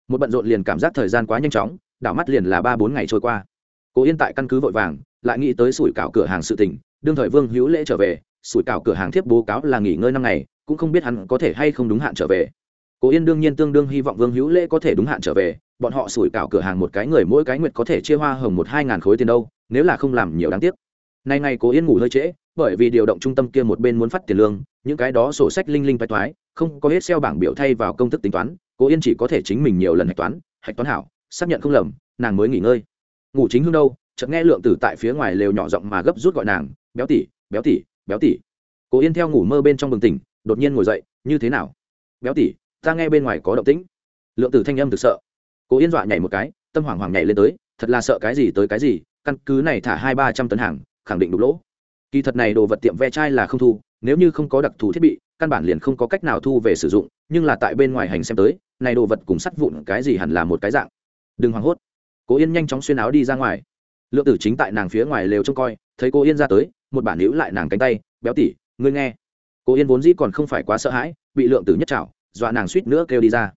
Một bận rộn liền cảm giác thời gian quá nhanh chóng đảo mắt liền là ba bốn ngày trôi qua. Cố yên tại căn cứ vội vàng, lại nghĩ tới sủi cảo cửa hàng sự tình, đương thời vương hữu lễ trở về, sủi cảo cửa hàng thiếp bố cáo là nghỉ ngơi năm ngày, cũng không biết hắn có thể hay không đúng hạn trở về. Cố yên đương nhiên tương đương hy vọng vương hữu lễ có thể đúng hạn trở về, bọn họ sủi cảo cửa hàng một cái người mỗi cái nguyệt có thể chia hoa hồng một hai ngàn khối tiền đâu, nếu là không làm nhiều đáng tiếc. Nay ngày cố yên ngủ hơi trễ, bởi vì điều động trung tâm kia một bên muốn phát tiền lương, những cái đó sổ sách linh linh bạch thoái không có hết xeo bảng biểu thay vào công thức tính toán, cố yên chỉ có thể chính mình nhiều lần hạch toán hạch toán hảo xác nhận không lầm, nàng mới nghỉ ngơi. Ngủ chính hương đâu, chợt nghe lượng tử tại phía ngoài lều nhỏ giọng mà gấp rút gọi nàng, béo tỉ béo tỉ béo tỉ cố yên theo ngủ mơ bên trong bừng tỉnh, đột nhiên ngồi dậy, như thế nào? Béo tỉ ta nghe bên ngoài có động tĩnh. Lượng tử thanh âm thực sợ. Cố yên dọa nhảy một cái, tâm hoảng hoảng nhảy lên tới, thật là sợ cái gì tới cái gì, căn cứ này thả hai ba trăm tấn hàng, khẳng định đục lỗ. Kỳ thật này đồ vật tiệm ve chai là không thu, nếu như không có đặc thù thiết bị, căn bản liền không có cách nào thu về sử dụng, nhưng là tại bên ngoài hành xem tới, này đồ vật cùng sắt vụn cái gì hẳn là một cái dạng đừng hoảng hốt. Cố yên nhanh chóng xuyên áo đi ra ngoài. Lượng tử chính tại nàng phía ngoài lều trông coi, thấy cô yên ra tới, một bản níu lại nàng cánh tay, béo tỉ ngươi nghe. Cô yên vốn dĩ còn không phải quá sợ hãi, bị lượng tử nhất trảo, dọa nàng suýt nữa kêu đi ra.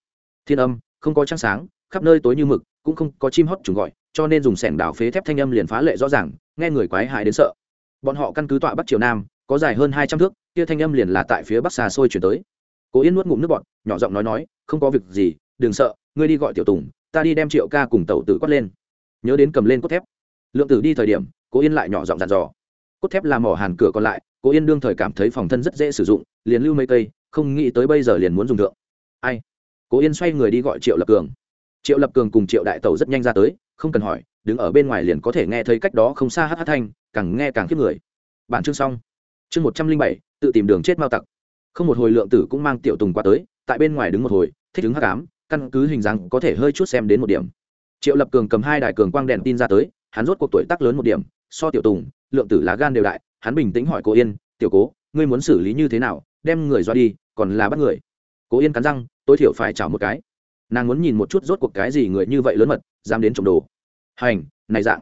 Thiên âm, không có trăng sáng, khắp nơi tối như mực, cũng không có chim hót trùng gọi, cho nên dùng sẻng đào phế thép thanh âm liền phá lệ rõ ràng, nghe người quái hại đến sợ. Bọn họ căn cứ tọa bắc triều nam, có dài hơn hai trăm thước, kia thanh âm liền là tại phía bắc xa xôi chuyển tới. Cố yên nuốt ngụm nước bọn nhỏ giọng nói nói, không có việc gì, đừng sợ, ngươi đi gọi tiểu tùng ta đi đem triệu ca cùng tàu tử quát lên. Nhớ đến cầm lên cốt thép. Lượng tử đi thời điểm cố yên lại nhỏ giọng dàn dò. Cốt thép làm mỏ hàn cửa còn lại cố yên đương thời cảm thấy phòng thân rất dễ sử dụng, liền lưu mấy cây, không nghĩ tới bây giờ liền muốn dùng thượng. Ai? Cố yên xoay người đi gọi triệu lập cường. Triệu lập cường cùng triệu đại tẩu rất nhanh ra tới, không cần hỏi, đứng ở bên ngoài liền có thể nghe thấy cách đó không xa hát hát thanh, càng nghe càng khiếp người. Bản chương xong. Chương một trăm linh bảy, tự tìm đường chết mao tặc. Không một hồi lượng tử cũng mang tiểu tùng qua tới, tại bên ngoài đứng một hồi, thích đứng hát cám căn cứ hình dáng có thể hơi chút xem đến một điểm. Triệu lập cường cầm hai đài cường quang đèn tin ra tới, hắn rốt cuộc tuổi tác lớn một điểm, so tiểu tùng, lượng tử lá gan đều đại, hắn bình tĩnh hỏi cô yên, tiểu cố, ngươi muốn xử lý như thế nào, đem người dọa đi, còn là bắt người? Cố yên cắn răng, tối thiểu phải chảo một cái. Nàng muốn nhìn một chút rốt cuộc cái gì người như vậy lớn mật, dám đến trộm đồ. Hành, này dạng.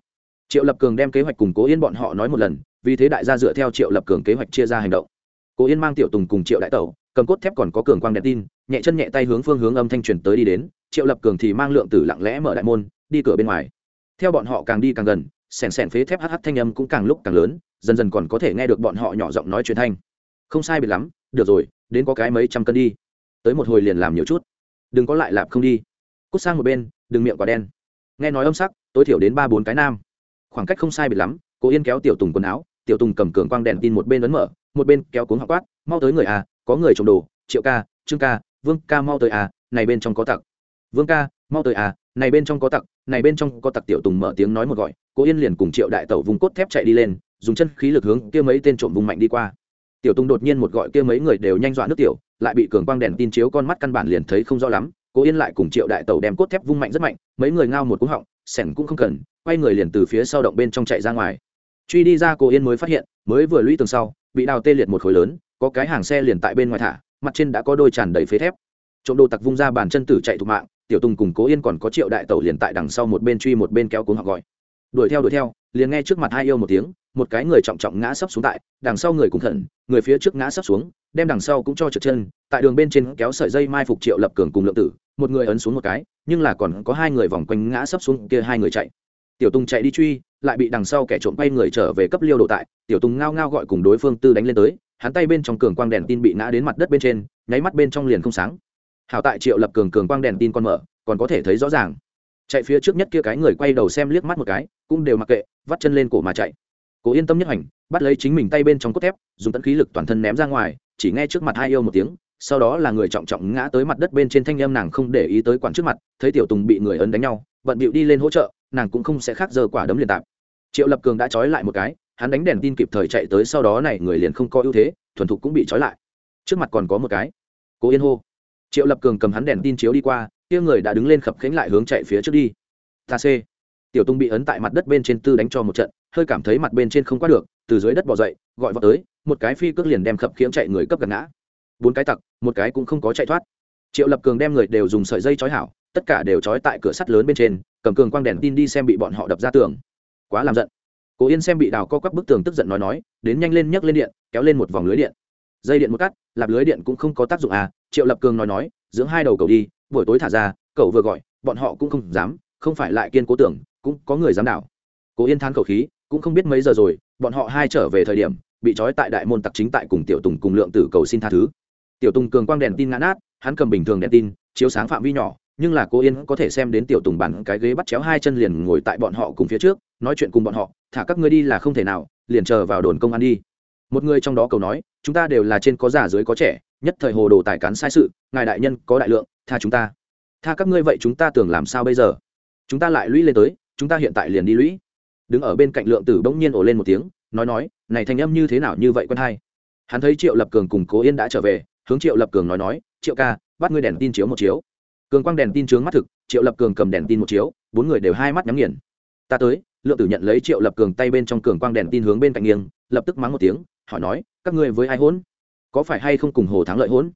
Triệu lập cường đem kế hoạch cùng cố yên bọn họ nói một lần, vì thế đại gia dựa theo triệu lập cường kế hoạch chia ra hành động. Cố yên mang tiểu tùng cùng triệu đại tẩu, cầm cốt thép còn có cường quang đèn tin nhẹ chân nhẹ tay hướng phương hướng âm thanh truyền tới đi đến, triệu lập cường thì mang lượng tử lặng lẽ mở đại môn, đi cửa bên ngoài. Theo bọn họ càng đi càng gần, sẻn sẻn phế thép hh thanh âm cũng càng lúc càng lớn, dần dần còn có thể nghe được bọn họ nhỏ giọng nói truyền thanh. Không sai biệt lắm, được rồi, đến có cái mấy trăm cân đi. Tới một hồi liền làm nhiều chút. Đừng có lại lạp không đi. Cút sang một bên, đừng miệng quả đen. Nghe nói âm sắc, tối thiểu đến ba bốn cái nam. Khoảng cách không sai biệt lắm cô yên kéo tiểu tùng quần áo, tiểu tùng cầm cường quang đèn tin một bên ấn mở, một bên kéo cuống họ quát, mau tới người à có người trồng đồ, triệu ca, trương ca vương ca mau tới à này bên trong có tặc. Vương ca, mau tới à này bên trong có tặc, này bên trong có tặc tiểu tùng mở tiếng nói một gọi cố yên liền cùng triệu đại tẩu vùng cốt thép chạy đi lên, dùng chân khí lực hướng kia mấy tên trộm vùng mạnh đi qua. Tiểu tùng đột nhiên một gọi kia mấy người đều nhanh dọa nước tiểu, lại bị cường quang đèn tin chiếu con mắt căn bản liền thấy không rõ lắm cố yên lại cùng triệu đại tẩu đem cốt thép vung mạnh rất mạnh, mấy người ngao một cú họng, sẻn cũng không cần, quay người liền từ phía sau động bên trong chạy ra ngoài. Truy đi ra cố yên mới phát hiện, mới vừa lũy tường sau, bị đào tê liệt một khối lớn, có cái hàng xe liền tại bên ngoài thả mặt trên đã có đôi tràn đầy phế thép. Trộm đồ tặc vung ra bàn chân tử chạy thục mạng, tiểu tùng cùng cố yên còn có triệu đại tẩu liền tại đằng sau một bên truy một bên kéo cuống họ gọi. Đuổi theo đuổi theo, liền nghe trước mặt hai yêu một tiếng, một cái người trọng trọng ngã sấp xuống tại, đằng sau người cũng thận người phía trước ngã sấp xuống, đem đằng sau cũng cho trượt chân, tại đường bên trên kéo sợi dây mai phục triệu lập cường cùng lượng tử, một người ấn xuống một cái, nhưng là còn có hai người vòng quanh ngã sấp xuống kia hai người chạy. Tiểu tùng chạy đi truy, lại bị đằng sau kẻ trộm bay người trở về cấp liêu đồ tại, tiểu tùng ngao ngao gọi cùng đối phương tư đánh lên tới hắn tay bên trong cường quang đèn tin bị ngã đến mặt đất bên trên, nháy mắt bên trong liền không sáng. Hảo tại triệu lập cường cường quang đèn tin con mở, còn có thể thấy rõ ràng. Chạy phía trước nhất kia cái người quay đầu xem liếc mắt một cái, cũng đều mặc kệ, vắt chân lên cổ mà chạy. Cố yên tâm nhất hành, bắt lấy chính mình tay bên trong cốt thép, dùng tận khí lực toàn thân ném ra ngoài, chỉ nghe trước mặt hai yêu một tiếng, sau đó là người trọng trọng ngã tới mặt đất bên trên thanh em nàng không để ý tới quản trước mặt, thấy tiểu tùng bị người ấn đánh nhau, bận bịu đi lên hỗ trợ, nàng cũng không sẽ khác giờ quả đấm liền tạp triệu lập cường đã trói lại một cái hắn đánh đèn tin kịp thời chạy tới sau đó này, người liền không có ưu thế, thuần thục cũng bị trói lại. Trước mặt còn có một cái. Cố yên hô. Triệu lập cường cầm hắn đèn tin chiếu đi qua, kia người đã đứng lên khập khánh lại hướng chạy phía trước đi. Ta c tiểu tung bị ấn tại mặt đất bên trên tư đánh cho một trận, hơi cảm thấy mặt bên trên không qua được, từ dưới đất bỏ dậy, gọi vào tới, một cái phi cước liền đem khập khiễng chạy người cấp gần ngã. Bốn cái tặc, một cái cũng không có chạy thoát. Triệu lập cường đem người đều dùng sợi dây trói hảo, tất cả đều trói tại cửa sắt lớn bên trên, cầm cường quang đèn tin đi xem bị bọn họ đập ra tường. Quá làm giận cố yên xem bị đào co quắp bức tường tức giận nói nói, đến nhanh lên nhấc lên điện, kéo lên một vòng lưới điện. Dây điện một cắt, lạp lưới điện cũng không có tác dụng à triệu lập cường nói nói, dưỡng hai đầu cầu đi, buổi tối thả ra, cậu vừa gọi, bọn họ cũng không dám, không phải lại kiên cố tưởng, cũng có người dám đảo cố yên than khẩu khí, cũng không biết mấy giờ rồi, bọn họ hai trở về thời điểm, bị trói tại đại môn tặc chính tại cùng tiểu tùng cùng lượng tử cầu xin tha thứ. Tiểu tùng cường quang đèn tin ngã nát, hắn cầm bình thường đèn tin, chiếu sáng phạm vi nhỏ, nhưng là cô yên có thể xem đến tiểu tùng bàn cái ghế bắt chéo hai chân liền ngồi tại bọn họ cùng phía trước nói chuyện cùng bọn họ, thả các ngươi đi là không thể nào, liền chờ vào đồn công an đi. Một người trong đó cầu nói, chúng ta đều là trên có già dưới có trẻ, nhất thời hồ đồ tài cán sai sự, ngài đại nhân có đại lượng, tha chúng ta. Tha các ngươi vậy chúng ta tưởng làm sao bây giờ? Chúng ta lại lũy lên tới, chúng ta hiện tại liền đi lũy. Đứng ở bên cạnh lượng tử bỗng nhiên ổ lên một tiếng, nói nói, này thành âm như thế nào như vậy quân hai? Hắn thấy triệu lập cường cùng cố yên đã trở về, hướng triệu lập cường nói nói, triệu ca, bắt ngươi đèn tin chiếu một chiếu. Cường quang đèn tin trướng mắt thực, triệu lập cường cầm đèn tin một chiếu, bốn người đều hai mắt nhắm nghiền. Ta tới lượng tử nhận lấy triệu lập cường tay bên trong cường quang đèn tin hướng bên cạnh nghiêng, lập tức mắng một tiếng, hỏi nói, các ngươi với ai hỗn? Có phải hay không cùng hồ thắng lợi hỗn?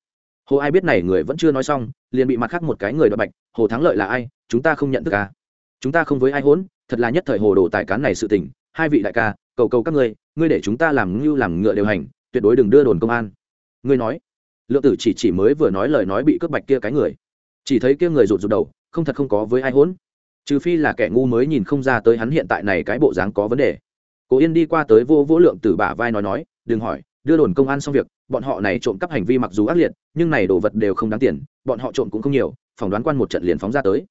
Hồ ai biết này người vẫn chưa nói xong, liền bị mặt khác một cái người đoạt bạch, hồ thắng lợi là ai? Chúng ta không nhận thức à? Chúng ta không với ai hỗn? Thật là nhất thời hồ đồ tài cán này sự tình, hai vị đại ca, cầu cầu các ngươi ngươi để chúng ta làm ngưu làm ngựa điều hành, tuyệt đối đừng đưa đồn công an. Ngươi nói. Lượng tử chỉ chỉ mới vừa nói lời nói bị cướp bạch kia cái người. Chỉ thấy kia người rụt rụt đầu, không thật không có với ai hỗn trừ phi là kẻ ngu mới nhìn không ra tới hắn hiện tại này cái bộ dáng có vấn đề. Cố yên đi qua tới vô vỗ lượng tử bả vai nói nói, đừng hỏi, đưa đồn công an xong việc, bọn họ này trộm cắp hành vi mặc dù ác liệt, nhưng này đồ vật đều không đáng tiền, bọn họ trộm cũng không nhiều, phỏng đoán quan một trận liền phóng ra tới.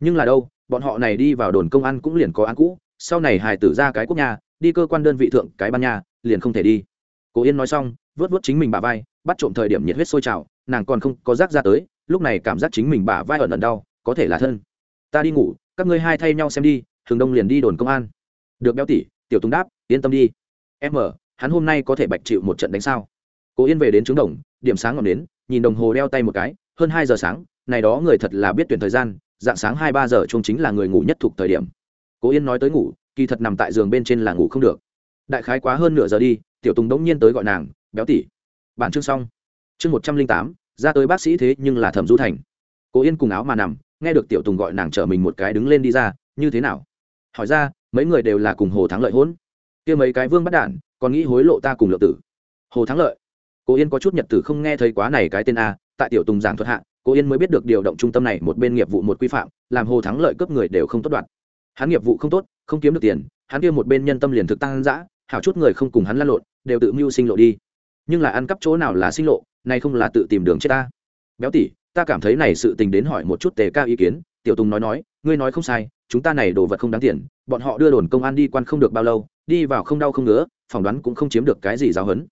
Nhưng là đâu, bọn họ này đi vào đồn công an cũng liền có án cũ, sau này hài tử ra cái quốc nhà, đi cơ quan đơn vị thượng cái ban nhà, liền không thể đi. Cố yên nói xong, vớt vớt chính mình bả vai, bắt trộm thời điểm nhiệt huyết sôi trào, nàng còn không có rác ra tới, lúc này cảm giác chính mình bả vai ẩn ẩn đau, có thể là thân. Ta đi ngủ các ngươi hai thay nhau xem đi thường đông liền đi đồn công an. Được béo tỉ tiểu tùng đáp, yên tâm đi. Em ở, hắn hôm nay có thể bạch chịu một trận đánh sao? Cố yên về đến trứng đồng, điểm sáng ngọn đến nhìn đồng hồ đeo tay một cái, hơn hai giờ sáng, này đó người thật là biết tuyển thời gian, dạng sáng hai ba giờ chung chính là người ngủ nhất thuộc thời điểm. Cố yên nói tới ngủ, kỳ thật nằm tại giường bên trên là ngủ không được. Đại khái quá hơn nửa giờ đi, tiểu tùng đống nhiên tới gọi nàng, béo tỉ bản chương xong. Chương một trăm linh tám, ra tới bác sĩ thế nhưng là thẩm du thành. Cố yên cùng áo mà nằm nghe được tiểu tùng gọi nàng chở mình một cái đứng lên đi ra, như thế nào? Hỏi ra, mấy người đều là cùng hồ thắng lợi hỗn kia mấy cái vương bắt đản, còn nghĩ hối lộ ta cùng lượng tử. Hồ thắng lợi. Cố yên có chút nhật tử không nghe thấy quá này cái tên a, tại tiểu tùng giảng thuật hạ cố yên mới biết được điều động trung tâm này một bên nghiệp vụ một quy phạm, làm hồ thắng lợi cướp người đều không tốt đoạt hắn nghiệp vụ không tốt, không kiếm được tiền, hắn kia một bên nhân tâm liền thực tăng dã, hảo chút người không cùng hắn lăn lộn, đều tự mưu sinh lộ đi. Nhưng là ăn cắp chỗ nào là sinh lộ này không là tự tìm đường chết ta. Béo tỉ ta cảm thấy này sự tình đến hỏi một chút tề ca ý kiến, tiểu tùng nói nói, ngươi nói không sai, chúng ta này đồ vật không đáng tiền, bọn họ đưa đồn công an đi quan không được bao lâu, đi vào không đau không ngứa, phỏng đoán cũng không chiếm được cái gì giáo hấn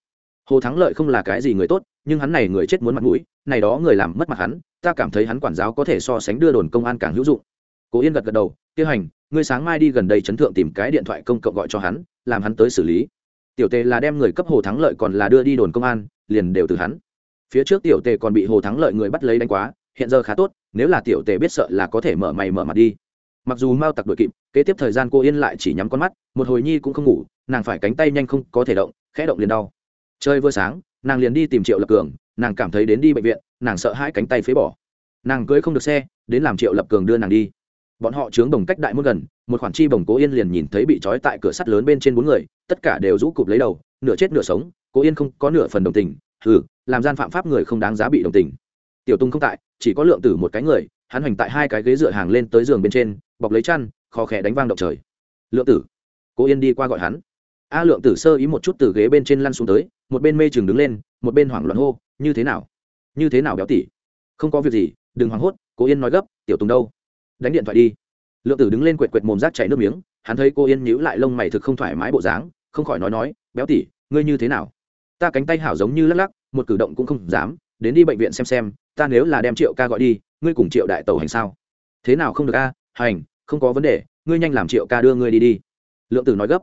hồ thắng lợi không là cái gì người tốt, nhưng hắn này người chết muốn mặt mũi, này đó người làm mất mặt hắn, ta cảm thấy hắn quản giáo có thể so sánh đưa đồn công an càng hữu dụng. Cố yên gật gật đầu, tiêu hành, ngươi sáng mai đi gần đây chấn thượng tìm cái điện thoại công cộng gọi cho hắn, làm hắn tới xử lý. Tiểu tề là đem người cấp hồ thắng lợi còn là đưa đi đồn công an, liền đều từ hắn phía trước tiểu tề còn bị hồ thắng lợi người bắt lấy đánh quá, hiện giờ khá tốt, nếu là tiểu tề biết sợ là có thể mở mày mở mặt đi. Mặc dù mao tặc đội kịp, kế tiếp thời gian cô yên lại chỉ nhắm con mắt, một hồi nhi cũng không ngủ, nàng phải cánh tay nhanh không có thể động, khẽ động liền đau. Chơi vừa sáng, nàng liền đi tìm triệu lập cường, nàng cảm thấy đến đi bệnh viện, nàng sợ hãi cánh tay phế bỏ. Nàng cưới không được xe, đến làm triệu lập cường đưa nàng đi. Bọn họ chướng bồng cách đại muôn gần, một khoản chi bồng cố yên liền nhìn thấy bị trói tại cửa sắt lớn bên trên bốn người, tất cả đều rũ cụp lấy đầu, nửa chết nửa sống cố yên không có nửa phần đồng tình hừ, làm gian phạm pháp người không đáng giá bị đồng tình. Tiểu tung không tại, chỉ có lượng tử một cái người, hắn hoành tại hai cái ghế dựa hàng lên tới giường bên trên, bọc lấy chăn khó khẽ đánh vang động trời. Lượng tử, cố yên đi qua gọi hắn. A lượng tử sơ ý một chút từ ghế bên trên lăn xuống tới, một bên mê chừng đứng lên, một bên hoảng loạn hô, như thế nào? Như thế nào béo tỉ? Không có việc gì, đừng hoảng hốt, cố yên nói gấp, tiểu tùng đâu? Đánh điện thoại đi. Lượng tử đứng lên quệt quệt mồm rác chảy nước miếng, hắn thấy cô yên nhíu lại lông mày thực không thoải mái bộ dáng, không khỏi nói nói, béo tỉ, ngươi như thế nào? Ta cánh tay hảo giống như lắc lắc, một cử động cũng không dám, đến đi bệnh viện xem xem, ta nếu là đem triệu ca gọi đi, ngươi cùng triệu đại tẩu hành sao? Thế nào không được a? Hành, không có vấn đề, ngươi nhanh làm triệu ca đưa ngươi đi đi. Lượng tử nói gấp.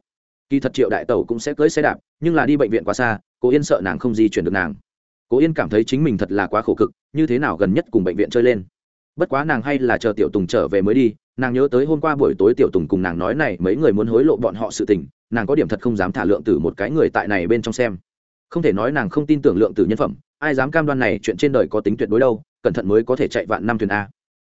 Kỳ thật triệu đại tẩu cũng sẽ cưới xe đạp, nhưng là đi bệnh viện quá xa, cố yên sợ nàng không di chuyển được nàng. Cố yên cảm thấy chính mình thật là quá khổ cực, như thế nào gần nhất cùng bệnh viện chơi lên? Bất quá nàng hay là chờ tiểu tùng trở về mới đi, nàng nhớ tới hôm qua buổi tối tiểu tùng cùng nàng nói này, mấy người muốn hối lộ bọn họ sự tình, nàng có điểm thật không dám thả lượng tử một cái người tại này bên trong xem không thể nói nàng không tin tưởng lượng tử nhân phẩm, ai dám cam đoan này chuyện trên đời có tính tuyệt đối đâu, cẩn thận mới có thể chạy vạn năm thuyền a.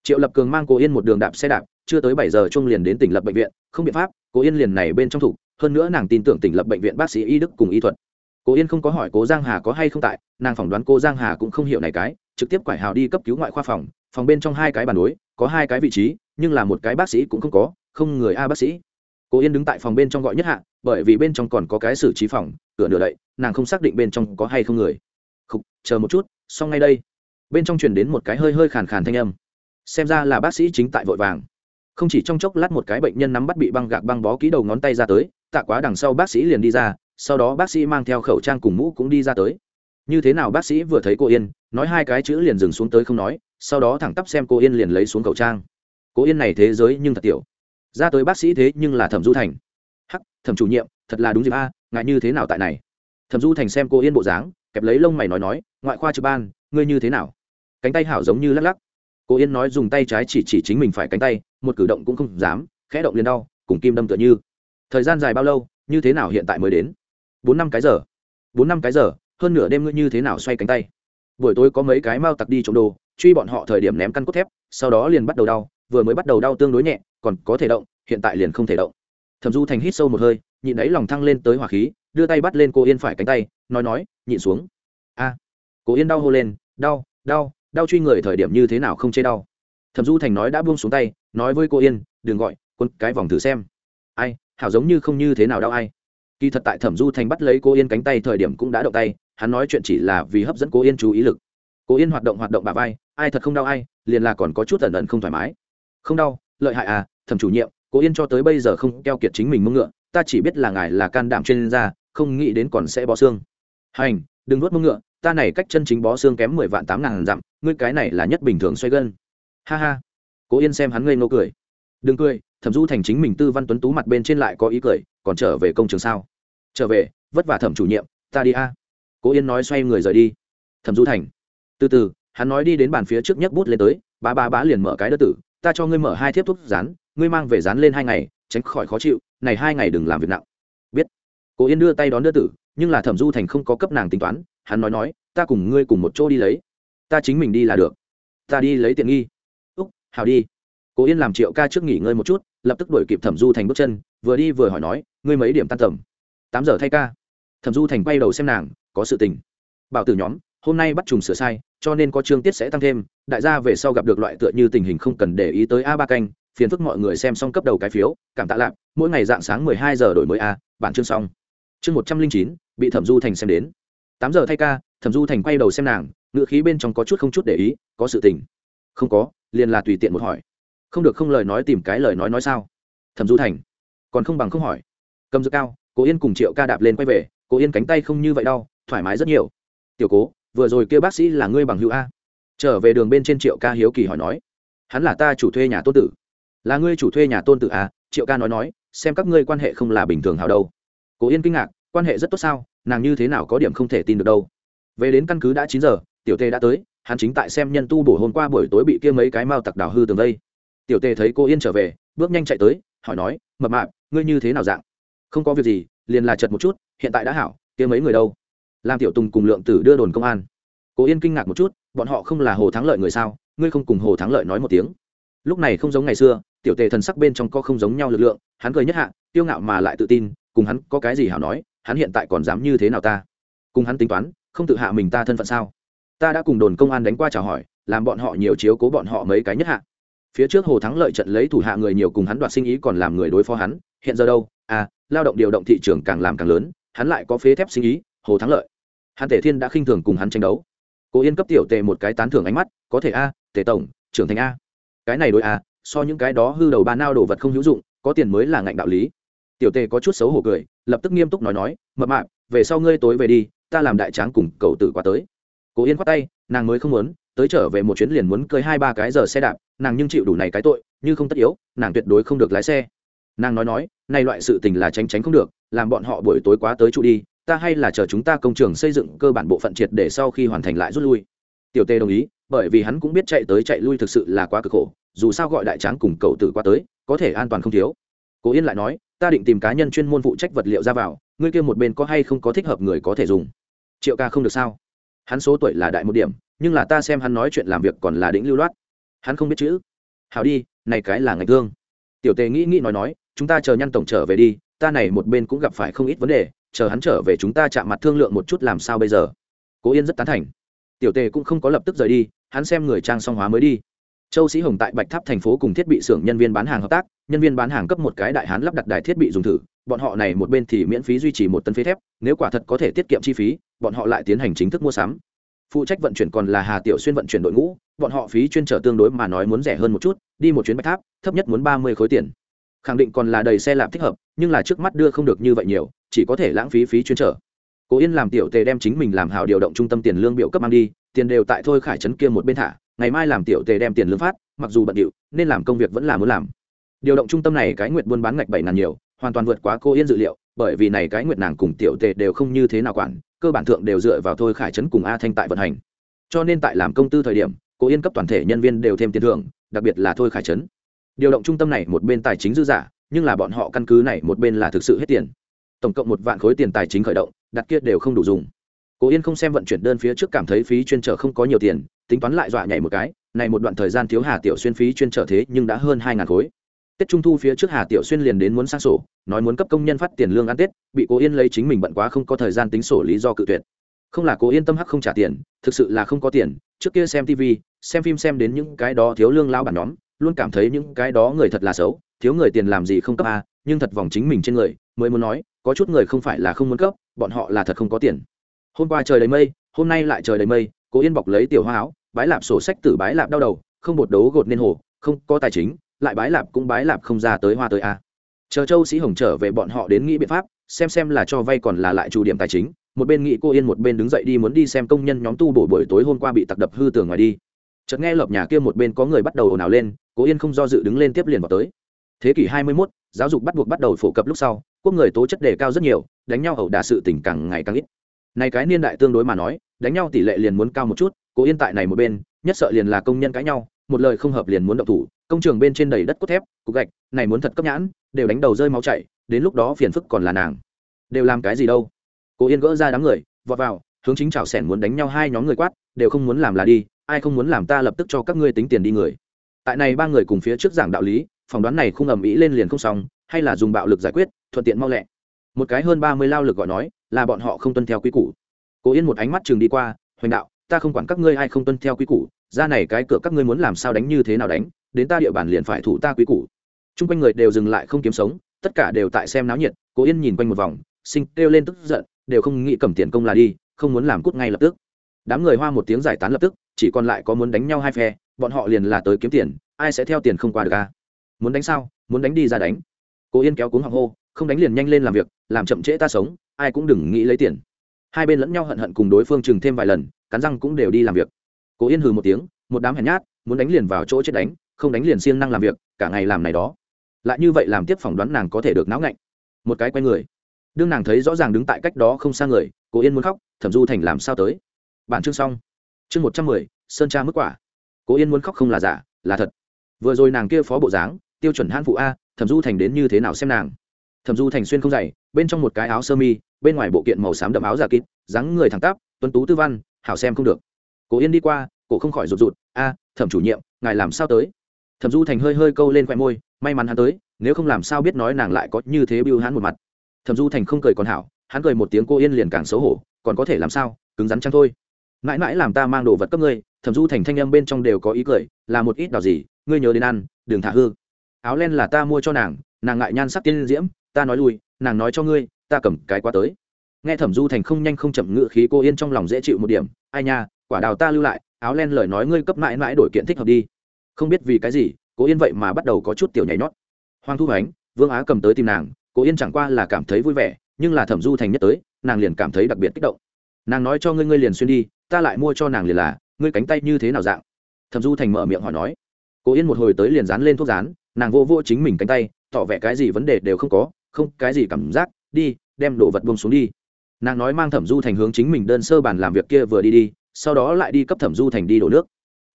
Triệu lập cường mang cô yên một đường đạp xe đạp, chưa tới bảy giờ chung liền đến tỉnh lập bệnh viện, không biện pháp cô yên liền này bên trong thủ, hơn nữa nàng tin tưởng tỉnh lập bệnh viện bác sĩ y đức cùng y thuật. Cô yên không có hỏi cố giang hà có hay không tại, nàng phỏng đoán cô giang hà cũng không hiểu này cái, trực tiếp quải hào đi cấp cứu ngoại khoa phòng phòng bên trong hai cái bàn đối, có hai cái vị trí, nhưng là một cái bác sĩ cũng không có, không người a bác sĩ. Cô yên đứng tại phòng bên trong gọi nhất hạ, bởi vì bên trong còn có cái xử trí phòng cửa nửa đậy nàng không xác định bên trong có hay không người. Khục, chờ một chút xong ngay đây. Bên trong truyền đến một cái hơi hơi khàn khàn thanh âm. Xem ra là bác sĩ chính tại vội vàng. Không chỉ trong chốc lát một cái bệnh nhân nắm bắt bị băng gạc băng bó ký đầu ngón tay ra tới tạ quá đằng sau bác sĩ liền đi ra sau đó bác sĩ mang theo khẩu trang cùng mũ cũng đi ra tới. Như thế nào bác sĩ vừa thấy cô yên nói hai cái chữ liền dừng xuống tới không nói sau đó thẳng tắp xem cô yên liền lấy xuống khẩu trang. Cô yên này thế giới nhưng thật tiểu. Ra tới bác sĩ thế nhưng là thẩm du thành. Hắc thẩm chủ nhiệm thật là đúng dịp a ngại như thế nào tại này? Thẩm du thành xem cô yên bộ dáng, kẹp lấy lông mày nói nói, ngoại khoa trực ban, ngươi như thế nào? Cánh tay hảo giống như lắc lắc. Cô yên nói dùng tay trái chỉ chỉ chính mình phải cánh tay, một cử động cũng không dám, khẽ động liền đau, cùng kim đâm tựa như. Thời gian dài bao lâu, như thế nào hiện tại mới đến? Bốn năm cái giờ. Bốn năm cái giờ, hơn nửa đêm ngươi như thế nào xoay cánh tay? Buổi tối có mấy cái mau tặc đi trộm đồ, truy bọn họ thời điểm ném căn cốt thép, sau đó liền bắt đầu đau, vừa mới bắt đầu đau tương đối nhẹ, còn có thể động, hiện tại liền không thể động. Thẩm du thành hít sâu một hơi nhịn ấy lòng thăng lên tới hỏa khí đưa tay bắt lên cô yên phải cánh tay nói nói nhịn xuống. A. À, cô yên đau hô lên đau đau đau truy người thời điểm như thế nào không chê đau. Thẩm du thành nói đã buông xuống tay nói với cô yên đừng gọi quân cái vòng thử xem. Ai hảo giống như không như thế nào đau ai. Kỳ thật tại thẩm du thành bắt lấy cô yên cánh tay thời điểm cũng đã động tay hắn nói chuyện chỉ là vì hấp dẫn cô yên chú ý lực. Cô yên hoạt động hoạt động bà vai ai thật không đau ai liền là còn có chút ẩn ẩn không thoải mái. Không đau lợi hại à thẩm chủ nhiệm cô yên cho tới bây giờ không keo kiệt chính mình mưng ngựa ta chỉ biết là ngài là can đảm chuyên gia, không nghĩ đến còn sẽ bó xương. Hành, đừng nuốt mông ngựa, ta này cách chân chính bó xương kém mười vạn tám ngàn dặm, ngươi cái này là nhất bình thường xoay gân. Ha ha. Cố yên xem hắn ngây ngô cười. Đừng cười, thẩm du thành chính mình tư văn tuấn tú mặt bên trên lại có ý cười, còn trở về công trường sao? Trở về, vất vả thẩm chủ nhiệm, ta đi a. Cố yên nói xoay người rời đi. Thẩm du thành. Từ từ, hắn nói đi đến bàn phía trước nhấc bút lên tới ba ba bá liền mở cái đỡ tử, ta cho ngươi mở hai thiếp thuốc rán, ngươi mang về rán lên hai ngày, tránh khỏi khó chịu này hai ngày đừng làm việc nặng. Biết. Cố yên đưa tay đón đưa tử, nhưng là thẩm du thành không có cấp nàng tính toán, hắn nói nói, ta cùng ngươi cùng một chỗ đi lấy. Ta chính mình đi là được. Ta đi lấy tiện nghi. Úc hào đi. Cố yên làm triệu ca trước nghỉ ngơi một chút, lập tức đuổi kịp thẩm du thành bước chân, vừa đi vừa hỏi nói, ngươi mấy điểm tan tầm? Tám giờ thay ca. Thẩm du thành quay đầu xem nàng, có sự tình. Bảo tử nhóm, hôm nay bắt trùng sửa sai, cho nên có chương tiết sẽ tăng thêm, đại gia về sau gặp được loại tựa như tình hình không cần để ý tới a ba canh, phiền phức mọi người xem xong cấp đầu cái phiếu, cảm tạ lạp mỗi ngày dạng sáng mười hai giờ đổi mới a, bản chương xong. Chương một trăm linh chín, bị thẩm du thành xem đến. Tám giờ thay ca, thẩm du thành quay đầu xem nàng ngựa khí bên trong có chút không chút để ý, có sự tình. Không có, liền là tùy tiện một hỏi. Không được không lời nói tìm cái lời nói nói sao? Thẩm du thành. Còn không bằng không hỏi. Cầm dược cao, cố yên cùng triệu ca đạp lên quay về, cố yên cánh tay không như vậy đau, thoải mái rất nhiều. Tiểu cố, vừa rồi kia bác sĩ là ngươi bằng hữu a? Trở về đường bên trên triệu ca hiếu kỳ hỏi nói. Hắn là ta chủ thuê nhà tôn tử. Là ngươi chủ thuê nhà tôn tử a triệu ca nói nói xem các ngươi quan hệ không là bình thường hào đâu. Cố yên kinh ngạc, quan hệ rất tốt sao? Nàng như thế nào có điểm không thể tin được đâu. Về đến căn cứ đã chín giờ, tiểu tê đã tới, hắn chính tại xem nhân tu bổ hôm qua buổi tối bị kia mấy cái mao tặc đào hư tường đây tiểu tê thấy cô yên trở về, bước nhanh chạy tới, hỏi nói, mập mạp, ngươi như thế nào dạng? Không có việc gì, liền là chật một chút, hiện tại đã hảo, kia mấy người đâu? Làm tiểu tùng cùng lượng tử đưa đồn công an. Cô yên kinh ngạc một chút, bọn họ không là hồ thắng lợi người sao? Ngươi không cùng hồ thắng lợi nói một tiếng lúc này không giống ngày xưa, tiểu tề thần sắc bên trong có không giống nhau lực lượng, hắn cười nhất hạ, tiêu ngạo mà lại tự tin, cùng hắn có cái gì hảo nói, hắn hiện tại còn dám như thế nào ta? Cùng hắn tính toán, không tự hạ mình ta thân phận sao? Ta đã cùng đồn công an đánh qua chào hỏi, làm bọn họ nhiều chiếu cố bọn họ mấy cái nhất hạ. Phía trước hồ thắng lợi trận lấy thủ hạ người nhiều cùng hắn đoạt sinh ý còn làm người đối phó hắn, hiện giờ đâu? À lao động điều động thị trường càng làm càng lớn, hắn lại có phế thép sinh ý, hồ thắng lợi. Hắn tể thiên đã khinh thường cùng hắn tranh đấu. Cố yên cấp tiểu tề một cái tán thưởng ánh mắt, có thể a, tề tổng, trưởng thành a cái này đối a so những cái đó hư đầu ba nao đồ vật không hữu dụng, có tiền mới là ngạnh đạo lý. Tiểu tề có chút xấu hổ cười, lập tức nghiêm túc nói nói, mập mạp, về sau ngươi tối về đi, ta làm đại tráng cùng cậu tử qua tới. Cố yên khoát tay, nàng mới không muốn, tới trở về một chuyến liền muốn cơi hai ba cái giờ xe đạp, nàng nhưng chịu đủ này cái tội, như không tất yếu, nàng tuyệt đối không được lái xe. Nàng nói nói nay loại sự tình là tránh tránh không được, làm bọn họ buổi tối quá tới trụ đi, ta hay là chờ chúng ta công trường xây dựng cơ bản bộ phận triệt để sau khi hoàn thành lại rút lui. Tiểu tê đồng ý bởi vì hắn cũng biết chạy tới chạy lui thực sự là quá cực khổ, dù sao gọi đại tráng cùng cậu tử qua tới, có thể an toàn không thiếu. Cố yên lại nói, ta định tìm cá nhân chuyên môn phụ trách vật liệu ra vào, ngươi kia một bên có hay không có thích hợp người có thể dùng? Triệu ca không được sao? Hắn số tuổi là đại một điểm, nhưng là ta xem hắn nói chuyện làm việc còn là đĩnh lưu loát. Hắn không biết chữ. Hào đi, này cái là ngạch thương tiểu tề nghĩ nghĩ nói nói, chúng ta chờ nhăn tổng trở về đi, ta này một bên cũng gặp phải không ít vấn đề, chờ hắn trở về chúng ta chạm mặt thương lượng một chút làm sao bây giờ. Cố yên rất tán thành. Tiểu tề cũng không có lập tức rời đi hắn xem người trang song hóa mới đi. Châu sĩ hồng tại bạch tháp thành phố cùng thiết bị xưởng nhân viên bán hàng hợp tác, nhân viên bán hàng cấp một cái đại hán lắp đặt đài thiết bị dùng thử, bọn họ này một bên thì miễn phí duy trì một tấn phế thép, nếu quả thật có thể tiết kiệm chi phí, bọn họ lại tiến hành chính thức mua sắm. Phụ trách vận chuyển còn là hà tiểu xuyên vận chuyển đội ngũ, bọn họ phí chuyên trở tương đối mà nói muốn rẻ hơn một chút, đi một chuyến bạch tháp, thấp nhất muốn ba mươi khối tiền. Khẳng định còn là đầy xe lạp thích hợp, nhưng là trước mắt đưa không được như vậy nhiều, chỉ có thể lãng phí phí chuyên trở. Cố yên làm tiểu tề đem chính mình làm hào điều động trung tâm tiền lương biểu cấp mang đi tiền đều tại thôi khải trấn kia một bên thả, ngày mai làm tiểu tề đem tiền lương phát, mặc dù bận điệu, nên làm công việc vẫn là muốn làm. Điều động trung tâm này cái nguyện buôn bán ngạch bảy ngàn nhiều, hoàn toàn vượt quá cô yên dự liệu, bởi vì này cái nguyện nàng cùng tiểu tề đều không như thế nào quản, cơ bản thượng đều dựa vào thôi khải trấn cùng a thanh tại vận hành. Cho nên tại làm công tư thời điểm, cô yên cấp toàn thể nhân viên đều thêm tiền thưởng, đặc biệt là thôi khải trấn. Điều động trung tâm này một bên tài chính dư giả nhưng là bọn họ căn cứ này một bên là thực sự hết tiền. Tổng cộng một vạn khối tiền tài chính khởi động, đặt kia đều không đủ dùng cố yên không xem vận chuyển đơn phía trước cảm thấy phí chuyên trở không có nhiều tiền, tính toán lại dọa nhảy một cái, này một đoạn thời gian thiếu hà tiểu xuyên phí chuyên trở thế nhưng đã hơn hai ngàn khối. Tết trung thu phía trước hà tiểu xuyên liền đến muốn sang sổ, nói muốn cấp công nhân phát tiền lương ăn tết, bị cố yên lấy chính mình bận quá không có thời gian tính sổ lý do cự tuyệt. Không là cố yên tâm hắc không trả tiền, thực sự là không có tiền, trước kia xem tv xem phim xem đến những cái đó thiếu lương lao bản nhóm, luôn cảm thấy những cái đó người thật là xấu, thiếu người tiền làm gì không cấp a, nhưng thật vòng chính mình trên người, mới muốn nói, có chút người không phải là không muốn cấp, bọn họ là thật không có tiền hôm qua trời đầy mây hôm nay lại trời đầy mây cố yên bọc lấy tiểu hoa áo bái lạp sổ sách tử bái lạp đau đầu không bột đấu gột nên hồ không có tài chính lại bái lạp cũng bái lạp không ra tới hoa tới a. Chờ châu sĩ hồng trở về bọn họ đến nghĩ biện pháp xem xem là cho vay còn là lại chủ điểm tài chính một bên nghĩ cô yên một bên đứng dậy đi muốn đi xem công nhân nhóm tu bổ buổi tối hôm qua bị tặc đập hư tường ngoài đi. Chợt nghe lợp nhà kia một bên có người bắt đầu ồn ào lên cố yên không do dự đứng lên tiếp liền vào tới. Thế kỷ 21, giáo dục bắt buộc bắt đầu phổ cập lúc sau quốc người tố chất đề cao rất nhiều đánh nhau ẩu đả sự tình càng ngày càng ít này cái niên đại tương đối mà nói, đánh nhau tỷ lệ liền muốn cao một chút, cố yên tại này một bên, nhất sợ liền là công nhân cãi nhau, một lời không hợp liền muốn động thủ, công trường bên trên đầy đất cốt thép, cục gạch, này muốn thật cấp nhãn, đều đánh đầu rơi máu chảy, đến lúc đó phiền phức còn là nàng. Đều làm cái gì đâu? Cố yên gỡ ra đám người, vọt vào, hướng chính chảo sẻn muốn đánh nhau hai nhóm người quát, đều không muốn làm là đi, ai không muốn làm ta lập tức cho các ngươi tính tiền đi người. Tại này ba người cùng phía trước giảng đạo lý, phỏng đoán này không ầm ĩ lên liền không xong, hay là dùng bạo lực giải quyết, thuận tiện mau lẹ. Một cái hơn ba mươi lao lực gọi nói là bọn họ không tuân theo quy củ. Cố yên một ánh mắt chừng đi qua, hoành đạo, ta không quản các ngươi ai không tuân theo quy củ, ra này cái cửa các ngươi muốn làm sao đánh như thế nào đánh, đến ta địa bàn liền phải thủ ta quy củ. Chung quanh người đều dừng lại không kiếm sống, tất cả đều tại xem náo nhiệt, cố yên nhìn quanh một vòng, sinh kêu lên tức giận, đều không nghĩ cầm tiền công là đi, không muốn làm cút ngay lập tức. Đám người hoa một tiếng giải tán lập tức, chỉ còn lại có muốn đánh nhau hai phe, bọn họ liền là tới kiếm tiền, ai sẽ theo tiền không qua được a? Muốn đánh sao? Muốn đánh đi ra đánh. Cố yên kéo cuống hoàng hô, không đánh liền nhanh lên làm việc, làm chậm trễ ta sống ai cũng đừng nghĩ lấy tiền. Hai bên lẫn nhau hận hận cùng đối phương chừng thêm vài lần, cắn răng cũng đều đi làm việc. Cố yên hừ một tiếng, một đám hèn nhát, muốn đánh liền vào chỗ chết đánh, không đánh liền siêng năng làm việc, cả ngày làm này đó. Lại như vậy làm tiếp phỏng đoán nàng có thể được náo ngạnh. Một cái quay người. Đương nàng thấy rõ ràng đứng tại cách đó không xa người, cố yên muốn khóc, thẩm du thành làm sao tới? Bản chương xong. Chương một trăm mười, sơn tra mức quả. Cố yên muốn khóc không là giả, là thật. Vừa rồi nàng kia phó bộ dáng, tiêu chuẩn hãn phụ a, thẩm du thành đến như thế nào xem nàng? Thẩm du thành xuyên không dày, bên trong một cái áo sơ mi, bên ngoài bộ kiện màu xám đậm áo giả kít dáng người thẳng tắp, tuấn tú tư văn, hảo xem không được. Cố yên đi qua, cổ không khỏi rụt rụt, a, thẩm chủ nhiệm, ngài làm sao tới? Thẩm du thành hơi hơi câu lên khoe môi, may mắn hắn tới, nếu không làm sao biết nói nàng lại có như thế biêu hắn một mặt. Thẩm du thành không cười còn hảo, hắn cười một tiếng cô yên liền càng xấu hổ, còn có thể làm sao, cứng rắn chăng thôi? Mãi mãi làm ta mang đồ vật cấp ngươi. Thẩm du thành thanh âm bên trong đều có ý cười, là một ít đào gì, ngươi nhớ đến ăn, đừng thả hư. Áo len là ta mua cho nàng nàng ngại nhan sắc tiên diễm, ta nói lui, nàng nói cho ngươi, ta cầm cái qua tới. Nghe thẩm du thành không nhanh không chậm ngự khí, cô yên trong lòng dễ chịu một điểm, ai nha, quả đào ta lưu lại, áo len lời nói ngươi cấp mãi mãi đổi kiện thích hợp đi. Không biết vì cái gì, cô yên vậy mà bắt đầu có chút tiểu nhảy nhót. Hoàng thu ánh vương á cầm tới tìm nàng, cô yên chẳng qua là cảm thấy vui vẻ, nhưng là thẩm du thành nhất tới, nàng liền cảm thấy đặc biệt kích động. Nàng nói cho ngươi ngươi liền xuyên đi, ta lại mua cho nàng liền là, ngươi cánh tay như thế nào dạng? Thẩm du thành mở miệng hỏi nói. Cô yên một hồi tới liền dán lên thuốc dán, nàng vô vô chính mình cánh tay tỏ vẻ cái gì vấn đề đều không có, không, cái gì cảm giác, đi, đem đồ vật buông xuống đi. Nàng nói mang thẩm du thành hướng chính mình đơn sơ bàn làm việc kia vừa đi đi, sau đó lại đi cấp thẩm du thành đi đổ nước.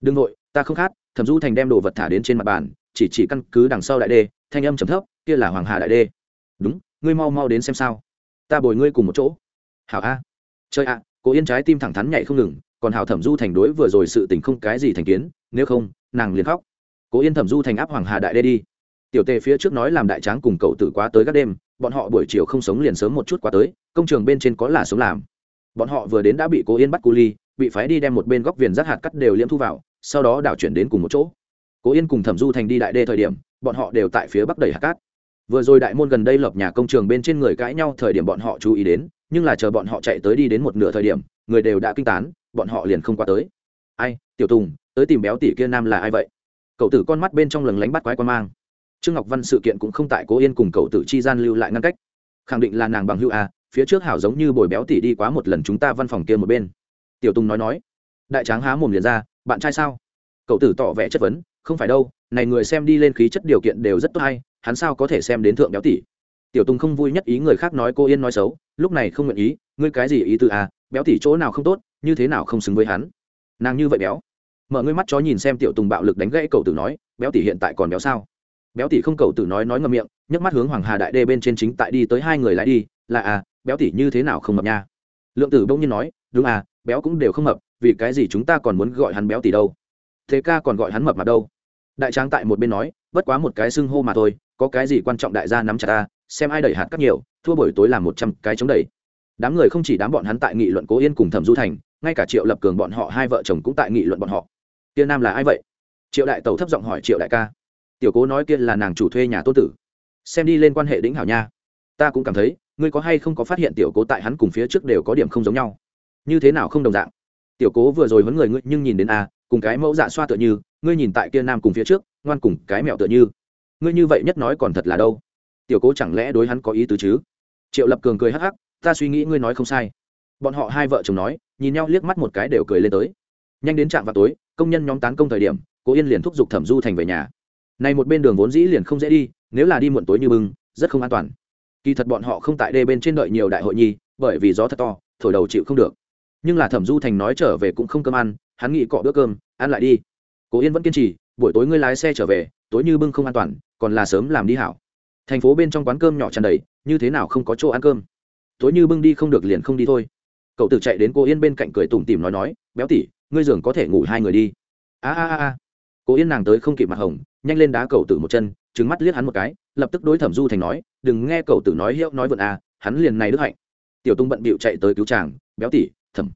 Đừng nội ta không khát. Thẩm du thành đem đồ vật thả đến trên mặt bàn, chỉ chỉ căn cứ đằng sau đại đê, thanh âm trầm thấp, kia là hoàng hà đại đê. Đúng, ngươi mau mau đến xem sao. Ta bồi ngươi cùng một chỗ. Hảo a. Chơi a, cố yên trái tim thẳng thắn nhảy không ngừng, còn hảo thẩm du thành đối vừa rồi sự tình không cái gì thành kiến, nếu không, nàng liền khóc. Cố yên thẩm du thành áp hoàng hà đại đê đi tiểu tề phía trước nói làm đại tráng cùng cậu tử quá tới các đêm, bọn họ buổi chiều không sống liền sớm một chút quá tới, công trường bên trên có là sống làm. Bọn họ vừa đến đã bị cố yên bắt cu ly, bị phái đi đem một bên góc viền rác hạt cắt đều liễm thu vào, sau đó đảo chuyển đến cùng một chỗ. Cố yên cùng thẩm du thành đi đại đê thời điểm, bọn họ đều tại phía bắc đầy hạt cát. Vừa rồi đại môn gần đây lập nhà công trường bên trên người cãi nhau thời điểm bọn họ chú ý đến, nhưng là chờ bọn họ chạy tới đi đến một nửa thời điểm, người đều đã kinh tán, bọn họ liền không qua tới. Ai, tiểu tùng, tới tìm béo tỷ kia nam là ai vậy? Cậu tử con mắt bên trong lừng lánh bắt quái quan mang trương ngọc văn sự kiện cũng không tại cố yên cùng cậu tử chi gian lưu lại ngăn cách. Khẳng định là nàng bằng hữu a, phía trước hảo giống như bồi béo tỷ đi quá một lần chúng ta văn phòng kia một bên. Tiểu tùng nói nói, đại tráng há mồm liền ra, bạn trai sao? Cậu tử tỏ vẻ chất vấn, không phải đâu, này người xem đi lên khí chất điều kiện đều rất tốt hay, hắn sao có thể xem đến thượng béo tỷ tiểu tùng không vui nhất ý người khác nói cô yên nói xấu, lúc này không nguyện ý, ngươi cái gì ý từ à béo tỷ chỗ nào không tốt, như thế nào không xứng với hắn? Nàng như vậy béo. Mở ngươi mắt chó nhìn xem tiểu tùng bạo lực đánh gãy cậu tử nói, béo tỷ hiện tại còn béo sao? Béo tỷ không cầu tử nói nói ngậm miệng, nhấc mắt hướng hoàng hà đại đê bên trên chính tại đi tới hai người lại đi, là à béo tỷ như thế nào không mập nha? Lượng tử bỗng nhiên nói, đúng à béo cũng đều không mập vì cái gì chúng ta còn muốn gọi hắn béo tỷ đâu? Thế ca còn gọi hắn mập mà đâu? Đại tráng tại một bên nói, bất quá một cái xưng hô mà thôi, có cái gì quan trọng đại gia nắm chặt ta, xem ai đẩy hạt cắt nhiều, thua buổi tối làm một trăm cái chống đẩy. Đám người không chỉ đám bọn hắn tại nghị luận cố yên cùng thẩm du thành, ngay cả triệu lập cường bọn họ hai vợ chồng cũng tại nghị luận bọn họ. Tiên nam là ai vậy? Triệu đại tẩu thấp giọng hỏi triệu đại ca tiểu cố nói kia là nàng chủ thuê nhà tôn tử. Xem đi lên quan hệ đĩnh hảo nha. Ta cũng cảm thấy, ngươi có hay không có phát hiện tiểu cố tại hắn cùng phía trước đều có điểm không giống nhau? Như thế nào không đồng dạng? Tiểu cố vừa rồi vấn người ngươi nhưng nhìn đến a cùng cái mẫu dạ xoa tựa như, ngươi nhìn tại kia nam cùng phía trước, ngoan cùng cái mẹo tựa như. Ngươi như vậy nhất nói còn thật là đâu? Tiểu cố chẳng lẽ đối hắn có ý tứ chứ? Triệu lập cường cười hắc hắc, ta suy nghĩ ngươi nói không sai. Bọn họ hai vợ chồng nói, nhìn nhau liếc mắt một cái đều cười lên tới. Nhanh đến trạm vào tối, công nhân nhóm tán công thời điểm, cố yên liền thúc giục thẩm du thành về nhà này một bên đường vốn dĩ liền không dễ đi, nếu là đi muộn tối như bưng, rất không an toàn. Kỳ thật bọn họ không tại đê bên trên đợi nhiều đại hội nhi, bởi vì gió thật to, thổi đầu chịu không được. Nhưng là thẩm du thành nói trở về cũng không cơm ăn, hắn nghĩ cọ bữa cơm, ăn lại đi. Cố yên vẫn kiên trì, buổi tối ngươi lái xe trở về, tối như bưng không an toàn, còn là sớm làm đi hảo. Thành phố bên trong quán cơm nhỏ tràn đầy, như thế nào không có chỗ ăn cơm? Tối như bưng đi không được liền không đi thôi. Cậu tử chạy đến cô yên bên cạnh cười tủm tỉm nói nói, béo tỉ ngươi giường có thể ngủ hai người đi. A a a a. Cô yên nàng tới không kịp mặt hồng nhanh lên đá cầu tử một chân trứng mắt liếc hắn một cái, lập tức đối thẩm du thành nói, đừng nghe cầu tử nói hiệu nói vượn à hắn liền này đức hạnh. Tiểu tung bận bịu chạy tới cứu chàng, béo tỉ thẩm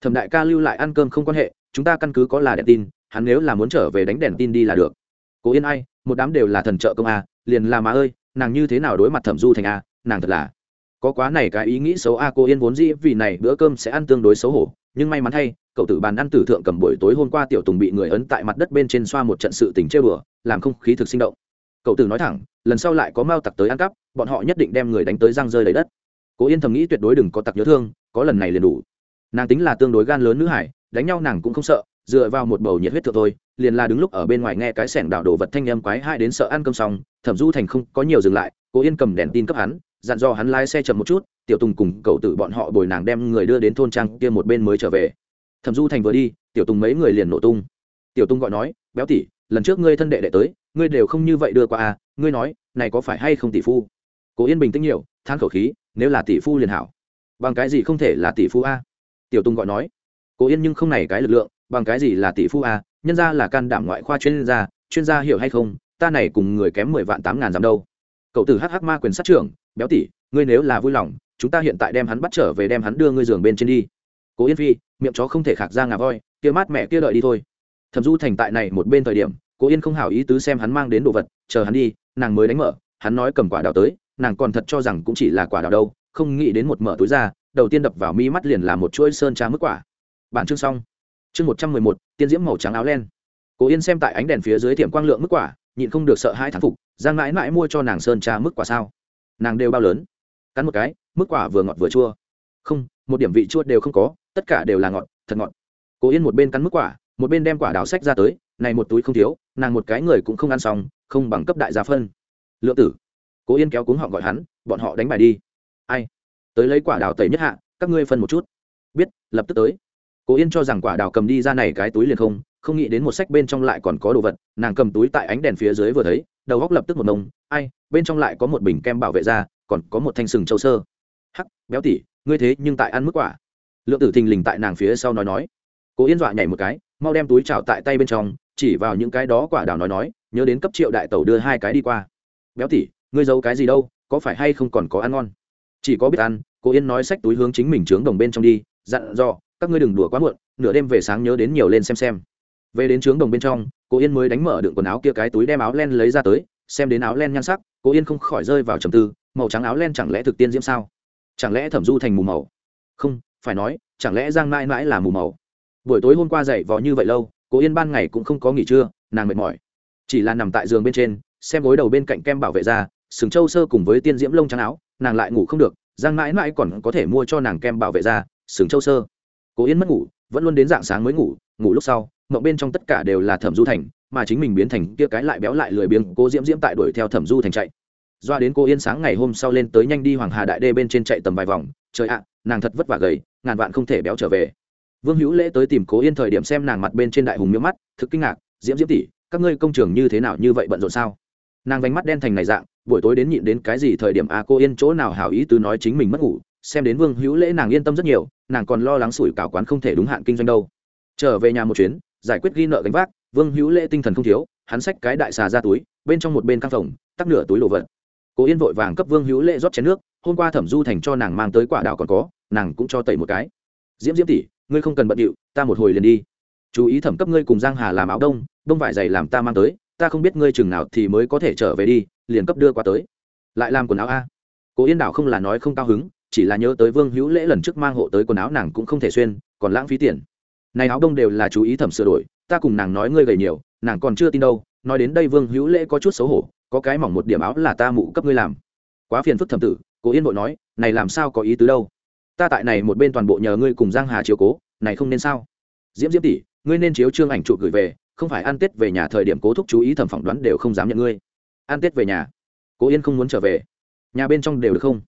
thẩm đại ca lưu lại ăn cơm không quan hệ, chúng ta căn cứ có là đèn tin, hắn nếu là muốn trở về đánh đèn tin đi là được. Cố yên ai, một đám đều là thần trợ công a liền là má ơi, nàng như thế nào đối mặt thẩm du thành a nàng thật là có quá này cái ý nghĩ xấu à, a cô yên vốn dĩ vì này bữa cơm sẽ ăn tương đối xấu hổ, nhưng may mắn thay cậu tử bàn ăn tử thượng cầm buổi tối hôm qua tiểu tùng bị người ấn tại mặt đất bên trên xoa một trận sự tình chơi bừa làm không khí thực sinh động. Cậu tử nói thẳng, lần sau lại có mao tặc tới ăn cắp, bọn họ nhất định đem người đánh tới răng rơi lấy đất. Cố yên thầm nghĩ tuyệt đối đừng có tặc nhớ thương, có lần này liền đủ. Nàng tính là tương đối gan lớn nữ hải, đánh nhau nàng cũng không sợ, dựa vào một bầu nhiệt huyết thượng thôi, liền là đứng lúc ở bên ngoài nghe cái sẻng đảo đồ vật thanh âm quái hai đến sợ ăn cơm xong, thẩm du thành không có nhiều dừng lại, cố yên cầm đèn tin cấp hắn, dặn dò hắn lái xe chậm một chút, tiểu tùng cùng cậu tử bọn họ bồi nàng đem người đưa đến thôn trang kia một bên mới trở về thẩm du thành vừa đi tiểu tùng mấy người liền nổ tung. Tiểu tùng gọi nói béo tỷ, lần trước ngươi thân đệ đệ tới ngươi đều không như vậy đưa qua à ngươi nói này có phải hay không tỷ phu? Cố yên bình tĩnh nhiều than khẩu khí nếu là tỷ phu liền hảo. Bằng cái gì không thể là tỷ phu a? Tiểu tùng gọi nói. Cố yên nhưng không này cái lực lượng bằng cái gì là tỷ phu a? Nhân ra là can đảm ngoại khoa chuyên gia chuyên gia hiểu hay không? Ta này cùng người kém mười vạn tám ngàn dặm đâu. Cậu tử hh ma quyền sát trưởng béo tỷ ngươi nếu là vui lòng chúng ta hiện tại đem hắn bắt trở về đem hắn đưa ngươi giường bên trên đi cố yên phi, miệng chó không thể khạc ra ngà voi, kia mát mẹ kia đợi đi thôi. Thẩm du thành tại này một bên thời điểm, cố yên không hảo ý tứ xem hắn mang đến đồ vật, chờ hắn đi, nàng mới đánh mở, hắn nói cầm quả đào tới, nàng còn thật cho rằng cũng chỉ là quả đào đâu, không nghĩ đến một mở túi ra, đầu tiên đập vào mi mắt liền là một chuỗi sơn trà mức quả. Bản chương xong. Chương một trăm mười một, tiên diễm màu trắng áo len. Cố yên xem tại ánh đèn phía dưới tiệm quang lượng mức quả, nhịn không được sợ hai thán phục, giang mãi mãi mua cho nàng sơn trà mức quả sao? Nàng đều bao lớn. Cắn một cái, mức quả vừa ngọt vừa chua. Không một điểm vị chua đều không có, tất cả đều là ngọt, thật ngọt. Cố yên một bên cắn mức quả, một bên đem quả đào sách ra tới, này một túi không thiếu, nàng một cái người cũng không ăn xong, không bằng cấp đại gia phân. Lượng tử. Cố yên kéo cuống họ gọi hắn, bọn họ đánh bài đi. Ai? Tới lấy quả đào tẩy nhất hạ, các ngươi phân một chút. Biết, lập tức tới. Cố yên cho rằng quả đào cầm đi ra này cái túi liền không không nghĩ đến một sách bên trong lại còn có đồ vật, nàng cầm túi tại ánh đèn phía dưới vừa thấy, đầu góc lập tức một nông ai, bên trong lại có một bình kem bảo vệ da, còn có một thanh sừng châu sơ. Hắc, béo tỉ ngươi thế nhưng tại ăn mức quả. Lượng tử thình lình tại nàng phía sau nói nói. Cố yên dọa nhảy một cái, mau đem túi trào tại tay bên trong, chỉ vào những cái đó quả đào nói nói, nhớ đến cấp triệu đại tẩu đưa hai cái đi qua. Béo tỉ, ngươi giấu cái gì đâu, có phải hay không còn có ăn ngon? Chỉ có biết ăn, cố yên nói xách túi hướng chính mình trướng đồng bên trong đi, dặn dò, các ngươi đừng đùa quá muộn, nửa đêm về sáng nhớ đến nhiều lên xem xem. Về đến trướng đồng bên trong, cố yên mới đánh mở đựng quần áo kia cái túi đem áo len lấy ra tới, xem đến áo len nhan sắc, cố yên không khỏi rơi vào trầm tư, màu trắng áo len chẳng lẽ thực tiên diễm sao? Chẳng lẽ thẩm du thành mù màu? Không, phải nói, chẳng lẽ giang mãi mãi là mù màu? Buổi tối hôm qua dậy vò như vậy lâu, cố yên ban ngày cũng không có nghỉ trưa, nàng mệt mỏi. Chỉ là nằm tại giường bên trên, xem gối đầu bên cạnh kem bảo vệ ra sừng trâu sơ cùng với tiên diễm lông trắng áo, nàng lại ngủ không được, giang mãi mãi còn có thể mua cho nàng kem bảo vệ ra sừng trâu sơ. Cố yên mất ngủ, vẫn luôn đến dạng sáng mới ngủ ngủ lúc sau, mộng bên trong tất cả đều là thẩm du thành, mà chính mình biến thành kia cái lại béo lại lười biếng cố diễm diễm tại đuổi theo thẩm du thành chạy doa đến cô yên sáng ngày hôm sau lên tới nhanh đi hoàng hà đại đê bên trên chạy tầm vài vòng. Trời ạ, nàng thật vất vả gầy, ngàn vạn không thể béo trở về. Vương hữu lễ tới tìm cố yên thời điểm xem nàng mặt bên trên đại hùng miếng mắt, thực kinh ngạc, diễm diễm tỷ, các ngươi công trường như thế nào như vậy bận rộn sao? Nàng vánh mắt đen thành này dạng, buổi tối đến nhịn đến cái gì thời điểm à cô yên chỗ nào hảo ý tứ nói chính mình mất ngủ. Xem đến vương hữu lễ nàng yên tâm rất nhiều, nàng còn lo lắng sủi cảo quán không thể đúng hạn kinh doanh đâu. Trở về nhà một chuyến, giải quyết ghi nợ gánh vác, vương hữu lễ tinh thần không thiếu, hắn xách cái đại xà ra túi, bên trong một bên căn phòng tắc nửa túi đồ vật cố yên vội vàng cấp vương hữu lễ rót chén nước, hôm qua thẩm du thành cho nàng mang tới quả đào còn có, nàng cũng cho tẩy một cái. Diễm diễm tỷ, ngươi không cần bận điệu, ta một hồi liền đi. Chú ý thẩm cấp ngươi cùng giang hà làm áo đông đông vải dày làm ta mang tới, ta không biết ngươi chừng nào thì mới có thể trở về đi, liền cấp đưa qua tới. Lại làm quần áo a. Cố yên đảo không là nói không cao hứng, chỉ là nhớ tới vương hữu lễ lần trước mang hộ tới quần áo nàng cũng không thể xuyên, còn lãng phí tiền. Này áo đông đều là chú ý thẩm sửa đổi, ta cùng nàng nói ngươi gầy nhiều, nàng còn chưa tin đâu, nói đến đây vương hữu lễ có chút xấu hổ có cái mỏng một điểm áo là ta mụ cấp ngươi làm. Quá phiền phức thẩm tử, cố yên bội nói, này làm sao có ý tứ đâu? Ta tại này một bên toàn bộ nhờ ngươi cùng giang hà chiếu cố, này không nên sao? Diễm diễm tỷ, ngươi nên chiếu trương ảnh chụp gửi về, không phải ăn tết về nhà thời điểm cố thúc chú ý thẩm phỏng đoán đều không dám nhận ngươi. Ăn tết về nhà. Cố yên không muốn trở về. Nhà bên trong đều được không?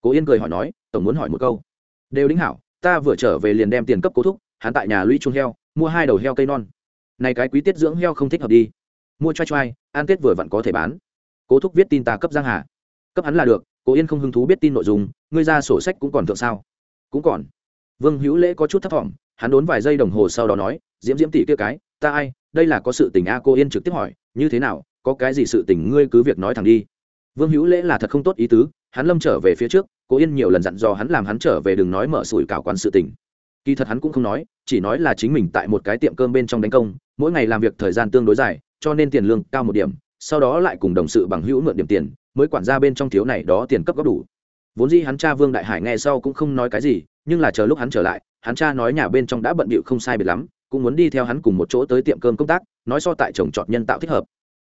Cố yên cười hỏi nói, tổng muốn hỏi một câu. Đều đính hảo, ta vừa trở về liền đem tiền cấp cố thúc, hắn tại nhà lũy chuông heo, mua hai đầu heo cây non. Này cái quý tiết dưỡng heo không thích hợp đi. Mua choai choai, ăn tết vừa vặn có thể bán cố thúc viết tin ta cấp giang hà. Cấp hắn là được, cố yên không hứng thú biết tin nội dung, ngươi ra sổ sách cũng còn thượng sao? Cũng còn. Vương hữu lễ có chút thấp thỏm, hắn đốn vài giây đồng hồ sau đó nói, diễm diễm tỷ kia cái, ta ai? Đây là có sự tình a, cô yên trực tiếp hỏi, như thế nào? Có cái gì sự tình ngươi cứ việc nói thẳng đi. Vương hữu lễ là thật không tốt ý tứ, hắn lâm trở về phía trước, cô yên nhiều lần dặn dò hắn làm hắn trở về đừng nói mở sủi cảo quán sự tình. Kỳ thật hắn cũng không nói, chỉ nói là chính mình tại một cái tiệm cơm bên trong đánh công, mỗi ngày làm việc thời gian tương đối dài, cho nên tiền lương cao một điểm sau đó lại cùng đồng sự bằng hữu mượn điểm tiền, mới quản ra bên trong thiếu này đó tiền cấp góp đủ. Vốn dĩ hắn cha vương đại hải nghe sau cũng không nói cái gì, nhưng là chờ lúc hắn trở lại, hắn cha nói nhà bên trong đã bận bịu không sai biệt lắm, cũng muốn đi theo hắn cùng một chỗ tới tiệm cơm công tác, nói so tại chồng trọt nhân tạo thích hợp.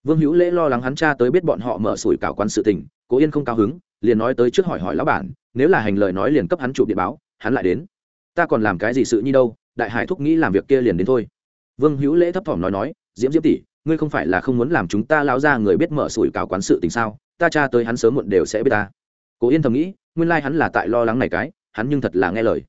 Vương hữu lễ lo lắng hắn cha tới biết bọn họ mở sủi cảo quán sự tình, cố yên không cao hứng, liền nói tới trước hỏi hỏi lão bản, nếu là hành lời nói liền cấp hắn chụp điện báo, hắn lại đến. Ta còn làm cái gì sự như đâu, đại hải thúc nghĩ làm việc kia liền đến thôi. Vương hữu lễ thấp thỏm nói nói, diễm diễm tỷ ngươi không phải là không muốn làm chúng ta lão ra người biết mở sủi cảo quán sự tình sao? Ta cha tới hắn sớm muộn đều sẽ biết ta. Cố yên thầm nghĩ, nguyên lai、like、hắn là tại lo lắng này cái, hắn nhưng thật là nghe lời.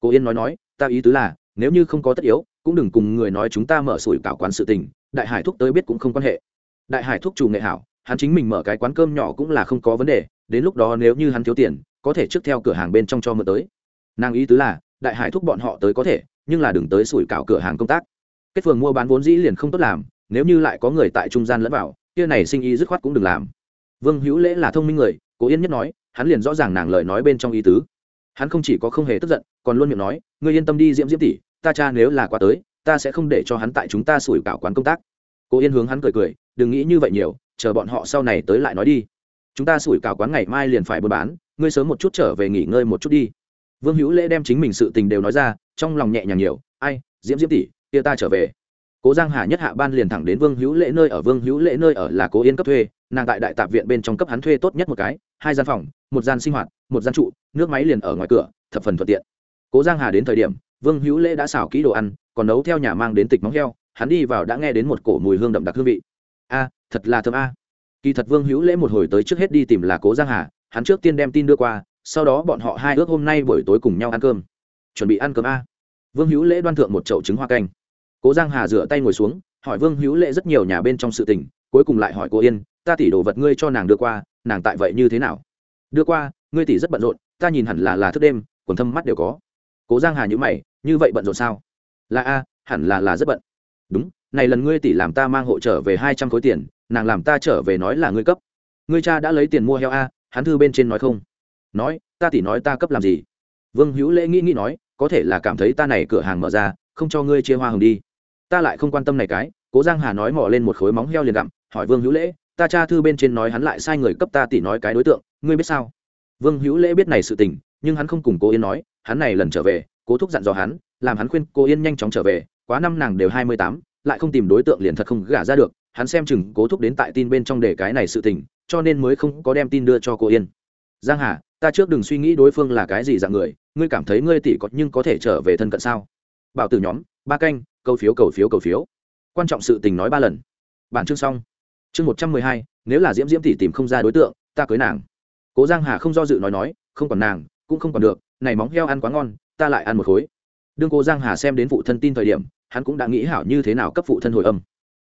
Cố yên nói nói, ta ý tứ là, nếu như không có tất yếu, cũng đừng cùng người nói chúng ta mở sủi cảo quán sự tình, đại hải thúc tới biết cũng không quan hệ. Đại hải thúc chủ nghệ hảo, hắn chính mình mở cái quán cơm nhỏ cũng là không có vấn đề, đến lúc đó nếu như hắn thiếu tiền, có thể trước theo cửa hàng bên trong cho mượn tới. Nàng ý tứ là, đại hải thúc bọn họ tới có thể, nhưng là đừng tới sủi cảo cửa hàng công tác. Kết phường mua bán vốn dĩ liền không tốt làm nếu như lại có người tại trung gian lẫn vào, kia này sinh ý dứt khoát cũng đừng làm. Vương hữu lễ là thông minh người, cố yên nhất nói, hắn liền rõ ràng nàng lời nói bên trong ý tứ. Hắn không chỉ có không hề tức giận, còn luôn miệng nói, ngươi yên tâm đi diễm diễm tỷ, ta cha nếu là qua tới, ta sẽ không để cho hắn tại chúng ta sủi cảo quán công tác. Cố yên hướng hắn cười cười, đừng nghĩ như vậy nhiều, chờ bọn họ sau này tới lại nói đi. Chúng ta sủi cảo quán ngày mai liền phải buôn bán, ngươi sớm một chút trở về nghỉ ngơi một chút đi. Vương hữu lễ đem chính mình sự tình đều nói ra, trong lòng nhẹ nhàng nhiều, ai, diễm diễm tỷ, kia ta trở về cố giang hà nhất hạ ban liền thẳng đến vương hữu lễ nơi ở. Vương hữu lễ nơi ở là cố yên cấp thuê, nàng tại đại tạp viện bên trong cấp hắn thuê tốt nhất một cái, hai gian phòng, một gian sinh hoạt, một gian trụ, nước máy liền ở ngoài cửa, thập phần thuận tiện. Cố giang hà đến thời điểm, vương hữu lễ đã xào kỹ đồ ăn, còn nấu theo nhà mang đến tịch móng heo, hắn đi vào đã nghe đến một cổ mùi hương đậm đặc hương vị. A, thật là thơm a. Kỳ thật vương hữu lễ một hồi tới trước hết đi tìm là cố giang hà, hắn trước tiên đem tin đưa qua, sau đó bọn họ hai ước hôm nay buổi tối cùng nhau ăn cơm. Chuẩn bị ăn cơm a. Vương hữu lễ đoan thượng một chậu trứng hoa canh cố giang hà rửa tay ngồi xuống, hỏi vương hữu lễ rất nhiều nhà bên trong sự tình, cuối cùng lại hỏi cô yên, ta tỷ đồ vật ngươi cho nàng đưa qua, nàng tại vậy như thế nào? Đưa qua, ngươi tỷ rất bận rộn, ta nhìn hẳn là là thức đêm, quần thâm mắt đều có. Cố giang hà nhữ mày, như vậy bận rộn sao? Là a, hẳn là là rất bận. Đúng, này lần ngươi tỷ làm ta mang hộ trở về hai trăm khối tiền, nàng làm ta trở về nói là ngươi cấp. Ngươi cha đã lấy tiền mua heo a, hắn thư bên trên nói không? Nói, ta tỷ nói ta cấp làm gì? Vương hữu lễ nghĩ nghĩ nói, có thể là cảm thấy ta này cửa hàng mở ra, không cho ngươi chia hoa hồng đi ta lại không quan tâm này cái, cố giang hà nói mò lên một khối móng heo liền gặm, hỏi vương hữu lễ, ta cha thư bên trên nói hắn lại sai người cấp ta tỷ nói cái đối tượng, ngươi biết sao? Vương hữu lễ biết này sự tình, nhưng hắn không cùng cô yên nói, hắn này lần trở về, cố thúc dặn dò hắn, làm hắn khuyên cô yên nhanh chóng trở về, quá năm nàng đều hai mươi tám, lại không tìm đối tượng liền thật không gả ra được, hắn xem chừng cố thúc đến tại tin bên trong để cái này sự tình, cho nên mới không có đem tin đưa cho cô yên. Giang hà, ta trước đừng suy nghĩ đối phương là cái gì dạng người, ngươi cảm thấy ngươi tỷ có nhưng có thể trở về thân cận sao? Bảo tử nhóm, ba canh câu phiếu cầu phiếu cầu phiếu. Quan trọng sự tình nói ba lần. Bản chương xong. Chương một trăm mười hai, nếu là diễm diễm thì tìm không ra đối tượng, ta cưới nàng. Cố giang hà không do dự nói nói, không còn nàng, cũng không còn được, này móng heo ăn quá ngon, ta lại ăn một khối. Đương cố giang hà xem đến phụ thân tin thời điểm, hắn cũng đã nghĩ hảo như thế nào cấp phụ thân hồi âm.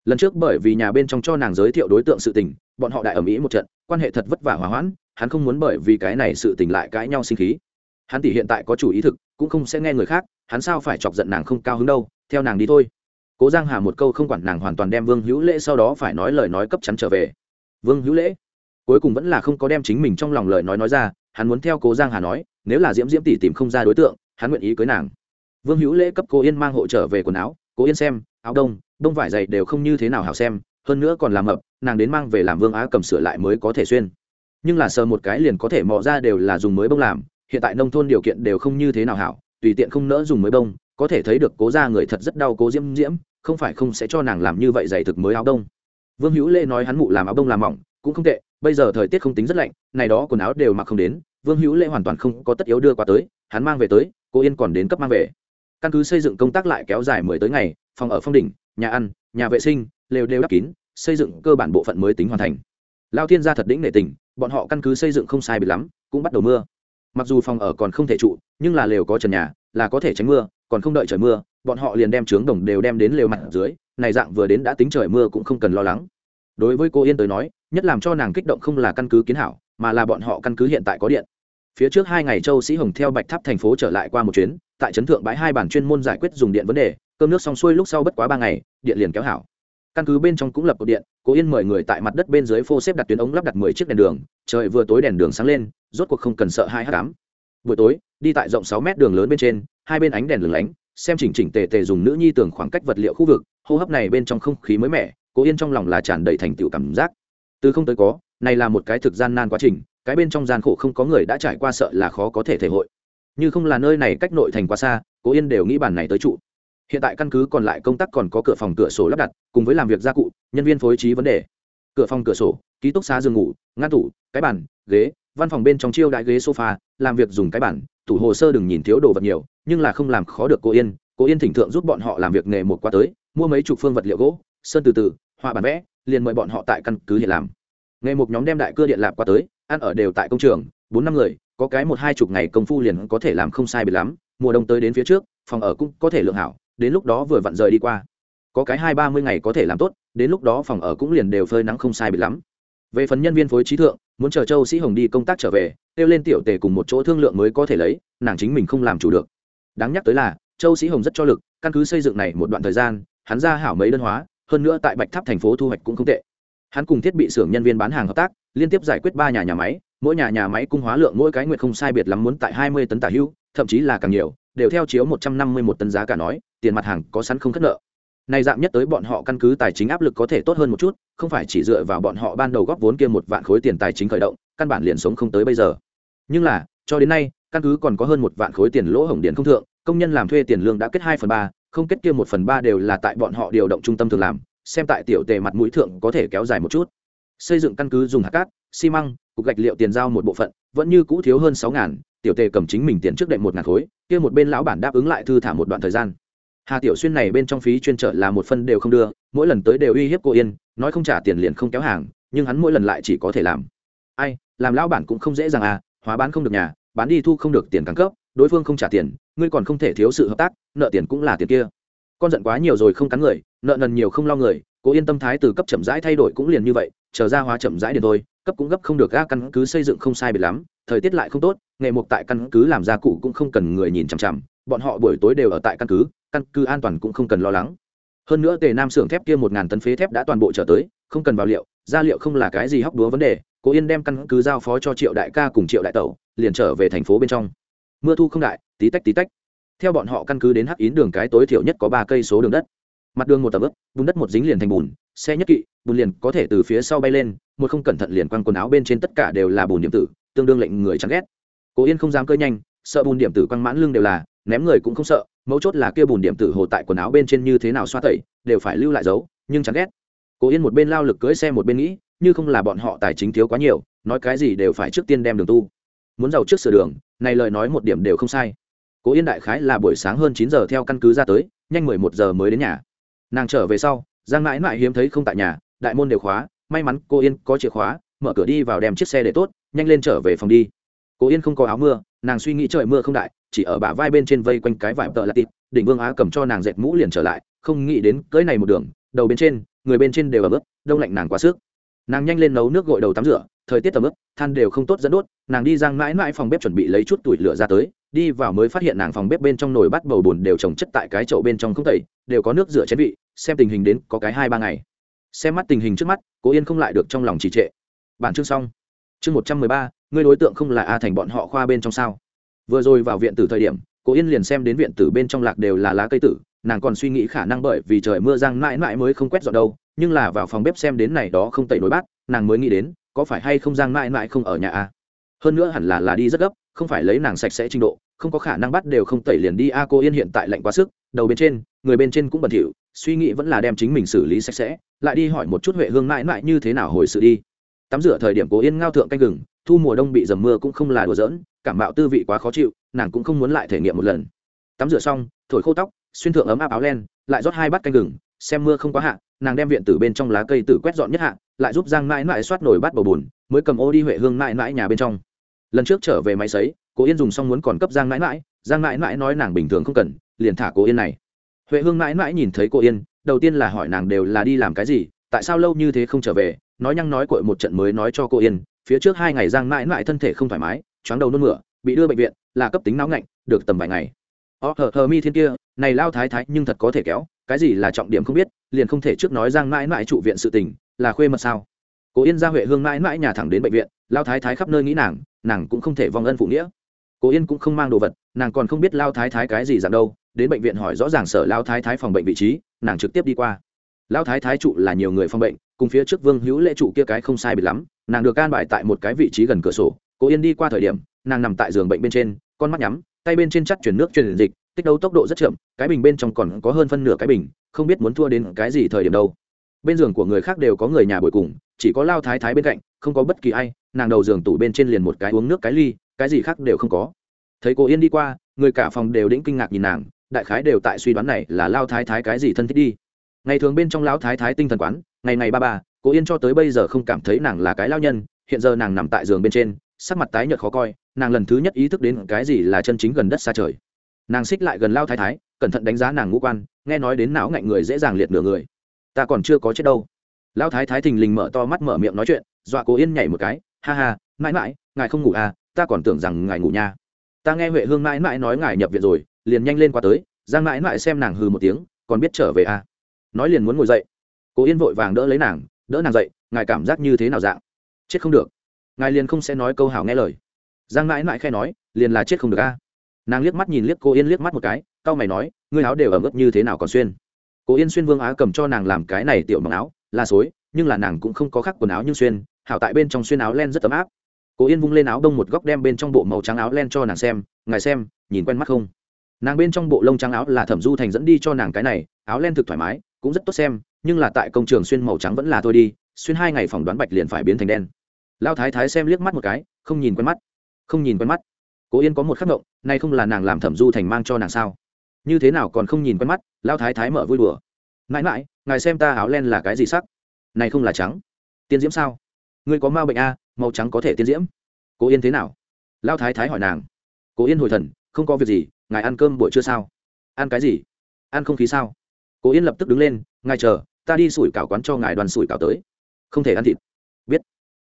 Lần trước bởi vì nhà bên trong cho nàng giới thiệu đối tượng sự tình, bọn họ đại ở mỹ một trận, quan hệ thật vất vả hòa hoãn, hắn không muốn bởi vì cái này sự tình lại cãi nhau sinh khí. Hắn tỷ hiện tại có chủ ý thực, cũng không sẽ nghe người khác hắn sao phải chọc giận nàng không cao hứng đâu, theo nàng đi thôi. Cố giang hà một câu không quản nàng hoàn toàn đem vương hữu lễ sau đó phải nói lời nói cấp chắn trở về. Vương hữu lễ? Cuối cùng vẫn là không có đem chính mình trong lòng lời nói nói ra, hắn muốn theo cố giang hà nói, nếu là diễm diễm tỷ tìm không ra đối tượng, hắn nguyện ý cưới nàng. Vương hữu lễ cấp cô yên mang hộ trở về quần áo, cố yên xem, áo đông đông vải dày đều không như thế nào hảo xem, hơn nữa còn làm mập, nàng đến mang về làm vương á cầm sửa lại mới có thể xuyên. Nhưng là sờ một cái liền có thể mò ra đều là dùng mới bông làm, hiện tại nông thôn điều kiện đều không như thế nào hảo tùy tiện không nỡ dùng mới bông, có thể thấy được cố ra người thật rất đau cố diễm diễm, không phải không sẽ cho nàng làm như vậy dày thực mới áo đông vương hữu lễ nói hắn mụ làm áo đông làm mỏng, cũng không tệ, bây giờ thời tiết không tính rất lạnh, này đó quần áo đều mặc không đến, vương hữu lễ hoàn toàn không có tất yếu đưa qua tới, hắn mang về tới, cô yên còn đến cấp mang về. Căn cứ xây dựng công tác lại kéo dài mười tới ngày, phòng ở phong đỉnh, nhà ăn, nhà vệ sinh, lều đều đắp kín, xây dựng cơ bản bộ phận mới tính hoàn thành. Lao thiên gia thật đĩnh nể tình, bọn họ căn cứ xây dựng không sai bị lắm, cũng bắt đầu mưa mặc dù phòng ở còn không thể trụ, nhưng là lều có trần nhà, là có thể tránh mưa, còn không đợi trời mưa, bọn họ liền đem trướng đồng đều đem đến lều mặt dưới, này dạng vừa đến đã tính trời mưa cũng không cần lo lắng. Đối với cô yên tới nói, nhất làm cho nàng kích động không là căn cứ kiến hảo, mà là bọn họ căn cứ hiện tại có điện. Phía trước hai ngày châu sĩ hồng theo bạch tháp thành phố trở lại qua một chuyến, tại trấn thượng bãi hai bản chuyên môn giải quyết dùng điện vấn đề, cơm nước xong xuôi lúc sau bất quá ba ngày, điện liền kéo hảo. Căn cứ bên trong cũng lập cột điện cố yên mời người tại mặt đất bên dưới phô xếp đặt tuyến ống lắp đặt mười chiếc đèn đường, trời vừa tối đèn đường sáng lên rốt cuộc không cần sợ hai h tám buổi tối, đi tại rộng sáu mét đường lớn bên trên, hai bên ánh đèn lửng lánh, xem chỉnh chỉnh tề tề dùng nữ nhi tường khoảng cách vật liệu khu vực, hô hấp này bên trong không khí mới mẻ cố yên trong lòng là tràn đầy thành tựu cảm giác. Từ không tới có, này là một cái thực gian nan quá trình, cái bên trong gian khổ không có người đã trải qua sợ là khó có thể thể hội. Như không là nơi này cách nội thành quá xa cố yên đều nghĩ bản này tới trụ. Hiện tại căn cứ còn lại công tác còn có cửa phòng cửa sổ lắp đặt, cùng với làm việc gia cụ, nhân viên phối trí vấn đề. Cửa phòng cửa sổ, ký túc xá giường ngủ, ngăn tủ, cái bàn, ghế văn phòng bên trong chiêu đại ghế sofa, làm việc dùng cái bản, tủ hồ sơ đừng nhìn thiếu đồ vật nhiều, nhưng là không làm khó được cô yên. Cô yên thỉnh thượng giúp bọn họ làm việc nghề một qua tới, mua mấy chục phương vật liệu gỗ, sơn từ từ, họa bản vẽ, liền mời bọn họ tại căn cứ hiện làm. Nghề một nhóm đem đại cưa điện lạp qua tới, ăn ở đều tại công trường, bốn năm người, có cái một hai chục ngày công phu liền có thể làm không sai biệt lắm, mùa đông tới đến phía trước, phòng ở cũng có thể lượng hảo, đến lúc đó vừa vặn rời đi qua. Có cái hai ba mươi ngày có thể làm tốt, đến lúc đó phòng ở cũng liền đều phơi nắng không sai biệt lắm về phần nhân viên phối trí thượng, muốn chờ châu sĩ hồng đi công tác trở về, kêu lên tiểu tề cùng một chỗ thương lượng mới có thể lấy, nàng chính mình không làm chủ được. Đáng nhắc tới là, châu sĩ hồng rất cho lực, căn cứ xây dựng này một đoạn thời gian, hắn ra hảo mấy đơn hóa, hơn nữa tại bạch tháp thành phố thu hoạch cũng không tệ. Hắn cùng thiết bị xưởng nhân viên bán hàng hợp tác, liên tiếp giải quyết ba nhà nhà máy, mỗi nhà nhà máy cung hóa lượng mỗi cái nguyện không sai biệt lắm muốn tại hai mươi tấn tả hưu, thậm chí là càng nhiều, đều theo chiếu một trăm năm mươi một tấn giá cả nói, tiền mặt hàng có sẵn không khất nợ này dạng nhất tới bọn họ căn cứ tài chính áp lực có thể tốt hơn một chút, không phải chỉ dựa vào bọn họ ban đầu góp vốn kia một vạn khối tiền tài chính khởi động, căn bản liền sống không tới bây giờ. Nhưng là, cho đến nay, căn cứ còn có hơn một vạn khối tiền lỗ hổng điện không thượng, công nhân làm thuê tiền lương đã kết hai phần ba, không kết kia một phần ba đều là tại bọn họ điều động trung tâm thường làm, xem tại tiểu tề mặt mũi thượng có thể kéo dài một chút. Xây dựng căn cứ dùng hạt cát, xi măng, cục gạch liệu tiền giao một bộ phận, vẫn như cũ thiếu hơn sáu ngàn, tiểu tề cầm chính mình tiền trước đệm một ngàn khối, kia một bên lão bản đáp ứng lại thư thả một đoạn thời gian hà tiểu xuyên này bên trong phí chuyên trở là một phân đều không đưa, mỗi lần tới đều uy hiếp cô yên, nói không trả tiền liền không kéo hàng, nhưng hắn mỗi lần lại chỉ có thể làm. Ai, làm lão bản cũng không dễ dàng à hóa bán không được nhà, bán đi thu không được tiền càng cấp, đối phương không trả tiền, ngươi còn không thể thiếu sự hợp tác, nợ tiền cũng là tiền kia. Con giận quá nhiều rồi không cắn người, nợ nần nhiều không lo người cố yên tâm thái từ cấp chậm rãi thay đổi cũng liền như vậy, chờ ra hóa chậm rãi điện thôi, cấp cũng gấp không được ga căn cứ xây dựng không sai biệt lắm, thời tiết lại không tốt, nghề mục tại căn cứ làm gia cụ cũng không cần người nhìn chằm chằm bọn họ buổi tối đều ở tại căn cứ căn cứ an toàn cũng không cần lo lắng. Hơn nữa tề nam xưởng thép kia một ngàn tấn phế thép đã toàn bộ trở tới, không cần vào liệu gia liệu không là cái gì hóc đúa vấn đề, cố yên đem căn cứ giao phó cho triệu đại ca cùng triệu đại tẩu, liền trở về thành phố bên trong. Mưa thu không đại, tí tách tí tách. Theo bọn họ căn cứ đến hắc yến đường cái tối thiểu nhất có ba cây số đường đất. Mặt đường một tầm ướp bùn đất một dính liền thành bùn, xe nhất kỵ, bùn liền có thể từ phía sau bay lên, một không cẩn thận liền quăng quần áo bên trên tất cả đều là bùn điểm tử, tương đương lệnh người chán ghét. Cố yên không dám cơ nhanh, sợ bùn điểm tử quăng mãn lưng đều là ném người cũng không sợ, mấu chốt là kia bùn điểm tử hồ tại quần áo bên trên như thế nào xoa tẩy, đều phải lưu lại dấu, nhưng chẳng ghét. Cố yên một bên lao lực cưỡi xe một bên nghĩ, như không là bọn họ tài chính thiếu quá nhiều, nói cái gì đều phải trước tiên đem đường tu. Muốn giàu trước sửa đường, này lời nói một điểm đều không sai. Cố yên đại khái là buổi sáng hơn chín giờ theo căn cứ ra tới, nhanh mười một giờ mới đến nhà. Nàng trở về sau, giang mãi mãi hiếm thấy không tại nhà, đại môn đều khóa, may mắn cô yên có chìa khóa, mở cửa đi vào đem chiếc xe để tốt, nhanh lên trở về phòng đi. Cố yên không có áo mưa, nàng suy nghĩ trời mưa không đại, chỉ ở bả vai bên trên vây quanh cái vải tợ là tịt đỉnh vương á cầm cho nàng dệt mũ liền trở lại, không nghĩ đến cưới này một đường, đầu bên trên, người bên trên đều ở bước đông lạnh nàng quá sức. Nàng nhanh lên nấu nước gội đầu tắm rửa, thời tiết tầm ướp than đều không tốt dẫn đốt, nàng đi giang mãi mãi phòng bếp chuẩn bị lấy chút tuổi lửa ra tới, đi vào mới phát hiện nàng phòng bếp bên trong nồi bắt bầu bùn đều trồng chất tại cái chậu bên trong không tẩy, đều có nước rửa chén vị, xem tình hình đến có cái hai ba ngày. Xem mắt tình hình trước mắt, cố yên không lại được trong lòng trì trệ. Bản chương xong. Chương một trăm mười ba người đối tượng không là a thành bọn họ khoa bên trong sao? Vừa rồi vào viện tử thời điểm cố yên liền xem đến viện tử bên trong lạc đều là lá cây tử, nàng còn suy nghĩ khả năng bởi vì trời mưa giang mãi mãi mới không quét dọn đâu, nhưng là vào phòng bếp xem đến này đó không tẩy nổi bát, nàng mới nghĩ đến, có phải hay không giang mãi mãi không ở nhà a? Hơn nữa hẳn là là đi rất gấp, không phải lấy nàng sạch sẽ trình độ, không có khả năng bắt đều không tẩy liền đi a cô yên hiện tại lạnh quá sức, đầu bên trên, người bên trên cũng bẩn thỉu, suy nghĩ vẫn là đem chính mình xử lý sạch sẽ, lại đi hỏi một chút huệ hương mãi mãi như thế nào hồi sự đi. Tắm rửa thời điểm cố yên ngao thượng canh gừng thu mùa đông bị dầm mưa cũng không là đùa giỡn, cảm mạo tư vị quá khó chịu, nàng cũng không muốn lại thể nghiệm một lần. Tắm rửa xong, thổi khô tóc, xuyên thượng ấm áp áo len, lại rót hai bát canh gừng, xem mưa không quá hạ, nàng đem viện từ bên trong lá cây tử quét dọn nhất hạ, lại giúp giang mãi mãi soát nổi bát bầu bùn, mới cầm ô đi huệ hương mãi mãi nhà bên trong. Lần trước trở về máy sấy, cố yên dùng xong muốn còn cấp giang mãi mãi giang mãi mãi nói nàng bình thường không cần, liền thả cố yên này. Huệ hương mãi mãi nhìn thấy cô yên, đầu tiên là hỏi nàng đều là đi làm cái gì, tại sao lâu như thế không trở về, nói nhăng nói cội một trận mới nói cho cô yên phía trước hai ngày giang mãi mãi thân thể không thoải mái chóng đầu nôn mửa, bị đưa bệnh viện, là cấp tính não ngạnh, được tầm vài ngày. Ó hờ hờ, mi thiên kia, này lao thái thái nhưng thật có thể kéo, cái gì là trọng điểm không biết, liền không thể trước nói giang mãi mãi trụ viện sự tình, là khuê mật sao? Cố yên ra huệ hương mãi mãi nhà thẳng đến bệnh viện, lao thái thái khắp nơi nghĩ nàng nàng cũng không thể vong ân phụ nghĩa. Cố yên cũng không mang đồ vật, nàng còn không biết lao thái thái cái gì dạng đâu, đến bệnh viện hỏi rõ ràng sở lao thái thái phòng bệnh vị trí, nàng trực tiếp đi qua. Lao thái thái trụ là nhiều người phòng bệnh, cùng phía trước vương hữu lễ trụ kia cái không sai biệt lắm nàng được can bài tại một cái vị trí gần cửa sổ, cố yên đi qua thời điểm, nàng nằm tại giường bệnh bên trên, con mắt nhắm, tay bên trên chắt chuyển nước truyền dịch tích đấu tốc độ rất chậm, cái bình bên trong còn có hơn phân nửa cái bình, không biết muốn thua đến cái gì thời điểm đâu. Bên giường của người khác đều có người nhà bồi cùng, chỉ có lao thái thái bên cạnh, không có bất kỳ ai, nàng đầu giường tủ bên trên liền một cái uống nước cái ly, cái gì khác đều không có. Thấy cô yên đi qua, người cả phòng đều đĩnh kinh ngạc nhìn nàng, đại khái đều tại suy đoán này là lao thái thái cái gì thân thích đi. Ngày thường bên trong lão thái thái tinh thần quán, ngày ngày ba ba cô yên cho tới bây giờ không cảm thấy nàng là cái lao nhân, hiện giờ nàng nằm tại giường bên trên, sắc mặt tái nhợt khó coi, nàng lần thứ nhất ý thức đến cái gì là chân chính gần đất xa trời. Nàng xích lại gần lao thái thái, cẩn thận đánh giá nàng ngũ quan, nghe nói đến não ngạnh người dễ dàng liệt nửa người. Ta còn chưa có chết đâu. Lao thái thái thình lình mở to mắt mở miệng nói chuyện, dọa cô yên nhảy một cái, ha ha, mãi mãi, ngài không ngủ à ta còn tưởng rằng ngài ngủ nha. Ta nghe huệ hương mãi mãi nói ngài nhập viện rồi, liền nhanh lên qua tới, giang mãi mãi xem nàng hừ một tiếng, còn biết trở về à? Nói liền muốn ngồi dậy. Cô yên vội vàng đỡ lấy nàng đỡ nàng dậy, ngài cảm giác như thế nào dạng? Chết không được. Ngài liền không sẽ nói câu hảo nghe lời. Giang mãi mãi khai nói, liền là chết không được a. À. nàng liếc mắt nhìn liếc cô yên liếc mắt một cái, cau mày nói, ngươi áo đều ẩm ướt như thế nào còn xuyên? Cô yên xuyên vương á cầm cho nàng làm cái này tiểu mặc áo, là xối, nhưng là nàng cũng không có khắc quần áo như xuyên, hảo tại bên trong xuyên áo len rất ấm áp. Cô yên vung lên áo đông một góc đem bên trong bộ màu trắng áo len cho nàng xem, ngài xem, nhìn quen mắt không? Nàng bên trong bộ lông trắng áo là thẩm du thành dẫn đi cho nàng cái này, áo len thực thoải mái, cũng rất tốt xem nhưng là tại công trường xuyên màu trắng vẫn là thôi đi, xuyên hai ngày phỏng đoán bạch liền phải biến thành đen. Lao thái thái xem liếc mắt một cái, không nhìn quen mắt. Không nhìn quen mắt. Cố yên có một khắc ngộng, nay không là nàng làm thẩm du thành mang cho nàng sao? Như thế nào còn không nhìn quen mắt, lao thái thái mở vui đùa. Mãi mãi, ngài xem ta áo len là cái gì sắc? Này không là trắng. Tiên diễm sao? Ngươi có ma bệnh a, màu trắng có thể tiên diễm. Cố yên thế nào? Lao thái thái hỏi nàng. Cố yên hồi thần, không có việc gì, ngài ăn cơm buổi trưa sao? Ăn cái gì? Ăn không khí sao? Cố yên lập tức đứng lên ngài chờ, ta đi sủi cảo quán cho ngài đoàn sủi cảo tới. Không thể ăn thịt. Biết.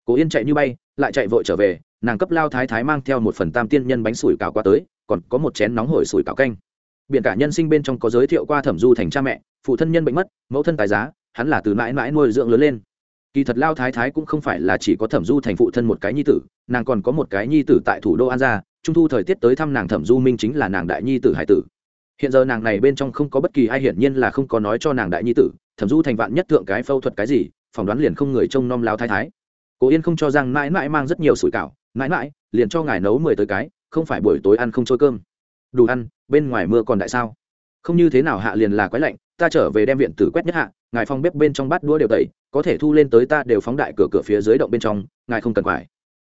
Cố yên chạy như bay, lại chạy vội trở về, nàng cấp lao thái thái mang theo một phần tam tiên nhân bánh sủi cảo qua tới, còn có một chén nóng hổi sủi cảo canh. Biển cả nhân sinh bên trong có giới thiệu qua thẩm du thành cha mẹ, phụ thân nhân bệnh mất, mẫu thân tài giá, hắn là từ mãi mãi nuôi dưỡng lớn lên. Kỳ thật lao thái thái cũng không phải là chỉ có thẩm du thành phụ thân một cái nhi tử, nàng còn có một cái nhi tử tại thủ đô an gia, trung thu thời tiết tới thăm nàng thẩm du minh chính là nàng đại nhi tử hải tử hiện giờ nàng này bên trong không có bất kỳ ai hiển nhiên là không có nói cho nàng đại nhi tử, thẩm du thành vạn nhất thượng cái phẫu thuật cái gì, phỏng đoán liền không người trông nom lao thái thái. Cố yên không cho rằng mãi mãi mang rất nhiều sủi cảo, mãi mãi, liền cho ngài nấu mười tới cái, không phải buổi tối ăn không trôi cơm. Đủ ăn, bên ngoài mưa còn đại sao? Không như thế nào hạ liền là quái lạnh, ta trở về đem viện tử quét nhất hạ, ngài phong bếp bên trong bát đũa đều tẩy, có thể thu lên tới ta đều phóng đại cửa cửa phía dưới động bên trong, ngài không cần phải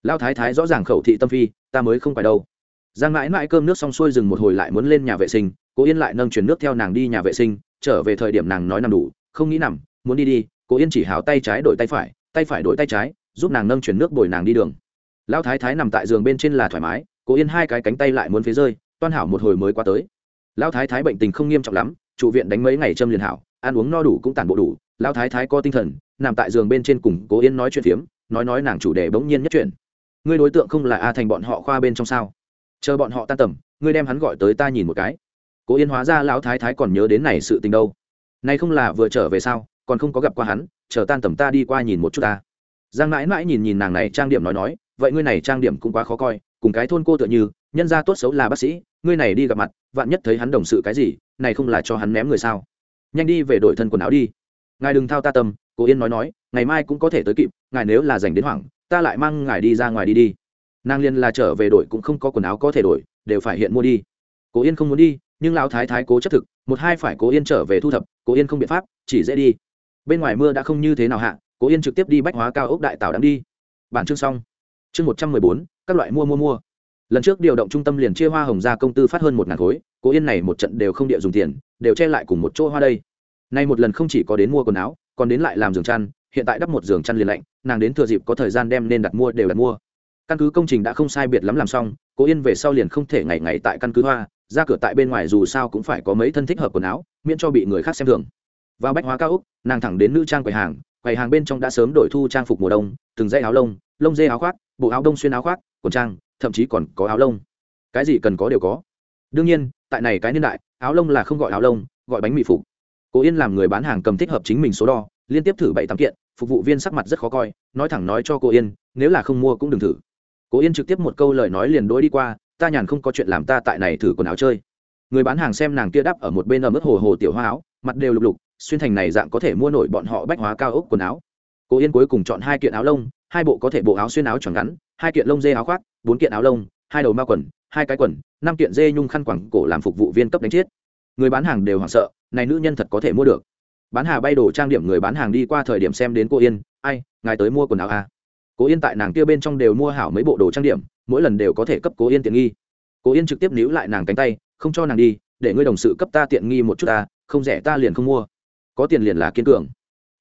lao thái thái rõ ràng khẩu thị tâm phi, ta mới không phải đâu. Giang mãi mãi cơm nước xong xuôi dừng một hồi lại muốn lên nhà vệ sinh cố yên lại nâng chuyển nước theo nàng đi nhà vệ sinh, trở về thời điểm nàng nói nằm đủ, không nghĩ nằm, muốn đi đi, cố yên chỉ hào tay trái đổi tay phải tay phải đổi tay trái, giúp nàng nâng chuyển nước bồi nàng đi đường. Lão thái thái nằm tại giường bên trên là thoải mái, cố yên hai cái cánh tay lại muốn phía rơi, toan hảo một hồi mới qua tới. Lão thái thái bệnh tình không nghiêm trọng lắm, trụ viện đánh mấy ngày châm liền hảo, ăn uống no đủ cũng tản bộ đủ, Lão thái thái có tinh thần, nằm tại giường bên trên cùng cố yên nói chuyện phiếm, nói nói nàng chủ đề bỗng nhiên nhất chuyện ngươi đối tượng không là a thành bọn họ khoa bên trong sao? Chờ bọn họ tan tầm, ngươi đem hắn gọi tới ta nhìn một cái cố yên hóa ra lão thái thái còn nhớ đến này sự tình đâu. Này không là vừa trở về sao, còn không có gặp qua hắn, chờ tan tầm ta đi qua nhìn một chút ta. Giang mãi mãi nhìn nhìn nàng này trang điểm nói nói, vậy ngươi này trang điểm cũng quá khó coi, cùng cái thôn cô tựa như, nhân gia tốt xấu là bác sĩ, ngươi này đi gặp mặt, vạn nhất thấy hắn đồng sự cái gì, này không là cho hắn ném người sao? Nhanh đi về đổi thân quần áo đi. Ngài đừng thao ta tâm cô yên nói nói, ngày mai cũng có thể tới kịp, ngài nếu là dành đến hoảng, ta lại mang ngài đi ra ngoài đi đi. Nàng liên là trở về đổi cũng không có quần áo có thể đổi, đều phải hiện mua đi cố yên không muốn đi, nhưng lão thái thái cố chấp thực, một hai phải cố yên trở về thu thập, cố yên không biện pháp, chỉ dễ đi. Bên ngoài mưa đã không như thế nào hạ, cố yên trực tiếp đi bách hóa cao ốc đại tảo đắm đi. Bản chương xong. Chương một trăm mười bốn, các loại mua mua mua. Lần trước điều động trung tâm liền chia hoa hồng ra công tư phát hơn một ngàn khối, cố yên này một trận đều không địa dùng tiền, đều che lại cùng một chỗ hoa đây. Nay một lần không chỉ có đến mua quần áo, còn đến lại làm giường chăn, hiện tại đắp một giường chăn liền lạnh, nàng đến thừa dịp có thời gian đem nên đặt mua đều đặt mua. Căn cứ công trình đã không sai biệt lắm làm xong, cố yên về sau liền không thể ngày ngày tại căn cứ hoa ra cửa tại bên ngoài dù sao cũng phải có mấy thân thích hợp quần áo, miễn cho bị người khác xem thường. Vào bách hóa cao úc, nàng thẳng đến nữ trang quầy hàng quầy hàng bên trong đã sớm đổi thu trang phục mùa đông, từng dây áo lông lông dê áo khoác, bộ áo đông xuyên áo khoác, quần trang, thậm chí còn có áo lông. Cái gì cần có đều có. Đương nhiên, tại này cái niên đại, áo lông là không gọi áo lông, gọi bánh mì phục. Cố yên làm người bán hàng cầm thích hợp chính mình số đo, liên tiếp thử bảy tám kiện, phục vụ viên sắc mặt rất khó coi, nói thẳng nói cho cô yên, nếu là không mua cũng đừng thử. Cố yên trực tiếp một câu lời nói liền đối đi qua ta nhàn không có chuyện làm ta tại này thử quần áo chơi. Người bán hàng xem nàng kia đắp ở một bên ở mức hồ hồ tiểu hoa áo, mặt đều lục lục, xuyên thành này dạng có thể mua nổi bọn họ bách hóa cao ốc quần áo. Cố yên cuối cùng chọn hai kiện áo lông, hai bộ có thể bộ áo xuyên áo tròn ngắn, hai kiện lông dê áo khoác, bốn kiện áo lông, hai đầu ma quần, hai cái quần, năm kiện dê nhung khăn quẳng cổ làm phục vụ viên cấp đánh chết người bán hàng đều hoảng sợ, này nữ nhân thật có thể mua được. Bán hà bay đồ trang điểm người bán hàng đi qua thời điểm xem đến cô yên, ai, ngài tới mua quần áo à? cố yên tại nàng kia bên trong đều mua hảo mấy bộ đồ trang điểm mỗi lần đều có thể cấp cố yên tiện nghi. Cố yên trực tiếp níu lại nàng cánh tay, không cho nàng đi, để ngươi đồng sự cấp ta tiện nghi một chút ta, không rẻ ta liền không mua. Có tiền liền là kiên cường.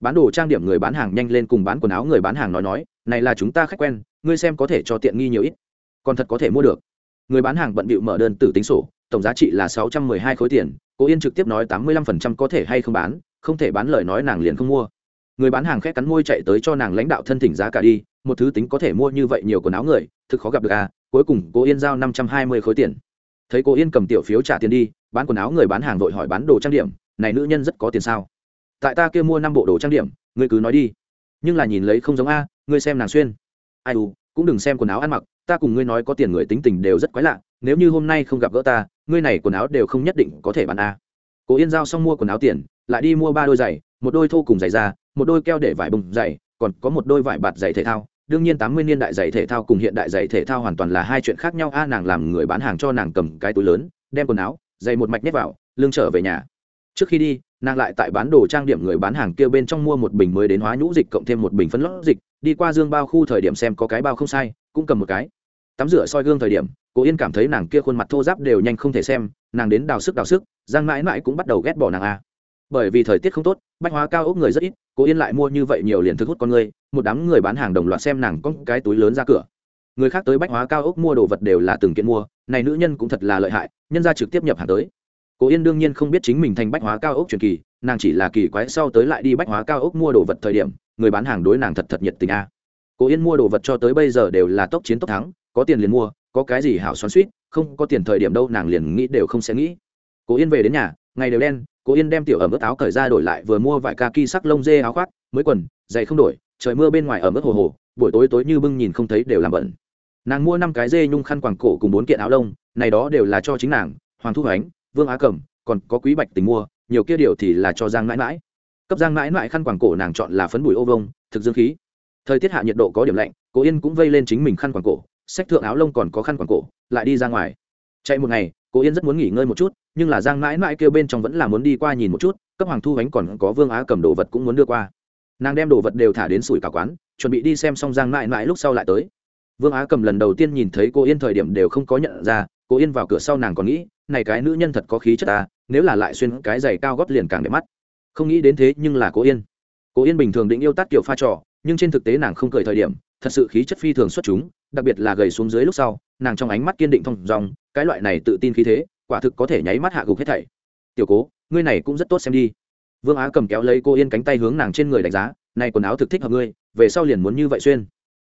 Bán đồ trang điểm người bán hàng nhanh lên cùng bán quần áo người bán hàng nói nói, này là chúng ta khách quen, ngươi xem có thể cho tiện nghi nhiều ít, còn thật có thể mua được. Người bán hàng bận bịu mở đơn tử tính sổ, tổng giá trị là sáu trăm mười hai khối tiền, cố yên trực tiếp nói tám mươi lăm phần trăm có thể hay không bán, không thể bán lời nói nàng liền không mua người bán hàng khét cắn môi chạy tới cho nàng lãnh đạo thân thỉnh giá cả đi, một thứ tính có thể mua như vậy nhiều quần áo người, thực khó gặp được à cuối cùng cô yên giao năm trăm hai mươi khối tiền. Thấy cô yên cầm tiểu phiếu trả tiền đi, bán quần áo người bán hàng vội hỏi bán đồ trang điểm, này nữ nhân rất có tiền sao? Tại ta kia mua năm bộ đồ trang điểm, ngươi cứ nói đi. Nhưng là nhìn lấy không giống a, ngươi xem nàng xuyên. Ai u, cũng đừng xem quần áo ăn mặc, ta cùng ngươi nói có tiền người tính tình đều rất quái lạ, nếu như hôm nay không gặp gỡ ta, ngươi này quần áo đều không nhất định có thể bán a. Cô yên giao xong mua quần áo tiền, lại đi mua ba đôi giày một đôi thô cùng giày da, một đôi keo để vải bùng giày còn có một đôi vải bạt giày thể thao. Đương nhiên tám mươi niên đại giày thể thao cùng hiện đại giày thể thao hoàn toàn là hai chuyện khác nhau. A, nàng làm người bán hàng cho nàng cầm cái túi lớn, đem quần áo, giày một mạch nhét vào lương trở về nhà. Trước khi đi, nàng lại tại bán đồ trang điểm người bán hàng kia bên trong mua một bình mới đến hóa nhũ dịch cộng thêm một bình phấn lót dịch, đi qua dương bao khu thời điểm xem có cái bao không sai, cũng cầm một cái. Tắm rửa soi gương thời điểm, cô yên cảm thấy nàng kia khuôn mặt thô giáp đều nhanh không thể xem, nàng đến đào sức đào sức, giang mãi mãi cũng bắt đầu ghét bỏ nàng a bởi vì thời tiết không tốt, bách hóa cao ốc người rất ít cô yên lại mua như vậy nhiều liền thức hút con người, một đám người bán hàng đồng loạt xem nàng có cái túi lớn ra cửa. Người khác tới bách hóa cao ốc mua đồ vật đều là từng kiện mua, này nữ nhân cũng thật là lợi hại, nhân ra trực tiếp nhập hàng tới. Cô yên đương nhiên không biết chính mình thành bách hóa cao ốc truyền kỳ, nàng chỉ là kỳ quái sau tới lại đi bách hóa cao ốc mua đồ vật thời điểm, người bán hàng đối nàng thật thật nhiệt tình a. À. cô yên mua đồ vật cho tới bây giờ đều là tốc chiến tốc thắng, có tiền liền mua, có cái gì hảo xoắn suýt, không có tiền thời điểm đâu nàng liền nghĩ đều không sẽ nghĩ. Cô yên về đến nhà ngày đều đen cô yên đem tiểu ẩm ướt áo cởi ra đổi lại vừa mua vải kaki sắc lông dê áo khoác, mới quần, giày không đổi, trời mưa bên ngoài ở ướt hồ hồ, buổi tối tối như bưng nhìn không thấy đều làm bẩn. Nàng mua năm cái dê nhung khăn quàng cổ cùng bốn kiện áo lông, này đó đều là cho chính nàng, hoàng thu ánh vương á cẩm còn có quý bạch tình mua, nhiều kia điều thì là cho giang mãi mãi. Cấp giang mãi mãi khăn quàng cổ nàng chọn là phấn bụi ô vông thực dương khí. Thời tiết hạ nhiệt độ có điểm lạnh cô yên cũng vây lên chính mình khăn quàng cổ sách thượng áo lông còn có khăn quàng cổ, lại đi ra ngoài. Chạy một ngày cô yên rất muốn nghỉ ngơi một chút, nhưng là giang mãi mãi kêu bên trong vẫn là muốn đi qua nhìn một chút, cấp hoàng thu ánh còn có vương á cầm đồ vật cũng muốn đưa qua. Nàng đem đồ vật đều thả đến sủi cả quán, chuẩn bị đi xem xong giang mãi mãi lúc sau lại tới. Vương á cầm lần đầu tiên nhìn thấy cô yên thời điểm đều không có nhận ra cô yên vào cửa sau nàng còn nghĩ, này cái nữ nhân thật có khí chất ta nếu là lại xuyên cái giày cao gót liền càng đẹp mắt. Không nghĩ đến thế nhưng là cô yên. Cô yên bình thường định yêu tát kiểu pha trò, nhưng trên thực tế nàng không cười thời điểm thật sự khí chất phi thường xuất chúng, đặc biệt là gầy xuống dưới lúc sau, nàng trong ánh mắt kiên định thong dòng cái loại này tự tin khí thế, quả thực có thể nháy mắt hạ gục hết thảy. Tiểu cố, ngươi này cũng rất tốt xem đi. Vương á cầm kéo lấy cô yên cánh tay hướng nàng trên người đánh giá, này quần áo thực thích hợp ngươi, về sau liền muốn như vậy xuyên.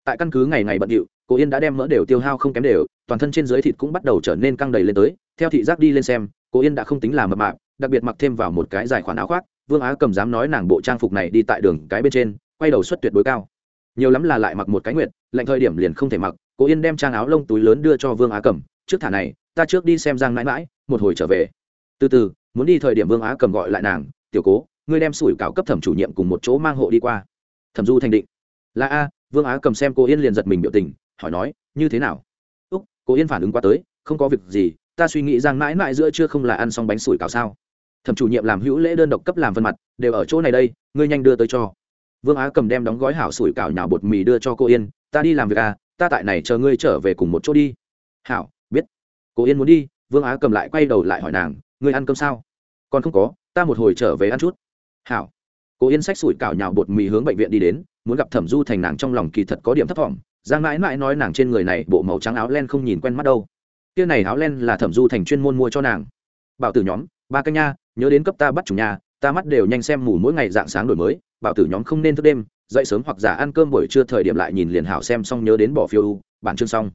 Tại căn cứ ngày ngày bận điệu, cô yên đã đem mỡ đều tiêu hao không kém đều, toàn thân trên dưới thịt cũng bắt đầu trở nên căng đầy lên tới. Theo thị giác đi lên xem, cô yên đã không tính là mập mạp, đặc biệt mặc thêm vào một cái dài khoản áo khoác, vương á cầm dám nói nàng bộ trang phục này đi tại đường cái bên trên, quay đầu suất tuyệt đối cao nhiều lắm là lại mặc một cái nguyệt, lạnh thời điểm liền không thể mặc, Cố yên đem trang áo lông túi lớn đưa cho vương á cầm, trước thả này, ta trước đi xem giang mãi mãi, một hồi trở về. Từ từ, muốn đi thời điểm vương á cầm gọi lại nàng, tiểu cố, ngươi đem sủi cảo cấp thẩm chủ nhiệm cùng một chỗ mang hộ đi qua. Thẩm du thành định. Là a. Vương á cầm xem cô yên liền giật mình biểu tình, hỏi nói, như thế nào? Úc cô yên phản ứng qua tới, không có việc gì, ta suy nghĩ rằng mãi mãi giữa chưa không là ăn xong bánh sủi cảo sao? Thẩm chủ nhiệm làm hữu lễ đơn độc cấp làm phân mặt, đều ở chỗ này đây, ngươi nhanh đưa tới cho vương á cầm đem đóng gói hảo sủi cảo nhào bột mì đưa cho cô yên, ta đi làm việc à ta tại này chờ ngươi trở về cùng một chỗ đi. Hảo, biết. Cô yên muốn đi, vương á cầm lại quay đầu lại hỏi nàng, ngươi ăn cơm sao? Còn không có, ta một hồi trở về ăn chút. Hảo. Cô yên xách sủi cảo nhào bột mì hướng bệnh viện đi đến, muốn gặp thẩm du thành nàng trong lòng kỳ thật có điểm thấp thỏm giang mãi mãi nói nàng trên người này bộ màu trắng áo len không nhìn quen mắt đâu. Kia này áo len là thẩm du thành chuyên môn mua cho nàng. Bảo tử nhóm, ba canh nha, nhớ đến cấp ta bắt chủ nhà, ta mắt đều nhanh xem mù mỗi ngày dạng sáng đổi mới bảo tử nhóm không nên thức đêm, dậy sớm hoặc giả ăn cơm buổi trưa thời điểm lại nhìn liền hảo xem xong nhớ đến bỏ phiêu u, bản chương xong.